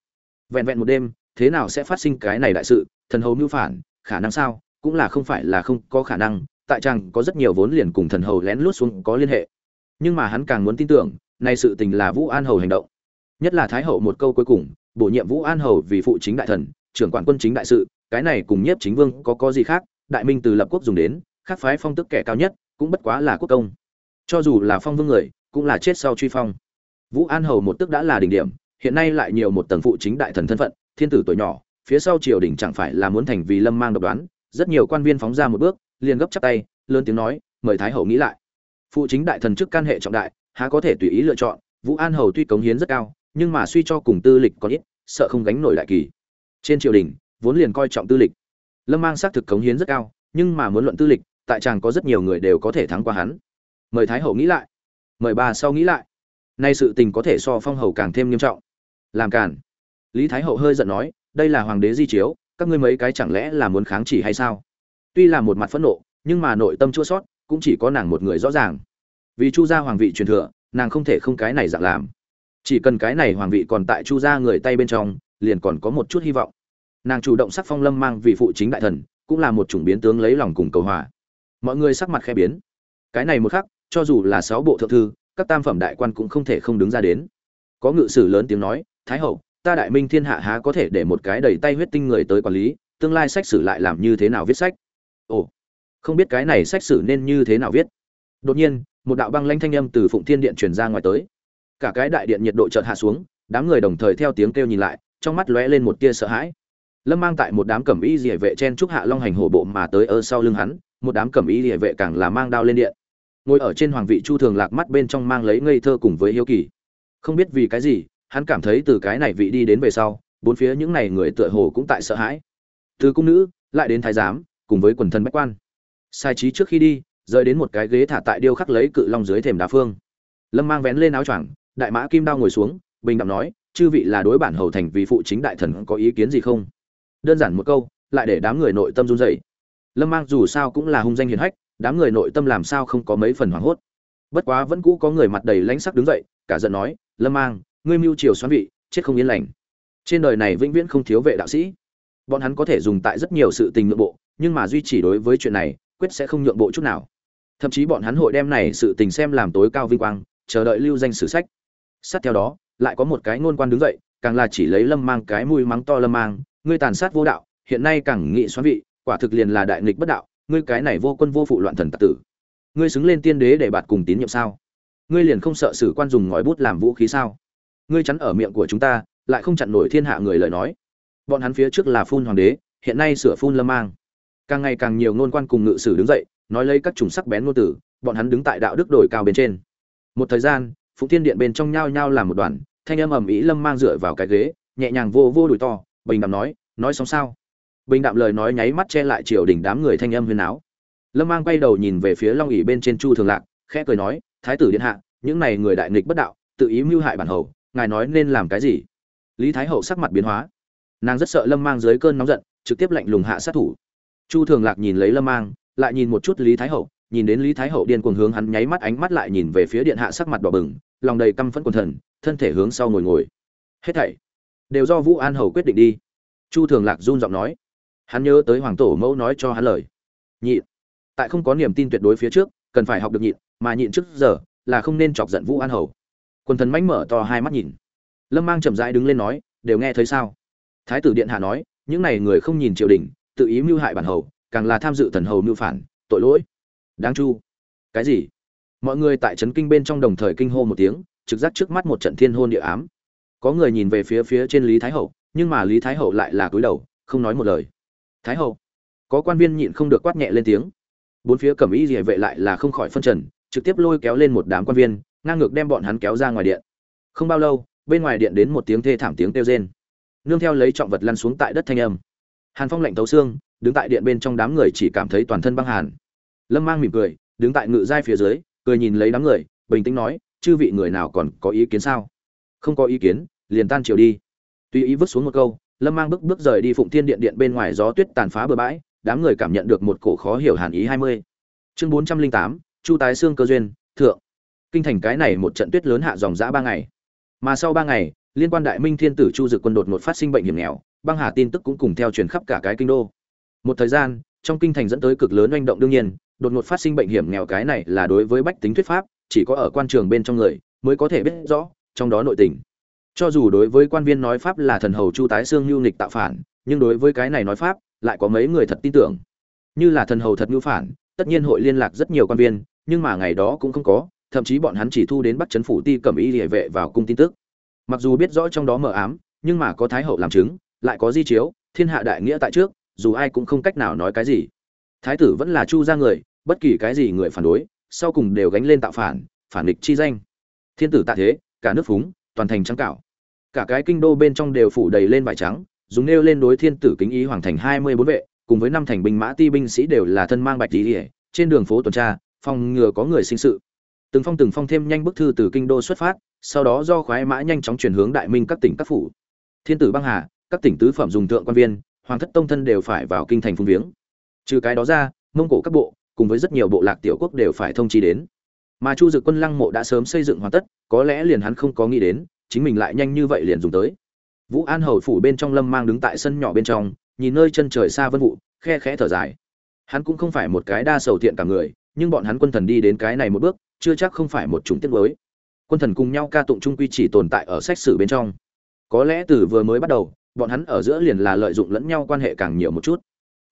Speaker 1: Vẹn vẹn một đêm, thế nào sẽ phát sinh cái này đại sự, thần hầu mưu phản, khả năng sao, cũng là không phải là không có khả năng tại chàng có rất nhiều vốn liền cùng thần hầu lén lút xuống có liên hệ. Nhưng mà hắn càng muốn tin tưởng, nay sự tình là vũ an hầu hành động. Nhất là thái hậu một câu cuối cùng, bổ nhiệm vũ an hầu vì phụ chính đại thần, trưởng quản quân chính đại sự, cái này cùng nhiếp chính vương có có gì khác, đại minh từ lập quốc dùng đến, khác phái phong tức kẻ cao nhất, cũng bất quá là quốc công. Cho dù là phong vương người, cũng là chết sau truy phong. Vũ an hầu một tức đã là đỉnh điểm, hiện nay lại nhiều một tầng phụ chính đại thần thân phận, thiên tử tuổi nhỏ, phía sau triều đình chẳng phải là muốn thành vì lâm mang độc đoán, rất nhiều quan viên phóng ra một bước liền gấp chắp tay, lớn tiếng nói, mời thái hậu nghĩ lại. Phụ chính đại thần chức can hệ trọng đại, há có thể tùy ý lựa chọn, vũ an hầu tuy cống hiến rất cao, nhưng mà suy cho cùng tư lịch còn ít, sợ không gánh nổi đại kỳ. Trên triều đình, vốn liền coi trọng tư lịch. Lâm mang xác thực cống hiến rất cao, nhưng mà muốn luận tư lịch, tại chàng có rất nhiều người đều có thể thắng qua hắn. Mời thái hậu nghĩ lại. Mời bà sau nghĩ lại. Nay sự tình có thể so phong hầu càng thêm nghiêm trọng. Làm cản lý thái hậu hơi giận nói, đây là hoàng đế di chiếu, các ngươi mấy cái chẳng lẽ là muốn kháng chỉ hay sao? Tuy là một mặt phẫn nộ, nhưng mà nội tâm chua sót, cũng chỉ có nàng một người rõ ràng. Vì chu gia hoàng vị truyền thừa, nàng không thể không cái này dạng làm. Chỉ cần cái này hoàng vị còn tại chu gia người tay bên trong, liền còn có một chút hy vọng. Nàng chủ động sắc phong lâm mang vị phụ chính đại thần, cũng là một chủng biến tướng lấy lòng cùng cầu hòa. Mọi người sắc mặt khe biến. Cái này một khắc, cho dù là sáu bộ thượng thư, các tam phẩm đại quan cũng không thể không đứng ra đến. Có ngự sử lớn tiếng nói, thái hậu, ta đại minh thiên hạ há có thể để một cái đầy tay huyết tinh người tới quản lý, tương lai sách sử lại làm như thế nào viết sách? Ồ, không biết cái này sách sử nên như thế nào viết. Đột nhiên, một đạo băng lanh thanh âm từ phụng thiên điện truyền ra ngoài tới. Cả cái đại điện nhiệt độ chợt hạ xuống, đám người đồng thời theo tiếng kêu nhìn lại, trong mắt lóe lên một tia sợ hãi. Lâm mang tại một đám cẩm y rỉa vệ chen trúc hạ long hành hổ bộ mà tới ở sau lưng hắn, một đám cẩm y rỉa vệ càng là mang đao lên điện. Ngồi ở trên hoàng vị chu thường lạc mắt bên trong mang lấy ngây thơ cùng với hiếu kỳ. Không biết vì cái gì, hắn cảm thấy từ cái này vị đi đến về sau, bốn phía những này người tựa hồ cũng tại sợ hãi. Từ cung nữ, lại đến thái giám cùng với quần thần bách quan. Sai trí trước khi đi, rời đến một cái ghế thả tại điêu khắc lấy cự long dưới thềm đá phương. Lâm mang vén lên áo choàng, đại mã kim đao ngồi xuống, bình đẳng nói, chư vị là đối bản hầu thành vì phụ chính đại thần có ý kiến gì không? Đơn giản một câu, lại để đám người nội tâm run rẩy. Lâm mang dù sao cũng là hung danh hiền hách, đám người nội tâm làm sao không có mấy phần hoảng hốt. Bất quá vẫn cũ có người mặt đầy lãnh sắc đứng dậy, cả giận nói, lâm mang, ngươi mưu triều xoắn vị, chết không yên lành. Trên đời này vĩnh viễn không thiếu vệ đạo sĩ. Bọn hắn có thể dùng tại rất nhiều sự tình nội bộ nhưng mà duy chỉ đối với chuyện này, quyết sẽ không nhượng bộ chút nào. Thậm chí bọn hắn hội đem này sự tình xem làm tối cao vinh quang, chờ đợi lưu danh sử sách. Sát theo đó, lại có một cái ngôn quan đứng dậy, càng là chỉ lấy lâm mang cái mùi mắng to lâm mang, ngươi tàn sát vô đạo, hiện nay càng nghị xoắn vị, quả thực liền là đại nghịch bất đạo, ngươi cái này vô quân vô phụ loạn thần tặc tử. Ngươi xứng lên tiên đế để bạt cùng tín nhiệm sao? Ngươi liền không sợ sử quan dùng ngòi bút làm vũ khí sao? Ngươi chắn ở miệng của chúng ta, lại không chặn nổi thiên hạ người lời nói. Bọn hắn phía trước là phun hoàng đế, hiện nay sửa phun lâm mang càng ngày càng nhiều ngôn quan cùng ngự sử đứng dậy, nói lấy các chủng sắc bén ngôn tử bọn hắn đứng tại đạo đức đổi cao bên trên. Một thời gian phụng thiên điện bên trong nhao nhao làm một đoàn, thanh âm ầm ĩ lâm mang dựa vào cái ghế, nhẹ nhàng vô vô đùi to, bình đạm nói nói xong sao? Bình đạm lời nói nháy mắt che lại triều đình đám người thanh âm huyên áo lâm mang quay đầu nhìn về phía long ỉ bên trên chu thường lạc, khẽ cười nói, thái tử điện hạ, những này người đại nghịch bất đạo, tự ý mưu hại bản hầu, ngài nói nên làm cái gì? Lý thái hậu sắc mặt biến hóa. Nàng rất sợ lâm mang dưới cơn nóng giận, trực tiếp lạnh lùng hạ sát thủ chu thường lạc nhìn lấy lâm mang, lại nhìn một chút lý thái hậu, nhìn đến lý thái hậu điên cuồng hướng hắn nháy mắt ánh mắt lại nhìn về phía điện hạ sắc mặt đỏ bừng, lòng đầy căm phẫn quần thần, thân thể hướng sau ngồi ngồi. Hết thảy đều do vũ an hầu quyết định đi. Chu thường lạc run giọng nói. Hắn nhớ tới hoàng tổ mẫu nói cho hắn lời. Nhịn. Tại không có niềm tin tuyệt đối phía trước, cần phải học được nhịn, mà nhịn trước giờ là không nên chọc giận vũ an hầu. Quần thần mánh mở to hai mắt nhìn. Lâm mang chậm rãi đứng lên nói, đều nghe thấy sao? Thái tử điện hạ nói, những này người không nhìn triều đình tự ý mưu hại bản hầu, càng là tham dự thần hầu mưu phản, tội lỗi. Đáng chu. Cái gì? Mọi người tại trấn kinh bên trong đồng thời kinh hô một tiếng, trực giác trước mắt một trận thiên hôn địa ám. Có người nhìn về phía phía trên lý thái hậu, nhưng mà lý thái hậu lại là cúi đầu, không nói một lời. Thái hậu. Có quan viên nhịn không được quát nhẹ lên tiếng. Bốn phía cẩm y địa vệ lại là không khỏi phân trần, trực tiếp lôi kéo lên một đám quan viên, ngang ngược đem bọn hắn kéo ra ngoài điện. Không bao lâu, bên ngoài điện đến một tiếng thê thảm tiếng kêu rên. Nương theo lấy trọng vật lăn xuống tại đất thanh âm hàn phong lạnh thấu xương, đứng tại điện bên trong đám người chỉ cảm thấy toàn thân băng hàn. Lâm mang mỉm cười, đứng tại ngự giai phía dưới, cười nhìn lấy đám người, bình tĩnh nói, chư vị người nào còn có ý kiến sao? Không có ý kiến, liền tan chiều đi. Tuy ý vứt xuống một câu, lâm mang bước bước rời đi phụng thiên điện điện bên ngoài gió tuyết tàn phá bừa bãi, đám người cảm nhận được một cổ khó hiểu hàn ý hai mươi. Chương bốn trăm linh tám, chu tái xương cơ duyên, thượng. Kinh thành cái này một trận tuyết lớn hạ dòng dã ba ngày. Mà sau ba ngày, liên quan đại minh thiên tử chu dực quân đột ngột phát sinh bệnh hiểm nghèo băng hà tin tức cũng cùng theo truyền khắp cả cái kinh đô. Một thời gian, trong kinh thành dẫn tới cực lớn oanh động đương nhiên, đột ngột phát sinh bệnh hiểm nghèo cái này là đối với bách tính thuyết pháp, chỉ có ở quan trường bên trong người mới có thể biết rõ, trong đó nội tình. Cho dù đối với quan viên nói pháp là thần hầu chu tái xương nhu nghịch tạo phản, nhưng đối với cái này nói pháp, lại có mấy người thật tin tưởng. Như là thần hầu thật nhu phản, tất nhiên hội liên lạc rất nhiều quan viên, nhưng mà ngày đó cũng không có, thậm chí bọn hắn chỉ thu đến bắt chấn phủ ti cẩm y địa vệ vào cung tin tức. Mặc dù biết rõ trong đó mờ ám, nhưng mà có thái hậu làm chứng lại có di chiếu, thiên hạ đại nghĩa tại trước, dù ai cũng không cách nào nói cái gì. Thái tử vẫn là chu ra người, bất kỳ cái gì người phản đối, sau cùng đều gánh lên tạo phản phản địch chi danh. Thiên tử tạ thế, cả nước phúng, toàn thành trắng cảo cả cái kinh đô bên trong đều phủ đầy lên vải trắng, dùng nêu lên đối thiên tử kính ý hoàng thành hai mươi bốn vệ, cùng với năm thành binh mã ti binh sĩ đều là thân mang bạch tí ỉa trên đường phố tuần tra, phòng ngừa có người sinh sự. Từng phong từng phong thêm nhanh bức thư từ kinh đô xuất phát, sau đó do khoái mã nhanh chóng chuyển hướng đại minh các tỉnh các phủ. Thiên tử băng hà các tỉnh tứ phẩm dùng thượng quan viên, hoàng thất tông thân đều phải vào kinh thành phung viếng. Trừ cái đó ra, mông cổ các bộ, cùng với rất nhiều bộ lạc tiểu quốc đều phải thông chi đến. Mà chu dực quân lăng mộ đã sớm xây dựng hoàn tất, có lẽ liền hắn không có nghĩ đến, chính mình lại nhanh như vậy liền dùng tới. Vũ an hầu phủ bên trong lâm mang đứng tại sân nhỏ bên trong, nhìn nơi chân trời xa vân vụ, khe khẽ thở dài. Hắn cũng không phải một cái đa sầu thiện cả người, nhưng bọn hắn quân thần đi đến cái này một bước, chưa chắc không phải một chủng tiết mới. Quân thần cùng nhau ca tụng trung quy chỉ tồn tại ở sách sử bên trong. Có lẽ từ vừa mới bắt đầu bọn hắn ở giữa liền là lợi dụng lẫn nhau quan hệ càng nhiều một chút.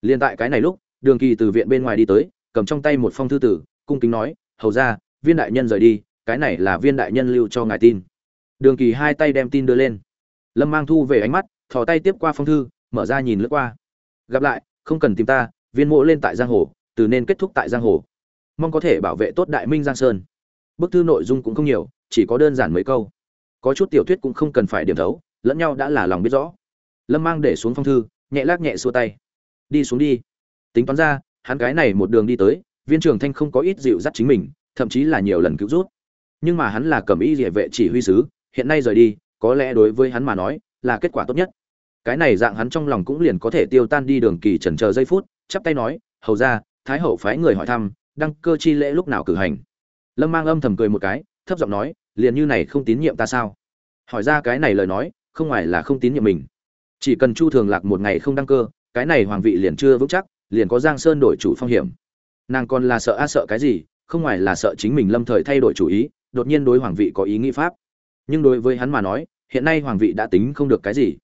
Speaker 1: Liền tại cái này lúc, đường kỳ từ viện bên ngoài đi tới, cầm trong tay một phong thư tử, cung kính nói, hầu ra viên đại nhân rời đi, cái này là viên đại nhân lưu cho ngài tin. Đường kỳ hai tay đem tin đưa lên. Lâm mang thu về ánh mắt, thò tay tiếp qua phong thư, mở ra nhìn lướt qua. Gặp lại, không cần tìm ta, viên mộ lên tại giang hồ, từ nên kết thúc tại giang hồ. Mong có thể bảo vệ tốt đại minh giang sơn. Bức thư nội dung cũng không nhiều, chỉ có đơn giản mấy câu. Có chút tiểu thuyết cũng không cần phải điểm thấu, lẫn nhau đã là lòng biết rõ lâm mang để xuống phong thư, nhẹ lắc nhẹ xua tay. Đi xuống đi. Tính toán ra, hắn cái này một đường đi tới, viên trường thanh không có ít dịu dắt chính mình, thậm chí là nhiều lần cứu rút nhưng mà hắn là cầm ý địa vệ chỉ huy sứ, hiện nay rời đi, có lẽ đối với hắn mà nói, là kết quả tốt nhất. Cái này dạng hắn trong lòng cũng liền có thể tiêu tan đi đường kỳ trần chờ giây phút, chắp tay nói, hầu ra thái hậu phái người hỏi thăm, đăng cơ chi lễ lúc nào cử hành? Lâm mang âm thầm cười một cái, thấp giọng nói, liền như này không tín nhiệm ta sao? Hỏi ra cái này lời nói, không ngoài là không tín nhiệm mình chỉ cần chu thường lạc một ngày không đăng cơ, cái này hoàng vị liền chưa vững chắc, liền có giang sơn đổi chủ phong hiểm. Nàng còn là sợ a sợ cái gì, không ngoài là sợ chính mình lâm thời thay đổi chủ ý, đột nhiên đối hoàng vị có ý nghĩ pháp. Nhưng đối với hắn mà nói, hiện nay hoàng vị đã tính không được cái gì.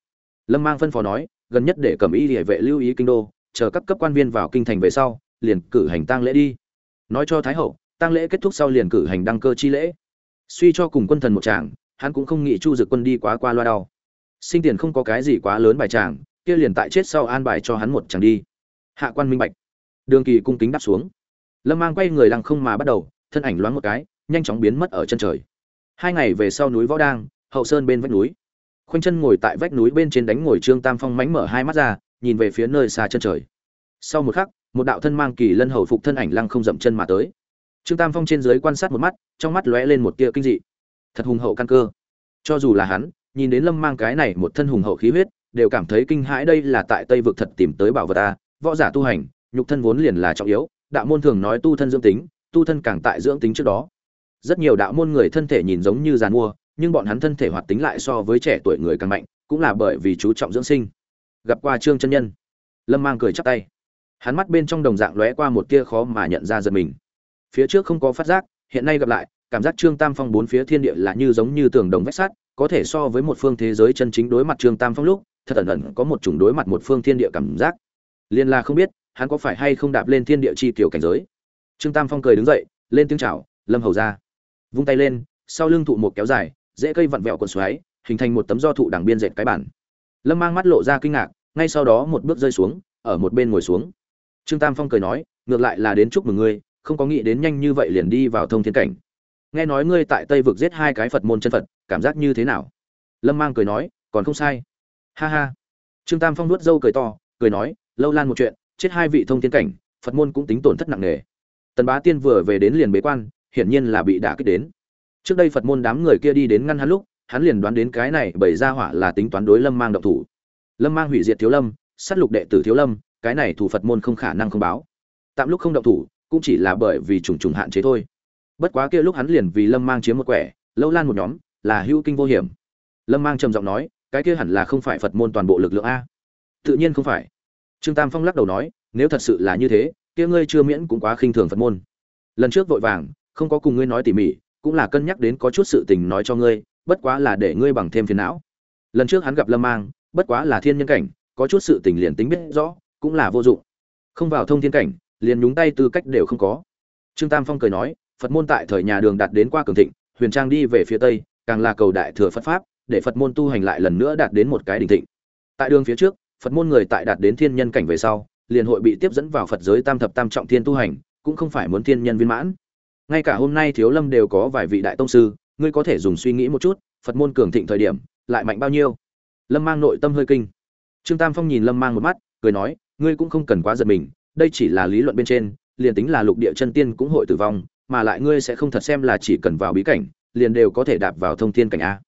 Speaker 1: Lâm mang phân phó nói, gần nhất để cầm ý địa vệ lưu ý kinh đô, chờ các cấp quan viên vào kinh thành về sau, liền cử hành tang lễ đi. Nói cho thái hậu, tang lễ kết thúc sau liền cử hành đăng cơ chi lễ. Suy cho cùng quân thần một tràng, hắn cũng không nghĩ chu dực quân đi quá qua loa đau sinh tiền không có cái gì quá lớn bài chàng kia liền tại chết sau an bài cho hắn một chàng đi. Hạ quan minh bạch. Đường kỳ cung kính đáp xuống. Lâm mang quay người lăng không mà bắt đầu, thân ảnh loáng một cái, nhanh chóng biến mất ở chân trời. Hai ngày về sau núi võ đang, hậu sơn bên vách núi. Khoanh chân ngồi tại vách núi bên trên đánh ngồi trương tam phong mánh mở hai mắt ra, nhìn về phía nơi xa chân trời. Sau một khắc, một đạo thân mang kỳ lân hầu phục thân ảnh lăng không dậm chân mà tới. Trương tam phong trên dưới quan sát một mắt, trong mắt lóe lên một tia kinh dị. Thật hùng hậu căn cơ. Cho dù là hắn nhìn đến lâm mang cái này một thân hùng hậu khí huyết, đều cảm thấy kinh hãi đây là tại tây vực thật tìm tới bảo vật ta, võ giả tu hành, nhục thân vốn liền là trọng yếu, đạo môn thường nói tu thân dưỡng tính, tu thân càng tại dưỡng tính trước đó. Rất nhiều đạo môn người thân thể nhìn giống như giàn mua, nhưng bọn hắn thân thể hoạt tính lại so với trẻ tuổi người càng mạnh, cũng là bởi vì chú trọng dưỡng sinh. Gặp qua trương chân nhân, lâm mang cười chắp tay. Hắn mắt bên trong đồng dạng lóe qua một tia khó mà nhận ra giật mình. Phía trước không có phát giác, hiện nay gặp lại cảm giác trương tam phong bốn phía thiên địa là như giống như tường đồng vách sắt, có thể so với một phương thế giới chân chính đối mặt trương tam phong lúc, thật ẩn ẩn có một chủng đối mặt một phương thiên địa cảm giác. Liên la không biết, hắn có phải hay không đạp lên thiên địa chi tiểu cảnh giới. Trương tam phong cười đứng dậy, lên tiếng chào, lâm hầu ra. Vung tay lên, sau lưng thụ một kéo dài dễ cây vặn vẹo cuộn xoáy, hình thành một tấm do thụ đằng biên dệt cái bản. Lâm mang mắt lộ ra kinh ngạc, ngay sau đó một bước rơi xuống, ở một bên ngồi xuống. Trương tam phong cười nói, ngược lại là đến chúc mừng ngươi, không có nghĩ đến nhanh như vậy liền đi vào thông thiên cảnh nghe nói ngươi tại tây vực giết hai cái phật môn chân phật, cảm giác như thế nào? Lâm mang cười nói, còn không sai. Ha ha. Trương tam phong nuốt dâu cười to, cười nói, lâu lan một chuyện, chết hai vị thông tiến cảnh, phật môn cũng tính tổn thất nặng nề. Tần bá tiên vừa về đến liền bế quan, hiển nhiên là bị đả kích đến. Trước đây phật môn đám người kia đi đến ngăn hắn lúc, hắn liền đoán đến cái này bởi ra hỏa là tính toán đối lâm mang động thủ. Lâm mang hủy diệt thiếu lâm, sát lục đệ tử thiếu lâm, cái này thủ phật môn không khả năng không báo. Tạm lúc không động thủ, cũng chỉ là bởi vì trùng trùng hạn chế thôi bất quá kia lúc hắn liền vì lâm mang chiếm một quẻ, lâu lan một nhóm, là hữu kinh vô hiểm. Lâm mang trầm giọng nói, cái kia hẳn là không phải phật môn toàn bộ lực lượng a. Tự nhiên không phải. Trương tam phong lắc đầu nói, nếu thật sự là như thế, kia ngươi chưa miễn cũng quá khinh thường phật môn. Lần trước vội vàng, không có cùng ngươi nói tỉ mỉ, cũng là cân nhắc đến có chút sự tình nói cho ngươi, bất quá là để ngươi bằng thêm phiền não. Lần trước hắn gặp lâm mang, bất quá là thiên nhân cảnh, có chút sự tình liền tính biết rõ, cũng là vô dụng. Không vào thông thiên cảnh, liền nhúng tay tư cách đều không có. Trương tam phong cười nói phật môn tại thời nhà đường đạt đến qua cường thịnh, huyền trang đi về phía tây, càng là cầu đại thừa phật pháp, để phật môn tu hành lại lần nữa đạt đến một cái đỉnh thịnh. Tại đường phía trước, phật môn người tại đạt đến thiên nhân cảnh về sau, liền hội bị tiếp dẫn vào phật giới tam thập tam trọng thiên tu hành, cũng không phải muốn thiên nhân viên mãn. Ngay cả hôm nay thiếu lâm đều có vài vị đại tông sư, ngươi có thể dùng suy nghĩ một chút, phật môn cường thịnh thời điểm, lại mạnh bao nhiêu? Lâm mang nội tâm hơi kinh. Trương tam phong nhìn lâm mang một mắt, cười nói, ngươi cũng không cần quá giật mình, đây chỉ là lý luận bên trên, liền tính là lục địa chân tiên cũng hội tử vong mà lại ngươi sẽ không thật xem là chỉ cần vào bí cảnh, liền đều có thể đạp vào thông thiên cảnh a.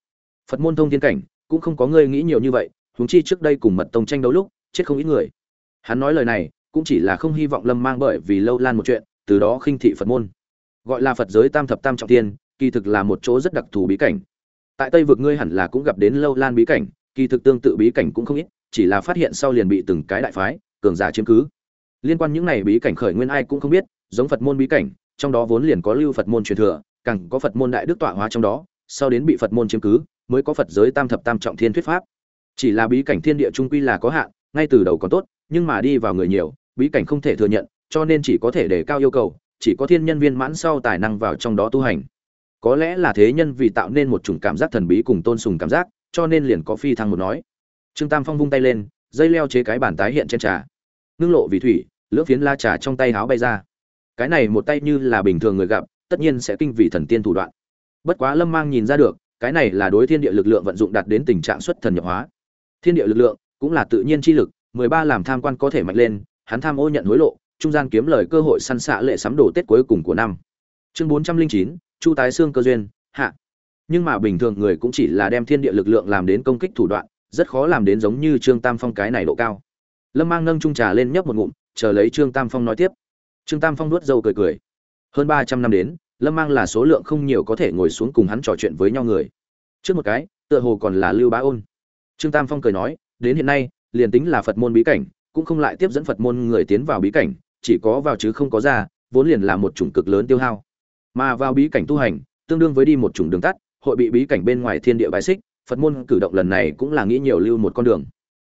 Speaker 1: Phật môn thông thiên cảnh, cũng không có ngươi nghĩ nhiều như vậy, huống chi trước đây cùng mật tông tranh đấu lúc, chết không ít người. Hắn nói lời này, cũng chỉ là không hy vọng lâm mang bởi vì lâu lan một chuyện, từ đó khinh thị phật môn. Gọi là phật giới tam thập tam trọng tiên kỳ thực là một chỗ rất đặc thù bí cảnh. Tại tây vực ngươi hẳn là cũng gặp đến lâu lan bí cảnh, kỳ thực tương tự bí cảnh cũng không ít, chỉ là phát hiện sau liền bị từng cái đại phái, cường giả chiếm cứ. Liên quan những này bí cảnh khởi nguyên ai cũng không biết, giống phật môn bí cảnh trong đó vốn liền có lưu phật môn truyền thừa, càng có phật môn đại đức tọa hóa trong đó, sau đến bị phật môn chiếm cứ, mới có phật giới tam thập tam trọng thiên thuyết pháp. Chỉ là bí cảnh thiên địa trung quy là có hạn, ngay từ đầu còn tốt, nhưng mà đi vào người nhiều, bí cảnh không thể thừa nhận, cho nên chỉ có thể đề cao yêu cầu, chỉ có thiên nhân viên mãn sau tài năng vào trong đó tu hành. Có lẽ là thế nhân vì tạo nên một chủng cảm giác thần bí cùng tôn sùng cảm giác, cho nên liền có phi thăng một nói. Trương tam phong vung tay lên, dây leo chế cái bàn tái hiện trên trà. Ngưng lộ vì thủy, lưỡng phiến la trà trong tay háo bay ra cái này một tay như là bình thường người gặp, tất nhiên sẽ kinh vì thần tiên thủ đoạn. Bất quá lâm mang nhìn ra được, cái này là đối thiên địa lực lượng vận dụng đạt đến tình trạng xuất thần nhập hóa. Thiên địa lực lượng cũng là tự nhiên chi lực, mười ba làm tham quan có thể mạnh lên, hắn tham ô nhận hối lộ, trung gian kiếm lời cơ hội săn xạ lệ sắm đồ tết cuối cùng của năm. Chương bốn trăm linh chín, chu tái xương cơ duyên, hạ. Nhưng mà bình thường người cũng chỉ là đem thiên địa lực lượng làm đến công kích thủ đoạn, rất khó làm đến giống như trương tam phong cái này độ cao. Lâm mang nâng trung trà lên nhấp một ngụm, chờ lấy trương tam phong nói tiếp trương tam phong nuốt dâu cười cười. Hơn ba trăm năm đến, lâm mang là số lượng không nhiều có thể ngồi xuống cùng hắn trò chuyện với nhau người. Trước một cái, tựa hồ còn là lưu bá ôn. Trương tam phong cười nói, đến hiện nay, liền tính là phật môn bí cảnh, cũng không lại tiếp dẫn phật môn người tiến vào bí cảnh, chỉ có vào chứ không có ra, vốn liền là một chủng cực lớn tiêu hao. Mà vào bí cảnh tu hành, tương đương với đi một chủng đường tắt, hội bị bí cảnh bên ngoài thiên địa bài xích, phật môn cử động lần này cũng là nghĩ nhiều lưu một con đường.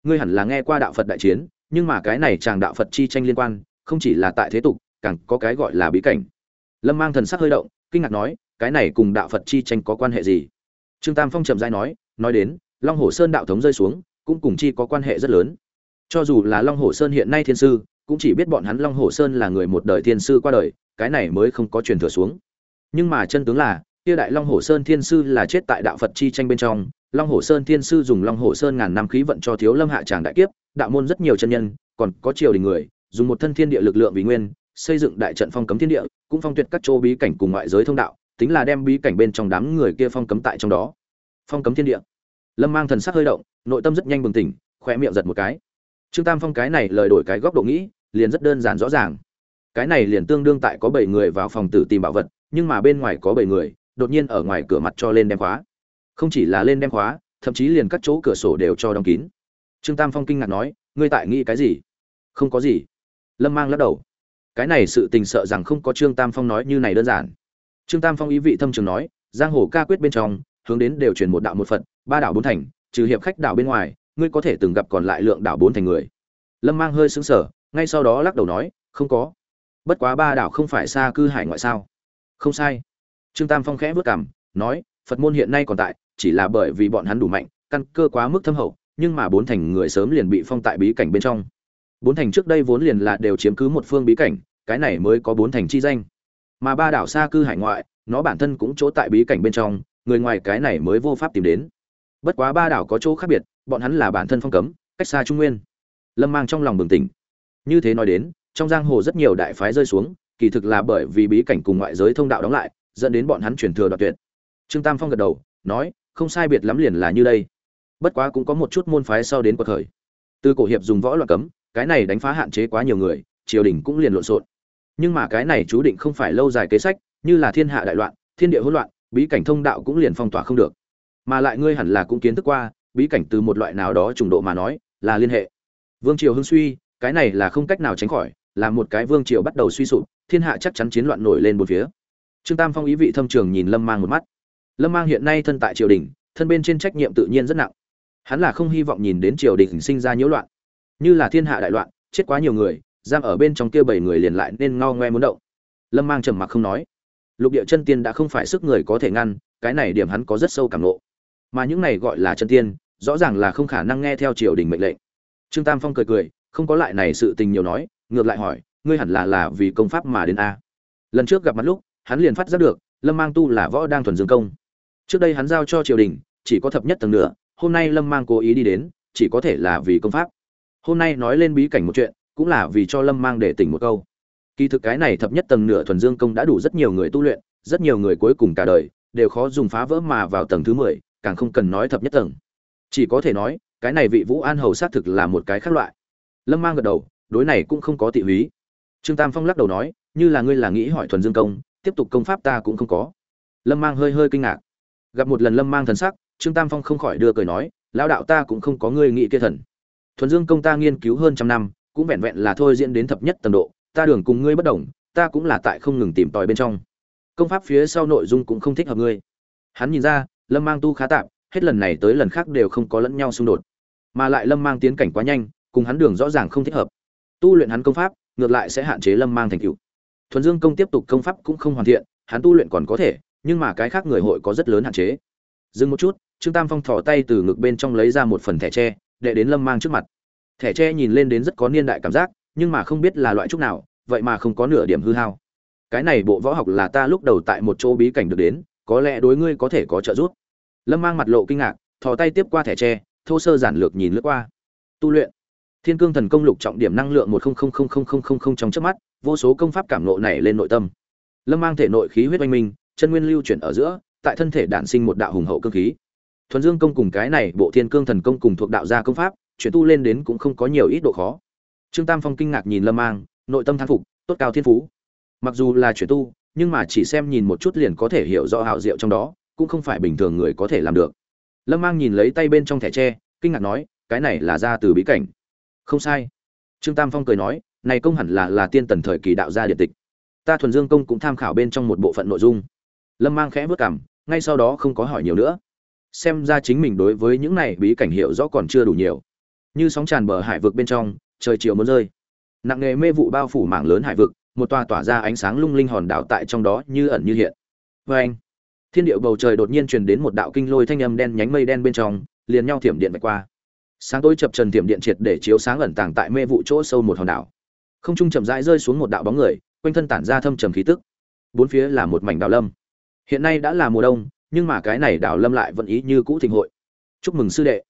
Speaker 1: Ngươi hẳn là nghe qua đạo phật đại chiến, nhưng mà cái này chàng đạo phật chi tranh liên quan không chỉ là tại thế tục, càng có cái gọi là bí cảnh. Lâm mang thần sắc hơi động, kinh ngạc nói, cái này cùng đạo phật chi tranh có quan hệ gì? Trương tam phong trầm dai nói nói đến, long hồ sơn đạo thống rơi xuống, cũng cùng chi có quan hệ rất lớn. Cho dù là long hồ sơn hiện nay thiên sư, cũng chỉ biết bọn hắn long hồ sơn là người một đời thiên sư qua đời, cái này mới không có truyền thừa xuống. Nhưng mà chân tướng là, kia đại long hồ sơn thiên sư là chết tại đạo phật chi tranh bên trong, long hồ sơn thiên sư dùng long hồ sơn ngàn năm khí vận cho thiếu lâm hạ tràng đại kiếp, đạo môn rất nhiều chân nhân, còn có triều đình người dùng một thân thiên địa lực lượng vì nguyên, xây dựng đại trận phong cấm thiên địa, cũng phong tuyệt các chỗ bí cảnh cùng ngoại giới thông đạo, tính là đem bí cảnh bên trong đám người kia phong cấm tại trong đó. Phong cấm thiên địa. Lâm mang thần sắc hơi động, nội tâm rất nhanh bừng tỉnh khoe miệng giật một cái. Trương tam phong cái này lời đổi cái góc độ nghĩ, liền rất đơn giản rõ ràng. Cái này liền tương đương tại có bảy người vào phòng tử tìm bảo vật, nhưng mà bên ngoài có bảy người, đột nhiên ở ngoài cửa mặt cho lên đem khóa. Không chỉ là lên đem khóa, thậm chí liền các chỗ cửa sổ đều cho đóng kín. Trương tam phong kinh ngạc nói, ngươi tại nghĩ cái gì? Không có gì lâm mang lắc đầu. Cái này sự tình sợ rằng không có trương tam phong nói như này đơn giản. Trương tam phong ý vị thâm trường nói, giang hồ ca quyết bên trong, hướng đến đều chuyển một đạo một phật, ba đảo bốn thành, trừ hiệp khách đảo bên ngoài, ngươi có thể từng gặp còn lại lượng đảo bốn thành người. Lâm mang hơi xứng sở ngay sau đó lắc đầu nói, không có. Bất quá ba đảo không phải xa cư hải ngoại sao? Không sai. Trương tam phong khẽ vớt cảm nói, phật môn hiện nay còn tại, chỉ là bởi vì bọn hắn đủ mạnh, căn cơ quá mức thâm hậu, nhưng mà bốn thành người sớm liền bị phong tại bí cảnh bên trong bốn thành trước đây vốn liền là đều chiếm cứ một phương bí cảnh cái này mới có bốn thành chi danh. Mà ba đảo xa cư hải ngoại nó bản thân cũng chỗ tại bí cảnh bên trong người ngoài cái này mới vô pháp tìm đến. Bất quá ba đảo có chỗ khác biệt bọn hắn là bản thân phong cấm cách xa trung nguyên. Lâm mang trong lòng bừng tỉnh. Như thế nói đến trong giang hồ rất nhiều đại phái rơi xuống kỳ thực là bởi vì bí cảnh cùng ngoại giới thông đạo đóng lại dẫn đến bọn hắn chuyển thừa đoạt tuyệt. Trương tam phong gật đầu nói không sai biệt lắm liền là như đây. Bất quá cũng có một chút môn phái sau đến cuộc khởi, từ cổ hiệp dùng võ loạn cấm cái này đánh phá hạn chế quá nhiều người, triều đình cũng liền lộn xộn. Nhưng mà cái này chú định không phải lâu dài kế sách, như là thiên hạ đại loạn, thiên địa hỗn loạn, bí cảnh thông đạo cũng liền phong tỏa không được. Mà lại ngươi hẳn là cũng kiến thức qua, bí cảnh từ một loại nào đó trùng độ mà nói, là liên hệ. Vương triều hưng suy, cái này là không cách nào tránh khỏi, là một cái vương triều bắt đầu suy sụp, thiên hạ chắc chắn chiến loạn nổi lên một phía. Trương tam phong ý vị thâm trường nhìn lâm mang một mắt. Lâm mang hiện nay thân tại triều đình, thân bên trên trách nhiệm tự nhiên rất nặng. Hắn là không hy vọng nhìn đến triều đình sinh ra nhiễu loạn như là thiên hạ đại loạn, chết quá nhiều người, giam ở bên trong kia bảy người liền lại nên ngao ngoe muốn động. Lâm mang trầm mặc không nói. Lục địa chân tiên đã không phải sức người có thể ngăn, cái này điểm hắn có rất sâu cảm lộ mà những này gọi là chân tiên, rõ ràng là không khả năng nghe theo triều đình mệnh lệnh. Trương tam phong cười cười, không có lại này sự tình nhiều nói, ngược lại hỏi, ngươi hẳn là là vì công pháp mà đến a? Lần trước gặp mặt lúc, hắn liền phát giác được, lâm mang tu là võ đang thuần dương công. Trước đây hắn giao cho triều đình, chỉ có thập nhất tầng nửa, hôm nay lâm mang cố ý đi đến, chỉ có thể là vì công pháp hôm nay nói lên bí cảnh một chuyện, cũng là vì cho lâm mang để tỉnh một câu. Kỳ thực cái này thập nhất tầng nửa thuần dương công đã đủ rất nhiều người tu luyện, rất nhiều người cuối cùng cả đời đều khó dùng phá vỡ mà vào tầng thứ mười, càng không cần nói thập nhất tầng. Chỉ có thể nói, cái này vị vũ an hầu xác thực là một cái khác loại. Lâm mang gật đầu, đối này cũng không có tị húy. Trương tam phong lắc đầu nói, như là ngươi là nghĩ hỏi thuần dương công, tiếp tục công pháp ta cũng không có. Lâm mang hơi hơi kinh ngạc. Gặp một lần lâm mang thần sắc, trương tam phong không khỏi đưa cười nói, lão đạo ta cũng không có ngươi nghĩ kia thần thuần dương công ta nghiên cứu hơn trăm năm, cũng vẹn vẹn là thôi diễn đến thập nhất tầng độ, ta đường cùng ngươi bất đồng, ta cũng là tại không ngừng tìm tòi bên trong. Công pháp phía sau nội dung cũng không thích hợp ngươi. Hắn nhìn ra, lâm mang tu khá tạm hết lần này tới lần khác đều không có lẫn nhau xung đột. Mà lại lâm mang tiến cảnh quá nhanh, cùng hắn đường rõ ràng không thích hợp. Tu luyện hắn công pháp, ngược lại sẽ hạn chế lâm mang thành cựu thuần dương công tiếp tục công pháp cũng không hoàn thiện, hắn tu luyện còn có thể, nhưng mà cái khác người hội có rất lớn hạn chế. Dừng một chút, trương tam phong thỏ tay từ ngực bên trong lấy ra một phần thẻ tre đệ đến lâm mang trước mặt. Thẻ tre nhìn lên đến rất có niên đại cảm giác, nhưng mà không biết là loại trúc nào, vậy mà không có nửa điểm hư hao. Cái này bộ võ học là ta lúc đầu tại một chỗ bí cảnh được đến, có lẽ đối ngươi có thể có trợ giúp. Lâm mang mặt lộ kinh ngạc, thò tay tiếp qua thẻ tre, thô sơ giản lược nhìn lướt qua. Tu luyện. Thiên cương thần công lục trọng điểm năng lượng một trong trước mắt, vô số công pháp cảm nộ này lên nội tâm. Lâm mang thể nội khí huyết oanh minh, chân nguyên lưu chuyển ở giữa, tại thân thể đản sinh một đạo hùng hậu cơ khí thuần dương công cùng cái này bộ thiên cương thần công cùng thuộc đạo gia công pháp, chuyển tu lên đến cũng không có nhiều ít độ khó. Trương tam phong kinh ngạc nhìn lâm mang, nội tâm thán phục, tốt cao thiên phú. Mặc dù là chuyển tu, nhưng mà chỉ xem nhìn một chút liền có thể hiểu rõ hào diệu trong đó, cũng không phải bình thường người có thể làm được. Lâm mang nhìn lấy tay bên trong thẻ tre, kinh ngạc nói, cái này là ra từ bí cảnh. Không sai. Trương tam phong cười nói, này công hẳn là là tiên tần thời kỳ đạo gia điện tịch. Ta thuần dương công cũng tham khảo bên trong một bộ phận nội dung. Lâm mang khẽ vất cảm ngay sau đó không có hỏi nhiều nữa xem ra chính mình đối với những này bí cảnh hiệu rõ còn chưa đủ nhiều. Như sóng tràn bờ hải vực bên trong, trời chiều muốn rơi. Nặng nghề mê vụ bao phủ mảng lớn hải vực, một tòa tỏa ra ánh sáng lung linh hòn đảo tại trong đó như ẩn như hiện. Vê anh, thiên điệu bầu trời đột nhiên truyền đến một đạo kinh lôi thanh âm đen nhánh mây đen bên trong, liền nhau thiểm điện vạch qua. Sáng tối chập trần thiểm điện triệt để chiếu sáng ẩn tàng tại mê vụ chỗ sâu một hòn đảo. Không trung chậm rãi rơi xuống một đạo bóng người, quanh thân tản ra thâm trầm khí tức. Bốn phía là một mảnh đảo lâm. Hiện nay đã là mùa đông nhưng mà cái này đảo lâm lại vẫn ý như cũ thịnh hội. Chúc mừng sư đệ.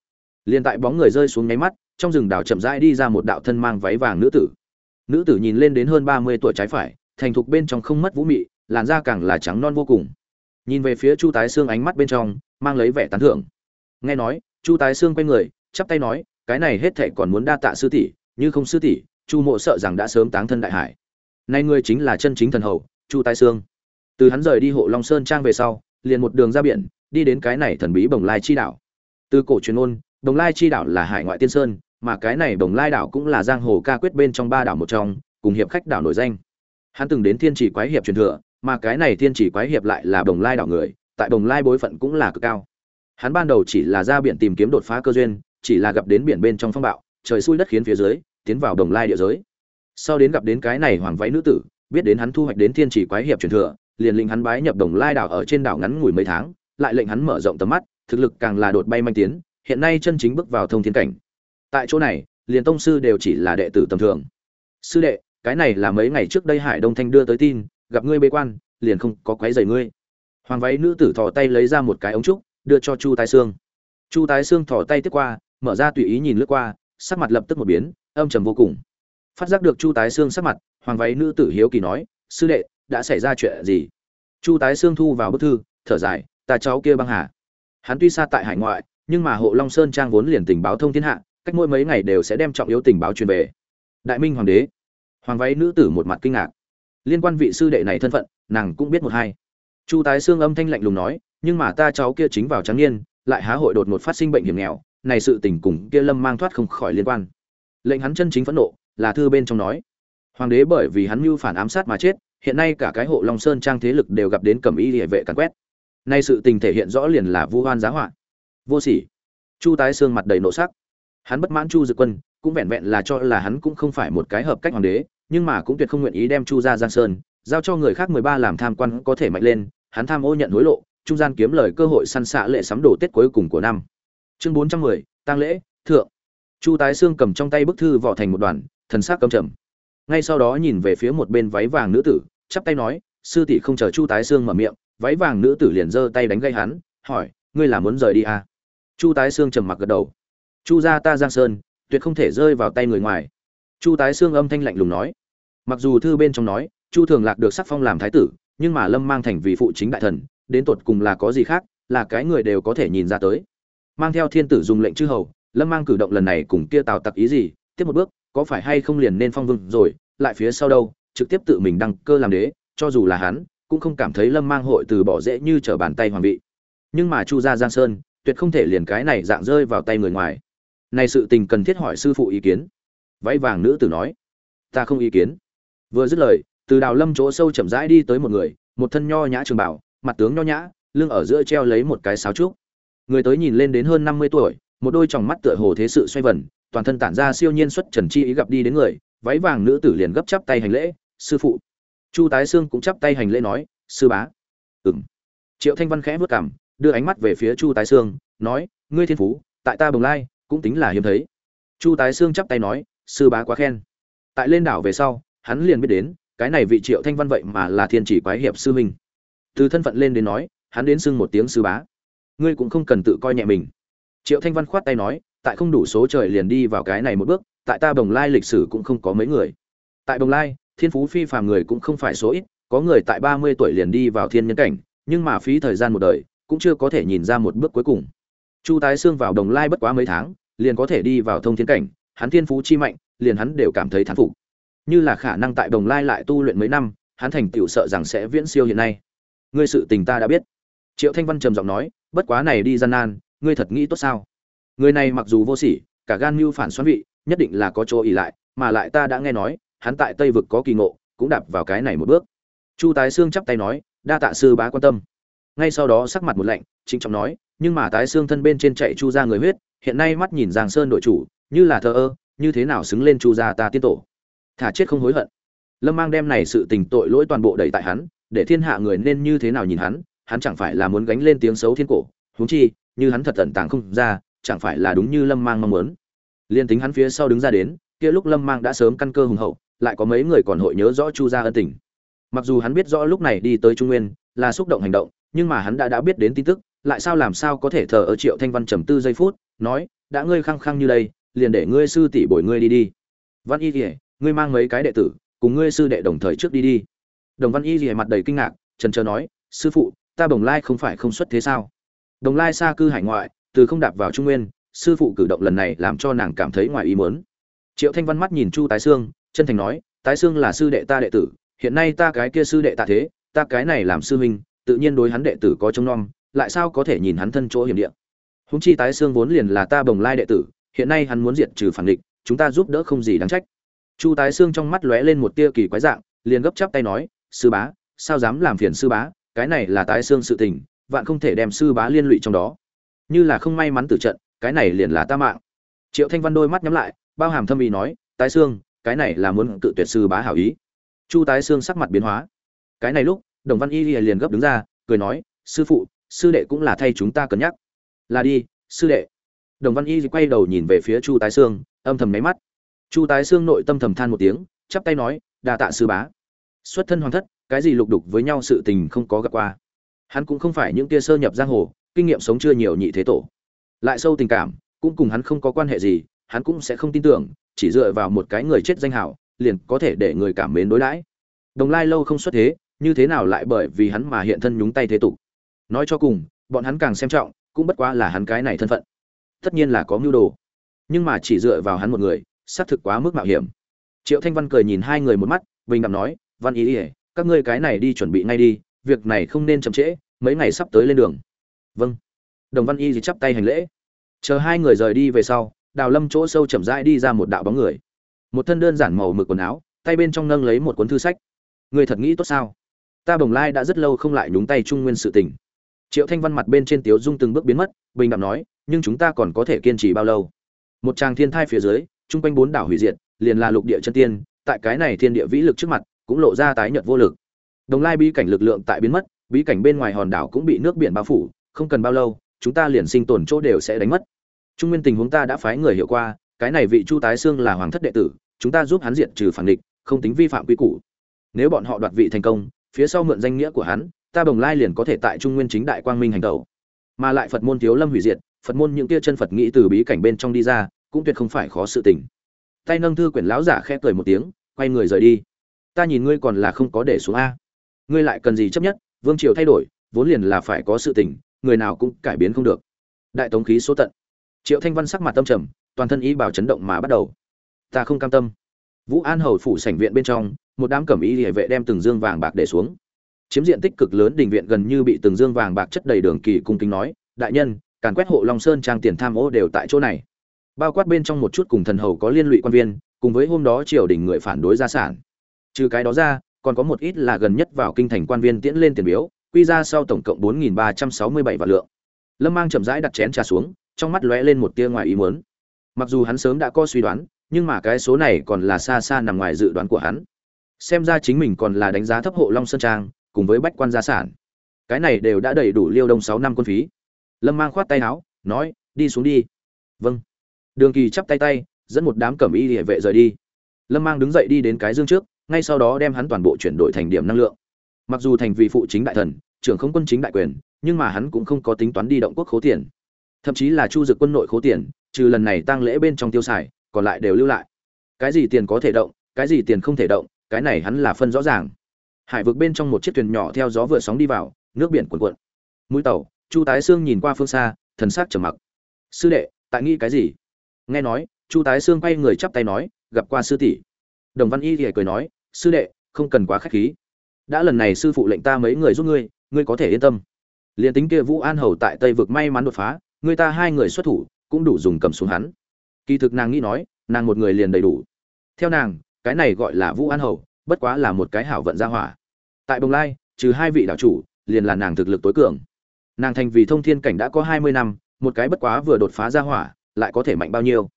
Speaker 1: Liền tại bóng người rơi xuống nháy mắt, trong rừng đảo chậm rãi đi ra một đạo thân mang váy vàng nữ tử. Nữ tử nhìn lên đến hơn ba mươi tuổi trái phải, thành thục bên trong không mất vũ mị, làn da càng là trắng non vô cùng. Nhìn về phía chu tái xương ánh mắt bên trong, mang lấy vẻ tán thưởng. Nghe nói, chu tái xương quay người, chắp tay nói, cái này hết thệ còn muốn đa tạ sư tỷ, như không sư tỷ, chu mộ sợ rằng đã sớm táng thân đại hải. Nay ngươi chính là chân chính thần hầu, chu tái xương từ hắn rời đi hộ long sơn trang về sau liền một đường ra biển, đi đến cái này thần bí bồng lai chi đảo. Từ cổ truyền ôn bồng lai chi đảo là hải ngoại tiên sơn, mà cái này bồng lai đảo cũng là giang hồ ca quyết bên trong ba đảo một trong, cùng hiệp khách đảo nổi danh. Hắn từng đến thiên chỉ quái hiệp truyền thừa, mà cái này thiên chỉ quái hiệp lại là bồng lai đảo người, tại bồng lai bối phận cũng là cực cao. Hắn ban đầu chỉ là ra biển tìm kiếm đột phá cơ duyên, chỉ là gặp đến biển bên trong phong bạo, trời xui đất khiến phía dưới, tiến vào đồng lai địa giới. Sau đến gặp đến cái này hoàng váy nữ tử, biết đến hắn thu hoạch đến thiên chỉ quái hiệp truyền thừa liền lệnh hắn bái nhập đồng lai đảo ở trên đảo ngắn ngủi mấy tháng, lại lệnh hắn mở rộng tầm mắt, thực lực càng là đột bay manh tiến, hiện nay chân chính bước vào thông thiên cảnh. Tại chỗ này, liền tông sư đều chỉ là đệ tử tầm thường. Sư đệ, cái này là mấy ngày trước đây hải đông thanh đưa tới tin, gặp ngươi bế quan, liền không có quấy rầy ngươi. Hoàng váy nữ tử thò tay lấy ra một cái ống trúc, đưa cho chu tái xương chu tái xương thò tay tiếp qua, mở ra tùy ý nhìn lướt qua, sắc mặt lập tức một biến, âm trầm vô cùng. Phát giác được chu tái xương sắc mặt, hoàng váy nữ tử hiếu kỳ nói, sư đệ đã xảy ra chuyện gì? Chu tái xương thu vào bức thư, thở dài, ta cháu kia băng hà. Hắn tuy xa tại hải ngoại, nhưng mà hộ long sơn trang vốn liền tình báo thông thiên hạ, cách mỗi mấy ngày đều sẽ đem trọng yếu tình báo truyền về. Đại minh hoàng đế. Hoàng váy nữ tử một mặt kinh ngạc. Liên quan vị sư đệ này thân phận, nàng cũng biết một hai. Chu tái xương âm thanh lạnh lùng nói, nhưng mà ta cháu kia chính vào trắng niên, lại há hội đột ngột phát sinh bệnh hiểm nghèo, này sự tình cùng kia lâm mang thoát không khỏi liên quan. Lệnh hắn chân chính phẫn nộ, là thư bên trong nói. Hoàng đế bởi vì hắn mưu phản ám sát mà chết hiện nay cả cái hộ long sơn trang thế lực đều gặp đến cẩm y địa vệ càn quét. Nay sự tình thể hiện rõ liền là vu hoan giá họa. Vô sỉ. Chu tái xương mặt đầy nộ sắc. Hắn bất mãn chu dự quân, cũng vẹn vẹn là cho là hắn cũng không phải một cái hợp cách hoàng đế, nhưng mà cũng tuyệt không nguyện ý đem chu ra giang sơn giao cho người khác mười ba làm tham quan có thể mạnh lên, hắn tham ô nhận hối lộ, trung gian kiếm lời cơ hội săn xạ lệ sắm đồ tết cuối cùng của năm. Chương bốn trăm mười tăng lễ, thượng. Chu tái xương cầm trong tay bức thư vỏ thành một đoàn, thần sắc cầm trầm. Ngay sau đó nhìn về phía một bên váy vàng nữ tử chắp tay nói, sư tỷ không chờ chu tái xương mở miệng, váy vàng nữ tử liền giơ tay đánh gây hắn, hỏi, ngươi là muốn rời đi à? chu tái xương trầm mặc gật đầu. Chu gia ta giang sơn, tuyệt không thể rơi vào tay người ngoài. Chu tái xương âm thanh lạnh lùng nói. Mặc dù thư bên trong nói, chu thường lạc được sắc phong làm thái tử, nhưng mà lâm mang thành vì phụ chính đại thần, đến tột cùng là có gì khác, là cái người đều có thể nhìn ra tới. Mang theo thiên tử dùng lệnh chư hầu, lâm mang cử động lần này cùng kia tào tặc ý gì, tiếp một bước, có phải hay không liền nên phong vương rồi, lại phía sau đâu? Trực tiếp tự mình đăng cơ làm đế, cho dù là hắn, cũng không cảm thấy lâm mang hội từ bỏ dễ như trở bàn tay hoàng vị. Nhưng mà chu gia giang sơn, tuyệt không thể liền cái này dạng rơi vào tay người ngoài. Này sự tình cần thiết hỏi sư phụ ý kiến. Váy vàng nữ tử nói, ta không ý kiến. Vừa dứt lời, từ đào lâm chỗ sâu chậm rãi đi tới một người, một thân nho nhã trường bảo, mặt tướng nho nhã, lưng ở giữa treo lấy một cái sáo trúc. Người tới nhìn lên đến hơn năm mươi tuổi, một đôi tròng mắt tựa hồ thế sự xoay vần, toàn thân tản ra siêu nhiên xuất trần chi ý gặp đi đến người, váy vàng nữ tử liền gấp chắp tay hành lễ sư phụ. Chu tái sương cũng chắp tay hành lễ nói, sư bá. Ừng triệu thanh văn khẽ vất cảm, đưa ánh mắt về phía chu tái sương, nói, ngươi thiên phú, tại ta bồng lai, cũng tính là hiếm thấy. Chu tái sương chắp tay nói, sư bá quá khen. Tại lên đảo về sau, hắn liền biết đến, cái này vị triệu thanh văn vậy mà là thiên chỉ quái hiệp sư huynh. Từ thân phận lên đến nói, hắn đến xưng một tiếng sư bá. Ngươi cũng không cần tự coi nhẹ mình. Triệu thanh văn khoát tay nói, tại không đủ số trời liền đi vào cái này một bước, tại ta bồng lai lịch sử cũng không có mấy người. Tại bồng lai thiên phú phi phàm người cũng không phải số ít, có người tại ba mươi tuổi liền đi vào thiên nhân cảnh, nhưng mà phí thời gian một đời, cũng chưa có thể nhìn ra một bước cuối cùng. Chu tái xương vào đồng lai bất quá mấy tháng, liền có thể đi vào thông thiên cảnh, hắn thiên phú chi mạnh, liền hắn đều cảm thấy thán phục. Như là khả năng tại đồng lai lại tu luyện mấy năm, hắn thành tựu sợ rằng sẽ viễn siêu hiện nay. Ngươi sự tình ta đã biết. Triệu thanh văn trầm giọng nói, bất quá này đi gian nan, ngươi thật nghĩ tốt sao? Người này mặc dù vô sỉ, cả gan mưu phản xoắn vị, nhất định là có chỗ ỉ lại, mà lại ta đã nghe nói hắn tại tây vực có kỳ ngộ, cũng đạp vào cái này một bước. Chu tái xương chắp tay nói, đa tạ sư bá quan tâm. Ngay sau đó sắc mặt một lạnh chính trọng nói, nhưng mà tái xương thân bên trên chạy chu ra người huyết, hiện nay mắt nhìn giang sơn đội chủ, như là thờ ơ, như thế nào xứng lên chu gia ta tiên tổ? Thả chết không hối hận. Lâm mang đem này sự tình tội lỗi toàn bộ đẩy tại hắn, để thiên hạ người nên như thế nào nhìn hắn hắn chẳng phải là muốn gánh lên tiếng xấu thiên cổ, huống chi, như hắn thật tận tàng không ra, chẳng phải là đúng như lâm mang mong muốn. Liên tính hắn phía sau đứng ra đến, kia lúc lâm mang đã sớm căn cơ hùng hậu lại có mấy người còn hội nhớ rõ chu gia ân tình. Mặc dù hắn biết rõ lúc này đi tới trung nguyên là xúc động hành động, nhưng mà hắn đã đã biết đến tin tức, lại sao làm sao có thể thờ ở triệu thanh văn trầm tư giây phút, nói, đã ngươi khăng khăng như đây, liền để ngươi sư tỷ bồi ngươi đi đi. Văn y kỉa ngươi mang mấy cái đệ tử, cùng ngươi sư đệ đồng thời trước đi đi. Đồng văn y kỉa mặt đầy kinh ngạc, trần trờ nói, sư phụ, ta bồng lai không phải không xuất thế sao? Đồng lai xa cư hải ngoại, từ không đạp vào trung nguyên, sư phụ cử động lần này làm cho nàng cảm thấy ngoài ý muốn. Triệu thanh văn mắt nhìn chu tái sương chân thành nói, tái sương là sư đệ ta đệ tử, hiện nay ta cái kia sư đệ tạ thế, ta cái này làm sư huynh, tự nhiên đối hắn đệ tử có trông nom, lại sao có thể nhìn hắn thân chỗ hiểm địa. Húng chi tái xương vốn liền là ta bồng lai đệ tử, hiện nay hắn muốn diệt trừ phản địch, chúng ta giúp đỡ không gì đáng trách. Chu tái xương trong mắt lóe lên một tia kỳ quái dạng, liền gấp chắp tay nói, sư bá, sao dám làm phiền sư bá, cái này là tái xương sự tình, vạn không thể đem sư bá liên lụy trong đó. Như là không may mắn tử trận, cái này liền là ta mạng. Triệu thanh văn đôi mắt nhắm lại, bao hàm thâm ý nói, tái xương cái này là muốn cự tuyệt sư bá hảo ý. Chu tái xương sắc mặt biến hóa. Cái này lúc đồng văn y liền gấp đứng ra cười nói sư phụ sư đệ cũng là thay chúng ta cân nhắc. Là đi sư đệ. Đồng văn y quay đầu nhìn về phía chu tái xương, âm thầm máy mắt. Chu tái xương nội tâm thầm than một tiếng chắp tay nói đà tạ sư bá. Xuất thân hoàng thất cái gì lục đục với nhau sự tình không có gặp qua. Hắn cũng không phải những kia sơ nhập giang hồ kinh nghiệm sống chưa nhiều nhị thế tổ. Lại sâu tình cảm cũng cùng hắn không có quan hệ gì hắn cũng sẽ không tin tưởng chỉ dựa vào một cái người chết danh hảo, liền có thể để người cảm mến đối đãi. Đồng lai lâu không xuất thế, như thế nào lại bởi vì hắn mà hiện thân nhúng tay thế tục? Nói cho cùng, bọn hắn càng xem trọng, cũng bất quá là hắn cái này thân phận. Tất nhiên là có mưu đồ. Nhưng mà chỉ dựa vào hắn một người, xác thực quá mức mạo hiểm. Triệu thanh văn cười nhìn hai người một mắt, bình đẳng nói, văn ý ỉa các ngươi cái này đi chuẩn bị ngay đi, việc này không nên chậm trễ, mấy ngày sắp tới lên đường. Vâng. Đồng văn y thì chắp tay hành lễ. Chờ hai người rời đi về sau đào lâm chỗ sâu chậm rãi đi ra một đạo bóng người. Một thân đơn giản màu mực quần áo, tay bên trong nâng lấy một cuốn thư sách. Người thật nghĩ tốt sao? Ta bồng lai đã rất lâu không lại nhúng tay trung nguyên sự tình. Triệu thanh văn mặt bên trên tiếu dung từng bước biến mất, bình đạm nói, nhưng chúng ta còn có thể kiên trì bao lâu? Một tràng thiên thai phía dưới, chung quanh bốn đảo hủy diệt, liền là lục địa chân tiên, tại cái này thiên địa vĩ lực trước mặt, cũng lộ ra tái nhợt vô lực. Đồng lai bí cảnh lực lượng tại biến mất, bí cảnh bên ngoài hòn đảo cũng bị nước biển bao phủ, không cần bao lâu, chúng ta liền sinh tồn chỗ đều sẽ đánh mất trung nguyên tình huống ta đã phái người hiểu qua, cái này vị chu tái xương là hoàng thất đệ tử, chúng ta giúp hắn diệt trừ phản địch, không tính vi phạm quy củ. Nếu bọn họ đoạt vị thành công, phía sau mượn danh nghĩa của hắn, ta bồng lai liền có thể tại trung nguyên chính đại quang minh hành tẩu. Mà lại phật môn thiếu lâm hủy diệt, phật môn những tia chân phật nghĩ từ bí cảnh bên trong đi ra, cũng tuyệt không phải khó sự tình. Tay nâng thư quyển lão giả khẽ cười một tiếng, quay người rời đi. Ta nhìn ngươi còn là không có để xuống a. Ngươi lại cần gì chấp nhất, vương triều thay đổi, vốn liền là phải có sự tình, người nào cũng cải biến không được. Đại tống khí số tận triệu thanh văn sắc mặt tâm trầm, toàn thân ý bảo chấn động mà bắt đầu. Ta không cam tâm. Vũ an hầu phủ sảnh viện bên trong, một đám cẩm y địa vệ đem từng dương vàng bạc để xuống. Chiếm diện tích cực lớn đình viện gần như bị từng dương vàng bạc chất đầy đường kỳ cung kính nói, đại nhân, càn quét hộ long sơn trang tiền tham ô đều tại chỗ này. Bao quát bên trong một chút cùng thần hầu có liên lụy quan viên, cùng với hôm đó triều đình người phản đối gia sản. Trừ cái đó ra, còn có một ít là gần nhất vào kinh thành quan viên tiễn lên tiền biếu, quy ra sau tổng cộng bốn nghìn ba trăm sáu mươi bảy vạn lượng. Lâm mang chậm rãi đặt chén trà xuống trong mắt lóe lên một tia ngoài ý muốn. Mặc dù hắn sớm đã có suy đoán, nhưng mà cái số này còn là xa xa nằm ngoài dự đoán của hắn. Xem ra chính mình còn là đánh giá thấp hộ long sơn trang, cùng với bách quan gia sản. Cái này đều đã đầy đủ liêu đông sáu năm quân phí. Lâm mang khoát tay áo, nói, đi xuống đi. Vâng. Đường kỳ chắp tay tay, dẫn một đám cẩm y liễu vệ rời đi. Lâm mang đứng dậy đi đến cái dương trước, ngay sau đó đem hắn toàn bộ chuyển đổi thành điểm năng lượng. Mặc dù thành vị phụ chính đại thần, trưởng không quân chính đại quyền, nhưng mà hắn cũng không có tính toán đi động quốc khố tiền thậm chí là chu dực quân nội khố tiền, trừ lần này tăng lễ bên trong tiêu xài, còn lại đều lưu lại. Cái gì tiền có thể động, cái gì tiền không thể động, cái này hắn là phân rõ ràng. Hải vực bên trong một chiếc thuyền nhỏ theo gió vừa sóng đi vào, nước biển cuồn cuộn. Mũi tàu, chu tái sương nhìn qua phương xa, thần sắc trầm mặc. Sư đệ, tại nghĩ cái gì? Nghe nói, chu tái sương quay người chắp tay nói, gặp qua sư tỷ. Đồng văn y thì cười nói, sư đệ, không cần quá khách khí. Đã lần này sư phụ lệnh ta mấy người giúp ngươi ngươi có thể yên tâm. Liền tính kia vũ an hầu tại tây vực may mắn đột phá người ta hai người xuất thủ, cũng đủ dùng cầm xuống hắn. Kỳ thực nàng nghĩ nói, nàng một người liền đầy đủ. Theo nàng, cái này gọi là vũ an hầu, bất quá là một cái hảo vận gia hỏa. Tại bồng lai, trừ hai vị đảo chủ, liền là nàng thực lực tối cường. Nàng thành vì thông thiên cảnh đã có hai mươi năm, một cái bất quá vừa đột phá gia hỏa, lại có thể mạnh bao nhiêu?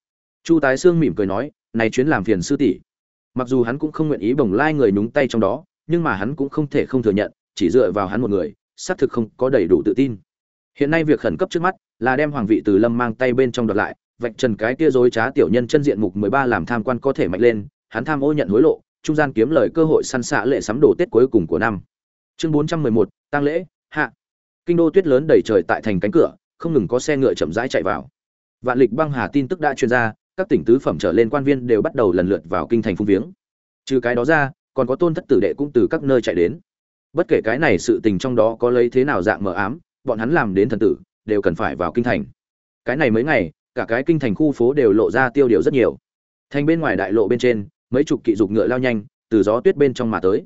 Speaker 1: Chu tái sương mỉm cười nói, này chuyến làm phiền sư tỷ. Mặc dù hắn cũng không nguyện ý bồng lai người nhúng tay trong đó, nhưng mà hắn cũng không thể không thừa nhận, chỉ dựa vào hắn một người, xác thực không có đầy đủ tự tin. Hiện nay việc khẩn cấp trước mắt là đem hoàng vị từ lâm mang tay bên trong đoạt lại, vạch trần cái kia dối trá tiểu nhân chân diện mục mười ba làm tham quan có thể mạnh lên, hắn tham ô nhận hối lộ, trung gian kiếm lời cơ hội săn xạ lệ sắm đồ tết cuối cùng của năm. Chương bốn trăm mười một tăng lễ, hạ. Kinh đô tuyết lớn đầy trời tại thành cánh cửa, không ngừng có xe ngựa chậm rãi chạy vào. Vạn lịch băng hà tin tức đã truyền ra, các tỉnh tứ phẩm trở lên quan viên đều bắt đầu lần lượt vào kinh thành phung viếng. Trừ cái đó ra, còn có tôn thất tử đệ cũng từ các nơi chạy đến. Bất kể cái này sự tình trong đó có lấy thế nào dạng mờ ám, bọn hắn làm đến thần tử đều cần phải vào kinh thành. Cái này mấy ngày, cả cái kinh thành khu phố đều lộ ra tiêu điều rất nhiều. Thành bên ngoài đại lộ bên trên, mấy chục kỵ dục ngựa lao nhanh, từ gió tuyết bên trong mà tới.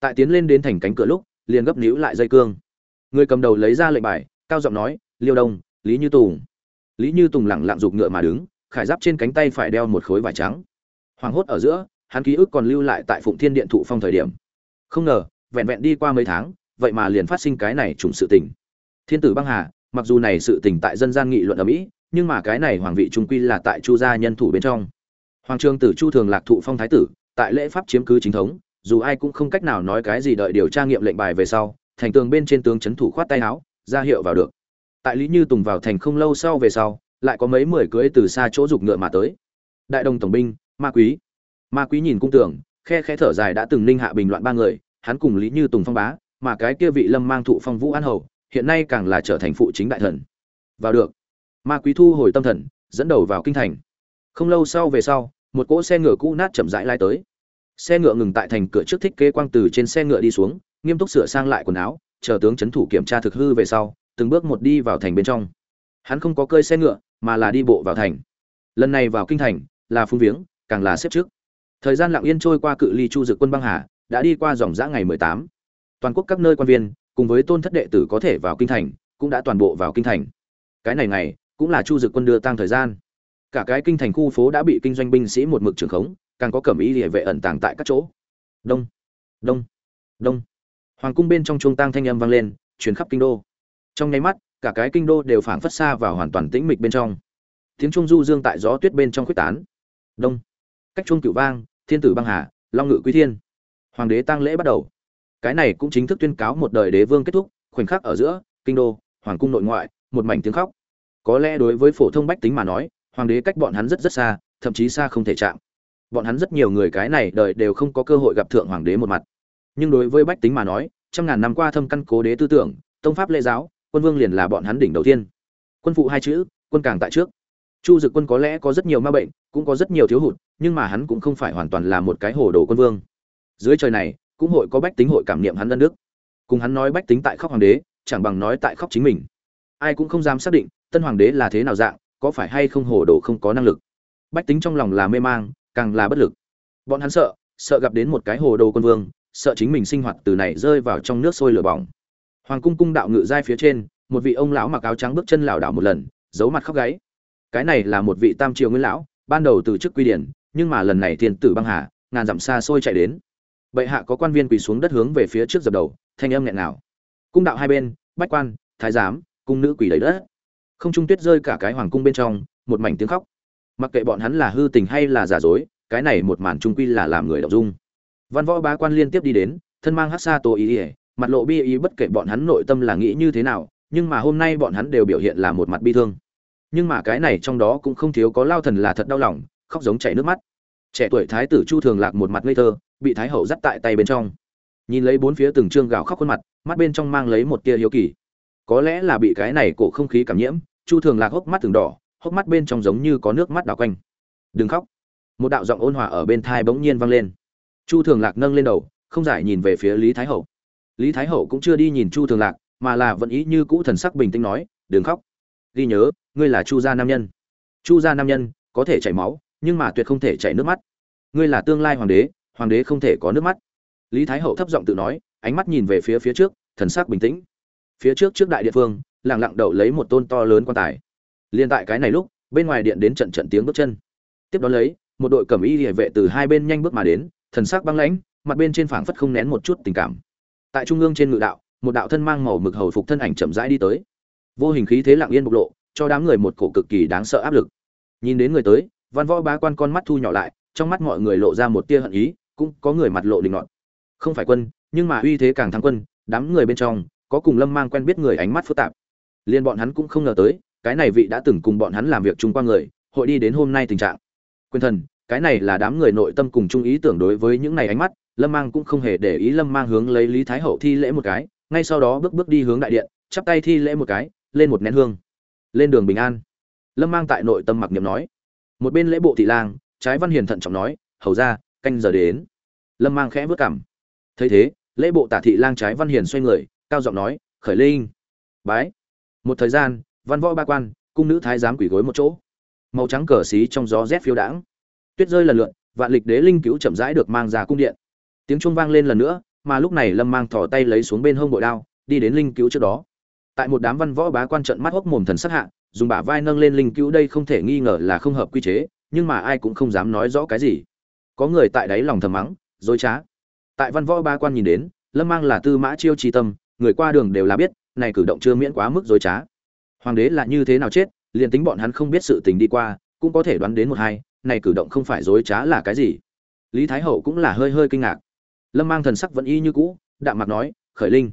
Speaker 1: Tại tiến lên đến thành cánh cửa lúc, liền gấp níu lại dây cương. Người cầm đầu lấy ra lệnh bài, cao giọng nói, liêu đông, lý như tùng. Lý như tùng lẳng lặng dục ngựa mà đứng, khải giáp trên cánh tay phải đeo một khối vải trắng. Hoàng hốt ở giữa, hắn ký ức còn lưu lại tại phụng thiên điện thụ phong thời điểm. Không ngờ, vẹn vẹn đi qua mấy tháng, vậy mà liền phát sinh cái này trùng sự tình. Thiên tử băng hà mặc dù này sự tình tại dân gian nghị luận ở mỹ, nhưng mà cái này hoàng vị trung quy là tại chu gia nhân thủ bên trong. Hoàng trương tử chu thường lạc thụ phong thái tử, tại lễ pháp chiếm cứ chính thống, dù ai cũng không cách nào nói cái gì đợi điều tra nghiệm lệnh bài về sau, thành tường bên trên tướng chấn thủ khoát tay áo, ra hiệu vào được. Tại lý như tùng vào thành không lâu sau về sau, lại có mấy mười cưới từ xa chỗ giục ngựa mà tới. Đại đồng tổng binh, ma quý. Ma quý nhìn cung tưởng khe khẽ thở dài đã từng ninh hạ bình loạn ba người, hắn cùng lý như tùng phong bá, mà cái kia vị lâm mang thụ phong vũ an hầu hiện nay càng là trở thành phụ chính đại thần. Vào được. Ma quý thu hồi tâm thần, dẫn đầu vào kinh thành. Không lâu sau về sau, một cỗ xe ngựa cũ nát chậm rãi lai tới. Xe ngựa ngừng tại thành cửa trước thích kế quang từ trên xe ngựa đi xuống, nghiêm túc sửa sang lại quần áo, chờ tướng c thủ kiểm tra thực hư về sau, từng bước một đi vào thành bên trong. Hắn không có cơi xe ngựa, mà là đi bộ vào thành. Lần này vào kinh thành, là phung viếng, càng là xếp trước. Thời gian lặng yên trôi qua cự ly chu dực quân băng hà, đã đi qua dòng dã ngày mười tám. Toàn quốc các nơi quan viên cùng với tôn thất đệ tử có thể vào kinh thành, cũng đã toàn bộ vào kinh thành. Cái này ngày, cũng là chu dực quân đưa tăng thời gian. Cả cái kinh thành khu phố đã bị kinh doanh binh sĩ một mực trường khống, càng có cẩm ý địa vệ ẩn tàng tại các chỗ. Đông đông đông. Hoàng cung bên trong chuông tăng thanh âm vang lên, truyền khắp kinh đô. Trong nháy mắt, cả cái kinh đô đều phảng phất xa vào hoàn toàn tĩnh mịch bên trong. Tiếng chuông du dương tại gió tuyết bên trong quyết tán. Đông. Cách chuông cửu vang, thiên tử băng hà, long ngự quý thiên. Hoàng đế tăng lễ bắt đầu cái này cũng chính thức tuyên cáo một đời đế vương kết thúc, khoảnh khắc ở giữa, kinh đô, hoàng cung nội ngoại, một mảnh tiếng khóc. Có lẽ đối với phổ thông bách tính mà nói, hoàng đế cách bọn hắn rất rất xa, thậm chí xa không thể chạm. Bọn hắn rất nhiều người cái này đời đều không có cơ hội gặp thượng hoàng đế một mặt. Nhưng đối với bách tính mà nói, trăm ngàn năm qua thâm căn cố đế tư tưởng, tông pháp lễ giáo, quân vương liền là bọn hắn đỉnh đầu tiên. Quân phụ hai chữ, quân càng tại trước. Chu dực quân có lẽ có rất nhiều ma bệnh, cũng có rất nhiều thiếu hụt, nhưng mà hắn cũng không phải hoàn toàn là một cái hồ đồ quân vương. Dưới trời này cũng hội có bách tính hội cảm niệm hắn ân nước cùng hắn nói bách tính tại khóc hoàng đế, chẳng bằng nói tại khóc chính mình. Ai cũng không dám xác định, tân hoàng đế là thế nào dạng, có phải hay không hồ đồ không có năng lực. Bách tính trong lòng là mê mang, càng là bất lực. Bọn hắn sợ sợ gặp đến một cái hồ đồ quân vương, sợ chính mình sinh hoạt từ này rơi vào trong nước sôi lửa bỏng. Hoàng cung cung đạo ngự giai phía trên, một vị ông lão mặc áo trắng bước chân lảo đảo một lần, giấu mặt khóc gáy. Cái này là một vị tam triều nguyên lão, ban đầu từ chức quy điển, nhưng mà lần này thiên tử băng hà, ngàn dặm xa xôi chạy đến bệ hạ có quan viên quỳ xuống đất hướng về phía trước dập đầu, thanh âm nghẹn nào cung đạo hai bên, bách quan, thái giám, cung nữ quỳ đầy đất. Không trung tuyết rơi cả cái hoàng cung bên trong, một mảnh tiếng khóc. Mặc kệ bọn hắn là hư tình hay là giả dối, cái này một màn trung quy là làm người đọc dung. Văn võ bá quan liên tiếp đi đến, thân mang hát xa tô ý ỉa mặt lộ bi ý bất kể bọn hắn nội tâm là nghĩ như thế nào, nhưng mà hôm nay bọn hắn đều biểu hiện là một mặt bi thương. Nhưng mà cái này trong đó cũng không thiếu có lao thần là thật đau lòng, khóc giống chảy nước mắt. Trẻ tuổi thái tử chu thường lạc một mặt ngây thơ bị thái hậu dắt tại tay bên trong. Nhìn lấy bốn phía từng trương gào khóc khuôn mặt, mắt bên trong mang lấy một tia hiếu kỳ. Có lẽ là bị cái này cổ không khí cảm nhiễm, chu thường lạc hốc mắt từng đỏ, hốc mắt bên trong giống như có nước mắt đào quanh. Đừng khóc. Một đạo giọng ôn hòa ở bên thai bỗng nhiên vang lên. Chu thường lạc nâng lên đầu, không giải nhìn về phía lý thái hậu. Lý thái hậu cũng chưa đi nhìn chu thường lạc, mà là vẫn ý như cũ thần sắc bình tĩnh nói, đừng khóc. Ghi nhớ, ngươi là chu gia nam nhân. Chu gia nam nhân có thể chảy máu, nhưng mà tuyệt không thể chảy nước mắt. Ngươi là tương lai hoàng đế hoàng đế không thể có nước mắt. Lý thái hậu thấp giọng tự nói, ánh mắt nhìn về phía phía trước, thần sắc bình tĩnh. Phía trước trước đại địa phương, lặng lặng đậu lấy một tôn to lớn quan tài. Liên tại cái này lúc, bên ngoài điện đến trận trận tiếng bước chân. Tiếp đó lấy, một đội cẩm y địa vệ từ hai bên nhanh bước mà đến, thần sắc băng lãnh, mặt bên trên phảng phất không nén một chút tình cảm. Tại trung ương trên ngự đạo, một đạo thân mang màu mực hầu phục thân ảnh chậm rãi đi tới. Vô hình khí thế lặng yên bộc lộ, cho đám người một cổ cực kỳ đáng sợ áp lực. Nhìn đến người tới, văn võ bá quan con mắt thu nhỏ lại, trong mắt mọi người lộ ra một tia hận ý cũng có người mặt lộ đình ngọn. Không phải quân, nhưng mà uy thế càng thắng quân, đám người bên trong, có cùng lâm mang quen biết người ánh mắt phức tạp. Liên bọn hắn cũng không ngờ tới, cái này vị đã từng cùng bọn hắn làm việc chung qua người, hội đi đến hôm nay tình trạng. Quyền thần, cái này là đám người nội tâm cùng chung ý tưởng đối với những này ánh mắt, lâm mang cũng không hề để ý lâm mang hướng lấy lý thái hậu thi lễ một cái, ngay sau đó bước bước đi hướng đại điện, chắp tay thi lễ một cái, lên một nén hương. Lên đường bình an. Lâm mang tại nội tâm mặc niệm nói. Một bên lễ bộ thị lang, trái văn hiền thận trọng nói, hầu ra canh giờ đến. Lâm mang khẽ vớt cảm thấy thế, lễ bộ tả thị lang trái văn hiền xoay người, cao giọng nói, khởi linh. Bái. Một thời gian, văn võ ba quan, cung nữ thái giám quỷ gối một chỗ. Màu trắng cờ xí trong gió rét phiêu đãng. Tuyết rơi lần lượt, vạn lịch đế linh cứu chậm rãi được mang ra cung điện. Tiếng chuông vang lên lần nữa, mà lúc này lâm mang thò tay lấy xuống bên hông bội đao, đi đến linh cứu trước đó. Tại một đám văn võ bá quan trận mắt hốc mồm thần sắc hạ, dùng bả vai nâng lên linh cứu đây không thể nghi ngờ là không hợp quy chế, nhưng mà ai cũng không dám nói rõ cái gì có người tại đáy lòng thầm mắng, dối trá. Tại văn võ ba quan nhìn đến, lâm mang là tư mã chiêu tri tâm, người qua đường đều là biết, này cử động chưa miễn quá mức dối trá. Hoàng đế là như thế nào chết, liền tính bọn hắn không biết sự tình đi qua, cũng có thể đoán đến một hai, này cử động không phải dối trá là cái gì. Lý thái hậu cũng là hơi hơi kinh ngạc. Lâm mang thần sắc vẫn y như cũ, đạm mặt nói, khởi linh,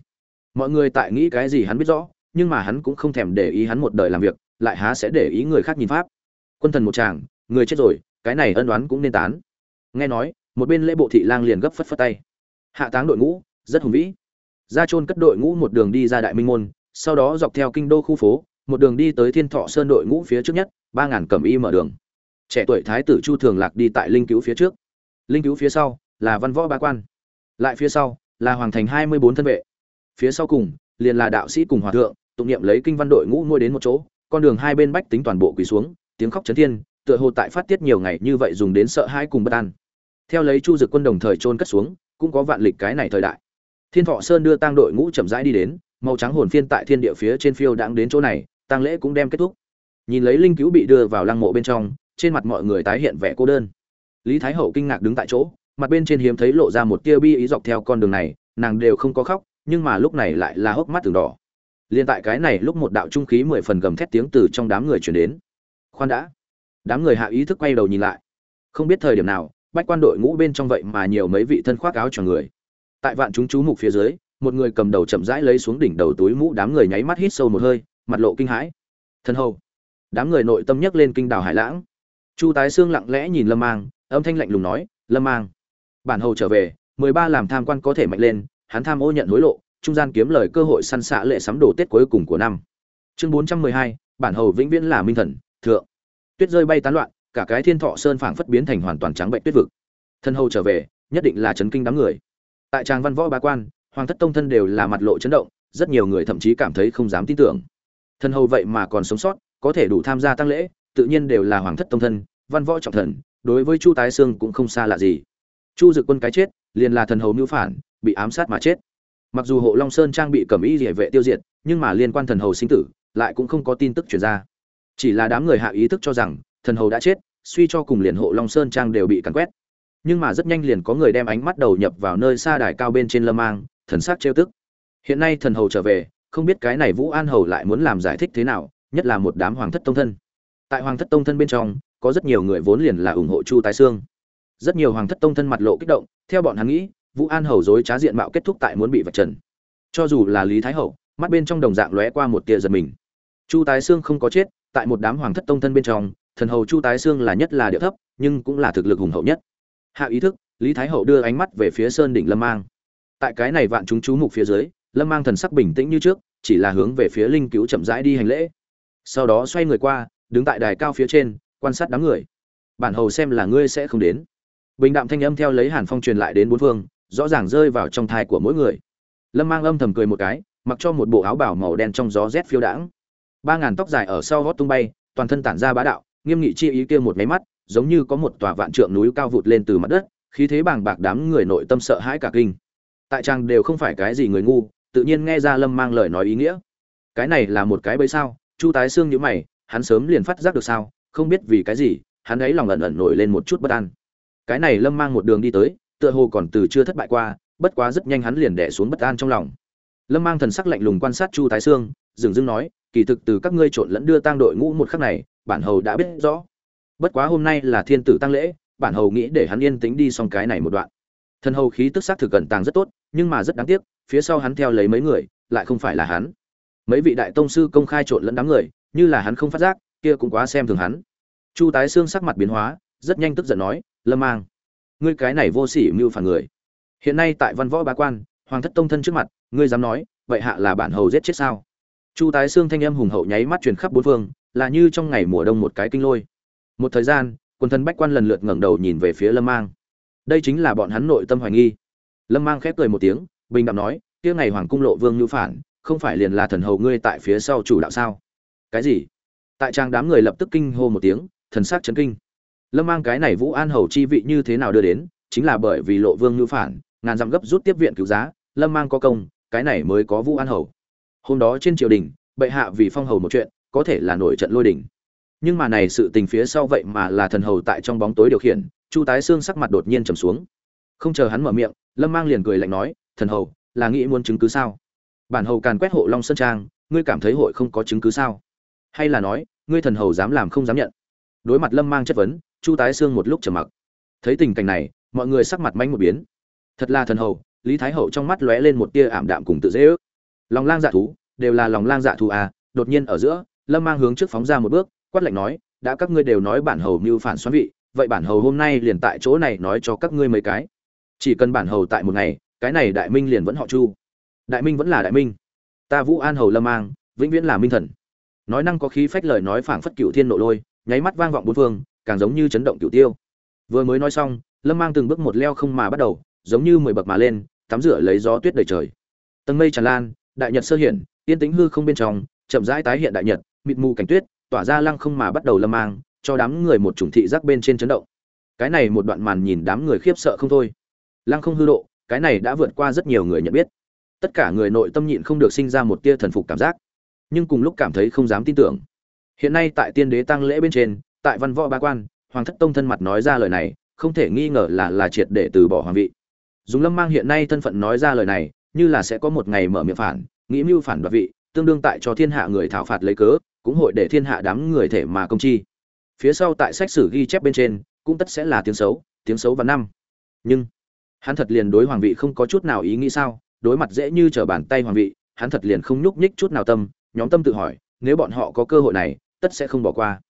Speaker 1: mọi người tại nghĩ cái gì hắn biết rõ, nhưng mà hắn cũng không thèm để ý hắn một đời làm việc, lại há sẽ để ý người khác nhìn pháp. Quân thần một chàng người chết rồi, cái này ân đoán cũng nên tán nghe nói, một bên lễ bộ thị lang liền gấp phất phất tay. Hạ táng đội ngũ, rất hùng vĩ. Ra trôn cất đội ngũ một đường đi ra đại minh môn, sau đó dọc theo kinh đô khu phố, một đường đi tới thiên thọ sơn đội ngũ phía trước nhất, ba ngàn cẩm y mở đường. Trẻ tuổi thái tử chu thường lạc đi tại linh cứu phía trước. Linh cứu phía sau là văn võ ba quan. Lại phía sau là hoàng thành hai mươi bốn thân vệ. Phía sau cùng liền là đạo sĩ cùng hòa thượng, tụng niệm lấy kinh văn đội ngũ nuôi đến một chỗ, con đường hai bên bách tính toàn bộ quỳ xuống, tiếng khóc chấn thiên tựa hồ tại phát tiết nhiều ngày như vậy dùng đến sợ hãi cùng bất an. Theo lấy chu dực quân đồng thời trôn cất xuống, cũng có vạn lịch cái này thời đại. Thiên thọ sơn đưa tang đội ngũ chậm rãi đi đến, màu trắng hồn phiên tại thiên địa phía trên phiêu đãng đến chỗ này, tang lễ cũng đem kết thúc. Nhìn lấy linh cứu bị đưa vào lăng mộ bên trong, trên mặt mọi người tái hiện vẻ cô đơn. Lý thái hậu kinh ngạc đứng tại chỗ, mặt bên trên hiếm thấy lộ ra một tia bi ý dọc theo con đường này, nàng đều không có khóc, nhưng mà lúc này lại là hốc mắt từng đỏ. Liên tại cái này lúc một đạo trung khí mười phần gầm thét tiếng từ trong đám người chuyển đến. Khoan đã đám người hạ ý thức quay đầu nhìn lại. Không biết thời điểm nào, bách quan đội ngũ bên trong vậy mà nhiều mấy vị thân khoác áo cho người. Tại vạn chúng chú mục phía dưới, một người cầm đầu chậm rãi lấy xuống đỉnh đầu túi mũ đám người nháy mắt hít sâu một hơi, mặt lộ kinh hãi. Thân hầu. Đám người nội tâm nhấc lên kinh đảo hải lãng. Chu tái xương lặng lẽ nhìn lâm mang, âm thanh lạnh lùng nói, lâm mang. Bản hầu trở về, mười ba làm tham quan có thể mạnh lên, hắn tham ô nhận hối lộ, trung gian kiếm lời cơ hội săn xạ lệ sắm đồ tết cuối cùng của năm. Chương bốn trăm mười hai, bản hầu vĩnh viễn là minh thần, thượng tuyết rơi bay tán loạn, cả cái thiên thọ sơn phảng phất biến thành hoàn toàn trắng bệnh tuyết vực. Thân hầu trở về, nhất định là chấn kinh đám người. Tại tràng văn võ ba quan, hoàng thất tông thân đều là mặt lộ chấn động, rất nhiều người thậm chí cảm thấy không dám tin tưởng. Thân hầu vậy mà còn sống sót, có thể đủ tham gia tăng lễ, tự nhiên đều là hoàng thất tông thân, văn võ trọng thần, đối với chu tái sương cũng không xa lạ gì. Chu dực quân cái chết, liền là thần hầu mưu phản, bị ám sát mà chết. Mặc dù hộ long sơn trang bị cẩm y địa vệ tiêu diệt, nhưng mà liên quan thần hầu sinh tử, lại cũng không có tin tức truyền ra chỉ là đám người hạ ý thức cho rằng, thần hầu đã chết, suy cho cùng liền hộ long sơn trang đều bị cắn quét. Nhưng mà rất nhanh liền có người đem ánh mắt đầu nhập vào nơi xa đài cao bên trên lâm mang, thần sắc trêu tức. Hiện nay thần hầu trở về, không biết cái này vũ an hầu lại muốn làm giải thích thế nào, nhất là một đám hoàng thất tông thân. Tại hoàng thất tông thân bên trong, có rất nhiều người vốn liền là ủng hộ chu tái sương. Rất nhiều hoàng thất tông thân mặt lộ kích động, theo bọn hắn nghĩ, vũ an hầu dối trá diện mạo kết thúc tại muốn bị vạch trần. Cho dù là lý thái hậu, mắt bên trong đồng dạng lóe qua một tia giật mình. Chu tái sương không có chết tại một đám hoàng thất tông thân bên trong, thần hầu chu tái xương là nhất là địa thấp, nhưng cũng là thực lực hùng hậu nhất. Hạ ý thức, lý thái hậu đưa ánh mắt về phía sơn đỉnh lâm mang. Tại cái này vạn chúng chú mục phía dưới, lâm mang thần sắc bình tĩnh như trước, chỉ là hướng về phía linh cứu chậm rãi đi hành lễ. Sau đó xoay người qua, đứng tại đài cao phía trên, quan sát đám người. Bản hầu xem là ngươi sẽ không đến. Bình đạm thanh âm theo lấy hàn phong truyền lại đến bốn phương, rõ ràng rơi vào trong thai của mỗi người. Lâm mang âm thầm cười một cái, mặc cho một bộ áo bảo màu đen trong gió rét phiêu đãng ba ngàn tóc dài ở sau gót tung bay, toàn thân tản ra bá đạo, nghiêm nghị chi ý kia một máy mắt, giống như có một tòa vạn trượng núi cao vụt lên từ mặt đất, khí thế bàng bạc đám người nội tâm sợ hãi cả kinh. Tại trang đều không phải cái gì người ngu, tự nhiên nghe ra lâm mang lời nói ý nghĩa. Cái này là một cái bẫy sao? Chu tái xương nhữ mày, hắn sớm liền phát giác được sao? Không biết vì cái gì, hắn ấy lòng ẩn ẩn nổi lên một chút bất an. Cái này lâm mang một đường đi tới, tựa hồ còn từ chưa thất bại qua, bất quá rất nhanh hắn liền đẻ xuống bất an trong lòng. Lâm mang thần sắc lạnh lùng quan sát chu thái sương, dừng dưng nói kỳ thực từ các ngươi trộn lẫn đưa tang đội ngũ một khắc này, bản hầu đã biết rõ. Bất quá hôm nay là thiên tử tăng lễ, bản hầu nghĩ để hắn yên tĩnh đi xong cái này một đoạn. Thần hầu khí tức sắc thực cẩn tàng rất tốt, nhưng mà rất đáng tiếc, phía sau hắn theo lấy mấy người, lại không phải là hắn. Mấy vị đại tông sư công khai trộn lẫn đám người, như là hắn không phát giác, kia cũng quá xem thường hắn. Chu tái xương sắc mặt biến hóa, rất nhanh tức giận nói, lâm mang, ngươi cái này vô sỉ mưu phản người. Hiện nay tại văn võ bá quan, hoàng thất tông thân trước mặt, ngươi dám nói, vậy hạ là bản hầu giết chết sao? Chu tái xương thanh âm hùng hậu nháy mắt truyền khắp bốn phương, là như trong ngày mùa đông một cái kinh lôi. Một thời gian, quần thần bách quan lần lượt ngẩng đầu nhìn về phía lâm mang. Đây chính là bọn hắn nội tâm hoài nghi. Lâm mang khép cười một tiếng, bình đạm nói, kia ngày hoàng cung lộ vương như phản, không phải liền là thần hầu ngươi tại phía sau chủ đạo sao? Cái gì? Tại trang đám người lập tức kinh hô một tiếng, thần sắc chấn kinh. Lâm mang cái này vũ an hầu chi vị như thế nào đưa đến, chính là bởi vì lộ vương như phản, ngàn dặm gấp rút tiếp viện cứu giá, lâm mang có công, cái này mới có vũ an hầu hôm đó trên triều đình, bệ hạ vì phong hầu một chuyện, có thể là nổi trận lôi đình. Nhưng mà này sự tình phía sau vậy mà là thần hầu tại trong bóng tối điều khiển, chu tái xương sắc mặt đột nhiên trầm xuống. Không chờ hắn mở miệng, lâm mang liền cười lạnh nói, thần hầu, là nghĩ muốn chứng cứ sao? Bản hầu càn quét hộ long sơn trang, ngươi cảm thấy hội không có chứng cứ sao? Hay là nói, ngươi thần hầu dám làm không dám nhận? Đối mặt lâm mang chất vấn, chu tái xương một lúc trầm mặc. Thấy tình cảnh này, mọi người sắc mặt manh một biến. Thật là thần hầu, lý thái hậu trong mắt lóe lên một tia ảm đạm cùng tự dễ ước lòng lang dạ thú, đều là lòng lang dạ thú à đột nhiên ở giữa, lâm mang hướng trước phóng ra một bước, quát lạnh nói, đã các ngươi đều nói bản hầu mưu phản xoắn vị, vậy bản hầu hôm nay liền tại chỗ này nói cho các ngươi mấy cái. Chỉ cần bản hầu tại một ngày, cái này đại minh liền vẫn họ chu. Đại minh vẫn là đại minh. Ta vũ an hầu lâm mang, vĩnh viễn là minh thần. Nói năng có khí phách lời nói phảng phất cựu thiên nộ lôi, nháy mắt vang vọng bốn phương, càng giống như chấn động cựu tiêu. Vừa mới nói xong, lâm mang từng bước một leo không mà bắt đầu, giống như mười bậc mà lên, tắm rửa lấy gió tuyết đầy trời. Tầng mây tràn lan đại nhật sơ hiển, yên tĩnh hư không bên trong chậm rãi tái hiện đại nhật mịt mù cảnh tuyết tỏa ra lăng không mà bắt đầu lâm mang cho đám người một chủng thị giác bên trên chấn động. Cái này một đoạn màn nhìn đám người khiếp sợ không thôi. Lăng không hư độ cái này đã vượt qua rất nhiều người nhận biết. Tất cả người nội tâm nhịn không được sinh ra một tia thần phục cảm giác nhưng cùng lúc cảm thấy không dám tin tưởng. Hiện nay tại tiên đế tăng lễ bên trên tại văn võ ba quan hoàng thất tông thân mặt nói ra lời này không thể nghi ngờ là là triệt để từ bỏ hoàng vị. Dùng lâm mang hiện nay thân phận nói ra lời này như là sẽ có một ngày mở miệng phản, nghĩ mưu phản đoạt vị, tương đương tại cho thiên hạ người thảo phạt lấy cớ, cũng hội để thiên hạ đám người thể mà công chi. Phía sau tại sách sử ghi chép bên trên, cũng tất sẽ là tiếng xấu tiếng xấu và năm. Nhưng, hắn thật liền đối hoàng vị không có chút nào ý nghĩ sao, đối mặt dễ như trở bàn tay hoàng vị, hắn thật liền không nhúc nhích chút nào tâm, nhóm tâm tự hỏi, nếu bọn họ có cơ hội này, tất sẽ không bỏ qua.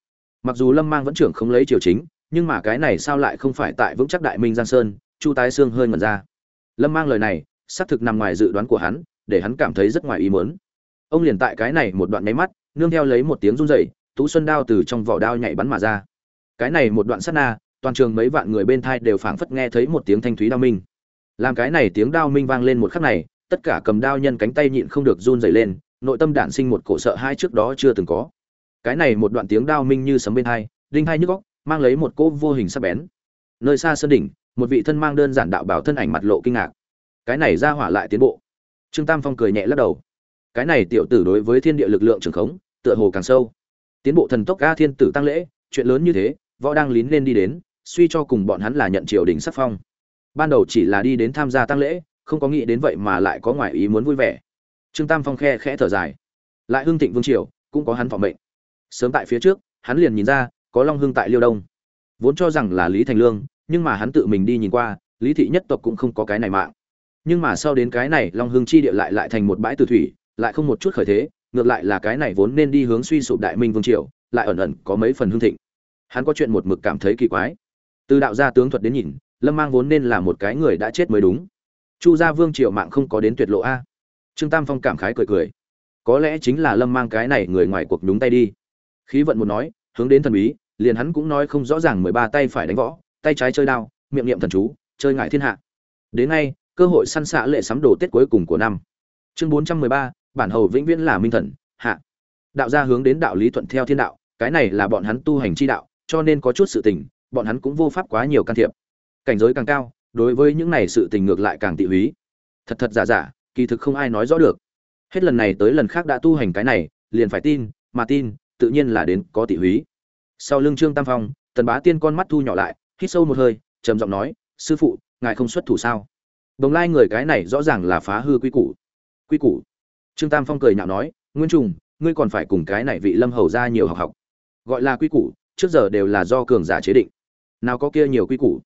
Speaker 1: Mặc dù lâm mang vẫn trưởng không lấy triều chính, nhưng mà cái này sao lại không phải tại vững chắc đại minh giang sơn, chu tái xương hơi ngẩn ra. Lâm mang lời này xác thực nằm ngoài dự đoán của hắn, để hắn cảm thấy rất ngoài ý muốn. Ông liền tại cái này một đoạn nháy mắt, nương theo lấy một tiếng run rẩy, tú xuân đao từ trong vỏ đao nhảy bắn mà ra. Cái này một đoạn sát na, toàn trường mấy vạn người bên thai đều phảng phất nghe thấy một tiếng thanh thúy đao minh. Làm cái này tiếng đao minh vang lên một khắc này, tất cả cầm đao nhân cánh tay nhịn không được run rẩy lên, nội tâm đản sinh một cổ sợ hai trước đó chưa từng có. Cái này một đoạn tiếng đao minh như sấm bên hai, đinh hai nhức góc mang lấy một cỗ vô hình sắc bén. Nơi xa sơn đỉnh, một vị thân mang đơn giản đạo bảo thân ảnh mặt lộ kinh ngạc cái này ra hỏa lại tiến bộ. Trương tam phong cười nhẹ lắc đầu. Cái này tiểu tử đối với thiên địa lực lượng trường khống, tựa hồ càng sâu. Tiến bộ thần tốc ca thiên tử tăng lễ, chuyện lớn như thế, võ đang lín lên đi đến, suy cho cùng bọn hắn là nhận triều đình sắc phong. Ban đầu chỉ là đi đến tham gia tăng lễ, không có nghĩ đến vậy mà lại có ngoại ý muốn vui vẻ. Trương tam phong khe khẽ thở dài. Lại hưng thịnh vương triều, cũng có hắn phòng mệnh. Sớm tại phía trước, hắn liền nhìn ra, có long hưng tại liêu đông. Vốn cho rằng là lý thành lương, nhưng mà hắn tự mình đi nhìn qua, lý thị nhất tộc cũng không có cái này mạng nhưng mà sau đến cái này long hưng chi địa lại lại thành một bãi từ thủy, lại không một chút khởi thế, ngược lại là cái này vốn nên đi hướng suy sụp đại minh vương triều, lại ẩn ẩn có mấy phần hưng thịnh. Hắn có chuyện một mực cảm thấy kỳ quái. Từ đạo gia tướng thuật đến nhìn, lâm mang vốn nên là một cái người đã chết mới đúng. Chu gia vương triều mạng không có đến tuyệt lộ a. Trương tam phong cảm khái cười cười. Có lẽ chính là lâm mang cái này người ngoài cuộc nhúng tay đi. Khí vận một nói, hướng đến thần bí, liền hắn cũng nói không rõ ràng mười ba tay phải đánh võ, tay trái chơi đao, miệng niệm thần chú, chơi ngại thiên hạ. Đến nay cơ hội săn xạ lệ sắm đồ tết cuối cùng của năm. Chương bốn trăm mười ba, bản hầu vĩnh viễn là minh thần, hạ. Đạo gia hướng đến đạo lý thuận theo thiên đạo, cái này là bọn hắn tu hành chi đạo, cho nên có chút sự tình, bọn hắn cũng vô pháp quá nhiều can thiệp. Cảnh giới càng cao, đối với những này sự tình ngược lại càng tị húy. Thật thật giả giả, kỳ thực không ai nói rõ được. Hết lần này tới lần khác đã tu hành cái này, liền phải tin, mà tin, tự nhiên là đến có tị húy. Sau lưng trương tam phong, tần bá tiên con mắt thu nhỏ lại, hít sâu một hơi, trầm giọng nói, sư phụ, ngài không xuất thủ sao? Đồng lai người cái này rõ ràng là phá hư quy củ. Quy củ? Trương tam phong cười nhạo nói, nguyên trùng, ngươi còn phải cùng cái này vị lâm hầu ra nhiều học học. Gọi là quy củ, trước giờ đều là do cường giả chế định. Nào có kia nhiều quy củ?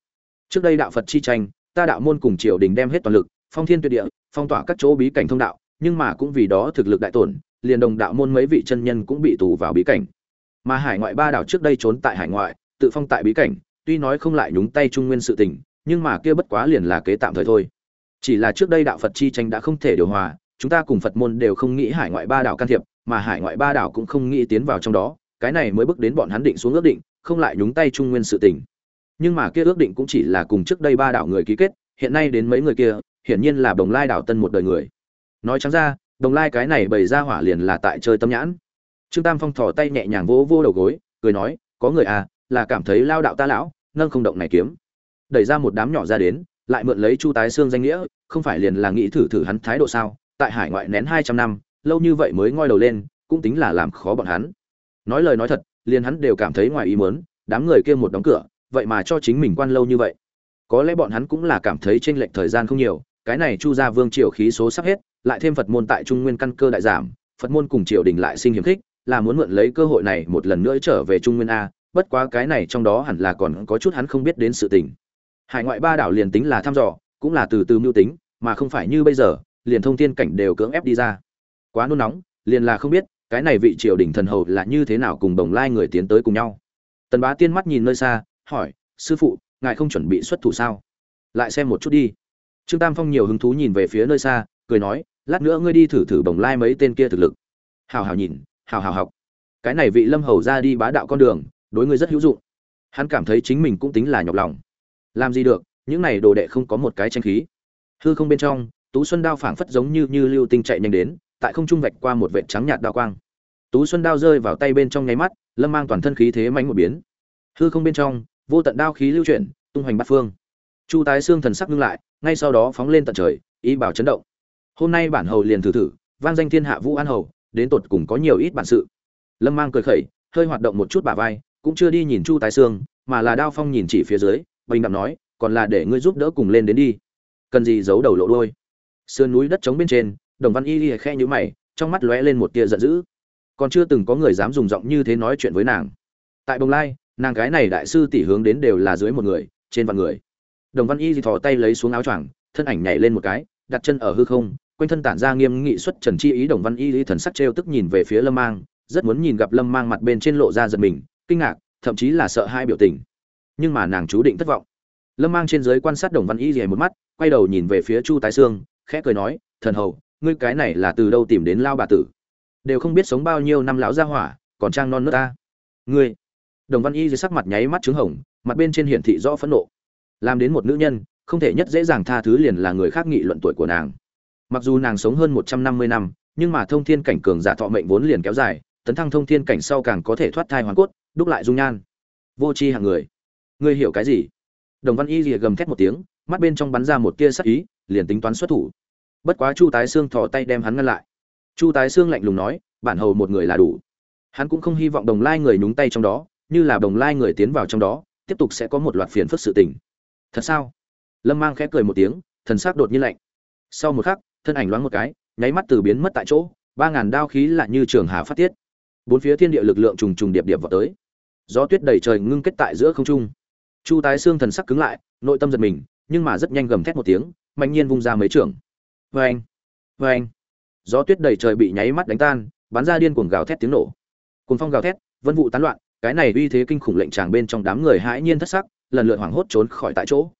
Speaker 1: Trước đây đạo phật chi tranh, ta đạo môn cùng triều đình đem hết toàn lực, phong thiên tuyệt địa, phong tỏa các chỗ bí cảnh thông đạo, nhưng mà cũng vì đó thực lực đại tổn, liền đồng đạo môn mấy vị chân nhân cũng bị tù vào bí cảnh. Mà hải ngoại ba đảo trước đây trốn tại hải ngoại, tự phong tại bí cảnh, tuy nói không lại nhúng tay trung nguyên sự tình, nhưng mà kia bất quá liền là kế tạm thời thôi chỉ là trước đây đạo phật chi tranh đã không thể điều hòa, chúng ta cùng phật môn đều không nghĩ hải ngoại ba đảo can thiệp, mà hải ngoại ba đảo cũng không nghĩ tiến vào trong đó, cái này mới bước đến bọn hắn định xuống ước định, không lại nhúng tay trung nguyên sự tình. Nhưng mà kia ước định cũng chỉ là cùng trước đây ba đảo người ký kết, hiện nay đến mấy người kia, hiển nhiên là đồng lai đảo tân một đời người. Nói trắng ra, đồng lai cái này bày ra hỏa liền là tại chơi tâm nhãn. Trương tam phong thò tay nhẹ nhàng vỗ vỗ đầu gối, cười nói, có người à là cảm thấy lao đạo ta lão, nâng không động này kiếm. Đẩy ra một đám nhỏ ra đến lại mượn lấy chu tái xương danh nghĩa, không phải liền là nghĩ thử thử hắn thái độ sao? Tại hải ngoại nén hai trăm năm, lâu như vậy mới ngoi đầu lên, cũng tính là làm khó bọn hắn. Nói lời nói thật, liền hắn đều cảm thấy ngoài ý mớn đám người kia một đóng cửa, vậy mà cho chính mình quan lâu như vậy. Có lẽ bọn hắn cũng là cảm thấy tranh lệch thời gian không nhiều, cái này chu gia vương triều khí số sắp hết, lại thêm phật môn tại trung nguyên căn cơ đại giảm, phật môn cùng triều đình lại sinh hiếm khích, là muốn mượn lấy cơ hội này một lần nữa trở về trung nguyên a, bất quá cái này trong đó hẳn là còn có chút hắn không biết đến sự tình hải ngoại ba đảo liền tính là thăm dò, cũng là từ từ mưu tính, mà không phải như bây giờ, liền thông thiên cảnh đều cưỡng ép đi ra. Quá nôn nóng, liền là không biết, cái này vị triều đình thần hầu là như thế nào cùng đồng lai người tiến tới cùng nhau. Tần bá tiên mắt nhìn nơi xa, hỏi, sư phụ, ngài không chuẩn bị xuất thủ sao? Lại xem một chút đi. Trương tam phong nhiều hứng thú nhìn về phía nơi xa, cười nói, lát nữa ngươi đi thử thử bồng lai mấy tên kia thực lực. Hào hào nhìn, hào hào học. Cái này vị lâm hầu ra đi bá đạo con đường, đối ngươi rất hữu dụng. Hắn cảm thấy chính mình cũng tính là nhọc lòng làm gì được, những này đồ đệ không có một cái tranh khí. Hư không bên trong, tú xuân đao phảng phất giống như như lưu tinh chạy nhanh đến, tại không trung vạch qua một vệt trắng nhạt đao quang. Tú xuân đao rơi vào tay bên trong nháy mắt, lâm mang toàn thân khí thế mạnh một biến. Hư không bên trong, vô tận đao khí lưu chuyển, tung hoành bát phương. Chu tái xương thần sắc ngưng lại, ngay sau đó phóng lên tận trời, ý bảo chấn động. Hôm nay bản hầu liền thử thử, vang danh thiên hạ vũ an hầu, đến tột cùng có nhiều ít bản sự. Lâm mang cười khẩy, hơi hoạt động một chút bả vai, cũng chưa đi nhìn chu tái xương mà là đao phong nhìn chỉ phía dưới bình đạm nói, còn là để ngươi giúp đỡ cùng lên đến đi. Cần gì giấu đầu lộ đôi sườn núi đất trống bên trên, đồng văn y y khe nhữ mày, trong mắt lóe lên một tia giận dữ. Còn chưa từng có người dám dùng giọng như thế nói chuyện với nàng. Tại bồng lai, nàng gái này đại sư tỷ hướng đến đều là dưới một người, trên vạn người. Đồng văn y thì thò tay lấy xuống áo choàng, thân ảnh nhảy lên một cái, đặt chân ở hư không, quanh thân tản ra nghiêm nghị xuất trần chi ý. Đồng văn y thần sắc trêu tức nhìn về phía lâm mang, rất muốn nhìn gặp lâm mang mặt bên trên lộ ra giật mình, kinh ngạc, thậm chí là sợ hai biểu tình nhưng mà nàng chú định thất vọng. Lâm mang trên giới quan sát đồng văn y rìa một mắt, quay đầu nhìn về phía chu tái sương, khẽ cười nói, thần hầu, ngươi cái này là từ đâu tìm đến lao bà tử? Đều không biết sống bao nhiêu năm lão gia hỏa, còn trang non nước ta. Ngươi? Đồng văn y dưới sắc mặt nháy mắt trứng hồng, mặt bên trên hiển thị rõ phẫn nộ. Làm đến một nữ nhân, không thể nhất dễ dàng tha thứ liền là người khác nghị luận tuổi của nàng. Mặc dù nàng sống hơn một trăm năm mươi năm, nhưng mà thông thiên cảnh cường giả thọ mệnh vốn liền kéo dài, tấn thăng thông thiên cảnh sau càng có thể thoát thai hoàn cốt, đúc lại dung nhan. Vô tri hạng người ngươi hiểu cái gì? Đồng văn y rìa gầm thét một tiếng, mắt bên trong bắn ra một tia sắc ý, liền tính toán xuất thủ. Bất quá chu tái xương thò tay đem hắn ngăn lại. Chu tái xương lạnh lùng nói, bản hầu một người là đủ. Hắn cũng không hy vọng đồng lai người nhúng tay trong đó, như là đồng lai người tiến vào trong đó, tiếp tục sẽ có một loạt phiền phức sự tình. Thật sao? Lâm mang khẽ cười một tiếng, thần sắc đột nhiên lạnh. Sau một khắc, thân ảnh loáng một cái, nháy mắt từ biến mất tại chỗ, ba ngàn đao khí lại như trường hà phát tiết. Bốn phía thiên địa lực lượng trùng trùng điệp điệp vào tới. Gió tuyết đầy trời ngưng kết tại giữa không trung chu tái xương thần sắc cứng lại, nội tâm giật mình, nhưng mà rất nhanh gầm thét một tiếng, mạnh nhiên vung ra mấy trường. Vê anh vê anh gió tuyết đầy trời bị nháy mắt đánh tan, bắn ra điên cuồng gào thét tiếng nổ. Cuồng phong gào thét, vân vụ tán loạn, cái này uy thế kinh khủng lệnh tràng bên trong đám người hãi nhiên thất sắc, lần lượt hoảng hốt trốn khỏi tại chỗ.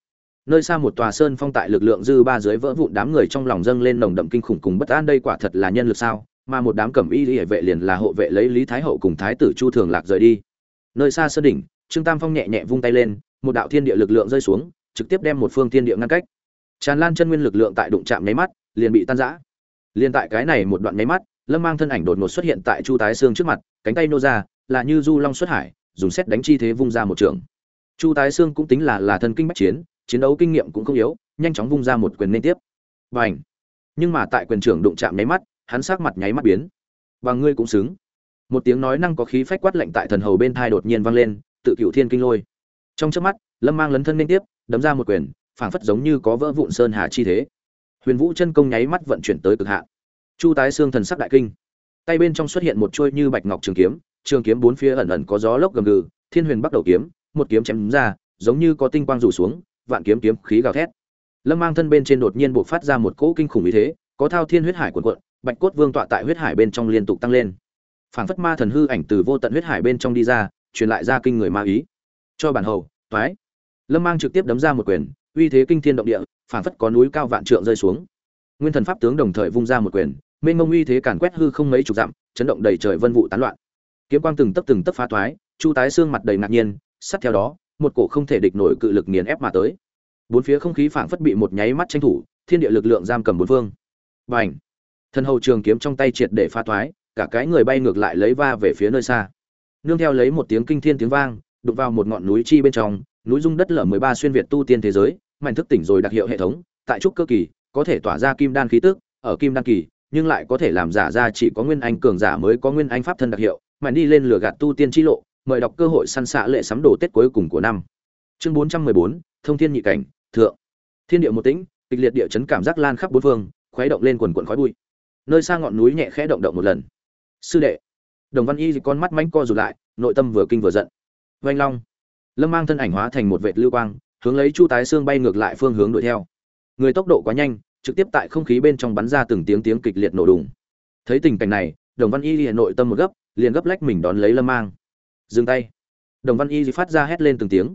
Speaker 1: Nơi xa một tòa sơn phong tại lực lượng dư ba dưới vỡ vụn đám người trong lòng dâng lên nồng đậm kinh khủng cùng bất an đây quả thật là nhân lực sao, mà một đám cẩm y hệ vệ liền là hộ vệ lấy lý thái hậu cùng thái tử chu thường lạc rời đi. Nơi xa sơn đỉnh, trương tam phong nhẹ nhẹ vung tay lên một đạo thiên địa lực lượng rơi xuống trực tiếp đem một phương thiên địa ngăn cách. Tràn lan chân nguyên lực lượng tại đụng chạm nháy mắt liền bị tan rã. Liền tại cái này một đoạn nháy mắt lâm mang thân ảnh đột ngột xuất hiện tại chu tái xương trước mặt cánh tay nô ra là như du long xuất hải dùng xét đánh chi thế vung ra một trường. Chu tái xương cũng tính là là thân kinh bách chiến chiến đấu kinh nghiệm cũng không yếu nhanh chóng vung ra một quyền liên tiếp. Bành, nhưng mà tại quyền trưởng đụng chạm nháy mắt hắn sắc mặt nháy mắt biến. Và ngươi cũng xứng. Một tiếng nói năng có khí phách quát lạnh tại thần hầu bên thai đột nhiên vang lên tự cửu thiên kinh lôi trong trước mắt, lâm mang lấn thân liên tiếp, đấm ra một quyền, phảng phất giống như có vỡ vụn sơn hà chi thế. Huyền vũ chân công nháy mắt vận chuyển tới cực hạn. Chu tái xương thần sắc đại kinh. Tay bên trong xuất hiện một chuôi như bạch ngọc trường kiếm trường kiếm bốn phía ẩn ẩn có gió lốc gầm gừ, thiên huyền bắt đầu kiếm, một kiếm chém ra, giống như có tinh quang rủ xuống, vạn kiếm kiếm khí gào thét. Lâm mang thân bên trên đột nhiên buộc phát ra một cỗ kinh khủng ý thế, có thao thiên huyết hải cuộn cuộn, bạch cốt vương tọa tại huyết hải bên trong liên tục tăng lên. Phảng phất ma thần hư ảnh từ vô tận huyết hải bên trong đi ra, truyền lại ra kinh người ma ý cho bản hầu toái. Lâm mang trực tiếp đấm ra một quyền uy thế kinh thiên động địa phản phất có núi cao vạn trượng rơi xuống. Nguyên thần pháp tướng đồng thời vung ra một quyền mênh mông uy thế càn quét hư không mấy chục dặm chấn động đầy trời vân vụ tán loạn. Kiếm quang từng tấp từng tấp phá toái chu tái xương mặt đầy ngạc nhiên sát theo đó một cổ không thể địch nổi cự lực nghiền ép mà tới. Bốn phía không khí phảng phất bị một nháy mắt tranh thủ thiên địa lực lượng giam cầm bốn phương. Và ảnh thân hầu trường kiếm trong tay triệt để phá thoái, cả cái người bay ngược lại lấy va về phía nơi xa. Nương theo lấy một tiếng kinh thiên tiếng vang đụng vào một ngọn núi chi bên trong, núi dung đất lở mười ba xuyên việt tu tiên thế giới, mạnh thức tỉnh rồi đặc hiệu hệ thống, tại trúc cơ kỳ, có thể tỏa ra kim đan khí tức, ở kim đan kỳ, nhưng lại có thể làm giả ra chỉ có nguyên anh cường giả mới có nguyên anh pháp thân đặc hiệu, mạnh đi lên lửa gạt tu tiên chi lộ, mời đọc cơ hội săn xạ lệ sắm đồ tết cuối cùng của năm. Chương bốn trăm mười bốn, thông thiên nhị cảnh, thượng. Thiên địa một tĩnh, kịch liệt địa chấn cảm giác lan khắp bốn phương, khuấy động lên quần quần khói bụi. Nơi xa ngọn núi nhẹ khẽ động động một lần. Sư đệ. Đồng văn y con mắt mánh co rụt lại, nội tâm vừa kinh vừa giận vanh long. Lâm mang thân ảnh hóa thành một vệt lưu quang, hướng lấy chu tái xương bay ngược lại phương hướng đuổi theo. Người tốc độ quá nhanh, trực tiếp tại không khí bên trong bắn ra từng tiếng tiếng kịch liệt nổ đùng. Thấy tình cảnh này, đồng văn y liền nội tâm một gấp, liền gấp lách mình đón lấy lâm mang. Dừng tay. Đồng văn y phát ra hét lên từng tiếng.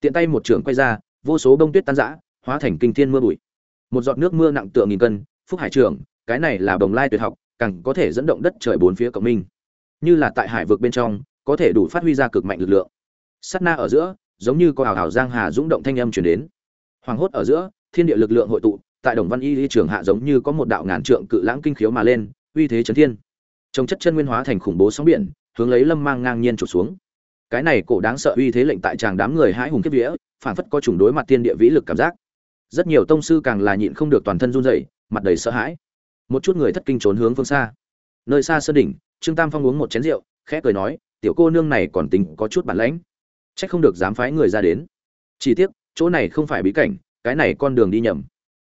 Speaker 1: Tiện tay một trưởng quay ra, vô số bông tuyết tan rã, hóa thành kinh thiên mưa bụi. Một giọt nước mưa nặng tựa nghìn cân, phúc hải trưởng cái này là đồng lai tuyệt học, càng có thể dẫn động đất trời bốn phía cộng minh. Như là tại hải vực bên trong, có thể đủ phát huy ra cực mạnh lực lượng sát na ở giữa, giống như có hào hào giang hà dũng động thanh âm chuyển đến. Hoàng hốt ở giữa, thiên địa lực lượng hội tụ, tại đồng văn y Lý trường hạ giống như có một đạo ngàn trượng cự lãng kinh khiếu mà lên, uy thế chấn thiên. Trong chất chân nguyên hóa thành khủng bố sóng biển, hướng lấy lâm mang ngang nhiên trục xuống. Cái này cổ đáng sợ uy thế lệnh tại chàng đám người hãi hùng kiếp vía phản phất có chủng đối mặt thiên địa vĩ lực cảm giác. Rất nhiều tông sư càng là nhịn không được toàn thân run rẩy, mặt đầy sợ hãi. Một chút người thất kinh trốn hướng phương xa. Nơi xa sơn đỉnh, trương tam phong uống một chén rượu, khẽ cười nói, tiểu cô nương này còn tính có chút bản lãnh chắc không được dám phái người ra đến. Chỉ tiếc, chỗ này không phải bí cảnh, cái này con đường đi nhầm.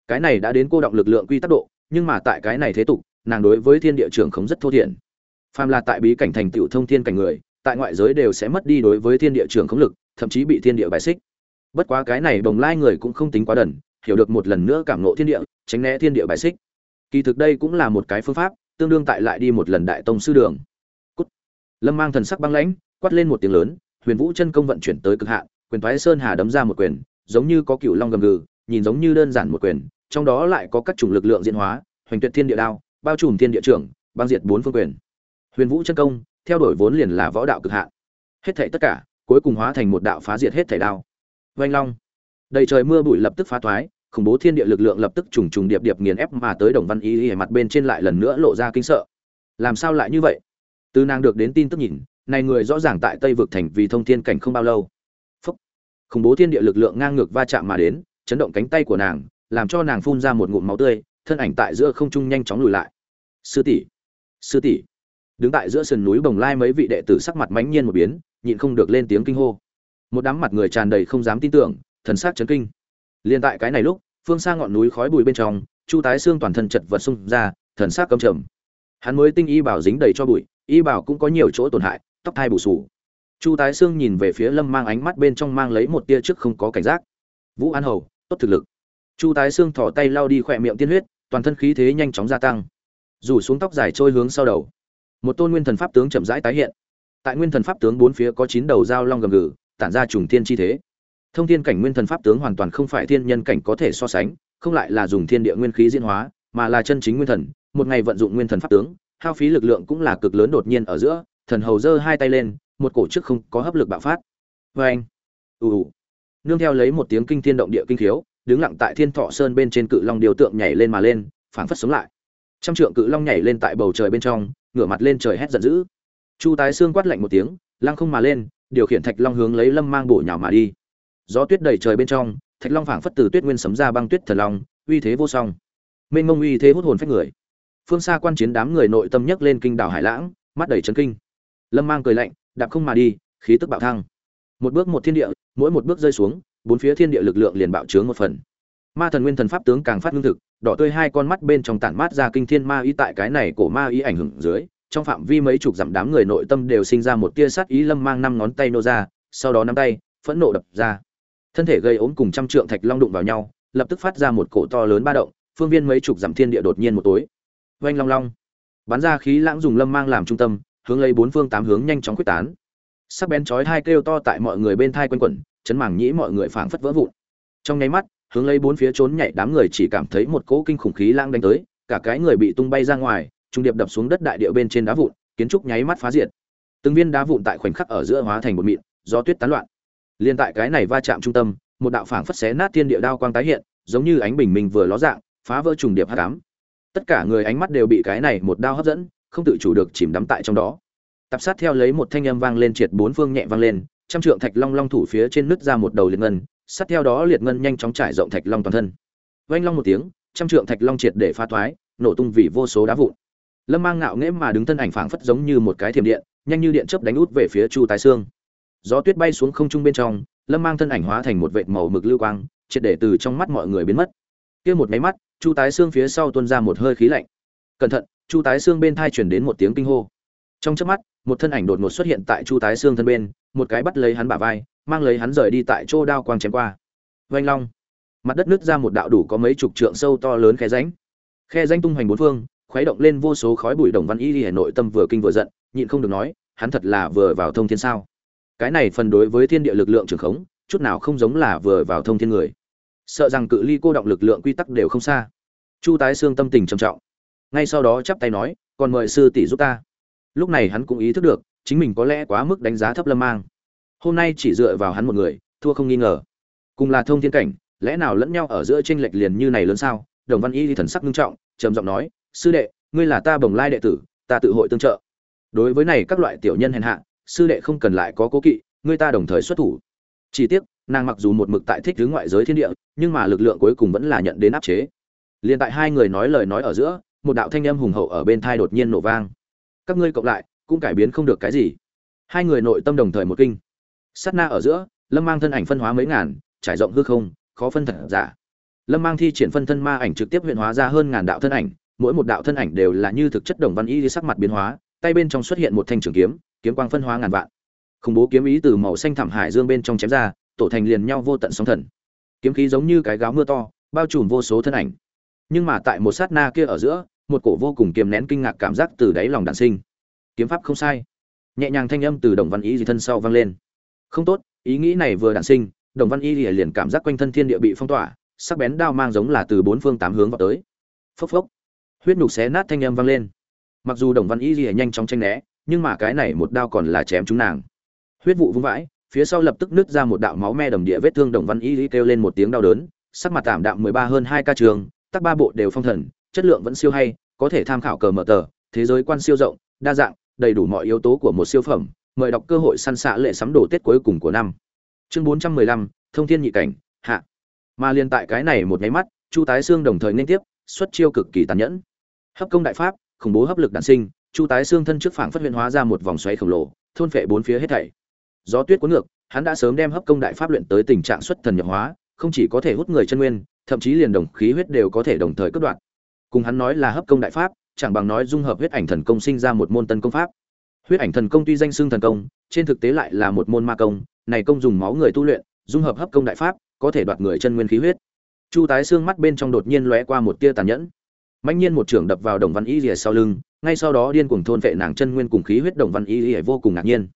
Speaker 1: Cái này đã đến cô động lực lượng quy tắc độ, nhưng mà tại cái này thế tục, nàng đối với thiên địa trường không rất thô thiển phàm là tại bí cảnh thành tựu thông thiên cảnh người, tại ngoại giới đều sẽ mất đi đối với thiên địa trường không lực, thậm chí bị thiên địa bài xích. Bất quá cái này bồng lai người cũng không tính quá đần, hiểu được một lần nữa cảm ngộ thiên địa, tránh né thiên địa bài xích. Kỳ thực đây cũng là một cái phương pháp, tương đương tại lại đi một lần đại tông sư đường. Cút. lâm mang thần sắc băng lãnh, quát lên một tiếng lớn huyền vũ chân công vận chuyển tới cực hạn, quyền thoái sơn hà đấm ra một quyền, giống như có cựu long gầm gừ, nhìn giống như đơn giản một quyền, trong đó lại có các chủng lực lượng diễn hóa, hoành tuyệt thiên địa đao, bao trùm thiên địa trưởng, băng diệt bốn phương quyền. Huyền vũ chân công, theo đuổi vốn liền là võ đạo cực hạn. Hết thảy tất cả, cuối cùng hóa thành một đạo phá diệt hết thảy đao. Vanh long. Đầy trời mưa bụi lập tức phá thoái, khủng bố thiên địa lực lượng lập tức trùng trùng điệp điệp nghiền ép mà tới đồng văn y y mặt bên trên lại lần nữa lộ ra kinh sợ. Làm sao lại như vậy? Từ nàng được đến tin tức nhìn này người rõ ràng tại tây vực thành vì thông thiên cảnh không bao lâu. Phúc. khủng bố thiên địa lực lượng ngang ngược va chạm mà đến, chấn động cánh tay của nàng, làm cho nàng phun ra một ngụm máu tươi, thân ảnh tại giữa không trung nhanh chóng lùi lại. Sư tỷ. Sư tỷ. Đứng tại giữa sườn núi bồng lai mấy vị đệ tử sắc mặt mãnh nhiên một biến, nhịn không được lên tiếng kinh hô. Một đám mặt người tràn đầy không dám tin tưởng, thần sắc chấn kinh. Liền tại cái này lúc, phương xa ngọn núi khói bụi bên trong, chu tái xương toàn thân chật vật xung ra, thần sắc căm trầm. Hắn mới tinh y bảo dính đầy cho bụi, y bảo cũng có nhiều chỗ tổn hại tóc thai bù sù chu tái xương nhìn về phía lâm mang ánh mắt bên trong mang lấy một tia trước không có cảnh giác. Vũ an hầu, tốt thực lực. Chu tái xương thỏ tay lao đi khỏe miệng tiên huyết, toàn thân khí thế nhanh chóng gia tăng. Rủ xuống tóc dài trôi hướng sau đầu. Một tôn nguyên thần pháp tướng chậm rãi tái hiện. Tại nguyên thần pháp tướng bốn phía có chín đầu dao long gầm gừ, tản ra trùng thiên chi thế. Thông thiên cảnh nguyên thần pháp tướng hoàn toàn không phải thiên nhân cảnh có thể so sánh, không lại là dùng thiên địa nguyên khí diễn hóa, mà là chân chính nguyên thần. Một ngày vận dụng nguyên thần pháp tướng, hao phí lực lượng cũng là cực lớn đột nhiên ở giữa thần hầu giơ hai tay lên, một cổ chức không có hấp lực bạo phát. Vê anh, ù ù. Nương theo lấy một tiếng kinh thiên động địa kinh khiếu, đứng lặng tại thiên thọ sơn bên trên cự long điều tượng nhảy lên mà lên, phảng phất sống lại. Trăm trượng cự long nhảy lên tại bầu trời bên trong, ngửa mặt lên trời hét giận dữ. Chu tái xương quát lạnh một tiếng, lăng không mà lên, điều khiển thạch long hướng lấy lâm mang bổ nhào mà đi. Gió tuyết đầy trời bên trong, thạch long phảng phất từ tuyết nguyên sấm ra băng tuyết thần long, uy thế vô song. Mênh mông uy thế hút hồn phách người. Phương xa quan chiến đám người nội tâm nhấc lên kinh đảo hải lãng, mắt đầy chấn kinh lâm mang cười lạnh, đạp không mà đi, khí tức bạo thăng. Một bước một thiên địa, mỗi một bước rơi xuống, bốn phía thiên địa lực lượng liền bạo trướng một phần. Ma thần nguyên thần pháp tướng càng phát lương thực, đỏ tươi hai con mắt bên trong tản mát ra kinh thiên ma ý tại cái này cổ ma ý ảnh hưởng dưới, trong phạm vi mấy chục dặm đám người nội tâm đều sinh ra một tia sát ý lâm mang năm ngón tay nô ra, sau đó nắm tay, phẫn nộ đập ra. Thân thể gây ốm cùng trăm trượng thạch long đụng vào nhau, lập tức phát ra một cổ to lớn ba động, phương viên mấy chục dặm thiên địa đột nhiên một tối. Oanh long long. Bắn ra khí lãng dùng lâm mang làm trung tâm hướng lấy bốn phương tám hướng nhanh chóng quyết tán. Sắc bén chói hai kêu to tại mọi người bên thai quanh quẩn, chấn mảng nhĩ mọi người phảng phất vỡ vụn. Trong nháy mắt, hướng lấy bốn phía trốn nhảy đám người chỉ cảm thấy một cỗ kinh khủng khí lang đánh tới, cả cái người bị tung bay ra ngoài, trung điệp đập xuống đất đại địa bên trên đá vụn, kiến trúc nháy mắt phá diệt. Từng viên đá vụn tại khoảnh khắc ở giữa hóa thành một mịn do tuyết tán loạn. Liên tại cái này va chạm trung tâm, một đạo phảng phất xé nát thiên địa đao quang tái hiện, giống như ánh bình minh vừa ló dạng, phá vỡ trùng điệp hắc ám. Tất cả người ánh mắt đều bị cái này một đao hấp dẫn không tự chủ được chìm đắm tại trong đó. Tập sát theo lấy một thanh âm vang lên, triệt bốn phương nhẹ vang lên, trăm trượng thạch long long thủ phía trên nứt ra một đầu liệt ngân, sát theo đó liệt ngân nhanh chóng trải rộng thạch long toàn thân. Vang long một tiếng, trăm trượng thạch long triệt để phá thoái, nổ tung vì vô số đá vụn. Lâm mang ngạo nghễ mà đứng thân ảnh phảng phất giống như một cái thiểm điện, nhanh như điện chớp đánh út về phía chu tái xương gió tuyết bay xuống không trung bên trong, lâm mang thân ảnh hóa thành một vệt màu mực lưu quang, triệt để từ trong mắt mọi người biến mất. Kia một máy mắt, chu tái xương phía sau tuôn ra một hơi khí lạnh. Cẩn thận chu tái xương bên thai chuyển đến một tiếng kinh hô. Trong chớp mắt, một thân ảnh đột ngột xuất hiện tại chu tái xương thân bên, một cái bắt lấy hắn bả vai, mang lấy hắn rời đi tại chỗ đao quang chém qua. Vanh long. Mặt đất nứt ra một đạo đủ có mấy chục trượng sâu to lớn khe ránh khe ránh tung hoành bốn phương, khuấy động lên vô số khói bụi đồng văn y hà nội tâm vừa kinh vừa giận, nhịn không được nói, hắn thật là vừa vào thông thiên sao? Cái này phần đối với thiên địa lực lượng trường khống, chút nào không giống là vừa vào thông thiên người. Sợ rằng cự ly cô động lực lượng quy tắc đều không xa. Chu tái xương tâm tình trầm trọng ngay sau đó chắp tay nói, còn mời sư tỷ giúp ta. Lúc này hắn cũng ý thức được, chính mình có lẽ quá mức đánh giá thấp lâm mang. Hôm nay chỉ dựa vào hắn một người, thua không nghi ngờ. Cùng là thông thiên cảnh, lẽ nào lẫn nhau ở giữa tranh lệch liền như này lớn sao? Đồng văn y thì thần sắc nghiêm trọng, trầm giọng nói, sư đệ, ngươi là ta bồng lai đệ tử, ta tự hội tương trợ. Đối với này các loại tiểu nhân hèn hạ, sư đệ không cần lại có cố kỵ, ngươi ta đồng thời xuất thủ. Chỉ tiếc, nàng mặc dù một mực tại thích thứ ngoại giới thiên địa, nhưng mà lực lượng cuối cùng vẫn là nhận đến áp chế. Liền tại hai người nói lời nói ở giữa một đạo thanh âm hùng hậu ở bên thai đột nhiên nổ vang. Các ngươi cộng lại, cũng cải biến không được cái gì. Hai người nội tâm đồng thời một kinh. Sát na ở giữa, lâm mang thân ảnh phân hóa mấy ngàn, trải rộng hư không, khó phân thật giả. Lâm mang thi triển phân thân ma ảnh trực tiếp huyện hóa ra hơn ngàn đạo thân ảnh, mỗi một đạo thân ảnh đều là như thực chất đồng văn y sắc mặt biến hóa, tay bên trong xuất hiện một thanh trường kiếm kiếm quang phân hóa ngàn vạn. Khủng bố kiếm ý từ màu xanh thảm hải dương bên trong chém ra, tổ thành liền nhau vô tận sóng thần. Kiếm khí giống như cái gáo mưa to, bao trùm vô số thân ảnh nhưng mà tại một sát na kia ở giữa, một cổ vô cùng kiềm nén kinh ngạc cảm giác từ đáy lòng đản sinh. Kiếm pháp không sai. Nhẹ nhàng thanh âm từ đồng văn y gì thân sau vang lên. Không tốt, ý nghĩ này vừa đản sinh, đồng văn y liền cảm giác quanh thân thiên địa bị phong tỏa, sắc bén đao mang giống là từ bốn phương tám hướng vào tới. Phốc phốc. Huyết nhục xé nát thanh âm vang lên. Mặc dù đồng văn y lìa nhanh chóng tranh né, nhưng mà cái này một đao còn là chém chúng nàng. Huyết vụ vung vãi, phía sau lập tức nứt ra một đạo máu me đầm địa vết thương đồng văn y lý kêu lên một tiếng đau đớn, sắc mặt tạm đạm mười ba hơn hai ca trường tác ba bộ đều phong thần, chất lượng vẫn siêu hay, có thể tham khảo cờ mở tờ, thế giới quan siêu rộng, đa dạng, đầy đủ mọi yếu tố của một siêu phẩm, mời đọc cơ hội săn xạ lệ sắm đồ tết cuối cùng của năm. Chương bốn trăm mười lăm, thông thiên nhị cảnh, hạ. Mà liên tại cái này một nháy mắt, chu tái xương đồng thời nên tiếp, xuất chiêu cực kỳ tàn nhẫn. Hấp công đại pháp, khủng bố hấp lực đản sinh, chu tái xương thân trước phảng phất huyện hóa ra một vòng xoáy khổng lồ, thôn phệ bốn phía hết thảy. Gió tuyết cuốn ngược, hắn đã sớm đem hấp công đại pháp luyện tới tình trạng xuất thần nhập hóa, không chỉ có thể hút người chân nguyên thậm chí liền đồng khí huyết đều có thể đồng thời cất đoạn cùng hắn nói là hấp công đại pháp, chẳng bằng nói dung hợp huyết ảnh thần công sinh ra một môn tân công pháp. Huyết ảnh thần công tuy danh xưng thần công, trên thực tế lại là một môn ma công, này công dùng máu người tu luyện, dung hợp hấp công đại pháp, có thể đoạt người chân nguyên khí huyết. Chu tái xương mắt bên trong đột nhiên lóe qua một tia tàn nhẫn. Mạnh nhiên một trưởng đập vào đồng văn y rìa sau lưng, ngay sau đó điên cuồng thôn vệ nàng chân nguyên cùng khí huyết đồng văn y rìa vô cùng ngạc nhiên.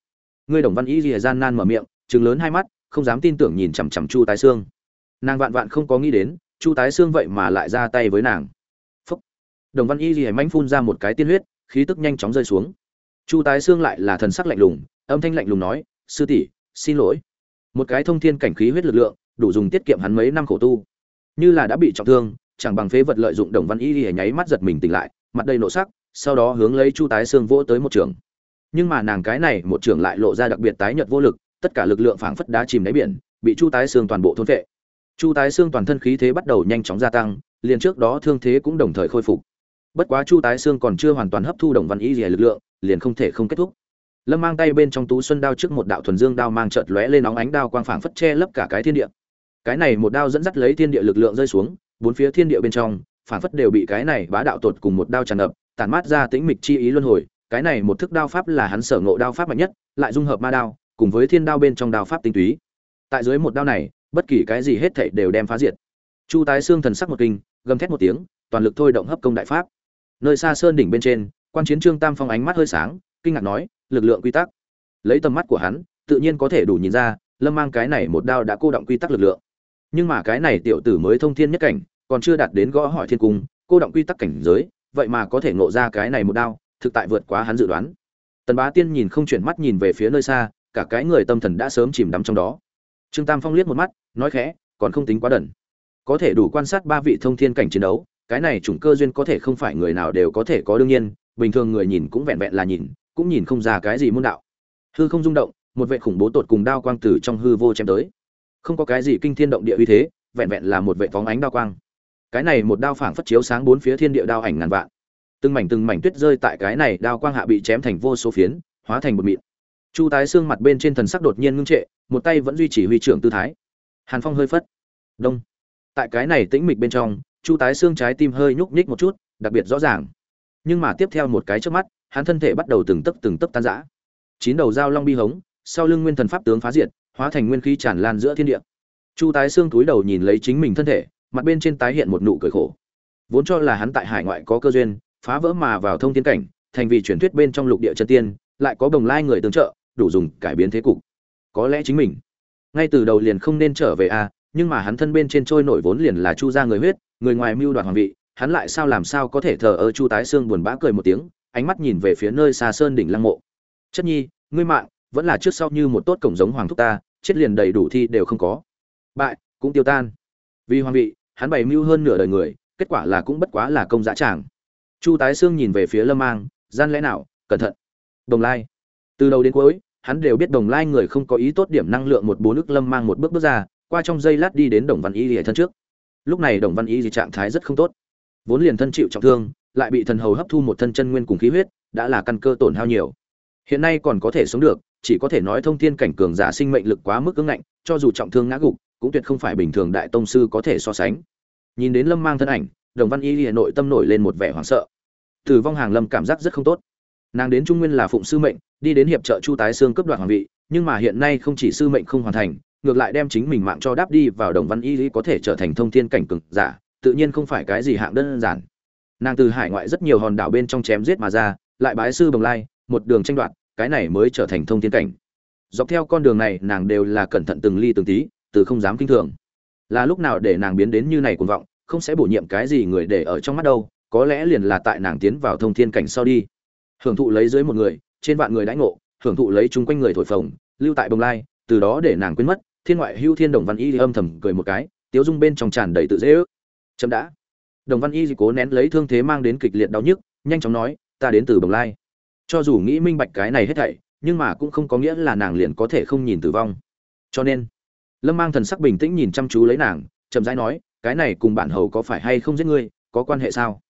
Speaker 1: Người đồng văn y rìa gian nan mở miệng, trừng lớn hai mắt, không dám tin tưởng nhìn chằm chằm chu tái xương nàng vạn vạn không có nghĩ đến, chu tái xương vậy mà lại ra tay với nàng. Phúc. đồng văn y lìa manh phun ra một cái tiên huyết, khí tức nhanh chóng rơi xuống. Chu tái xương lại là thần sắc lạnh lùng, âm thanh lạnh lùng nói, sư tỷ, xin lỗi. Một cái thông thiên cảnh khí huyết lực lượng, đủ dùng tiết kiệm hắn mấy năm khổ tu. Như là đã bị trọng thương, chẳng bằng phế vật lợi dụng đồng văn y lìa nháy mắt giật mình tỉnh lại, mặt đầy nộ sắc, sau đó hướng lấy chu tái xương vỗ tới một trường. Nhưng mà nàng cái này một trường lại lộ ra đặc biệt tái nhợt vô lực, tất cả lực lượng phảng phất đá chìm đáy biển, bị chu tái xương toàn bộ thôn vệ chu tái xương toàn thân khí thế bắt đầu nhanh chóng gia tăng, liền trước đó thương thế cũng đồng thời khôi phục. Bất quá chu tái xương còn chưa hoàn toàn hấp thu đồng văn y lìa lực lượng, liền không thể không kết thúc. Lâm mang tay bên trong tú xuân đao trước một đạo thuần dương đao mang chợt lóe lên nóng ánh đao quang phảng phất che lấp cả cái thiên địa. Cái này một đao dẫn dắt lấy thiên địa lực lượng rơi xuống, bốn phía thiên địa bên trong, phảng phất đều bị cái này bá đạo tột cùng một đao tràn ngập, tản mát ra tĩnh mịch chi ý luân hồi. Cái này một thức đao pháp là hắn sở ngộ đao pháp mạnh nhất, lại dung hợp ma đao, cùng với thiên đao bên trong đao pháp tinh túy. Tại dưới một đao này bất kỳ cái gì hết thảy đều đem phá diệt. Chu tái xương thần sắc một kinh, gầm thét một tiếng, toàn lực thôi động hấp công đại pháp. Nơi xa sơn đỉnh bên trên, quan chiến trương tam phong ánh mắt hơi sáng, kinh ngạc nói, lực lượng quy tắc. Lấy tầm mắt của hắn, tự nhiên có thể đủ nhìn ra, lâm mang cái này một đao đã cô động quy tắc lực lượng. Nhưng mà cái này tiểu tử mới thông thiên nhất cảnh, còn chưa đạt đến gõ hỏi thiên cung, cô động quy tắc cảnh giới, vậy mà có thể ngộ ra cái này một đao, thực tại vượt quá hắn dự đoán. Tần bá tiên nhìn không chuyển mắt nhìn về phía nơi xa, cả cái người tâm thần đã sớm chìm đắm trong đó trương tam phong liếc một mắt, nói khẽ, còn không tính quá đần. Có thể đủ quan sát ba vị thông thiên cảnh chiến đấu, cái này chủng cơ duyên có thể không phải người nào đều có thể có đương nhiên, bình thường người nhìn cũng vẹn vẹn là nhìn, cũng nhìn không ra cái gì môn đạo. Hư không rung động, một vệ khủng bố tột cùng đao quang từ trong hư vô chém tới. Không có cái gì kinh thiên động địa uy thế, vẹn vẹn là một vệ phóng ánh đao quang. Cái này một đao phảng phất chiếu sáng bốn phía thiên địa đao ảnh ngàn vạn. Từng mảnh từng mảnh tuyết rơi tại cái này đao quang hạ bị chém thành vô số phiến, hóa thành một mịn. Chu tái xương mặt bên trên thần sắc đột nhiên ngưng trệ một tay vẫn duy trì huy trưởng tư thái. Hàn phong hơi phất. Đông. Tại cái này tĩnh mịch bên trong, chu tái xương trái tim hơi nhúc nhích một chút, đặc biệt rõ ràng. Nhưng mà tiếp theo một cái trước mắt, hắn thân thể bắt đầu từng tấc từng tấc tan rã. Chín đầu dao long bi hống, sau lưng nguyên thần pháp tướng phá diệt, hóa thành nguyên khí tràn lan giữa thiên địa. Chu tái xương túi đầu nhìn lấy chính mình thân thể, mặt bên trên tái hiện một nụ cười khổ. Vốn cho là hắn tại hải ngoại có cơ duyên, phá vỡ mà vào thông tiến cảnh, thành vì truyền thuyết bên trong lục địa chân tiên, lại có đồng lai người tương trợ, đủ dùng cải biến thế cục có lẽ chính mình. Ngay từ đầu liền không nên trở về a nhưng mà hắn thân bên trên trôi nổi vốn liền là chu gia người huyết, người ngoài mưu đoạt hoàng vị, hắn lại sao làm sao có thể thờ ơ chu tái xương buồn bã cười một tiếng, ánh mắt nhìn về phía nơi xa sơn đỉnh lăng mộ. Chất nhi, ngươi mạng, vẫn là trước sau như một tốt cổng giống hoàng thúc ta, chết liền đầy đủ thi đều không có. Bại, cũng tiêu tan. Vì hoàng vị, hắn bày mưu hơn nửa đời người, kết quả là cũng bất quá là công dã tràng. Chu tái xương nhìn về phía lâm mang, gian lẽ nào, cẩn thận. Đồng lai. Từ đầu đến cuối hắn đều biết đồng lai người không có ý tốt điểm năng lượng một bốn nước lâm mang một bước bước ra, qua trong giây lát đi đến đồng văn y lìa thân trước. Lúc này đồng văn y thì trạng thái rất không tốt. Vốn liền thân chịu trọng thương, lại bị thần hầu hấp thu một thân chân nguyên cùng khí huyết, đã là căn cơ tổn hao nhiều. Hiện nay còn có thể sống được, chỉ có thể nói thông thiên cảnh cường giả sinh mệnh lực quá mức ứng ngạnh, cho dù trọng thương ngã gục, cũng tuyệt không phải bình thường đại tông sư có thể so sánh. Nhìn đến lâm mang thân ảnh, đồng văn y hà nội tâm nổi lên một vẻ hoảng sợ. Tử vong hàng lâm cảm giác rất không tốt nàng đến trung nguyên là phụng sư mệnh, đi đến hiệp trợ chu tái xương cấp đoạt hoàng vị, nhưng mà hiện nay không chỉ sư mệnh không hoàn thành, ngược lại đem chính mình mạng cho đáp đi vào đồng văn y có thể trở thành thông thiên cảnh cực giả, tự nhiên không phải cái gì hạng đơn giản. Nàng từ hải ngoại rất nhiều hòn đảo bên trong chém giết mà ra, lại bái sư bồng lai, một đường tranh đoạt, cái này mới trở thành thông thiên cảnh. Dọc theo con đường này, nàng đều là cẩn thận từng ly từng tí, từ không dám kinh thường. Là lúc nào để nàng biến đến như này cuồng vọng, không sẽ bổ nhiệm cái gì người để ở trong mắt đâu, có lẽ liền là tại nàng tiến vào thông thiên cảnh sau đi hưởng thụ lấy dưới một người, trên vạn người đãi ngộ, hưởng thụ lấy chung quanh người thổi phồng, lưu tại bồng lai, từ đó để nàng quên mất, thiên ngoại hưu thiên đồng văn y âm thầm cười một cái, tiếu dung bên trong tràn đầy tự dễ ước. Chậm đã. Đồng văn y cố nén lấy thương thế mang đến kịch liệt đau nhức, nhanh chóng nói, ta đến từ bồng lai. Cho dù nghĩ minh bạch cái này hết thảy, nhưng mà cũng không có nghĩa là nàng liền có thể không nhìn tử vong. Cho nên, lâm mang thần sắc bình tĩnh nhìn chăm chú lấy nàng, chậm rãi nói, cái này cùng bản hầu có phải hay không giết ngươi, có quan hệ sao?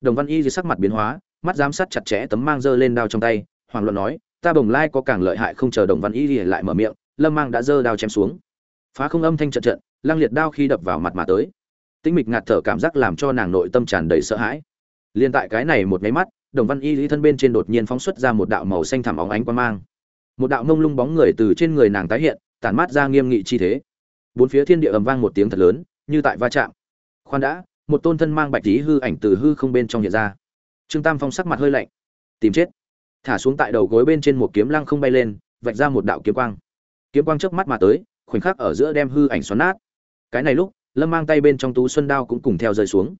Speaker 1: Đồng văn y dưới sắc mặt biến hóa mắt giám sát chặt chẽ tấm mang giơ lên đao trong tay hoàng luận nói, ta bồng lai có càng lợi hại không chờ đồng văn y thì lại mở miệng, lâm mang đã giơ đao chém xuống. Phá không âm thanh trận trận, lăng liệt đao khi đập vào mặt mà tới. Tĩnh mịch ngạt thở cảm giác làm cho nàng nội tâm tràn đầy sợ hãi. Liên tại cái này một nháy mắt, đồng văn y lý thân bên trên đột nhiên phóng xuất ra một đạo màu xanh thẳm óng ánh quang mang. Một đạo mông lung bóng người từ trên người nàng tái hiện, tản mát ra nghiêm nghị chi thế. Bốn phía thiên địa ầm vang một tiếng thật lớn, như tại va chạm. Khoan đã, một tôn thân mang bạch tí hư ảnh từ hư không bên trong hiện ra trương tam phong sắc mặt hơi lạnh. Tìm chết. Thả xuống tại đầu gối bên trên một kiếm lăng không bay lên, vạch ra một đạo kiếm quang. Kiếm quang chớp mắt mà tới, khoảnh khắc ở giữa đem hư ảnh xoắn nát. Cái này lúc, lâm mang tay bên trong tú xuân đao cũng cùng theo rơi xuống.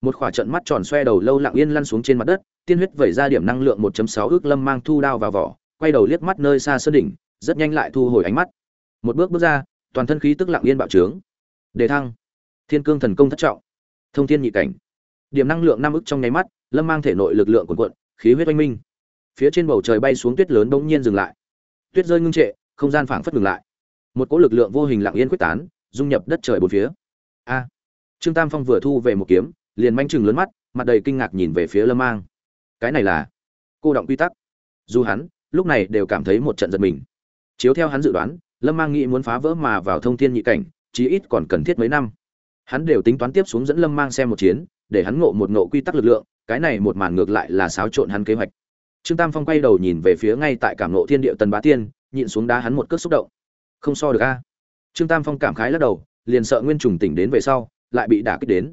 Speaker 1: Một khỏa trận mắt tròn xoe đầu lâu lặng yên lăn xuống trên mặt đất, tiên huyết vẩy ra điểm năng lượng 1.6 ước lâm mang thu đao vào vỏ, quay đầu liếc mắt nơi xa sơn đỉnh, rất nhanh lại thu hồi ánh mắt. Một bước bước ra, toàn thân khí tức lặng yên bạo trướng. Đề thăng. Thiên cương thần công thất trọng. Thông thiên nhị cảnh. Điểm năng lượng năm ức trong nháy mắt lâm mang thể nội lực lượng cuồn cuộn, khí huyết oanh minh. Phía trên bầu trời bay xuống tuyết lớn bỗng nhiên dừng lại. Tuyết rơi ngưng trệ, không gian phảng phất ngừng lại. Một cỗ lực lượng vô hình lặng yên quyết tán, dung nhập đất trời bốn phía. A! Trương tam phong vừa thu về một kiếm, liền manh chừng lớn mắt, mặt đầy kinh ngạc nhìn về phía lâm mang. Cái này là cô động quy tắc. Dù hắn, lúc này đều cảm thấy một trận giật mình. Chiếu theo hắn dự đoán, lâm mang nghĩ muốn phá vỡ mà vào thông thiên nhị cảnh, chí ít còn cần thiết mấy năm. Hắn đều tính toán tiếp xuống dẫn lâm mang xem một chiến, để hắn ngộ một ngộ quy tắc lực lượng cái này một màn ngược lại là xáo trộn hắn kế hoạch. Trương tam phong quay đầu nhìn về phía ngay tại cảm nộ thiên địa tần bá tiên, nhịn xuống đá hắn một cước xúc động. Không so được a. Trương tam phong cảm khái lắc đầu, liền sợ nguyên trùng tỉnh đến về sau, lại bị đả kích đến.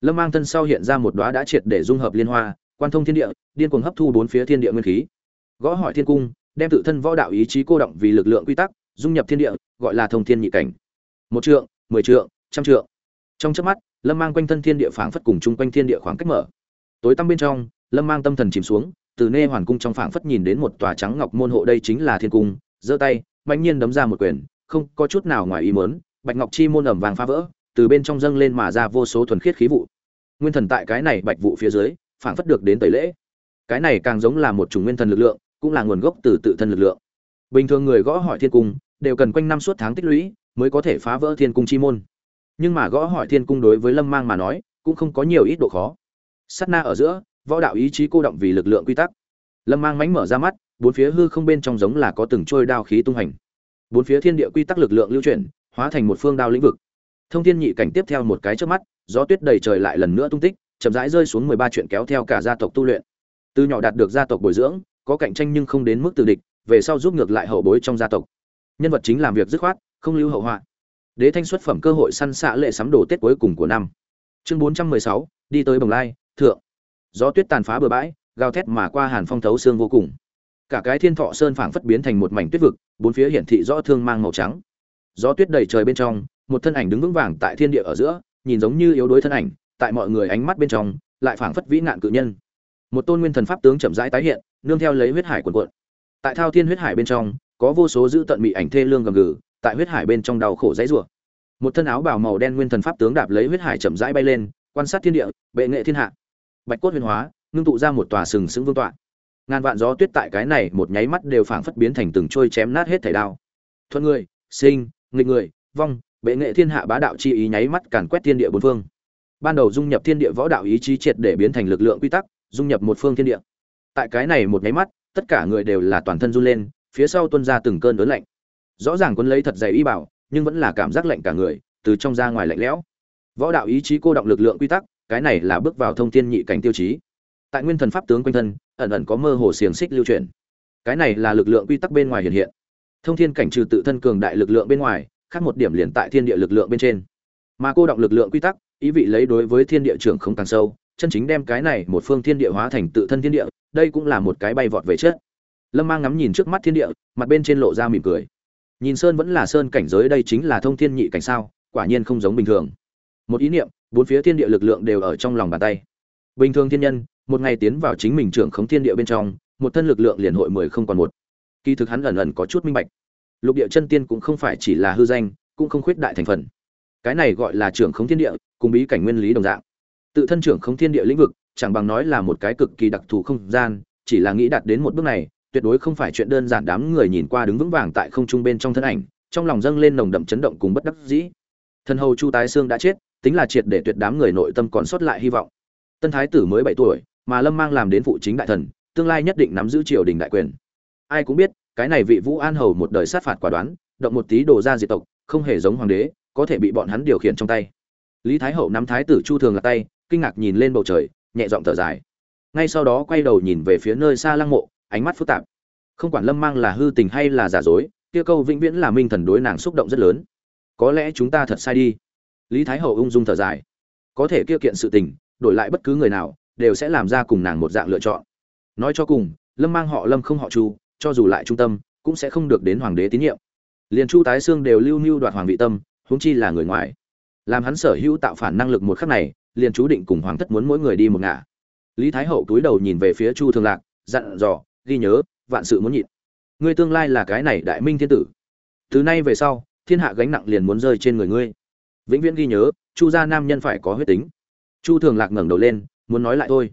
Speaker 1: Lâm mang thân sau hiện ra một đóa đã triệt để dung hợp liên hoa, quan thông thiên địa, điên cuồng hấp thu bốn phía thiên địa nguyên khí. Gõ hỏi thiên cung, đem tự thân võ đạo ý chí cô động vì lực lượng quy tắc, dung nhập thiên địa, gọi là thông thiên nhị cảnh. Một trượng, mười trượng, trăm trượng. Trong chớp mắt, lâm mang quanh thân thiên địa phảng phất cùng chung quanh thiên địa khoảng cách mở tối tăm bên trong, lâm mang tâm thần chìm xuống, từ nê hoàn cung trong phảng phất nhìn đến một tòa trắng ngọc môn hộ đây chính là thiên cung, giơ tay, mạnh nhiên đấm ra một quyền, không có chút nào ngoài ý muốn, bạch ngọc chi môn ẩm vàng phá vỡ, từ bên trong dâng lên mà ra vô số thuần khiết khí vụ. Nguyên thần tại cái này bạch vụ phía dưới, phảng phất được đến tẩy lễ. Cái này càng giống là một chủng nguyên thần lực lượng, cũng là nguồn gốc từ tự thân lực lượng. Bình thường người gõ hỏi thiên cung, đều cần quanh năm suốt tháng tích lũy, mới có thể phá vỡ thiên cung chi môn. Nhưng mà gõ hỏi thiên cung đối với lâm mang mà nói, cũng không có nhiều ít độ khó sát na ở giữa, võ đạo ý chí cô động vì lực lượng quy tắc. Lâm mang mánh mở ra mắt, bốn phía hư không bên trong giống là có từng trôi đao khí tung hành. Bốn phía thiên địa quy tắc lực lượng lưu chuyển, hóa thành một phương đao lĩnh vực. Thông thiên nhị cảnh tiếp theo một cái trước mắt, gió tuyết đầy trời lại lần nữa tung tích, chậm rãi rơi xuống mười ba chuyện kéo theo cả gia tộc tu luyện. Từ nhỏ đạt được gia tộc bồi dưỡng, có cạnh tranh nhưng không đến mức từ địch, về sau giúp ngược lại hậu bối trong gia tộc. Nhân vật chính làm việc dứt khoát, không lưu hậu họa. Đế thanh xuất phẩm cơ hội săn xạ lệ sắm đồ tết cuối cùng của năm. Chương bốn trăm mười sáu, đi tới bồng lai thượng. Gió tuyết tàn phá bừa bãi, gào thét mà qua hàn phong thấu xương vô cùng. Cả cái thiên thọ sơn phảng phất biến thành một mảnh tuyết vực, bốn phía hiển thị rõ thương mang màu trắng. Gió tuyết đầy trời bên trong, một thân ảnh đứng vững vàng tại thiên địa ở giữa, nhìn giống như yếu đuối thân ảnh, tại mọi người ánh mắt bên trong, lại phảng phất vĩ nạn cự nhân. Một tôn nguyên thần pháp tướng chậm rãi tái hiện, nương theo lấy huyết hải quần cuộn. Tại thao thiên huyết hải bên trong, có vô số giữ tận mị ảnh thê lương gầm gừ, tại huyết hải bên trong đau khổ dãy rủa. Một thân áo bào màu đen nguyên thần pháp tướng đạp lấy huyết hải chậm rãi bay lên, quan sát thiên địa, bệ nghệ thiên hạ bạch cốt huyền hóa, ngưng tụ ra một tòa sừng sững vương tọa. Ngàn vạn gió tuyết tại cái này một nháy mắt đều phảng phất biến thành từng trôi chém nát hết thảy đao. Thuận người, sinh, nghịch người, vong, bệ nghệ thiên hạ bá đạo chi ý nháy mắt càn quét thiên địa bốn phương. Ban đầu dung nhập thiên địa võ đạo ý chí triệt để biến thành lực lượng quy tắc, dung nhập một phương thiên địa. Tại cái này một nháy mắt, tất cả người đều là toàn thân run lên, phía sau tuân ra từng cơn đớn lạnh. Rõ ràng quân lấy thật dày y bảo, nhưng vẫn là cảm giác lạnh cả người, từ trong ra ngoài lạnh lẽo. Võ đạo ý chí cô động lực lượng quy tắc cái này là bước vào thông thiên nhị cảnh tiêu chí. Tại nguyên thần pháp tướng quanh thân, ẩn ẩn có mơ hồ xiềng xích lưu chuyển. Cái này là lực lượng quy tắc bên ngoài hiện hiện. Thông thiên cảnh trừ tự thân cường đại lực lượng bên ngoài, khác một điểm liền tại thiên địa lực lượng bên trên. Mà cô động lực lượng quy tắc, ý vị lấy đối với thiên địa trưởng không càng sâu, chân chính đem cái này một phương thiên địa hóa thành tự thân thiên địa, đây cũng là một cái bay vọt về trước. Lâm mang ngắm nhìn trước mắt thiên địa, mặt bên trên lộ ra mỉm cười. Nhìn sơn vẫn là sơn cảnh giới đây chính là thông thiên nhị cảnh sao, quả nhiên không giống bình thường. Một ý niệm bốn phía thiên địa lực lượng đều ở trong lòng bàn tay. Bình thường thiên nhân, một ngày tiến vào chính mình trưởng khống thiên địa bên trong, một thân lực lượng liền hội mười không còn một. Kỳ thực hắn ẩn ẩn có chút minh bạch. Lục địa chân tiên cũng không phải chỉ là hư danh, cũng không khuyết đại thành phần. Cái này gọi là trưởng khống thiên địa, cùng bí cảnh nguyên lý đồng dạng. Tự thân trưởng khống thiên địa lĩnh vực, chẳng bằng nói là một cái cực kỳ đặc thù không gian, chỉ là nghĩ đạt đến một bước này, tuyệt đối không phải chuyện đơn giản đám người nhìn qua đứng vững vàng tại không trung bên trong thân ảnh, trong lòng dâng lên nồng đậm chấn động cùng bất đắc dĩ. Thân hầu chu tái xương đã chết tính là triệt để tuyệt đám người nội tâm còn sót lại hy vọng. Tân thái tử mới bảy tuổi, mà lâm mang làm đến phụ chính đại thần, tương lai nhất định nắm giữ triều đình đại quyền. Ai cũng biết, cái này vị vũ an hầu một đời sát phạt quả đoán, động một tí đồ ra diệt tộc, không hề giống hoàng đế, có thể bị bọn hắn điều khiển trong tay. Lý thái hậu nắm thái tử chu thường là tay, kinh ngạc nhìn lên bầu trời, nhẹ giọng thở dài. Ngay sau đó quay đầu nhìn về phía nơi xa lăng mộ, ánh mắt phức tạp. Không quản lâm mang là hư tình hay là giả dối, kia câu vĩnh viễn là minh thần đối nàng xúc động rất lớn. Có lẽ chúng ta thật sai đi lý thái hậu ung dung thở dài. Có thể kia kiện sự tình, đổi lại bất cứ người nào, đều sẽ làm ra cùng nàng một dạng lựa chọn. Nói cho cùng, lâm mang họ lâm không họ chu, cho dù lại trung tâm, cũng sẽ không được đến hoàng đế tín nhiệm. Liền chu tái xương đều lưu mưu đoạt hoàng vị tâm, huống chi là người ngoài. Làm hắn sở hữu tạo phản năng lực một khắc này, liền chú định cùng hoàng thất muốn mỗi người đi một ngả. Lý thái hậu túi đầu nhìn về phía chu thường lạc, dặn dò, ghi nhớ, vạn sự muốn nhịn. Ngươi tương lai là cái này đại minh thiên tử. Từ nay về sau, thiên hạ gánh nặng liền muốn rơi trên người ngươi vĩnh viễn ghi nhớ, chu gia nam nhân phải có huyết tính. Chu thường lạc ngẩng đầu lên, muốn nói lại thôi.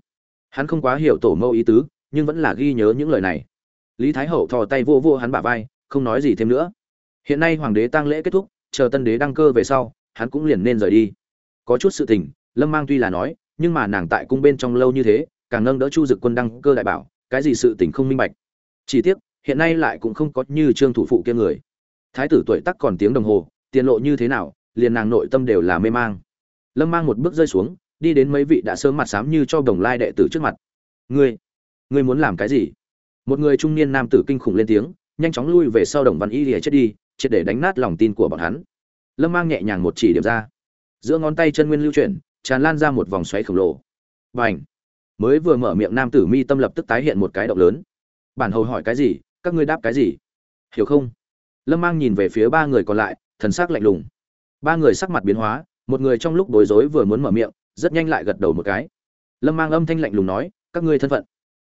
Speaker 1: Hắn không quá hiểu tổ mẫu ý tứ, nhưng vẫn là ghi nhớ những lời này. Lý thái hậu thò tay vô vô hắn bả vai, không nói gì thêm nữa. Hiện nay hoàng đế tang lễ kết thúc, chờ tân đế đăng cơ về sau, hắn cũng liền nên rời đi. Có chút sự tình, lâm mang tuy là nói, nhưng mà nàng tại cung bên trong lâu như thế, càng nâng đỡ chu dực quân đăng cơ đại bảo, cái gì sự tình không minh bạch. Chỉ tiếc, hiện nay lại cũng không có như trương thủ phụ kia người. Thái tử tuổi tắc còn tiếng đồng hồ, tiền lộ như thế nào liền nàng nội tâm đều là mê mang. Lâm mang một bước rơi xuống, đi đến mấy vị đã sớm mặt xám như cho đồng lai đệ tử trước mặt. Ngươi ngươi muốn làm cái gì? Một người trung niên nam tử kinh khủng lên tiếng, nhanh chóng lui về sau đồng văn y lìa chết đi, triệt để đánh nát lòng tin của bọn hắn. Lâm mang nhẹ nhàng một chỉ điểm ra. Giữa ngón tay chân nguyên lưu chuyển, tràn lan ra một vòng xoáy khổng lồ. B à n h mới vừa mở miệng nam tử mi tâm lập tức tái hiện một cái động lớn. Bản hầu hỏi cái gì? Các ngươi đáp cái gì? Hiểu không? Lâm mang nhìn về phía ba người còn lại, thần s ắ c lạnh lùng ba người sắc mặt biến hóa, một người trong lúc bối rối vừa muốn mở miệng, rất nhanh lại gật đầu một cái. Lâm mang âm thanh lạnh lùng nói, các ngươi thân phận,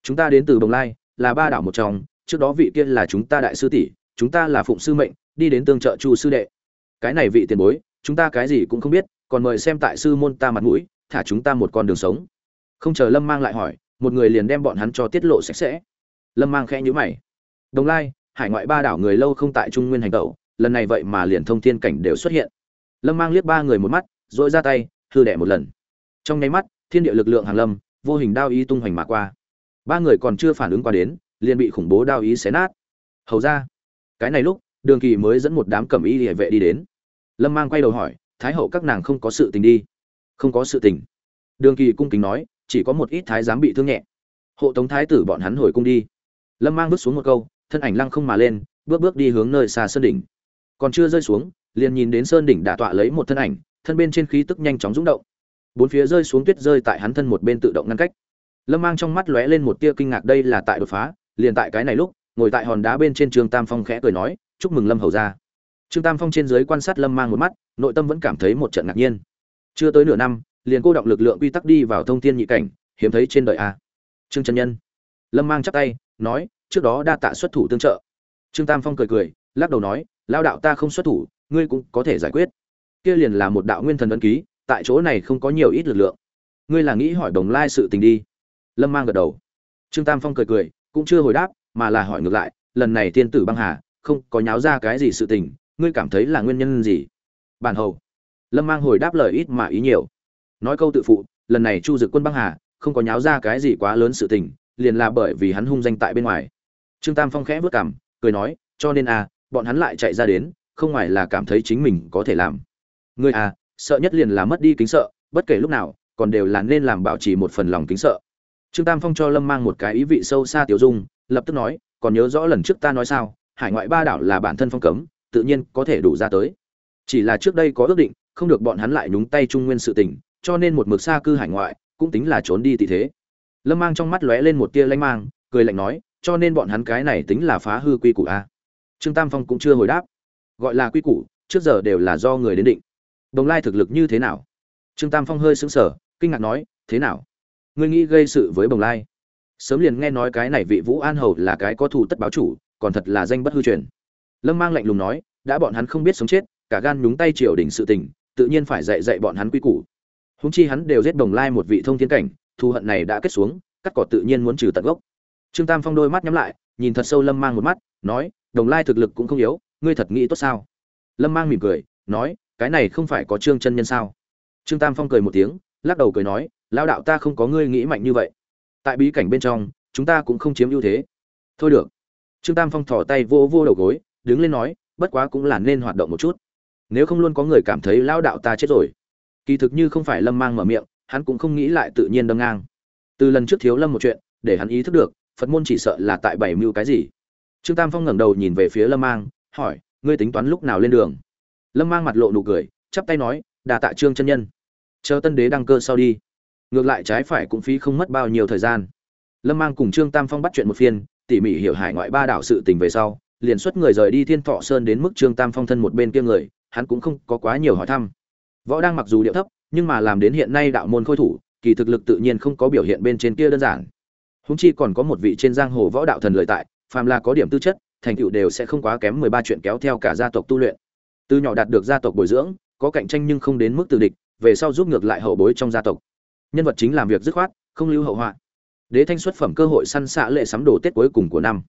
Speaker 1: chúng ta đến từ bồng lai, là ba đảo một trong, trước đó vị kia là chúng ta đại sư tỷ, chúng ta là phụng sư mệnh, đi đến tương trợ chu sư đệ. Cái này vị tiền bối, chúng ta cái gì cũng không biết, còn mời xem tại sư môn ta mặt mũi, thả chúng ta một con đường sống. Không chờ lâm mang lại hỏi, một người liền đem bọn hắn cho tiết lộ sạch sẽ. Lâm mang khẽ nhữ mày. Đồng lai, hải ngoại ba đảo người lâu không tại trung nguyên hành tẩu, lần này vậy mà liền thông thiên cảnh đều xuất hiện lâm mang liếc ba người một mắt dội ra tay, hư đẻ một lần. Trong nháy mắt, thiên địa lực lượng hàng lâm, vô hình đao ý tung hoành mà qua. Ba người còn chưa phản ứng qua đến, liền bị khủng bố đao ý xé nát. Hầu ra, cái này lúc, đường kỳ mới dẫn một đám cẩm y hệ vệ đi đến. Lâm mang quay đầu hỏi, thái hậu các nàng không có sự tình đi? Không có sự tình. Đường kỳ cung kính nói, chỉ có một ít thái giám bị thương nhẹ. Hộ tống thái tử bọn hắn hồi cung đi. Lâm mang bước xuống một câu, thân ảnh lăng không mà lên, bước bước đi hướng nơi xa sơn đỉnh. Còn chưa rơi xuống liền nhìn đến sơn đỉnh đả tọa lấy một thân ảnh, thân bên trên khí tức nhanh chóng rung động. Bốn phía rơi xuống tuyết rơi tại hắn thân một bên tự động ngăn cách. Lâm mang trong mắt lóe lên một tia kinh ngạc, đây là tại đột phá, liền tại cái này lúc, ngồi tại hòn đá bên trên trường tam phong khẽ cười nói, chúc mừng lâm hầu ra trương tam phong trên dưới quan sát lâm mang một mắt, nội tâm vẫn cảm thấy một trận ngạc nhiên. Chưa tới nửa năm, liền cô động lực lượng quy tắc đi vào thông thiên nhị cảnh, hiếm thấy trên đời a. Trương trần nhân. Lâm mang chắp tay, nói, trước đó đa tạ xuất thủ tương trợ. Trương tam phong cười cười, lắc đầu nói lao đạo ta không xuất thủ ngươi cũng có thể giải quyết. Kia liền là một đạo nguyên thần ấn ký, tại chỗ này không có nhiều ít lực lượng. Ngươi là nghĩ hỏi đồng lai sự tình đi. Lâm mang gật đầu. Trương tam phong cười cười, cũng chưa hồi đáp, mà là hỏi ngược lại, lần này tiên tử băng hà, không có nháo ra cái gì sự tình, ngươi cảm thấy là nguyên nhân gì? Bản hầu. Lâm mang hồi đáp lời ít mà ý nhiều. Nói câu tự phụ, lần này chu dực quân băng hà, không có nháo ra cái gì quá lớn sự tình, liền là bởi vì hắn hung danh tại bên ngoài. Trương tam phong khẽ vớt cảm cười nói, cho nên à bọn hắn lại chạy ra đến không ngoài là cảm thấy chính mình có thể làm. Người à sợ nhất liền là mất đi kính sợ, bất kể lúc nào, còn đều là nên làm bảo trì một phần lòng kính sợ. Trương tam phong cho lâm mang một cái ý vị sâu xa tiểu dung, lập tức nói, còn nhớ rõ lần trước ta nói sao, hải ngoại ba đảo là bản thân phong cấm, tự nhiên có thể đủ ra tới. Chỉ là trước đây có ước định, không được bọn hắn lại nhúng tay trung nguyên sự tình, cho nên một mực xa cư hải ngoại, cũng tính là trốn đi tỷ thế. Lâm mang trong mắt lóe lên một tia lanh mang, cười lạnh nói, cho nên bọn hắn cái này tính là phá hư quy củ a. Trương tam phong cũng chưa hồi đáp gọi là quy củ, trước giờ đều là do người đến định. Đồng lai thực lực như thế nào? Trương tam phong hơi sững sờ, kinh ngạc nói, thế nào? Ngươi nghĩ gây sự với bồng lai? Sớm liền nghe nói cái này vị vũ an hầu là cái có thù tất báo chủ, còn thật là danh bất hư truyền. Lâm mang lạnh lùng nói, đã bọn hắn không biết sống chết, cả gan nhúng tay triều đình sự tình, tự nhiên phải dạy dạy bọn hắn quy củ. Húng chi hắn đều giết đồng lai một vị thông thiên cảnh, thù hận này đã kết xuống, cắt cỏ tự nhiên muốn trừ tận gốc. Trương tam phong đôi mắt nhắm lại, nhìn thật sâu lâm mang một mắt, nói, đồng lai thực lực cũng không yếu ngươi thật nghĩ tốt sao? Lâm mang mỉm cười, nói, cái này không phải có trương chân nhân sao? Trương tam phong cười một tiếng, lắc đầu cười nói lao đạo ta không có ngươi nghĩ mạnh như vậy. Tại bí cảnh bên trong, chúng ta cũng không chiếm ưu thế. Thôi được. Trương tam phong thỏ tay vô vô đầu gối, đứng lên nói, bất quá cũng là nên hoạt động một chút. Nếu không luôn có người cảm thấy lao đạo ta chết rồi. Kỳ thực như không phải lâm mang mở miệng, hắn cũng không nghĩ lại tự nhiên đâm ngang. Từ lần trước thiếu lâm một chuyện, để hắn ý thức được, phật môn chỉ sợ là tại bảy mưu cái gì. Trương tam phong ngẩng đầu nhìn về phía lâm mang hỏi, ngươi tính toán lúc nào lên đường? Lâm mang mặt lộ nụ cười, chắp tay nói đà tạ trương chân nhân. Chờ tân đế đăng cơ sau đi. Ngược lại trái phải cũng phí không mất bao nhiêu thời gian. Lâm mang cùng trương tam phong bắt chuyện một phiên, tỉ mỉ hiểu hải ngoại ba đảo sự tình về sau, liền xuất người rời đi thiên thọ sơn đến mức trương tam phong thân một bên kia người, hắn cũng không có quá nhiều hỏi thăm. Võ đang mặc dù điệu thấp, nhưng mà làm đến hiện nay đạo môn khôi thủ, kỳ thực lực tự nhiên không có biểu hiện bên trên kia đơn giản. Húng chi còn có một vị trên giang hồ võ đạo thần lợi tại, phàm là có điểm tư chất thành tựu đều sẽ không quá kém mười ba chuyện kéo theo cả gia tộc tu luyện. Từ nhỏ đạt được gia tộc bồi dưỡng, có cạnh tranh nhưng không đến mức từ địch, về sau giúp ngược lại hậu bối trong gia tộc. Nhân vật chính làm việc dứt khoát, không lưu hậu họa. Đế thanh xuất phẩm cơ hội săn xạ lệ sắm đồ tết cuối cùng của năm.